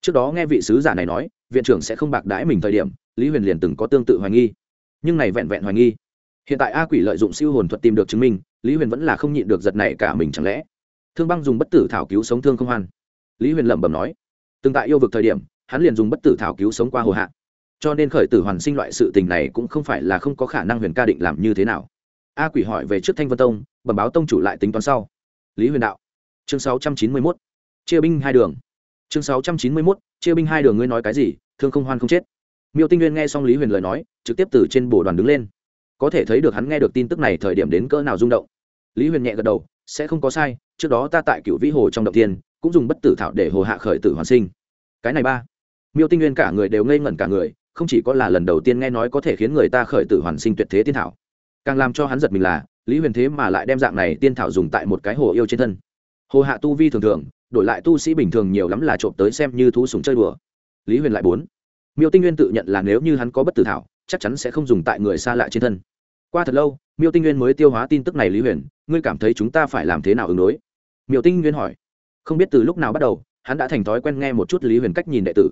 Trước đó nghe vị sứ giả này nói, viện trưởng sẽ không bạc đãi mình thời điểm, lý huyền liền từng có tương tự hoài nghi. Nhưng này vẹn vẹn hoài nghi. Hiện tại a quỷ lợi dụng siêu hồn thuật tìm được chứng minh, lý huyền vẫn là không nhịn được giật này cả mình chẳng lẽ thương băng dùng bất tử thảo cứu sống thương không hoan. Lý huyền lẩm bẩm nói, từng tại yêu vực thời điểm, hắn liền dùng bất tử thảo cứu sống qua hồ hạ. Cho nên khởi tử hoàn sinh loại sự tình này cũng không phải là không có khả năng huyền ca định làm như thế nào. A quỷ hỏi về trước thanh vân tông, bẩm báo tông chủ lại tính toán sau. Lý huyền đạo, chương sáu trăm chín mươi mốt, chia binh hai đường. Chương sáu trăm chín mươi mốt, chia binh hai đường ngươi nói cái gì? Thương không hoan không chết. Miêu tinh nguyên nghe xong lý huyền lời nói, trực tiếp từ trên bồ đoàn đứng lên. Có thể thấy được hắn nghe được tin tức này thời điểm đến cỡ nào rung động. Lý huyền nhẹ gật đầu sẽ không có sai, trước đó ta tại cựu vĩ hồ trong động tiên cũng dùng bất tử thảo để hồ hạ khởi tử hoàn sinh. Cái này ba. Miêu tinh nguyên cả người đều ngây ngẩn cả người, không chỉ có là lần đầu tiên nghe nói có thể khiến người ta khởi tử hoàn sinh tuyệt thế tiên thảo. Càng làm cho hắn giật mình là, lý huyền thế mà lại đem dạng này tiên thảo dùng tại một cái hồ yêu trên thân. Hồ hạ tu vi thường thường, đổi lại tu sĩ bình thường nhiều lắm là trộm tới xem như thú súng chơi đùa. Lý huyền lại bốn. Miêu tinh nguyên tự nhận là nếu như hắn có bất tử thảo, chắc chắn sẽ không dùng tại người xa lạ trên thân qua thật lâu, miêu tinh nguyên mới tiêu hóa tin tức này lý huyền, ngươi cảm thấy chúng ta phải làm thế nào ứng đối? Miêu tinh nguyên hỏi. Không biết từ lúc nào bắt đầu, hắn đã thành thói quen nghe một chút lý huyền cách nhìn đệ tử.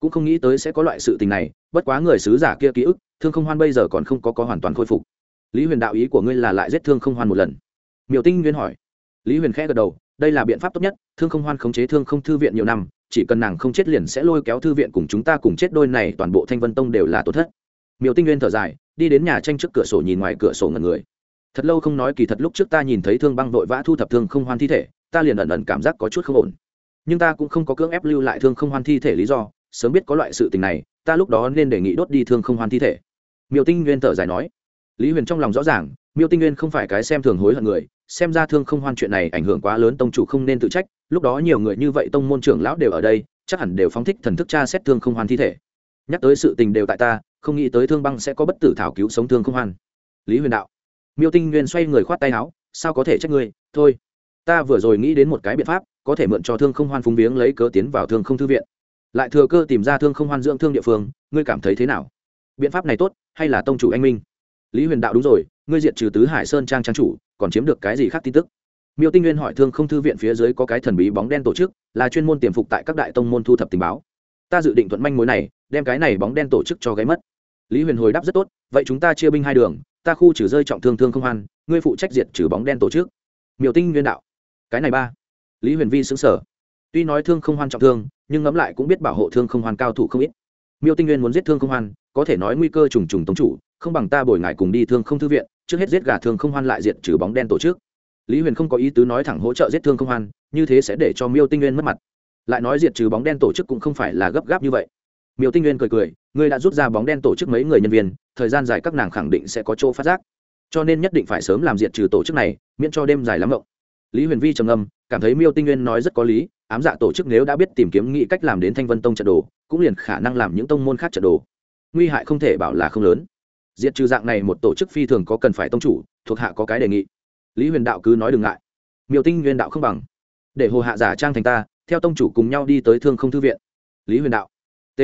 Cũng không nghĩ tới sẽ có loại sự tình này, bất quá người sứ giả kia ký ức, thương không hoan bây giờ còn không có có hoàn toàn khôi phục. Lý huyền đạo ý của ngươi là lại giết thương không hoan một lần. Miêu tinh nguyên hỏi. Lý huyền khẽ gật đầu, đây là biện pháp tốt nhất, thương không hoan khống chế thương không thư viện nhiều năm, chỉ cần nàng không chết liền sẽ lôi kéo thư viện cùng chúng ta cùng chết, đôi này toàn bộ thanh vân tông đều là tổn thất miêu tinh nguyên thở dài, đi đến nhà tranh trước cửa sổ nhìn ngoài cửa sổ ngần người. Thật lâu không nói kỳ thật lúc trước ta nhìn thấy thương băng vội vã thu thập thương không hoan thi thể, ta liền ẩn ẩn cảm giác có chút không ổn. Nhưng ta cũng không có cưỡng ép lưu lại thương không hoan thi thể lý do, sớm biết có loại sự tình này, ta lúc đó nên đề nghị đốt đi thương không hoan thi thể. Miêu tinh nguyên thở dài nói. Lý huyền trong lòng rõ ràng, miêu tinh nguyên không phải cái xem thường hối hận người, xem ra thương không hoan chuyện này ảnh hưởng quá lớn tông chủ không nên tự trách, lúc đó nhiều người như vậy tông môn trưởng lão đều ở đây, chắc hẳn đều phóng thích thần thức cha xét thương không hoan thi thể. Nhắc tới sự tình đều tại ta không nghĩ tới thương băng sẽ có bất tử thảo cứu sống thương không hoan. Lý huyền đạo, miêu tinh nguyên xoay người khoát tay áo, sao có thể trách ngươi? Thôi, ta vừa rồi nghĩ đến một cái biện pháp, có thể mượn cho thương không hoan phúng viếng lấy cớ tiến vào thương không thư viện. Lại thừa cơ tìm ra thương không hoan dưỡng thương địa phương, ngươi cảm thấy thế nào? Biện pháp này tốt hay là tông chủ anh minh? Lý huyền đạo, đúng rồi, ngươi diệt trừ tứ hải sơn trang trang chủ, còn chiếm được cái gì khác tin tức? Miêu tinh nguyên hỏi thương không thư viện phía dưới có cái thần bí bóng đen tổ chức, là chuyên môn tiềm phục tại các đại tông môn thu thập tình báo. Ta dự định thuận manh mối này, đem cái này bóng đen tổ chức cho gáy mất lý huyền hồi đáp rất tốt, vậy chúng ta chia binh hai đường, ta khu trừ rơi trọng thương thương không hoan, ngươi phụ trách diệt trừ bóng đen tổ chức. Miêu tinh nguyên đạo. Cái này ba. Lý huyền vi xứng sở tuy nói thương không hoan trọng thương, nhưng ngẫm lại cũng biết bảo hộ thương không hoan cao thủ không ít. Miêu tinh nguyên muốn giết thương không hoan, có thể nói nguy cơ trùng trùng tống chủ, không bằng ta bồi ngại cùng đi thương không thư viện, trước hết giết gà thương không hoan lại diệt trừ bóng đen tổ chức. Lý huyền không có ý tứ nói thẳng hỗ trợ giết thương không hoan, như thế sẽ để cho miêu tinh nguyên mất mặt. Lại nói diệt trừ bóng đen tổ chức cũng không phải là gấp gáp như vậy miêu tinh nguyên cười cười, ngươi đã rút ra bóng đen tổ chức mấy người nhân viên, thời gian dài các nàng khẳng định sẽ có chỗ phát giác. Cho nên nhất định phải sớm làm diệt trừ tổ chức này, miễn cho đêm dài lắm rộng lý huyền vi trầm ngâm, cảm thấy miêu tinh nguyên nói rất có lý, ám dạ tổ chức nếu đã biết tìm kiếm nghĩ cách làm đến thanh vân tông trận đồ, cũng liền khả năng làm những tông môn khác trận đồ. Nguy hại không thể bảo là không lớn. Diệt trừ dạng này một tổ chức phi thường có cần phải tông chủ, thuộc hạ có cái đề nghị. Lý huyền đạo cứ nói đừng ngại. Miêu tinh nguyên đạo không bằng. Để hồ hạ giả trang thành ta, theo tông chủ cùng nhau đi tới thương không thư viện. Lý huyền đạo t.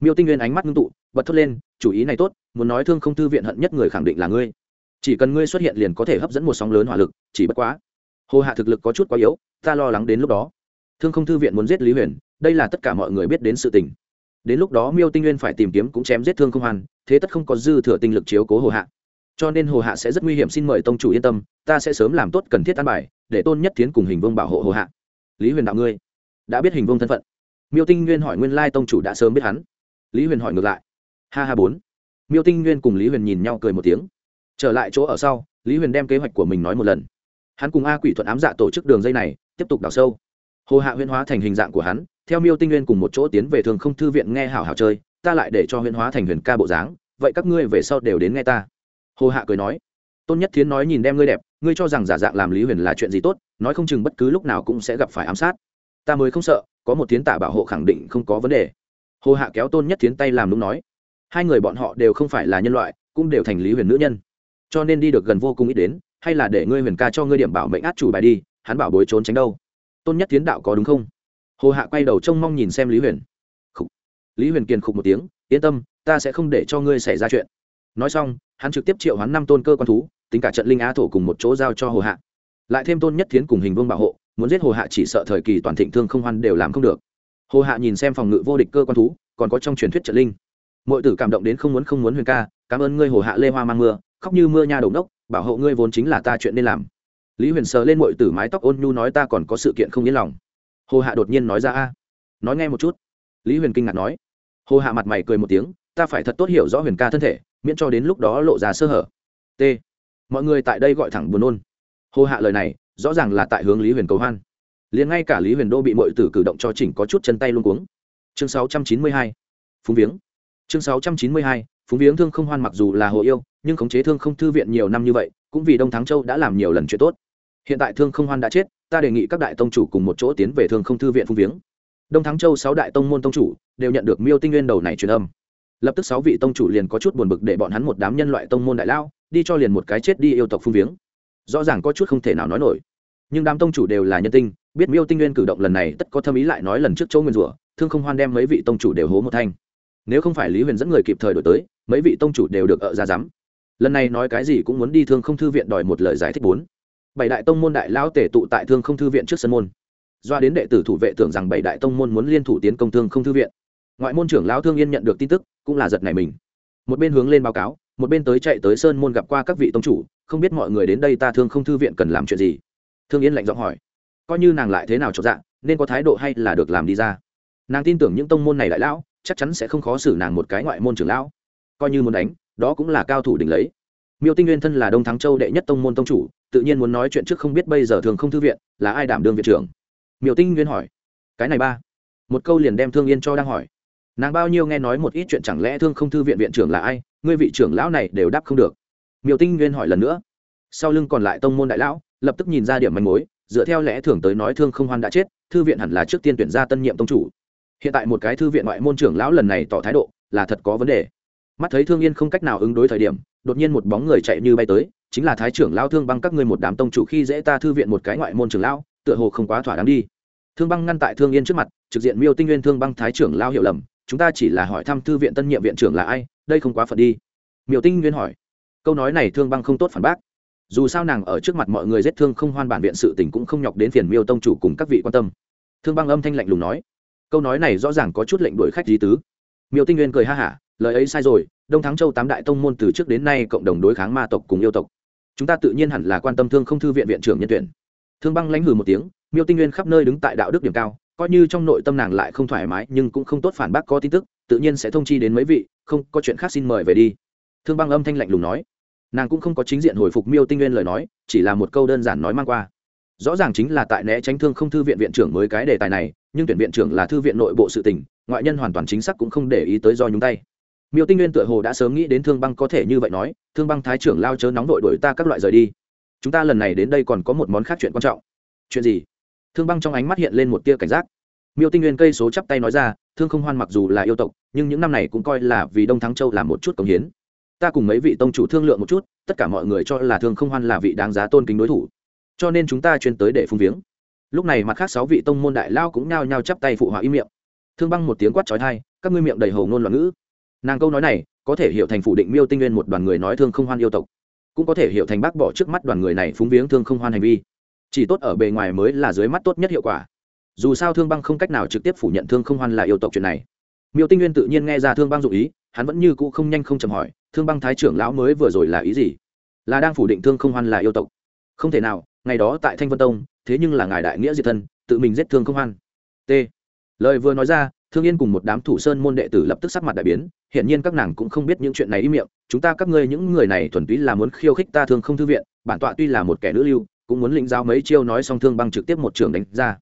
Miêu tinh nguyên ánh mắt ngưng tụ, bật thốt lên, chủ ý này tốt, muốn nói thương không thư viện hận nhất người khẳng định là ngươi. Chỉ cần ngươi xuất hiện liền có thể hấp dẫn một sóng lớn hỏa lực, chỉ bất quá, hồ hạ thực lực có chút quá yếu, ta lo lắng đến lúc đó. Thương không thư viện muốn giết lý huyền, đây là tất cả mọi người biết đến sự tình. Đến lúc đó miêu tinh nguyên phải tìm kiếm cũng chém giết thương không hoàn thế tất không có dư thừa tinh lực chiếu cố hồ hạ. Cho nên hồ hạ sẽ rất nguy hiểm xin mời tông chủ yên tâm, ta sẽ sớm làm tốt cần thiết an bài, để tôn nhất tiến cùng hình vương bảo hộ hồ hạ. Lý huyền đạo ngươi, đã biết hình vương thân phận miêu tinh nguyên hỏi nguyên lai tông chủ đã sớm biết hắn lý huyền hỏi ngược lại ha ha bốn miêu tinh nguyên cùng lý huyền nhìn nhau cười một tiếng trở lại chỗ ở sau lý huyền đem kế hoạch của mình nói một lần hắn cùng a quỷ thuận ám dạ tổ chức đường dây này tiếp tục đào sâu hồ hạ huyên hóa thành hình dạng của hắn theo miêu tinh nguyên cùng một chỗ tiến về thường không thư viện nghe hảo hảo chơi ta lại để cho huyên hóa thành huyền ca bộ dáng vậy các ngươi về sau đều đến nghe ta hồ hạ cười nói tôn nhất thiến nói nhìn đem ngươi đẹp ngươi cho rằng giả dạng làm lý huyền là chuyện gì tốt nói không chừng bất cứ lúc nào cũng sẽ gặp phải ám sát ta mới không sợ, có một tiến tả bảo hộ khẳng định không có vấn đề. Hồ hạ kéo tôn nhất tiến tay làm đúng nói, hai người bọn họ đều không phải là nhân loại, cũng đều thành lý huyền nữ nhân, cho nên đi được gần vô cùng ít đến, hay là để ngươi huyền ca cho ngươi điểm bảo mệnh át chủ bài đi, hắn bảo bối trốn tránh đâu. Tôn nhất tiến đạo có đúng không? Hồ hạ quay đầu trông mong nhìn xem lý huyền. Khúc. lý huyền kiền khục một tiếng, yên tâm, ta sẽ không để cho ngươi xảy ra chuyện. Nói xong, hắn trực tiếp triệu hắn năm tôn cơ quan thú, tính cả trận linh á thổ cùng một chỗ giao cho hồ hạ. Lại thêm tôn nhất tiến cùng hình vương bảo hộ muốn giết hồ hạ chỉ sợ thời kỳ toàn thịnh thương không hoan đều làm không được. Hồ hạ nhìn xem phòng ngự vô địch cơ quan thú, còn có trong truyền thuyết trợ linh. Mọi tử cảm động đến không muốn không muốn huyền ca, cảm ơn ngươi hồ hạ lê hoa mang mưa, khóc như mưa nha đầu đốc bảo hộ ngươi vốn chính là ta chuyện nên làm. Lý huyền sờ lên mọi tử mái tóc ôn nhu nói ta còn có sự kiện không yên lòng. Hồ hạ đột nhiên nói ra a. Nói nghe một chút. Lý huyền kinh ngạc nói. Hồ hạ mặt mày cười một tiếng, ta phải thật tốt hiểu rõ huyền ca thân thể, miễn cho đến lúc đó lộ ra sơ hở. T. Mọi người tại đây gọi thẳng buồn nôn. Hồ hạ lời này rõ ràng là tại hướng lý huyền cầu hoan. Liền ngay cả lý huyền đô bị mọi tử cử động cho chỉnh có chút chân tay luôn cuống. Chương 692. phúng viếng. Chương 692. phúng viếng thương không hoan mặc dù là hồ yêu, nhưng khống chế thương không thư viện nhiều năm như vậy, cũng vì đông thắng châu đã làm nhiều lần chuyện tốt. Hiện tại thương không hoan đã chết, ta đề nghị các đại tông chủ cùng một chỗ tiến về thương không thư viện phung viếng. Đông thắng châu sáu đại tông môn tông chủ đều nhận được miêu tinh nguyên đầu này truyền âm. Lập tức sáu vị tông chủ liền có chút buồn bực để bọn hắn một đám nhân loại tông môn đại lao, đi cho liền một cái chết đi yêu tộc phung viếng rõ ràng có chút không thể nào nói nổi. Nhưng đám tông chủ đều là nhân tinh, biết miêu tinh nguyên cử động lần này tất có thâm ý lại nói lần trước châu nguyên rủa, thương không hoan đem mấy vị tông chủ đều hố một thanh. Nếu không phải lý huyền dẫn người kịp thời đổi tới, mấy vị tông chủ đều được ở ra rắm lần này nói cái gì cũng muốn đi thương không thư viện đòi một lời giải thích bốn. Bảy đại tông môn đại lão tể tụ tại thương không thư viện trước sân môn. Doa đến đệ tử thủ vệ tưởng rằng bảy đại tông môn muốn liên thủ tiến công thương không thư viện. Ngoại môn trưởng lão thương yên nhận được tin tức, cũng là giật này mình. Một bên hướng lên báo cáo một bên tới chạy tới sơn môn gặp qua các vị tông chủ, không biết mọi người đến đây ta thương không thư viện cần làm chuyện gì. Thương yên lạnh giọng hỏi. Coi như nàng lại thế nào cho dạng nên có thái độ hay là được làm đi ra. Nàng tin tưởng những tông môn này đại lão, chắc chắn sẽ không khó xử nàng một cái ngoại môn trưởng lão. Coi như muốn đánh, đó cũng là cao thủ đỉnh lấy. Miêu tinh nguyên thân là đông thắng châu đệ nhất tông môn tông chủ, tự nhiên muốn nói chuyện trước không biết bây giờ thường không thư viện là ai đảm đương viện trưởng. Miêu tinh nguyên hỏi. Cái này ba. Một câu liền đem thương yên cho đang hỏi. Nàng bao nhiêu nghe nói một ít chuyện chẳng lẽ thương không thư viện viện trưởng là ai? Ngươi vị trưởng lão này đều đáp không được. Miêu tinh nguyên hỏi lần nữa. Sau lưng còn lại tông môn đại lão, lập tức nhìn ra điểm manh mối, dựa theo lẽ thường tới nói thương không hoan đã chết, thư viện hẳn là trước tiên tuyển ra tân nhiệm tông chủ. Hiện tại một cái thư viện ngoại môn trưởng lão lần này tỏ thái độ, là thật có vấn đề. Mắt thấy thương yên không cách nào ứng đối thời điểm, đột nhiên một bóng người chạy như bay tới, chính là thái trưởng lao thương băng các ngươi một đám tông chủ khi dễ ta thư viện một cái ngoại môn trưởng lão, tựa hồ không quá thỏa đáng đi. Thương băng ngăn tại thương yên trước mặt, trực diện miêu tinh nguyên thương băng thái trưởng lao hiểu lầm, chúng ta chỉ là hỏi thăm thư viện tân nhiệm viện trưởng là ai đây không quá phận đi. Miêu tinh nguyên hỏi. Câu nói này thương băng không tốt phản bác. Dù sao nàng ở trước mặt mọi người giết thương không hoan bản viện sự tình cũng không nhọc đến phiền miêu tông chủ cùng các vị quan tâm. Thương băng âm thanh lạnh lùng nói. Câu nói này rõ ràng có chút lệnh đuổi khách lý tứ. Miêu tinh nguyên cười ha hả, lời ấy sai rồi, đông thắng châu tám đại tông môn từ trước đến nay cộng đồng đối kháng ma tộc cùng yêu tộc. Chúng ta tự nhiên hẳn là quan tâm thương không thư viện viện trưởng nhân tuyển. Thương băng lãnh hừ một tiếng, miêu tinh nguyên khắp nơi đứng tại đạo đức điểm cao coi như trong nội tâm nàng lại không thoải mái, nhưng cũng không tốt phản bác có tin tức, tự nhiên sẽ thông chi đến mấy vị, không, có chuyện khác xin mời về đi. Thương băng âm thanh lạnh lùng nói. Nàng cũng không có chính diện hồi phục miêu tinh nguyên lời nói, chỉ là một câu đơn giản nói mang qua. Rõ ràng chính là tại né tránh thương không thư viện viện trưởng mới cái đề tài này, nhưng tuyển viện trưởng là thư viện nội bộ sự tình, ngoại nhân hoàn toàn chính xác cũng không để ý tới do nhúng tay. Miêu tinh nguyên tựa hồ đã sớm nghĩ đến thương băng có thể như vậy nói, thương băng thái trưởng lao chớ nóng vội đuổi ta các loại rời đi. Chúng ta lần này đến đây còn có một món khác chuyện quan trọng. Chuyện gì? Thương băng trong ánh mắt hiện lên một tia cảnh giác. Miêu tinh nguyên cây số chắp tay nói ra, thương không hoan mặc dù là yêu tộc, nhưng những năm này cũng coi là vì đông thắng châu làm một chút công hiến. Ta cùng mấy vị tông chủ thương lượng một chút, tất cả mọi người cho là thương không hoan là vị đáng giá tôn kính đối thủ. Cho nên chúng ta chuyên tới để phung viếng. Lúc này mặt khác sáu vị tông môn đại lao cũng nhao nhao chắp tay phụ họa im miệng. Thương băng một tiếng quát trói thai các ngươi miệng đầy hầu ngôn loạn ngữ. Nàng câu nói này, có thể hiểu thành phủ định miêu tinh nguyên một đoàn người nói thương không hoan yêu tộc, cũng có thể hiểu thành bác bỏ trước mắt đoàn người này phúng viếng thương không hoan hành vi chỉ tốt ở bề ngoài mới là dưới mắt tốt nhất hiệu quả. Dù sao thương băng không cách nào trực tiếp phủ nhận thương không hoan là yêu tộc chuyện này. Miêu tinh nguyên tự nhiên nghe ra thương băng dụ ý, hắn vẫn như cũ không nhanh không chầm hỏi, thương băng thái trưởng lão mới vừa rồi là ý gì? Là đang phủ định thương không hoan là yêu tộc. Không thể nào, ngày đó tại thanh vân tông, thế nhưng là ngài đại nghĩa diệt thân, tự mình giết thương không hoan. T. Lời vừa nói ra, thương yên cùng một đám thủ sơn môn đệ tử lập tức sắc mặt đại biến hiện nhiên các nàng cũng không biết những chuyện này ý miệng, chúng ta các ngươi những người này thuần túy là muốn khiêu khích ta thương không thư viện, bản tọa tuy là một kẻ nữ lưu cũng muốn lĩnh giáo mấy chiêu nói xong thương băng trực tiếp một trường đánh ra.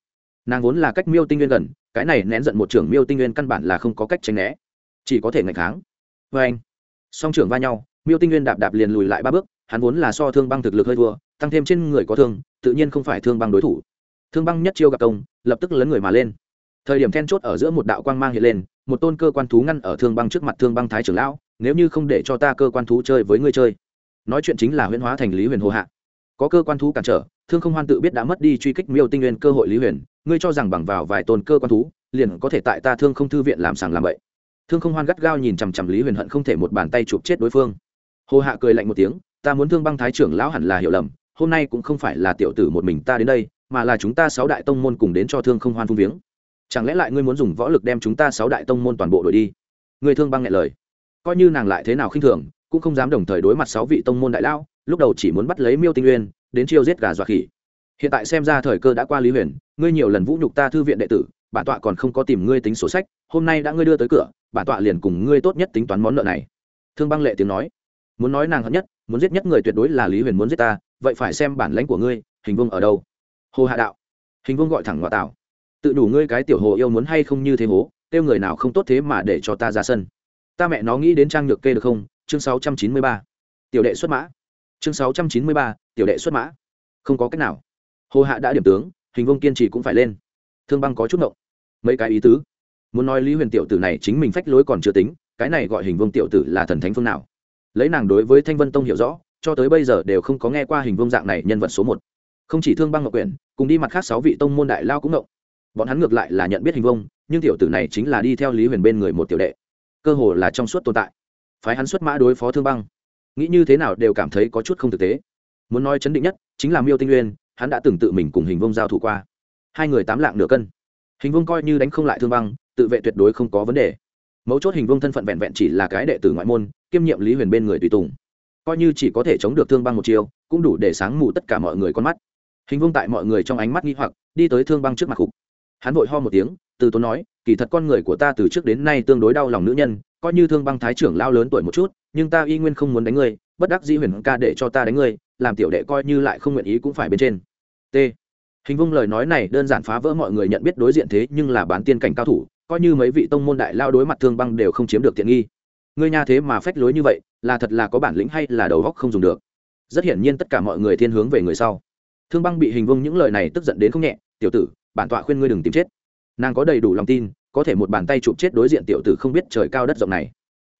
Nàng vốn là cách miêu tinh nguyên gần, cái này nén giận một trường miêu tinh nguyên căn bản là không có cách tránh né. Chỉ có thể ngày kháng. Vê anh, song trưởng va nhau, miêu tinh nguyên đạp đạp liền lùi lại ba bước, hắn vốn là so thương băng thực lực hơi thua, tăng thêm trên người có thương, tự nhiên không phải thương băng đối thủ. Thương băng nhất chiêu gặp công, lập tức lấn người mà lên. Thời điểm then chốt ở giữa một đạo quang mang hiện lên, một tôn cơ quan thú ngăn ở thương băng trước mặt thương băng thái trưởng lão, nếu như không để cho ta cơ quan thú chơi với ngươi chơi, nói chuyện chính là huyễn hóa thành lý huyền hồ hạ có cơ quan thú cản trở, thương không hoan tự biết đã mất đi truy kích miêu tinh nguyên cơ hội lý huyền, ngươi cho rằng bằng vào vài tôn cơ quan thú, liền có thể tại ta thương không thư viện làm sàng làm bậy. Thương không hoan gắt gao nhìn chằm chằm lý huyền hận không thể một bàn tay chụp chết đối phương. Hồ hạ cười lạnh một tiếng, ta muốn thương băng thái trưởng lão hẳn là hiểu lầm, hôm nay cũng không phải là tiểu tử một mình ta đến đây, mà là chúng ta sáu đại tông môn cùng đến cho thương không hoan phung viếng. Chẳng lẽ lại ngươi muốn dùng võ lực đem chúng ta sáu đại tông môn toàn bộ đổi đi? Người thương băng nghe lời. Coi như nàng lại thế nào khinh thường cũng không dám đồng thời đối mặt sáu vị tông môn đại lao lúc đầu chỉ muốn bắt lấy miêu tinh uyên đến chiêu giết gà dọa khỉ. Hiện tại xem ra thời cơ đã qua lý huyền, ngươi nhiều lần vũ nhục ta thư viện đệ tử, bản tọa còn không có tìm ngươi tính sổ sách, hôm nay đã ngươi đưa tới cửa, bản tọa liền cùng ngươi tốt nhất tính toán món nợ này. Thương băng lệ tiếng nói. Muốn nói nàng hận nhất, muốn giết nhất người tuyệt đối là lý huyền muốn giết ta, vậy phải xem bản lãnh của ngươi, hình vương ở đâu. Hồ hạ đạo. Hình vương gọi thẳng ngoại tạo. Tự đủ ngươi cái tiểu hồ yêu muốn hay không như thế hố, kêu người nào không tốt thế mà để cho ta ra sân. Ta mẹ nó nghĩ đến trang nhược kê được không chương sáu trăm chín mươi ba. Tiểu đệ xuất mã. Chương sáu trăm chín mươi ba, tiểu đệ xuất mã. Không có cách nào. Hồ hạ đã điểm tướng, hình vông kiên trì cũng phải lên. Thương băng có chút ngộng. Mấy cái ý tứ. Muốn nói lý huyền tiểu tử này chính mình phách lối còn chưa tính, cái này gọi hình vông tiểu tử là thần thánh phương nào? Lấy nàng đối với thanh vân tông hiểu rõ, cho tới bây giờ đều không có nghe qua hình vông dạng này nhân vật số một. Không chỉ thương băng ngọc quyển, cùng đi mặt khác sáu vị tông môn đại lao cũng ngộng. Bọn hắn ngược lại là nhận biết hình vông nhưng tiểu tử này chính là đi theo lý huyền bên người một tiểu đệ. Cơ hồ là trong suốt tồn tại phái hắn xuất mã đối phó thương băng. Nghĩ như thế nào đều cảm thấy có chút không thực tế. Muốn nói chấn định nhất chính là miêu tinh uyên, hắn đã từng tự mình cùng hình vông giao thủ qua. Hai người tám lạng nửa cân. Hình vông coi như đánh không lại thương băng, tự vệ tuyệt đối không có vấn đề. Mấu chốt hình vông thân phận vẹn vẹn chỉ là cái đệ tử ngoại môn, kiêm nhiệm lý huyền bên người tùy tùng. Coi như chỉ có thể chống được thương băng một chiều cũng đủ để sáng mù tất cả mọi người con mắt. Hình vông tại mọi người trong ánh mắt nghi hoặc, đi tới thương băng trước mặt khục. Hắn vội ho một tiếng, từ tốn nói, kỳ thật con người của ta từ trước đến nay tương đối đau lòng nữ nhân coi như thương băng thái trưởng lao lớn tuổi một chút, nhưng ta y nguyên không muốn đánh ngươi, bất đắc dĩ huyền ca để cho ta đánh ngươi, làm tiểu đệ coi như lại không nguyện ý cũng phải bên trên. T. Hình vung lời nói này đơn giản phá vỡ mọi người nhận biết đối diện thế nhưng là bán tiên cảnh cao thủ, coi như mấy vị tông môn đại lao đối mặt thương băng đều không chiếm được tiện nghi. Ngươi nha thế mà phách lối như vậy, là thật là có bản lĩnh hay là đầu góc không dùng được? Rất hiển nhiên tất cả mọi người thiên hướng về người sau. Thương băng bị hình vung những lời này tức giận đến không nhẹ, tiểu tử, bản tọa khuyên ngươi đừng tìm chết. Nàng có đầy đủ lòng tin có thể một bàn tay chụp chết đối diện tiểu tử không biết trời cao đất rộng này.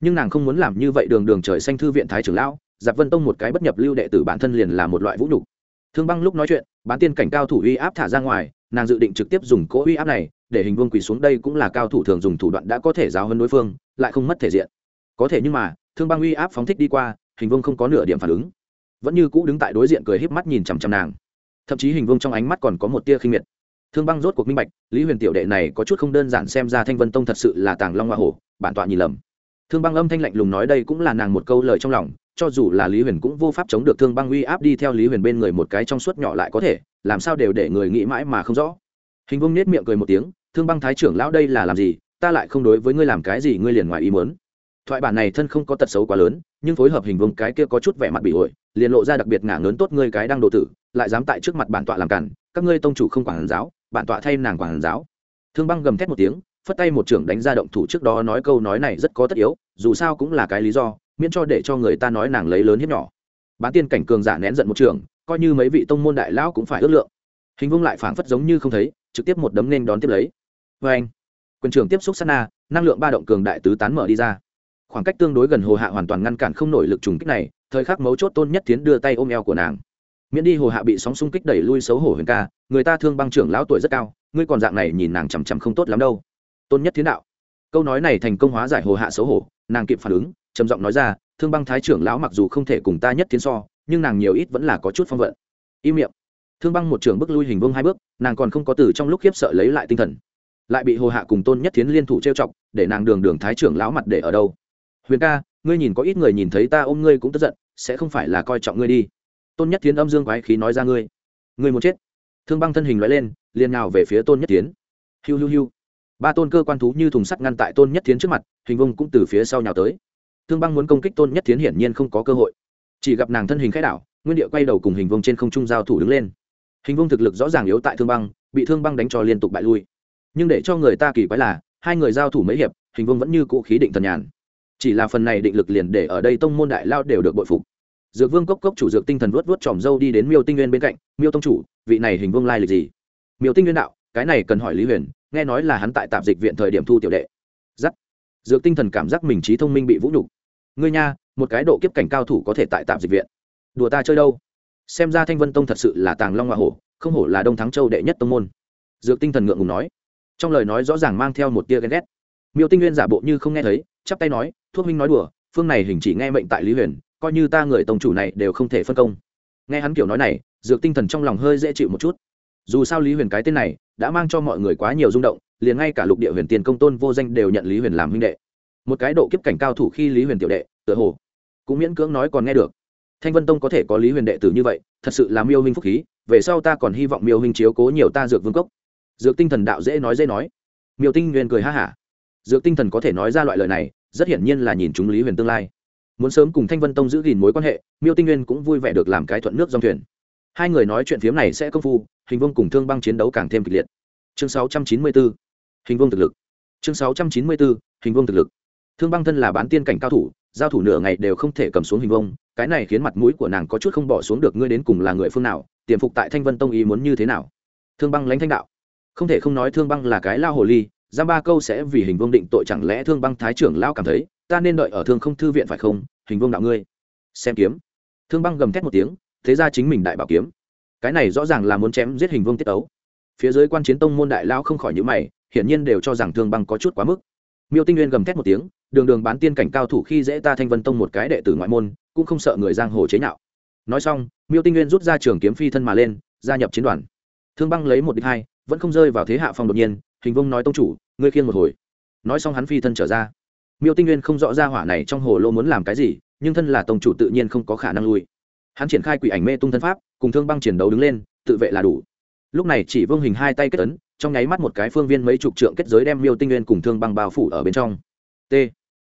Nhưng nàng không muốn làm như vậy đường đường trời xanh thư viện thái trưởng lão, giặc vân tông một cái bất nhập lưu đệ tử bản thân liền là một loại vũ nhục. Thương băng lúc nói chuyện, bán tiên cảnh cao thủ uy áp thả ra ngoài, nàng dự định trực tiếp dùng cỗ uy áp này để hình vương quỳ xuống đây cũng là cao thủ thường dùng thủ đoạn đã có thể giáo hơn đối phương, lại không mất thể diện. Có thể nhưng mà, thương băng uy áp phóng thích đi qua, hình vương không có nửa điểm phản ứng. Vẫn như cũ đứng tại đối diện cười híp mắt nhìn chằm chằm nàng. Thậm chí hình vương trong ánh mắt còn có một tia khinh miệt thương băng rốt cuộc minh bạch, lý huyền tiểu đệ này có chút không đơn giản xem ra thanh vân tông thật sự là tàng long hoa hổ, bản tọa nhìn lầm. Thương băng âm thanh lạnh lùng nói đây cũng là nàng một câu lời trong lòng, cho dù là lý huyền cũng vô pháp chống được thương băng uy áp đi theo lý huyền bên người một cái trong suốt nhỏ lại có thể, làm sao đều để người nghĩ mãi mà không rõ. Hình vung nết miệng cười một tiếng, thương băng thái trưởng lão đây là làm gì? Ta lại không đối với ngươi làm cái gì ngươi liền ngoài ý muốn. Thoại bản này thân không có tật xấu quá lớn, nhưng phối hợp hình vung cái kia có chút vẻ mặt bị ổi, liền lộ ra đặc biệt ngả ngớn tốt ngươi cái đang độ tử, lại dám tại trước mặt bản tọa làm cản các ngươi tông chủ không quản giáo bản tọa thay nàng quản giáo. Thương băng gầm thét một tiếng, phất tay một trưởng đánh ra động thủ trước đó nói câu nói này rất có tất yếu, dù sao cũng là cái lý do, miễn cho để cho người ta nói nàng lấy lớn hiếp nhỏ. Bán tiên cảnh cường giả nén giận một trường coi như mấy vị tông môn đại lão cũng phải ước lượng. Hình vung lại phảng phất giống như không thấy, trực tiếp một đấm nên đón tiếp lấy. Vê anh, quyền trưởng tiếp xúc sát na, năng lượng ba động cường đại tứ tán mở đi ra. Khoảng cách tương đối gần hồ hạ hoàn toàn ngăn cản không nổi lực trùng kích này, thời khắc mấu chốt tôn nhất tiến đưa tay ôm eo của nàng miễn đi hồ hạ bị sóng xung kích đẩy lui xấu hổ huyền ca, người ta thương băng trưởng lão tuổi rất cao, ngươi còn dạng này nhìn nàng chằm chằm không tốt lắm đâu. Tôn nhất thiến đạo. Câu nói này thành công hóa giải hồ hạ xấu hổ, nàng kịp phản ứng, trầm giọng nói ra, thương băng thái trưởng lão mặc dù không thể cùng ta nhất thiên so, nhưng nàng nhiều ít vẫn là có chút phong vận. Im miệng. Thương băng một trường bước lui hình vương hai bước, nàng còn không có từ trong lúc khiếp sợ lấy lại tinh thần. Lại bị hồ hạ cùng tôn nhất thiến liên thủ trêu chọc, để nàng đường đường thái trưởng lão mặt để ở đâu. Huyền ca, ngươi nhìn có ít người nhìn thấy ta ôm ngươi cũng tức giận, sẽ không phải là coi trọng ngươi đi tôn nhất tiến âm dương quái khí nói ra ngươi. Ngươi muốn chết. Thương băng thân hình loại lên, liền nào về phía tôn nhất tiến hiu hiu hiu. Ba tôn cơ quan thú như thùng sắt ngăn tại tôn nhất tiến trước mặt, hình vông cũng từ phía sau nhào tới. Thương băng muốn công kích tôn nhất tiến hiển nhiên không có cơ hội. Chỉ gặp nàng thân hình khai đảo, nguyên địa quay đầu cùng hình vông trên không trung giao thủ đứng lên. Hình vông thực lực rõ ràng yếu tại thương băng, bị thương băng đánh cho liên tục bại lui. Nhưng để cho người ta kỳ quái là, hai người giao thủ mấy hiệp, hình vông vẫn như cũ khí định thần nhàn. Chỉ là phần này định lực liền để ở đây tông môn đại lao đều được bội phục dược vương cốc cốc chủ dược tinh thần vuốt vuốt tròm dâu đi đến miêu tinh nguyên bên cạnh, miêu tông chủ, vị này hình vương lai lịch gì? Miêu tinh nguyên đạo, cái này cần hỏi lý huyền, nghe nói là hắn tại tạp dịch viện thời điểm thu tiểu đệ. Giắt dược tinh thần cảm giác mình trí thông minh bị vũ nhục. Ngươi nha, một cái độ kiếp cảnh cao thủ có thể tại tạm dịch viện. Đùa ta chơi đâu? Xem ra thanh vân tông thật sự là tàng long hoa hổ, không hổ là đông thắng châu đệ nhất tông môn. Dược tinh thần ngượng ngùng nói. Trong lời nói rõ ràng mang theo một tia ghen ghét. Miêu tinh nguyên giả bộ như không nghe thấy, chắp tay nói, thuốc minh nói đùa, phương này hình chỉ nghe mệnh tại lý huyền coi như ta người tổng chủ này đều không thể phân công. Nghe hắn kiểu nói này, dược tinh thần trong lòng hơi dễ chịu một chút. Dù sao lý huyền cái tên này đã mang cho mọi người quá nhiều rung động, liền ngay cả lục địa huyền tiền công tôn vô danh đều nhận lý huyền làm huynh đệ. Một cái độ kiếp cảnh cao thủ khi lý huyền tiểu đệ, tựa hồ cũng miễn cưỡng nói còn nghe được. Thanh vân tông có thể có lý huyền đệ tử như vậy, thật sự là miêu huynh phúc khí, về sau ta còn hy vọng miêu huynh chiếu cố nhiều ta dược vương cốc. Dược tinh thần đạo dễ nói dễ nói. Miêu tinh nguyên cười ha hả. Dược tinh thần có thể nói ra loại lời này, rất hiển nhiên là nhìn chúng lý huyền tương lai muốn sớm cùng thanh vân tông giữ gìn mối quan hệ miêu tinh nguyên cũng vui vẻ được làm cái thuận nước dòng thuyền. Hai người nói chuyện phiếm này sẽ công phu hình vương cùng thương băng chiến đấu càng thêm kịch liệt. Chương 694, hình vương thực lực. Chương 694, hình vương thực lực. Thương băng thân là bán tiên cảnh cao thủ giao thủ nửa ngày đều không thể cầm xuống hình vương cái này khiến mặt mũi của nàng có chút không bỏ xuống được ngươi đến cùng là người phương nào tiềm phục tại thanh vân tông ý muốn như thế nào. Thương băng lãnh thanh đạo. Không thể không nói thương băng là cái lao hồ ly giam ba câu sẽ vì hình vương định tội chẳng lẽ thương băng thái trưởng lao cảm thấy ta nên đợi ở thương không thư viện phải không, hình vương đạo ngươi. Xem kiếm. Thương băng gầm thét một tiếng, thế ra chính mình đại bảo kiếm. Cái này rõ ràng là muốn chém giết hình vương tiết ấu. phía dưới quan chiến tông môn đại lao không khỏi nhữ mày, hiển nhiên đều cho rằng thương băng có chút quá mức. Miêu tinh nguyên gầm thét một tiếng, đường đường bán tiên cảnh cao thủ khi dễ ta thanh vân tông một cái đệ tử ngoại môn, cũng không sợ người giang hồ chế nhạo. Nói xong, miêu tinh nguyên rút ra trường kiếm phi thân mà lên, gia nhập chiến đoàn. Thương băng lấy một đích hai, vẫn không rơi vào thế hạ phong đột nhiên, hình vông nói tông chủ, ngươi khiên một hồi. Nói xong hắn phi thân trở ra miêu tinh nguyên không rõ ra hỏa này trong hồ lô muốn làm cái gì, nhưng thân là tông chủ tự nhiên không có khả năng lui. Hắn triển khai quỷ ảnh mê tung thân pháp, cùng thương băng chiến đấu đứng lên, tự vệ là đủ. Lúc này chỉ vương hình hai tay kết ấn, trong nháy mắt một cái phương viên mấy chục trượng kết giới đem miêu tinh nguyên cùng thương băng bao phủ ở bên trong. T.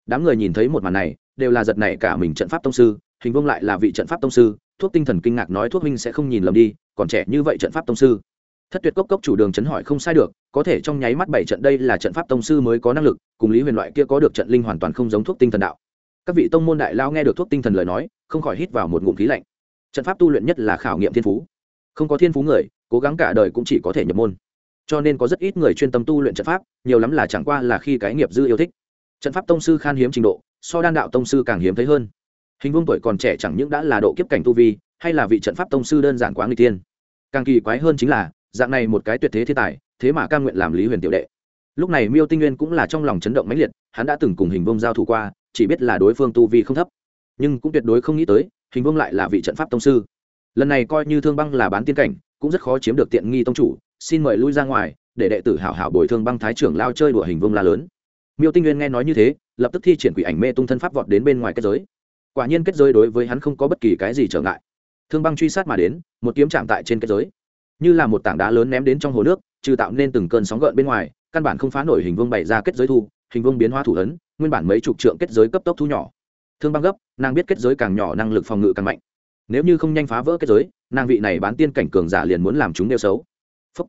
Đám người nhìn thấy một màn này, đều là giật này cả mình trận pháp tông sư, hình vương lại là vị trận pháp tông sư, thuốc tinh thần kinh ngạc nói thuốc minh sẽ không nhìn lầm đi, còn trẻ như vậy trận pháp tông sư thất tuyệt cốc cốc chủ đường chấn hỏi không sai được, có thể trong nháy mắt bảy trận đây là trận pháp tông sư mới có năng lực, cùng lý huyền loại kia có được trận linh hoàn toàn không giống thuốc tinh thần đạo. Các vị tông môn đại lao nghe được thuốc tinh thần lời nói, không khỏi hít vào một ngụm khí lạnh. Trận pháp tu luyện nhất là khảo nghiệm thiên phú. Không có thiên phú người, cố gắng cả đời cũng chỉ có thể nhập môn. Cho nên có rất ít người chuyên tâm tu luyện trận pháp, nhiều lắm là chẳng qua là khi cái nghiệp dư yêu thích. Trận pháp tông sư khan hiếm trình độ, so đan đạo tông sư càng hiếm thấy hơn. Hình vương tuổi còn trẻ chẳng những đã là độ kiếp cảnh tu vi, hay là vị trận pháp tông sư đơn giản quá người tiên càng kỳ quái hơn chính là dạng này một cái tuyệt thế thiên tài, thế mà ca nguyện làm lý huyền tiểu đệ. Lúc này miêu tinh nguyên cũng là trong lòng chấn động mãnh liệt, hắn đã từng cùng hình vông giao thủ qua, chỉ biết là đối phương tu vi không thấp. Nhưng cũng tuyệt đối không nghĩ tới, hình vông lại là vị trận pháp tông sư. Lần này coi như thương băng là bán tiên cảnh, cũng rất khó chiếm được tiện nghi tông chủ, xin mời lui ra ngoài, để đệ tử hảo hảo bồi thương băng thái trưởng lao chơi đùa hình vông la lớn. Miêu tinh nguyên nghe nói như thế, lập tức thi triển quỷ ảnh mê tung thân pháp vọt đến bên ngoài kết giới. Quả nhiên kết giới đối với hắn không có bất kỳ cái gì trở ngại. Thương băng truy sát mà đến, một kiếm chạm tại trên kết giới như là một tảng đá lớn ném đến trong hồ nước, trừ tạo nên từng cơn sóng gợn bên ngoài, căn bản không phá nổi hình vương bày ra kết giới thu, hình vương biến hóa thủ ấn, nguyên bản mấy chục trượng kết giới cấp tốc thu nhỏ. Thương băng gấp, nàng biết kết giới càng nhỏ năng lực phòng ngự càng mạnh. Nếu như không nhanh phá vỡ kết giới, nàng vị này bán tiên cảnh cường giả liền muốn làm chúng đeo xấu. Phúc.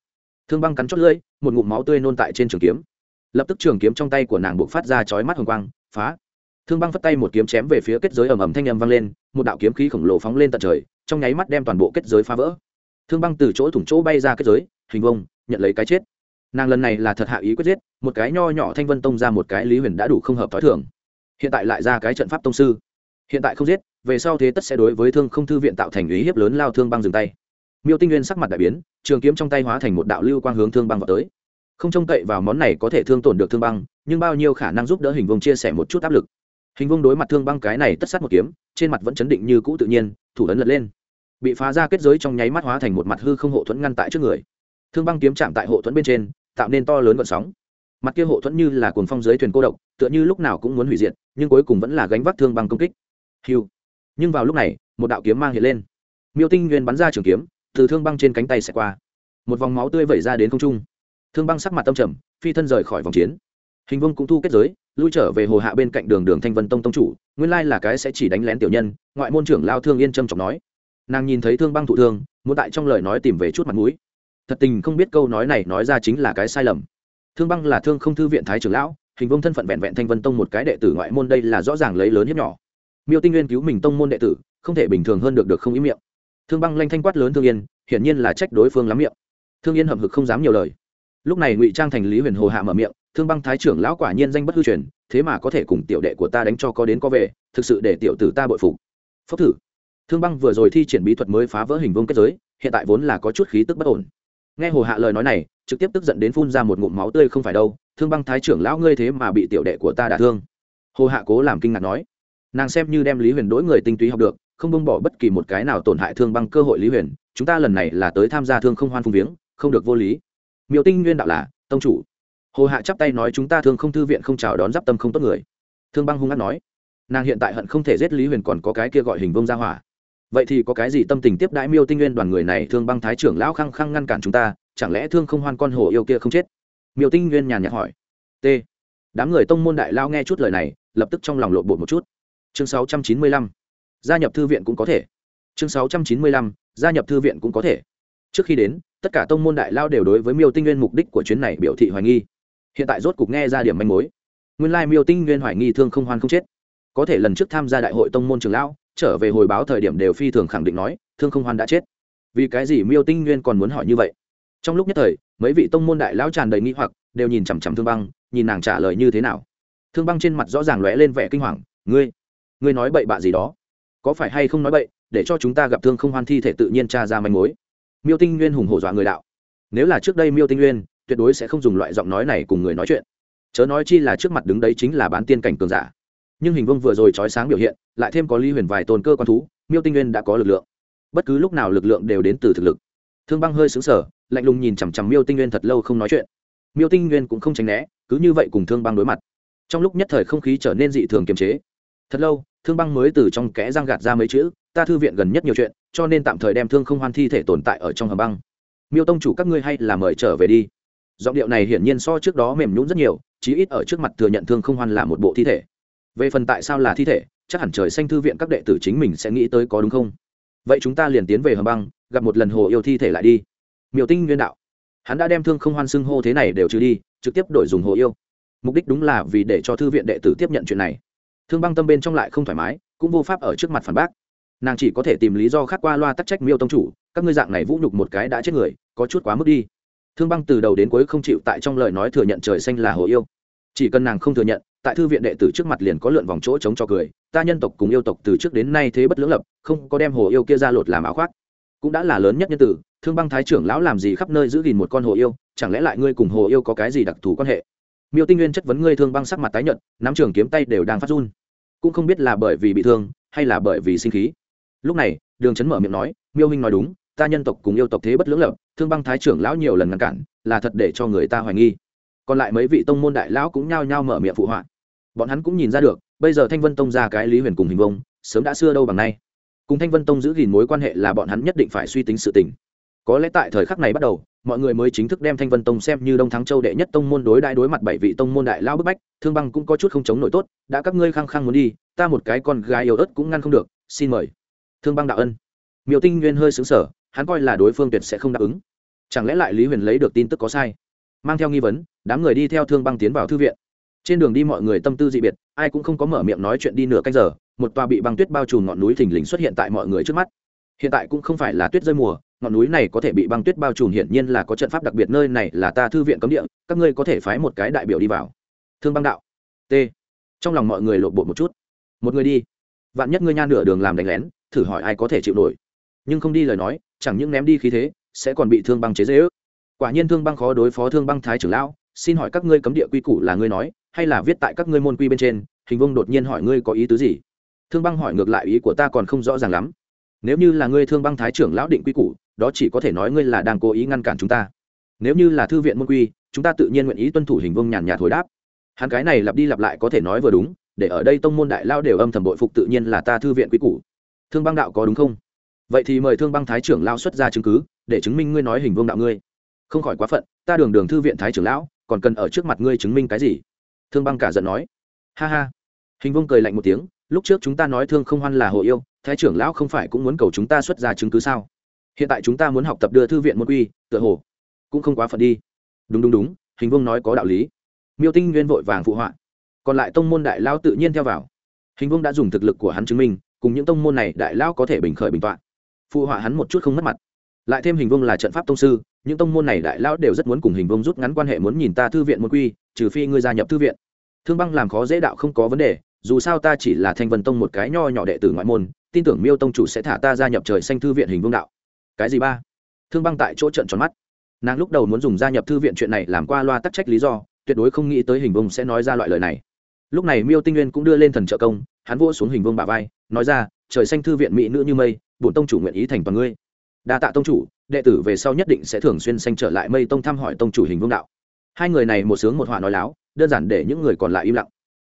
thương băng cắn chót lưỡi, một ngụm máu tươi nôn tại trên trường kiếm. Lập tức trường kiếm trong tay của nàng buộc phát ra chói mắt hồng quang, phá. Thương băng phất tay một kiếm chém về phía kết giới ầm ầm thanh ầm vang lên, một đạo kiếm khí khổng lồ phóng lên tận trời, trong nháy mắt đem toàn bộ kết giới phá vỡ thương băng từ chỗ thủng chỗ bay ra kết giới, hình vông nhận lấy cái chết. Nàng lần này là thật hạ ý quyết giết, một cái nho nhỏ thanh vân tông ra một cái lý huyền đã đủ không hợp t h ó i thường. Hiện tại lại ra cái trận pháp tông sư. Hiện tại không giết, về sau thế tất sẽ đối với thương không thư viện tạo thành ý hiếp lớn lao thương băng dừng tay. Miêu tinh nguyên sắc mặt đại biến, trường kiếm trong tay hóa thành một đạo lưu quang hướng thương băng vào tới. Không trông cậy vào món này có thể thương tổn được thương băng, nhưng bao nhiêu khả năng giúp đỡ hình vông chia sẻ một chút áp lực. Hình vông đối mặt thương băng cái này tất sát một kiếm, trên mặt vẫn chấn định như cũ tự nhiên, thủ ấn lật lên bị phá ra kết giới trong nháy mắt hóa thành một mặt hư không hộ thuẫn ngăn tại trước người. Thương băng kiếm chạm tại hộ thuẫn bên trên, tạo nên to lớn gọn sóng. Mặt kia hộ thuẫn như là cuồng phong dưới thuyền cô độc, tựa như lúc nào cũng muốn hủy diệt, nhưng cuối cùng vẫn là gánh vác thương băng công kích. Hiu nhưng vào lúc này, một đạo kiếm mang hiện lên. Miêu tinh nguyên bắn ra trường kiếm, từ thương băng trên cánh tay xẻ qua. Một vòng máu tươi vẩy ra đến không trung. Thương băng sắc mặt tâm trầm, phi thân rời khỏi vòng chiến. Hình vương cũng thu kết giới, lui trở về hồ hạ bên cạnh đường đường thanh vân tông tông chủ, nguyên lai là cái sẽ chỉ đánh lén tiểu nhân, ngoại môn trưởng lao thương yên trâm trọng nói nàng nhìn thấy thương băng thụ thương, muốn tại trong lời nói tìm về chút mặt mũi. Thật tình không biết câu nói này nói ra chính là cái sai lầm. Thương băng là thương không thư viện thái trưởng lão, hình vông thân phận vẹn vẹn thanh vân tông một cái đệ tử ngoại môn đây là rõ ràng lấy lớn hiếp nhỏ. Miêu tinh nguyên cứu mình tông môn đệ tử, không thể bình thường hơn được được không ý miệng. Thương băng lanh thanh quát lớn thương yên, hiển nhiên là trách đối phương lắm miệng. Thương yên hậm hực không dám nhiều lời. Lúc này ngụy trang thành lý huyền hồ hạ mở miệng, thương băng thái trưởng lão quả nhiên danh bất hư truyền, thế mà có thể cùng tiểu đệ của ta đánh cho có đến có về, thực sự để tiểu tử ta bội phục. Phốc thử thương băng vừa rồi thi triển bí thuật mới phá vỡ hình vương kết giới, hiện tại vốn là có chút khí tức bất ổn. Nghe hồ hạ lời nói này, trực tiếp tức giận đến phun ra một ngụm máu tươi không phải đâu, thương băng thái trưởng lão ngươi thế mà bị tiểu đệ của ta đả thương. Hồ hạ cố làm kinh ngạc nói. Nàng xem như đem lý huyền đỗi người tinh túy học được, không bông bỏ bất kỳ một cái nào tổn hại thương băng cơ hội lý huyền, chúng ta lần này là tới tham gia thương không hoan phung viếng, không được vô lý. Miêu tinh nguyên đạo là, tông chủ. Hồ hạ chắp tay nói, chúng ta thương không thư viện không chào đón giáp tâm không tốt người. Thương băng hung hát nói. Nàng hiện tại hận không thể giết lý huyền còn có cái kia gọi hình vông ra hỏa vậy thì có cái gì tâm tình tiếp đãi miêu tinh nguyên đoàn người này thương băng thái trưởng lão khăng khăng ngăn cản chúng ta, chẳng lẽ thương không hoan con hồ yêu kia không chết? Miêu tinh nguyên nhàn nhạt hỏi. T. Đám người tông môn đại lao nghe chút lời này, lập tức trong lòng lộn bột một chút. Chương 695. gia nhập thư viện cũng có thể. Chương 695. gia nhập thư viện cũng có thể. Trước khi đến, tất cả tông môn đại lao đều đối với miêu tinh nguyên mục đích của chuyến này biểu thị hoài nghi. Hiện tại rốt cục nghe ra điểm manh mối. Nguyên lai miêu tinh nguyên hoài nghi thương không hoan không chết. Có thể lần trước tham gia đại hội tông môn trường lão trở về hồi báo thời điểm đều phi thường khẳng định nói, thương không hoan đã chết. Vì cái gì miêu tinh nguyên còn muốn hỏi như vậy? Trong lúc nhất thời, mấy vị tông môn đại lão tràn đầy nghi hoặc, đều nhìn chằm chằm thương băng, nhìn nàng trả lời như thế nào. Thương băng trên mặt rõ ràng lóe lên vẻ kinh hoàng, ngươi ngươi nói bậy bạ gì đó? Có phải hay không nói bậy, để cho chúng ta gặp thương không hoan thi thể tự nhiên tra ra manh mối? Miêu tinh nguyên hùng hổ dọa người đạo, nếu là trước đây miêu tinh nguyên, tuyệt đối sẽ không dùng loại giọng nói này cùng người nói chuyện. Chớ nói chi là trước mặt đứng đấy chính là bán tiên cảnh cường giả nhưng hình vương vừa rồi trói sáng biểu hiện, lại thêm có ly huyền vài tồn cơ quan thú, miêu tinh nguyên đã có lực lượng. Bất cứ lúc nào lực lượng đều đến từ thực lực. Thương băng hơi xứng sở lạnh lùng nhìn chằm chằm miêu tinh nguyên thật lâu không nói chuyện. Miêu tinh nguyên cũng không tránh né, cứ như vậy cùng thương băng đối mặt. Trong lúc nhất thời không khí trở nên dị thường kiềm chế. Thật lâu, thương băng mới từ trong kẽ răng gạt ra mấy chữ, ta thư viện gần nhất nhiều chuyện, cho nên tạm thời đem thương không hoan thi thể tồn tại ở trong hầm băng. Miêu tông chủ các ngươi hay là mời trở về đi. Giọng điệu này hiển nhiên so trước đó mềm nhún rất nhiều, chí ít ở trước mặt thừa nhận thương không hoan là một bộ thi thể về phần tại sao là thi thể, chắc hẳn trời xanh thư viện các đệ tử chính mình sẽ nghĩ tới có đúng không? Vậy chúng ta liền tiến về hầm băng, gặp một lần hồ yêu thi thể lại đi. Miêu tinh nguyên đạo. Hắn đã đem thương không hoan xưng hô thế này đều trừ đi, trực tiếp đổi dùng hồ yêu. Mục đích đúng là vì để cho thư viện đệ tử tiếp nhận chuyện này. Thương băng tâm bên trong lại không thoải mái, cũng vô pháp ở trước mặt phản bác. Nàng chỉ có thể tìm lý do khác qua loa tắc trách miêu tông chủ, các ngươi dạng này vũ nhục một cái đã chết người, có chút quá mức đi. Thương băng từ đầu đến cuối không chịu tại trong lời nói thừa nhận trời xanh là hồ yêu. Chỉ cần nàng không thừa nhận tại thư viện đệ tử trước mặt liền có lượn vòng chỗ chống cho cười, ta nhân tộc cùng yêu tộc từ trước đến nay thế bất lưỡng lập, không có đem hồ yêu kia ra lột làm áo khoác. Cũng đã là lớn nhất nhân tử, thương băng thái trưởng lão làm gì khắp nơi giữ gìn một con hồ yêu, chẳng lẽ lại ngươi cùng hồ yêu có cái gì đặc thù quan hệ? Miêu tinh nguyên chất vấn ngươi thương băng sắc mặt tái nhợt, nắm trường kiếm tay đều đang phát run. Cũng không biết là bởi vì bị thương, hay là bởi vì sinh khí. Lúc này, đường trấn mở miệng nói, miêu huynh nói đúng, ta nhân tộc cùng yêu tộc thế bất lưỡng lập, thương băng thái trưởng lão nhiều lần ngăn cản, là thật để cho người ta hoài nghi. Còn lại mấy vị tông môn đại lão cũng nhao nhao mở miệng phụ họa bọn hắn cũng nhìn ra được, bây giờ thanh vân tông ra cái lý huyền cùng hình vông, sớm đã xưa đâu bằng nay. Cùng thanh vân tông giữ gìn mối quan hệ là bọn hắn nhất định phải suy tính sự tình. Có lẽ tại thời khắc này bắt đầu, mọi người mới chính thức đem thanh vân tông xem như đông thắng châu đệ nhất tông môn đối đại đối mặt bảy vị tông môn đại lao bức bách, thương băng cũng có chút không chống nổi tốt, đã các ngươi khăng khăng muốn đi, ta một cái con gái yếu ớt cũng ngăn không được, xin mời. Thương băng đạo ân. Miêu tinh nguyên hơi xứng sở hắn coi là đối phương tuyệt sẽ không đáp ứng. Chẳng lẽ lại lý huyền lấy được tin tức có sai? Mang theo nghi vấn, đám người đi theo thương băng tiến vào thư viện trên đường đi mọi người tâm tư dị biệt, ai cũng không có mở miệng nói chuyện đi nửa canh giờ, một tòa bị băng tuyết bao trùm ngọn núi thình lình xuất hiện tại mọi người trước mắt. Hiện tại cũng không phải là tuyết rơi mùa, ngọn núi này có thể bị băng tuyết bao trùm hiển nhiên là có trận pháp đặc biệt nơi này là ta thư viện cấm địa, các ngươi có thể phái một cái đại biểu đi vào. Thương băng đạo, t. Trong lòng mọi người lộn bộ một chút. Một người đi. Vạn nhất ngươi nha nửa đường làm đánh lén, thử hỏi ai có thể chịu nổi. Nhưng không đi lời nói, chẳng những ném đi khí thế, sẽ còn bị thương băng chế dễ ước quả nhiên thương băng khó đối phó thương băng thái trưởng lão, xin hỏi các ngươi cấm địa quy củ là ngươi nói hay là viết tại các ngươi môn quy bên trên, hình vông đột nhiên hỏi ngươi có ý tứ gì? Thương băng hỏi ngược lại ý của ta còn không rõ ràng lắm. Nếu như là ngươi thương băng thái trưởng lão định quy củ, đó chỉ có thể nói ngươi là đang cố ý ngăn cản chúng ta. Nếu như là thư viện môn quy, chúng ta tự nhiên nguyện ý tuân thủ hình vương nhàn nhạt hồi đáp. Hắn cái này lặp đi lặp lại có thể nói vừa đúng, để ở đây tông môn đại lao đều âm thầm bội phục tự nhiên là ta thư viện quy củ. Thương băng đạo có đúng không? Vậy thì mời thương băng thái trưởng lao xuất ra chứng cứ, để chứng minh ngươi nói hình vương đạo ngươi. Không khỏi quá phận, ta đường đường thư viện thái trưởng lão, còn cần ở trước mặt ngươi chứng minh cái gì? Thương băng cả giận nói. Ha ha. Hình vương cười lạnh một tiếng, lúc trước chúng ta nói thương không hoan là hồ yêu, thái trưởng lão không phải cũng muốn cầu chúng ta xuất ra chứng cứ sao? Hiện tại chúng ta muốn học tập đưa thư viện môn quy, tựa hồ cũng không quá phận đi. Đúng đúng đúng, hình vương nói có đạo lý. Miêu tinh nguyên vội vàng phụ họa. Còn lại tông môn đại lao tự nhiên theo vào. Hình vương đã dùng thực lực của hắn chứng minh, cùng những tông môn này đại lao có thể bình khởi bình t phụ họa hắn một chút không mất mặt lại thêm hình vông là trận pháp tông sư, những tông môn này đại lão đều rất muốn cùng hình vông rút ngắn quan hệ muốn nhìn ta thư viện môn quy, trừ phi ngươi gia nhập thư viện. Thương băng làm khó dễ đạo không có vấn đề, dù sao ta chỉ là thanh vân tông một cái nho nhỏ đệ tử ngoại môn, tin tưởng miêu tông chủ sẽ thả ta gia nhập trời xanh thư viện hình vương đạo. Cái gì ba? Thương băng tại chỗ trận tròn mắt. Nàng lúc đầu muốn dùng gia nhập thư viện chuyện này làm qua loa tắc trách lý do, tuyệt đối không nghĩ tới hình vương sẽ nói ra loại lời này. Lúc này miêu tinh nguyên cũng đưa lên thần trợ công, hắn vỗ xuống hình vương bà vai, nói ra, trời xanh thư viện mỹ nữ như mây, bổn tông chủ nguyện ý thành toàn ngươi đa tạ tông chủ đệ tử về sau nhất định sẽ thường xuyên xanh trở lại mây tông thăm hỏi tông chủ hình vương đạo. Hai người này một sướng một họa nói láo đơn giản để những người còn lại im lặng.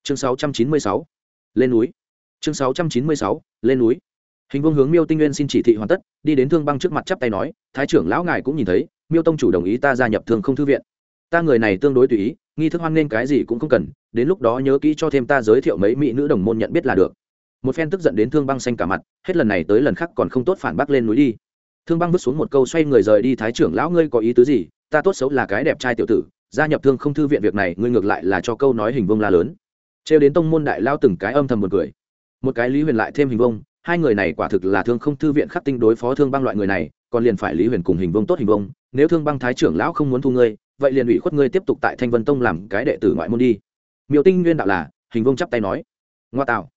Chương 696, lên núi. Chương 696, lên núi. Hình vương hướng miêu tinh nguyên xin chỉ thị hoàn tất đi đến thương băng trước mặt chắp tay nói thái trưởng lão ngài cũng nhìn thấy miêu tông chủ đồng ý ta gia nhập thương không thư viện. Ta người này tương đối tùy ý nghi thức hoan nên cái gì cũng không cần đến lúc đó nhớ kỹ cho thêm ta giới thiệu mấy mỹ nữ đồng môn nhận biết là được. Một phen tức giận đến thương băng xanh cả mặt hết lần này tới lần khác còn không tốt phản bác lên núi đi thương băng vứt xuống một câu xoay người rời đi, thái trưởng lão ngươi có ý tứ gì? Ta tốt xấu là cái đẹp trai tiểu tử, gia nhập thương không thư viện việc này, ngươi ngược lại là cho câu nói hình vông la lớn. Trêu đến tông môn đại lao từng cái âm thầm một cười. Một cái lý huyền lại thêm hình vông hai người này quả thực là thương không thư viện khắc tinh đối phó thương băng loại người này, còn liền phải lý huyền cùng hình vông tốt hình vông nếu thương băng thái trưởng lão không muốn thu ngươi, vậy liền ủy khuất ngươi tiếp tục tại thanh vân tông làm cái đệ tử ngoại môn đi. Miêu tinh nguyên đạo là, hình vông chắp tay nói, ngoa tạo.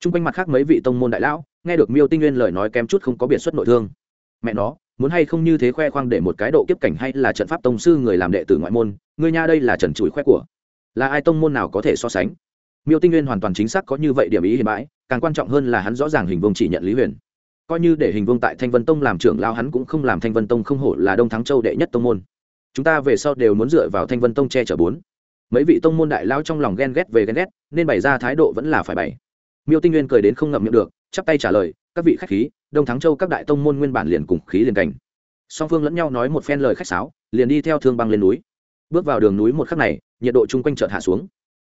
Chung quanh mặt khác mấy vị tông môn đại lão, nghe được miêu tinh nguyên lời nói kém chút không có biệt xuất nội thương mẹ nó, muốn hay không như thế khoe khoang để một cái độ kiếp cảnh hay là trận pháp tông sư người làm đệ tử ngoại môn người nha đây là trần chùi khoe của. Là ai tông môn nào có thể so sánh? Miêu tinh nguyên hoàn toàn chính xác có như vậy điểm ý hiện bãi, càng quan trọng hơn là hắn rõ ràng hình vương chỉ nhận lý huyền. Coi như để hình vương tại thanh vân tông làm trưởng lao hắn cũng không làm thanh vân tông không hổ là đông thắng châu đệ nhất tông môn. Chúng ta về sau đều muốn dựa vào thanh vân tông che chở bốn. Mấy vị tông môn đại lao trong lòng ghen ghét về ghen ghét, nên bày ra thái độ vẫn là phải bày. Miêu tinh nguyên cười đến không ngậm miệng được, chắp tay trả lời, các vị khách khí đông thắng châu các đại tông môn nguyên bản liền cùng khí liền cảnh. Song phương lẫn nhau nói một phen lời khách sáo, liền đi theo thương băng lên núi. Bước vào đường núi một khắc này, nhiệt độ chung quanh chợt hạ xuống.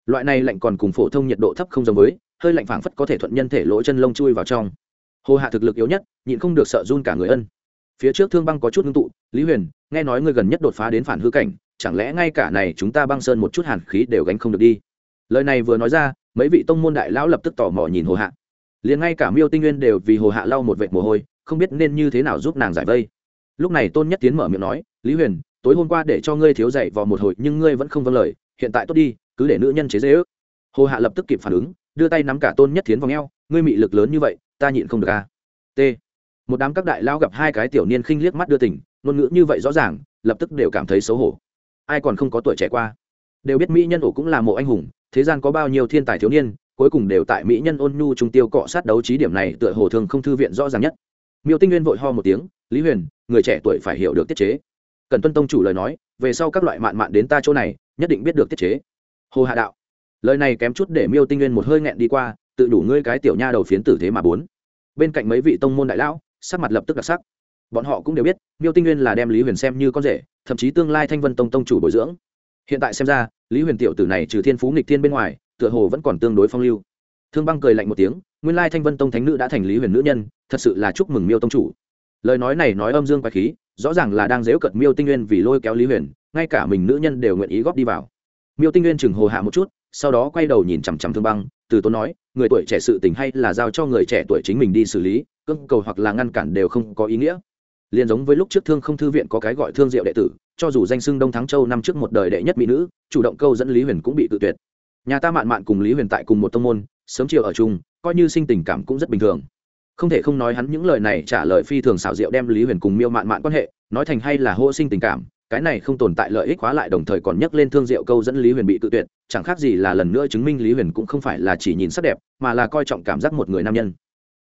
Loại này lạnh còn cùng phổ thông nhiệt độ thấp không giống với, hơi lạnh phảng phất có thể thuận nhân thể lỗ chân lông chui vào trong. Hồ hạ thực lực yếu nhất, nhịn không được sợ run cả người ân. Phía trước thương băng có chút ngưng tụ, lý huyền, nghe nói ngươi gần nhất đột phá đến phản hư cảnh, chẳng lẽ ngay cả này chúng ta băng sơn một chút hàn khí đều gánh không được đi? Lời này vừa nói ra, mấy vị tông môn đại lão lập tức tò mò nhìn hồ hạ liền ngay cả miêu tinh nguyên đều vì hồ hạ lau một vệt mồ hôi, không biết nên như thế nào giúp nàng giải vây. Lúc này tôn nhất tiến mở miệng nói, lý huyền, tối hôm qua để cho ngươi thiếu dậy vào một hồi nhưng ngươi vẫn không vâng lời, hiện tại tốt đi, cứ để nữ nhân chế dễ ước. Hồ hạ lập tức kịp phản ứng, đưa tay nắm cả tôn nhất tiến vào ngheo ngươi mị lực lớn như vậy, ta nhịn không được a à? t. Một đám các đại lao gặp hai cái tiểu niên khinh liếc mắt đưa tỉnh ngôn ngữ như vậy rõ ràng, lập tức đều cảm thấy xấu hổ. Ai còn không có tuổi trẻ qua? Đều biết mỹ nhân ổ cũng là mộ anh hùng, thế gian có bao nhiêu thiên tài thiếu niên cuối cùng đều tại mỹ nhân ôn nhu trung tiêu cọ sát đấu trí điểm này tựa hồ thường không thư viện rõ ràng nhất. Miêu tinh nguyên vội ho một tiếng, lý huyền, người trẻ tuổi phải hiểu được tiết chế. Cần tuân tông chủ lời nói, về sau các loại mạn mạn đến ta chỗ này, nhất định biết được tiết chế. Hồ hạ đạo, lời này kém chút để miêu tinh nguyên một hơi nghẹn đi qua, tự đủ ngươi cái tiểu nha đầu phiến tử thế mà bốn. Bên cạnh mấy vị tông môn đại lão, sắc mặt lập tức đặc sắc. Bọn họ cũng đều biết, miêu tinh nguyên là đem lý huyền xem như con rể, thậm chí tương lai thanh vân tông tông chủ bồi dưỡng. Hiện tại xem ra, lý huyền tiểu tử này trừ thiên phú nghịch thiên bên ngoài tựa hồ vẫn còn tương đối phong lưu. Thương băng cười lạnh một tiếng, nguyên lai thanh vân tông thánh nữ đã thành lý huyền nữ nhân, thật sự là chúc mừng miêu tông chủ. Lời nói này nói âm dương quái khí, rõ ràng là đang dếu cận miêu tinh nguyên vì lôi kéo lý huyền, ngay cả mình nữ nhân đều nguyện ý góp đi vào. Miêu tinh nguyên chừng hồ hạ một chút, sau đó quay đầu nhìn chằm chằm thương băng, từ tốn nói, người tuổi trẻ sự tình hay là giao cho người trẻ tuổi chính mình đi xử lý, cưỡng cầu hoặc là ngăn cản đều không có ý nghĩa. Liền giống với lúc trước thương không thư viện có cái gọi thương diệu đệ tử, cho dù danh xưng đông thắng châu năm trước một đời đệ nhất mỹ nữ, chủ động câu dẫn lý huyền cũng bị tự tuyệt nhà ta mạn mạn cùng lý huyền tại cùng một tông môn, sớm chiều ở chung, coi như sinh tình cảm cũng rất bình thường. Không thể không nói hắn những lời này trả lời phi thường xảo diệu đem lý huyền cùng miêu mạn mạn quan hệ, nói thành hay là hô sinh tình cảm, cái này không tồn tại lợi ích hóa lại đồng thời còn nhắc lên thương diệu câu dẫn lý huyền bị tự tuyệt, chẳng khác gì là lần nữa chứng minh lý huyền cũng không phải là chỉ nhìn sắc đẹp, mà là coi trọng cảm giác một người nam nhân.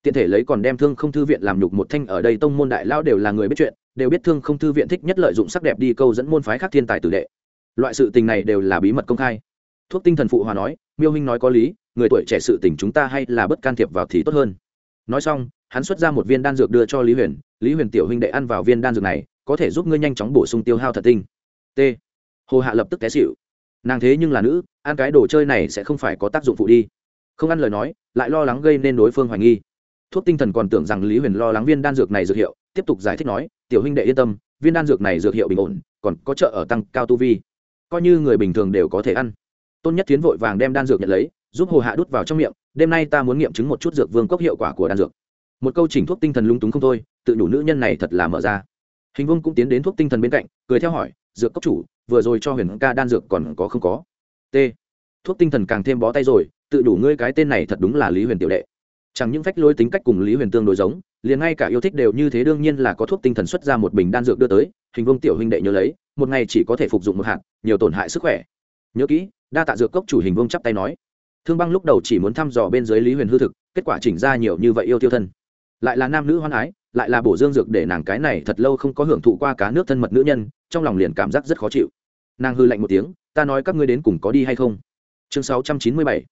Tiện thể lấy còn đem thương không thư viện làm nhục một thanh ở đây tông môn đại lao đều là người biết chuyện, đều biết thương không thư viện thích nhất lợi dụng sắc đẹp đi câu dẫn môn phái khác thiên tài tử đệ. Loại sự tình này đều là bí mật công khai thuốc tinh thần phụ hòa nói, miêu huynh nói có lý, người tuổi trẻ sự tình chúng ta hay là bất can thiệp vào thì tốt hơn. Nói xong, hắn xuất ra một viên đan dược đưa cho lý huyền. Lý huyền tiểu huynh đệ ăn vào viên đan dược này, có thể giúp ngươi nhanh chóng bổ sung tiêu hao thật tinh. T. Hồ hạ lập tức té xịu nàng thế nhưng là nữ, ăn cái đồ chơi này sẽ không phải có tác dụng phụ đi. Không ăn lời nói, lại lo lắng gây nên đối phương hoài nghi. Thuốc tinh thần còn tưởng rằng lý huyền lo lắng viên đan dược này dược hiệu, tiếp tục giải thích nói, tiểu huynh đệ yên tâm, viên đan dược này dược hiệu bình ổn, còn có trợ ở tăng cao tu vi. Coi như người bình thường đều có thể ăn tôn nhất tiến vội vàng đem đan dược nhận lấy, giúp hồ hạ đút vào trong miệng, đêm nay ta muốn nghiệm chứng một chút dược vương cốc hiệu quả của đan dược. Một câu chỉnh thuốc tinh thần lung túng không thôi, tự đủ nữ nhân này thật là mở ra. Hình vương cũng tiến đến thuốc tinh thần bên cạnh, cười theo hỏi, dược cốc chủ, vừa rồi cho huyền ca đan dược còn có không có? T. Thuốc tinh thần càng thêm bó tay rồi, tự đủ ngươi cái tên này thật đúng là lý huyền tiểu đệ. Chẳng những phách lôi tính cách cùng lý huyền tương đối giống, liền ngay cả yêu thích đều như thế đương nhiên là có thuốc tinh thần xuất ra một bình đan dược đưa tới, hình vương tiểu huynh đệ nhớ lấy, một ngày chỉ có thể phục dụng một hạt, nhiều tổn hại sức khỏe nhớ kỹ, đa tạ dược cốc chủ hình vông chắp tay nói. Thương băng lúc đầu chỉ muốn thăm dò bên dưới lý huyền hư thực, kết quả chỉnh ra nhiều như vậy yêu tiêu thân. Lại là nam nữ hoan ái, lại là bổ dương dược để nàng cái này thật lâu không có hưởng thụ qua cá nước thân mật nữ nhân, trong lòng liền cảm giác rất khó chịu. Nàng hư lạnh một tiếng, ta nói các ngươi đến cùng có đi hay không? Chương 697.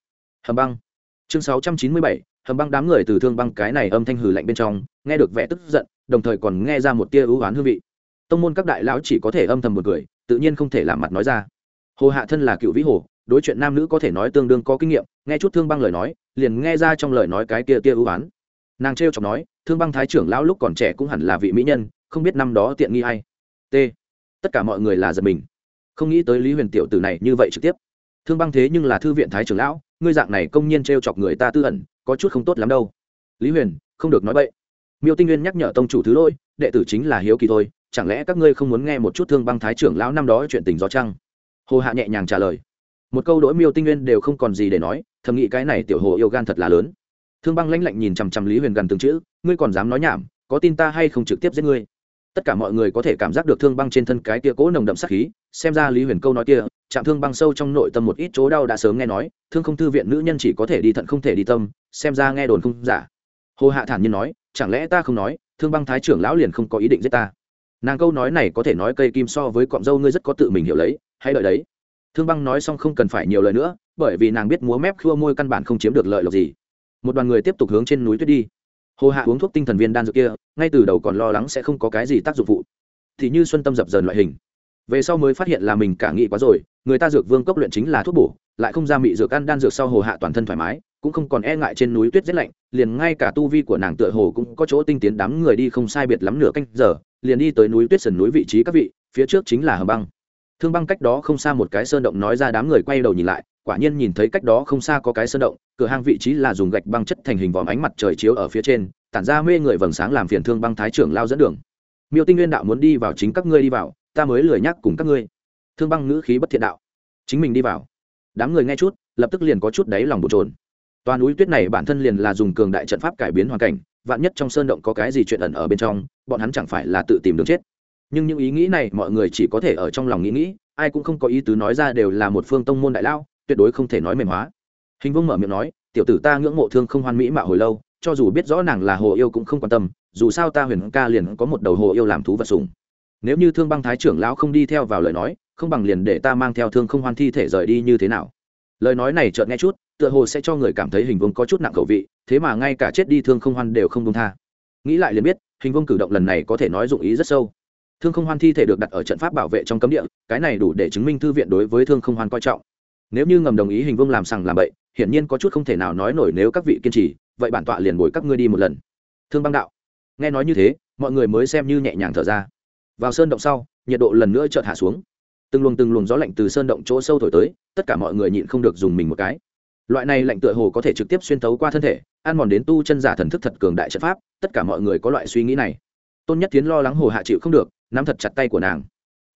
hầm băng. Chương 697. hầm băng đám người từ thương băng cái này âm thanh hừ lạnh bên trong, nghe được vẻ tức giận, đồng thời còn nghe ra một tia ưu oán hương vị. Tông môn các đại lão chỉ có thể âm thầm một cười, tự nhiên không thể làm mặt nói ra hồ hạ thân là cựu vĩ hồ, đối chuyện nam nữ có thể nói tương đương có kinh nghiệm, nghe chút thương băng lời nói, liền nghe ra trong lời nói cái kia tia ưu oán nàng trêu chọc nói, thương băng thái trưởng lão lúc còn trẻ cũng hẳn là vị mỹ nhân, không biết năm đó tiện nghi hay t. Tất cả mọi người là giật mình. Không nghĩ tới lý huyền tiểu tử này như vậy trực tiếp. Thương băng thế nhưng là thư viện thái trưởng lão, ngươi dạng này công nhiên t r e o chọc người ta tư ẩn, có chút không tốt lắm đâu. Lý huyền, không được nói b miêu tinh nguyên nhắc nhở tông chủ thứ lôi đệ tử chính là hiếu kỳ thôi, chẳng lẽ các ngươi không muốn nghe một chút thương băng thái trưởng lão năm đó chuyện tình gió trăng? Hồ hạ nhẹ nhàng trả lời. Một câu đỗi miêu tinh nguyên đều không còn gì để nói, thầm nghĩ cái này tiểu hồ yêu gan thật là lớn. Thương băng lãnh lạnh nhìn chằm chằm lý huyền gần từng chữ, ngươi còn dám nói nhảm, có tin ta hay không trực tiếp giết ngươi? Tất cả mọi người có thể cảm giác được thương băng trên thân cái tia cỗ nồng đậm sắc khí, xem ra lý huyền câu nói kia, chạm thương băng sâu trong nội tâm một ít chỗ đau đã sớm nghe nói, thương không thư viện nữ nhân chỉ có thể đi thận không thể đi tâm, xem ra nghe đồn không giả. Hồ hạ thản nhiên nói, chẳng lẽ ta không nói, thương băng thái trưởng lão liền không có ý định giết ta? Nàng câu nói này có thể nói cây kim so với cọng dâu ngươi rất có tự mình hiểu lấy hay đợi đấy. Thương băng nói xong không cần phải nhiều lời nữa, bởi vì nàng biết múa mép khua môi căn bản không chiếm được lợi lộc gì. Một đoàn người tiếp tục hướng trên núi tuyết đi. Hồ hạ uống thuốc tinh thần viên đan dược kia, ngay từ đầu còn lo lắng sẽ không có cái gì tác dụng phụ. Thì như xuân tâm dập dờn loại hình. Về sau mới phát hiện là mình cả nghĩ quá rồi, người ta dược vương cốc luyện chính là thuốc bổ, lại không ra mị dược ăn đan dược sau hồ hạ toàn thân thoải mái, cũng không còn e ngại trên núi tuyết rét lạnh, liền ngay cả tu vi của nàng tựa hồ cũng có chỗ tinh tiến đám người đi không sai biệt lắm nửa canh giờ, liền đi tới núi tuyết sườn núi vị trí các vị, phía trước chính là hầm băng thương băng cách đó không xa một cái sơn động nói ra đám người quay đầu nhìn lại, quả nhiên nhìn thấy cách đó không xa có cái sơn động, cửa hang vị trí là dùng gạch băng chất thành hình vòm ánh mặt trời chiếu ở phía trên, tản ra mê người vầng sáng làm phiền thương băng thái trưởng lao dẫn đường. Miêu tinh nguyên đạo muốn đi vào chính các ngươi đi vào, ta mới lười nhắc cùng các ngươi. Thương băng ngữ khí bất thiện đạo. Chính mình đi vào. Đám người nghe chút, lập tức liền có chút đáy lòng bột trồn toàn núi tuyết này bản thân liền là dùng cường đại trận pháp cải biến hoàn cảnh, vạn nhất trong sơn động có cái gì chuyện ẩn ở bên trong, bọn hắn chẳng phải là tự tìm đường chết nhưng những ý nghĩ này mọi người chỉ có thể ở trong lòng nghĩ nghĩ, ai cũng không có ý tứ nói ra đều là một phương tông môn đại lao tuyệt đối không thể nói mềm hóa. Hình vương mở miệng nói, tiểu tử ta ngưỡng mộ thương không hoan mỹ mạo hồi lâu, cho dù biết rõ nàng là hồ yêu cũng không quan tâm, dù sao ta huyền ca liền có một đầu hồ yêu làm thú vật sùng nếu như thương băng thái trưởng lão không đi theo vào lời nói, không bằng liền để ta mang theo thương không hoan thi thể rời đi như thế nào? Lời nói này chợt nghe chút, tựa hồ sẽ cho người cảm thấy hình vương có chút nặng khẩu vị, thế mà ngay cả chết đi thương không hoan đều không công tha. Nghĩ lại liền biết, hình vương cử động lần này có thể nói dụng ý rất sâu thương không hoan thi thể được đặt ở trận pháp bảo vệ trong cấm địa, cái này đủ để chứng minh thư viện đối với thương không hoan coi trọng. Nếu như ngầm đồng ý hình vương làm sằng làm bậy, hiển nhiên có chút không thể nào nói nổi nếu các vị kiên trì, vậy bản tọa liền bồi các ngươi đi một lần. Thương băng đạo, nghe nói như thế, mọi người mới xem như nhẹ nhàng thở ra. Vào sơn động sau, nhiệt độ lần nữa chợt hạ xuống. Từng luồng từng luồng gió lạnh từ sơn động chỗ sâu thổi tới, tất cả mọi người nhịn không được dùng mình một cái. Loại này lạnh tựa hồ có thể trực tiếp xuyên tấu qua thân thể, ăn mòn đến tu chân giả thần thức thật cường đại trận pháp, tất cả mọi người có loại suy nghĩ này. Tôn nhất tiến lo lắng hồ hạ chịu không được nắm thật chặt tay của nàng.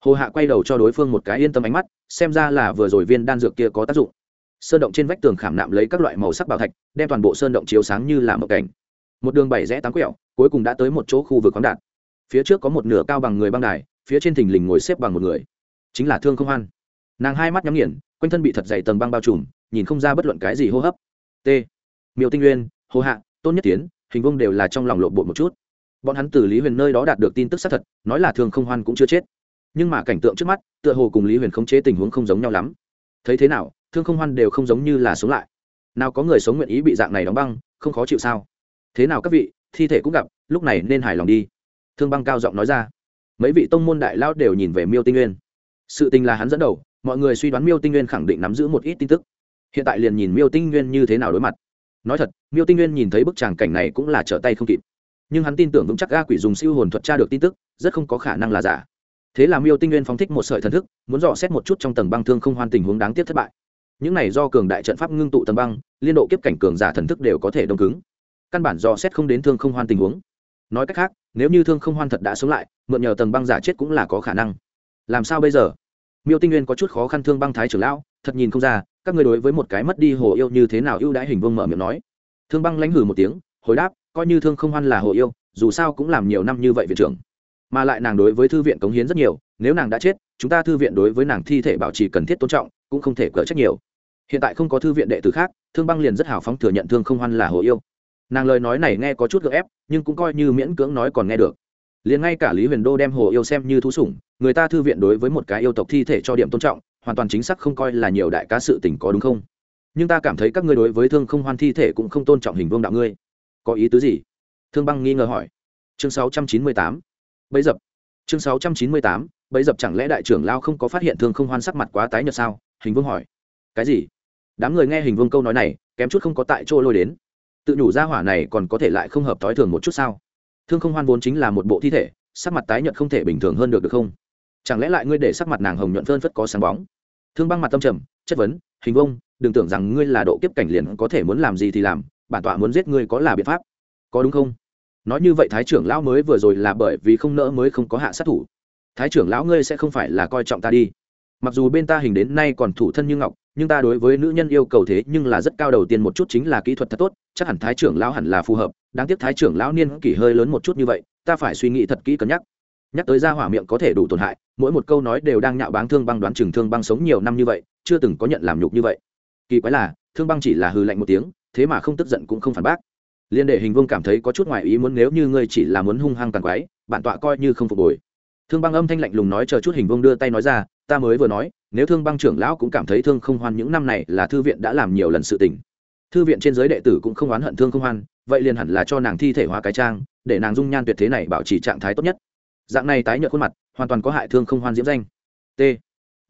Hồ hạ quay đầu cho đối phương một cái yên tâm ánh mắt, xem ra là vừa rồi viên đan dược kia có tác dụng. Sơn động trên vách tường khảm nạm lấy các loại màu sắc bảo thạch, đem toàn bộ sơn động chiếu sáng như là một cảnh. Một đường bảy rẽ tám quẹo, cuối cùng đã tới một chỗ khu vực khoáng đạt. Phía trước có một nửa cao bằng người băng đài, phía trên thình lình ngồi xếp bằng một người. Chính là thương không hoan. Nàng hai mắt nhắm nghiền, quanh thân bị thật dày tầng băng bao trùm, nhìn không ra bất luận cái gì hô hấp. T. Miêu tinh nguyên, hồ hạ, tôn nhất tiến, hình vông đều là trong lòng lộn bộ một chút bọn hắn từ lý huyền nơi đó đạt được tin tức xác thật, nói là thương không hoan cũng chưa chết. Nhưng mà cảnh tượng trước mắt, tựa hồ cùng lý huyền khống chế tình huống không giống nhau lắm. Thấy thế nào, thương không hoan đều không giống như là sống lại. Nào có người sống nguyện ý bị dạng này đóng băng, không khó chịu sao? Thế nào các vị, thi thể cũng gặp, lúc này nên hài lòng đi. Thương băng cao giọng nói ra. Mấy vị tông môn đại lao đều nhìn về miêu tinh nguyên. Sự tình là hắn dẫn đầu, mọi người suy đoán miêu tinh nguyên khẳng định nắm giữ một ít tin tức. Hiện tại liền nhìn miêu tinh nguyên như thế nào đối mặt. Nói thật, miêu tinh nguyên nhìn thấy bức tràng cảnh này cũng là trở tay không kịp nhưng hắn tin tưởng vững chắc ga quỷ dùng siêu hồn thuật tra được tin tức, rất không có khả năng là giả. Thế là miêu tinh nguyên phóng thích một sợi thần thức, muốn dò xét một chút trong tầng băng thương không hoan tình huống đáng tiếc thất bại. Những này do cường đại trận pháp ngưng tụ tầng băng, liên độ kiếp cảnh cường giả thần thức đều có thể đông cứng. Căn bản dò xét không đến thương không hoan tình huống. Nói cách khác, nếu như thương không hoan thật đã sống lại, mượn nhờ tầng băng giả chết cũng là có khả năng. Làm sao bây giờ? Miêu tinh nguyên có chút khó khăn thương băng thái trưởng lão, thật nhìn không ra, các người đối với một cái mất đi hồ yêu như thế nào ưu đãi hình vương mở miệng nói. Thương băng lãnh hử một tiếng, hồi đáp coi như thương không hoan là hồ yêu, dù sao cũng làm nhiều năm như vậy viện trưởng. Mà lại nàng đối với thư viện cống hiến rất nhiều, nếu nàng đã chết, chúng ta thư viện đối với nàng thi thể bảo trì cần thiết tôn trọng, cũng không thể cỡ trách nhiều. Hiện tại không có thư viện đệ tử khác, thương băng liền rất hào phóng thừa nhận thương không hoan là hồ yêu. Nàng lời nói này nghe có chút gượng ép, nhưng cũng coi như miễn cưỡng nói còn nghe được. Liền ngay cả lý huyền đô đem hồ yêu xem như thú sủng, người ta thư viện đối với một cái yêu tộc thi thể cho điểm tôn trọng, hoàn toàn chính xác không coi là nhiều đại cá sự tình có đúng không? Nhưng ta cảm thấy các ngươi đối với thương không hoan thi thể cũng không tôn trọng hình vương đạo ngươi có ý tứ gì? Thương băng nghi ngờ hỏi. Chương 698. bấy dập. Chương 698. bấy dập chẳng lẽ đại trưởng lao không có phát hiện thương không hoan sắc mặt quá tái nhợt sao? Hình vương hỏi. Cái gì? Đám người nghe hình vương câu nói này, kém chút không có tại chỗ lôi đến. Tự nhủ ra hỏa này còn có thể lại không hợp thói thường một chút sao? Thương không hoan vốn chính là một bộ thi thể, sắc mặt tái nhợt không thể bình thường hơn được được không? Chẳng lẽ lại ngươi để sắc mặt nàng hồng nhuận phơn phất có sáng bóng? Thương băng mặt tâm trầm, chất vấn, hình vông đừng tưởng rằng ngươi là độ kiếp cảnh liền có thể muốn làm gì thì làm bản tọa muốn giết ngươi có là biện pháp? Có đúng không? Nói như vậy thái trưởng lão mới vừa rồi là bởi vì không nỡ mới không có hạ sát thủ. Thái trưởng lão ngươi sẽ không phải là coi trọng ta đi. Mặc dù bên ta hình đến nay còn thủ thân như ngọc, nhưng ta đối với nữ nhân yêu cầu thế nhưng là rất cao đầu tiên một chút chính là kỹ thuật thật tốt, chắc hẳn thái trưởng lão hẳn là phù hợp. Đáng tiếc thái trưởng lão niên kỷ hơi lớn một chút như vậy, ta phải suy nghĩ thật kỹ cân nhắc. Nhắc tới ra hỏa miệng có thể đủ tổn hại, mỗi một câu nói đều đang nhạo báng thương băng đoán chừng thương băng sống nhiều năm như vậy, chưa từng có nhận làm nhục như vậy. Kỳ quái là, thương băng chỉ là hư lạnh một tiếng thế mà không tức giận cũng không phản bác. Liên đệ hình vương cảm thấy có chút ngoài ý muốn nếu như ngươi chỉ là muốn hung hăng càng quái, bản tọa coi như không phục hồi. Thương băng âm thanh lạnh lùng nói chờ chút hình vương đưa tay nói ra, ta mới vừa nói, nếu thương băng trưởng lão cũng cảm thấy thương không hoan những năm này là thư viện đã làm nhiều lần sự tình. Thư viện trên giới đệ tử cũng không oán hận thương không hoan, vậy liền hẳn là cho nàng thi thể hóa cái trang, để nàng dung nhan tuyệt thế này bảo trì trạng thái tốt nhất. Dạng này tái nhợt khuôn mặt, hoàn toàn có hại thương không hoan diễm danh. T.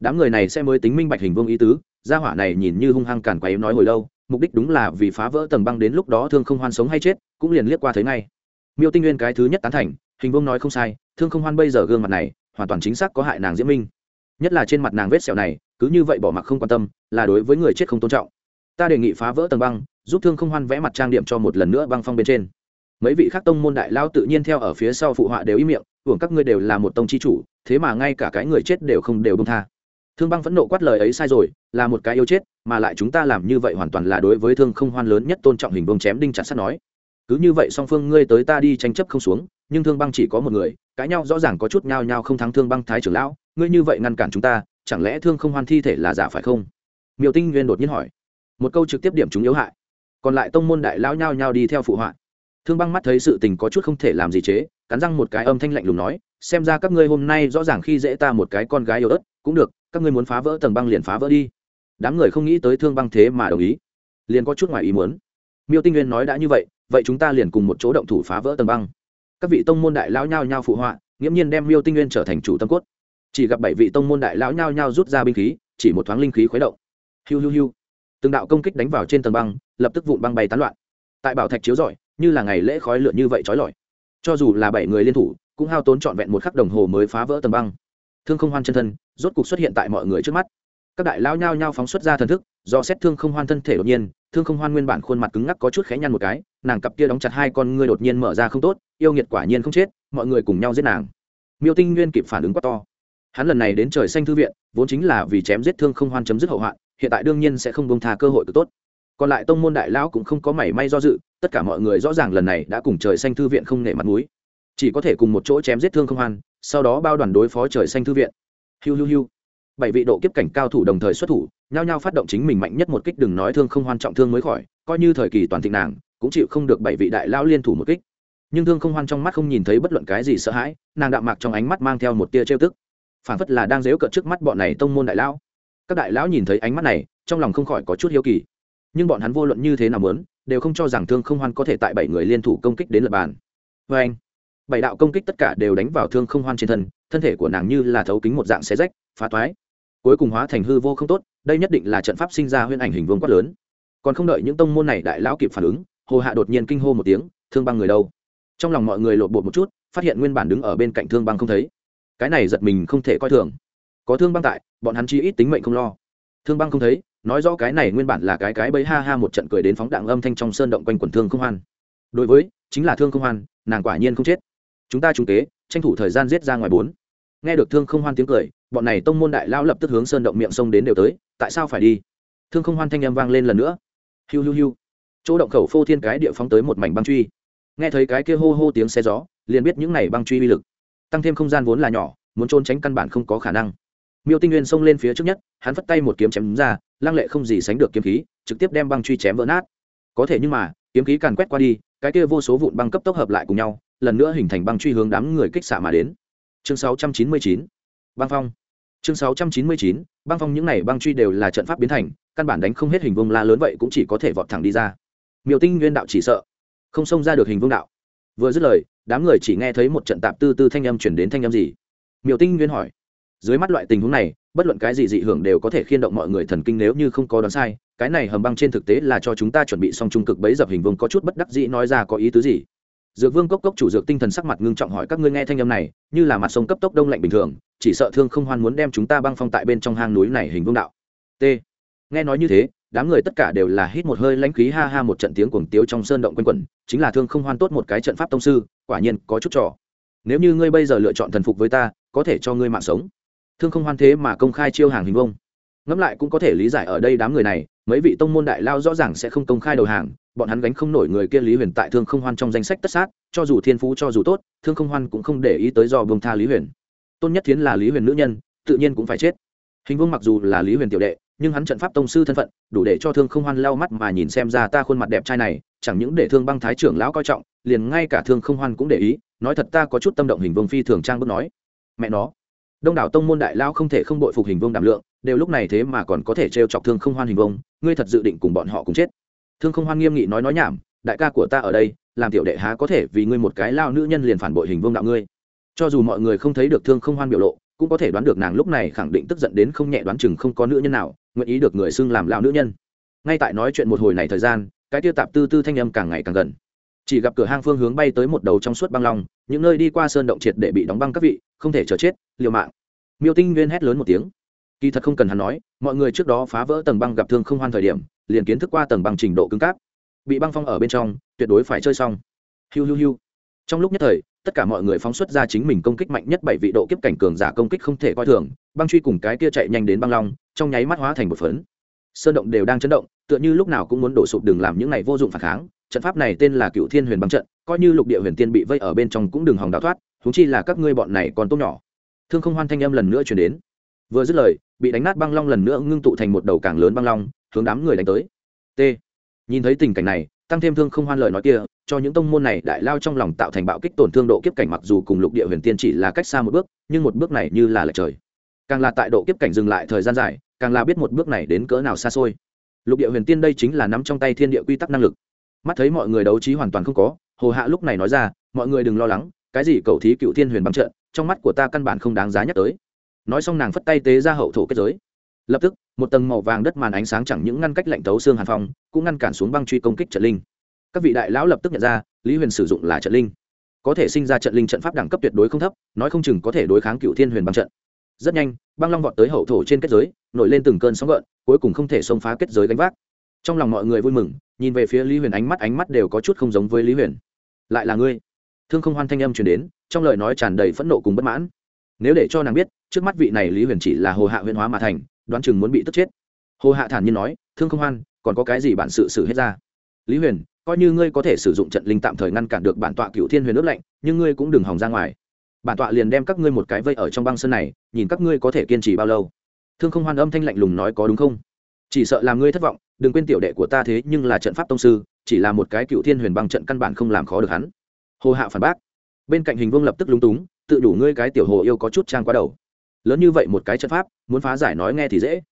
Đám người này sẽ mới tính minh bạch hình vương ý tứ, gia hỏa này nhìn như hung hăng càn quấy nói hồi lâu mục đích đúng là vì phá vỡ tầng băng đến lúc đó thương không hoan sống hay chết, cũng liền liếc qua thấy ngay. Miêu tinh nguyên cái thứ nhất tán thành, hình vương nói không sai, thương không hoan bây giờ gương mặt này, hoàn toàn chính xác có hại nàng diễm minh. Nhất là trên mặt nàng vết sẹo này, cứ như vậy bỏ mặc không quan tâm, là đối với người chết không tôn trọng. Ta đề nghị phá vỡ tầng băng, giúp thương không hoan vẽ mặt trang điểm cho một lần nữa băng phong bên trên. Mấy vị khác tông môn đại lao tự nhiên theo ở phía sau phụ họa đều ý miệng, hưởng các ngươi đều là một tông chi chủ, thế mà ngay cả cái người chết đều không đều bông tha thương băng phẫn nộ quát lời ấy sai rồi, là một cái yêu chết, mà lại chúng ta làm như vậy hoàn toàn là đối với thương không hoan lớn nhất tôn trọng hình bông chém đinh chặt sắt nói. Cứ như vậy song phương ngươi tới ta đi tranh chấp không xuống, nhưng thương băng chỉ có một người, cãi nhau rõ ràng có chút nhao nhao không thắng thương băng thái trưởng lão, ngươi như vậy ngăn cản chúng ta, chẳng lẽ thương không hoan thi thể là giả phải không? Miêu tinh nguyên đột nhiên hỏi. Một câu trực tiếp điểm chúng yếu hại. Còn lại tông môn đại lão nhao nhao đi theo phụ họa. Thương băng mắt thấy sự tình có chút không thể làm gì chế, cắn răng một cái âm thanh lạnh lùng nói, xem ra các ngươi hôm nay rõ ràng khi dễ ta một cái con gái yếu ớt, cũng được các ngươi muốn phá vỡ tầng băng liền phá vỡ đi. Đám người không nghĩ tới thương băng thế mà đồng ý. Liền có chút ngoài ý muốn. Miêu tinh nguyên nói đã như vậy vậy chúng ta liền cùng một chỗ động thủ phá vỡ tầng băng. Các vị tông môn đại lão nhao nhao phụ họa, nghiễm nhiên đem miêu tinh nguyên trở thành chủ tâm cốt. Chỉ gặp bảy vị tông môn đại lão nhao nhao rút ra binh khí, chỉ một thoáng linh khí khuấy động. Hiu hiu hiu. Từng đạo công kích đánh vào trên tầng băng, lập tức vụn băng bay tán loạn. Tại bảo thạch chiếu rọi, như là ngày lễ khói lửa như vậy trói lọi. Cho dù là bảy người liên thủ, cũng hao tốn trọn vẹn một khắc đồng hồ mới phá vỡ tầng băng thương không hoan chân thân, rốt cục xuất hiện tại mọi người trước mắt. Các đại lao nhao nhao phóng xuất ra thần thức, do xét thương không hoan thân thể đột nhiên, thương không hoan nguyên bản khuôn mặt cứng ngắc có chút khẽ nhăn một cái, nàng cặp kia đóng chặt hai con ngươi đột nhiên mở ra không tốt, yêu nghiệt quả nhiên không chết, mọi người cùng nhau giết nàng. Miêu tinh nguyên kịp phản ứng quá to. Hắn lần này đến trời xanh thư viện, vốn chính là vì chém giết thương không hoan chấm dứt hậu hoạn, hiện tại đương nhiên sẽ không bông tha cơ hội tốt. Còn lại tông môn đại lão cũng không có mảy may do dự, tất cả mọi người rõ ràng lần này đã cùng trời xanh thư viện không nể mặt mũi. Chỉ có thể cùng một chỗ chém giết thương không hoan sau đó bao đoàn đối phó trời xanh thư viện. Hiu hiu hiu. Bảy vị độ kiếp cảnh cao thủ đồng thời xuất thủ, nhao nhao phát động chính mình mạnh nhất một kích đừng nói thương không hoan trọng thương mới khỏi, coi như thời kỳ toàn thịnh nàng, cũng chịu không được bảy vị đại lão liên thủ một kích. Nhưng thương không hoan trong mắt không nhìn thấy bất luận cái gì sợ hãi, nàng đạm mạc trong ánh mắt mang theo một tia trêu tức. Phản phất là đang dếu cợt trước mắt bọn này tông môn đại lão các đại lão nhìn thấy ánh mắt này, trong lòng không khỏi có chút hiếu kỳ. Nhưng bọn hắn vô luận như thế nào muốn, đều không cho rằng thương không hoan có thể tại bảy người liên thủ công kích đến lập bàn. Vê anh bảy đạo công kích tất cả đều đánh vào thương không hoan trên thân thân thể của nàng như là thấu kính một dạng xé rách, phá toái. Cuối cùng hóa thành hư vô không tốt, đây nhất định là trận pháp sinh ra huyễn ảnh hình vương quát lớn. Còn không đợi những tông môn này đại lão kịp phản ứng, hồ hạ đột nhiên kinh hô một tiếng, thương băng người đâu? Trong lòng mọi người lộn bột một chút, phát hiện nguyên bản đứng ở bên cạnh thương băng không thấy. Cái này giật mình không thể coi thường. Có thương băng tại, bọn hắn chi ít tính mệnh không lo. Thương băng không thấy, nói rõ cái này nguyên bản là cái cái bấy ha ha một trận cười đến phóng đạn âm thanh trong sơn động quanh quần thương không hoan. Đối với, chính là thương không hoan, nàng quả nhiên không chết chúng ta trúng kế, tranh thủ thời gian giết ra ngoài bốn. Nghe được thương không hoan tiếng cười, bọn này tông môn đại lao lập tức hướng sơn động miệng sông đến đều tới, tại sao phải đi? Thương không hoan thanh âm vang lên lần nữa. Hiu hiu hiu. Chỗ động khẩu phô thiên cái địa phóng tới một mảnh băng truy. Nghe thấy cái kia hô hô tiếng xe gió, liền biết những này băng truy uy lực. Tăng thêm không gian vốn là nhỏ, muốn trốn tránh căn bản không có khả năng. Miêu tinh nguyên xông lên phía trước nhất, hắn phất tay một kiếm chém ra, lăng lệ không gì sánh được kiếm khí, trực tiếp đem băng truy chém vỡ nát. Có thể nhưng mà, kiếm khí càn quét qua đi, cái kia vô số vụn băng cấp tốc hợp lại cùng nhau lần nữa hình thành băng truy hướng đám người kích xạ mà đến. Chương 699 băng phong. Chương 699 băng phong những này băng truy đều là trận pháp biến thành, căn bản đánh không hết hình vương la lớn vậy cũng chỉ có thể vọt thẳng đi ra. Miêu tinh nguyên đạo chỉ sợ, không xông ra được hình vương đạo. Vừa dứt lời, đám người chỉ nghe thấy một trận tạp tư tư thanh âm chuyển đến thanh âm gì. Miêu tinh nguyên hỏi, dưới mắt loại tình huống này, bất luận cái gì dị hưởng đều có thể khiên động mọi người thần kinh nếu như không có đoán sai, cái này hầm băng trên thực tế là cho chúng ta chuẩn bị xong trung cực bấy dập hình vương có chút bất đắc dĩ nói ra có ý tứ gì dược vương cốc cốc chủ dược tinh thần sắc mặt ngưng trọng hỏi các ngươi nghe thanh âm này, như là mặt sông cấp tốc đông lạnh bình thường, chỉ sợ thương không hoan muốn đem chúng ta băng phong tại bên trong hang núi này hình vương đạo. T. Nghe nói như thế, đám người tất cả đều là hít một hơi lãnh khí ha ha một trận tiếng cuồng tiếu trong sơn động quanh quẩn, chính là thương không hoan tốt một cái trận pháp tông sư, quả nhiên có chút trò. Nếu như ngươi bây giờ lựa chọn thần phục với ta, có thể cho ngươi mạng sống. Thương không hoan thế mà công khai chiêu hàng hình vông ngẫm lại cũng có thể lý giải ở đây đám người này mấy vị tông môn đại lao rõ ràng sẽ không công khai đầu hàng, bọn hắn gánh không nổi người kia lý huyền tại thương không hoan trong danh sách tất sát, cho dù thiên phú cho dù tốt, thương không hoan cũng không để ý tới do bông tha lý huyền. Tôn nhất thiến là lý huyền nữ nhân, tự nhiên cũng phải chết. Hình vương mặc dù là lý huyền tiểu đệ, nhưng hắn trận pháp tông sư thân phận, đủ để cho thương không hoan lau mắt mà nhìn xem ra ta khuôn mặt đẹp trai này, chẳng những để thương băng thái trưởng lão coi trọng, liền ngay cả thương không hoan cũng để ý, nói thật ta có chút tâm động hình vương phi thường trang bước nói. Mẹ nó, đông đảo tông môn đại lao không thể không bội phục hình vương đảm lượng đều lúc này thế mà còn có thể trêu chọc thương không hoan hình vương ngươi thật dự định cùng bọn họ cùng chết. Thương không hoan nghiêm nghị nói nói nhảm, đại ca của ta ở đây, làm tiểu đệ há có thể vì ngươi một cái lao nữ nhân liền phản bội hình vương đạo ngươi. Cho dù mọi người không thấy được thương không hoan biểu lộ, cũng có thể đoán được nàng lúc này khẳng định tức giận đến không nhẹ đoán chừng không có nữ nhân nào, nguyện ý được người xưng làm lao nữ nhân. Ngay tại nói chuyện một hồi này thời gian, cái tiêu tạp tư tư thanh âm càng ngày càng gần. Chỉ gặp cửa hang phương hướng bay tới một đầu trong suốt băng long, những nơi đi qua sơn động triệt để bị đóng băng các vị, không thể chờ chết, liều mạng. Miêu tinh nguyên hét lớn một tiếng kỳ thật không cần hắn nói, mọi người trước đó phá vỡ tầng băng gặp thương không hoan thời điểm, liền kiến thức qua tầng băng trình độ cứng cáp. Bị băng phong ở bên trong, tuyệt đối phải chơi xong. Hiu hiu hiu. Trong lúc nhất thời, tất cả mọi người phóng xuất ra chính mình công kích mạnh nhất bảy vị độ kiếp cảnh cường giả công kích không thể coi thường, băng truy cùng cái kia chạy nhanh đến băng long, trong nháy mắt hóa thành một phấn. Sơn động đều đang chấn động, tựa như lúc nào cũng muốn đổ sụp đừng làm những này vô dụng phản kháng. Trận pháp này tên là cựu thiên huyền băng trận, coi như lục địa huyền tiên bị vây ở bên trong cũng đừng hòng đào thoát thú chi là các ngươi bọn này còn tốt nhỏ. Thương không hoan thanh âm lần nữa chuyển đến vừa dứt lời, bị đánh nát băng long lần nữa ngưng tụ thành một đầu càng lớn băng long, hướng đám người đánh tới. T. Nhìn thấy tình cảnh này, tăng thêm thương không hoan lời nói kia, cho những tông môn này đại lao trong lòng tạo thành bạo kích tổn thương độ kiếp cảnh mặc dù cùng lục địa huyền tiên chỉ là cách xa một bước, nhưng một bước này như là lệch trời. Càng là tại độ kiếp cảnh dừng lại thời gian dài, càng là biết một bước này đến cỡ nào xa xôi. Lục địa huyền tiên đây chính là nắm trong tay thiên địa quy tắc năng lực. Mắt thấy mọi người đấu trí hoàn toàn không có, hồ hạ lúc này nói ra, mọi người đừng lo lắng, cái gì cầu thí cựu thiên huyền băng trận, trong mắt của ta căn bản không đáng giá nhắc tới nói xong nàng phất tay tế ra hậu thổ kết giới. Lập tức, một tầng màu vàng đất màn ánh sáng chẳng những ngăn cách lạnh tấu xương hàn phong, cũng ngăn cản xuống băng truy công kích trận linh. Các vị đại lão lập tức nhận ra, lý huyền sử dụng là trận linh. Có thể sinh ra trận linh trận pháp đẳng cấp tuyệt đối không thấp, nói không chừng có thể đối kháng cựu thiên huyền băng trận. Rất nhanh, băng long vọt tới hậu thổ trên kết giới, nổi lên từng cơn sóng gợn, cuối cùng không thể xông phá kết giới gánh vác. Trong lòng mọi người vui mừng, nhìn về phía lý huyền ánh mắt ánh mắt đều có chút không giống với lý huyền. Lại là ngươi? Thương không hoan thanh âm truyền đến, trong lời nói tràn đầy phẫn nộ cùng bất mãn nếu để cho nàng biết, trước mắt vị này lý huyền chỉ là hồ hạ huyền hóa mà thành, đoán chừng muốn bị tức chết. Hồ hạ thản nhiên nói, thương không hoan, còn có cái gì bản sự xử hết ra? Lý huyền, coi như ngươi có thể sử dụng trận linh tạm thời ngăn cản được bản tọa cựu thiên huyền ước lạnh, nhưng ngươi cũng đừng hòng ra ngoài. Bản tọa liền đem các ngươi một cái vây ở trong băng sơn này, nhìn các ngươi có thể kiên trì bao lâu. Thương không hoan âm thanh lạnh lùng nói, có đúng không? Chỉ sợ làm ngươi thất vọng, đừng quên tiểu đệ của ta thế nhưng là trận pháp tông sư, chỉ là một cái cựu thiên huyền băng trận căn bản không làm khó được hắn. Hồ hạ phản bác. Bên cạnh hình vương lập tức lúng túng tự đủ ngươi cái tiểu hồ yêu có chút trang quá đầu. Lớn như vậy một cái trận pháp, muốn phá giải nói nghe thì dễ.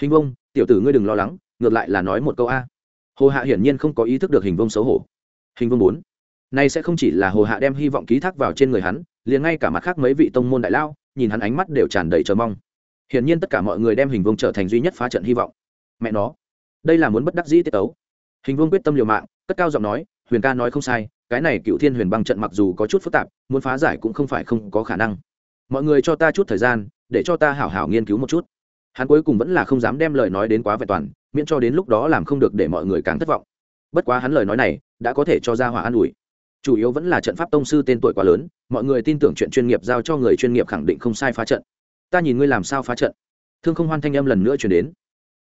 Hình vương tiểu tử ngươi đừng lo lắng, ngược lại là nói một câu a. Hồ hạ hiển nhiên không có ý thức được hình vương xấu hổ. Hình vương bốn. Nay sẽ không chỉ là hồ hạ đem hy vọng ký thác vào trên người hắn, liền ngay cả mặt khác mấy vị tông môn đại lao, nhìn hắn ánh mắt đều tràn đầy chờ mong. Hiển nhiên tất cả mọi người đem hình vương trở thành duy nhất phá trận hy vọng. Mẹ nó, đây là muốn bất đắc dĩ tiết tấu. Hình vương quyết tâm liều mạng, cất cao giọng nói, huyền ca nói không sai cái này cựu thiên huyền băng trận mặc dù có chút phức tạp, muốn phá giải cũng không phải không có khả năng. Mọi người cho ta chút thời gian, để cho ta hảo hảo nghiên cứu một chút. Hắn cuối cùng vẫn là không dám đem lời nói đến quá vẹn toàn, miễn cho đến lúc đó làm không được để mọi người càng thất vọng. Bất quá hắn lời nói này, đã có thể cho ra hỏa an ủi. Chủ yếu vẫn là trận pháp tông sư tên tuổi quá lớn, mọi người tin tưởng chuyện chuyên nghiệp giao cho người chuyên nghiệp khẳng định không sai phá trận. Ta nhìn ngươi làm sao phá trận. Thương không hoan thanh âm lần nữa chuyển đến.